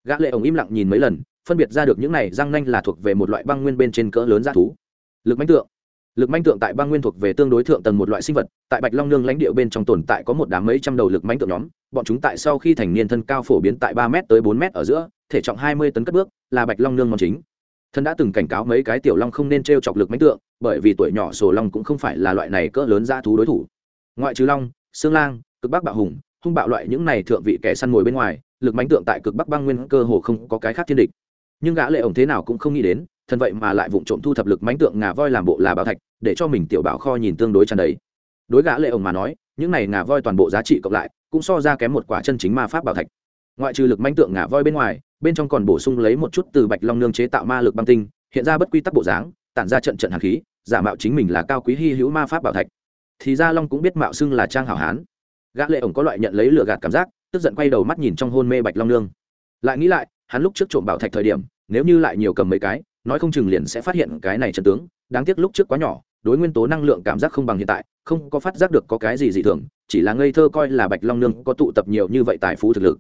Gã lệ ổng im lặng nhìn mấy lần, phân biệt ra được những này răng nanh là thuộc về một loại băng nguyên bên trên cỡ lớn giá thú. Lực manh tượng. Lực manh tượng tại băng nguyên thuộc về tương đối thượng tầng một loại sinh vật, tại bạch long nương lãnh địa bên trong tồn tại có một đám mấy trăm đầu lực manh tượng nhóm, bọn chúng tại sau khi thành niên thân cao phổ biến tại ba m tới bốn m ở giữa, thể trọng hai mươi tấn cất bước, là bạch long nương món chính. Thân đã từng cảnh cáo mấy cái tiểu long không nên t chọc lực mánh tượng, bởi vì tuổi nhỏ sổ long cũng không phải là loại này cỡ lớn ra thú đối thủ ngoại trừ long xương lang, cực bắc bạo hùng, hung bạo loại những này thượng vị kẻ săn mồi bên ngoài, lực mánh tượng tại cực bắc băng nguyên cơ hồ không có cái khác thiên địch. Nhưng gã lệ ổng thế nào cũng không nghĩ đến, thân vậy mà lại vụng trộm thu thập lực mánh tượng ngà voi làm bộ là bảo thạch, để cho mình tiểu bảo kho nhìn tương đối tràn đầy. Đối gã lệ ổng mà nói, những này ngà voi toàn bộ giá trị cộng lại, cũng so ra kém một quả chân chính ma pháp bảo thạch. Ngoại trừ lực mánh tượng ngà voi bên ngoài, bên trong còn bổ sung lấy một chút từ bạch long nương chế tạo ma lực băng tinh, hiện ra bất quy tắc bộ dáng, tản ra trận trận hàn khí, giả mạo chính mình là cao quý hy hữu ma pháp bảo thạch thì ra long cũng biết mạo xưng là trang hảo hán. Gã lệ ổng có loại nhận lấy lửa gạt cảm giác, tức giận quay đầu mắt nhìn trong hôn mê bạch long nương. Lại nghĩ lại, hắn lúc trước trộm bảo thạch thời điểm, nếu như lại nhiều cầm mấy cái, nói không chừng liền sẽ phát hiện cái này chân tướng, đáng tiếc lúc trước quá nhỏ, đối nguyên tố năng lượng cảm giác không bằng hiện tại, không có phát giác được có cái gì dị thường, chỉ là ngây thơ coi là bạch long nương có tụ tập nhiều như vậy tài phú thực lực.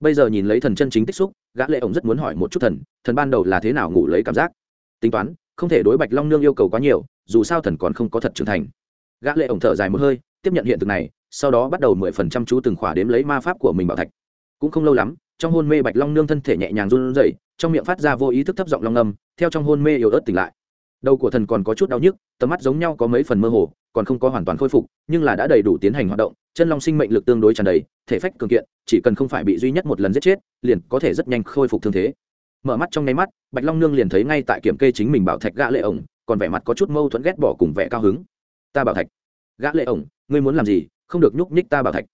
Bây giờ nhìn lấy thần chân chính tích xúc, gã lệ ổng rất muốn hỏi một chút thần thần ban đầu là thế nào ngủ lấy cảm giác? Tính toán, không thể đối bạch long nương yêu cầu quá nhiều, dù sao thần còn không có thật trưởng thành gã lệ ổng thở dài một hơi, tiếp nhận hiện thực này, sau đó bắt đầu mười phần trăm chú từng khỏa đếm lấy ma pháp của mình bảo thạch. Cũng không lâu lắm, trong hôn mê bạch long nương thân thể nhẹ nhàng run rẩy, trong miệng phát ra vô ý thức thấp giọng long âm, theo trong hôn mê yếu ớt tỉnh lại. Đầu của thần còn có chút đau nhức, tầm mắt giống nhau có mấy phần mơ hồ, còn không có hoàn toàn khôi phục, nhưng là đã đầy đủ tiến hành hoạt động, chân long sinh mệnh lực tương đối tràn đầy, thể phách cường kiện, chỉ cần không phải bị duy nhất một lần giết chết, liền có thể rất nhanh khôi phục thương thế. Mở mắt trong nháy mắt, bạch long nương liền thấy ngay tại kiểm kê chính mình bảo thạch gã lệ ổng, còn vẻ mặt có chút mâu thuẫn ghét bỏ cùng vẻ cao hứng ta bảo thạch. Gã lệ ổng, ngươi muốn làm gì? Không được nhúc nhích ta bảo thạch.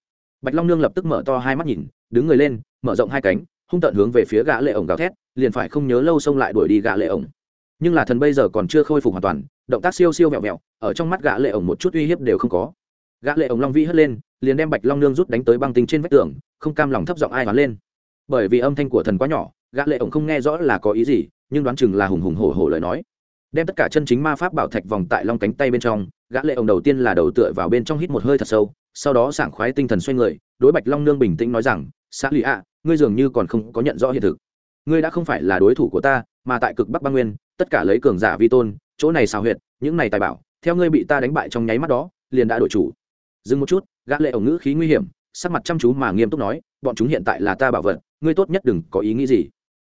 Bạch long nương lập tức mở to hai mắt nhìn, đứng người lên, mở rộng hai cánh, hung tợn hướng về phía gã lệ ổng gào thét, liền phải không nhớ lâu xông lại đuổi đi gã lệ ổng. Nhưng là thần bây giờ còn chưa khôi phục hoàn toàn, động tác siêu siêu vẹo vẹo, ở trong mắt gã lệ ổng một chút uy hiếp đều không có. Gã lệ ổng long vi hất lên, liền đem bạch long nương rút đánh tới băng tinh trên vách tường, không cam lòng thấp giọng ai hoán lên. Bởi vì âm thanh của thần quá nhỏ, gã lệ ổng không nghe rõ là có ý gì, nhưng đoán chừng là hùng hùng hổ hổ lời nói đem tất cả chân chính ma pháp bảo thạch vòng tại long cánh tay bên trong, gã lệ ông đầu tiên là đầu tựa vào bên trong hít một hơi thật sâu, sau đó sảng khoái tinh thần xoay người, đối bạch long nương bình tĩnh nói rằng, xã lì ạ, ngươi dường như còn không có nhận rõ hiện thực. Ngươi đã không phải là đối thủ của ta, mà tại cực bắc băng nguyên, tất cả lấy cường giả vi tôn, chỗ này xào huyệt, những này tài bảo, theo ngươi bị ta đánh bại trong nháy mắt đó, liền đã đổi chủ. Dừng một chút, gã lệ ổng ngữ khí nguy hiểm, sắc mặt chăm chú mà nghiêm túc nói, bọn chúng hiện tại là ta bảo vật, ngươi tốt nhất đừng có ý nghĩ gì.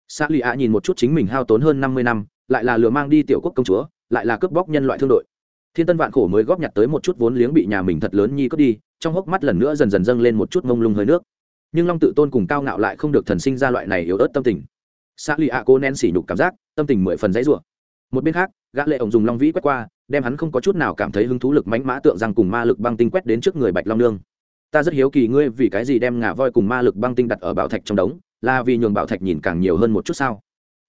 Xã lì ạ nhìn một chút chính mình hao tốn hơn năm mươi năm lại là lừa mang đi tiểu quốc công chúa, lại là cướp bóc nhân loại thương đội. Thiên tân vạn khổ mới góp nhặt tới một chút vốn liếng bị nhà mình thật lớn nhi cướp đi, trong hốc mắt lần nữa dần dần dâng lên một chút mông lung hơi nước. Nhưng long tự tôn cùng cao ngạo lại không được thần sinh ra loại này yếu ớt tâm tình. Xã lì ạ cô nén sỉ nhục cảm giác, tâm tình mười phần dãy rủa. Một bên khác, gã lệ ổng dùng long vĩ quét qua, đem hắn không có chút nào cảm thấy hứng thú lực mãnh mã tượng rằng cùng ma lực băng tinh quét đến trước người bạch long nương. Ta rất hiếu kỳ ngươi vì cái gì đem ngà voi cùng ma lực băng tinh đặt ở bảo thạch trong đống, là vì nhường bảo thạch nhìn càng nhiều hơn một chút sao?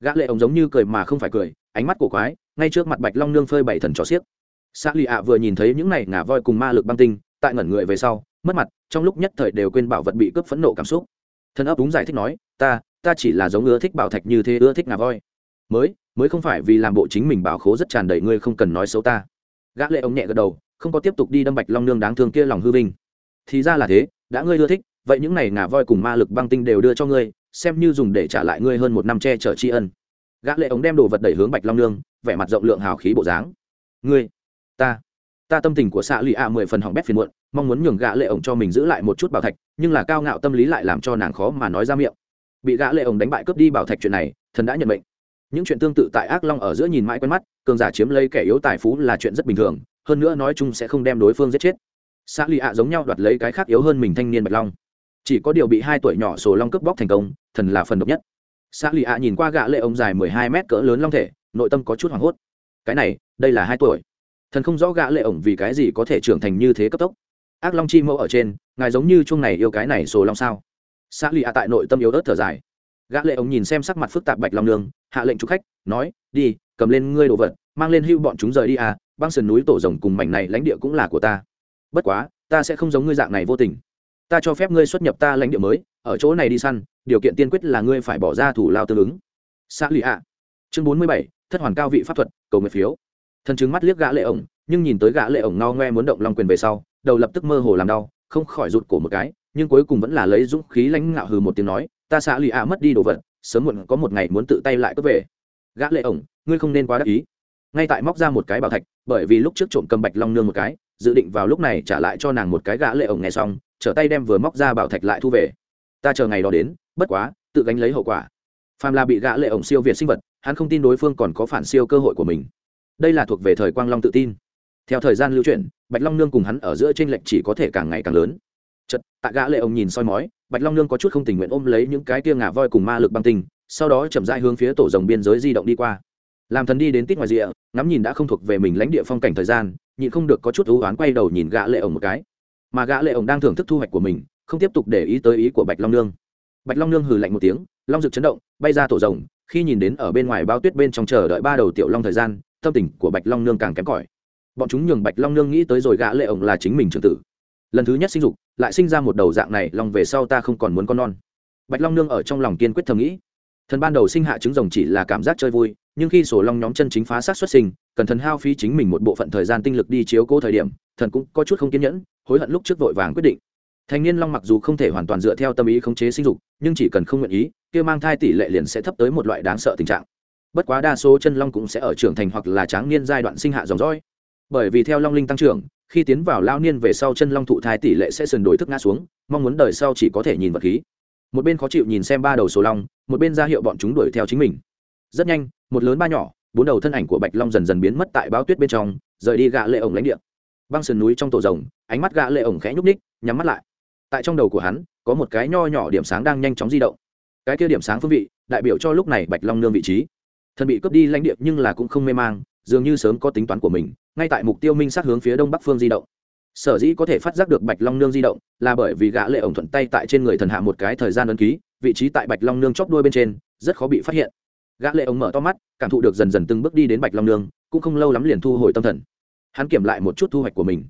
Gã lệ ổng giống như cười mà không phải cười, ánh mắt của quái, ngay trước mặt bạch long nương phơi bảy thần trò xiếc. Xã lì ạ vừa nhìn thấy những này ngả voi cùng ma lực băng tinh, tại ngẩn người về sau, mất mặt, trong lúc nhất thời đều quên bảo vật bị cướp phẫn nộ cảm xúc. Thân ấp đúng giải thích nói, ta ta chỉ là giống ưa thích bảo thạch như thế, ưa thích ngà voi. Mới mới không phải vì làm bộ chính mình bảo khố rất tràn đầy ngươi không cần nói xấu ta. Gã lệ ông nhẹ gật đầu, không có tiếp tục đi đâm bạch long nương đáng thương kia lòng hư vinh. Thì ra là thế, đã ngươi ưa thích, vậy những này ngà voi cùng ma lực băng tinh đều đưa cho ngươi xem như dùng để trả lại ngươi hơn một năm che chở tri ân. Gã lệ ống đem đồ vật đẩy hướng bạch long nương, vẻ mặt rộng lượng hào khí bộ dáng. Ngươi, ta ta tâm tình của xạ lụy ạ mười phần hỏng bét phiền muộn, mong muốn nhường gã lệ ống cho mình giữ lại một chút bảo thạch, nhưng là cao ngạo tâm lý lại làm cho nàng khó mà nói ra miệng. Bị gã lệ ống đánh bại cướp đi bảo thạch chuyện này, thần đã nhận mệnh. Những chuyện tương tự tại ác long ở giữa nhìn mãi quen mắt, cường giả chiếm lấy kẻ yếu tài phú là chuyện rất bình thường, hơn nữa nói chung sẽ không đem đối phương giết chết. Xã lụy ạ giống nhau đoạt lấy cái khác yếu hơn mình thanh niên bạch long chỉ có điều bị hai tuổi nhỏ sổ long cướp bóc thành công, thần là phần độc nhất. Xã lì ạ nhìn qua gã lệ ống dài mười hai mét cỡ lớn long thể, nội tâm có chút hoảng hốt. Cái này, đây là hai tuổi. Thần không rõ gã lệ ổng vì cái gì có thể trưởng thành như thế cấp tốc. Ác long chi mẫu ở trên, ngài giống như chuông này yêu cái này sổ long sao? Xã lì ạ tại nội tâm yếu ớt thở dài. Gã lệ ổng nhìn xem sắc mặt phức tạp bạch long nương, hạ lệnh chủ khách, nói, đi, cầm lên ngươi đồ vật, mang lên hưu bọn chúng rời đi à băng sườn núi tổ rồng cùng mảnh này lãnh địa cũng là của ta. Bất quá, ta sẽ không giống ngươi dạng này vô tình ta cho phép ngươi xuất nhập ta lãnh địa mới, ở chỗ này đi săn, điều kiện tiên quyết là ngươi phải bỏ ra thủ lao tương ứng. Xã lì ạ. Chương bốn mươi bảy, thất hoàn cao vị pháp thuật, cầu nguyện phiếu. Thần chứng mắt liếc gã lệ ổng, nhưng nhìn tới gã lệ ổng no ngoe muốn động long quyền về sau, đầu lập tức mơ hồ làm đau, không khỏi rụt cổ một cái, nhưng cuối cùng vẫn là lấy dũng khí lãnh ngạo hừ một tiếng nói, ta xã lì ạ mất đi đồ vật, sớm muộn có một ngày muốn tự tay lại cướp về. Gã lệ ổng, ngươi không nên quá đắc ý. Ngay tại móc ra một cái bảo thạch, bởi vì lúc trước trộm cầm bạch long nương một cái, dự định vào lúc này trả lại cho nàng một cái gã lệ ổng nghe xong trở tay đem vừa móc ra bảo thạch lại thu về. Ta chờ ngày đó đến, bất quá, tự gánh lấy hậu quả. Phàm là bị gã lệ ổng siêu việt sinh vật, hắn không tin đối phương còn có phản siêu cơ hội của mình. Đây là thuộc về thời quang long tự tin. Theo thời gian lưu chuyển, bạch long nương cùng hắn ở giữa trên lệnh chỉ có thể càng ngày càng lớn. Chật tại gã lệ ổng nhìn soi mói, bạch long nương có chút không tình nguyện ôm lấy những cái kia ngà voi cùng ma lực băng tinh, sau đó chậm rãi hướng phía tổ rồng biên giới di động đi qua. Làm thần đi đến tít ngoài rìa, ngắm nhìn đã không thuộc về mình lãnh địa phong cảnh thời gian, nhịn không được có chút ưu oán quay đầu nhìn gã lệ ổng một cái mà gã lệ ổng đang thưởng thức thu hoạch của mình, không tiếp tục để ý tới ý của bạch long nương. Bạch long nương hừ lạnh một tiếng, long rực chấn động, bay ra tổ rồng, khi nhìn đến ở bên ngoài bao tuyết bên trong chờ đợi ba đầu tiểu long thời gian, tâm tình của bạch long nương càng kém cỏi. Bọn chúng nhường bạch long nương nghĩ tới rồi gã lệ ổng là chính mình trưởng tử. Lần thứ nhất sinh dục, lại sinh ra một đầu dạng này, long về sau ta không còn muốn con non. Bạch long nương ở trong lòng kiên quyết thầm nghĩ. Thần ban đầu sinh hạ trứng rồng chỉ là cảm giác chơi vui, nhưng khi sổ long nhóm chân chính phá sát xuất sinh, cần thần hao phí chính mình một bộ phận thời gian tinh lực đi chiếu cố thời điểm thần cũng có chút không kiên nhẫn, hối hận lúc trước vội vàng quyết định. Thành niên long mặc dù không thể hoàn toàn dựa theo tâm ý khống chế sinh dục, nhưng chỉ cần không nguyện ý, kia mang thai tỷ lệ liền sẽ thấp tới một loại đáng sợ tình trạng. Bất quá đa số chân long cũng sẽ ở trưởng thành hoặc là tráng niên giai đoạn sinh hạ dòng dõi. Bởi vì theo long linh tăng trưởng, khi tiến vào lao niên về sau chân long thụ thai tỷ lệ sẽ sườn đổi thức ngã xuống, mong muốn đời sau chỉ có thể nhìn vật khí. Một bên khó chịu nhìn xem ba đầu số long, một bên ra hiệu bọn chúng đuổi theo chính mình. Rất nhanh, một lớn ba nhỏ, bốn đầu thân ảnh của bạch long dần dần biến mất tại báo tuyết bên trong, rời đi gạ lệ ổng lãnh địa băng sườn núi trong tổ rồng, ánh mắt gã lệ ổng khẽ nhúc ních nhắm mắt lại. Tại trong đầu của hắn, có một cái nho nhỏ điểm sáng đang nhanh chóng di động. Cái kia điểm sáng phương vị, đại biểu cho lúc này bạch long nương vị trí. Thần bị cướp đi lãnh địa nhưng là cũng không mê mang, dường như sớm có tính toán của mình, ngay tại mục tiêu minh sát hướng phía đông bắc phương di động. Sở dĩ có thể phát giác được bạch long nương di động là bởi vì gã lệ ổng thuận tay tại trên người thần hạ một cái thời gian ấn ký, vị trí tại bạch long nương chóp đuôi bên trên, rất khó bị phát hiện. Gã lệ ổng mở to mắt, cảm thụ được dần dần từng bước đi đến bạch long nương, cũng không lâu lắm liền thu hồi tâm thần hắn kiểm lại một chút thu hoạch của mình.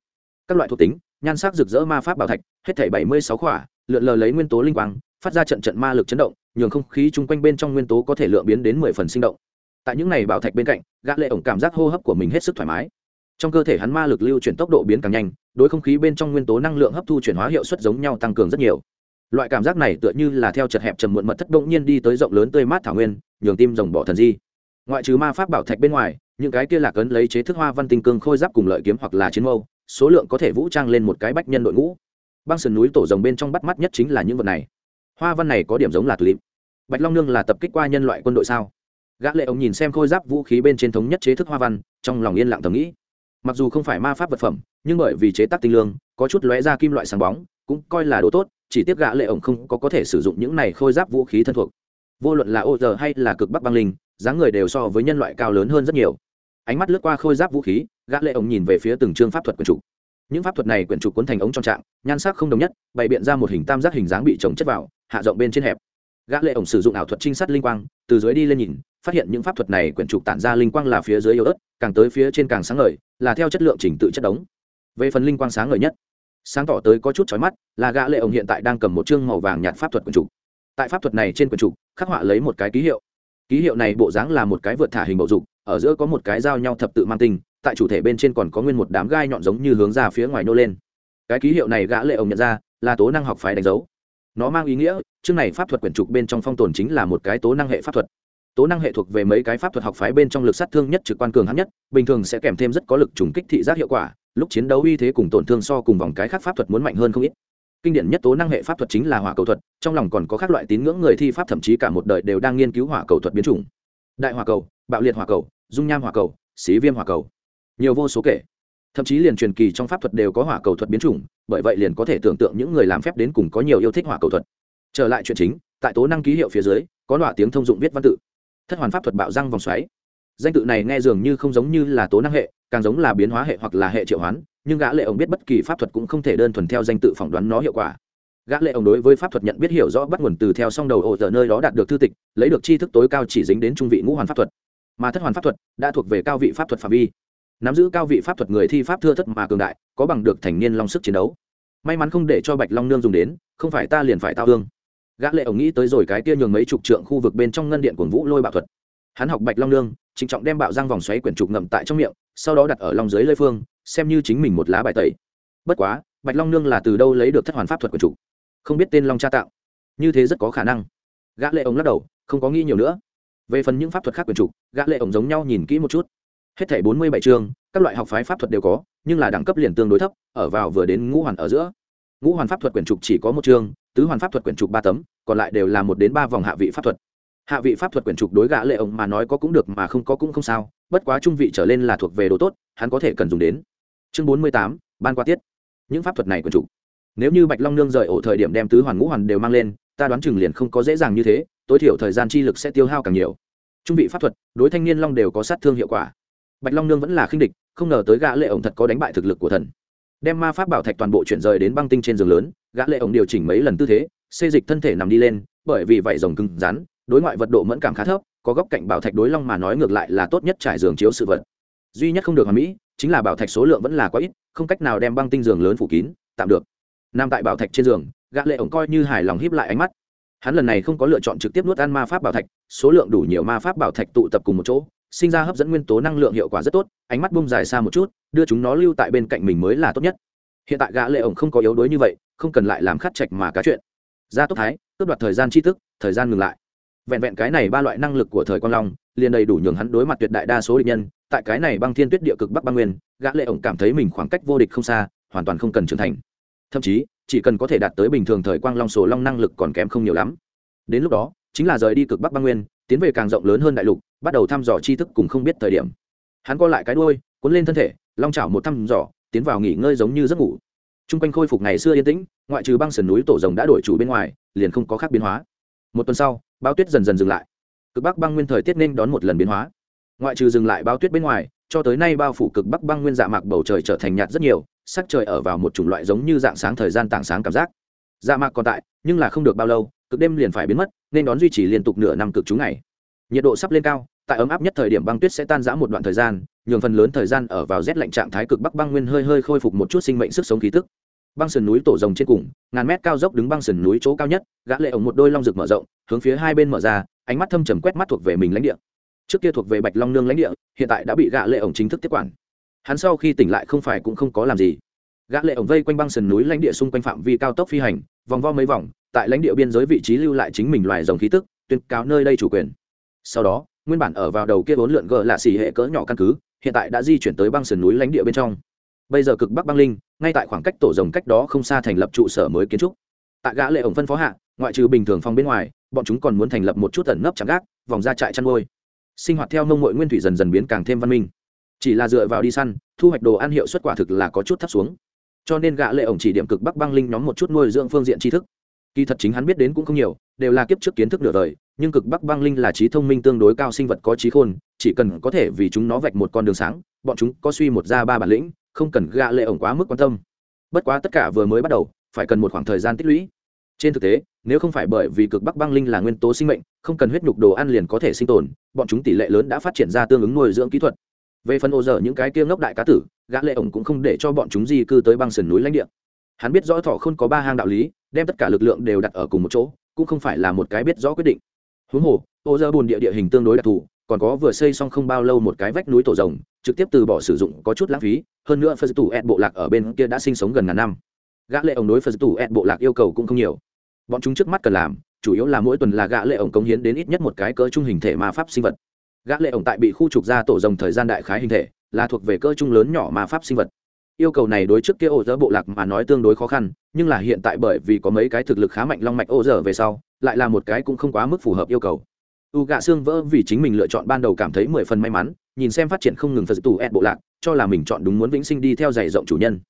Các loại thuộc tính, nhan sắc rực rỡ ma pháp bảo thạch, hết thảy bảy mươi sáu khỏa, lượn lờ lấy nguyên tố linh quang, phát ra trận trận ma lực chấn động, nhường không khí chung quanh bên trong nguyên tố có thể lựa biến đến mười phần sinh động. Tại những này bảo thạch bên cạnh, gã lệ ổng cảm giác hô hấp của mình hết sức thoải mái. Trong cơ thể hắn ma lực lưu chuyển tốc độ biến càng nhanh, đối không khí bên trong nguyên tố năng lượng hấp thu chuyển hóa hiệu suất giống nhau tăng cường rất nhiều. Loại cảm giác này tựa như là theo chật hẹp trầm muộn mật thất động nhiên đi tới rộng lớn tươi mát thảo nguyên, nhường tim rồng bỏ thần di ngoại trừ ma pháp bảo thạch bên ngoài, những cái kia lạc ấn lấy chế thức hoa văn tinh cương khôi giáp cùng lợi kiếm hoặc là chiến mâu, số lượng có thể vũ trang lên một cái bách nhân đội ngũ. Băng sườn núi tổ rồng bên trong bắt mắt nhất chính là những vật này. Hoa văn này có điểm giống là tulip. Bạch long nương là tập kích qua nhân loại quân đội sao? Gã lệ ông nhìn xem khôi giáp vũ khí bên trên thống nhất chế thức hoa văn, trong lòng yên lặng thầm nghĩ. Mặc dù không phải ma pháp vật phẩm, nhưng bởi vì chế tác tinh lương, có chút lóe ra kim loại sáng bóng, cũng coi là đồ tốt, chỉ tiếc gã lệ ổng không có có thể sử dụng những này khôi giáp vũ khí thân thuộc. Vô luận là ô giờ hay là cực bắc băng linh dáng người đều so với nhân loại cao lớn hơn rất nhiều. Ánh mắt lướt qua khôi giáp vũ khí, gã lệ ổng nhìn về phía từng chương pháp thuật quyển trục. Những pháp thuật này quyển trục cuốn thành ống trong trạng, nhan sắc không đồng nhất, bày biện ra một hình tam giác hình dáng bị trồng chất vào, hạ rộng bên trên hẹp. Gã lệ ổng sử dụng ảo thuật trinh sát linh quang, từ dưới đi lên nhìn, phát hiện những pháp thuật này quyển trục tản ra linh quang là phía dưới yếu ớt, càng tới phía trên càng sáng ngời, là theo chất lượng chỉnh tự chất đống. Về phần linh quang sáng ngời nhất, sáng tỏ tới có chút chói mắt, là gã lệ ổng hiện tại đang cầm một chương màu vàng nhạt pháp thuật quyển trục. Tại pháp thuật này trên quyển trục, khắc họa lấy một cái ký hiệu ký hiệu này bộ dáng là một cái vượt thả hình bầu dục, ở giữa có một cái dao nhau thập tự man tinh, tại chủ thể bên trên còn có nguyên một đám gai nhọn giống như hướng ra phía ngoài nô lên. Cái ký hiệu này gã lệ ổng nhận ra, là tố năng học phái đánh dấu. Nó mang ý nghĩa, chương này pháp thuật quyển trục bên trong phong tồn chính là một cái tố năng hệ pháp thuật. Tố năng hệ thuộc về mấy cái pháp thuật học phái bên trong lực sát thương nhất trực quan cường hắn nhất, bình thường sẽ kèm thêm rất có lực trùng kích thị giác hiệu quả, lúc chiến đấu uy thế cùng tổn thương so cùng vòng cái khác pháp thuật muốn mạnh hơn không ít kinh điển nhất tố năng hệ pháp thuật chính là hỏa cầu thuật, trong lòng còn có các loại tín ngưỡng người thi pháp thậm chí cả một đời đều đang nghiên cứu hỏa cầu thuật biến chủng. Đại hỏa cầu, bạo liệt hỏa cầu, dung nham hỏa cầu, xí viêm hỏa cầu. Nhiều vô số kể. Thậm chí liền truyền kỳ trong pháp thuật đều có hỏa cầu thuật biến chủng, bởi vậy liền có thể tưởng tượng những người làm phép đến cùng có nhiều yêu thích hỏa cầu thuật. Trở lại chuyện chính, tại tố năng ký hiệu phía dưới, có đoạn tiếng thông dụng viết văn tự. Thất hoàn pháp thuật bạo răng vòng xoáy. Danh tự này nghe dường như không giống như là tố năng hệ, càng giống là biến hóa hệ hoặc là hệ triệu hoán nhưng gã lệ ổng biết bất kỳ pháp thuật cũng không thể đơn thuần theo danh tự phỏng đoán nó hiệu quả. Gã lệ ổng đối với pháp thuật nhận biết hiểu rõ bắt nguồn từ theo song đầu ổ giờ nơi đó đạt được thư tịch, lấy được tri thức tối cao chỉ dính đến trung vị ngũ hoàn pháp thuật. Mà thất hoàn pháp thuật đã thuộc về cao vị pháp thuật phạm vi. Nắm giữ cao vị pháp thuật người thi pháp thưa thất mà cường đại, có bằng được thành niên long sức chiến đấu. May mắn không để cho bạch long nương dùng đến, không phải ta liền phải tao thương. Gã lệ ổng nghĩ tới rồi cái kia nhường mấy chục trượng khu vực bên trong ngân điện của vũ lôi bạo thuật. Hắn học bạch long nương, trịnh trọng đem bạo răng vòng xoáy quyển trục ngậm tại trong miệng sau đó đặt ở lòng dưới lơi phương xem như chính mình một lá bài tẩy. Bất quá bạch long nương là từ đâu lấy được thất hoàn pháp thuật của chủ? không biết tên long cha tạo. Như thế rất có khả năng. Gã lệ ổng lắc đầu không có nghĩ nhiều nữa. Về phần những pháp thuật khác của chủ, gã lệ ổng giống nhau nhìn kỹ một chút. Hết thảy bốn mươi bảy chương các loại học phái pháp thuật đều có nhưng là đẳng cấp liền tương đối thấp ở vào vừa đến ngũ hoàn ở giữa. Ngũ hoàn pháp thuật quyển trục chỉ có một chương tứ hoàn pháp thuật quyển trục ba tấm còn lại đều là một đến ba vòng hạ vị pháp thuật hạ vị pháp thuật quyển trục đối gã lệ ổng mà nói có cũng được mà không có cũng không sao, bất quá trung vị trở lên là thuộc về đồ tốt, hắn có thể cần dùng đến. Chương bốn mươi tám, ban qua tiết. Những pháp thuật này quyển trục. Nếu như bạch long nương rời ổ thời điểm đem tứ hoàn ngũ hoàn đều mang lên, ta đoán chừng liền không có dễ dàng như thế, tối thiểu thời gian chi lực sẽ tiêu hao càng nhiều. Trung vị pháp thuật, đối thanh niên long đều có sát thương hiệu quả. Bạch long nương vẫn là khinh địch, không ngờ tới gã lệ ổng thật có đánh bại thực lực của thần. Đem ma pháp bảo thạch toàn bộ chuyển rời đến băng tinh trên giường lớn, gã lệ ổng điều chỉnh mấy lần tư thế, xê dịch thân thể nằm đi lên, bởi vì vậy rồng cứng rắn đối ngoại vật độ mẫn cảm khá thấp, có góc cạnh bảo thạch đối long mà nói ngược lại là tốt nhất trải giường chiếu sự vật. Duy nhất không được hoàn mỹ, chính là bảo thạch số lượng vẫn là quá ít, không cách nào đem băng tinh giường lớn phủ kín, tạm được. Nằm tại bảo thạch trên giường, gã lệ ổng coi như hài lòng híp lại ánh mắt. Hắn lần này không có lựa chọn trực tiếp nuốt ăn ma pháp bảo thạch, số lượng đủ nhiều ma pháp bảo thạch tụ tập cùng một chỗ, sinh ra hấp dẫn nguyên tố năng lượng hiệu quả rất tốt, ánh mắt bung dài xa một chút, đưa chúng nó lưu tại bên cạnh mình mới là tốt nhất. Hiện tại gã lệ ổng không có yếu đuối như vậy, không cần lại làm khát trạch mà cá chuyện. Ra tốc thái, cướp đoạt thời gian chi thức, thời gian ngừng lại vẹn vẹn cái này ba loại năng lực của thời quang long, liền đầy đủ nhường hắn đối mặt tuyệt đại đa số địch nhân, tại cái này băng thiên tuyết địa cực bắc băng nguyên, gã lệ ổng cảm thấy mình khoảng cách vô địch không xa, hoàn toàn không cần trưởng thành. Thậm chí, chỉ cần có thể đạt tới bình thường thời quang long sổ long năng lực còn kém không nhiều lắm. Đến lúc đó, chính là rời đi cực bắc băng nguyên, tiến về càng rộng lớn hơn đại lục, bắt đầu thăm dò tri thức cùng không biết thời điểm. Hắn co lại cái đuôi, cuốn lên thân thể, long chảo một thăm dò, tiến vào nghỉ ngơi giống như giấc ngủ. T r u n g quanh khôi phục ngày xưa yên tĩnh, ngoại trừ băng sườn núi tổ rồng đã đổi chủ bên ngoài, liền không có khác biến hóa. Một tuần sau bao tuyết dần dần dừng lại. Cực bắc băng nguyên thời tiết nên đón một lần biến hóa. Ngoại trừ dừng lại bao tuyết bên ngoài, cho tới nay bao phủ cực bắc băng nguyên dạ mạc bầu trời trở thành nhạt rất nhiều, sắc trời ở vào một chủng loại giống như dạng sáng thời gian tảng sáng cảm giác. Dạ mạc còn tại, nhưng là không được bao lâu, cực đêm liền phải biến mất, nên đón duy trì liên tục nửa năm cực chú ngày. Nhiệt độ sắp lên cao, tại ấm áp nhất thời điểm băng tuyết sẽ tan rã một đoạn thời gian, nhường phần lớn thời gian ở vào rét lạnh trạng thái cực bắc băng nguyên hơi hơi khôi phục một chút sinh mệnh sức sống khí tức băng sườn núi tổ rồng trên cùng, ngàn mét cao dốc đứng băng sườn núi chỗ cao nhất, gã lệ ổng một đôi long rực mở rộng, hướng phía hai bên mở ra, ánh mắt thâm trầm quét mắt thuộc về mình lãnh địa. Trước kia thuộc về bạch long nương lãnh địa, hiện tại đã bị gã lệ ổng chính thức tiếp quản. Hắn sau khi tỉnh lại không phải cũng không có làm gì. Gã lệ ổng vây quanh băng sườn núi lãnh địa xung quanh phạm vi cao tốc phi hành, vòng vo mấy vòng, tại lãnh địa biên giới vị trí lưu lại chính mình loài rồng khí tức, tuyên cáo nơi đây chủ quyền. Sau đó, nguyên bản ở vào đầu kia vốn lượn gờ là xì hệ cỡ nhỏ căn cứ, hiện tại đã di chuyển tới băng sườn núi lãnh địa bên trong bây giờ cực bắc băng linh, ngay tại khoảng cách tổ rồng cách đó không xa thành lập trụ sở mới kiến trúc. Tại gã lệ ổng phân phó hạ, ngoại trừ bình thường phòng bên ngoài, bọn chúng còn muốn thành lập một chút tẩn nấp chạm gác, vòng ra trại chăn nuôi. Sinh hoạt theo nông mội nguyên thủy dần dần biến càng thêm văn minh. Chỉ là dựa vào đi săn, thu hoạch đồ ăn hiệu suất quả thực là có chút thấp xuống. Cho nên gã lệ ổng chỉ điểm cực bắc băng linh nhóm một chút nuôi dưỡng phương diện tri thức. Kỳ thật chính hắn biết đến cũng không nhiều, đều là kiếp trước kiến thức nửa đời, nhưng cực bắc băng linh là trí thông minh tương đối cao sinh vật có trí khôn, chỉ cần có thể vì chúng nó vạch một con đường sáng, bọn chúng có suy một ra ba bản lĩnh không cần gạ lệ ổng quá mức quan tâm. Bất quá tất cả vừa mới bắt đầu, phải cần một khoảng thời gian tích lũy. Trên thực tế, nếu không phải bởi vì cực bắc băng linh là nguyên tố sinh mệnh, không cần huyết nhục đồ ăn liền có thể sinh tồn, bọn chúng tỷ lệ lớn đã phát triển ra tương ứng nuôi dưỡng kỹ thuật. Về phần ô dở những cái kia ngốc đại cá tử gã lệ ổng cũng không để cho bọn chúng di cư tới băng sườn núi lãnh địa. Hắn biết rõ thọ không có ba hang đạo lý, đem tất cả lực lượng đều đặt ở cùng một chỗ, cũng không phải là một cái biết rõ quyết định. Huống hồ, ô dơ bùn địa địa hình tương đối đặc thù còn có vừa xây xong không bao lâu một cái vách núi tổ rồng, trực tiếp từ bỏ sử dụng có chút lãng phí, hơn nữa phật tử ed bộ lạc ở bên kia đã sinh sống gần ngàn năm. Gã lệ ổng đối phật tử ed bộ lạc yêu cầu cũng không nhiều. Bọn chúng trước mắt cần làm, chủ yếu là mỗi tuần là gã lệ ổng cống hiến đến ít nhất một cái cỡ trung hình thể ma pháp sinh vật. Gã lệ ổng tại bị khu trục ra tổ rồng thời gian đại khái hình thể, là thuộc về cỡ trung lớn nhỏ ma pháp sinh vật. Yêu cầu này đối trước kia ô dơ bộ lạc mà nói tương đối khó khăn, nhưng là hiện tại bởi vì có mấy cái thực lực khá mạnh long mạch ô dở về sau, lại là một cái cũng không quá mức phù hợp yêu cầu u gạ xương vỡ vì chính mình lựa chọn ban đầu cảm thấy mười phần may mắn, nhìn xem phát triển không ngừng phật tù ed bộ lạc, cho là mình chọn đúng muốn vĩnh sinh đi theo giày rộng chủ nhân.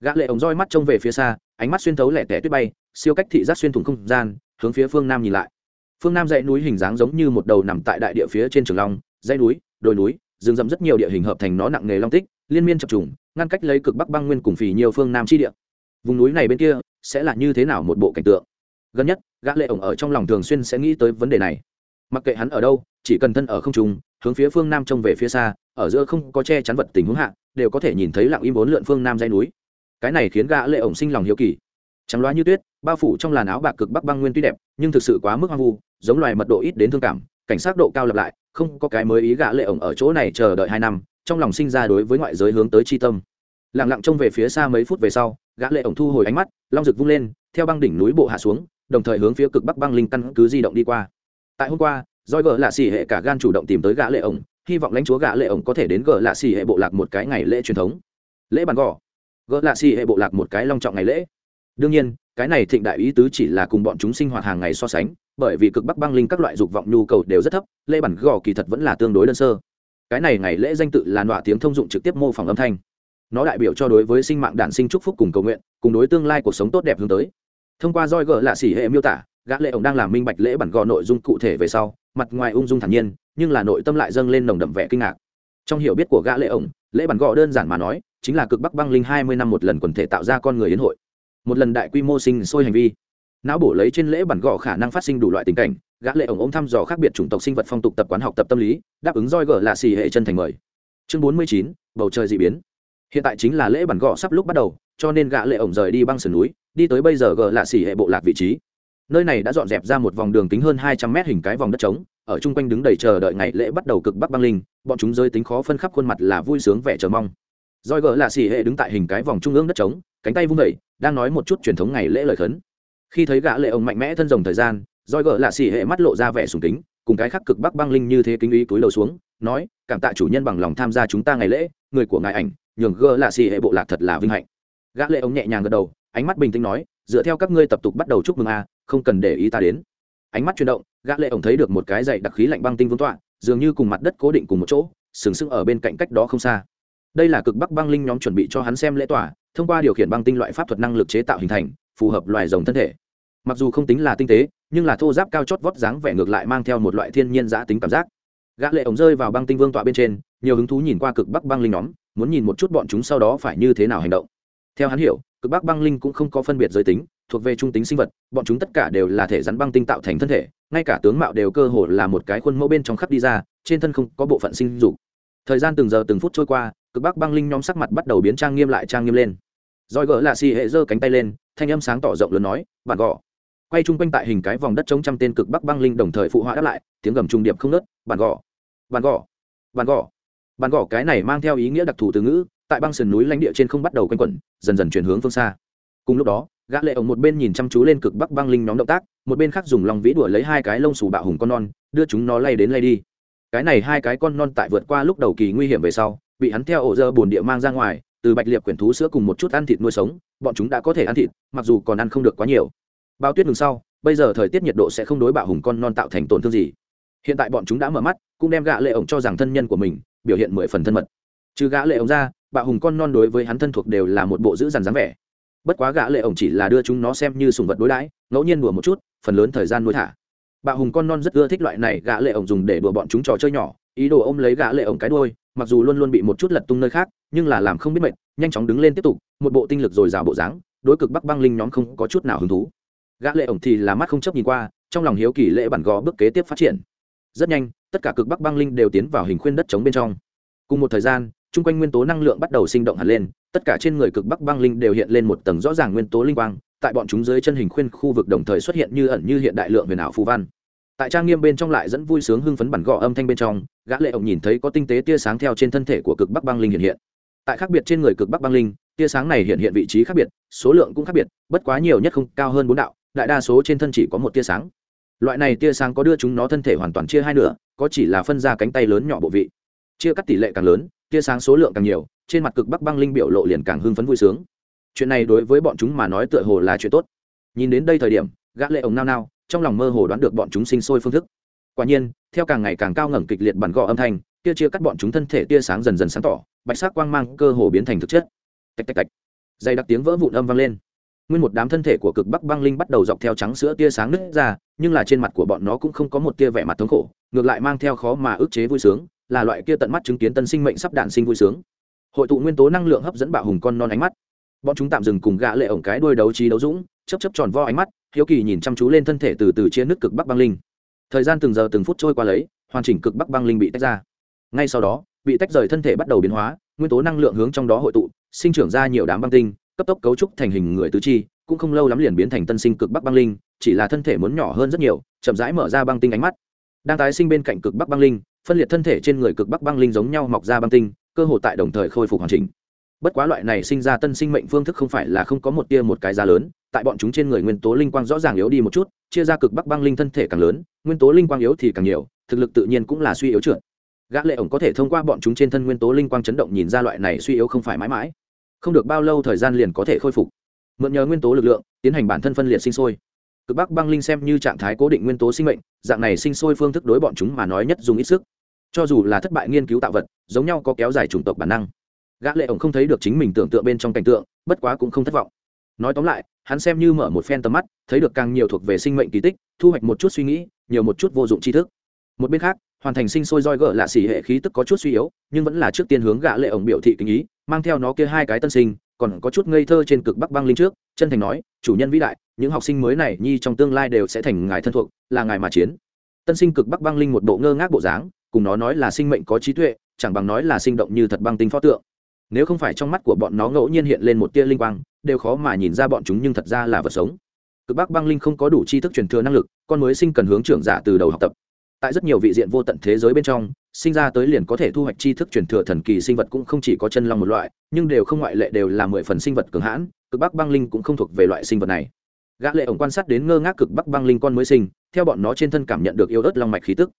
Gã lệ ống roi mắt trông về phía xa, ánh mắt xuyên thấu lẻ tẻ tuyết bay, siêu cách thị giác xuyên thủng không gian, hướng phía phương nam nhìn lại. Phương nam dãy núi hình dáng giống như một đầu nằm tại đại địa phía trên trường long, dãy núi, đồi núi, rừng rậm rất nhiều địa hình hợp thành nó nặng nghề long tích, liên miên chập trùng, ngăn cách lấy cực bắc băng nguyên cùng phì nhiều phương nam chi địa. Vùng núi này bên kia sẽ là như thế nào một bộ cảnh tượng? Gần nhất, gã lệ ổng ở trong lòng thường xuyên sẽ nghĩ tới vấn đề này mặc kệ hắn ở đâu, chỉ cần thân ở không trung, hướng phía phương nam trông về phía xa, ở giữa không có che chắn vật tình huống hạ, đều có thể nhìn thấy lặng im bốn lượn phương nam dãy núi. Cái này khiến gã lệ ổng sinh lòng hiếu kỳ. Trắng loá như tuyết, bao phủ trong làn áo bạc cực bắc băng nguyên tuy đẹp, nhưng thực sự quá mức hoang vu, giống loài mật độ ít đến thương cảm, cảnh sát độ cao lập lại, không có cái mới ý gã lệ ổng ở chỗ này chờ đợi hai năm, trong lòng sinh ra đối với ngoại giới hướng tới chi tâm. Lặng lặng trông về phía xa mấy phút về sau, gã lệ ổng thu hồi ánh mắt, long rực vung lên, theo băng đỉnh núi bộ hạ xuống, đồng thời hướng phía cực bắc băng linh căn cứ di động đi qua tại hôm qua doi gờ lạ xỉ hệ cả gan chủ động tìm tới gã lệ ổng, hy vọng lãnh chúa gã lệ ổng có thể đến gờ lạ xỉ hệ bộ lạc một cái ngày lễ truyền thống. Lễ bàn gò. Gỡ lạ xì hệ bộ lạc một cái long trọng ngày lễ. Đương nhiên, cái này thịnh đại ý tứ chỉ là cùng bọn chúng sinh hoạt hàng ngày so sánh, bởi vì cực bắc băng linh các loại dục vọng nhu cầu đều rất thấp, lễ bản gò kỳ thật vẫn là tương đối đơn sơ. Cái này ngày lễ danh tự là nọa tiếng thông dụng trực tiếp mô phỏng âm thanh. Nó đại biểu cho đối với sinh mạng đản sinh chúc phúc cùng cầu nguyện, cùng đối tương lai cuộc sống tốt đẹp hướng tới. Thông qua roi gỡ lạ xỉ hệ miêu tả gã lệ ổng đang làm minh bạch lễ bản gò nội dung cụ thể về sau, mặt ngoài ung dung thản nhiên, nhưng là nội tâm lại dâng lên nồng đậm vẻ kinh ngạc. Trong hiểu biết của gã lệ ổng, lễ bản gò đơn giản mà nói, chính là cực bắc băng linh hai mươi năm một lần quần thể tạo ra con người yến hội. Một lần đại quy mô sinh sôi hành vi. Não bổ lấy trên lễ bản gò khả năng phát sinh đủ loại tình cảnh, gã lệ ổng ôm thăm dò khác biệt chủng tộc sinh vật phong tục tập quán học tập tâm lý, đáp ứng roi gỡ lạ xỉ hệ chân thành mời. Chương bốn mươi chín, bầu trời dị biến. Hiện tại chính là lễ bản gò sắp lúc bắt đầu, cho nên gã lệ ổng rời đi băng sườn núi, đi tới bây giờ gỡ lạ xỉ hệ bộ lạc vị trí nơi này đã dọn dẹp ra một vòng đường kính hơn hai trăm mét hình cái vòng đất trống, ở chung quanh đứng đầy chờ đợi ngày lễ bắt đầu cực bắc băng linh, bọn chúng rơi tính khó phân khắp khuôn mặt là vui sướng vẻ chờ mong. Roi gỡ là xỉ hệ đứng tại hình cái vòng trung ương đất trống, cánh tay vung vẩy đang nói một chút truyền thống ngày lễ lời khấn. Khi thấy gã lệ ông mạnh mẽ thân rồng thời gian roi gỡ là xỉ hệ mắt lộ ra vẻ sùng kính, cùng cái khắc cực bắc băng linh như thế kính ý túi đầu xuống, nói, cảm tạ chủ nhân bằng lòng tham gia chúng ta ngày lễ, người của ngài ảnh, nhường gỡ là xỉ hệ bộ lạc thật là vinh hạnh. Gã lệ ông nhẹ nhàng gật đầu, ánh mắt bình tĩnh nói dựa theo các ngươi tập tục bắt đầu chúc mừng a, không cần để ý ta đến. Ánh mắt chuyển động, gã lệ ổng thấy được một cái dày đặc khí lạnh băng tinh vương tọa, dường như cùng mặt đất cố định cùng một chỗ, sừng sững ở bên cạnh cách đó không xa. Đây là cực bắc băng linh nhóm chuẩn bị cho hắn xem lễ tỏa thông qua điều khiển băng tinh loại pháp thuật năng lực chế tạo hình thành, phù hợp loài rồng thân thể. Mặc dù không tính là tinh tế, nhưng là thô giáp cao chót vót dáng vẻ ngược lại mang theo một loại thiên nhiên giã tính cảm giác. Gã lệ ổng rơi vào băng tinh vương tọa bên trên, nhiều hứng thú nhìn qua cực bắc băng linh nhóm, muốn nhìn một chút bọn chúng sau đó phải như thế nào hành động theo hắn hiểu, cực bắc băng linh cũng không có phân biệt giới tính, thuộc về trung tính sinh vật, bọn chúng tất cả đều là thể rắn băng tinh tạo thành thân thể, ngay cả tướng mạo đều cơ hồ là một cái khuôn mẫu bên trong khắp đi ra, trên thân không có bộ phận sinh dục. Thời gian từng giờ từng phút trôi qua, cực bắc băng linh nhóm sắc mặt bắt đầu biến trang nghiêm lại trang nghiêm lên. Roi gỡ lạ xì hệ giơ cánh tay lên, thanh âm sáng tỏ rộng lớn nói bạn gõ quay chung quanh tại hình cái vòng đất chống trăm tên cực bắc băng linh đồng thời phụ họa đáp lại, tiếng gầm trung điệp không nớt bạn gõ bạn gõ bạn gõ bạn gõ cái này mang theo ý nghĩa đặc thù từ ngữ tại băng sườn núi lãnh địa trên không bắt đầu quanh quẩn, dần dần chuyển hướng phương xa. Cùng lúc đó, gã lệ ổng một bên nhìn chăm chú lên cực bắc băng linh nhóm động tác, một bên khác dùng lòng vĩ đuổi lấy hai cái lông sù bạo hùng con non, đưa chúng nó lay đến lay đi. Cái này hai cái con non tại vượt qua lúc đầu kỳ nguy hiểm về sau, bị hắn theo ổ dơ bồn địa mang ra ngoài, từ bạch liệp quyển thú sữa cùng một chút ăn thịt nuôi sống, bọn chúng đã có thể ăn thịt, mặc dù còn ăn không được quá nhiều. Bao tuyết ngừng sau, bây giờ thời tiết nhiệt độ sẽ không đối bạo hùng con non tạo thành tổn thương gì. Hiện tại bọn chúng đã mở mắt, cũng đem gã lệ ổng cho rằng thân nhân của mình, biểu hiện mười phần thân mật. Trừ gã lệ ổng ra bạo hùng con non đối với hắn thân thuộc đều là một bộ giữ dằn dáng vẻ. Bất quá gã lệ ổng chỉ là đưa chúng nó xem như sùng vật đối đãi, ngẫu nhiên đùa một chút, phần lớn thời gian nuôi thả. Bạo hùng con non rất ưa thích loại này, gã lệ ổng dùng để đùa bọn chúng trò chơi nhỏ, ý đồ ôm lấy gã lệ ổng cái đuôi, mặc dù luôn luôn bị một chút lật tung nơi khác, nhưng là làm không biết mệt, nhanh chóng đứng lên tiếp tục, một bộ tinh lực dồi dào bộ dáng, đối cực bắc băng linh nhóm không có chút nào hứng thú. Gã lệ ổng thì là mắt không chấp nhìn qua, trong lòng hiếu kỳ lệ bản gò bước kế tiếp phát triển. Rất nhanh, tất cả cực bắc băng linh đều tiến vào hình khuyên đất chống bên trong. Cùng một thời gian chung quanh nguyên tố năng lượng bắt đầu sinh động hẳn lên, tất cả trên người cực bắc băng linh đều hiện lên một tầng rõ ràng nguyên tố linh quang, tại bọn chúng dưới chân hình khuyên khu vực đồng thời xuất hiện như ẩn như hiện đại lượng huyền ảo phù văn. Tại trang nghiêm bên trong lại dẫn vui sướng hưng phấn bản gõ âm thanh bên trong, gã lệ ổng nhìn thấy có tinh tế tia sáng theo trên thân thể của cực bắc băng linh hiện hiện. Tại khác biệt trên người cực bắc băng linh, tia sáng này hiện hiện vị trí khác biệt, số lượng cũng khác biệt, bất quá nhiều nhất không cao hơn bốn đạo, đại đa số trên thân chỉ có một tia sáng. Loại này tia sáng có đưa chúng nó thân thể hoàn toàn chia hai nửa, có chỉ là phân ra cánh tay lớn nhỏ bộ vị. Chia cắt tỷ lệ càng lớn tia sáng số lượng càng nhiều, trên mặt cực bắc băng linh biểu lộ liền càng hưng phấn vui sướng. Chuyện này đối với bọn chúng mà nói tựa hồ là chuyện tốt. Nhìn đến đây thời điểm, gã lệ ổng nao nao, trong lòng mơ hồ đoán được bọn chúng sinh sôi phương thức. Quả nhiên, theo càng ngày càng cao ngẩng kịch liệt bản gò âm thanh tia chia cắt bọn chúng thân thể tia sáng dần dần sáng tỏ, bạch sắc quang mang cơ hồ biến thành thực chất. Tạch tạch tạch. Dày đặc tiếng vỡ vụn âm vang lên. Nguyên một đám thân thể của cực bắc băng linh bắt đầu dọc theo trắng sữa tia sáng nứt ra, nhưng là trên mặt của bọn nó cũng không có một tia vẻ mặt thống khổ, ngược lại mang theo khó mà ức chế vui sướng là loại kia tận mắt chứng kiến tân sinh mệnh sắp đạn sinh vui sướng. Hội tụ nguyên tố năng lượng hấp dẫn bạo hùng con non ánh mắt. Bọn chúng tạm dừng cùng gã lệ ổng cái đuôi đấu trí đấu dũng chấp chấp tròn vo ánh mắt, hiếu kỳ nhìn chăm chú lên thân thể từ từ chia nước cực bắc băng linh. Thời gian từng giờ từng phút trôi qua lấy, hoàn chỉnh cực bắc băng linh bị tách ra. Ngay sau đó, bị tách rời thân thể bắt đầu biến hóa, nguyên tố năng lượng hướng trong đó hội tụ, sinh trưởng ra nhiều đám băng tinh, cấp tốc cấu trúc thành hình người tứ chi, cũng không lâu lắm liền biến thành tân sinh cực bắc băng linh, chỉ là thân thể muốn nhỏ hơn rất nhiều, chậm rãi mở ra băng tinh ánh mắt. Đang tái sinh bên cạnh cực bắc băng linh phân liệt thân thể trên người cực bắc băng linh giống nhau mọc ra băng tinh, cơ hội tại đồng thời khôi phục hoàn chỉnh. Bất quá loại này sinh ra tân sinh mệnh phương thức không phải là không có một tia một cái giá lớn, tại bọn chúng trên người nguyên tố linh quang rõ ràng yếu đi một chút, chia ra cực bắc băng linh thân thể càng lớn, nguyên tố linh quang yếu thì càng nhiều, thực lực tự nhiên cũng là suy yếu trượt. Gã lệ ổng có thể thông qua bọn chúng trên thân nguyên tố linh quang chấn động nhìn ra loại này suy yếu không phải mãi mãi. Không được bao lâu thời gian liền có thể khôi phục. Mượn nhờ nguyên tố lực lượng, tiến hành bản thân phân liệt sinh sôi cực bắc băng linh xem như trạng thái cố định nguyên tố sinh mệnh, dạng này sinh sôi phương thức đối bọn chúng mà nói nhất dùng ít sức. Cho dù là thất bại nghiên cứu tạo vật, giống nhau có kéo dài chủng tộc bản năng. Gã lệ ổng không thấy được chính mình tưởng tượng bên trong cảnh tượng, bất quá cũng không thất vọng. Nói tóm lại, hắn xem như mở một phen tầm mắt, thấy được càng nhiều thuộc về sinh mệnh kỳ tích, thu hoạch một chút suy nghĩ, nhiều một chút vô dụng tri thức. Một bên khác, hoàn thành sinh sôi roi gỡ lạ xỉ hệ khí tức có chút suy yếu, nhưng vẫn là trước tiên hướng gã lệ ổng biểu thị kính ý, mang theo nó kia hai cái tân sinh còn có chút ngây thơ trên cực bắc băng linh trước, chân thành nói, chủ nhân vĩ đại, những học sinh mới này nhi trong tương lai đều sẽ thành ngài thân thuộc, là ngài mà chiến. Tân sinh cực bắc băng linh một bộ ngơ ngác bộ dáng, cùng nó nói là sinh mệnh có trí tuệ, chẳng bằng nói là sinh động như thật băng tinh pho tượng. Nếu không phải trong mắt của bọn nó ngẫu nhiên hiện lên một tia linh quang, đều khó mà nhìn ra bọn chúng nhưng thật ra là vật sống. Cực bắc băng linh không có đủ tri thức truyền thừa năng lực, con mới sinh cần hướng trưởng giả từ đầu học tập. Tại rất nhiều vị diện vô tận thế giới bên trong sinh ra tới liền có thể thu hoạch tri thức truyền thừa thần kỳ sinh vật cũng không chỉ có chân long một loại, nhưng đều không ngoại lệ đều là mười phần sinh vật cường hãn, cực bắc băng linh cũng không thuộc về loại sinh vật này. Gã lệ ổng quan sát đến ngơ ngác cực bắc băng linh con mới sinh, theo bọn nó trên thân cảm nhận được yêu ớt long mạch khí tức.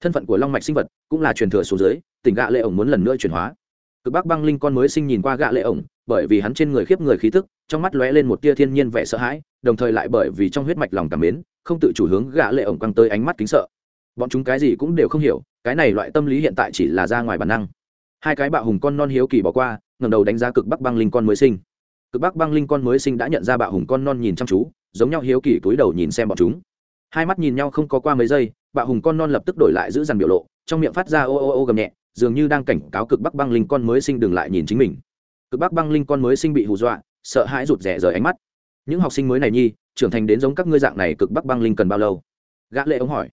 Thân phận của long mạch sinh vật cũng là truyền thừa xuống dưới, tỉnh gã lệ ổng muốn lần nữa chuyển hóa. Cực bắc băng linh con mới sinh nhìn qua gã lệ ổng, bởi vì hắn trên người khiếp người khí tức, trong mắt lóe lên một tia thiên nhiên vẻ sợ hãi, đồng thời lại bởi vì trong huyết mạch lòng cảm mến, không tự chủ hướng gã lệ ổng quăng tới ánh mắt kính sợ bọn chúng cái gì cũng đều không hiểu, cái này loại tâm lý hiện tại chỉ là ra ngoài bản năng. Hai cái bạo hùng con non hiếu kỳ bỏ qua, ngẩng đầu đánh giá cực bắc băng linh con mới sinh. Cực bắc băng linh con mới sinh đã nhận ra bạo hùng con non nhìn chăm chú, giống nhau hiếu kỳ cúi đầu nhìn xem bọn chúng. Hai mắt nhìn nhau không có qua mấy giây, bạo hùng con non lập tức đổi lại giữ dằn biểu lộ, trong miệng phát ra ô ô ô gầm nhẹ, dường như đang cảnh cáo cực bắc băng linh con mới sinh đừng lại nhìn chính mình. Cực bắc băng linh con mới sinh bị hù dọa, sợ hãi rụt rè rời ánh mắt. Những học sinh mới này nhi, trưởng thành đến giống các ngươi dạng này cực bắc băng linh cần bao lâu? Gã lệ ông hỏi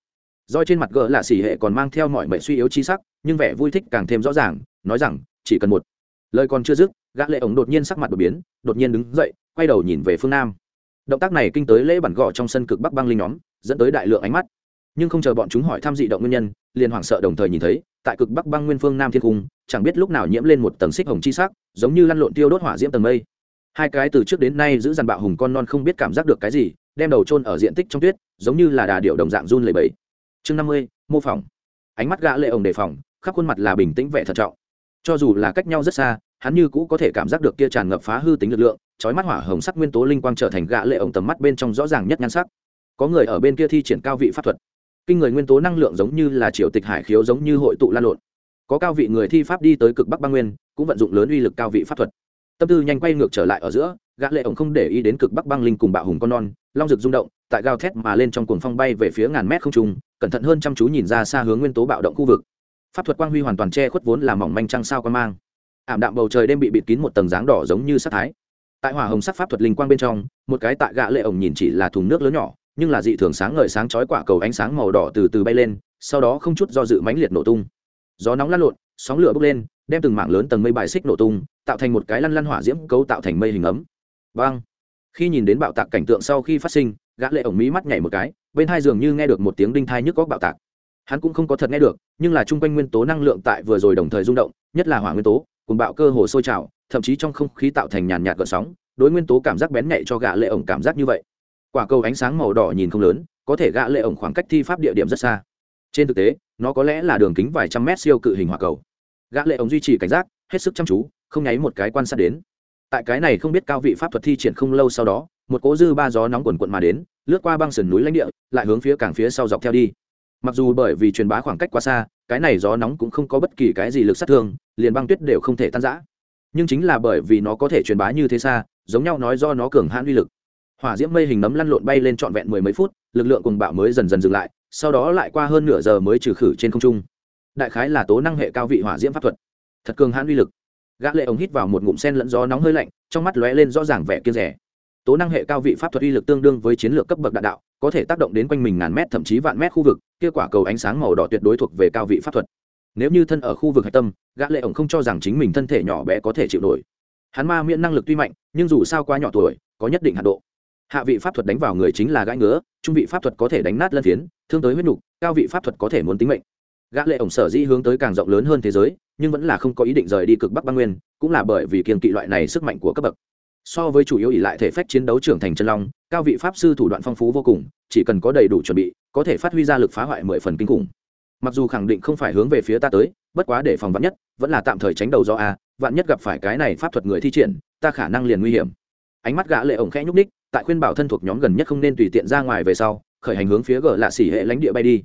roi trên mặt gỡ là xỉ hệ còn mang theo mọi mệnh suy yếu chi sắc, nhưng vẻ vui thích càng thêm rõ ràng, nói rằng, chỉ cần một lời còn chưa dứt, gã lệ ổng đột nhiên sắc mặt đột biến, đột nhiên đứng dậy, quay đầu nhìn về phương nam. Động tác này kinh tới lễ bản gõ trong sân cực bắc băng linh nhóm, dẫn tới đại lượng ánh mắt. Nhưng không chờ bọn chúng hỏi thăm dị động nguyên nhân, liền hoảng sợ đồng thời nhìn thấy, tại cực bắc băng nguyên phương nam thiên cung, chẳng biết lúc nào nhiễm lên một tầng xích hồng chi sắc, giống như lăn lộn tiêu đốt hỏa diễm tầng mây. Hai cái từ trước đến nay giữ dàn bạo hùng con non không biết cảm giác được cái gì, đem đầu trôn ở diện tích trong tuyết, giống như là đà điệu đồng dạng run lẩy bẩy chương năm mươi, mô phỏng. Ánh mắt gã lệ ổng đề phòng, khắp khuôn mặt là bình tĩnh vẻ thận trọng. Cho dù là cách nhau rất xa, hắn như cũ có thể cảm giác được kia tràn ngập phá hư tính lực lượng, chói mắt hỏa hồng sắc nguyên tố linh quang trở thành gã lệ ổng tầm mắt bên trong rõ ràng nhất nhan sắc. Có người ở bên kia thi triển cao vị pháp thuật. Kinh người nguyên tố năng lượng giống như là triều tịch hải khiếu giống như hội tụ lan lộn. Có cao vị người thi pháp đi tới cực bắc băng nguyên, cũng vận dụng lớn uy lực cao vị pháp thuật. Tâm tư nhanh quay ngược trở lại ở giữa, gã lệ ổng không để ý đến cực bắc băng linh cùng bạo hùng con non, long rực rung động tại gào thét mà lên trong cuồng phong bay về phía ngàn mét không trung, cẩn thận hơn chăm chú nhìn ra xa hướng nguyên tố bạo động khu vực. Pháp thuật quang huy hoàn toàn che khuất vốn làm mỏng manh trăng sao quan mang. Ảm đạm bầu trời đêm bị bịt kín một tầng dáng đỏ giống như sắt thái. Tại hỏa hồng sắc pháp thuật linh quang bên trong, một cái tại gã lệ ổng nhìn chỉ là thùng nước lớn nhỏ, nhưng là dị thường sáng ngời sáng chói quả cầu ánh sáng màu đỏ từ từ bay lên, sau đó không chút do dự mãnh liệt nổ tung. Gió nóng lăn lộn, sóng lửa bốc lên, đem từng mảng lớn tầng mây bài xích nổ tung, tạo thành một cái lăn lăn hỏa diễm, cấu tạo thành mây hình ấm. Vang khi nhìn đến bạo tạc cảnh tượng sau khi phát sinh gã lệ ổng mí mắt nhảy một cái, bên hai dường như nghe được một tiếng đinh thai nhức góc bạo tạc. Hắn cũng không có thật nghe được, nhưng là trung quanh nguyên tố năng lượng tại vừa rồi đồng thời rung động, nhất là hỏa nguyên tố, cùng bạo cơ hồ sôi trào, thậm chí trong không khí tạo thành nhàn nhạt gợn sóng, đối nguyên tố cảm giác bén nhạy cho gã lệ ổng cảm giác như vậy. Quả cầu ánh sáng màu đỏ nhìn không lớn, có thể gã lệ ổng khoảng cách thi pháp địa điểm rất xa. Trên thực tế, nó có lẽ là đường kính vài trăm mét siêu cự hình hỏa cầu. Gã lệ ổng duy trì cảnh giác, hết sức chăm chú, không nháy một cái quan sát đến. Tại cái này không biết cao vị pháp thuật thi triển không lâu sau đó một cỗ dư ba gió nóng quần quận mà đến, lướt qua băng sườn núi lãnh địa, lại hướng phía càng phía sau dọc theo đi. Mặc dù bởi vì truyền bá khoảng cách quá xa, cái này gió nóng cũng không có bất kỳ cái gì lực sát thương, liền băng tuyết đều không thể tan rã. Nhưng chính là bởi vì nó có thể truyền bá như thế xa, giống nhau nói do nó cường hãn uy lực. Hỏa diễm mây hình nấm lăn lộn bay lên trọn vẹn mười mấy phút, lực lượng cùng bạo mới dần dần dừng lại, sau đó lại qua hơn nửa giờ mới trừ khử trên không trung. Đại khái là tố năng hệ cao vị hỏa diễm pháp thuật. Thật cường hãn uy lực. Gã lệ ống hít vào một ngụm sen lẫn gió nóng hơi lạnh, trong mắt lóe lên rõ ràng vẻ kiêng rẻ tố năng hệ cao vị pháp thuật uy lực tương đương với chiến lược cấp bậc đạn đạo, có thể tác động đến quanh mình ngàn mét, thậm chí vạn mét khu vực, kia quả cầu ánh sáng màu đỏ tuyệt đối thuộc về cao vị pháp thuật. Nếu như thân ở khu vực hạch tâm, gã lệ ổng không cho rằng chính mình thân thể nhỏ bé có thể chịu nổi. Hắn ma miễn năng lực tuy mạnh, nhưng dù sao quá nhỏ tuổi, có nhất định hạn độ. Hạ vị pháp thuật đánh vào người chính là gãi ngứa, trung vị pháp thuật có thể đánh nát lân phiến, thương tới huyết nục cao vị pháp thuật có thể muốn tính mệnh. Gã lệ ổng sở dĩ hướng tới càng rộng lớn hơn thế giới, nhưng vẫn là không có ý định rời đi cực bắc băng nguyên, cũng là bởi vì kiên kỵ loại này sức mạnh của cấp bậc so với chủ yếu ỷ lại thể phách chiến đấu trưởng thành chân long, cao vị pháp sư thủ đoạn phong phú vô cùng, chỉ cần có đầy đủ chuẩn bị, có thể phát huy ra lực phá hoại mười phần kinh khủng. Mặc dù khẳng định không phải hướng về phía ta tới, bất quá để phòng vắn nhất, vẫn là tạm thời tránh đầu do a, vạn nhất gặp phải cái này pháp thuật người thi triển, ta khả năng liền nguy hiểm. Ánh mắt gã lệ ổng khẽ nhúc ních tại khuyên bảo thân thuộc nhóm gần nhất không nên tùy tiện ra ngoài về sau, khởi hành hướng phía gờ lạ xỉ hệ lãnh địa bay đi.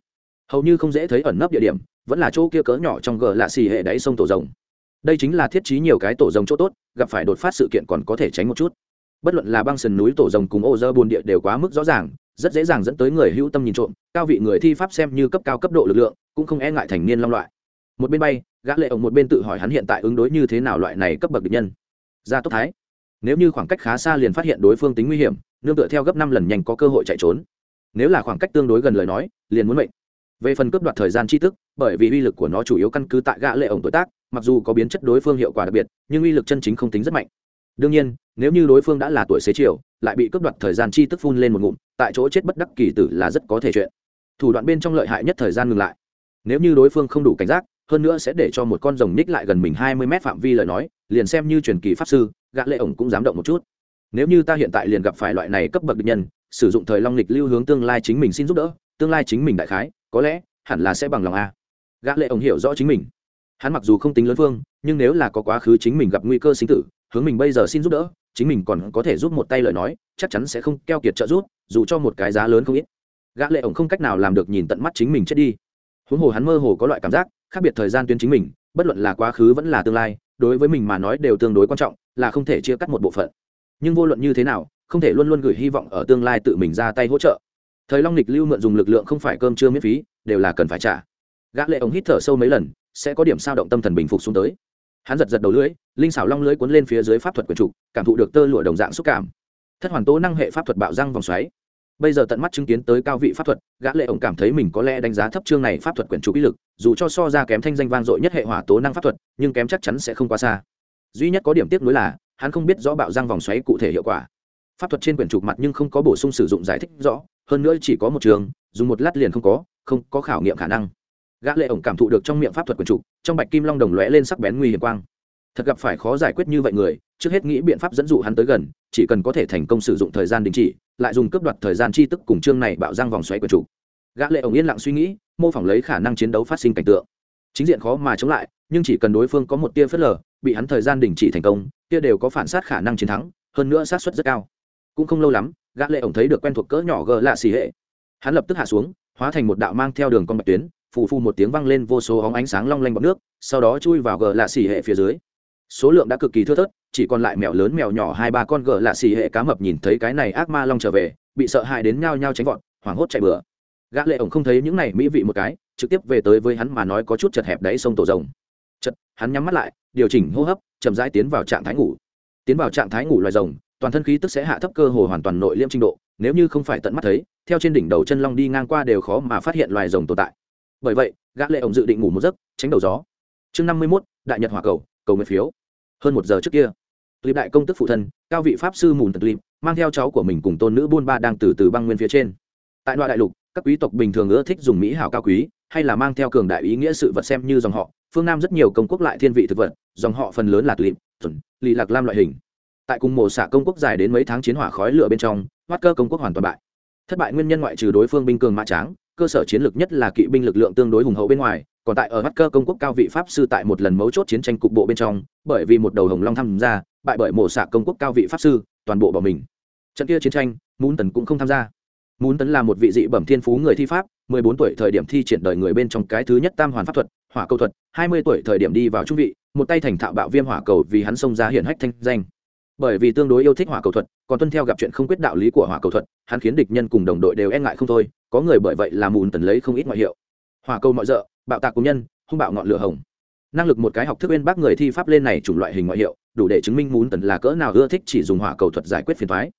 Hầu như không dễ thấy ẩn nấp địa điểm, vẫn là chỗ kia cỡ nhỏ trong gờ lạ xỉ hệ đáy sông tổ rồng đây chính là thiết trí nhiều cái tổ rồng chỗ tốt, gặp phải đột phát sự kiện còn có thể tránh một chút. Bất luận là băng sườn núi tổ rồng cùng ô dơ bồn địa đều quá mức rõ ràng, rất dễ dàng dẫn tới người hữu tâm nhìn trộm, cao vị người thi pháp xem như cấp cao cấp độ lực lượng, cũng không e ngại thành niên long loại. Một bên bay, gã lệ ổng một bên tự hỏi hắn hiện tại ứng đối như thế nào loại này cấp bậc địch nhân. Ra tốc thái. Nếu như khoảng cách khá xa liền phát hiện đối phương tính nguy hiểm, nương tựa theo gấp năm lần nhanh có cơ hội chạy trốn. Nếu là khoảng cách tương đối gần lời nói, liền muốn mệnh về phần cướp đoạt thời gian chi tức bởi vì uy lực của nó chủ yếu căn cứ tại gã lệ ổng tuổi tác, mặc dù có biến chất đối phương hiệu quả đặc biệt, nhưng uy lực chân chính không tính rất mạnh. Đương nhiên, nếu như đối phương đã là tuổi xế chiều, lại bị cướp đoạt thời gian chi tức phun lên một ngụm, tại chỗ chết bất đắc kỳ tử là rất có thể chuyện. Thủ đoạn bên trong lợi hại nhất thời gian ngừng lại. Nếu như đối phương không đủ cảnh giác, hơn nữa sẽ để cho một con rồng ních lại gần mình hai mươi mét phạm vi lời nói, liền xem như truyền kỳ pháp sư, gã lệ ổng cũng dám động một chút. Nếu như ta hiện tại liền gặp phải loại này cấp bậc địch nhân, sử dụng thời long lịch lưu hướng tương lai chính mình xin giúp đỡ, tương lai chính mình đại khái có lẽ hẳn là sẽ bằng lòng a. Gã lệ ổng hiểu rõ chính mình. Hắn mặc dù không tính lớn phương, nhưng nếu là có quá khứ chính mình gặp nguy cơ sinh tử, hướng mình bây giờ xin giúp đỡ, chính mình còn có thể giúp một tay lời nói, chắc chắn sẽ không keo kiệt trợ giúp, dù cho một cái giá lớn không ít. Gã lệ ổng không cách nào làm được nhìn tận mắt chính mình chết đi. Huống hồ hắn mơ hồ có loại cảm giác, khác biệt thời gian tuyến chính mình, bất luận là quá khứ vẫn là tương lai, đối với mình mà nói đều tương đối quan trọng, là không thể chia cắt một bộ phận. Nhưng vô luận như thế nào, không thể luôn luôn gửi hy vọng ở tương lai tự mình ra tay hỗ trợ thời long lịch lưu mượn dùng lực lượng không phải cơm chưa miễn phí, đều là cần phải trả. Gã lệ ống hít thở sâu mấy lần, sẽ có điểm sao động tâm thần bình phục xuống tới. Hắn giật giật đầu lưỡi, linh xảo long lưỡi cuốn lên phía dưới pháp thuật quyền trục cảm thụ được tơ lụa đồng dạng xúc cảm. Thất hoàn tố năng hệ pháp thuật bạo răng vòng xoáy. Bây giờ tận mắt chứng kiến tới cao vị pháp thuật, gã lệ ổng cảm thấy mình có lẽ đánh giá thấp chương này pháp thuật quyển chủ ý lực, dù cho so ra kém thanh danh vang dội nhất hệ hỏa tố năng pháp thuật, nhưng kém chắc chắn sẽ không quá xa. Duy nhất có điểm tiếc nuối là, hắn không biết rõ bạo răng vòng xoáy cụ thể hiệu quả. Pháp thuật trên quyển trục mặt nhưng không có bổ sung sử dụng giải thích rõ hơn nữa chỉ có một trường, dùng một lát liền không có không có khảo nghiệm khả năng. Gã lệ ổng cảm thụ được trong miệng pháp thuật quyền trụ, trong bạch kim long đồng lóe lên sắc bén nguy hiểm quang. Thật gặp phải khó giải quyết như vậy người, trước hết nghĩ biện pháp dẫn dụ hắn tới gần, chỉ cần có thể thành công sử dụng thời gian đình chỉ, lại dùng cướp đoạt thời gian chi tức cùng chương này bạo răng vòng xoáy quyền trụ. Gã lệ ổng yên lặng suy nghĩ, mô phỏng lấy khả năng chiến đấu phát sinh cảnh tượng. Chính diện khó mà chống lại, nhưng chỉ cần đối phương có một tia phớt lờ, bị hắn thời gian đình chỉ thành công, kia đều có phản sát khả năng chiến thắng, hơn nữa sát suất rất cao. Cũng không lâu lắm gã lệ ổng thấy được quen thuộc cỡ nhỏ gờ lạ xì hệ. Hắn lập tức hạ xuống, hóa thành một đạo mang theo đường con bạch tuyến, phù phù một tiếng vang lên vô số óng ánh sáng long lanh bọt nước, sau đó chui vào gờ lạ xì hệ phía dưới. Số lượng đã cực kỳ thưa thớt, chỉ còn lại mèo lớn mèo nhỏ hai ba con gờ lạ xì hệ cá mập nhìn thấy cái này ác ma long trở về, bị sợ hãi đến nhao nhao tránh vọt, hoảng hốt chạy bừa. Gã lệ ổng không thấy những này mỹ vị một cái, trực tiếp về tới với hắn mà nói có chút chật hẹp đáy sông tổ rồng. Chật, hắn nhắm mắt lại, điều chỉnh hô hấp, chậm rãi tiến vào trạng thái ngủ. Tiến vào trạng thái ngủ loài rồng toàn thân khí tức sẽ hạ thấp cơ hồ hoàn toàn nội liêm trình độ nếu như không phải tận mắt thấy theo trên đỉnh đầu chân long đi ngang qua đều khó mà phát hiện loài rồng tồn tại. Bởi vậy gã lệ ổng dự định ngủ một giấc tránh đầu gió. Chương năm mươi 51, đại nhật hỏa cầu cầu nguyện phiếu. Hơn một giờ trước kia clip đại công tức phụ thân cao vị pháp sư mùn tật clip mang theo cháu của mình cùng tôn nữ buôn ba đang từ từ băng nguyên phía trên. Tại đoạn đại lục các quý tộc bình thường ưa thích dùng mỹ hảo cao quý hay là mang theo cường đại ý nghĩa sự vật xem như dòng họ phương nam rất nhiều công quốc lại thiên vị thực vật dòng họ phần lớn là tulip tuần lì lạc lam loại hình tại cùng mổ xạ công quốc dài đến mấy tháng chiến hỏa khói lửa bên trong hoát cơ công quốc hoàn toàn bại. Thất bại nguyên nhân ngoại trừ đối phương binh cường mã tráng, cơ sở chiến lược nhất là kỵ binh lực lượng tương đối hùng hậu bên ngoài, còn tại ở hoát cơ công quốc cao vị pháp sư tại một lần mấu chốt chiến tranh cục bộ bên trong, bởi vì một đầu hồng long tham gia, bại bởi mổ xạ công quốc cao vị pháp sư, toàn bộ bỏ mình. Trận kia chiến tranh muốn tần cũng không tham gia. Muốn tấn là một vị dị bẩm thiên phú người thi pháp, mười bốn tuổi thời điểm thi triển đời người bên trong cái thứ nhất tam hoàn pháp thuật, hỏa cầu thuật, hai mươi tuổi thời điểm đi vào trung vị, một tay thành thạo bạo viêm hỏa cầu vì hắn xông ra hiển hách thanh danh bởi vì tương đối yêu thích hỏa cầu thuật, còn tuân theo gặp chuyện không quyết đạo lý của hỏa cầu thuật, hắn khiến địch nhân cùng đồng đội đều e ngại không thôi, có người bởi vậy là mùn tần lấy không ít ngoại hiệu. Hỏa cầu mọi rợ bạo tạc công nhân, hung bạo ngọn lửa hồng. Năng lực một cái học thức bên bác người thi pháp lên này chủng loại hình ngoại hiệu, đủ để chứng minh mùn tần là cỡ nào ưa thích chỉ dùng hỏa cầu thuật giải quyết phiền thoái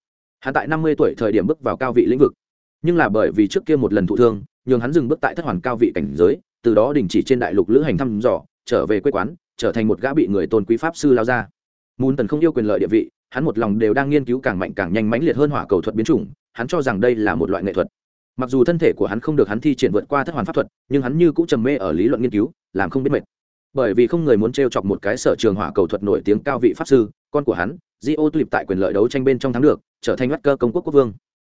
hắn tại năm mươi tuổi thời điểm bước vào cao vị lĩnh vực. Nhưng là bởi vì trước kia một lần thụ thương, nhường hắn dừng bước tại thất hoàn cao vị cảnh giới, từ đó đình chỉ trên đại lục lữ hành thăm dò, trở về quê quán, trở thành một gã bị người tôn quý pháp sư lao ra mùn tần không yêu quyền lợi địa vị, hắn một lòng đều đang nghiên cứu càng mạnh càng nhanh mãnh liệt hơn hỏa cầu thuật biến chủng, hắn cho rằng đây là một loại nghệ thuật. Mặc dù thân thể của hắn không được hắn thi triển vượt qua thất hoàn pháp thuật, nhưng hắn như cũng trầm mê ở lý luận nghiên cứu, làm không biết mệt. Bởi vì không người muốn t chọc một cái sở trường hỏa cầu thuật nổi tiếng cao vị pháp sư, con của hắn di ô tulip tại quyền lợi đấu tranh bên trong thắng được, trở thành mắt cơ công quốc quốc vương.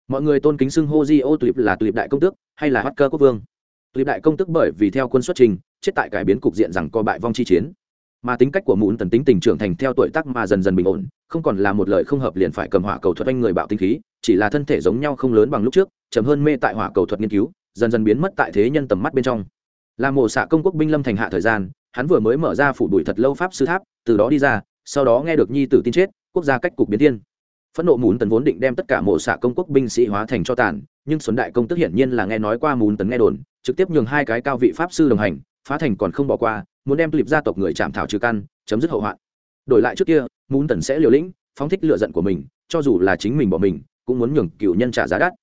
Mọi người tôn kính xưng hô di ô tulip là tulip đại công tước hay là mắt cơ quốc vương? Tulip đại công tước bởi vì theo quân xuất trình, chết tại cải biến cục diện rằng co bại vong chi chiến mà tính cách của mụn tần tính tình trưởng thành theo tuổi tác mà dần dần bình ổn, không còn là một lời không hợp liền phải cầm hỏa cầu thuật anh người bạo tinh khí, chỉ là thân thể giống nhau không lớn bằng lúc trước chấm hơn mê tại hỏa cầu thuật nghiên cứu, dần dần biến mất tại thế nhân tầm mắt bên trong. Là mộ xạ công quốc binh lâm thành hạ thời gian, hắn vừa mới mở ra phủ đuổi thật lâu pháp sư tháp, từ đó đi ra, sau đó nghe được nhi tử tin chết, quốc gia cách cục biến thiên. Phẫn nộ mún tần vốn định đem tất cả mộ xạ công quốc binh sĩ hóa thành cho tàn, nhưng xuân đại công tức hiển nhiên là nghe nói qua mún tần nghe đồn, trực tiếp nhường hai cái cao vị pháp sư đồng hành phá thành còn không bỏ qua, muốn đem clip gia tộc người chạm thảo trừ căn, chấm dứt hậu hoạn. Đổi lại trước kia muốn tần sẽ liều lĩnh, phóng thích lựa giận của mình, cho dù là chính mình bỏ mình, cũng muốn nhường cựu nhân trả giá đắt.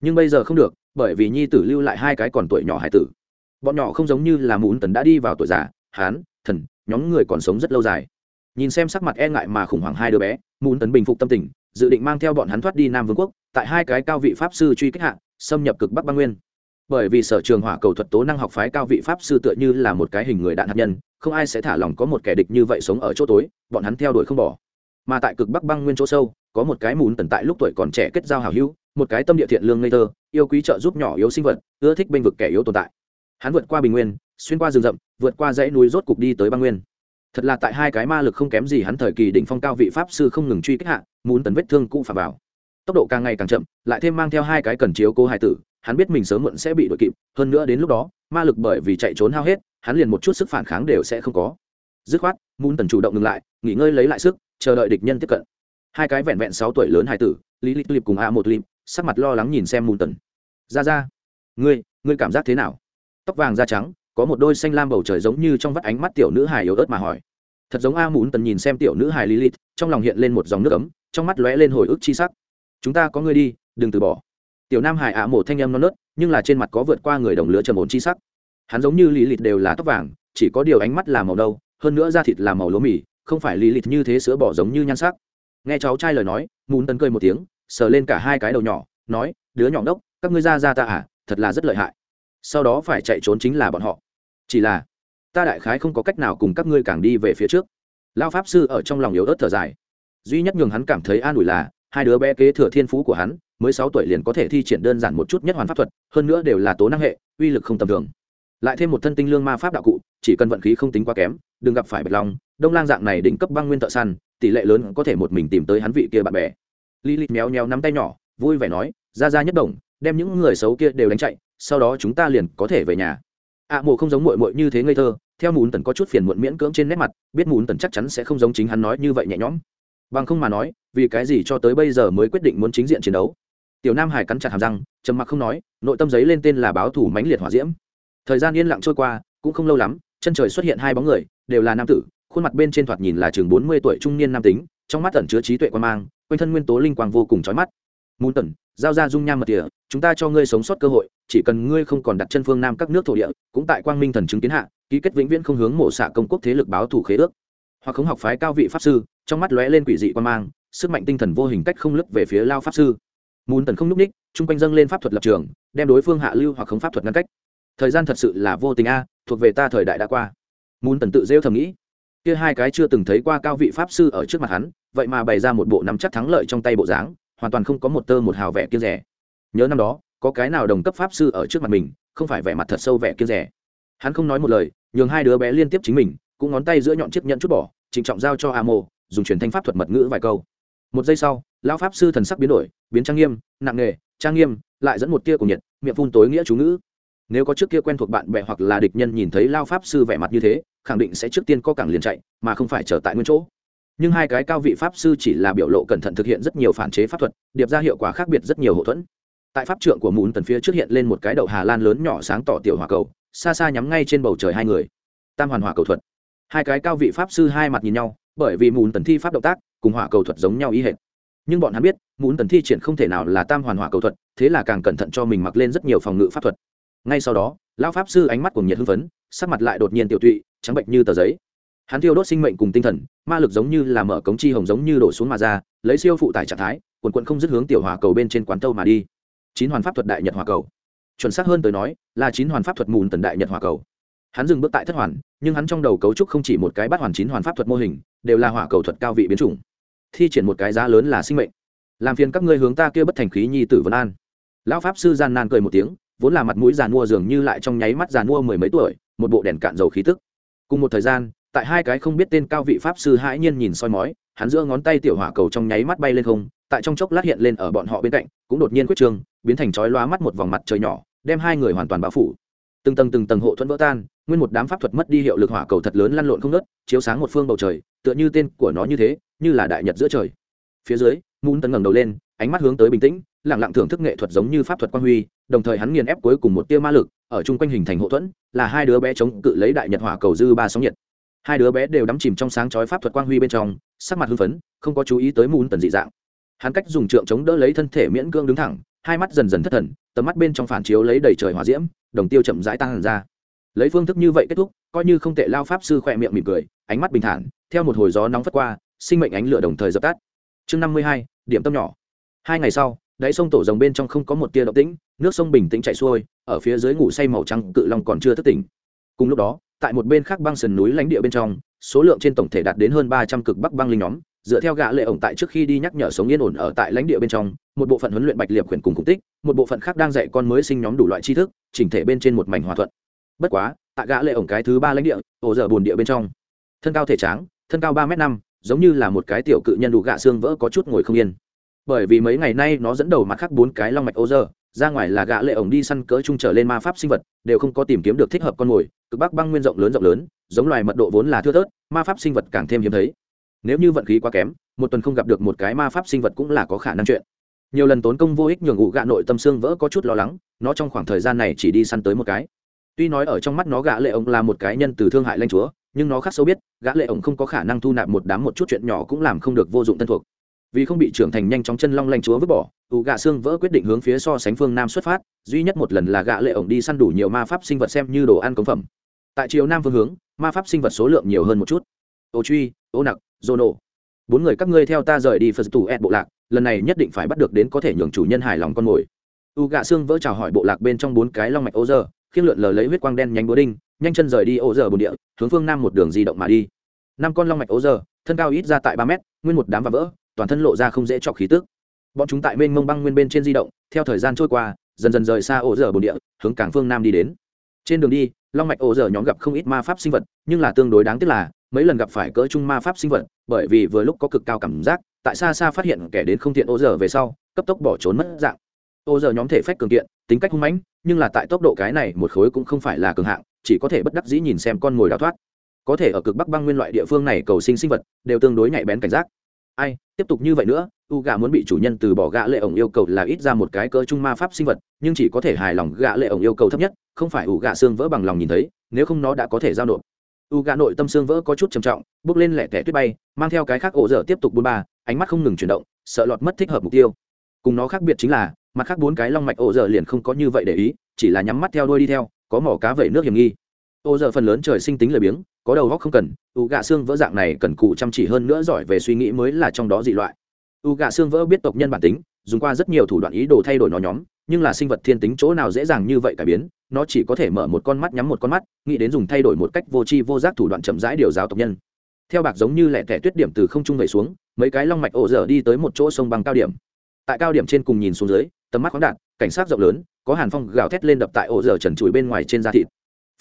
Nhưng bây giờ không được, bởi vì nhi tử lưu lại hai cái còn tuổi nhỏ hải tử. Bọn nhỏ không giống như là muốn tần đã đi vào tuổi già, hán, thần, nhóm người còn sống rất lâu dài. Nhìn xem sắc mặt e ngại mà khủng hoảng hai đứa bé muốn tấn bình phục tâm tình, dự định mang theo bọn hắn thoát đi nam vương quốc, tại hai cái cao vị pháp sư truy kích hạ, xâm nhập cực bắc băng nguyên bởi vì sở trường hỏa cầu thuật tố năng học phái cao vị pháp sư tựa như là một cái hình người đạn hạt nhân, không ai sẽ thả lòng có một kẻ địch như vậy sống ở chỗ tối, bọn hắn theo đuổi không bỏ. Mà tại cực bắc băng nguyên chỗ sâu, có một cái mùn tần tại lúc tuổi còn trẻ kết giao hảo hữu, một cái tâm địa thiện lương ngây thơ, yêu quý trợ giúp nhỏ yếu sinh vật, ưa thích bênh vực kẻ yếu tồn tại. Hắn vượt qua bình nguyên, xuyên qua rừng rậm, vượt qua dãy núi rốt cục đi tới băng nguyên. Thật là tại hai cái ma lực không kém gì hắn thời kỳ đỉnh phong cao vị pháp sư không ngừng truy kích hạ muốn tấn vết thương cũ phà vào. Tốc độ càng ngày càng chậm, lại thêm mang theo hai cái cần chiếu cô hải tử hắn biết mình sớm muộn sẽ bị đội kịp, hơn nữa đến lúc đó, ma lực bởi vì chạy trốn hao hết, hắn liền một chút sức phản kháng đều sẽ không có. Dứt khoát mun tần chủ động ngừng lại, nghỉ ngơi lấy lại sức, chờ đợi địch nhân tiếp cận. Hai cái vẹn vẹn sáu tuổi lớn hai tử, lý lịch lịp cùng a một lịp, sắc mặt lo lắng nhìn xem mun tần ra ra, ngươi ngươi cảm giác thế nào? Tóc vàng da trắng, có một đôi xanh lam bầu trời giống như trong vắt ánh mắt tiểu nữ hài yếu ớt mà hỏi. Thật giống a mún tần nhìn xem tiểu nữ hài lilith trong lòng hiện lên một dòng nước ấm, trong mắt lóe lên hồi ức chi sắc. Chúng ta có người đi, đừng từ bỏ tiểu nam hải ạ một thanh em non nớt, nhưng là trên mặt có vượt qua người đồng lứa trầm ổn chi sắc. Hắn giống như lilith đều là tóc vàng, chỉ có điều ánh mắt là màu đâu hơn nữa da thịt là màu lúa mì, không phải lilith như thế sữa bỏ giống như nhan sắc. Nghe cháu trai lời nói, Mùn tân cười một tiếng, sờ lên cả hai cái đầu nhỏ, nói, đứa nhỏ đốc các ngươi ra ra ta à thật là rất lợi hại. Sau đó phải chạy trốn chính là bọn họ. Chỉ là, ta đại khái không có cách nào cùng các ngươi càng đi về phía trước. Lao pháp sư ở trong lòng yếu ớt thở dài. Duy nhất nhường hắn cảm thấy an ủi là, hai đứa bé kế thừa thiên phú của hắn mới sáu tuổi liền có thể thi triển đơn giản một chút nhất hoàn pháp thuật hơn nữa đều là tố năng hệ uy lực không tầm thường. Lại thêm một thân tinh lương ma pháp đạo cụ chỉ cần vận khí không tính quá kém đừng gặp phải bạch long đông lang dạng này đỉnh cấp băng nguyên thợ săn tỷ lệ lớn có thể một mình tìm tới hắn vị kia bạn bè. Li li méo méo nắm tay nhỏ vui vẻ nói ra ra nhất đồng đem những người xấu kia đều đánh chạy sau đó chúng ta liền có thể về nhà. Ạ à, mộ không giống mội mội như thế ngây thơ theo mùn tần có chút phiền muộn miễn cưỡng trên nét mặt biết mùn tần chắc chắn sẽ không giống chính hắn nói như vậy nhẹ nhõm. Bằng không mà nói vì cái gì cho tới bây giờ mới quyết định muốn chính diện chiến đấu? Tiểu nam hải cắn chặt hàm răng trầm mặc không nói nội tâm giấy lên tên là báo thủ mãnh liệt hỏa diễm. Thời gian yên lặng trôi qua cũng không lâu lắm chân trời xuất hiện hai bóng người đều là nam tử khuôn mặt bên trên thoạt nhìn là chừng bốn mươi tuổi trung niên nam tính trong mắt ẩn chứa trí tuệ quan mang quanh thân nguyên tố linh quang vô cùng trói mắt. Mùn tẩn, giao ra dung nham mật địa chúng ta cho ngươi sống sót cơ hội chỉ cần ngươi không còn đặt chân phương nam các nước thổ địa cũng tại quang minh thần chứng kiến hạ ký kết vĩnh viễn không hướng mổ xạ công quốc thế lực báo thủ khế ước. Hoặc không học phái cao vị pháp sư trong mắt lóe lên quỷ dị quan mang sức mạnh tinh thần vô hình cách không lấp về phía lao pháp sư mùn tần không n ú c ních, chung quanh dâng lên pháp thuật lập trường, đem đối phương hạ lưu hoặc không pháp thuật ngăn cách. Thời gian thật sự là vô tình a, thuộc về ta thời đại đã qua. Mùn tần tự rêu thầm nghĩ. Kia hai cái chưa từng thấy qua cao vị pháp sư ở trước mặt hắn, vậy mà bày ra một bộ nắm chắc thắng lợi trong tay bộ dáng, hoàn toàn không có một tơ một hào vẻ kia rẻ. Nhớ năm đó, có cái nào đồng cấp pháp sư ở trước mặt mình, không phải vẻ mặt thật sâu vẻ kia rẻ. Hắn không nói một lời, nhường hai đứa bé liên tiếp chính mình, cũng ngón tay giữa nhọn chiếc nhẫn chút bỏ, trịnh trọng giao cho a mô dùng truyền thanh pháp thuật mật ngữ vài câu một giây sau, lão pháp sư thần sắc biến đổi, biến trang nghiêm, nặng nề, trang nghiêm, lại dẫn một tia của nhiệt, miệng phun tối nghĩa chú ngữ. Nếu có trước kia quen thuộc bạn bè hoặc là địch nhân nhìn thấy lao pháp sư vẻ mặt như thế, khẳng định sẽ trước tiên co cẳng liền chạy, mà không phải trở tại nguyên chỗ. Nhưng hai cái cao vị pháp sư chỉ là biểu lộ cẩn thận thực hiện rất nhiều phản chế pháp thuật, điệp ra hiệu quả khác biệt rất nhiều hậu thuẫn. Tại pháp trượng của mùn tần phía trước hiện lên một cái đậu hà lan lớn nhỏ sáng tỏ tiểu hỏa cầu, xa xa nhắm ngay trên bầu trời hai người. Tam hoàn hỏa cầu thuật. Hai cái cao vị pháp sư hai mặt nhìn nhau bởi vì mùn tần thi pháp động tác cùng hỏa cầu thuật giống nhau ý hệt. Nhưng bọn hắn biết, mùn tần thi triển không thể nào là tam hoàn hỏa cầu thuật, thế là càng cẩn thận cho mình mặc lên rất nhiều phòng ngự pháp thuật. Ngay sau đó, lão pháp sư ánh mắt cùng nhiệt hưng phấn, sắc mặt lại đột nhiên tiểu tụy, trắng bệnh như tờ giấy. Hắn thiêu đốt sinh mệnh cùng tinh thần, ma lực giống như là mở cống chi hồng giống như đổ xuống mà ra, lấy siêu phụ tải trạng thái quần quận không dứt hướng tiểu hòa cầu bên trên quán tâu mà đi. Chín hoàn pháp thuật đại nhật hòa cầu. Chuẩn xác hơn tới nói, là chín hoàn pháp thuật mùn tần đại nhật hòa cầu hắn dừng bước tại thất hoàn nhưng hắn trong đầu cấu trúc không chỉ một cái bắt hoàn chín hoàn pháp thuật mô hình đều là hỏa cầu thuật cao vị biến chủng. Thi triển một cái giá lớn là sinh mệnh. Làm phiền các ngươi hướng ta kia bất thành khí nhi tử vân an. Lão pháp sư gian nan cười một tiếng vốn là mặt mũi giàn mua dường như lại trong nháy mắt giàn mua mười mấy tuổi một bộ đèn cạn dầu khí tức. Cùng một thời gian tại hai cái không biết tên cao vị pháp sư hãi nhiên nhìn soi mói hắn giữa ngón tay tiểu hỏa cầu trong nháy mắt bay lên không tại trong chốc lát hiện lên ở bọn họ bên cạnh cũng đột nhiên quyết trương, biến thành chói lóa mắt một vòng mặt trời nhỏ đem hai người hoàn toàn bao phủ. Từng tầng từng tầng hộ thuẫn vỡ tan nguyên một đám pháp thuật mất đi hiệu lực hỏa cầu thật lớn lăn lộn không nớt chiếu sáng một phương bầu trời, tựa như tên của nó như thế, như là đại nhật giữa trời. Phía dưới mún tấn ngẩng đầu lên, ánh mắt hướng tới bình tĩnh lẳng lặng thưởng thức nghệ thuật giống như pháp thuật quan huy, đồng thời hắn nghiền ép cuối cùng một tia ma lực, ở chung quanh hình thành hộ thuẫn, là hai đứa bé chống cự lấy đại nhật hỏa cầu dư ba sóng nhiệt. Hai đứa bé đều đắm chìm trong sáng chói pháp thuật quang huy bên trong, sắc mặt hưng phấn, không có chú ý tới mún tần dị dạng. Hắn cách dùng trượng chống đỡ lấy thân thể miễn cương đứng thẳng, hai mắt dần dần thất thần, tầm mắt bên trong phản chiếu lấy đầy trời hỏa diễm, đồng tiêu chậm rãi tăng ra lấy phương thức như vậy kết thúc, coi như không tệ lao pháp sư khỏe miệng mỉm cười, ánh mắt bình thản, theo một hồi gió nóng phất qua, sinh mệnh ánh lửa đồng thời dập tắt. Chương năm mươi hai, điểm tâm nhỏ. Hai ngày sau, đáy sông tổ rồng bên trong không có một tia động tĩnh, nước sông bình tĩnh chảy xuôi, ở phía dưới ngủ say màu trắng cự long còn chưa thức tỉnh. Cùng lúc đó, tại một bên khác băng sườn núi lãnh địa bên trong, số lượng trên tổng thể đạt đến hơn ba trăm cực bắc băng linh nhóm, dựa theo gã lệ ổng tại trước khi đi nhắc nhở sống yên ổn ở tại lãnh địa bên trong, một bộ phận huấn luyện bạch liệp khuyển cùng cùng tích, một bộ phận khác đang dạy con mới sinh nhóm đủ loại tri thức, chỉnh thể bên trên một mảnh hòa thuận bất quá, tại gã lệ ổng cái thứ ba lãnh địa, ổ dở buồn địa bên trong. Thân cao thể tráng, thân cao ba m năm, giống như là một cái tiểu cự nhân đủ gạ xương vỡ có chút ngồi không yên. Bởi vì mấy ngày nay nó dẫn đầu mặt khác bốn cái long mạch ô dơ ra ngoài là gã lệ ổng đi săn cỡ trung trở lên ma pháp sinh vật, đều không có tìm kiếm được thích hợp con mồi. Cực bắc băng nguyên rộng lớn rộng lớn, giống loài mật độ vốn là thưa thớt, ma pháp sinh vật càng thêm hiếm thấy. Nếu như vận khí quá kém, một tuần không gặp được một cái ma pháp sinh vật cũng là có khả năng chuyện. Nhiều lần tốn công vô ích nhường ngụ gạ nội tâm xương vỡ có chút lo lắng, nó trong khoảng thời gian này chỉ đi săn tới một cái tuy nói ở trong mắt nó gã lệ ổng là một cái nhân từ thương hại lanh chúa, nhưng nó khác sâu biết, gã lệ ổng không có khả năng thu nạp một đám một chút chuyện nhỏ cũng làm không được vô dụng thân thuộc. Vì không bị trưởng thành nhanh chóng chân long lanh chúa vứt bỏ ủ gạ xương vỡ quyết định hướng phía so sánh phương nam xuất phát, duy nhất một lần là gã lệ ổng đi săn đủ nhiều ma pháp sinh vật xem như đồ ăn cống phẩm. Tại chiều nam phương hướng, ma pháp sinh vật số lượng nhiều hơn một chút. Ô truy, ô nặc, dô nổ bốn người các ngươi theo ta rời đi phật tù ed bộ lạc, lần này nhất định phải bắt được đến có thể nhường chủ nhân hài lòng con mồi. U gạ xương vỡ chào hỏi bộ lạc bên trong bốn cái long mạch ô giờ khiêng lượn lờ lấy huyết quang đen nhánh búa đinh, nhanh chân rời đi ô giờ bồn địa, hướng phương nam một đường di động mà đi. Năm con long mạch ô giờ thân cao ít ra tại ba mét, nguyên một đám và vỡ, toàn thân lộ ra không dễ chọc khí tức. Bọn chúng tại mênh mông băng nguyên bên trên di động, theo thời gian trôi qua, dần dần rời xa ổ dở bồn địa, hướng cảng phương nam đi đến. Trên đường đi, long mạch ổ dở nhóm gặp không ít ma pháp sinh vật, nhưng là tương đối đáng tiếc là, mấy lần gặp phải cỡ chung ma pháp sinh vật, bởi vì vừa lúc có cực cao cảm giác, tại xa xa phát hiện kẻ đến không thiện ổ dở về sau, cấp tốc bỏ trốn mất dạng. Ổ dở nhóm thể phách cường kiện tính cách hung mãnh, nhưng là tại tốc độ cái này một khối cũng không phải là cường hạng, chỉ có thể bất đắc dĩ nhìn xem con ngồi đào thoát. Có thể ở cực bắc băng nguyên loại địa phương này cầu sinh sinh vật, đều tương đối nhạy bén cảnh giác. Ai, tiếp tục như vậy nữa, u gà muốn bị chủ nhân từ bỏ gã lệ ổng yêu cầu là ít ra một cái cỡ trung ma pháp sinh vật, nhưng chỉ có thể hài lòng gã lệ ổng yêu cầu thấp nhất, không phải u gà xương vỡ bằng lòng nhìn thấy, nếu không nó đã có thể giao nộp. U gà nội tâm xương vỡ có chút trầm trọng, bước lên lẻ tẻ tuyết bay, mang theo cái khác ổ dở tiếp tục buôn ba, ánh mắt không ngừng chuyển động, sợ lọt mất thích hợp mục tiêu. Cùng nó khác biệt chính là mặt khác bốn cái long mạch ô dở liền không có như vậy để ý, chỉ là nhắm mắt theo đuôi đi theo, có mỏ cá vẩy nước hiểm nghi. Ô giờ phần lớn trời sinh tính lười biếng, có đầu góc không cần, u gạ xương vỡ dạng này cần cụ chăm chỉ hơn nữa giỏi về suy nghĩ mới là trong đó dị loại. U gạ xương vỡ biết tộc nhân bản tính, dùng qua rất nhiều thủ đoạn ý đồ thay đổi nó nhóm, nhưng là sinh vật thiên tính chỗ nào dễ dàng như vậy cải biến, nó chỉ có thể mở một con mắt nhắm một con mắt, nghĩ đến dùng thay đổi một cách vô tri vô giác thủ đoạn chậm rãi điều giáo tộc nhân. Theo bạc giống như lẻ tẻ tuyết điểm từ không trung về xuống, mấy cái long mạch ổ dở đi tới một chỗ sông bằng cao điểm. Tại cao điểm trên cùng nhìn xuống dưới tầm mắt khoáng đạt, cảnh sát rộng lớn, có hàn phong gào thét lên đập tại ổ dở trần trụi bên ngoài trên da thịt.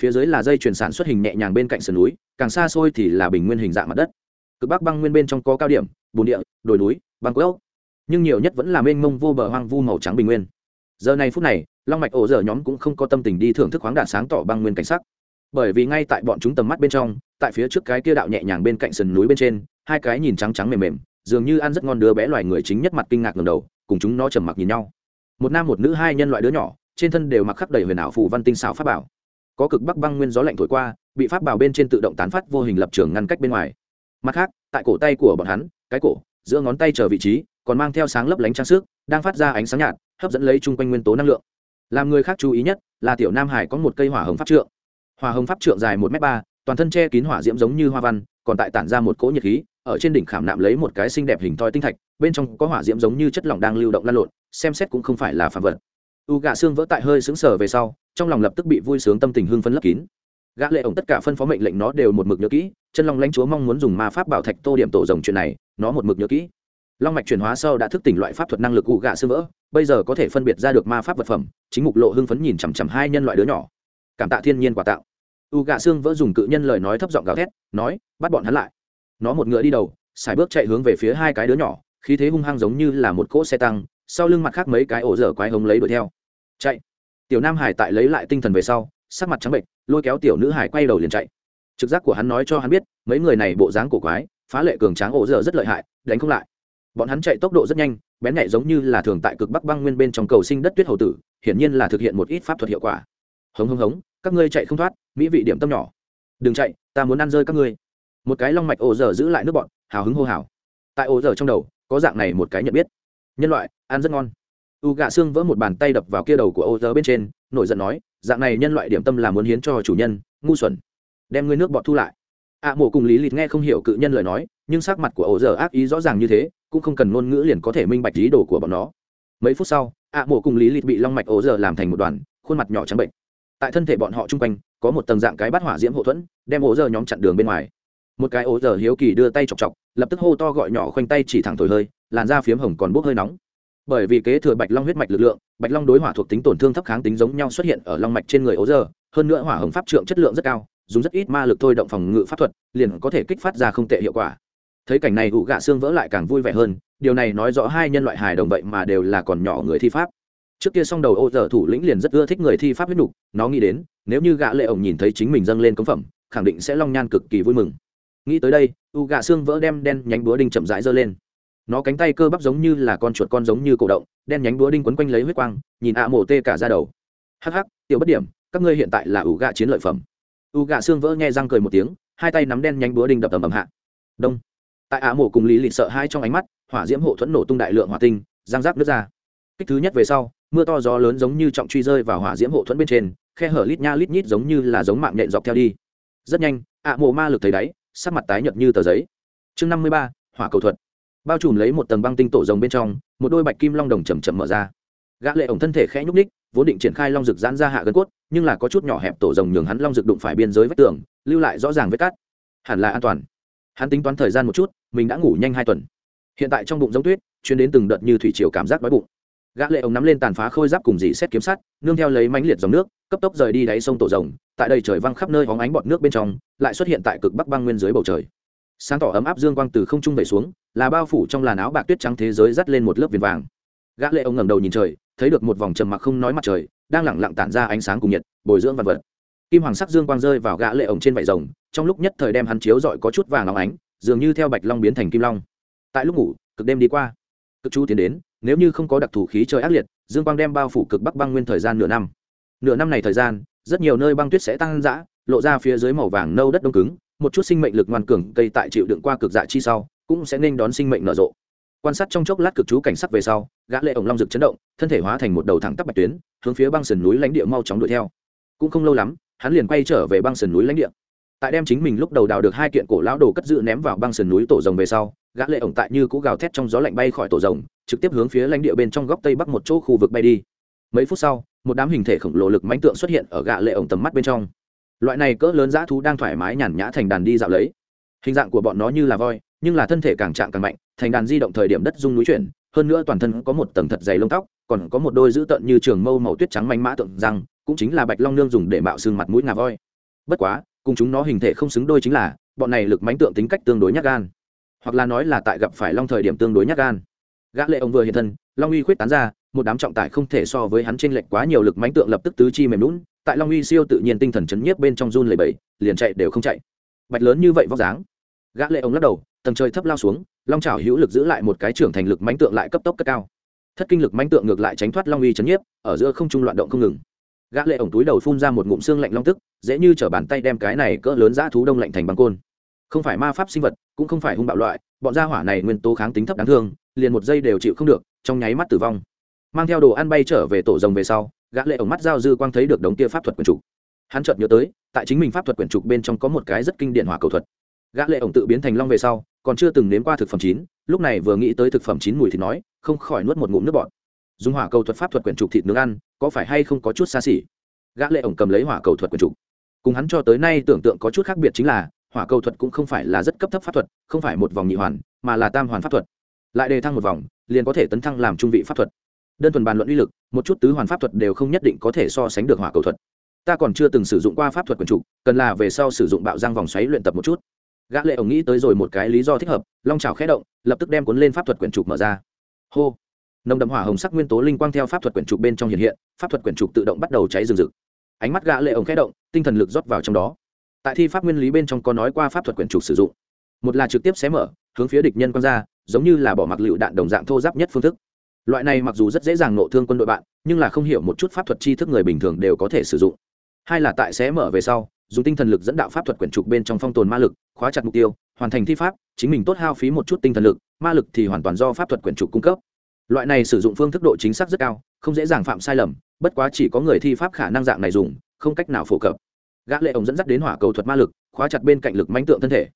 Phía dưới là dây chuyển sản xuất hình nhẹ nhàng bên cạnh sườn núi, càng xa xôi thì là bình nguyên hình dạng mặt đất. Cực bắc băng nguyên bên trong có cao điểm, bồn địa, đồi núi, băng quốc. Nhưng nhiều nhất vẫn là mênh mông vô bờ hoang vu màu trắng bình nguyên. Giờ này phút này, long mạch ổ dở nhóm cũng không có tâm tình đi thưởng thức khoáng đạt sáng tỏ băng nguyên cảnh sắc. Bởi vì ngay tại bọn chúng tầm mắt bên trong, tại phía trước cái kia đạo nhẹ nhàng bên cạnh sườn núi bên trên, hai cái nhìn trắng trắng mềm mềm, dường như ăn rất ngon đứa bé loài người chính nhất mặt kinh ngạc ngầm đầu, cùng chúng nó trầm mặc nhìn nhau một nam một nữ hai nhân loại đứa nhỏ, trên thân đều mặc khắc đầy huyền ảo phù văn tinh xảo pháp bảo. Có cực bắc băng nguyên gió lạnh thổi qua, bị pháp bảo bên trên tự động tán phát vô hình lập trường ngăn cách bên ngoài. Mặt khác, tại cổ tay của bọn hắn, cái cổ, giữa ngón tay chờ vị trí, còn mang theo sáng lấp lánh trang sức, đang phát ra ánh sáng nhạt, hấp dẫn lấy chung quanh nguyên tố năng lượng. Làm người khác chú ý nhất, là tiểu nam hải có một cây hỏa hồng pháp trượng. Hỏa hồng pháp trượng dài một m ba, toàn thân che kín hỏa diễm giống như hoa văn còn tại tản ra một cỗ nhiệt khí, ở trên đỉnh khảm nạm lấy một cái xinh đẹp hình thoi tinh thạch, bên trong có hỏa diễm giống như chất lỏng đang lưu động lan lộn, xem xét cũng không phải là phạm vật. U gạ xương vỡ tại hơi sững sờ về sau, trong lòng lập tức bị vui sướng tâm tình hưng phấn lấp kín. Gã lệ ổng tất cả phân phó mệnh lệnh nó đều một mực nhớ kỹ, chân long lãnh chúa mong muốn dùng ma pháp bảo thạch tô điểm tổ rồng chuyện này, nó một mực nhớ kỹ. Long mạch chuyển hóa sau đã thức tỉnh loại pháp thuật năng lực u gạ xương vỡ, bây giờ có thể phân biệt ra được ma pháp vật phẩm, chính mục lộ hưng phấn nhìn chằm chằm hai nhân loại đứa nhỏ. Cảm tạ thiên nhiên quả tạo u gạ xương vỡ dùng cự nhân lời nói thấp giọng gào thét, nói, bắt bọn hắn lại. Nó một ngựa đi đầu xài bước chạy hướng về phía hai cái đứa nhỏ, khí thế hung hăng giống như là một cỗ xe tăng, sau lưng mặt khác mấy cái ổ dở quái hống lấy đuổi theo. Chạy. Tiểu nam hải tại lấy lại tinh thần về sau, sắc mặt trắng bệnh lôi kéo tiểu nữ hải quay đầu liền chạy. Trực giác của hắn nói cho hắn biết, mấy người này bộ dáng cổ quái, phá lệ cường tráng ổ dở rất lợi hại, đánh không lại. Bọn hắn chạy tốc độ rất nhanh, bén nhạy giống như là thường tại cực bắc băng nguyên bên trong cầu sinh đất tuyết hầu tử, hiển nhiên là thực hiện một ít pháp thuật hiệu quả. Hống hống hống các ngươi chạy không thoát, mỹ vị điểm tâm nhỏ. Đừng chạy, ta muốn ăn rơi các ngươi. Một cái long mạch ổ dở giữ lại nước bọn, hào hứng hô hào. Tại ổ dở trong đầu, có dạng này một cái nhận biết. Nhân loại, ăn rất ngon. U gạ xương vỡ một bàn tay đập vào kia đầu của ổ dở bên trên, nổi giận nói, dạng này nhân loại điểm tâm là muốn hiến cho chủ nhân, ngu xuẩn. Đem ngươi nước bọt thu lại. Ạ mộ cùng lý lịt nghe không hiểu cự nhân lời nói, nhưng sắc mặt của ổ dở ác ý rõ ràng như thế, cũng không cần ngôn ngữ liền có thể minh bạch ý đồ của bọn nó. Mấy phút sau ạ mộ cùng lý lịt bị long mạch ổ dở làm thành một đoàn, khuôn mặt nhỏ trắng bệnh tại thân thể bọn họ chung quanh, có một tầng dạng cái bát hỏa diễm hộ thuẫn, đem ổ giờ nhóm chặn đường bên ngoài. Một cái ổ giờ hiếu kỳ đưa tay chọc chọc, lập tức hô to gọi nhỏ khoanh tay chỉ thẳng thổi hơi, làn da phiếm hồng còn bốc hơi nóng. Bởi vì kế thừa bạch long huyết mạch lực lượng, bạch long đối hỏa thuộc tính tổn thương thấp kháng tính giống nhau xuất hiện ở long mạch trên người ố giờ, hơn nữa hỏa hồng pháp trượng chất lượng rất cao, dùng rất ít ma lực thôi động phòng ngự pháp thuật, liền có thể kích phát ra không tệ hiệu quả. Thấy cảnh này ụ gạ xương vỡ lại càng vui vẻ hơn, điều này nói rõ hai nhân loại hài đồng vậy mà đều là còn nhỏ người thi pháp trước kia song đầu ô dở thủ lĩnh liền rất ưa thích người thi pháp huyết nhục nó nghĩ đến, nếu như gã lệ ổng nhìn thấy chính mình dâng lên cống phẩm, khẳng định sẽ long nhan cực kỳ vui mừng. Nghĩ tới đây, u gạ xương vỡ đem đen nhánh búa đinh chậm rãi giơ lên. Nó cánh tay cơ bắp giống như là con chuột con giống như cổ động, đen nhánh búa đinh quấn quanh lấy huyết quang, nhìn ạ mổ tê cả ra đầu. Hắc hắc, tiểu bất điểm, các ngươi hiện tại là u gạ chiến lợi phẩm. U gạ xương vỡ nghe răng cười một tiếng, hai tay nắm đen nhánh búa đinh đập ầm ầm hạ. Đông. Tại ạ mổ cùng lý lịch sợ hai trong ánh mắt, hỏa diễm hộ thuẫn nổ tung đại lượng hỏa tinh giang giáp nước ra. Kích thứ nhất về sau mưa to gió lớn giống như trọng truy rơi vào hỏa diễm hộ thuẫn bên trên, khe hở lít nha lít nhít giống như là giống mạng nhện dọc theo đi. Rất nhanh, ạ mộ ma lực thấy đáy, sắc mặt tái nhợt như tờ giấy. Chương năm mươi ba, hỏa cầu thuật. Bao trùm lấy một tầng băng tinh tổ rồng bên trong, một đôi bạch kim long đồng chầm chậm mở ra. Gã lệ ổng thân thể khẽ nhúc ních vốn định triển khai long rực giãn ra hạ gân cốt, nhưng là có chút nhỏ hẹp tổ rồng nhường hắn long rực đụng phải biên giới vách tường, lưu lại rõ ràng vết cắt hẳn là an toàn. Hắn tính toán thời gian một chút, mình đã ngủ nhanh hai tuần. Hiện tại trong bụng giống tuyết, chuyến đến từng đợt như thủy triều cảm giác đói bụng gã lệ ông nắm lên tàn phá khôi giáp cùng dì xét kiếm sắt, nương theo lấy mãnh liệt dòng nước, cấp tốc rời đi đáy sông tổ rồng. Tại đây trời văng khắp nơi hóng ánh bọt nước bên trong, lại xuất hiện tại cực bắc băng nguyên dưới bầu trời. Sáng tỏ ấm áp dương quang từ không trung về xuống, là bao phủ trong làn áo bạc tuyết trắng thế giới dắt lên một lớp viền vàng. Gã lệ ông ngẩng đầu nhìn trời, thấy được một vòng trầm mặc không nói mặt trời, đang lẳng lặng tản ra ánh sáng cùng nhiệt, bồi dưỡng vật vật. Kim hoàng sắc dương quang rơi vào gã lệ ổng trên vảy rồng, trong lúc nhất thời đem hắn chiếu rọi có chút vàng óng ánh, dường như theo bạch long biến thành kim long. Tại lúc ngủ, cực đêm đi qua. Cực chú tiến đến nếu như không có đặc thù khí trời ác liệt, dương quang đem bao phủ cực bắc băng nguyên thời gian nửa năm. Nửa năm này thời gian, rất nhiều nơi băng tuyết sẽ tăng dã lộ ra phía dưới màu vàng nâu đất đông cứng, một chút sinh mệnh lực ngoan cường cây tại chịu đựng qua cực dạ chi sau, cũng sẽ nên đón sinh mệnh nở rộ. Quan sát trong chốc lát cực chú cảnh sắc về sau, gã lệ ổng long rực chấn động, thân thể hóa thành một đầu thẳng tắp bạch tuyến, hướng phía băng sườn núi lãnh địa mau chóng đuổi theo. Cũng không lâu lắm, hắn liền quay trở về băng sườn núi lãnh địa. Tại đem chính mình lúc đầu đào được hai kiện cổ lão đồ cất giữ ném vào băng sườn núi tổ rồng về sau gã lệ ổng tại như cũ gào thét trong gió lạnh bay khỏi tổ rồng, trực tiếp hướng phía lãnh địa bên trong góc tây bắc một chỗ khu vực bay đi. Mấy phút sau, một đám hình thể khổng lồ lực mãnh tượng xuất hiện ở gã lệ ổng tầm mắt bên trong. Loại này cỡ lớn dã thú đang thoải mái nhàn nhã thành đàn đi dạo lấy. Hình dạng của bọn nó như là voi, nhưng là thân thể càng trạng càng mạnh, thành đàn di động thời điểm đất rung núi chuyển, hơn nữa toàn thân có một tầng thật dày lông tóc, còn có một đôi dữ tợn như trường mâu màu tuyết trắng manh mã tượng răng, cũng chính là bạch long nương dùng để mạo xương mặt mũi ngà voi. Bất quá, cùng chúng nó hình thể không xứng đôi chính là, bọn này lực mãnh tượng tính cách tương đối nhát gan hoặc là nói là tại gặp phải long thời điểm tương đối nhát gan. Gã lệ ông vừa hiện thân long uy khuyết tán ra một đám trọng tải không thể so với hắn trên lệch quá nhiều lực mãnh tượng lập tức tứ chi mềm lún tại long uy siêu tự nhiên tinh thần chấn nhiếp bên trong run lẩy bẩy, liền chạy đều không chạy. Bạch lớn như vậy vóc dáng. Gã lệ ông lắc đầu tầng trời thấp lao xuống long chảo hữu lực giữ lại một cái trưởng thành lực mãnh tượng lại cấp tốc cất cao. Thất kinh lực mãnh tượng ngược lại tránh thoát long uy chấn nhiếp ở giữa không trung loạn động không ngừng. Gã lệ ổng túi đầu phun ra một ngụm xương lạnh long tức dễ như trở bàn tay đem cái này cỡ lớn dã thú đông lạnh thành băng côn không phải ma pháp sinh vật, cũng không phải hung bạo loại, bọn gia hỏa này nguyên tố kháng tính thấp đáng thương, liền một giây đều chịu không được, trong nháy mắt tử vong. Mang theo đồ ăn bay trở về tổ rồng về sau, gã lệ ổng mắt giao dư quang thấy được đống kia pháp thuật quyển trục. Hắn chợt nhớ tới, tại chính mình pháp thuật quyển trục bên trong có một cái rất kinh điển hỏa cầu thuật. Gã lệ ổng tự biến thành long về sau, còn chưa từng nếm qua thực phẩm chín, lúc này vừa nghĩ tới thực phẩm chín mùi thì nói, không khỏi nuốt một ngụm nước bọt. Dùng hỏa cầu thuật pháp thuật quyển trục thịt nướng ăn, có phải hay không có chút xa xỉ? Gã lệ ổng cầm lấy hỏa cầu thuật quyển trục. Cùng hắn cho tới nay tưởng tượng có chút khác biệt chính là hỏa cầu thuật cũng không phải là rất cấp thấp pháp thuật, không phải một vòng nhị hoàn, mà là tam hoàn pháp thuật. Lại đề thăng một vòng, liền có thể tấn thăng làm trung vị pháp thuật. Đơn thuần bàn luận uy lực, một chút tứ hoàn pháp thuật đều không nhất định có thể so sánh được hỏa cầu thuật. Ta còn chưa từng sử dụng qua pháp thuật quần trục, cần là về sau sử dụng bạo giang vòng xoáy luyện tập một chút. Gã lệ ổng nghĩ tới rồi một cái lý do thích hợp, long trào khẽ động, lập tức đem cuốn lên pháp thuật quyển trục mở ra. Hô! Nồng đậm hỏa hồng sắc nguyên tố linh quang theo pháp thuật quyển trục bên trong hiện hiện, pháp thuật quyển trục tự động bắt đầu cháy rừng rực. Ánh mắt gã lệ ổng khẽ động, tinh thần lực rót vào trong đó tại thi pháp nguyên lý bên trong có nói qua pháp thuật quyển trục sử dụng. Một là trực tiếp xé mở, hướng phía địch nhân quăng ra, giống như là bỏ mặc lựu đạn đồng dạng thô giáp nhất phương thức. Loại này mặc dù rất dễ dàng nộ thương quân đội bạn, nhưng là không hiểu một chút pháp thuật tri thức người bình thường đều có thể sử dụng. Hai là tại xé mở về sau, dùng tinh thần lực dẫn đạo pháp thuật quyển trục bên trong phong tồn ma lực, khóa chặt mục tiêu, hoàn thành thi pháp, chính mình tốt hao phí một chút tinh thần lực, ma lực thì hoàn toàn do pháp thuật quyển trục cung cấp. Loại này sử dụng phương thức độ chính xác rất cao, không dễ dàng phạm sai lầm, bất quá chỉ có người thi pháp khả năng dạng này dùng, không cách nào phổ cập gã lệ ổng dẫn dắt đến hỏa cầu thuật ma lực, khóa chặt bên cạnh lực mãnh tượng thân thể.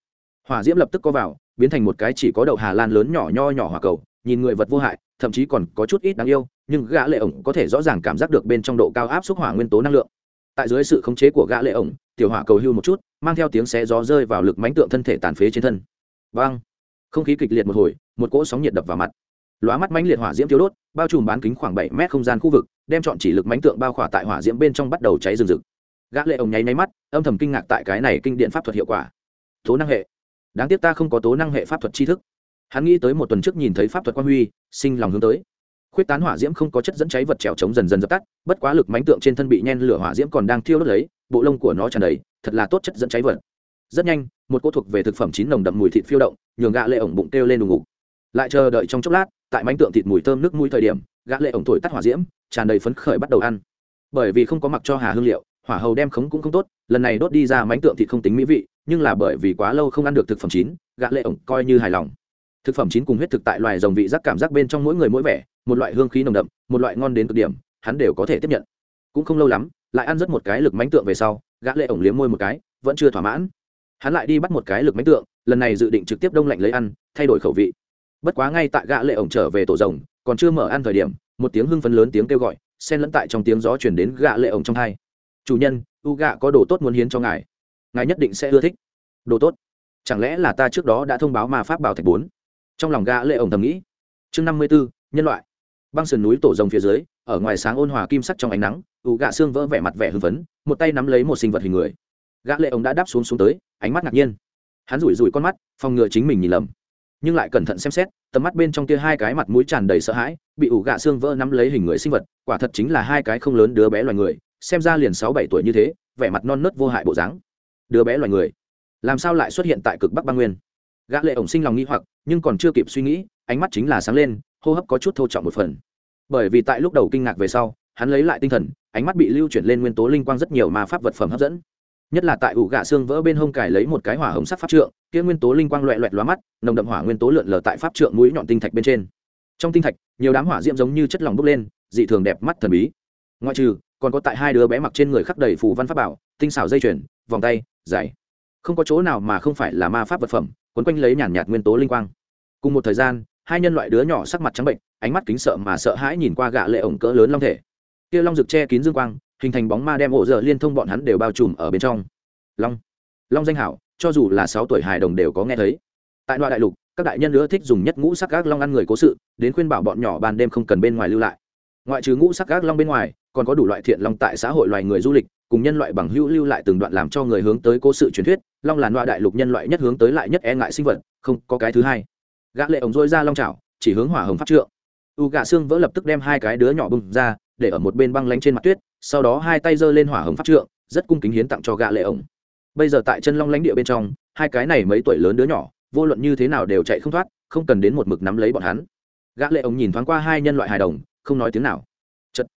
Hỏa diễm lập tức có vào, biến thành một cái chỉ có đậu hà lan lớn nhỏ nho nhỏ hỏa cầu, nhìn người vật vô hại, thậm chí còn có chút ít đáng yêu, nhưng gã lệ ổng có thể rõ ràng cảm giác được bên trong độ cao áp suất hỏa nguyên tố năng lượng. Tại dưới sự khống chế của gã lệ ổng, tiểu hỏa cầu hưu một chút, mang theo tiếng xé gió rơi vào lực mãnh tượng thân thể tàn phế trên thân. Vang! Không khí kịch liệt một hồi, một cỗ sóng nhiệt đập vào mặt. Lóa mắt mãnh liệt hỏa diễm thiếu đốt, bao trùm bán kính khoảng bảy mét không gian khu vực, đem chọn chỉ lực mãnh tượng bao khỏa tại hỏa diễm bên trong bắt đầu cháy rừng rực gã lệ ổng nháy nháy mắt, âm thầm kinh ngạc tại cái này kinh điện pháp thuật hiệu quả. Tố năng hệ. Đáng tiếc ta không có tố năng hệ pháp thuật tri thức. Hắn nghĩ tới một tuần trước nhìn thấy pháp thuật quan huy, sinh lòng hướng tới. Khuyết tán hỏa diễm không có chất dẫn cháy vật trèo chống dần dần dập tắt, bất quá lực mánh tượng trên thân bị nhen lửa hỏa diễm còn đang thiêu đốt lấy, bộ lông của nó tràn đầy, thật là tốt chất dẫn cháy vật. Rất nhanh, một cô thuộc về thực phẩm chín nồng đậm mùi thịt phiêu động, nhường gã lệ ổng bụng kêu lên đùng ngục. Lại chờ đợi trong chốc lát, tại mánh tượng thịt mùi thơm nước mũi thời điểm, gã lệ ổng thổi tắt hỏa diễm, tràn đầy phấn khởi bắt đầu ăn. Bởi vì không có mặc cho hà hương liệu hỏa hầu đem khống cũng không tốt, lần này đốt đi ra mánh tượng thịt không tính mỹ vị, nhưng là bởi vì quá lâu không ăn được thực phẩm chín, gã lệ ổng coi như hài lòng. Thực phẩm chín cùng huyết thực tại loài rồng vị giác cảm giác bên trong mỗi người mỗi vẻ, một loại hương khí nồng đậm, một loại ngon đến cực điểm, hắn đều có thể tiếp nhận. Cũng không lâu lắm, lại ăn rất một cái lực mánh tượng về sau, gã lệ ổng liếm môi một cái, vẫn chưa thỏa mãn. Hắn lại đi bắt một cái lực mánh tượng, lần này dự định trực tiếp đông lạnh lấy ăn, thay đổi khẩu vị. Bất quá ngay tại gã lệ ổng trở về tổ rồng, còn chưa mở ăn thời điểm, một tiếng hưng phấn lớn tiếng kêu gọi, xen lẫn tại trong tiếng gió truyền đến gã lệ ổng trong hai chủ nhân u gạ có đồ tốt muốn hiến cho ngài. Ngài nhất định sẽ ưa thích. Đồ tốt? Chẳng lẽ là ta trước đó đã thông báo ma pháp bảo thạch bốn? Trong lòng gã lệ ổng thầm nghĩ. Chương năm mươi bốn nhân loại. Băng sườn núi tổ rồng phía dưới, ở ngoài sáng ôn hòa kim sắc trong ánh nắng u gạ xương vỡ vẻ mặt vẻ hưng phấn, một tay nắm lấy một sinh vật hình người. Gã lệ ổng đã đáp xuống xuống tới, ánh mắt ngạc nhiên. Hắn rủi rủi con mắt, phòng ngừa chính mình nhìn lầm. Nhưng lại cẩn thận xem xét, tầm mắt bên trong kia hai cái mặt mũi tràn đầy sợ hãi, bị ủ gạ xương vỡ nắm lấy hình người sinh vật, quả thật chính là hai cái không lớn đứa bé loài người xem ra liền sáu bảy tuổi như thế, vẻ mặt non nớt vô hại bộ dáng. Đứa bé loài người. Làm sao lại xuất hiện tại cực bắc băng nguyên? Gã lệ ổng sinh lòng nghi hoặc, nhưng còn chưa kịp suy nghĩ, ánh mắt chính là sáng lên, hô hấp có chút thô trọng một phần. Bởi vì tại lúc đầu kinh ngạc về sau, hắn lấy lại tinh thần, ánh mắt bị lưu chuyển lên nguyên tố linh quang rất nhiều mà pháp vật phẩm hấp dẫn. Nhất là tại ủ gạ xương vỡ bên hông cài lấy một cái hỏa hồng sắc pháp trượng, kia nguyên tố linh quang loẹ loẹt lóa mắt, nồng đậm hỏa nguyên tố lượn lờ tại pháp trượng mũi nhọn tinh thạch bên trên. Trong tinh thạch, nhiều đám hỏa diễm giống như chất lỏng bốc lên, dị thường đẹp mắt thần bí. Ngoại trừ còn có tại hai đứa bé mặc trên người khắc đầy phù văn pháp bảo, tinh xảo dây chuyền, vòng tay, giày. Không có chỗ nào mà không phải là ma pháp vật phẩm, quấn quanh lấy nhàn nhạt nguyên tố linh quang. Cùng một thời gian, hai nhân loại đứa nhỏ sắc mặt trắng bệnh, ánh mắt kính sợ mà sợ hãi nhìn qua gạ lệ ổng cỡ lớn long thể. Kia long rực che kín dương quang, hình thành bóng ma đem ổ dở liên thông bọn hắn đều bao trùm ở bên trong. Long. Long danh hảo, cho dù là sáu tuổi hài đồng đều có nghe thấy. Tại đoạn đại lục, các đại nhân nữa thích dùng nhất ngũ sắc gác long ăn người cố sự, đến khuyên bảo bọn nhỏ ban đêm không cần bên ngoài lưu lại. Ngoại trừ ngũ sắc gác long bên ngoài còn có đủ loại thiện long tại xã hội loài người du lịch, cùng nhân loại bằng hữu lưu lại từng đoạn làm cho người hướng tới cố sự truyền thuyết, long là loa đại lục nhân loại nhất hướng tới lại nhất e ngại sinh vật, không có cái thứ hai. Gã lệ ổng dôi ra long chảo, chỉ hướng hỏa hồng pháp trượng. U gạ xương vỡ lập tức đem hai cái đứa nhỏ bung ra, để ở một bên băng lánh trên mặt tuyết, sau đó hai tay giơ lên hỏa hồng pháp trượng, rất cung kính hiến tặng cho gã lệ ổng. Bây giờ tại chân long lãnh địa bên trong, hai cái này mấy tuổi lớn đứa nhỏ, vô luận như thế nào đều chạy không thoát, không cần đến một mực nắm lấy bọn hắn. Gã lệ ổng nhìn thoáng qua hai nhân loại hài đồng, không nói tiếng nào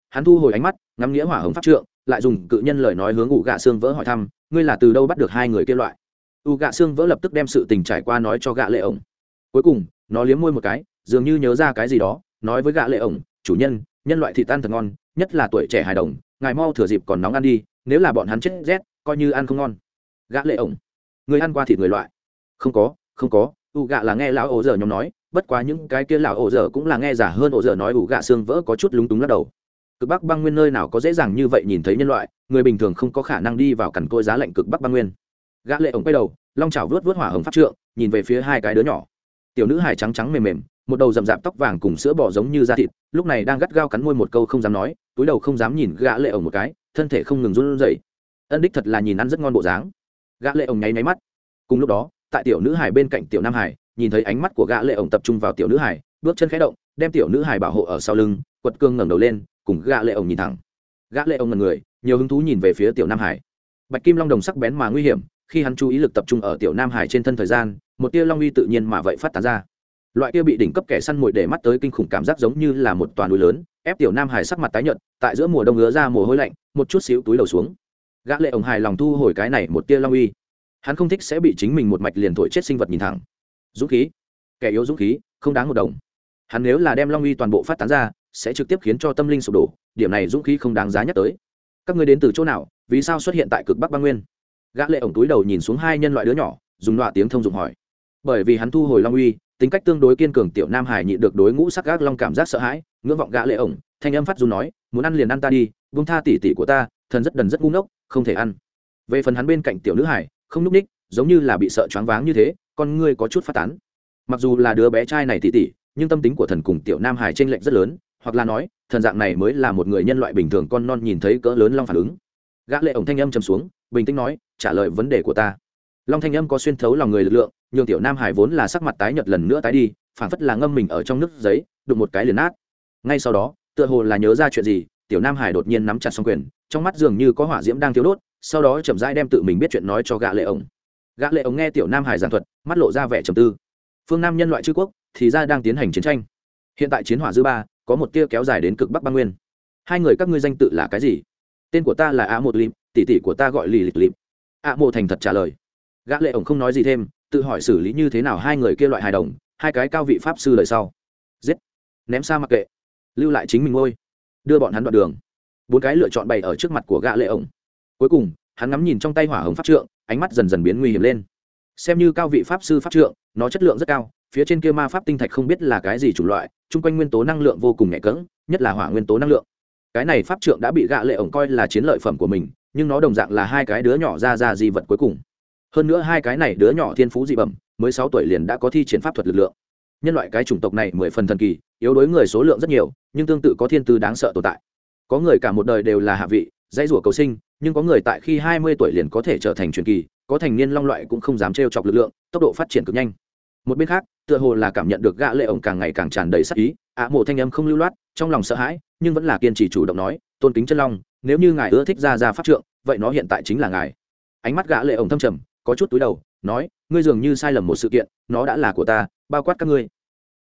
hắn thu hồi ánh mắt, ngắm nghĩa hỏa hồng pháp trượng, lại dùng cự nhân lời nói hướng ủ gạ xương vỡ hỏi thăm, ngươi là từ đâu bắt được hai người kia loại? U gạ xương vỡ lập tức đem sự tình trải qua nói cho gạ lệ ổng. Cuối cùng, nó liếm môi một cái, dường như nhớ ra cái gì đó, nói với gạ lệ ổng, chủ nhân nhân loại thịt ăn thật ngon, nhất là tuổi trẻ hài đồng, ngài mau thừa dịp còn nóng ăn đi, nếu là bọn hắn chết rét, coi như ăn không ngon. Gã lệ ổng người ăn qua thịt người loại? Không có không có. U gạ là nghe lão ổ dở nhóm nói, bất quá những cái kia lão ổ dở cũng là nghe giả hơn ổ dở nói, u gạ xương vỡ có chút lúng túng lắc đầu cực bắc băng nguyên nơi nào có dễ dàng như vậy nhìn thấy nhân loại, người bình thường không có khả năng đi vào cằn côi giá lạnh cực bắc băng nguyên. Gã lệ ổng quay đầu, long chảo vớt vớt hỏa hồng pháp trượng, nhìn về phía hai cái đứa nhỏ. Tiểu nữ hài trắng trắng mềm mềm, một đầu rậm rạp tóc vàng cùng sữa bò giống như da thịt, lúc này đang gắt gao cắn môi một câu không dám nói, túi đầu không dám nhìn gã lệ ổng một cái, thân thể không ngừng run rẩy. Ân đích thật là nhìn ăn rất ngon bộ dáng. Gã lệ ổng nháy nháy mắt. Cùng lúc đó, tại tiểu nữ hải bên cạnh tiểu nam hải nhìn thấy ánh mắt của gã lệ ổng tập trung vào tiểu nữ hải bước chân khẽ động, đem tiểu nữ hải bảo hộ ở sau lưng, quật cương ngẩng đầu lên cùng gã lệ ông nhìn thẳng. Gã lệ ông ngẩn người, nhiều hứng thú nhìn về phía tiểu nam hải. Bạch kim long đồng sắc bén mà nguy hiểm, khi hắn chú ý lực tập trung ở tiểu nam hải trên thân thời gian, một tia long uy tự nhiên mà vậy phát tán ra. Loại kia bị đỉnh cấp kẻ săn mồi để mắt tới kinh khủng cảm giác giống như là một toàn núi lớn, ép tiểu nam hải sắc mặt tái nhợt, tại giữa mùa đông ngứa ra mồ hôi lạnh, một chút xíu túi đầu xuống. Gã lệ ổng hài lòng thu hồi cái này một tia long uy. Hắn không thích sẽ bị chính mình một mạch liền thổi chết sinh vật nhìn thẳng. Dũng khí. Kẻ yếu dũng khí, không đáng một đồng. Hắn nếu là đem long uy toàn bộ phát tán ra sẽ trực tiếp khiến cho tâm linh sụp đổ, điểm này dũng khí không đáng giá nhắc tới. Các ngươi đến từ chỗ nào, vì sao xuất hiện tại cực bắc băng nguyên? Gã lệ ổng túi đầu nhìn xuống hai nhân loại đứa nhỏ, dùng loại tiếng thông dụng hỏi. Bởi vì hắn thu hồi long uy, tính cách tương đối kiên cường tiểu nam hải nhịn được đối ngũ sắc gác long cảm giác sợ hãi, ngưỡng vọng gã lệ ổng, thanh âm phát run nói, muốn ăn liền ăn ta đi, buông tha tỷ tỷ của ta, thần rất đần rất ngu ngốc, không thể ăn. Về phần hắn bên cạnh tiểu nữ hải, không núp ních, giống như là bị sợ choáng váng như thế, con ngươi có chút phát tán. Mặc dù là đứa bé trai này tỷ tỷ, nhưng tâm tính của thần cùng tiểu nam hải trên lệnh rất lớn hoặc là nói, thần dạng này mới là một người nhân loại bình thường con non nhìn thấy cỡ lớn long phản ứng. Gã lệ ổng thanh âm trầm xuống, bình tĩnh nói, trả lời vấn đề của ta. Long thanh âm có xuyên thấu lòng người lực lượng, nhường tiểu nam hải vốn là sắc mặt tái nhợt lần nữa tái đi, phản phất là ngâm mình ở trong nước giấy, đụng một cái liền nát. Ngay sau đó, tựa hồ là nhớ ra chuyện gì, tiểu nam hải đột nhiên nắm chặt song quyền, trong mắt dường như có hỏa diễm đang thiếu đốt, sau đó chậm rãi đem tự mình biết chuyện nói cho gã lệ ổng. Gã lệ ổng nghe tiểu nam hải giảng thuật, mắt lộ ra vẻ trầm tư. Phương nam nhân loại chư quốc, thì ra đang tiến hành chiến tranh. Hiện tại chiến hỏa dư ba có một tia kéo dài đến cực bắc băng nguyên. Hai người các ngươi danh tự là cái gì? Tên của ta là a một lim tỷ tỷ của ta gọi lì lịch lim a mộ thành thật trả lời. Gã lệ ổng không nói gì thêm, tự hỏi xử lý như thế nào hai người kia loại hài đồng, hai cái cao vị pháp sư lời sau. Giết. Ném xa mặc kệ. Lưu lại chính mình ngôi. Đưa bọn hắn đoạn đường. Bốn cái lựa chọn bày ở trước mặt của gã lệ ổng. Cuối cùng, hắn ngắm nhìn trong tay hỏa hồng pháp trượng, ánh mắt dần dần biến nguy hiểm lên. Xem như cao vị pháp sư pháp trượng, nó chất lượng rất cao phía trên kia ma pháp tinh thạch không biết là cái gì chủng loại, chung quanh nguyên tố năng lượng vô cùng nhẹ cỡng, nhất là hỏa nguyên tố năng lượng. Cái này pháp trượng đã bị gạ lệ ổng coi là chiến lợi phẩm của mình, nhưng nó đồng dạng là hai cái đứa nhỏ ra ra di vật cuối cùng. Hơn nữa hai cái này đứa nhỏ thiên phú dị bẩm, mới sáu tuổi liền đã có thi triển pháp thuật lực lượng. Nhân loại cái chủng tộc này mười phần thần kỳ, yếu đối người số lượng rất nhiều, nhưng tương tự có thiên tư đáng sợ tồn tại. Có người cả một đời đều là hạ vị, dãy rủa cầu sinh, nhưng có người tại khi hai mươi tuổi liền có thể trở thành truyền kỳ, có thành niên long loại cũng không dám trêu chọc lực lượng, tốc độ phát triển cực nhanh một bên khác, tựa hồ là cảm nhận được gã lệ ổng càng ngày càng tràn đầy sắc ý, ạ mộ thanh âm không lưu loát, trong lòng sợ hãi, nhưng vẫn là kiên trì chủ động nói, tôn kính chân long, nếu như ngài ưa thích ra ra pháp trượng, vậy nó hiện tại chính là ngài. Ánh mắt gã lệ ổng thâm trầm, có chút túi đầu, nói, ngươi dường như sai lầm một sự kiện, nó đã là của ta, bao quát các ngươi.